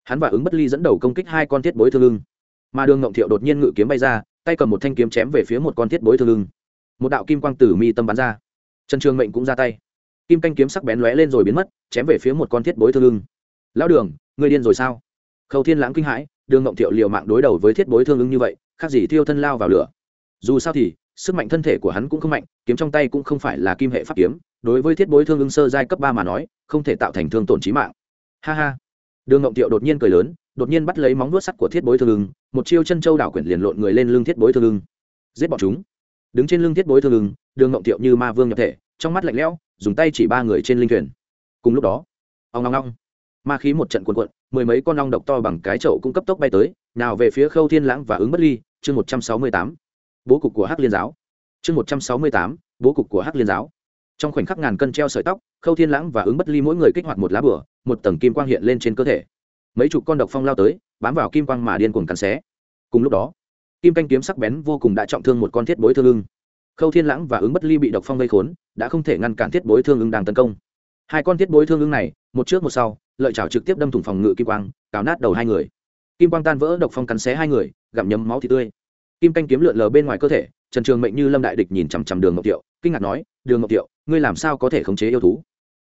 Hắn và ứng bất ly dẫn đầu công kích hai con thiết bối thương ưng mà đường ngộng thiệu đột nhiên ngự kiếm bay ra, tay cầm một thanh kiếm chém về phía một con thiết bối thương lưng một đạo kim quang tử mi tâm bắn ra. Trần trường mệnh cũng ra tay. Kim canh kiếm sắc bén lóe lên rồi biến mất, chém về phía một con thiết bối thương lưng lão đường người điên rồi sao? Khâu thiên lãng kinh hãi, đường ngộng thiệu liều mạng đối đầu với thiết bối thương lưng như vậy, khác gì thiêu thân lao vào lửa. Dù sao thì, sức mạnh thân thể của hắn cũng không mạnh, kiếm trong tay cũng không phải là kim hệ pháp kiếm, đối với thiết bối thương ưng sơ giai cấp ba mà nói, không thể tạo thành thương tổn trí mạng. Ha ha. Đường ngộng thiệu đột nhiên cười lớn đột nhiên bắt lấy móng vuốt sắt của thiết bối thương lưng một chiêu chân châu đảo quyển liền lộn người lên lưng thiết bối thương lưng giết bọn chúng. Đứng trên lưng thiết bối thương lưng đường ngộng thiệu như ma vương nhập thể, trong mắt lạnh lẽo, dùng tay chỉ ba người trên linh thuyền. Cùng lúc đó ông long long ma khí một trận cuộn cuộn, mười mấy con long độc to bằng cái chậu cũng cấp tốc bay tới, nào về phía khâu thiên lãng và ứng bất ly, chương một trăm sáu mươi tám. Bố cục của hắc liên giáo. Chương một trăm sáu mươi tám, bố cục của hắc liên giáo. Trong khoảnh khắc ngàn cân treo sợi tóc, khâu thiên lãng và ứng bất ly mỗi người kích hoạt một lá bửa một tầng kim quang hiện lên trên cơ thể mấy chục con độc phong lao tới, bám vào kim quang mà điên cuồng cắn xé. Cùng lúc đó, kim canh kiếm sắc bén vô cùng đã trọng thương một con thiết bối thương ưng. Khâu thiên lãng và ứng bất ly bị độc phong gây khốn, đã không thể ngăn cản thiết bối thương ưng đang tấn công. Hai con thiết bối thương ưng này, một trước một sau, lợi chảo trực tiếp đâm thủng phòng ngự kim quang, cào nát đầu hai người. Kim quang tan vỡ, độc phong cắn xé hai người, gặm nhấm máu thì tươi. Kim canh kiếm lượn lờ bên ngoài cơ thể, trần trường mệnh như lâm đại địch nhìn chằm chằm đường ngọc tiệu kinh ngạc nói, đường ngọc tiệu ngươi làm sao có thể khống chế yêu thú?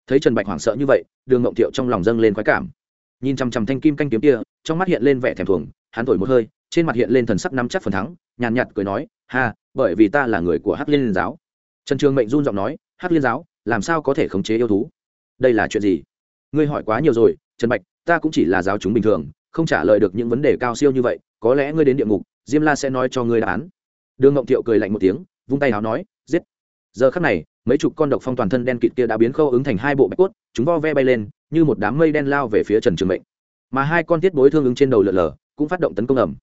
Thấy trần bạch hoảng sợ như vậy, đường ngọc tiệu trong lòng dâng lên khoái cảm nhìn chằm chằm thanh kim canh kiếm kia, trong mắt hiện lên vẻ thèm thuồng, hắn thổi một hơi, trên mặt hiện lên thần sắc nắm chắc phần thắng, nhàn nhạt cười nói, ha, bởi vì ta là người của hắc liên giáo. Trần trường mệnh run giọng nói, hắc liên giáo, làm sao có thể khống chế yêu thú? Đây là chuyện gì? Ngươi hỏi quá nhiều rồi, trần bạch, ta cũng chỉ là giáo chúng bình thường, không trả lời được những vấn đề cao siêu như vậy, có lẽ ngươi đến địa ngục, diêm la sẽ nói cho ngươi đáp án. Đường ngộng thiệu cười lạnh một tiếng, vung tay áo nói, giết. Giờ khắc này, mấy chục con độc phong toàn thân đen kịt kia đã biến khâu ứng thành hai bộ bạch cốt, chúng vo ve bay lên như một đám mây đen lao về phía trần trường mệnh. Mà hai con tiết bối thương ứng trên đầu lượn lờ, cũng phát động tấn công ẩm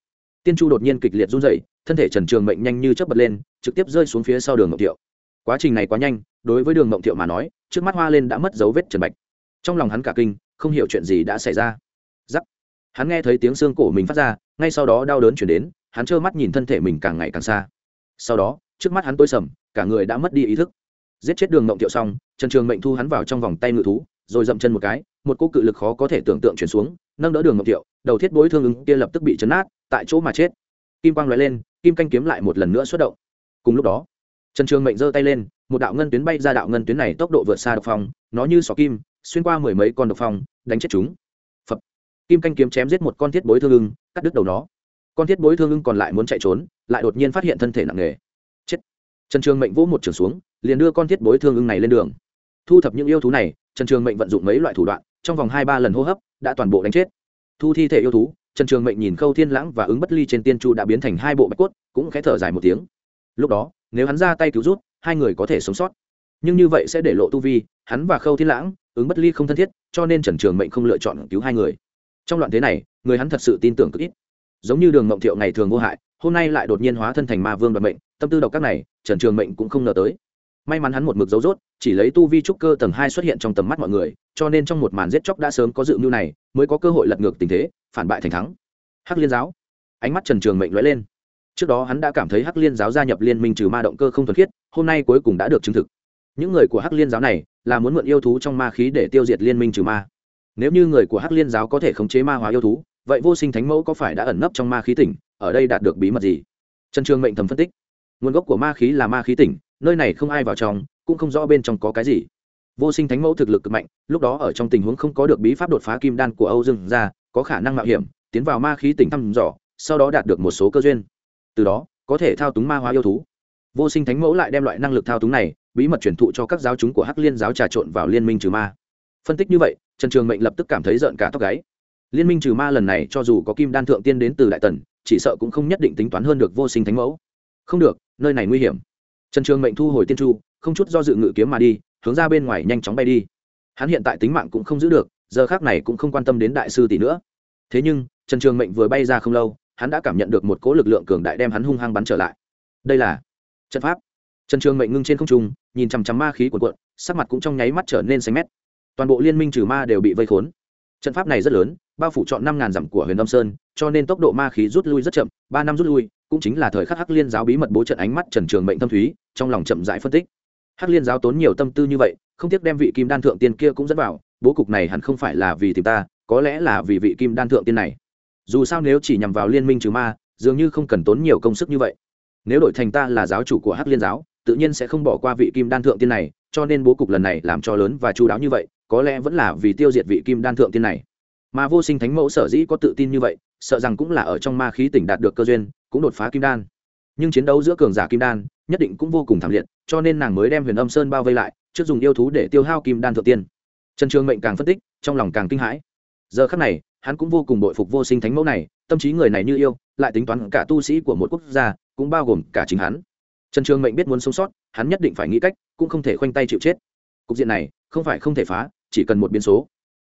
tiên chu đột nhiên kịch liệt run dậy thân thể trần trường mệnh nhanh như chớp bật lên, trực tiếp rơi xuống phía sau đường mộng thiệu. Quá trình này quá nhanh, đối với đường mộng thiệu mà nói, trước mắt hoa lên đã mất dấu vết trần bạch. Trong lòng hắn cả kinh, không hiểu chuyện gì đã xảy ra. Giắc hắn nghe thấy tiếng xương cổ mình phát ra, ngay sau đó đau đớn chuyển đến, hắn trơ mắt nhìn thân thể mình càng ngày càng xa. Sau đó, trước mắt hắn tối sầm, cả người đã mất đi ý thức. Giết chết đường mộng thiệu xong, trần trường mệnh thu hắn vào trong vòng tay ngự thú rồi dậm chân một cái, một cô cự lực khó có thể tưởng tượng chuyển xuống, nâng đỡ đường ngọc thiệu, đầu thiết bối thương ứng kia lập tức bị chấn nát, tại chỗ mà chết. Kim quang loại lên, kim canh kiếm lại một lần nữa xuất động. Cùng lúc đó, trần trường mệnh giơ tay lên, một đạo ngân tuyến bay ra đạo ngân tuyến này tốc độ vượt xa độc phong, nó như sỏ kim, xuyên qua mười mấy con độc phong, đánh chết chúng. Phập. kim canh kiếm chém giết một con thiết bối thương ưng cắt đứt đầu nó. Con thiết bối thương ưng còn lại muốn chạy trốn, lại đột nhiên phát hiện thân thể nặng nề. Chết. Trần trường mệnh vỗ một trường xuống, liền đưa con thiết bối thương ưng này lên đường. Thu thập những yêu thú này trần trường mệnh vận dụng mấy loại thủ đoạn, trong vòng hai ba lần hô hấp, đã toàn bộ đánh chết. Thu thi thể yêu thú, trần trường mệnh nhìn khâu thiên lãng và ứng bất ly trên tiên chu đã biến thành hai bộ bạch cốt, cũng khẽ thở dài một tiếng. Lúc đó, nếu hắn ra tay cứu rút, hai người có thể sống sót. Nhưng như vậy sẽ để lộ tu vi, hắn và khâu thiên lãng, ứng bất ly không thân thiết, cho nên trần trường mệnh không lựa chọn cứu hai người. Trong loạn thế này, người hắn thật sự tin tưởng cực ít. Giống như đường mộng thiệu ngày thường vô hại, hôm nay lại đột nhiên hóa thân thành ma vương đoạt mệnh, tâm tư độc các này, trần trường mệnh cũng không ngờ tới may mắn hắn một mực dấu rốt, chỉ lấy tu vi trúc cơ tầng hai xuất hiện trong tầm mắt mọi người, cho nên trong một màn giết chóc đã sớm có dự mưu này, mới có cơ hội lật ngược tình thế, phản bại thành thắng. Hắc liên giáo. Ánh mắt trần trường mệnh lóe lên. Trước đó hắn đã cảm thấy hắc liên giáo gia nhập liên minh trừ ma động cơ không thuần khiết, hôm nay cuối cùng đã được chứng thực. Những người của hắc liên giáo này là muốn mượn yêu thú trong ma khí để tiêu diệt liên minh trừ ma. Nếu như người của hắc liên giáo có thể khống chế ma hóa yêu thú, vậy vô sinh thánh mẫu có phải đã ẩn nấp trong ma khí tỉnh, ở đây đạt được bí mật gì? Trần trường mệnh thầm phân tích. Nguồn gốc của ma khí là ma khí tỉnh nơi này không ai vào trong, cũng không rõ bên trong có cái gì. Vô sinh thánh mẫu thực lực cực mạnh, lúc đó ở trong tình huống không có được bí pháp đột phá kim đan của âu dương ra có khả năng mạo hiểm, tiến vào ma khí tỉnh thăm dò, sau đó đạt được một số cơ duyên. Từ đó, có thể thao túng ma hóa yêu thú. Vô sinh thánh mẫu lại đem loại năng lực thao túng này, bí mật truyền thụ cho các giáo chúng của hắc liên giáo trà trộn vào liên minh trừ ma. Phân tích như vậy, trần trường mệnh lập tức cảm thấy rợn cả tóc gáy. Liên minh trừ ma lần này cho dù có kim đan thượng tiên đến từ đại tần, chỉ sợ cũng không nhất định tính toán hơn được vô sinh thánh mẫu. Không được, nơi này nguy hiểm trần trường mệnh thu hồi tiên chu, không chút do dự ngự kiếm mà đi, hướng ra bên ngoài nhanh chóng bay đi. Hắn hiện tại tính mạng cũng không giữ được, giờ khác này cũng không quan tâm đến đại sư tỷ nữa. Thế nhưng, trần trường mệnh vừa bay ra không lâu, hắn đã cảm nhận được một cỗ lực lượng cường đại đem hắn hung hăng bắn trở lại. Đây là trận pháp. Trần trường mệnh ngưng trên không trung, nhìn chằm chằm ma khí của cuộn, sắc mặt cũng trong nháy mắt trở nên xanh mét. Toàn bộ liên minh trừ ma đều bị vây khốn. Trận pháp này rất lớn, bao phủ chọn năm ngàn dặm của huyền âm sơn, cho nên tốc độ ma khí rút lui rất chậm, ba năm rút lui, cũng chính là thời khắc hắc liên giáo bí mật bố trận ánh mắt trần trường mệnh thâm thúy trong lòng chậm rãi phân tích. Hắc liên giáo tốn nhiều tâm tư như vậy, không tiếc đem vị kim đan thượng tiên kia cũng dẫn vào, bố cục này hẳn không phải là vì tìm ta, có lẽ là vì vị kim đan thượng tiên này. Dù sao nếu chỉ nhằm vào liên minh trừ ma, dường như không cần tốn nhiều công sức như vậy. Nếu đổi thành ta là giáo chủ của hắc liên giáo, tự nhiên sẽ không bỏ qua vị kim đan thượng tiên này, cho nên bố cục lần này làm cho lớn và chú đáo như vậy, có lẽ vẫn là vì tiêu diệt vị kim đan thượng tiên này. Mà vô sinh thánh mẫu sở dĩ có tự tin như vậy, sợ rằng cũng là ở trong ma khí tỉnh đạt được cơ duyên, cũng đột phá kim đan nhưng chiến đấu giữa cường giả kim đan nhất định cũng vô cùng thảm liệt, cho nên nàng mới đem huyền âm sơn bao vây lại, trước dùng yêu thú để tiêu hao kim đan thượng tiên. Trần trường mệnh càng phân tích, trong lòng càng kinh hãi. Giờ khắc này, hắn cũng vô cùng bội phục vô sinh thánh mẫu này, tâm trí người này như yêu, lại tính toán cả tu sĩ của một quốc gia, cũng bao gồm cả chính hắn. Trần trường mệnh biết muốn sống sót, hắn nhất định phải nghĩ cách, cũng không thể khoanh tay chịu chết. Cục diện này, không phải không thể phá, chỉ cần một biến số.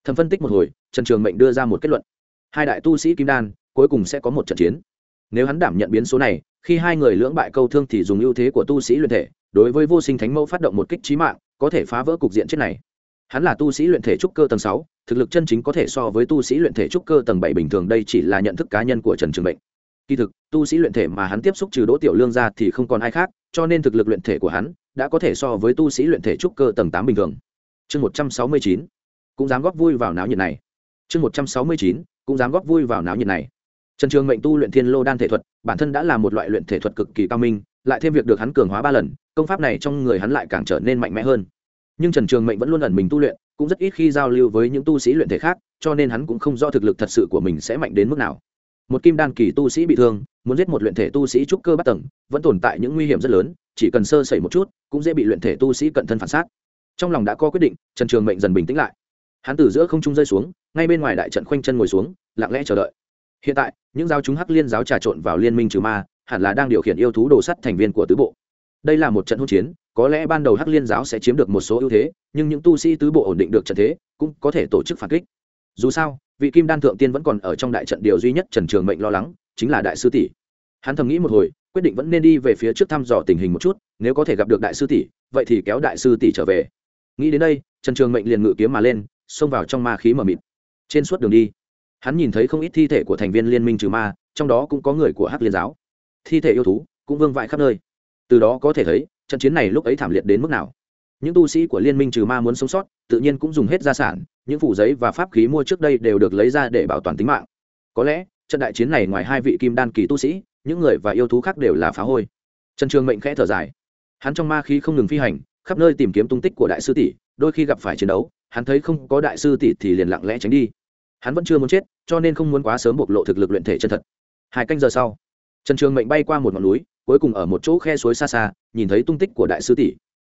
Thầm phân tích một hồi, trần trường mệnh đưa ra một kết luận. Hai đại tu sĩ kim đan, cuối cùng sẽ có một trận chiến nếu hắn đảm nhận biến số này, khi hai người lưỡng bại câu thương thì dùng ưu thế của tu sĩ luyện thể, đối với vô sinh thánh mẫu phát động một kích trí mạng, có thể phá vỡ cục diện chết này. Hắn là tu sĩ luyện thể trúc cơ tầng sáu, thực lực chân chính có thể so với tu sĩ luyện thể trúc cơ tầng bảy bình thường, đây chỉ là nhận thức cá nhân của trần trường Bệnh. kỳ thực, tu sĩ luyện thể mà hắn tiếp xúc trừ đỗ tiểu lương ra thì không còn ai khác, cho nên thực lực luyện thể của hắn đã có thể so với tu sĩ luyện thể trúc cơ tầng tám bình thường. Chương một trăm sáu mươi chín, cũng dám góp vui vào náo nhiệt này. Chương một trăm sáu mươi chín, cũng dám góp vui vào náo nhiệt này trần trường mệnh tu luyện thiên lô đan thể thuật, bản thân đã là một loại luyện thể thuật cực kỳ cao minh, lại thêm việc được hắn cường hóa ba lần, công pháp này trong người hắn lại càng trở nên mạnh mẽ hơn. Nhưng trần trường mệnh vẫn luôn ẩn mình tu luyện, cũng rất ít khi giao lưu với những tu sĩ luyện thể khác, cho nên hắn cũng không do thực lực thật sự của mình sẽ mạnh đến mức nào. Một kim đan kỳ tu sĩ bị thương, muốn giết một luyện thể tu sĩ trúc cơ bắt tầng, vẫn tồn tại những nguy hiểm rất lớn, chỉ cần sơ sẩy một chút, cũng dễ bị luyện thể tu sĩ cận thân phản xác. Trong lòng đã có quyết định, trần trường mệnh dần bình tĩnh lại. Hắn từ giữa không trung rơi xuống, ngay bên ngoài đại trận khoanh chân ngồi xuống, lặng lẽ chờ đợi hiện tại, những giáo chúng hắc liên giáo trà trộn vào liên minh trừ ma, hẳn là đang điều khiển yêu thú đồ sắt thành viên của tứ bộ. Đây là một trận hỗn chiến, có lẽ ban đầu hắc liên giáo sẽ chiếm được một số ưu thế, nhưng những tu sĩ tứ bộ ổn định được trận thế, cũng có thể tổ chức phản kích. Dù sao, vị kim đan thượng tiên vẫn còn ở trong đại trận điều duy nhất trần trường mệnh lo lắng, chính là đại sư tỷ. Hắn thầm nghĩ một hồi, quyết định vẫn nên đi về phía trước thăm dò tình hình một chút, nếu có thể gặp được đại sư tỷ, vậy thì kéo đại sư tỷ trở về. Nghĩ đến đây, trần trường mệnh liền ngự kiếm mà lên, xông vào trong ma khí mờ mịt. Trên suốt đường đi hắn nhìn thấy không ít thi thể của thành viên liên minh trừ ma, trong đó cũng có người của hắc liên giáo. Thi thể yêu thú cũng vương vãi khắp nơi. Từ đó có thể thấy, trận chiến này lúc ấy thảm liệt đến mức nào. Những tu sĩ của liên minh trừ ma muốn sống sót, tự nhiên cũng dùng hết gia sản, những phủ giấy và pháp khí mua trước đây đều được lấy ra để bảo toàn tính mạng. Có lẽ, trận đại chiến này ngoài hai vị kim đan kỳ tu sĩ, những người và yêu thú khác đều là phá hôi. Trần trường mệnh khẽ thở dài. Hắn trong ma khí không ngừng phi hành, khắp nơi tìm kiếm tung tích của đại sư tỷ, đôi khi gặp phải chiến đấu, hắn thấy không có đại sư tỷ thì liền lặng lẽ tránh đi hắn vẫn chưa muốn chết, cho nên không muốn quá sớm bộc lộ thực lực luyện thể chân thật. Hai canh giờ sau, trần trường mệnh bay qua một ngọn núi, cuối cùng ở một chỗ khe suối xa xa, nhìn thấy tung tích của đại sư tỷ.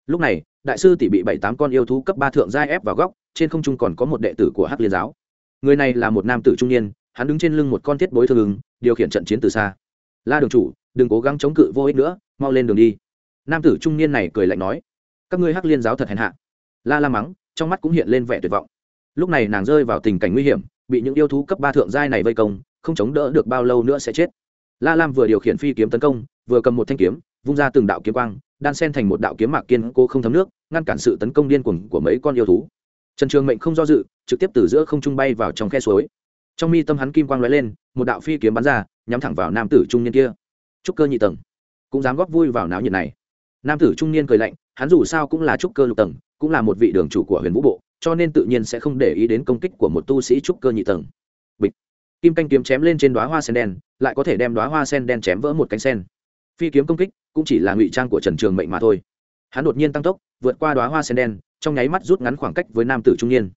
Lúc này, đại sư tỷ bị bảy tám con yêu thú cấp ba thượng giai ép vào góc, trên không trung còn có một đệ tử của hắc liên giáo. Người này là một nam tử trung niên, hắn đứng trên lưng một con thiết bối thương ứng, điều khiển trận chiến từ xa. La đường chủ, đừng cố gắng chống cự vô ích nữa, mau lên đường đi. Nam tử trung niên này cười lạnh nói. Các ngươi hắc liên giáo thật hèn hạ. La la mắng, trong mắt cũng hiện lên vẻ tuyệt vọng lúc này nàng rơi vào tình cảnh nguy hiểm, bị những yêu thú cấp ba thượng giai này vây công, không chống đỡ được bao lâu nữa sẽ chết. La lam vừa điều khiển phi kiếm tấn công, vừa cầm một thanh kiếm, vung ra từng đạo kiếm quang, đan sen thành một đạo kiếm mạc kiên cố không thấm nước, ngăn cản sự tấn công điên cuồng của mấy con yêu thú. Trần trường mệnh không do dự, trực tiếp từ giữa không trung bay vào trong khe suối. Trong mi tâm hắn kim quang lóe lên, một đạo phi kiếm bắn ra, nhắm thẳng vào nam tử trung niên kia. Trúc cơ nhị tầng cũng dám góp vui vào náo nhiệt này. Nam tử trung niên cười lạnh, hắn dù sao cũng là trúc cơ lục tầng, cũng là một vị đường chủ của huyền vũ bộ cho nên tự nhiên sẽ không để ý đến công kích của một tu sĩ trúc cơ nhị tầng. Bịch. Kim canh kiếm chém lên trên đoá hoa sen đen, lại có thể đem đoá hoa sen đen chém vỡ một cánh sen. Phi kiếm công kích cũng chỉ là ngụy trang của trần trường mệnh mà thôi. Hắn đột nhiên tăng tốc, vượt qua đoá hoa sen đen, trong nháy mắt rút ngắn khoảng cách với nam tử trung niên.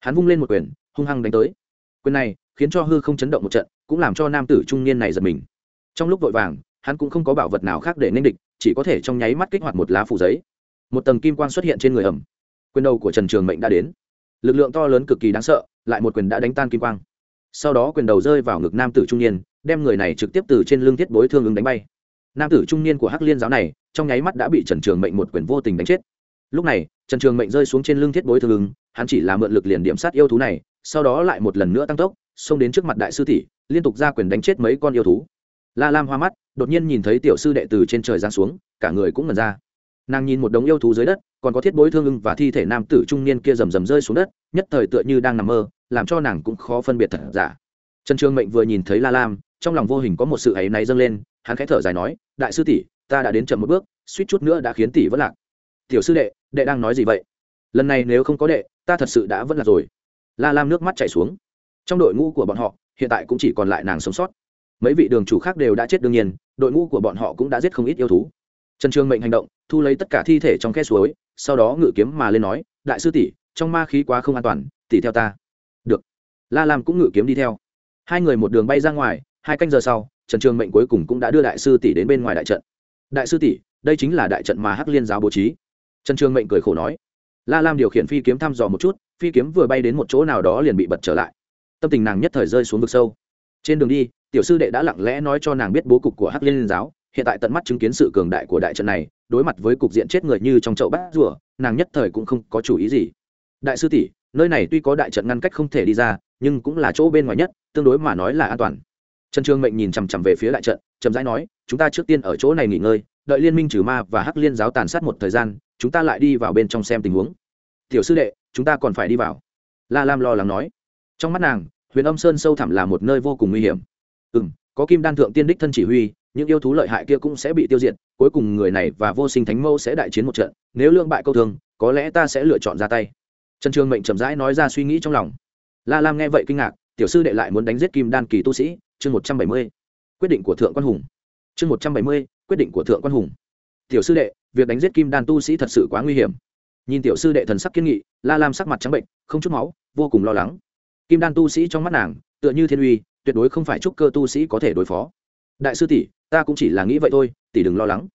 Hắn vung lên một quyền, hung hăng đánh tới. Quyền này khiến cho hư không chấn động một trận, cũng làm cho nam tử trung niên này giật mình. Trong lúc vội vàng, hắn cũng không có bảo vật nào khác để nên địch, chỉ có thể trong nháy mắt kích hoạt một lá phủ giấy. Một tầng kim quan xuất hiện trên người ẩm quyền đầu của trần trường mệnh đã đến. Lực lượng to lớn cực kỳ đáng sợ, lại một quyền đã đánh tan kim quang. Sau đó quyền đầu rơi vào ngực nam tử trung niên, đem người này trực tiếp từ trên lưng thiết bối thương ứng đánh bay. Nam tử trung niên của hắc liên giáo này, trong nháy mắt đã bị trần trường mệnh một quyền vô tình đánh chết. Lúc này, trần trường mệnh rơi xuống trên lưng thiết bối thương ứng, hắn chỉ là mượn lực liền điểm sát yêu thú này, sau đó lại một lần nữa tăng tốc, xông đến trước mặt đại sư tỷ, liên tục ra quyền đánh chết mấy con yêu thú. La lam hoa mắt, đột nhiên nhìn thấy tiểu sư đệ từ trên trời giáng xuống, cả người cũng ngần ra nàng nhìn một đống yêu thú dưới đất, còn có thiết bối thương ưng và thi thể nam tử trung niên kia rầm rầm rơi xuống đất, nhất thời tựa như đang nằm mơ, làm cho nàng cũng khó phân biệt thật giả. Trần trương mệnh vừa nhìn thấy la lam, trong lòng vô hình có một sự áy náy dâng lên, hắn khẽ thở dài nói, đại sư tỷ, ta đã đến chậm một bước, suýt chút nữa đã khiến tỷ vất lạc. Tiểu sư đệ đệ đang nói gì vậy? Lần này nếu không có đệ, ta thật sự đã vất lạc rồi. La lam nước mắt chảy xuống. Trong đội ngũ của bọn họ, hiện tại cũng chỉ còn lại nàng sống sót. Mấy vị đường chủ khác đều đã chết đương nhiên, đội ngũ của bọn họ cũng đã giết không ít yêu thú trần trường mệnh hành động, thu lấy tất cả thi thể trong khe suối, sau đó ngự kiếm mà lên nói, đại sư tỷ, trong ma khí quá không an toàn, tỷ theo ta. Được. La lam cũng ngự kiếm đi theo. Hai người một đường bay ra ngoài, hai canh giờ sau, trần trường mệnh cuối cùng cũng đã đưa đại sư tỷ đến bên ngoài đại trận. Đại sư tỷ, đây chính là đại trận mà hắc liên giáo bố trí. Trần trường mệnh cười khổ nói. La lam điều khiển phi kiếm thăm dò một chút, phi kiếm vừa bay đến một chỗ nào đó liền bị bật trở lại. Tâm tình nàng nhất thời rơi xuống vực sâu. Trên đường đi, tiểu sư đệ đã lặng lẽ nói cho nàng biết bố cục của hắc liên giáo hiện tại tận mắt chứng kiến sự cường đại của đại trận này, đối mặt với cục diện chết người như trong chậu bát rùa, nàng nhất thời cũng không có chủ ý gì. Đại sư tỷ, nơi này tuy có đại trận ngăn cách không thể đi ra, nhưng cũng là chỗ bên ngoài nhất, tương đối mà nói là an toàn. Trần trương mệnh nhìn chằm chằm về phía đại trận, chậm rãi nói, chúng ta trước tiên ở chỗ này nghỉ ngơi, đợi liên minh trừ ma và hắc liên giáo tàn sát một thời gian, chúng ta lại đi vào bên trong xem tình huống. Tiểu sư đệ, chúng ta còn phải đi vào. La lam lo lắng nói. Trong mắt nàng, huyền âm sơn sâu thẳm là một nơi vô cùng nguy hiểm. Ừ m có kim đan thượng tiên đích thân chỉ huy những yêu thú lợi hại kia cũng sẽ bị tiêu diệt, cuối cùng người này và vô sinh thánh mâu sẽ đại chiến một trận, nếu lương bại câu thương có lẽ ta sẽ lựa chọn ra tay. Trần trường mệnh chậm rãi nói ra suy nghĩ trong lòng. La lam nghe vậy kinh ngạc, tiểu sư đệ lại muốn đánh giết kim đan kỳ tu sĩ, chương một trăm bảy mươi, quyết định của thượng quan hùng. Chương một trăm bảy mươi, quyết định của thượng quan hùng. Tiểu sư đệ, việc đánh giết kim đan tu sĩ thật sự quá nguy hiểm. Nhìn tiểu sư đệ thần sắc kiên nghị, la lam sắc mặt trắng bệnh, không chút máu, vô cùng lo lắng. Kim đan tu sĩ trong mắt nàng, tựa như thiên uy, tuyệt đối không phải trúc cơ tu sĩ có thể đối phó đại sư tỷ, ta cũng chỉ là nghĩ vậy thôi, tỷ đừng lo lắng.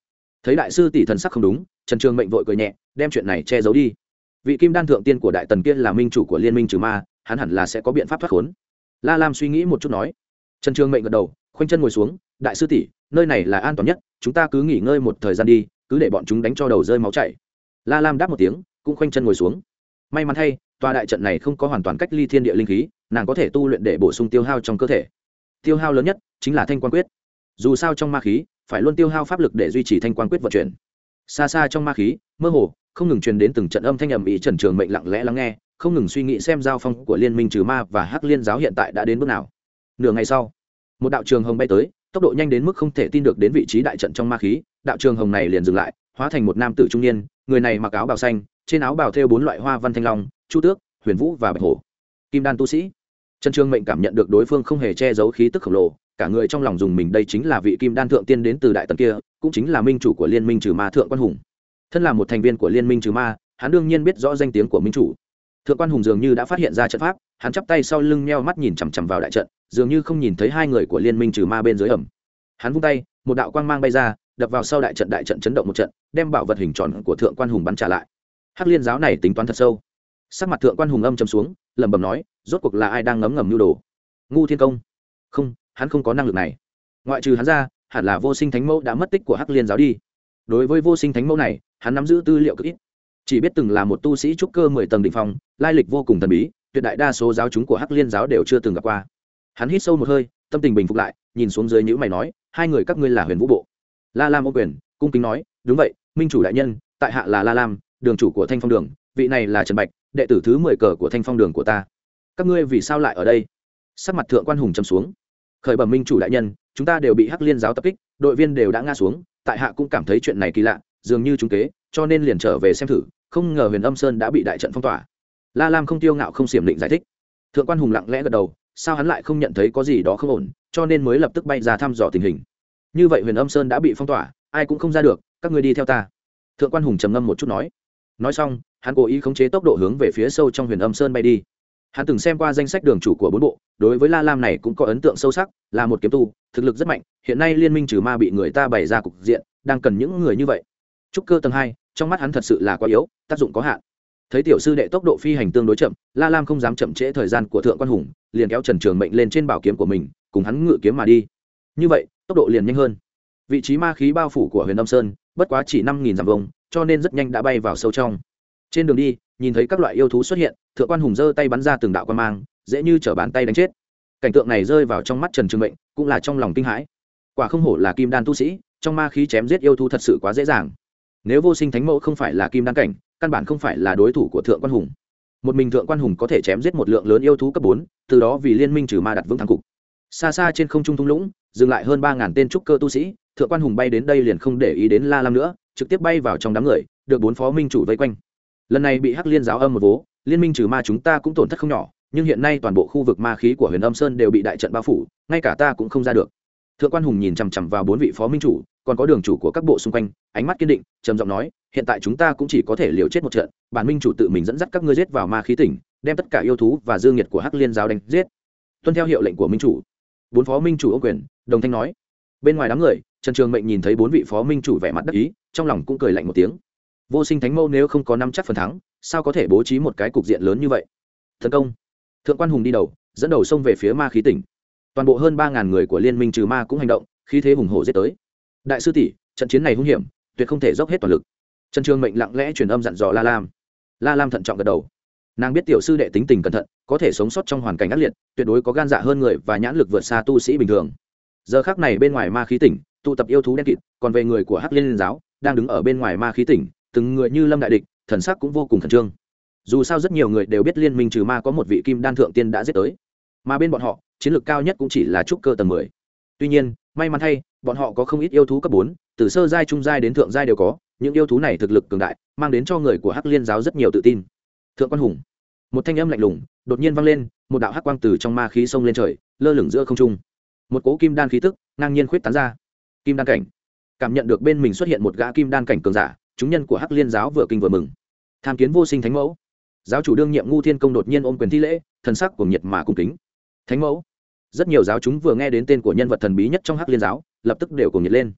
Thấy đại sư tỷ thần sắc không đúng, trần trường mệnh vội cười nhẹ, đem chuyện này che giấu đi. Vị kim đan thượng tiên của đại tần kia là minh chủ của liên minh trừ ma, hắn hẳn là sẽ có biện pháp thoát khốn. La lam suy nghĩ một chút nói. Trần trường mệnh gật đầu, khoanh chân ngồi xuống, đại sư tỷ, nơi này là an toàn nhất, chúng ta cứ nghỉ ngơi một thời gian đi, cứ để bọn chúng đánh cho đầu rơi máu chảy. La lam đáp một tiếng, cũng khoanh chân ngồi xuống. May mắn thay tòa đại trận này không có hoàn toàn cách ly thiên địa linh khí, nàng có thể tu luyện để bổ sung tiêu hao trong cơ thể. Tiêu hao lớn nhất chính là thanh quan quyết dù sao trong ma khí, phải luôn tiêu hao pháp lực để duy trì thanh quan quyết vận chuyển. Xa xa trong ma khí, mơ hồ, không ngừng truyền đến từng trận âm thanh ầm ĩ trần trường mệnh lặng lẽ lắng nghe, không ngừng suy nghĩ xem giao phong của liên minh trừ ma và hắc liên giáo hiện tại đã đến bước nào. Nửa ngày sau, một đạo trường hồng bay tới, tốc độ nhanh đến mức không thể tin được đến vị trí đại trận trong ma khí, đạo trường hồng này liền dừng lại, hóa thành một nam tử trung niên, người này mặc áo bào xanh, trên áo bào thêu bốn loại hoa văn thanh long, chu tước, huyền vũ và bạch hổ. Kim đan tu sĩ. Trần trường mệnh cảm nhận được đối phương không hề che giấu khí tức khổng lồ cả người trong lòng dùng mình đây chính là vị kim đan thượng tiên đến từ đại tần kia, cũng chính là minh chủ của liên minh trừ ma thượng quan hùng. Thân là một thành viên của liên minh trừ ma, hắn đương nhiên biết rõ danh tiếng của minh chủ. Thượng quan hùng dường như đã phát hiện ra trận pháp, hắn chắp tay sau lưng meo mắt nhìn chằm chằm vào đại trận, dường như không nhìn thấy hai người của liên minh trừ ma bên dưới ẩm. Hắn vung tay, một đạo quang mang bay ra, đập vào sau đại trận đại trận chấn động một trận, đem bảo vật hình tròn của thượng quan hùng bắn trả lại. Hắc liên giáo này tính toán thật sâu. Sắc mặt thượng quan hùng âm chấm xuống, lẩm bẩm nói, rốt cuộc là ai đang ngấm ngầm nhu đồ? Ngu thiên công. Không hắn không có năng lực này. Ngoại trừ hắn ra, hẳn là vô sinh thánh mẫu đã mất tích của hắc liên giáo đi. Đối với vô sinh thánh mẫu này, hắn nắm giữ tư liệu cực ít. Chỉ biết từng là một tu sĩ trúc cơ mười tầng đ ỉ n h phong, lai lịch vô cùng thần bí, tuyệt đại đa số giáo chúng của hắc liên giáo đều chưa từng gặp qua. Hắn hít sâu một hơi, tâm tình bình phục lại, nhìn xuống dưới những mày nói, hai người các ngươi là huyền vũ bộ. La lam ô quyền, cung kính nói, đúng vậy, minh chủ đại nhân, tại hạ là la lam, đường chủ của thanh phong đường, vị này là trần bạch, đệ tử thứ mười cờ của thanh phong đường của ta. Các ngươi vì sao lại ở đây? Sắc mặt thượng quan hùng châm xuống khởi bẩm minh chủ đại nhân, chúng ta đều bị hắc liên giáo tập kích, đội viên đều đã ngã xuống, tại hạ cũng cảm thấy chuyện này kỳ lạ, dường như chúng kế, cho nên liền trở về xem thử, không ngờ huyền âm sơn đã bị đại trận phong tỏa. La lam không tiêu ngạo không xiểm định giải thích. Thượng quan hùng lặng lẽ gật đầu, sao hắn lại không nhận thấy có gì đó không ổn, cho nên mới lập tức bay ra thăm dò tình hình. Như vậy huyền âm sơn đã bị phong tỏa, ai cũng không ra được, các người đi theo ta. Thượng quan hùng trầm ngâm một chút nói. Nói xong, hắn cố ý khống chế tốc độ hướng về phía sâu trong huyền âm sơn bay đi hắn từng xem qua danh sách đường chủ của bốn bộ, đối với la lam này cũng có ấn tượng sâu sắc, là một kiếm tu, thực lực rất mạnh, hiện nay liên minh trừ ma bị người ta bày ra cục diện, đang cần những người như vậy. Trúc cơ tầng hai, trong mắt hắn thật sự là quá yếu, tác dụng có hạn. Thấy tiểu sư đệ tốc độ phi hành tương đối chậm, la lam không dám chậm trễ thời gian của thượng quan hùng, liền kéo trần trường mệnh lên trên bảo kiếm của mình, cùng hắn ngự kiếm mà đi. Như vậy, tốc độ liền nhanh hơn. Vị trí ma khí bao phủ của huyền âm sơn, bất quá chỉ năm nghìn dặm vông cho nên rất nhanh đã bay vào sâu trong trên đường đi, nhìn thấy các loại yêu thú xuất hiện, thượng quan hùng giơ tay bắn ra từng đạo quan mang, dễ như t bàn tay đánh chết. Cảnh tượng này rơi vào trong mắt trần trường mệnh, cũng là trong lòng kinh hãi. Quả không hổ là kim đan tu sĩ, trong ma khí chém giết yêu thú thật sự quá dễ dàng. Nếu vô sinh thánh mẫu không phải là kim đan cảnh, căn bản không phải là đối thủ của thượng quan hùng. Một mình thượng quan hùng có thể chém giết một lượng lớn yêu thú cấp bốn, từ đó vì liên minh trừ ma đặt vững thắng cục. Xa xa trên không trung thung lũng, dừng lại hơn ba ngàn tên trúc cơ tu sĩ, thượng quan hùng bay đến đây liền không để ý đến la lam nữa, trực tiếp bay vào trong đám người, được bốn phó minh chủ vây quanh lần này bị hắc liên giáo âm một vố, liên minh trừ ma chúng ta cũng tổn thất không nhỏ, nhưng hiện nay toàn bộ khu vực ma khí của huyền âm sơn đều bị đại trận bao phủ, ngay cả ta cũng không ra được. Thượng quan hùng nhìn chằm chằm vào bốn vị phó minh chủ, còn có đường chủ của các bộ xung quanh, ánh mắt kiên định, trầm giọng nói, hiện tại chúng ta cũng chỉ có thể liều chết một trận, bản minh chủ tự mình dẫn dắt các ngươi giết vào ma khí tỉnh, đem tất cả yêu thú và dương nhiệt của hắc liên giáo đánh giết. Tuân theo hiệu lệnh của minh chủ. Bốn phó minh chủ ô quyền, đồng thanh nói. Bên ngoài đám người, trần trường mệnh nhìn thấy bốn vị phó minh chủ vẻ mặt đắc ý, trong lòng cũng cười lạnh một tiếng vô sinh thánh mẫu nếu không có năm chắc phần thắng, sao có thể bố trí một cái cục diện lớn như vậy? Tấn công. Thượng quan hùng đi đầu, dẫn đầu xông về phía ma khí tỉnh. Toàn bộ hơn ba ngàn người của liên minh trừ ma cũng hành động, khí thế hùng hổ giết tới. Đại sư tỷ, trận chiến này hung hiểm, tuyệt không thể dốc hết toàn lực. Trần trường mệnh lặng lẽ truyền âm dặn dò la lam. La lam thận trọng gật đầu. Nàng biết tiểu sư đệ tính tình cẩn thận, có thể sống sót trong hoàn cảnh ác liệt, tuyệt đối có gan dạ hơn người và nhãn lực vượt xa tu sĩ bình thường. Giờ khác này bên ngoài ma khí tỉnh, tụ tập yêu thú đen kịt, còn về người của hắc liên giáo, đang đứng ở bên ngoài ma khí tỉnh từng người như lâm đại địch, thần sắc cũng vô cùng khẩn trương. Dù sao rất nhiều người đều biết liên minh trừ ma có một vị kim đan thượng tiên đã giết tới. Mà bên bọn họ, chiến lược cao nhất cũng chỉ là trúc cơ tầng mười. Tuy nhiên, may mắn thay, bọn họ có không ít yêu thú cấp bốn, từ sơ giai, trung giai đến thượng giai đều có. Những yêu thú này thực lực cường đại, mang đến cho người của hắc liên giáo rất nhiều tự tin. Thượng quan hùng. Một thanh âm lạnh lùng, đột nhiên vang lên, một đạo hắc quang từ trong ma khí sông lên trời, lơ lửng giữa không trung. Một cố kim đan khí tức ngang nhiên khuyết tán ra. Kim đan cảnh. Cảm nhận được bên mình xuất hiện một gã kim đan cảnh cường giả chúng nhân của hắc liên giáo vừa kinh vừa mừng. Tham kiến vô sinh thánh mẫu. Giáo chủ đương nhiệm ngu thiên công đột nhiên ôm quyền thi lễ, thần sắc của nhiệt mà cùng kính. Thánh mẫu, rất nhiều giáo chúng vừa nghe đến tên của nhân vật thần bí nhất trong hắc liên giáo, lập tức đều cùng nhiệt lên.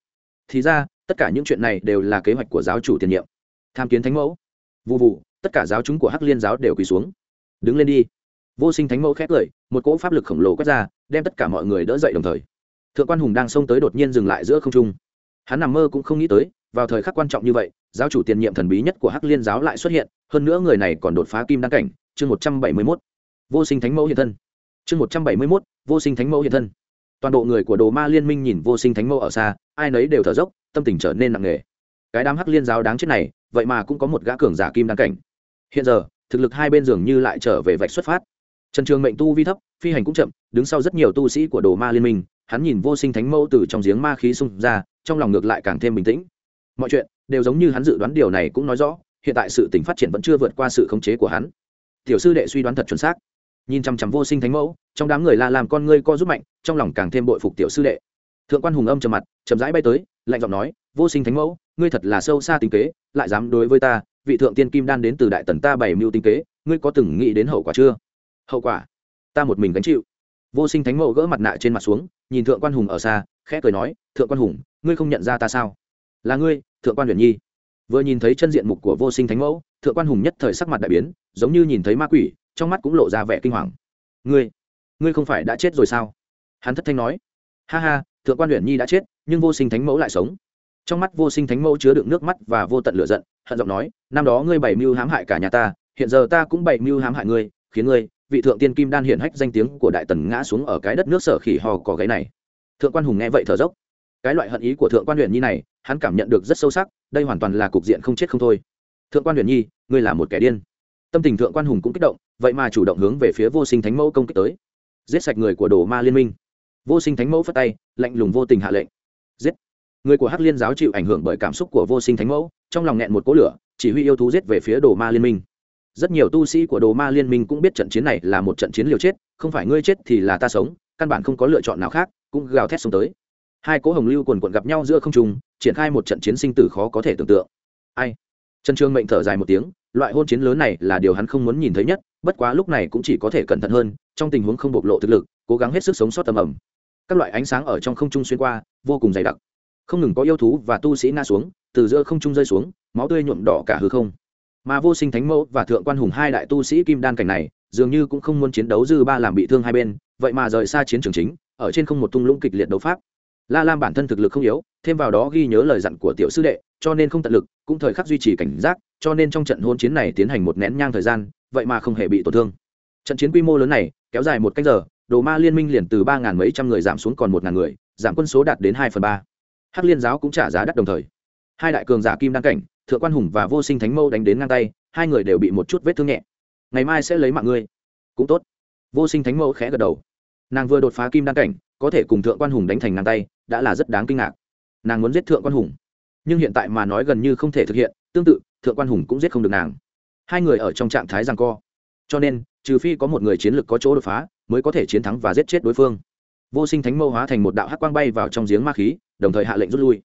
Thì ra, tất cả những chuyện này đều là kế hoạch của giáo chủ tiền nhiệm. Tham kiến thánh mẫu. Vụ vụ tất cả giáo chúng của hắc liên giáo đều quỳ xuống. Đứng lên đi. Vô sinh thánh mẫu khét lời, một cỗ pháp lực khổng lồ quét ra, đem tất cả mọi người đỡ dậy đồng thời. Thượng quan hùng đang xông tới đột nhiên dừng lại giữa không trung hắn nằm mơ cũng không nghĩ tới, vào thời khắc quan trọng như vậy, giáo chủ tiền nhiệm thần bí nhất của hắc liên giáo lại xuất hiện, hơn nữa người này còn đột phá kim đăng cảnh, chương một trăm bảy mươi mốt. Vô sinh thánh mẫu hiện thân. Chương một trăm bảy mươi mốt, vô sinh thánh mẫu hiện thân. Toàn bộ người của đồ ma liên minh nhìn vô sinh thánh mẫu ở xa, ai nấy đều thở dốc, tâm tình trở nên nặng nề. Cái đám hắc liên giáo đáng chết này, vậy mà cũng có một gã cường giả kim đăng cảnh. Hiện giờ, thực lực hai bên dường như lại trở về vạch xuất phát. Trần trường mệnh tu vi thấp, phi hành cũng chậm, đứng sau rất nhiều tu sĩ của đồ ma liên minh hắn nhìn vô sinh thánh mẫu từ trong giếng ma khí xung ra, trong lòng ngược lại càng thêm bình tĩnh. Mọi chuyện đều giống như hắn dự đoán điều này cũng nói rõ, hiện tại sự tỉnh phát triển vẫn chưa vượt qua sự khống chế của hắn. Tiểu sư đệ suy đoán thật chuẩn xác. Nhìn chằm chằm vô sinh thánh mẫu, trong đám người la làm con ngươi co giúp mạnh, trong lòng càng thêm bội phục tiểu sư đệ. Thượng quan hùng âm trầm mặt, chậm rãi bay tới, lạnh giọng nói, vô sinh thánh mẫu, ngươi thật là sâu xa tính kế, lại dám đối với ta, vị thượng tiên kim đan đến từ đại tần ta bảy mưu tính kế, ngươi có từng nghĩ đến hậu quả chưa? Hậu quả? Ta một mình gánh chịu vô sinh thánh mẫu gỡ mặt nạ trên mặt xuống, nhìn thượng quan hùng ở xa, khẽ cười nói, thượng quan hùng, ngươi không nhận ra ta sao? Là ngươi, thượng quan huyền nhi. Vừa nhìn thấy chân diện mục của vô sinh thánh mẫu, thượng quan hùng nhất thời sắc mặt đại biến, giống như nhìn thấy ma quỷ, trong mắt cũng lộ ra vẻ kinh hoàng. Ngươi ngươi không phải đã chết rồi sao? Hắn thất thanh nói. Ha ha, thượng quan huyền nhi đã chết, nhưng vô sinh thánh mẫu lại sống. Trong mắt vô sinh thánh mẫu chứa đựng nước mắt và vô tận lửa giận, hận giọng nói, năm đó ngươi bày mưu hãm hại cả nhà ta, hiện giờ ta cũng bày mưu hãm hại ngươi, khiến ngươi vị thượng tiên kim đan hiển hách danh tiếng của đại tần ngã xuống ở cái đất nước sở khỉ hò cỏ gáy này. Thượng quan hùng nghe vậy thở dốc. Cái loại hận ý của thượng quan huyền nhi này, hắn cảm nhận được rất sâu sắc, đây hoàn toàn là cục diện không chết không thôi. Thượng quan huyền nhi, ngươi là một kẻ điên. Tâm tình thượng quan hùng cũng kích động, vậy mà chủ động hướng về phía vô sinh thánh mẫu công kích tới. Giết sạch người của đồ ma liên minh. Vô sinh thánh mẫu phất tay, lạnh lùng vô tình hạ lệnh. Giết. Người của hắc liên giáo chịu ảnh hưởng bởi cảm xúc của vô sinh thánh mẫu, trong lòng nghẹn một cỗ lửa, chỉ huy yêu thú giết về phía đồ ma liên minh rất nhiều tu sĩ của đồ ma liên minh cũng biết trận chiến này là một trận chiến liều chết, không phải ngươi chết thì là ta sống, căn bản không có lựa chọn nào khác, cũng gào thét xuống tới. Hai cỗ hồng lưu quần quận gặp nhau giữa không trung, triển khai một trận chiến sinh tử khó có thể tưởng tượng. Ai? Trần trương mệnh thở dài một tiếng, loại hôn chiến lớn này là điều hắn không muốn nhìn thấy nhất, bất quá lúc này cũng chỉ có thể cẩn thận hơn, trong tình huống không bộc lộ thực lực, cố gắng hết sức sống sót tầm ẩm các loại ánh sáng ở trong không trung xuyên qua, vô cùng dày đặc. Không ngừng có yêu thú và tu sĩ na xuống, từ giữa không trung rơi xuống, máu tươi nhuộm đỏ cả hư không mà vô sinh thánh mẫu và thượng quan hùng hai đại tu sĩ kim đan cảnh này, dường như cũng không muốn chiến đấu dư ba làm bị thương hai bên, vậy mà rời xa chiến trường chính, ở trên không một tung lũng kịch liệt đấu pháp. La lam bản thân thực lực không yếu, thêm vào đó ghi nhớ lời dặn của tiểu sư đệ, cho nên không tận lực, cũng thời khắc duy trì cảnh giác, cho nên trong trận hôn chiến này tiến hành một nén nhang thời gian, vậy mà không hề bị tổn thương. Trận chiến quy mô lớn này, kéo dài một cách giờ, đồ ma liên minh liền từ ba ngàn mấy trăm người giảm xuống còn một ngàn người, giảm quân số đạt đến hai phần ba. Hắc liên giáo cũng trả giá đắt đồng thời. Hai đại cường giả kim đăng cảnh thượng quan hùng và vô sinh thánh mâu đánh đến ngang tay, hai người đều bị một chút vết thương nhẹ. Ngày mai sẽ lấy mạng ngươi. Cũng tốt. Vô sinh thánh mâu khẽ gật đầu. Nàng vừa đột phá kim đăng cảnh, có thể cùng thượng quan hùng đánh thành ngang tay, đã là rất đáng kinh ngạc. Nàng muốn giết thượng quan hùng. Nhưng hiện tại mà nói gần như không thể thực hiện, tương tự, thượng quan hùng cũng giết không được nàng. Hai người ở trong trạng thái rằng co. Cho nên, trừ phi có một người chiến lược có chỗ đột phá, mới có thể chiến thắng và giết chết đối phương. Vô sinh thánh mâu hóa thành một đạo hắc quang bay vào trong giếng ma khí, đồng thời hạ lệnh rút lui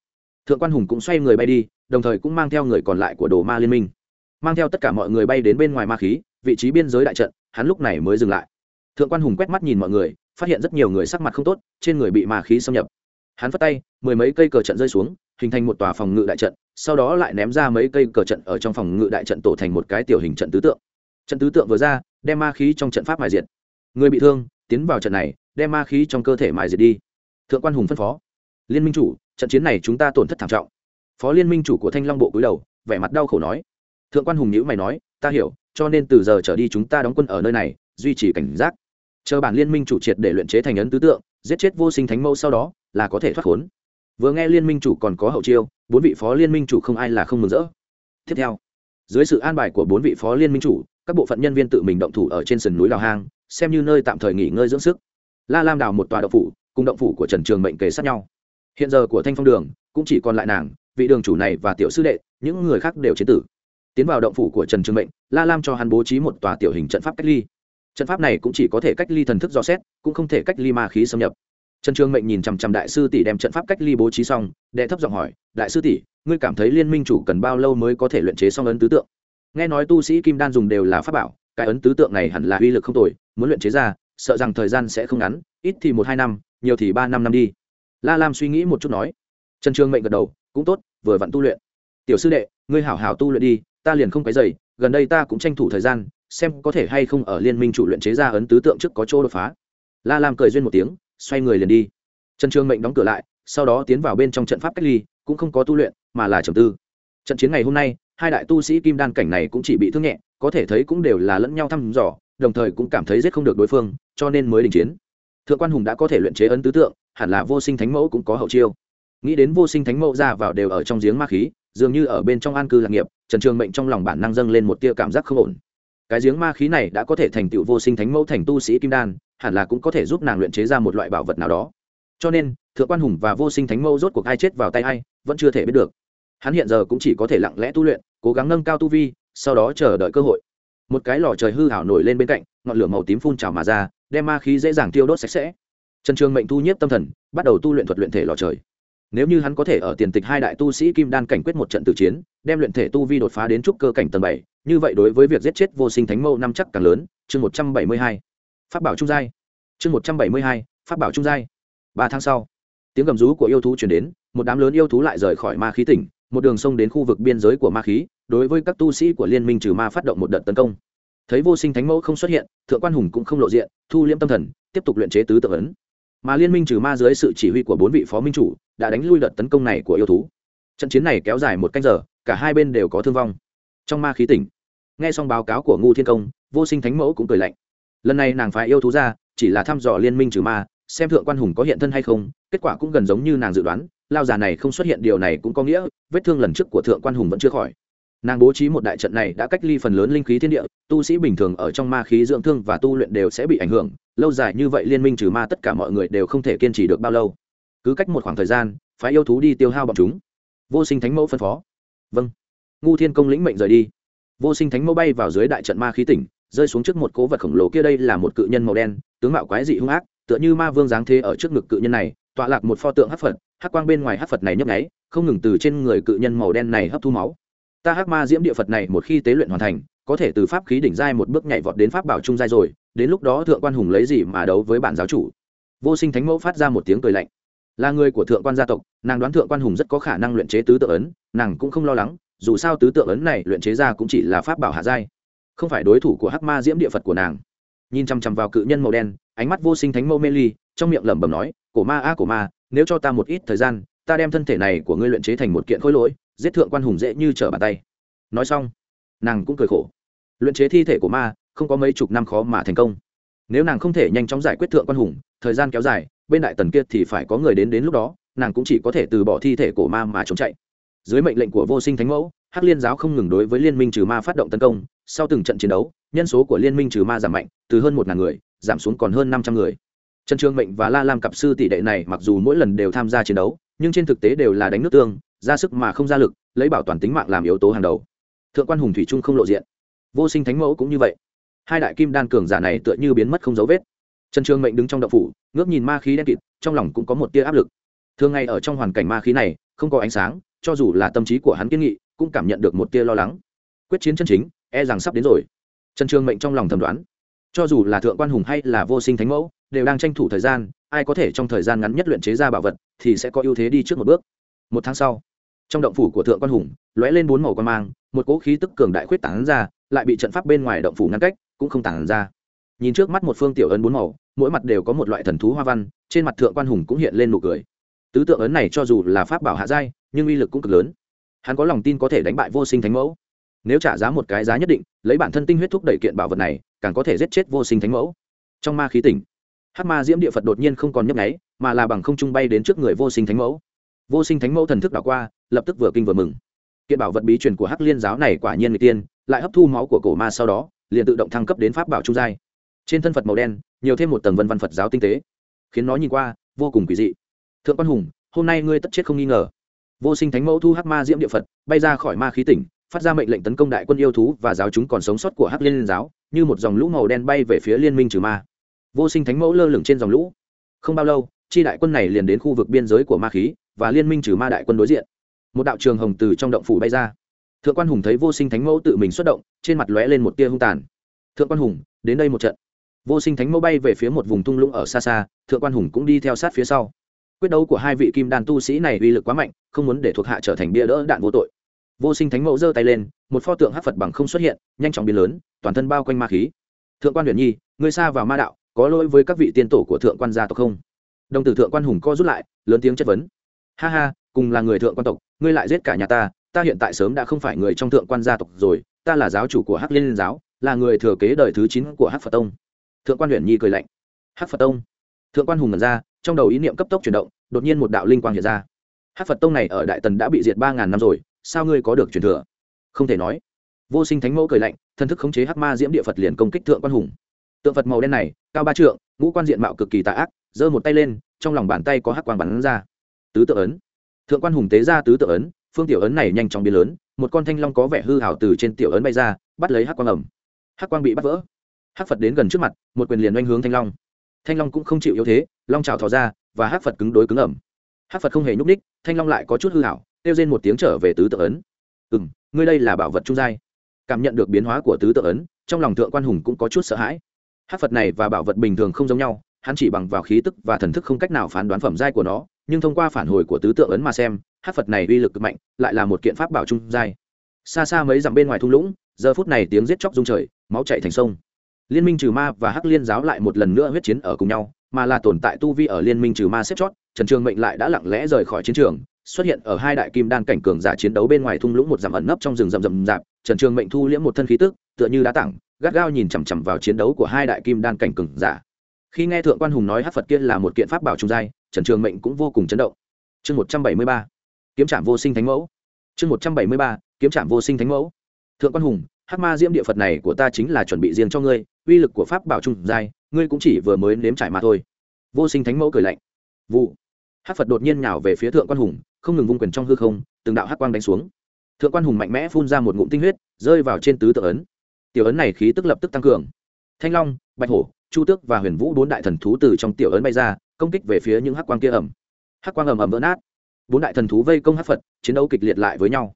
thượng quan hùng cũng xoay người bay đi, đồng thời cũng mang theo người còn lại của đồ ma liên minh. Mang theo tất cả mọi người bay đến bên ngoài ma khí, vị trí biên giới đại trận, hắn lúc này mới dừng lại. Thượng quan hùng quét mắt nhìn mọi người, phát hiện rất nhiều người sắc mặt không tốt, trên người bị ma khí xâm nhập. Hắn phất tay, mười mấy cây cờ trận rơi xuống, hình thành một tòa phòng ngự đại trận, sau đó lại ném ra mấy cây cờ trận ở trong phòng ngự đại trận tổ thành một cái tiểu hình trận tứ tượng. Trận tứ tượng vừa ra, đem ma khí trong trận pháp mài diệt. Người bị thương, tiến vào trận này, đem ma khí trong cơ thể mài diệt đi. Thượng quan hùng phân phó liên minh chủ, trận chiến này chúng ta tổn thất thảm trọng. Phó liên minh chủ của thanh long bộ cúi đầu, vẻ mặt đau khổ nói. Thượng quan hùng nhữ mày nói, ta hiểu, cho nên từ giờ trở đi chúng ta đóng quân ở nơi này, duy trì cảnh giác. Chờ bản liên minh chủ triệt để luyện chế thành ấn tứ tượng, giết chết vô sinh thánh mẫu sau đó, là có thể thoát khốn. Vừa nghe liên minh chủ còn có hậu chiêu, bốn vị phó liên minh chủ không ai là không mừng rỡ. Tiếp theo, dưới sự an bài của bốn vị phó liên minh chủ, các bộ phận nhân viên tự mình động thủ ở trên sườn núi lào hang, xem như nơi tạm thời nghỉ ngơi dưỡng sức. La lam đào một tòa động phủ, cùng động phủ của trần trường mệnh kề sát nhau hiện giờ của thanh phong đường cũng chỉ còn lại nàng, vị đường chủ này và tiểu sư đệ, những người khác đều chế tử. Tiến vào động phủ của trần trường mệnh, la lam cho hắn bố trí một tòa tiểu hình trận pháp cách ly. Trận pháp này cũng chỉ có thể cách ly thần thức do xét, cũng không thể cách ly ma khí xâm nhập. Trần trường mệnh nhìn chằm chằm đại sư tỷ đem trận pháp cách ly bố trí xong, đệ thấp giọng hỏi, đại sư tỷ, ngươi cảm thấy liên minh chủ cần bao lâu mới có thể luyện chế xong ấn tứ tượng? Nghe nói tu sĩ kim đan dùng đều là pháp bảo, cái ấn tứ tượng này hẳn là uy lực không tồi, muốn luyện chế ra, sợ rằng thời gian sẽ không ngắn, ít thì một hai năm, nhiều thì ba năm năm đi la lam suy nghĩ một chút nói. Trần trường mệnh gật đầu, cũng tốt, vừa vặn tu luyện. Tiểu sư đệ, ngươi hảo hảo tu luyện đi, ta liền không cái dày gần đây ta cũng tranh thủ thời gian, xem có thể hay không ở liên minh chủ luyện chế ra ấn tứ tượng trước có chỗ đột phá. La lam cười duyên một tiếng, xoay người liền đi. Trần trường mệnh đóng cửa lại, sau đó tiến vào bên trong trận pháp cách ly, cũng không có tu luyện, mà là trầm tư. Trận chiến ngày hôm nay, hai đại tu sĩ kim đan cảnh này cũng chỉ bị thương nhẹ, có thể thấy cũng đều là lẫn nhau thăm dò, đồng thời cũng cảm thấy giết không được đối phương, cho nên mới đình chiến thượng quan hùng đã có thể luyện chế ấn tứ tượng, hẳn là vô sinh thánh mẫu cũng có hậu chiêu. Nghĩ đến vô sinh thánh mẫu ra vào đều ở trong giếng ma khí, dường như ở bên trong an cư lạc nghiệp, trần trường mệnh trong lòng bản năng dâng lên một tia cảm giác không ổn. Cái giếng ma khí này đã có thể thành tựu vô sinh thánh mẫu thành tu sĩ kim đan, hẳn là cũng có thể giúp nàng luyện chế ra một loại bảo vật nào đó. Cho nên, thượng quan hùng và vô sinh thánh mẫu rốt cuộc ai chết vào tay ai, vẫn chưa thể biết được. Hắn hiện giờ cũng chỉ có thể lặng lẽ tu luyện, cố gắng nâng cao tu vi, sau đó chờ đợi cơ hội. Một cái lò trời hư hảo nổi lên bên cạnh, ngọn lửa màu tím phun trào mà ra đem ma khí dễ dàng tiêu đốt sạch sẽ. Trần trường mệnh thu nhiếp tâm thần, bắt đầu tu luyện thuật luyện thể lò trời. Nếu như hắn có thể ở tiền tịch hai đại tu sĩ kim đan cảnh quyết một trận tử chiến, đem luyện thể tu vi đột phá đến trúc cơ cảnh tầng bảy, như vậy đối với việc giết chết vô sinh thánh mâu năm chắc càng lớn. Chương một trăm bảy mươi hai. Phát bảo trung giai. Chương một trăm bảy mươi hai. Phát bảo trung giai. Ba tháng sau, tiếng gầm rú của yêu thú chuyển đến, một đám lớn yêu thú lại rời khỏi ma khí tỉnh, một đường sông đến khu vực biên giới của ma khí, đối với các tu sĩ của liên minh trừ ma phát động một đợt tấn công thấy vô sinh thánh mẫu không xuất hiện, thượng quan hùng cũng không lộ diện, thu liễm tâm thần, tiếp tục luyện chế tứ tự ấn. Mà liên minh trừ ma dưới sự chỉ huy của bốn vị phó minh chủ, đã đánh lui đợt tấn công này của yêu thú. Trận chiến này kéo dài một canh giờ, cả hai bên đều có thương vong. Trong ma khí tỉnh, nghe xong báo cáo của ngu thiên công, vô sinh thánh mẫu cũng cười lạnh. Lần này nàng phải yêu thú ra, chỉ là thăm dò liên minh trừ ma, xem thượng quan hùng có hiện thân hay không, kết quả cũng gần giống như nàng dự đoán, lao già này không xuất hiện, điều này cũng có nghĩa, vết thương lần trước của thượng quan hùng vẫn chưa khỏi nàng bố trí một đại trận này đã cách ly phần lớn linh khí thiên địa, tu sĩ bình thường ở trong ma khí dưỡng thương và tu luyện đều sẽ bị ảnh hưởng, lâu dài như vậy liên minh trừ ma tất cả mọi người đều không thể kiên trì được bao lâu. Cứ cách một khoảng thời gian phải yêu thú đi tiêu hao bọn chúng. Vô sinh thánh mẫu phân phó. Vâng. Ngu thiên công lĩnh mệnh rời đi. Vô sinh thánh mẫu bay vào dưới đại trận ma khí tỉnh, rơi xuống trước một cố vật khổng lồ kia đây là một cự nhân màu đen, tướng mạo quái dị hung ác, tựa như ma vương giáng thế ở trước ngực cự nhân này, tọa lạc một pho tượng hắc phật, hắc quang bên ngoài hắc phật này nhấp nháy, không ngừng từ trên người cự nhân màu đen này hấp thu máu ta hắc ma diễm địa phật này một khi tế luyện hoàn thành, có thể từ pháp khí đỉnh giai một bước nhảy vọt đến pháp bảo trung giai rồi, đến lúc đó thượng quan hùng lấy gì mà đấu với bản giáo chủ? Vô sinh thánh mẫu phát ra một tiếng cười lạnh. Là người của thượng quan gia tộc, nàng đoán thượng quan hùng rất có khả năng luyện chế tứ tự ấn, nàng cũng không lo lắng, dù sao tứ tượng ấn này luyện chế ra cũng chỉ là pháp bảo hạ giai, không phải đối thủ của hắc ma diễm địa phật của nàng. Nhìn chằm chằm vào cự nhân màu đen, ánh mắt vô sinh thánh Mẫu mê ly, trong miệng lẩm bẩm nói, cổ ma a, cổ ma, nếu cho ta một ít thời gian, ta đem thân thể này của ngươi luyện chế thành một kiện khối lỗi giết thượng quan hùng dễ như trở bàn tay. Nói xong, nàng cũng cười khổ. Luyện chế thi thể của ma, không có mấy chục năm khó mà thành công. Nếu nàng không thể nhanh chóng giải quyết thượng quan hùng, thời gian kéo dài, bên đại tần kia thì phải có người đến đến lúc đó, nàng cũng chỉ có thể từ bỏ thi thể của ma mà trốn chạy. Dưới mệnh lệnh của vô sinh thánh mẫu, hắc liên giáo không ngừng đối với liên minh trừ ma phát động tấn công, sau từng trận chiến đấu, nhân số của liên minh trừ ma giảm mạnh, từ hơn một ngàn người, giảm xuống còn hơn năm trăm người. Trần trương mệnh và la lam cặp sư tỷ đệ này mặc dù mỗi lần đều tham gia chiến đấu, nhưng trên thực tế đều là đánh nước tương ra sức mà không ra lực, lấy bảo toàn tính mạng làm yếu tố hàng đầu. Thượng quan hùng thủy trung không lộ diện. Vô sinh thánh mẫu cũng như vậy. Hai đại kim đan cường giả này tựa như biến mất không dấu vết. Trần Trường mệnh đứng trong đậu phủ, ngước nhìn ma khí đen kịt, trong lòng cũng có một tia áp lực. Thường ngày ở trong hoàn cảnh ma khí này, không có ánh sáng, cho dù là tâm trí của hắn kiên nghị, cũng cảm nhận được một tia lo lắng. Quyết chiến chân chính e rằng sắp đến rồi. Trần trường mệnh trong lòng thầm đoán. Cho dù là thượng quan hùng hay là vô sinh thánh mẫu, đều đang tranh thủ thời gian, ai có thể trong thời gian ngắn nhất luyện chế ra bảo vật, thì sẽ có ưu thế đi trước một bước. Một tháng sau trong động phủ của thượng quan hùng, lóe lên bốn màu quan mang, một cỗ khí tức cường đại khuyết tảng ra, lại bị trận pháp bên ngoài động phủ ngăn cách, cũng không tản ra. Nhìn trước mắt một phương tiểu ấn bốn màu, mỗi mặt đều có một loại thần thú hoa văn, trên mặt thượng quan hùng cũng hiện lên nụ cười. Tứ tượng ấn này cho dù là pháp bảo hạ giai, nhưng uy lực cũng cực lớn. Hắn có lòng tin có thể đánh bại vô sinh thánh mẫu. Nếu trả giá một cái giá nhất định, lấy bản thân tinh huyết thúc đẩy kiện bảo vật này, càng có thể giết chết vô sinh thánh mẫu. Trong ma khí tỉnh hát ma diễm địa phật đột nhiên không còn nhấp nháy, mà là bằng không trung bay đến trước người vô sinh thánh mẫu vô sinh thánh mẫu thần thức đảo qua, lập tức vừa kinh vừa mừng. Kiện bảo vật bí truyền của hắc liên giáo này quả nhiên người tiên, lại hấp thu máu của cổ ma sau đó, liền tự động thăng cấp đến pháp bảo trung giai. Trên thân phật màu đen, nhiều thêm một tầng vân văn phật giáo tinh tế. Khiến nó nhìn qua, vô cùng quỷ dị. Thượng quan hùng, hôm nay ngươi tất chết không nghi ngờ. Vô sinh thánh mẫu thu hắc ma diễm địa phật, bay ra khỏi ma khí tỉnh, phát ra mệnh lệnh tấn công đại quân yêu thú và giáo chúng còn sống sót của hắc liên giáo, như một dòng lũ màu đen bay về phía liên minh trừ ma. Vô sinh thánh mẫu lơ lửng trên dòng lũ. Không bao lâu, chi đại quân này liền đến khu vực biên giới của ma khí và liên minh trừ ma đại quân đối diện. Một đạo trường hồng từ trong động phủ bay ra. Thượng quan hùng thấy vô sinh thánh mẫu tự mình xuất động, trên mặt lóe lên một tia hung tàn. Thượng quan hùng, đến đây một trận. Vô sinh thánh mẫu bay về phía một vùng thung lũng ở xa xa, thượng quan hùng cũng đi theo sát phía sau. Quyết đấu của hai vị kim đàn tu sĩ này uy lực quá mạnh, không muốn để thuộc hạ trở thành bia đỡ đạn vô tội. Vô sinh thánh mẫu giơ tay lên, một pho tượng hát phật bằng không xuất hiện, nhanh chóng biến lớn, toàn thân bao quanh ma khí. Thượng quan huyền nhi người xa vào ma đạo, có lỗi với các vị tiên tổ của thượng quan gia tộc không? Đồng tử thượng quan hùng co rút lại, lớn tiếng chất vấn ha ha, cùng là người thượng quan tộc, ngươi lại giết cả nhà ta ta hiện tại sớm đã không phải người trong thượng quan gia tộc rồi, ta là giáo chủ của hắc liên giáo, là người thừa kế đời thứ chín của Hắc phật tông. Thượng quan Huyền nhi cười lạnh. Hắc phật tông. Thượng quan hùng ngẩn ra, trong đầu ý niệm cấp tốc chuyển động, đột nhiên một đạo linh quang hiện ra. Hắc phật tông này ở đại tần đã bị diệt ba ngàn năm rồi, sao ngươi có được truyền thừa? Không thể nói. Vô sinh thánh mẫu cười lạnh thân thức khống chế hắc ma diễm địa phật liền công kích thượng quan hùng. Tượng phật màu đen này, cao ba trượng, ngũ quan diện mạo cực kỳ tà ác, giơ một tay lên, trong lòng bàn tay có hắc quang bắn ra tứ tự ấn. Thượng quan hùng tế ra tứ tự ấn, phương tiểu ấn này nhanh chóng biến lớn, một con thanh long có vẻ hư hảo từ trên tiểu ấn bay ra, bắt lấy hắc quang ẩm. Hắc quang bị bắt vỡ. Hắc phật đến gần trước mặt, một quyền liền oanh hướng thanh long. Thanh long cũng không chịu yếu thế, long trào thò ra, và hắc phật cứng đối cứng ẩm. Hắc phật không hề nhúc ních thanh long lại có chút hư hảo, kêu trên một tiếng trở về tứ tự ấn. Ừ m ngươi đây là bảo vật trung giai. Cảm nhận được biến hóa của tứ tự ấn, trong lòng thượng quan hùng cũng có chút sợ hãi. Hắc phật này và bảo vật bình thường không giống nhau, hắn chỉ bằng vào khí tức và thần thức không cách nào phán đoán phẩm giai của nó nhưng thông qua phản hồi của tứ tượng ấn mà xem, hát phật này uy lực cực mạnh, lại là một kiện pháp bảo trung giai. Xa xa mấy dặm bên ngoài thung lũng, giờ phút này tiếng giết chóc rung trời, máu chạy thành sông. Liên minh trừ ma và hắc liên giáo lại một lần nữa huyết chiến ở cùng nhau, mà là tồn tại tu vi ở liên minh trừ ma xếp chót, trần trường mệnh lại đã lặng lẽ rời khỏi chiến trường, xuất hiện ở hai đại kim đan cảnh cường giả chiến đấu bên ngoài thung lũng một dặm ẩn nấp trong rừng rậm rậm rạp. Trần trường mệnh thu liễm một thân khí tức, tựa như đã tặng gắt gao nhìn chằm chằm vào chiến đấu của hai đại kim đan cảnh cường giả. Khi nghe thượng quan hùng nói hát phật kia là một kiện pháp bảo trung giai trần trường mệnh cũng vô cùng chấn động. Chương một trăm bảy mươi ba, kiếm trạm vô sinh thánh mẫu. Chương một trăm bảy mươi ba, kiếm trạm vô sinh thánh mẫu. Thượng quan hùng, Hắc ma diễm địa phật này của ta chính là chuẩn bị riêng cho ngươi, uy lực của pháp bảo trung giai, ngươi cũng chỉ vừa mới nếm trải mà thôi. Vô sinh thánh mẫu cười lạnh. Vụ. Hắc phật đột nhiên nhào về phía thượng quan hùng, không ngừng vung quyền trong hư không, từng đạo hắc quang đánh xuống. Thượng quan hùng mạnh mẽ phun ra một ngụm tinh huyết, rơi vào trên tứ tự ấn. Tiểu ấn này khí tức lập tức tăng cường. Thanh long, bạch hổ, chu tước và huyền vũ bốn đại thần thú từ trong tiểu ấn bay ra công kích về phía những hắc quang kia ẩm. Hắc quang ẩm ẩm vỡ nát. Bốn đại thần thú vây công hắc phật, chiến đấu kịch liệt lại với nhau.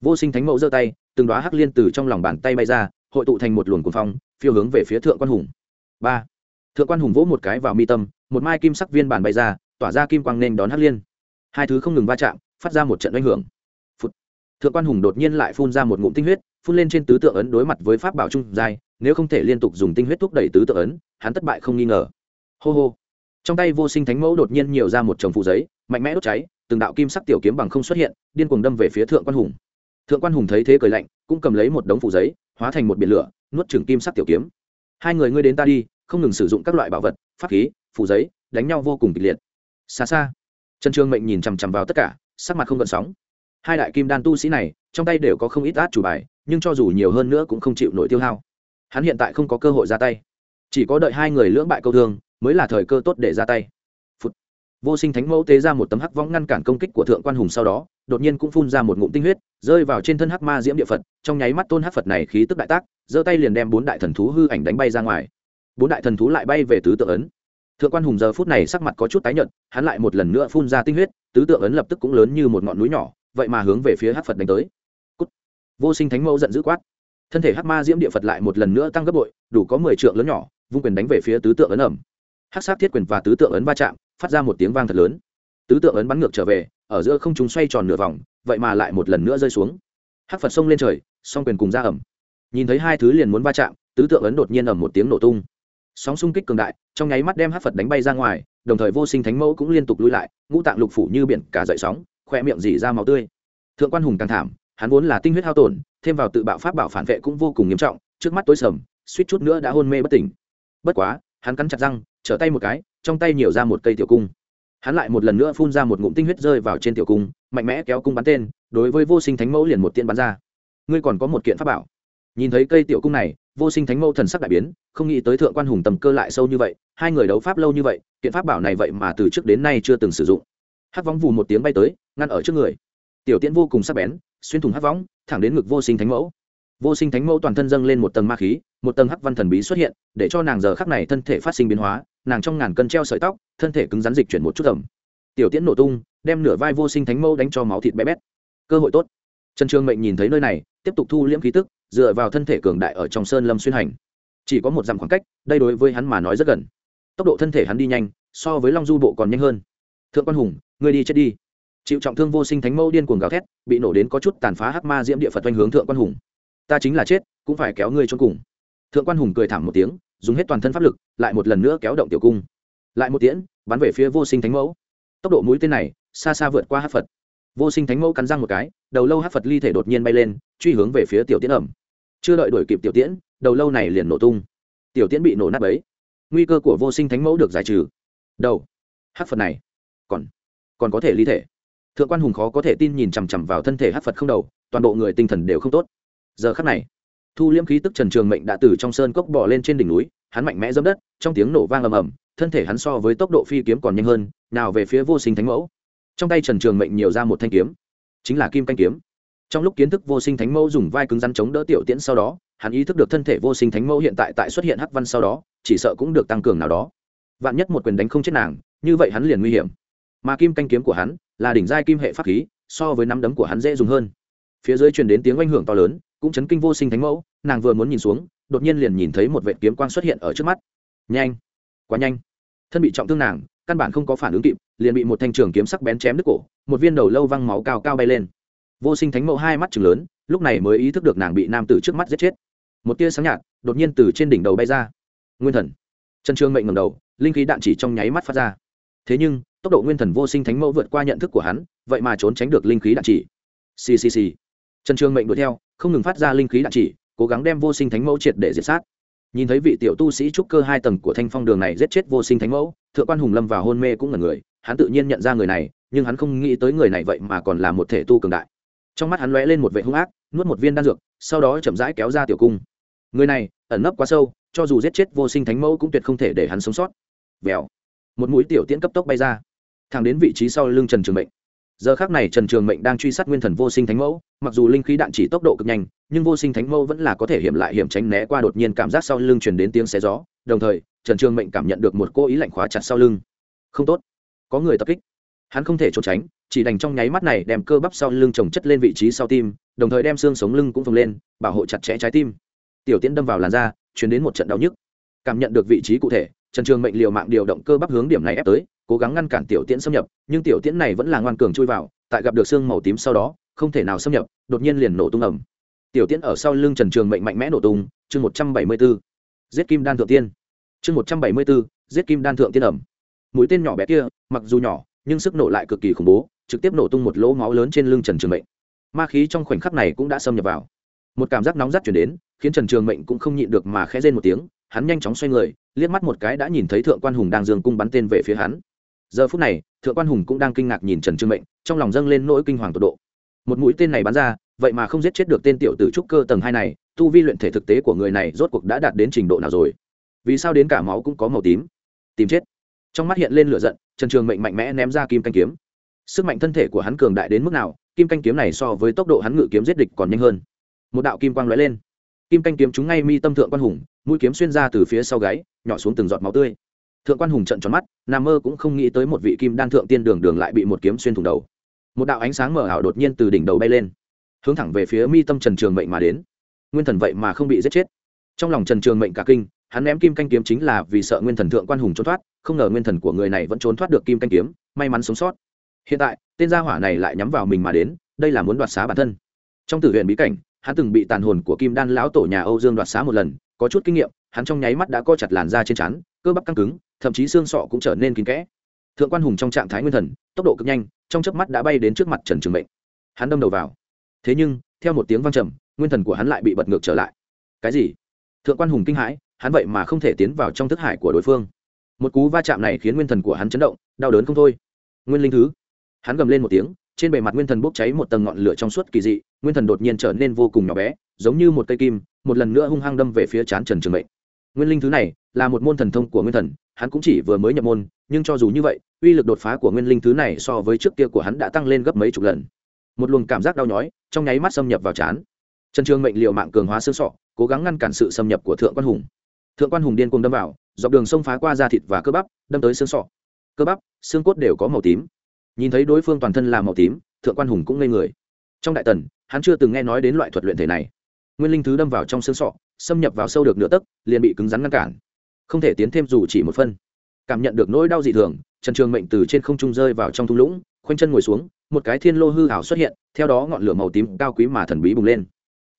Vô sinh thánh mẫu giơ tay, từng đoá hắc liên từ trong lòng bàn tay bay ra, hội tụ thành một luồng cuồng phong, phiêu hướng về phía thượng quan hùng. Ba. Thượng quan hùng vỗ một cái vào mi tâm, một mai kim sắc viên bản bay ra, tỏa ra kim quang nên đón hắc liên. Hai thứ không ngừng va chạm, phát ra một trận oanh hưởng. Phụt. thượng quan hùng đột nhiên lại phun ra một ngụm tinh huyết, phun lên trên tứ tượng ấn đối mặt với pháp bảo trung giai, nếu không thể liên tục dùng tinh huyết thúc đẩy tứ tượng ấn, hắn thất bại không nghi ngờ. Hô hô trong tay vô sinh thánh mẫu đột nhiên nhiều ra một chồng phụ giấy, mạnh mẽ đốt cháy, từng đạo kim sắc tiểu kiếm bằng không xuất hiện, điên cuồng đâm về phía thượng quan hùng. Thượng quan hùng thấy thế cười lạnh, cũng cầm lấy một đống phụ giấy, hóa thành một biển lửa, nuốt trừng kim sắc tiểu kiếm. Hai người ngươi đến ta đi, không ngừng sử dụng các loại bảo vật, pháp khí phụ giấy, đánh nhau vô cùng kịch liệt. Xa xa, trần trương mệnh nhìn chằm chằm vào tất cả, sắc mặt không gợn sóng. Hai đại kim đan tu sĩ này, trong tay đều có không ít át chủ bài, nhưng cho dù nhiều hơn nữa cũng không chịu nổi tiêu hao. Hắn hiện tại không có cơ hội ra tay. Chỉ có đợi hai người lưỡng bại câu thương mới là thời cơ tốt để ra tay. Phụt. vô sinh thánh mẫu tế ra một tấm hắc võng ngăn cản công kích của thượng quan hùng sau đó, đột nhiên cũng phun ra một ngụm tinh huyết, rơi vào trên thân hắc ma diễm địa phật, trong nháy mắt tôn hắc phật này khí tức đại tác, giơ tay liền đem bốn đại thần thú hư ảnh đánh bay ra ngoài. Bốn đại thần thú lại bay về tứ tự ấn. Thượng quan hùng giờ phút này sắc mặt có chút tái nhợt, hắn lại một lần nữa phun ra tinh huyết, tứ tượng ấn lập tức cũng lớn như một ngọn núi nhỏ, vậy mà hướng về phía hắc phật đánh tới. Cút. vô sinh thánh mẫu giận dữ quát. Thân thể hắc ma diễm địa phật lại một lần nữa tăng gấp bội, đủ có mười trượng lớn nhỏ, vung quyền đánh về phía tứ tượng ấn ẩm hắc sát thiết quyền và tứ tượng ấn va chạm, phát ra một tiếng vang thật lớn. Tứ tượng ấn bắn ngược trở về, ở giữa không chúng xoay tròn nửa vòng, vậy mà lại một lần nữa rơi xuống. Hắc phật xông lên trời, song quyền cùng ra ẩm. Nhìn thấy hai thứ liền muốn va chạm, tứ tượng ấn đột nhiên ẩm một tiếng nổ tung. Sóng xung kích cường đại, trong nháy mắt đem hắc phật đánh bay ra ngoài, đồng thời vô sinh thánh mẫu cũng liên tục lui lại, ngũ tạng lục phủ như biển cả dậy sóng, khoe miệng dỉ ra máu tươi. Thượng quan hùng càng thảm, hắn vốn là tinh huyết hao tổn, thêm vào tự bạo pháp bảo phản vệ cũng vô cùng nghiêm trọng, trước mắt tối sầm, suýt chút nữa đã hôn mê bất tỉnh. Bất quá, hắn cắn chặt răng trở tay một cái, trong tay nhiều ra một cây tiểu cung. Hắn lại một lần nữa phun ra một ngụm tinh huyết rơi vào trên tiểu cung, mạnh mẽ kéo cung bắn tên, đối với vô sinh thánh mẫu liền một tiên bắn ra. Ngươi còn có một kiện pháp bảo. Nhìn thấy cây tiểu cung này, vô sinh thánh mẫu thần sắc đại biến, không nghĩ tới thượng quan hùng tầm cơ lại sâu như vậy, hai người đấu pháp lâu như vậy, kiện pháp bảo này vậy mà từ trước đến nay chưa từng sử dụng. Hắc vóng vù một tiếng bay tới, ngăn ở trước người. Tiểu tiễn vô cùng sắc bén, xuyên thủng hắc vóng thẳng đến ngực vô sinh thánh mẫu. Vô sinh thánh mẫu toàn thân dâng lên một tầng ma khí, một tầng hắc văn thần bí xuất hiện, để cho nàng giờ khắc này thân thể phát sinh biến hóa nàng trong ngàn cân treo sợi tóc, thân thể cứng rắn dịch chuyển một chút tầm tiểu tiễn nổ tung, đem nửa vai vô sinh thánh mâu đánh cho máu thịt bé bét. Cơ hội tốt. Trần trường mệnh nhìn thấy nơi này, tiếp tục thu liễm khí tức, dựa vào thân thể cường đại ở trong sơn lâm xuyên hành. Chỉ có một dặm khoảng cách, đây đối với hắn mà nói rất gần. Tốc độ thân thể hắn đi nhanh, so với long du bộ còn nhanh hơn. Thượng quan hùng, ngươi đi chết đi. Chịu trọng thương vô sinh thánh mâu điên cuồng gào thét, bị nổ đến có chút tàn phá hắc ma diễm địa phật oanh hướng thượng quan hùng. Ta chính là chết, cũng phải kéo ngươi cho cùng. Thượng quan hùng cười thảm một tiếng dùng hết toàn thân pháp lực, lại một lần nữa kéo động tiểu cung. Lại một tiễn, bắn về phía vô sinh thánh mẫu. Tốc độ mũi tên này, xa xa vượt qua hát phật. Vô sinh thánh mẫu cắn răng một cái, đầu lâu hát phật ly thể đột nhiên bay lên, truy hướng về phía tiểu tiễn ẩm. Chưa đợi đuổi kịp tiểu tiễn, đầu lâu này liền nổ tung. Tiểu tiễn bị nổ nát ấy nguy cơ của vô sinh thánh mẫu được giải trừ. Đầu hát phật này. Còn còn có thể ly thể. Thượng quan hùng khó có thể tin nhìn chằm chằm vào thân thể hát phật không đầu, toàn bộ người tinh thần đều không tốt. Giờ khắc này thu liễm khí tức trần trường mệnh đã từ trong sơn cốc bỏ lên trên đỉnh núi, hắn mạnh mẽ dâm đất, trong tiếng nổ vang ầm ầm, thân thể hắn so với tốc độ phi kiếm còn nhanh hơn, nào về phía vô sinh thánh mẫu. Trong tay trần trường mệnh nhiều ra một thanh kiếm, chính là kim canh kiếm. Trong lúc kiến thức vô sinh thánh mẫu dùng vai cứng rắn chống đỡ tiểu tiễn sau đó, hắn ý thức được thân thể vô sinh thánh mẫu hiện tại tại xuất hiện hắc văn sau đó, chỉ sợ cũng được tăng cường nào đó. Vạn nhất một quyền đánh không chết nàng, như vậy hắn liền nguy hiểm. Mà kim canh kiếm của hắn là đỉnh giai kim hệ pháp khí, so với nắm đấm của hắn dễ dùng hơn. Phía dưới truyền đến tiếng oanh hưởng to lớn, cũng chấn kinh vô sinh thánh mẫu nàng vừa muốn nhìn xuống, đột nhiên liền nhìn thấy một vệ kiếm quang xuất hiện ở trước mắt. Nhanh! Quá nhanh! Thân bị trọng thương nàng, căn bản không có phản ứng kịp, liền bị một thanh trường kiếm sắc bén chém đứt cổ, một viên đầu lâu văng máu cao cao bay lên. Vô sinh thánh mẫu hai mắt chừng lớn, lúc này mới ý thức được nàng bị nam tử trước mắt giết chết. Một tia sáng nhạt, đột nhiên từ trên đỉnh đầu bay ra. Nguyên thần! Trần trương mệnh ngầm đầu, linh khí đạn chỉ trong nháy mắt phát ra. Thế nhưng, tốc độ nguyên thần vô sinh thánh mẫu vượt qua nhận thức của hắn, vậy mà trốn tránh được linh khí đạn chỉ. Ccc trần trương mệnh đuổi theo, không ngừng phát ra linh khí đạn chỉ cố gắng đem vô sinh thánh mẫu triệt để diệt sát. Nhìn thấy vị tiểu tu sĩ trúc cơ hai tầng của thanh phong đường này giết chết vô sinh thánh mẫu, thượng quan hùng lâm vào hôn mê cũng là người, hắn tự nhiên nhận ra người này, nhưng hắn không nghĩ tới người này vậy mà còn là một thể tu cường đại. Trong mắt hắn lóe lên một vệ hung ác, nuốt một viên đan dược, sau đó chậm rãi kéo ra tiểu cung. Người này, ẩn nấp quá sâu, cho dù giết chết vô sinh thánh mẫu cũng tuyệt không thể để hắn sống sót. Vèo. Một mũi tiểu tiễn cấp tốc bay ra. Thẳng đến vị trí sau lưng trần trường mệnh giờ khác này trần trường mệnh đang truy sát nguyên thần vô sinh thánh mẫu, mặc dù linh khí đạn chỉ tốc độ cực nhanh, nhưng vô sinh thánh mẫu vẫn là có thể hiểm lại hiểm tránh né qua đột nhiên cảm giác sau lưng chuyển đến tiếng xé gió. Đồng thời, trần trường mệnh cảm nhận được một cô ý lạnh khóa chặt sau lưng. Không tốt. Có người tập kích. Hắn không thể trốn tránh, chỉ đành trong nháy mắt này đem cơ bắp sau lưng trồng chất lên vị trí sau tim, đồng thời đem xương sống lưng cũng phồng lên, bảo hộ chặt chẽ trái tim. Tiểu tiễn đâm vào làn da chuyển đến một trận đau nhức. Cảm nhận được vị trí cụ thể trần trường mệnh liều mạng điều động cơ bắp hướng điểm này ép tới, cố gắng ngăn cản tiểu tiễn xâm nhập, nhưng tiểu tiễn này vẫn là ngoan cường chui vào, tại gặp được xương màu tím sau đó, không thể nào xâm nhập, đột nhiên liền nổ tung ẩm tiểu tiễn ở sau lưng trần trường mệnh mạnh mẽ nổ tung, chương một trăm bảy mươi b ố giết kim đan thượng tiên. Chương một trăm bảy mươi b ố giết kim đan thượng tiên ẩm mũi tên nhỏ bé kia, mặc dù nhỏ, nhưng sức nổ lại cực kỳ khủng bố, trực tiếp nổ tung một lỗ máu lớn trên lưng trần trường mệnh. Ma khí trong khoảnh khắc này cũng đã xâm nhập vào. Một cảm giác nóng rát chuyển đến, khiến trần trường mệnh cũng không nhịn được mà khẽ rên một tiếng, hắn nhanh chóng xoay người liếc mắt một cái đã nhìn thấy thượng quan hùng đang dương cung bắn tên về phía hắn. Giờ phút này, thượng quan hùng cũng đang kinh ngạc nhìn trần trương mệnh, trong lòng dâng lên nỗi kinh hoàng tột độ. Một mũi tên này bắn ra, vậy mà không giết chết được tên tiểu tử trúc cơ tầng hai này, tu vi luyện thể thực tế của người này rốt cuộc đã đạt đến trình độ nào rồi? Vì sao đến cả máu cũng có màu tím? Tìm chết. Trong mắt hiện lên lửa giận, trần trường mệnh mạnh mẽ ném ra kim canh kiếm. Sức mạnh thân thể của hắn cường đại đến mức nào, kim canh kiếm này so với tốc độ hắn ngự kiếm giết địch còn nhanh hơn. Một đạo kim quang lóe lên kim canh kiếm chúng ngay mi tâm thượng quan hùng, mũi kiếm xuyên ra từ phía sau gáy, nhỏ xuống từng giọt máu tươi. Thượng quan hùng trận tròn mắt nam mơ cũng không nghĩ tới một vị kim đan thượng tiên đường đường lại bị một kiếm xuyên thủng đầu. Một đạo ánh sáng mở ảo đột nhiên từ đỉnh đầu bay lên, hướng thẳng về phía mi tâm trần trường mệnh mà đến. Nguyên thần vậy mà không bị giết chết. Trong lòng trần trường mệnh cả kinh, hắn ném kim canh kiếm chính là vì sợ nguyên thần thượng quan hùng trốn thoát, không ngờ nguyên thần của người này vẫn trốn thoát được kim canh kiếm, may mắn sống sót. Hiện tại, tên gia hỏa này lại nhắm vào mình mà đến, đây là muốn đoạt xá bản thân. Trong tử huyện bí cảnh hắn từng bị tàn hồn của kim đan lão tổ nhà âu dương đoạt xá một lần, có chút kinh nghiệm, hắn trong nháy mắt đã co chặt làn da trên chắn cơ bắp căng cứng, thậm chí xương sọ cũng trở nên kín kẽ. Thượng quan hùng trong trạng thái nguyên thần, tốc độ cực nhanh, trong chớp mắt đã bay đến trước mặt trần trường mệnh. Hắn đâm đầu vào. Thế nhưng, theo một tiếng vang trầm, nguyên thần của hắn lại bị bật ngược trở lại. Cái gì? Thượng quan hùng kinh hãi, hắn vậy mà không thể tiến vào trong thức hải của đối phương. Một cú va chạm này khiến nguyên thần của hắn chấn động, đau đớn không thôi. Nguyên linh thứ. Hắn gầm lên một tiếng trên bề mặt nguyên thần bốc cháy một tầng ngọn lửa trong suốt kỳ dị, nguyên thần đột nhiên trở nên vô cùng nhỏ bé, giống như một cây kim, một lần nữa hung hăng đâm về phía chán trần trường mệnh. Nguyên linh thứ này là một môn thần thông của nguyên thần, hắn cũng chỉ vừa mới nhập môn, nhưng cho dù như vậy, uy lực đột phá của nguyên linh thứ này so với trước kia của hắn đã tăng lên gấp mấy chục lần. Một luồng cảm giác đau nhói trong nháy mắt xâm nhập vào chán. Trần trường mệnh liệu mạng cường hóa xương sọ, cố gắng ngăn cản sự xâm nhập của thượng quan hùng. Thượng quan hùng điên cuồng đâm vào, dọc đường sông phá qua da thịt và cơ bắp, đâm tới xương sọ. Cơ bắp, xương cốt đều có màu tím nhìn thấy đối phương toàn thân là màu tím, thượng quan hùng cũng ngây người. Trong đại tần, hắn chưa từng nghe nói đến loại thuật luyện thể này. Nguyên linh thứ đâm vào trong xương sọ, xâm nhập vào sâu được nửa tấc, liền bị cứng rắn ngăn cản. Không thể tiến thêm dù chỉ một phân. Cảm nhận được nỗi đau dị thường, trần trường mệnh từ trên không trung rơi vào trong thung lũng, khoanh chân ngồi xuống, một cái thiên lô hư ảo xuất hiện, theo đó ngọn lửa màu tím cao quý mà thần bí bùng lên.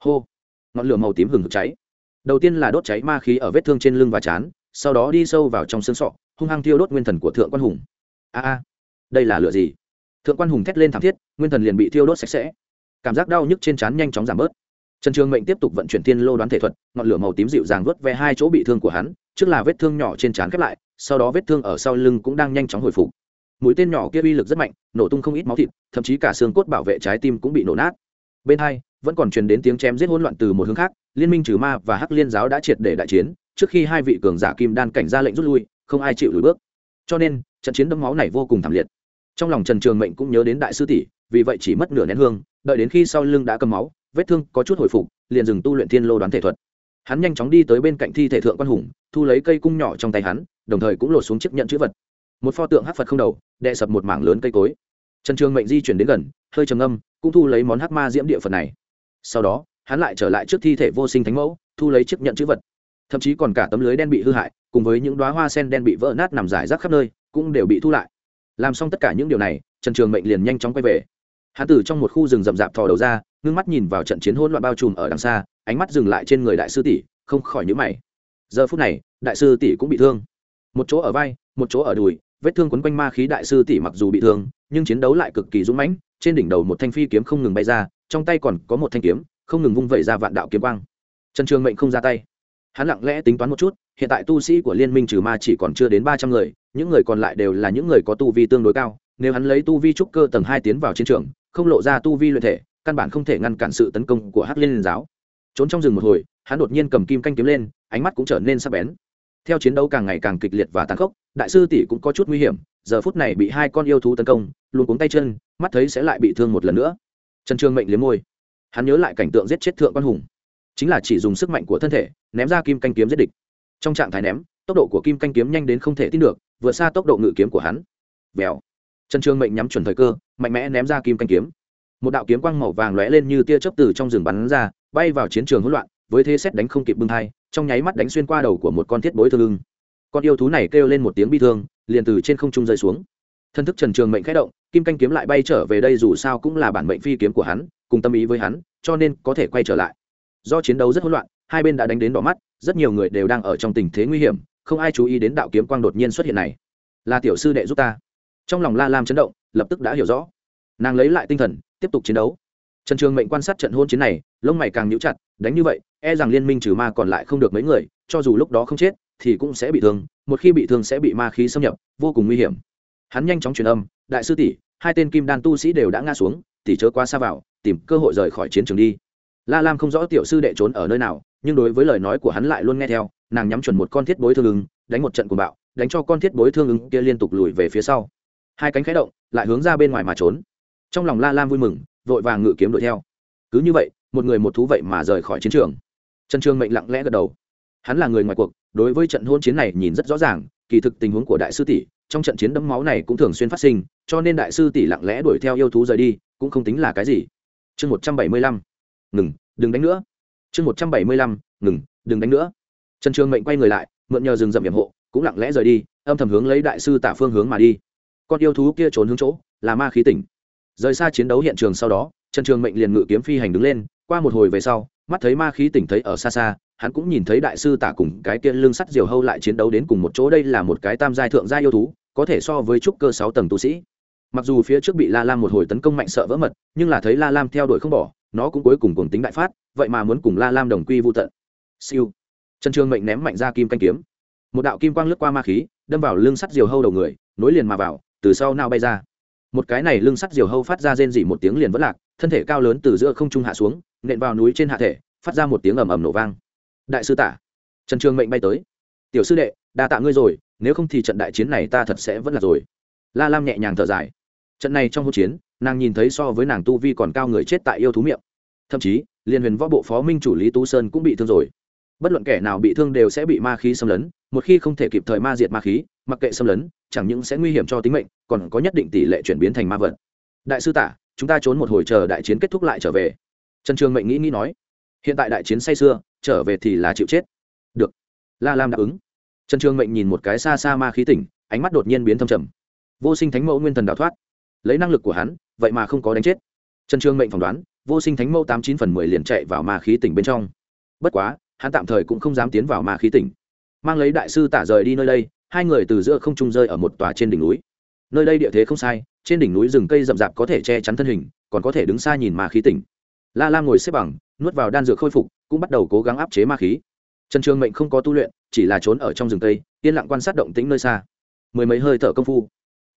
Hô! Ngọn lửa màu tím hừng hực cháy. Đầu tiên là đốt cháy ma khí ở vết thương trên lưng và chán, sau đó đi sâu vào trong xương sọ, hung hăng thiêu đốt nguyên thần của thượng quan hùng. A a đây là lửa gì? Thượng quan hùng thét lên thảm thiết, nguyên thần liền bị thiêu đốt sạch sẽ. Cảm giác đau nhức trên trán nhanh chóng giảm bớt. Trần trường mệnh tiếp tục vận chuyển thiên lô đoán thể thuật, ngọn lửa màu tím dịu dàng vớt ve hai chỗ bị thương của hắn, trước là vết thương nhỏ trên trán khép lại, sau đó vết thương ở sau lưng cũng đang nhanh chóng hồi phục. Mũi tên nhỏ kia uy lực rất mạnh, nổ tung không ít máu thịt, thậm chí cả xương cốt bảo vệ trái tim cũng bị nổ nát. Bên hai, vẫn còn truyền đến tiếng chém giết hỗn loạn từ một hướng khác, liên minh trừ ma và hắc liên giáo đã triệt để đại chiến, trước khi hai vị cường giả kim đan cảnh ra lệnh rút lui, không ai chịu lùi bước. Cho nên, trận chiến đẫm máu này vô cùng thảm liệt trong lòng trần trường mệnh cũng nhớ đến đại sư tỷ, vì vậy chỉ mất nửa nén hương, đợi đến khi sau lưng đã cầm máu, vết thương có chút hồi phục, liền dừng tu luyện thiên lô đoán thể thuật. Hắn nhanh chóng đi tới bên cạnh thi thể thượng quan hùng, thu lấy cây cung nhỏ trong tay hắn, đồng thời cũng lột xuống chiếc nhận chữ vật. Một pho tượng hắc phật không đầu đệ sập một mảng lớn cây cối. Trần trường mệnh di chuyển đến gần, hơi trầm âm cũng thu lấy món hắc ma diễm địa phật này. Sau đó, hắn lại trở lại trước thi thể vô sinh thánh mẫu, thu lấy chiếc nhận chữ vật. Thậm chí còn cả tấm lưới đen bị hư hại, cùng với những đoá hoa sen đen bị vỡ nát nằm rải rác khắp nơi, cũng đều bị thu lại làm xong tất cả những điều này, trần trường mệnh liền nhanh chóng quay về. Hắn từ trong một khu rừng rậm rạp thò đầu ra, ngưng mắt nhìn vào trận chiến hỗn loạn bao trùm ở đằng xa, ánh mắt dừng lại trên người đại sư tỷ, không khỏi nhớ mày. Giờ phút này, đại sư tỷ cũng bị thương. Một chỗ ở vai, một chỗ ở đùi, vết thương quấn quanh ma khí đại sư tỷ mặc dù bị thương, nhưng chiến đấu lại cực kỳ dũng mãnh, trên đỉnh đầu một thanh phi kiếm không ngừng bay ra, trong tay còn có một thanh kiếm, không ngừng vung vẩy ra vạn đạo kiếm quang. Trần trường mệnh không ra tay hắn lặng lẽ tính toán một chút, hiện tại tu sĩ của liên minh trừ ma chỉ còn chưa đến ba trăm người, những người còn lại đều là những người có tu vi tương đối cao. Nếu hắn lấy tu vi trúc cơ tầng hai tiến vào chiến trường, không lộ ra tu vi luyện thể, căn bản không thể ngăn cản sự tấn công của hắc liên giáo. Trốn trong rừng một hồi, hắn đột nhiên cầm kim canh kiếm lên, ánh mắt cũng trở nên sắc bén. Theo chiến đấu càng ngày càng kịch liệt và tàn khốc, đại sư tỷ cũng có chút nguy hiểm, giờ phút này bị hai con yêu thú tấn công, luôn cuống tay chân, mắt thấy sẽ lại bị thương một lần nữa. Trần trương mệnh liếm môi. Hắn nhớ lại cảnh tượng giết chết thượng quan hùng chính là chỉ dùng sức mạnh của thân thể, ném ra kim canh kiếm giết địch. Trong trạng thái ném, tốc độ của kim canh kiếm nhanh đến không thể tin được, vượt xa tốc độ ngự kiếm của hắn. Vèo. Trần trương mệnh nhắm chuẩn thời cơ, mạnh mẽ ném ra kim canh kiếm. Một đạo kiếm quang màu vàng lóe lên như tia chớp từ trong rừng bắn ra, bay vào chiến trường hỗn loạn, với thế xét đánh không kịp bưng thai, trong nháy mắt đánh xuyên qua đầu của một con thiết bối thương lưng. Con yêu thú này kêu lên một tiếng bi thương, liền từ trên không trung rơi xuống. Thân thức trần trường mệnh khẽ động, kim canh kiếm lại bay trở về đây dù sao cũng là bản mệnh phi kiếm của hắn, cùng tâm ý với hắn, cho nên có thể quay trở lại do chiến đấu rất hỗn loạn, hai bên đã đánh đến đỏ mắt, rất nhiều người đều đang ở trong tình thế nguy hiểm, không ai chú ý đến đạo kiếm quang đột nhiên xuất hiện này. Là tiểu sư đệ giúp ta. Trong lòng la lam chấn động, lập tức đã hiểu rõ. Nàng lấy lại tinh thần, tiếp tục chiến đấu. Trần trường mệnh quan sát trận hôn chiến này, lông mày càng nhíu chặt, đánh như vậy e rằng liên minh trừ ma còn lại không được mấy người, cho dù lúc đó không chết, thì cũng sẽ bị thương, một khi bị thương sẽ bị ma khí xâm nhập, vô cùng nguy hiểm. Hắn nhanh chóng truyền âm, đại sư tỷ, hai tên kim đan tu sĩ đều đã ngã xuống, tỷ chớ quá xa vào, tìm cơ hội rời khỏi chiến trường đi la lam không rõ tiểu sư đệ trốn ở nơi nào, nhưng đối với lời nói của hắn lại luôn nghe theo, nàng nhắm chuẩn một con thiết bối thương ứng, đánh một trận cuồng bạo, đánh cho con thiết bối thương ứng kia liên tục lùi về phía sau. Hai cánh khẽ động, lại hướng ra bên ngoài mà trốn. Trong lòng la lam vui mừng, vội vàng ngự kiếm đuổi theo. Cứ như vậy, một người một thú vậy mà rời khỏi chiến trường. Trần Trương mệnh lặng lẽ gật đầu. Hắn là người ngoài cuộc, đối với trận hôn chiến này nhìn rất rõ ràng, kỳ thực tình huống của đại sư tỷ, trong trận chiến đẫm máu này cũng thường xuyên phát sinh, cho nên đại sư tỷ lặng lẽ đuổi theo yêu thú rời đi, cũng không tính là cái gì. Chương một trăm bảy mươi lăm ngừng, đừng đánh nữa. Chương một trăm bảy mươi lăm, ngừng, đừng đánh nữa. Trần trường mệnh quay người lại, mượn nhờ rừng rậm hiểm hộ, cũng lặng lẽ rời đi, âm thầm hướng lấy đại sư tả phương hướng mà đi. Con yêu thú kia trốn hướng chỗ, là ma khí tỉnh. Rời xa chiến đấu hiện trường sau đó, trần trường mệnh liền ngự kiếm phi hành đứng lên, qua một hồi về sau, mắt thấy ma khí tỉnh thấy ở xa xa, hắn cũng nhìn thấy đại sư tả cùng cái kia lưng sắt diều hâu lại chiến đấu đến cùng một chỗ, đây là một cái tam giai thượng gia yêu thú, có thể so với trúc cơ sáu tầng tu sĩ. Mặc dù phía trước bị la lam một hồi tấn công mạnh sợ vỡ mật, nhưng là thấy la lam theo đuổi không bỏ nó cũng cuối cùng cùng tính đại phát, vậy mà muốn cùng la lam đồng quy vô tận. Siêu. Trần trường mệnh ném mạnh ra kim canh kiếm. Một đạo kim quang lướt qua ma khí, đâm vào lưng sắt diều hâu đầu người, nối liền mà vào, từ sau nào bay ra. Một cái này lưng sắt diều hâu phát ra rên dỉ một tiếng liền vỡ lạc, thân thể cao lớn từ giữa không trung hạ xuống, nện vào núi trên hạ thể, phát ra một tiếng ầm ầm nổ vang. Đại sư tả. Trần trường mệnh bay tới. Tiểu sư đệ, đa tạ ngươi rồi, nếu không thì trận đại chiến này ta thật sẽ vẫn là rồi. La lam nhẹ nhàng thở dài trận này trong hỗn chiến, nàng nhìn thấy so với nàng tu vi còn cao người chết tại yêu thú miệng. Thậm chí, liên huyền võ bộ phó minh chủ lý tú sơn cũng bị thương rồi. Bất luận kẻ nào bị thương đều sẽ bị ma khí xâm lấn, một khi không thể kịp thời ma diệt ma khí, mặc kệ xâm lấn, chẳng những sẽ nguy hiểm cho tính mệnh, còn có nhất định tỷ lệ chuyển biến thành ma vật. Đại sư tả, chúng ta trốn một hồi chờ đại chiến kết thúc lại trở về. Trần trường mệnh nghĩ nghĩ nói, hiện tại đại chiến say xưa trở về thì là chịu chết. Được. La lam đáp ứng. Trần trường mệnh nhìn một cái xa xa ma khí tỉnh, ánh mắt đột nhiên biến thâm trầm. Vô sinh thánh mẫu nguyên thần đào thoát lấy năng lực của hắn, vậy mà không có đánh chết. Trần trường mệnh phỏng đoán, vô sinh thánh mẫu tám chín phần mười liền chạy vào ma khí tỉnh bên trong. Bất quá, hắn tạm thời cũng không dám tiến vào ma khí tỉnh. Mang lấy đại sư tả rời đi nơi đây, hai người từ giữa không trung rơi ở một tòa trên đỉnh núi. Nơi đây địa thế không sai, trên đỉnh núi rừng cây rậm rạp có thể che chắn thân hình, còn có thể đứng xa nhìn ma khí tỉnh. La lam ngồi xếp bằng, nuốt vào đan dược khôi phục, cũng bắt đầu cố gắng áp chế ma khí. Trần trường mệnh không có tu luyện, chỉ là trốn ở trong rừng tây yên lặng quan sát động tĩnh nơi xa. Mười mấy hơi thở công phu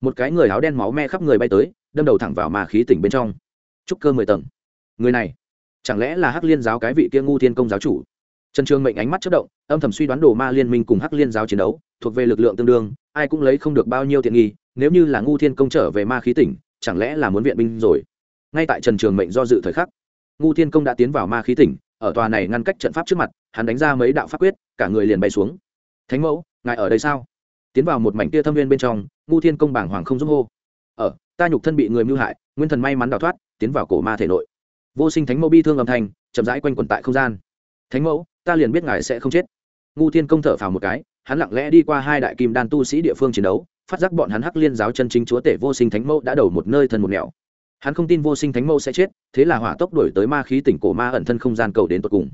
một cái người áo đen máu me khắp người bay tới, đâm đầu thẳng vào ma khí tỉnh bên trong. Trúc cơ mười tầng. Người này, chẳng lẽ là hắc liên giáo cái vị kia ngu thiên công giáo chủ? Trần trường mệnh ánh mắt chất động, âm thầm suy đoán đồ ma liên minh cùng hắc liên giáo chiến đấu, thuộc về lực lượng tương đương, ai cũng lấy không được bao nhiêu tiện nghi, nếu như là ngu thiên công trở về ma khí tỉnh, chẳng lẽ là muốn viện binh rồi? Ngay tại trần trường mệnh do dự thời khắc, ngu thiên công đã tiến vào ma khí tỉnh, ở tòa này ngăn cách trận pháp trước mặt, hắn đánh ra mấy đạo pháp quyết, cả người liền bay xuống. Thánh mẫu, ngài ở đây sao? Tiến vào một mảnh tia thâm viên bên trong ngu thiên công bảng hoàng không giúp hô. Ở ta nhục thân bị người mưu hại, nguyên thần may mắn đào thoát, tiến vào cổ ma thể nội. Vô sinh thánh mẫu bi thương âm thanh, chậm rãi quanh quẩn tại không gian. Thánh mẫu, ta liền biết ngài sẽ không chết. Ngu thiên công thở phào một cái, hắn lặng lẽ đi qua hai đại kim đan tu sĩ địa phương chiến đấu, phát giác bọn hắn hắc liên giáo chân chính chúa tể vô sinh thánh mẫu đã đầu một nơi thân một nẻo. Hắn không tin vô sinh thánh mẫu sẽ chết, thế là hỏa tốc đổi tới ma khí tỉnh cổ ma ẩn thân không gian cầu đến tột cùng.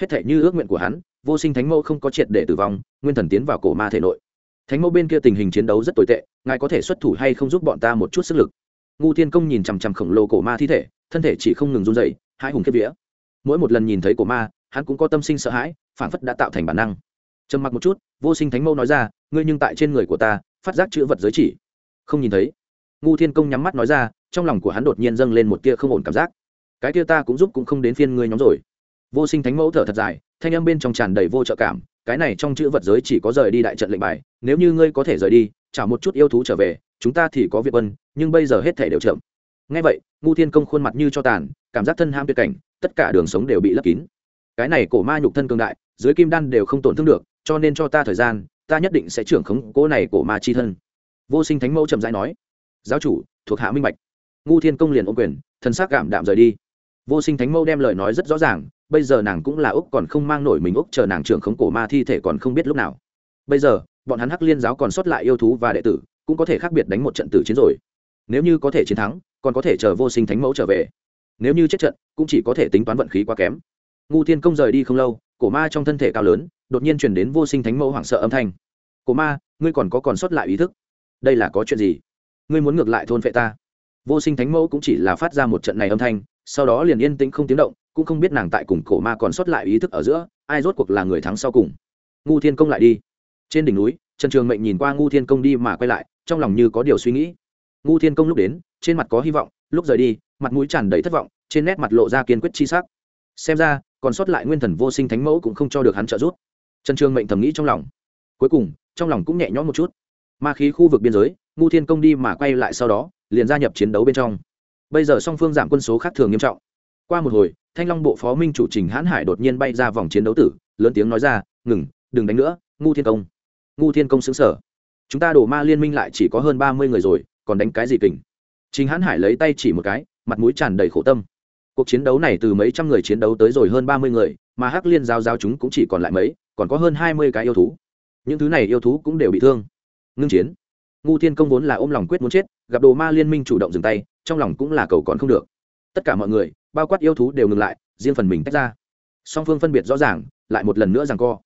Hết thể như ước nguyện của hắn, vô sinh thánh mẫu không có triệt để tử vong, nguyên thần tiến vào cổ ma thể nội thánh mẫu bên kia tình hình chiến đấu rất tồi tệ, ngài có thể xuất thủ hay không giúp bọn ta một chút sức lực? Ngu thiên công nhìn chằm chằm khổng lồ cổ ma thi thể, thân thể chỉ không ngừng run dày hai hùng kiếp vía. Mỗi một lần nhìn thấy cổ ma, hắn cũng có tâm sinh sợ hãi, phản phất đã tạo thành bản năng. Trầm mặc một chút, vô sinh thánh mẫu nói ra, ngươi nhưng tại trên người của ta, phát giác chữ vật giới chỉ. Không nhìn thấy. Ngu thiên công nhắm mắt nói ra, trong lòng của hắn đột nhiên dâng lên một tia không ổn cảm giác. Cái tia ta cũng giúp cũng không đến phiên ngươi nhóm rồi. Vô sinh thánh mẫu thở thật dài, thanh âm bên trong tràn đầy vô trợ cảm cái này trong chữ vật giới chỉ có rời đi đại trận lệnh bài nếu như ngươi có thể rời đi trả một chút yêu thú trở về chúng ta thì có việc vân, nhưng bây giờ hết thể đều chậm. Ngay vậy ngu thiên công khuôn mặt như cho tàn cảm giác thân ham tuyệt cảnh tất cả đường sống đều bị lấp kín. Cái này cổ ma nhục thân cường đại dưới kim đan đều không tổn thương được cho nên cho ta thời gian ta nhất định sẽ trưởng khống cỗ này cổ ma chi thân. Vô sinh thánh mẫu trầm rãi nói giáo chủ thuộc hạ minh bạch. Ngu thiên công liền ô quyền thần s c cảm đạm rời đi. Vô sinh thánh mẫu đem lời nói rất rõ ràng bây giờ nàng cũng là úc còn không mang nổi mình úc chờ nàng trưởng khống cổ ma thi thể còn không biết lúc nào. Bây giờ, bọn hắn hắc liên giáo còn sót lại yêu thú và đệ tử, cũng có thể khác biệt đánh một trận tử chiến rồi. Nếu như có thể chiến thắng, còn có thể chờ vô sinh thánh mẫu trở về. Nếu như chết trận, cũng chỉ có thể tính toán vận khí quá kém. Ngu thiên công rời đi không lâu, cổ ma trong thân thể cao lớn, đột nhiên chuyển đến vô sinh thánh mẫu hoảng sợ âm thanh. Cổ ma, ngươi còn có còn sót lại ý thức? Đây là có chuyện gì? Ngươi muốn ngược lại thôn vệ ta? Vô sinh thánh mẫu cũng chỉ là phát ra một trận này âm thanh, sau đó liền yên tĩnh không tiếng động cũng không biết nàng tại cùng cổ ma còn sót lại ý thức ở giữa, ai rốt cuộc là người thắng sau cùng. Ngu thiên công lại đi. Trên đỉnh núi, trần trường mệnh nhìn qua ngu thiên công đi mà quay lại, trong lòng như có điều suy nghĩ. Ngu thiên công lúc đến, trên mặt có hy vọng, lúc rời đi, mặt mũi tràn đầy thất vọng, trên nét mặt lộ ra kiên quyết chi sắc. Xem ra, còn sót lại nguyên thần vô sinh thánh mẫu cũng không cho được hắn trợ giúp. Trần trường mệnh thầm nghĩ trong lòng. Cuối cùng, trong lòng cũng nhẹ nhõm một chút. Ma khí khu vực biên giới, ngu thiên công đi mà quay lại sau đó, liền gia nhập chiến đấu bên trong. Bây giờ song phương giảm quân số khác thường nghiêm trọng. Qua một hồi thanh long bộ phó minh chủ trình hãn hải đột nhiên bay ra vòng chiến đấu tử, lớn tiếng nói ra, ngừng, đừng đánh nữa, ngu thiên công. Ngu thiên công xứng sở chúng ta đổ ma liên minh lại chỉ có hơn ba mươi người rồi, còn đánh cái gì kình? Trình hãn hải lấy tay chỉ một cái, mặt mũi tràn đầy khổ tâm. Cuộc chiến đấu này từ mấy trăm người chiến đấu tới rồi hơn ba mươi người, mà hắc liên giao giao chúng cũng chỉ còn lại mấy, còn có hơn hai mươi cái yêu thú. Những thứ này yêu thú cũng đều bị thương. Ngưng chiến. Ngu thiên công vốn là ôm lòng quyết muốn chết, gặp đồ ma liên minh chủ động dừng tay, trong lòng cũng là cầu còn không được. Tất cả mọi người bao quát yêu thú đều ngừng lại, riêng phần mình tách ra. Song phương phân biệt rõ ràng, lại một lần nữa rằng co.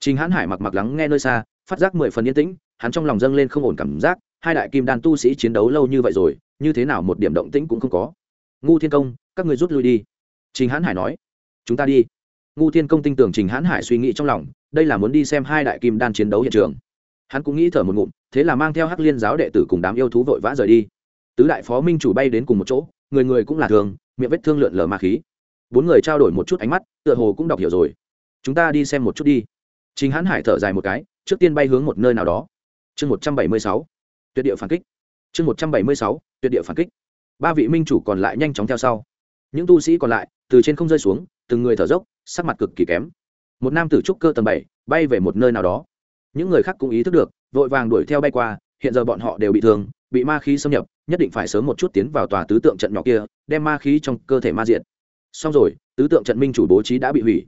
Trình hãn hải mặc mặc lắng nghe nơi xa, phát giác mười phần yên tĩnh, hắn trong lòng dâng lên không ổn cảm giác, hai đại kim đan tu sĩ chiến đấu lâu như vậy rồi, như thế nào một điểm động tĩnh cũng không có. Ngu thiên công, các người rút lui đi. Trình hãn hải nói. Chúng ta đi. Ngu thiên công tin tưởng trình hãn hải suy nghĩ trong lòng, đây là muốn đi xem hai đại kim đan chiến đấu hiện trường. Hắn cũng nghĩ thở một ngụm, thế là mang theo hắc liên giáo đệ tử cùng đám yêu thú vội vã rời đi. Tứ đại phó minh chủ bay đến cùng một chỗ, người người cũng là thường miệng vết thương lượn lờ ma khí. Bốn người trao đổi một chút ánh mắt, tựa hồ cũng đọc hiểu rồi. Chúng ta đi xem một chút đi. Chính hãn hải thở dài một cái, trước tiên bay hướng một nơi nào đó. Chương một trăm bảy mươi sáu, tuyệt địa phản kích. Chương một trăm bảy mươi sáu, tuyệt địa phản kích. Ba vị minh chủ còn lại nhanh chóng theo sau. Những tu sĩ còn lại, từ trên không rơi xuống, từng người thở dốc, sắc mặt cực kỳ kém. Một nam tử trúc cơ tầng bảy, bay về một nơi nào đó. Những người khác cũng ý thức được, vội vàng đuổi theo bay qua, hiện giờ bọn họ đều bị thương, bị ma khí xâm nhập nhất định phải sớm một chút tiến vào tòa tứ tượng trận nhỏ kia, đem ma khí trong cơ thể ma diện xong rồi, tứ tượng trận minh chủ bố trí đã bị hủy.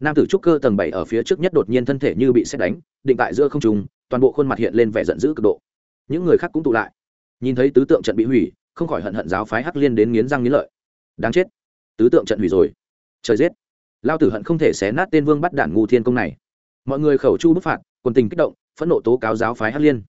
Nam tử trúc cơ tầng bảy ở phía trước nhất đột nhiên thân thể như bị xét đánh, định tại giữa không trùng toàn bộ khuôn mặt hiện lên vẻ giận dữ cực độ. Những người khác cũng tụ lại. Nhìn thấy tứ tượng trận bị hủy, không khỏi hận hận giáo phái hắc liên đến nghiến răng nghiến lợi. Đáng chết. Tứ tượng trận hủy rồi. Trời giết. Lao tử hận không thể xé nát tên vương bắt đản ngu thiên công này. Mọi người khẩu chu bức phạt, quần tình kích động, phẫn nộ tố cáo giáo phái hắc liên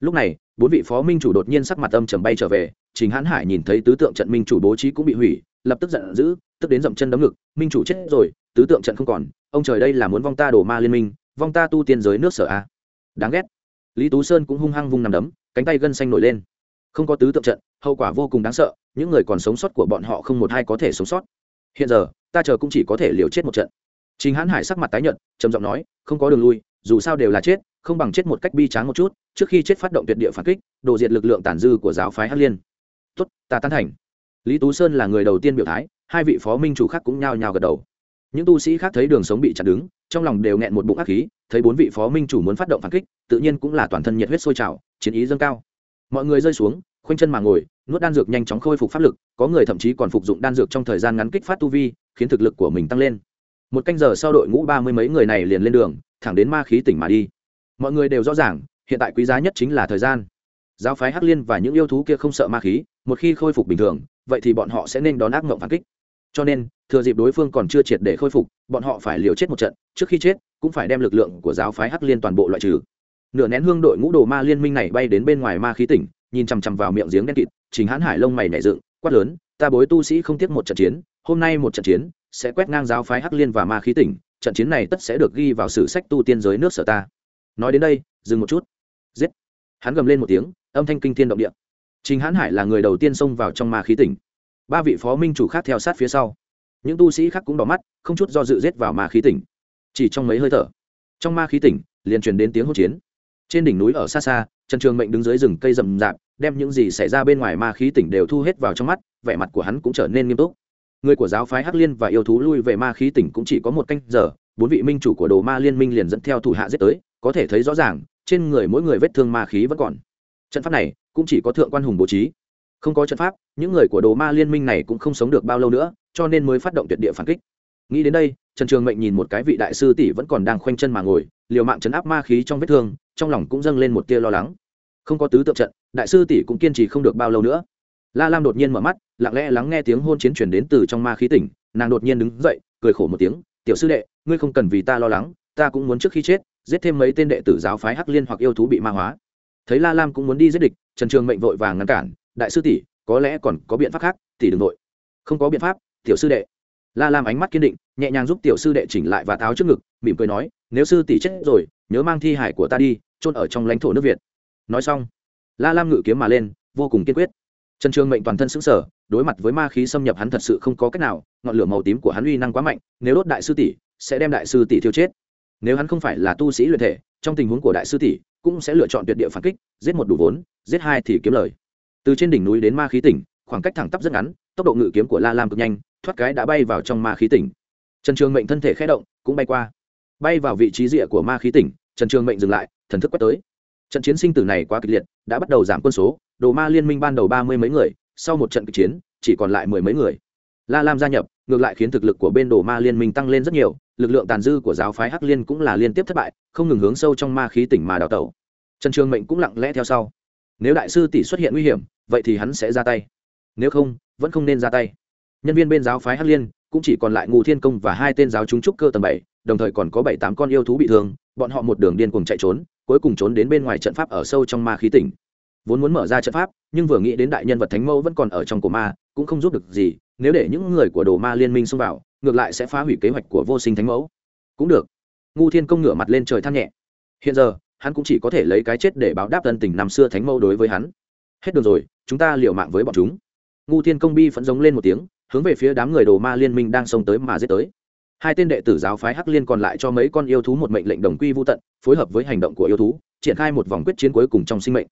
lúc này, bốn vị phó minh chủ đột nhiên sắc mặt âm trầm bay trở về, trình hãn hải nhìn thấy tứ tượng trận minh chủ bố trí cũng bị hủy, lập tức giận dữ, tức đến dậm chân đấm ngực, minh chủ chết rồi, tứ tượng trận không còn, ông trời đây là muốn vong ta đổ ma liên minh, vong ta tu tiên giới nước sở a. Đáng ghét. Lý tú sơn cũng hung hăng vung nằm đấm, cánh tay gân xanh nổi lên. Không có tứ tượng trận, hậu quả vô cùng đáng sợ, những người còn sống sót của bọn họ không một hai có thể sống sót. Hiện giờ, ta chờ cũng chỉ có thể liều chết một trận. Chính hãn hải sắc mặt tái nhợt, trầm giọng nói, không có đường lui, dù sao đều là chết không bằng chết một cách bi tráng một chút, trước khi chết phát động tuyệt địa phản kích, đồ diệt lực lượng tàn dư của giáo phái hắc liên. Tốt, ta tán thành. Lý tú sơn là người đầu tiên biểu thái, hai vị phó minh chủ khác cũng nhao nhao gật đầu. Những tu sĩ khác thấy đường sống bị chặn đứng, trong lòng đều nghẹn một bụng ác khí, thấy bốn vị phó minh chủ muốn phát động phản kích, tự nhiên cũng là toàn thân nhiệt huyết sôi trào, chiến ý dâng cao. Mọi người rơi xuống, khoanh chân mà ngồi, nuốt đan dược nhanh chóng khôi phục pháp lực, có người thậm chí còn phục dụng đan dược trong thời gian ngắn kích phát tu vi, khiến thực lực của mình tăng lên. Một canh giờ sau đội ngũ ba mươi mấy người này liền lên đường, thẳng đến ma khí tỉnh mà đi mọi người đều rõ ràng, hiện tại quý giá nhất chính là thời gian. Giáo phái hắc liên và những yêu thú kia không sợ ma khí, một khi khôi phục bình thường, vậy thì bọn họ sẽ nên đón ác mộng phản kích. Cho nên, thừa dịp đối phương còn chưa triệt để khôi phục, bọn họ phải liều chết một trận, trước khi chết, cũng phải đem lực lượng của giáo phái hắc liên toàn bộ loại trừ. Nửa nén hương đội ngũ đồ ma liên minh này bay đến bên ngoài ma khí tỉnh, nhìn chằm chằm vào miệng giếng đen kịt chính hãn hải lông mày nảy dựng, quát lớn, ta bối tu sĩ không tiếc một trận chiến, hôm nay một trận chiến sẽ quét ngang giáo phái hắc liên và ma khí tỉnh, trận chiến này tất sẽ được ghi vào sử sách tu tiên giới nước sở ta nói đến đây, dừng một chút. Giết. Hắn gầm lên một tiếng, âm thanh kinh thiên động địa. Trình hãn hải là người đầu tiên xông vào trong ma khí tỉnh. Ba vị phó minh chủ khác theo sát phía sau. Những tu sĩ khác cũng đỏ mắt, không chút do dự giết vào ma khí tỉnh. Chỉ trong mấy hơi thở, trong ma khí tỉnh liền truyền đến tiếng hỗn chiến. Trên đỉnh núi ở xa xa, trần trường mệnh đứng dưới rừng cây rậm rạp, đem những gì xảy ra bên ngoài ma khí tỉnh đều thu hết vào trong mắt, vẻ mặt của hắn cũng trở nên nghiêm túc. Người của giáo phái hắc liên và yêu thú lui về ma khí tỉnh cũng chỉ có một canh giờ, bốn vị minh chủ của đồ ma liên minh liền dẫn theo thủ hạ giết tới có thể thấy rõ ràng, trên người mỗi người vết thương ma khí vẫn còn. Trận pháp này cũng chỉ có thượng quan hùng bố trí. Không có trận pháp, những người của đồ ma liên minh này cũng không sống được bao lâu nữa, cho nên mới phát động tuyệt địa phản kích. Nghĩ đến đây, trần trường mệnh nhìn một cái vị đại sư tỷ vẫn còn đang khoanh chân mà ngồi, liều mạng chấn áp ma khí trong vết thương, trong lòng cũng dâng lên một tia lo lắng. Không có tứ tượng trận, đại sư tỷ cũng kiên trì không được bao lâu nữa. La lam đột nhiên mở mắt, lặng lẽ lắng nghe tiếng hôn chiến chuyển đến từ trong ma khí tỉnh, nàng đột nhiên đứng dậy, cười khổ một tiếng, tiểu sư đệ, ngươi không cần vì ta lo lắng, ta cũng muốn trước khi chết giết thêm mấy tên đệ tử giáo phái hắc liên hoặc yêu thú bị ma hóa. Thấy la lam cũng muốn đi giết địch, trần trường mệnh vội vàng ngăn cản, đại sư tỷ, có lẽ còn có biện pháp khác, tỷ đừng vội. Không có biện pháp, tiểu sư đệ. La lam ánh mắt kiên định, nhẹ nhàng giúp tiểu sư đệ chỉnh lại và tháo trước ngực, mỉm cười nói, nếu sư tỷ chết rồi, nhớ mang thi hải của ta đi, chôn ở trong lãnh thổ nước việt. Nói xong, la lam ngự kiếm mà lên, vô cùng kiên quyết. Trần trường mệnh toàn thân xứng sở đối mặt với ma khí xâm nhập hắn thật sự không có cách nào, ngọn lửa màu tím của hắn uy năng quá mạnh, nếu đốt đại sư tỷ, sẽ đem đại sư tỷ thiêu chết nếu hắn không phải là tu sĩ luyện thể, trong tình huống của đại sư tỷ, cũng sẽ lựa chọn tuyệt địa phản kích, giết một đủ vốn, giết hai thì kiếm lời. Từ trên đỉnh núi đến ma khí tỉnh, khoảng cách thẳng tắp rất ngắn, tốc độ ngự kiếm của la lam cực nhanh, thoát cái đã bay vào trong ma khí tỉnh. Trần trường mệnh thân thể khé động, cũng bay qua. Bay vào vị trí rìa của ma khí tỉnh, trần trường mệnh dừng lại, thần thức quét tới. Trận chiến sinh tử này quá kịch liệt, đã bắt đầu giảm quân số, đồ ma liên minh ban đầu ba mươi mấy người, sau một trận kịch chiến, chỉ còn lại mười mấy người la lam gia nhập, ngược lại khiến thực lực của bên đồ ma liên minh tăng lên rất nhiều, lực lượng tàn dư của giáo phái hắc liên cũng là liên tiếp thất bại, không ngừng hướng sâu trong ma khí tỉnh mà đào tẩu. Trần trường mệnh cũng lặng lẽ theo sau. Nếu đại sư tỷ xuất hiện nguy hiểm, vậy thì hắn sẽ ra tay. Nếu không, vẫn không nên ra tay. Nhân viên bên giáo phái hắc liên cũng chỉ còn lại ngụ thiên công và hai tên giáo chúng trúc cơ tầng bảy, đồng thời còn có bảy tám con yêu thú bị thương, bọn họ một đường điên cuồng chạy trốn, cuối cùng trốn đến bên ngoài trận pháp ở sâu trong ma khí tỉnh vốn muốn mở ra trận pháp, nhưng vừa nghĩ đến đại nhân vật thánh mẫu vẫn còn ở trong cổ ma, cũng không giúp được gì, nếu để những người của đồ ma liên minh xông vào, ngược lại sẽ phá hủy kế hoạch của vô sinh thánh mẫu. Cũng được. Ngu thiên công ngửa mặt lên trời than nhẹ. Hiện giờ, hắn cũng chỉ có thể lấy cái chết để báo đáp tân tình năm xưa thánh mẫu đối với hắn. Hết đường rồi, chúng ta liều mạng với bọn chúng. Ngu thiên công bi phẫn giống lên một tiếng, hướng về phía đám người đồ ma liên minh đang xông tới mà giết tới. Hai tên đệ tử giáo phái hắc liên còn lại cho mấy con yêu thú một mệnh lệnh đồng quy vô tận, phối hợp với hành động của yêu thú, triển khai một vòng quyết chiến cuối cùng trong sinh mệnh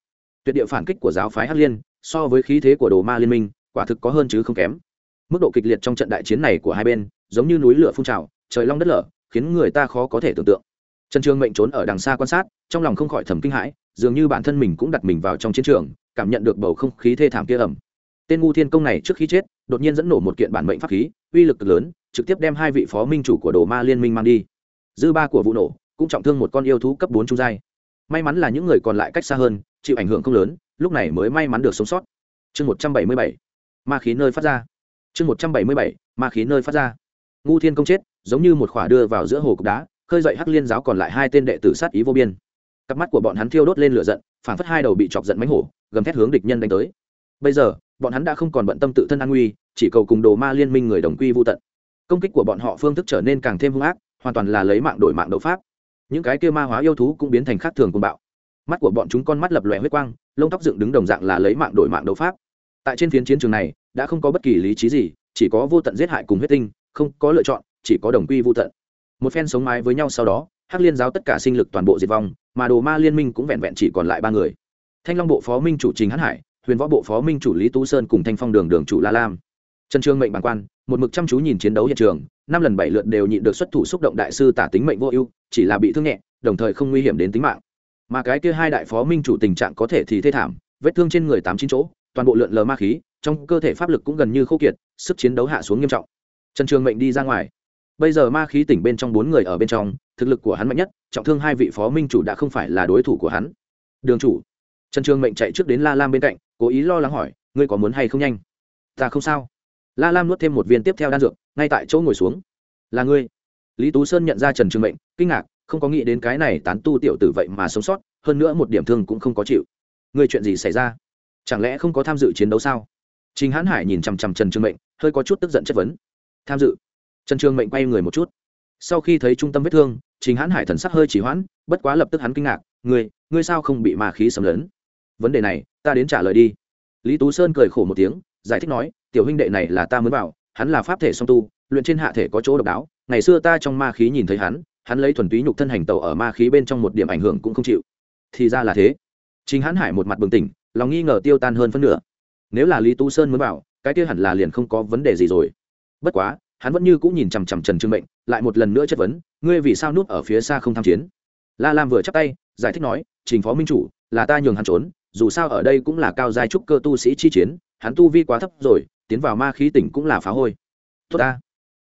tuyệt địa phản kích của giáo phái hắc liên, so với khí thế của đồ ma liên minh, quả thực có hơn chứ không kém. Mức độ kịch liệt trong trận đại chiến này của hai bên, giống như núi lửa phun trào, trời long đất lở, khiến người ta khó có thể tưởng tượng. Trần trường mệnh trốn ở đằng xa quan sát, trong lòng không khỏi thầm kinh hãi, dường như bản thân mình cũng đặt mình vào trong chiến trường, cảm nhận được bầu không khí thê thảm kia ẩm tên ngu thiên công này trước khi chết, đột nhiên dẫn nổ một kiện bản mệnh pháp khí, uy lực cực lớn, trực tiếp đem hai vị phó minh chủ của đồ ma liên minh mang đi. Dư ba của vụ nổ, cũng trọng thương một con yêu thú cấp bốn trung giai. May mắn là những người còn lại cách xa hơn chịu ảnh hưởng không lớn, lúc này mới may mắn được sống sót. Chương một trăm bảy mươi bảy, ma khí nơi phát ra. Chương một trăm bảy mươi bảy, ma khí nơi phát ra. Ngu thiên công chết, giống như một khỏa đưa vào giữa hồ cục đá, khơi dậy hắc liên giáo còn lại hai tên đệ tử sát ý vô biên. Cặp mắt của bọn hắn thiêu đốt lên lửa giận phản phất hai đầu bị chọc giận mánh hổ, gầm thét hướng địch nhân đánh tới. Bây giờ, bọn hắn đã không còn bận tâm tự thân an nguy, chỉ cầu cùng đồ ma liên minh người đồng quy vô tận. Công kích của bọn họ phương thức trở nên càng thêm hung ác, hoàn toàn là lấy mạng đổi mạng đấu pháp. Những cái kia ma hóa yêu thú cũng biến thành khác thường cùng bạo mắt của bọn chúng con mắt lập lòe huyết quang, lông tóc dựng đứng đồng dạng là lấy mạng đổi mạng đấu pháp. Tại trên phiến chiến trường này, đã không có bất kỳ lý trí gì, chỉ có vô tận giết hại cùng huyết tinh, không có lựa chọn, chỉ có đồng quy vô tận. Một phen sống mái với nhau sau đó, hắc liên giáo tất cả sinh lực toàn bộ diệt vong, mà đồ ma liên minh cũng vẹn vẹn chỉ còn lại ba người. Thanh long bộ phó minh chủ trình hãn hải, huyền võ bộ phó minh chủ lý tú sơn cùng thanh phong đường đường chủ la lam. Trần trương mệnh bản quan, một mực chăm chú nhìn chiến đấu hiện trường, năm lần bảy lượt đều nhịn được xuất thủ xúc động đại sư tả tính mệnh vô ưu, chỉ là bị thương nhẹ, đồng thời không nguy hiểm đến tính mạng mà cái kia hai đại phó minh chủ tình trạng có thể thì thê thảm, vết thương trên người tám chín chỗ, toàn bộ lượn lờ ma khí, trong cơ thể pháp lực cũng gần như khô kiệt, sức chiến đấu hạ xuống nghiêm trọng. Trần trường mệnh đi ra ngoài. Bây giờ ma khí tỉnh bên trong bốn người ở bên trong, thực lực của hắn mạnh nhất, trọng thương hai vị phó minh chủ đã không phải là đối thủ của hắn. Đường chủ. Trần trường mệnh chạy trước đến la lam bên cạnh, cố ý lo lắng hỏi, ngươi có muốn hay không nhanh? Ta không sao. La lam nuốt thêm một viên tiếp theo đan dược, ngay tại chỗ ngồi xuống. Là ngươi. Lý tú sơn nhận ra trần trường mệnh, kinh ngạc không có nghĩ đến cái này tán tu tiểu tử vậy mà sống sót, hơn nữa một điểm thương cũng không có chịu. Người chuyện gì xảy ra? Chẳng lẽ không có tham dự chiến đấu sao? Trình hãn hải nhìn chằm chằm trần Trương mệnh, hơi có chút tức giận chất vấn. Tham dự? Trần Trương mệnh quay người một chút. Sau khi thấy trung tâm vết thương, trình hãn hải thần sắc hơi chỉ hoãn, bất quá lập tức hắn kinh ngạc, ngươi ngươi sao không bị ma khí sầm lớn vấn đề này, ta đến trả lời đi. Lý tú sơn cười khổ một tiếng, giải thích nói, tiểu huynh đệ này là ta mới bảo, hắn là pháp thể song tu, luyện trên hạ thể có chỗ độc đáo, ngày xưa ta trong ma khí nhìn thấy hắn hắn lấy thuần túy nhục thân hành tàu ở ma khí bên trong một điểm ảnh hưởng cũng không chịu. Thì ra là thế. Chính hắn hải một mặt bừng tỉnh, lòng nghi ngờ tiêu tan hơn phân nửa. Nếu là lý tú sơn mới bảo, cái kia hẳn là liền không có vấn đề gì rồi. Bất quá, hắn vẫn như cũng nhìn chằm chằm trần trương mệnh, lại một lần nữa chất vấn, ngươi vì sao núp ở phía xa không tham chiến? La lam vừa chắc tay, giải thích nói, trình phó minh chủ, là ta nhường hắn trốn, dù sao ở đây cũng là cao giai trúc cơ tu sĩ chi chiến, hắn tu vi quá thấp rồi, tiến vào ma khí tỉnh cũng là phá hôi. Tốt ta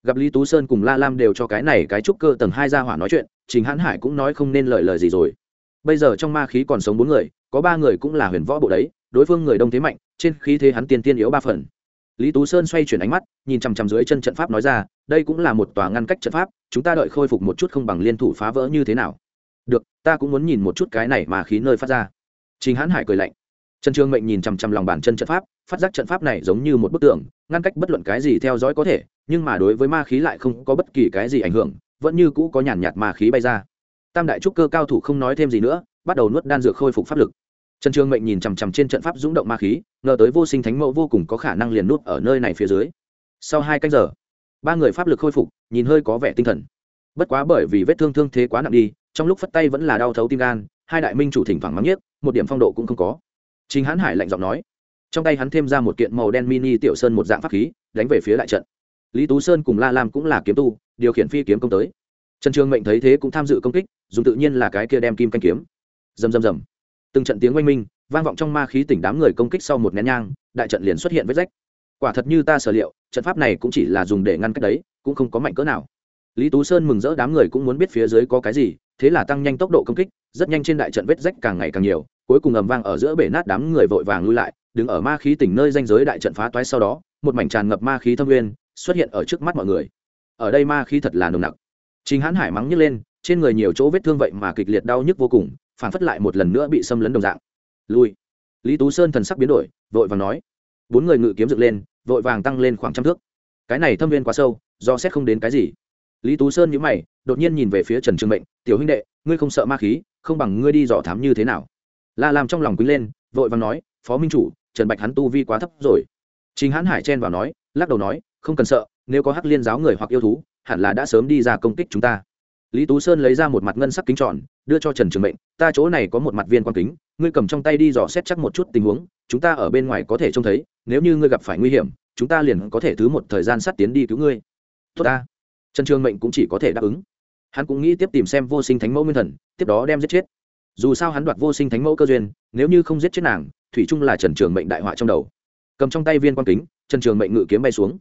gặp lý tú sơn cùng la lam đều cho cái này cái trúc cơ tầng hai ra hỏa nói chuyện trình hãn hải cũng nói không nên lời lời gì rồi bây giờ trong ma khí còn sống bốn người có ba người cũng là huyền võ bộ đấy đối phương người đông thế mạnh trên khí thế hắn tiên tiên yếu ba phần lý tú sơn xoay chuyển ánh mắt nhìn chằm chằm dưới chân trận pháp nói ra đây cũng là một tòa ngăn cách trận pháp chúng ta đợi khôi phục một chút không bằng liên thủ phá vỡ như thế nào được ta cũng muốn nhìn một chút cái này mà khí nơi phát ra Trình Hãn Hải cười lạnh. Trần Trương Mệnh nhìn chằm chằm lòng bàn chân trận pháp, phát giác trận pháp này giống như một bức tường, ngăn cách bất luận cái gì theo dõi có thể, nhưng mà đối với ma khí lại không có bất kỳ cái gì ảnh hưởng, vẫn như cũ có nhàn nhạt ma khí bay ra. Tam đại trúc cơ cao thủ không nói thêm gì nữa, bắt đầu nuốt đan dược khôi phục pháp lực. Trần Trường Mệnh nhìn chằm chằm trên trận pháp dũng động ma khí, ngờ tới vô sinh thánh mẫu vô cùng có khả năng liền nuốt ở nơi này phía dưới. Sau hai canh giờ, ba người pháp lực khôi phục, nhìn hơi có vẻ tinh thần. Bất quá bởi vì vết thương thương thế quá nặng đi, trong lúc phất tay vẫn là đau thấu tim gan, hai đại minh chủ thỉnh thoảng mắng nhiếc, một điểm phong độ cũng không có Trình Hán Hải lạnh giọng nói, trong tay hắn thêm ra một kiện màu đen mini tiểu sơn một dạng pháp khí, đánh về phía đại trận. Lý Tú Sơn cùng La Lam cũng là kiếm tu, điều khiển phi kiếm công tới. Trần Trường Mệnh thấy thế cũng tham dự công kích, dùng tự nhiên là cái kia đem kim canh kiếm. Rầm rầm rầm. Từng trận tiếng oanh minh, vang vọng trong ma khí tỉnh đám người công kích sau một nén nhang, đại trận liền xuất hiện vết rách. Quả thật như ta sở liệu, trận pháp này cũng chỉ là dùng để ngăn cách đấy, cũng không có mạnh cỡ nào. Lý Tú Sơn mừng rỡ đám người cũng muốn biết phía dưới có cái gì, thế là tăng nhanh tốc độ công kích, rất nhanh trên đại trận vết rách càng ngày càng nhiều, cuối cùng ầm vang ở giữa bể nát đám người vội vàng lui lại đứng ở ma khí tỉnh nơi danh giới đại trận phá toái sau đó, một mảnh tràn ngập ma khí thâm nguyên xuất hiện ở trước mắt mọi người. Ở đây ma khí thật là nồng nặc. Chính hãn hải mắng nhức lên, trên người nhiều chỗ vết thương vậy mà kịch liệt đau nhức vô cùng, phản phất lại một lần nữa bị xâm lấn đồng dạng. Lui. Lý tú sơn thần sắc biến đổi, vội vàng nói. Bốn người ngự kiếm dựng lên, vội vàng tăng lên khoảng trăm thước. Cái này thâm viên quá sâu, do xét không đến cái gì. Lý tú sơn nhíu mày, đột nhiên nhìn về phía trần trường mệnh, tiểu huynh đệ, ngươi không sợ ma khí, không bằng ngươi đi dò thám như thế nào. La làm trong lòng quý lên, vội vàng nói, phó minh chủ trần bạch hắn tu vi quá thấp rồi. Chính hãn hải chen vào nói, lắc đầu nói, không cần sợ, nếu có hắc liên giáo người hoặc yêu thú, hẳn là đã sớm đi ra công kích chúng ta. Lý tú sơn lấy ra một mặt ngân sắc kính tròn, đưa cho trần trường mệnh, ta chỗ này có một mặt viên quan kính, ngươi cầm trong tay đi dò xét chắc một chút tình huống, chúng ta ở bên ngoài có thể trông thấy, nếu như ngươi gặp phải nguy hiểm, chúng ta liền có thể thứ một thời gian sát tiến đi cứu ngươi. Tốt ta. Trần trường mệnh cũng chỉ có thể đáp ứng. Hắn cũng nghĩ tiếp tìm xem vô sinh thánh mẫu nguyên thần, tiếp đó đem giết chết. Dù sao hắn đoạt vô sinh thánh mẫu cơ duyên, nếu như không giết chết nàng thủy trung là trần trường mệnh đại họa trong đầu. Cầm trong tay viên quan kính, trần trường mệnh ngự kiếm bay xuống.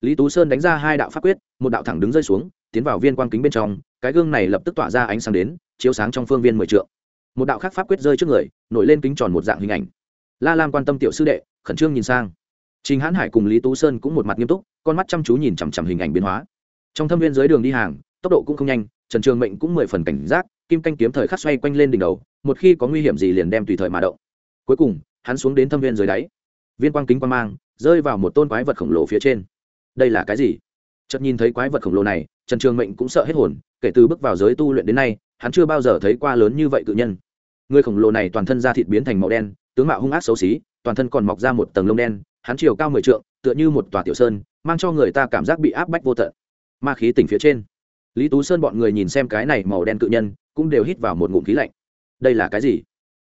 Lý tú sơn đánh ra hai đạo pháp quyết, một đạo thẳng đứng rơi xuống, tiến vào viên quan kính bên trong, cái gương này lập tức tỏa ra ánh sáng đến, chiếu sáng trong phương viên mười trượng. Một đạo khác pháp quyết rơi trước người, nổi lên kính tròn một dạng hình ảnh. La lam quan tâm tiểu sư đệ, khẩn trương nhìn sang. Trình hãn hải cùng lý tú sơn cũng một mặt nghiêm túc, con mắt chăm chú nhìn chằm chằm hình ảnh biến hóa. Trong thâm viên dưới đường đi hàng, tốc độ cũng không nhanh, trần trường mệnh cũng mười phần cảnh giác, kim canh kiếm thời khắc xoay quanh lên đỉnh đầu, một khi có nguy hiểm gì liền đem tùy thời mà động. Cuối cùng hắn xuống đến thâm viên dưới đáy. Viên quang kính quang mang rơi vào một tôn quái vật khổng lồ phía trên. Đây là cái gì? Chợt nhìn thấy quái vật khổng lồ này, trần trường mệnh cũng sợ hết hồn, kể từ bước vào giới tu luyện đến nay, hắn chưa bao giờ thấy qua lớn như vậy cự nhân. Người khổng lồ này toàn thân da thịt biến thành màu đen, tướng mạo hung ác xấu xí, toàn thân còn mọc ra một tầng lông đen, hắn chiều cao mười trượng, tựa như một tòa tiểu sơn, mang cho người ta cảm giác bị áp bách vô tận. Ma khí tỉnh phía trên. Lý tú sơn bọn người nhìn xem cái này màu đen cự nhân, cũng đều hít vào một ngụm khí lạnh. Đây là cái gì?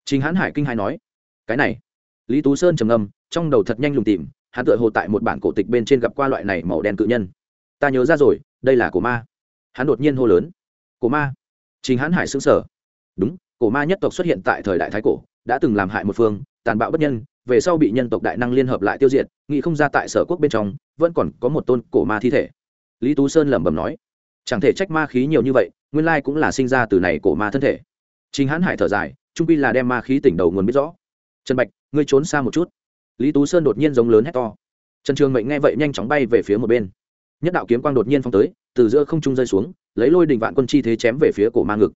Chính hãn hải kinh hai nói. Cái này lý tú sơn trầm ngâm, trong đầu thật nhanh lùng tìm, hắn tựa hồ tại một bản cổ tịch bên trên gặp qua loại này màu đen cự nhân. Ta nhớ ra rồi, đây là cổ ma. Hắn đột nhiên hô lớn. Cổ ma? Chính hắn hải xứng sở đúng, cổ ma nhất tộc xuất hiện tại thời đại thái cổ, đã từng làm hại một phương, tàn bạo bất nhân, về sau bị nhân tộc đại năng liên hợp lại tiêu diệt, nghĩ không ra tại sở quốc bên trong, vẫn còn có một tôn cổ ma thi thể. Lý tú sơn lẩm bẩm nói. Chẳng thể trách ma khí nhiều như vậy, nguyên lai cũng là sinh ra từ này cổ ma thân thể. Chính hãn hải thở dài, trung pi là đem ma khí tỉnh đầu nguồn biết rõ. Trần bạch ngươi trốn xa một chút. Lý tú sơn đột nhiên giống lớn hét to. Trần trường mệnh nghe vậy nhanh chóng bay về phía một bên. Nhất đạo kiếm quang đột nhiên phong tới, từ giữa không trung rơi xuống, lấy lôi đình vạn quân chi thế chém về phía cổ ma ngực.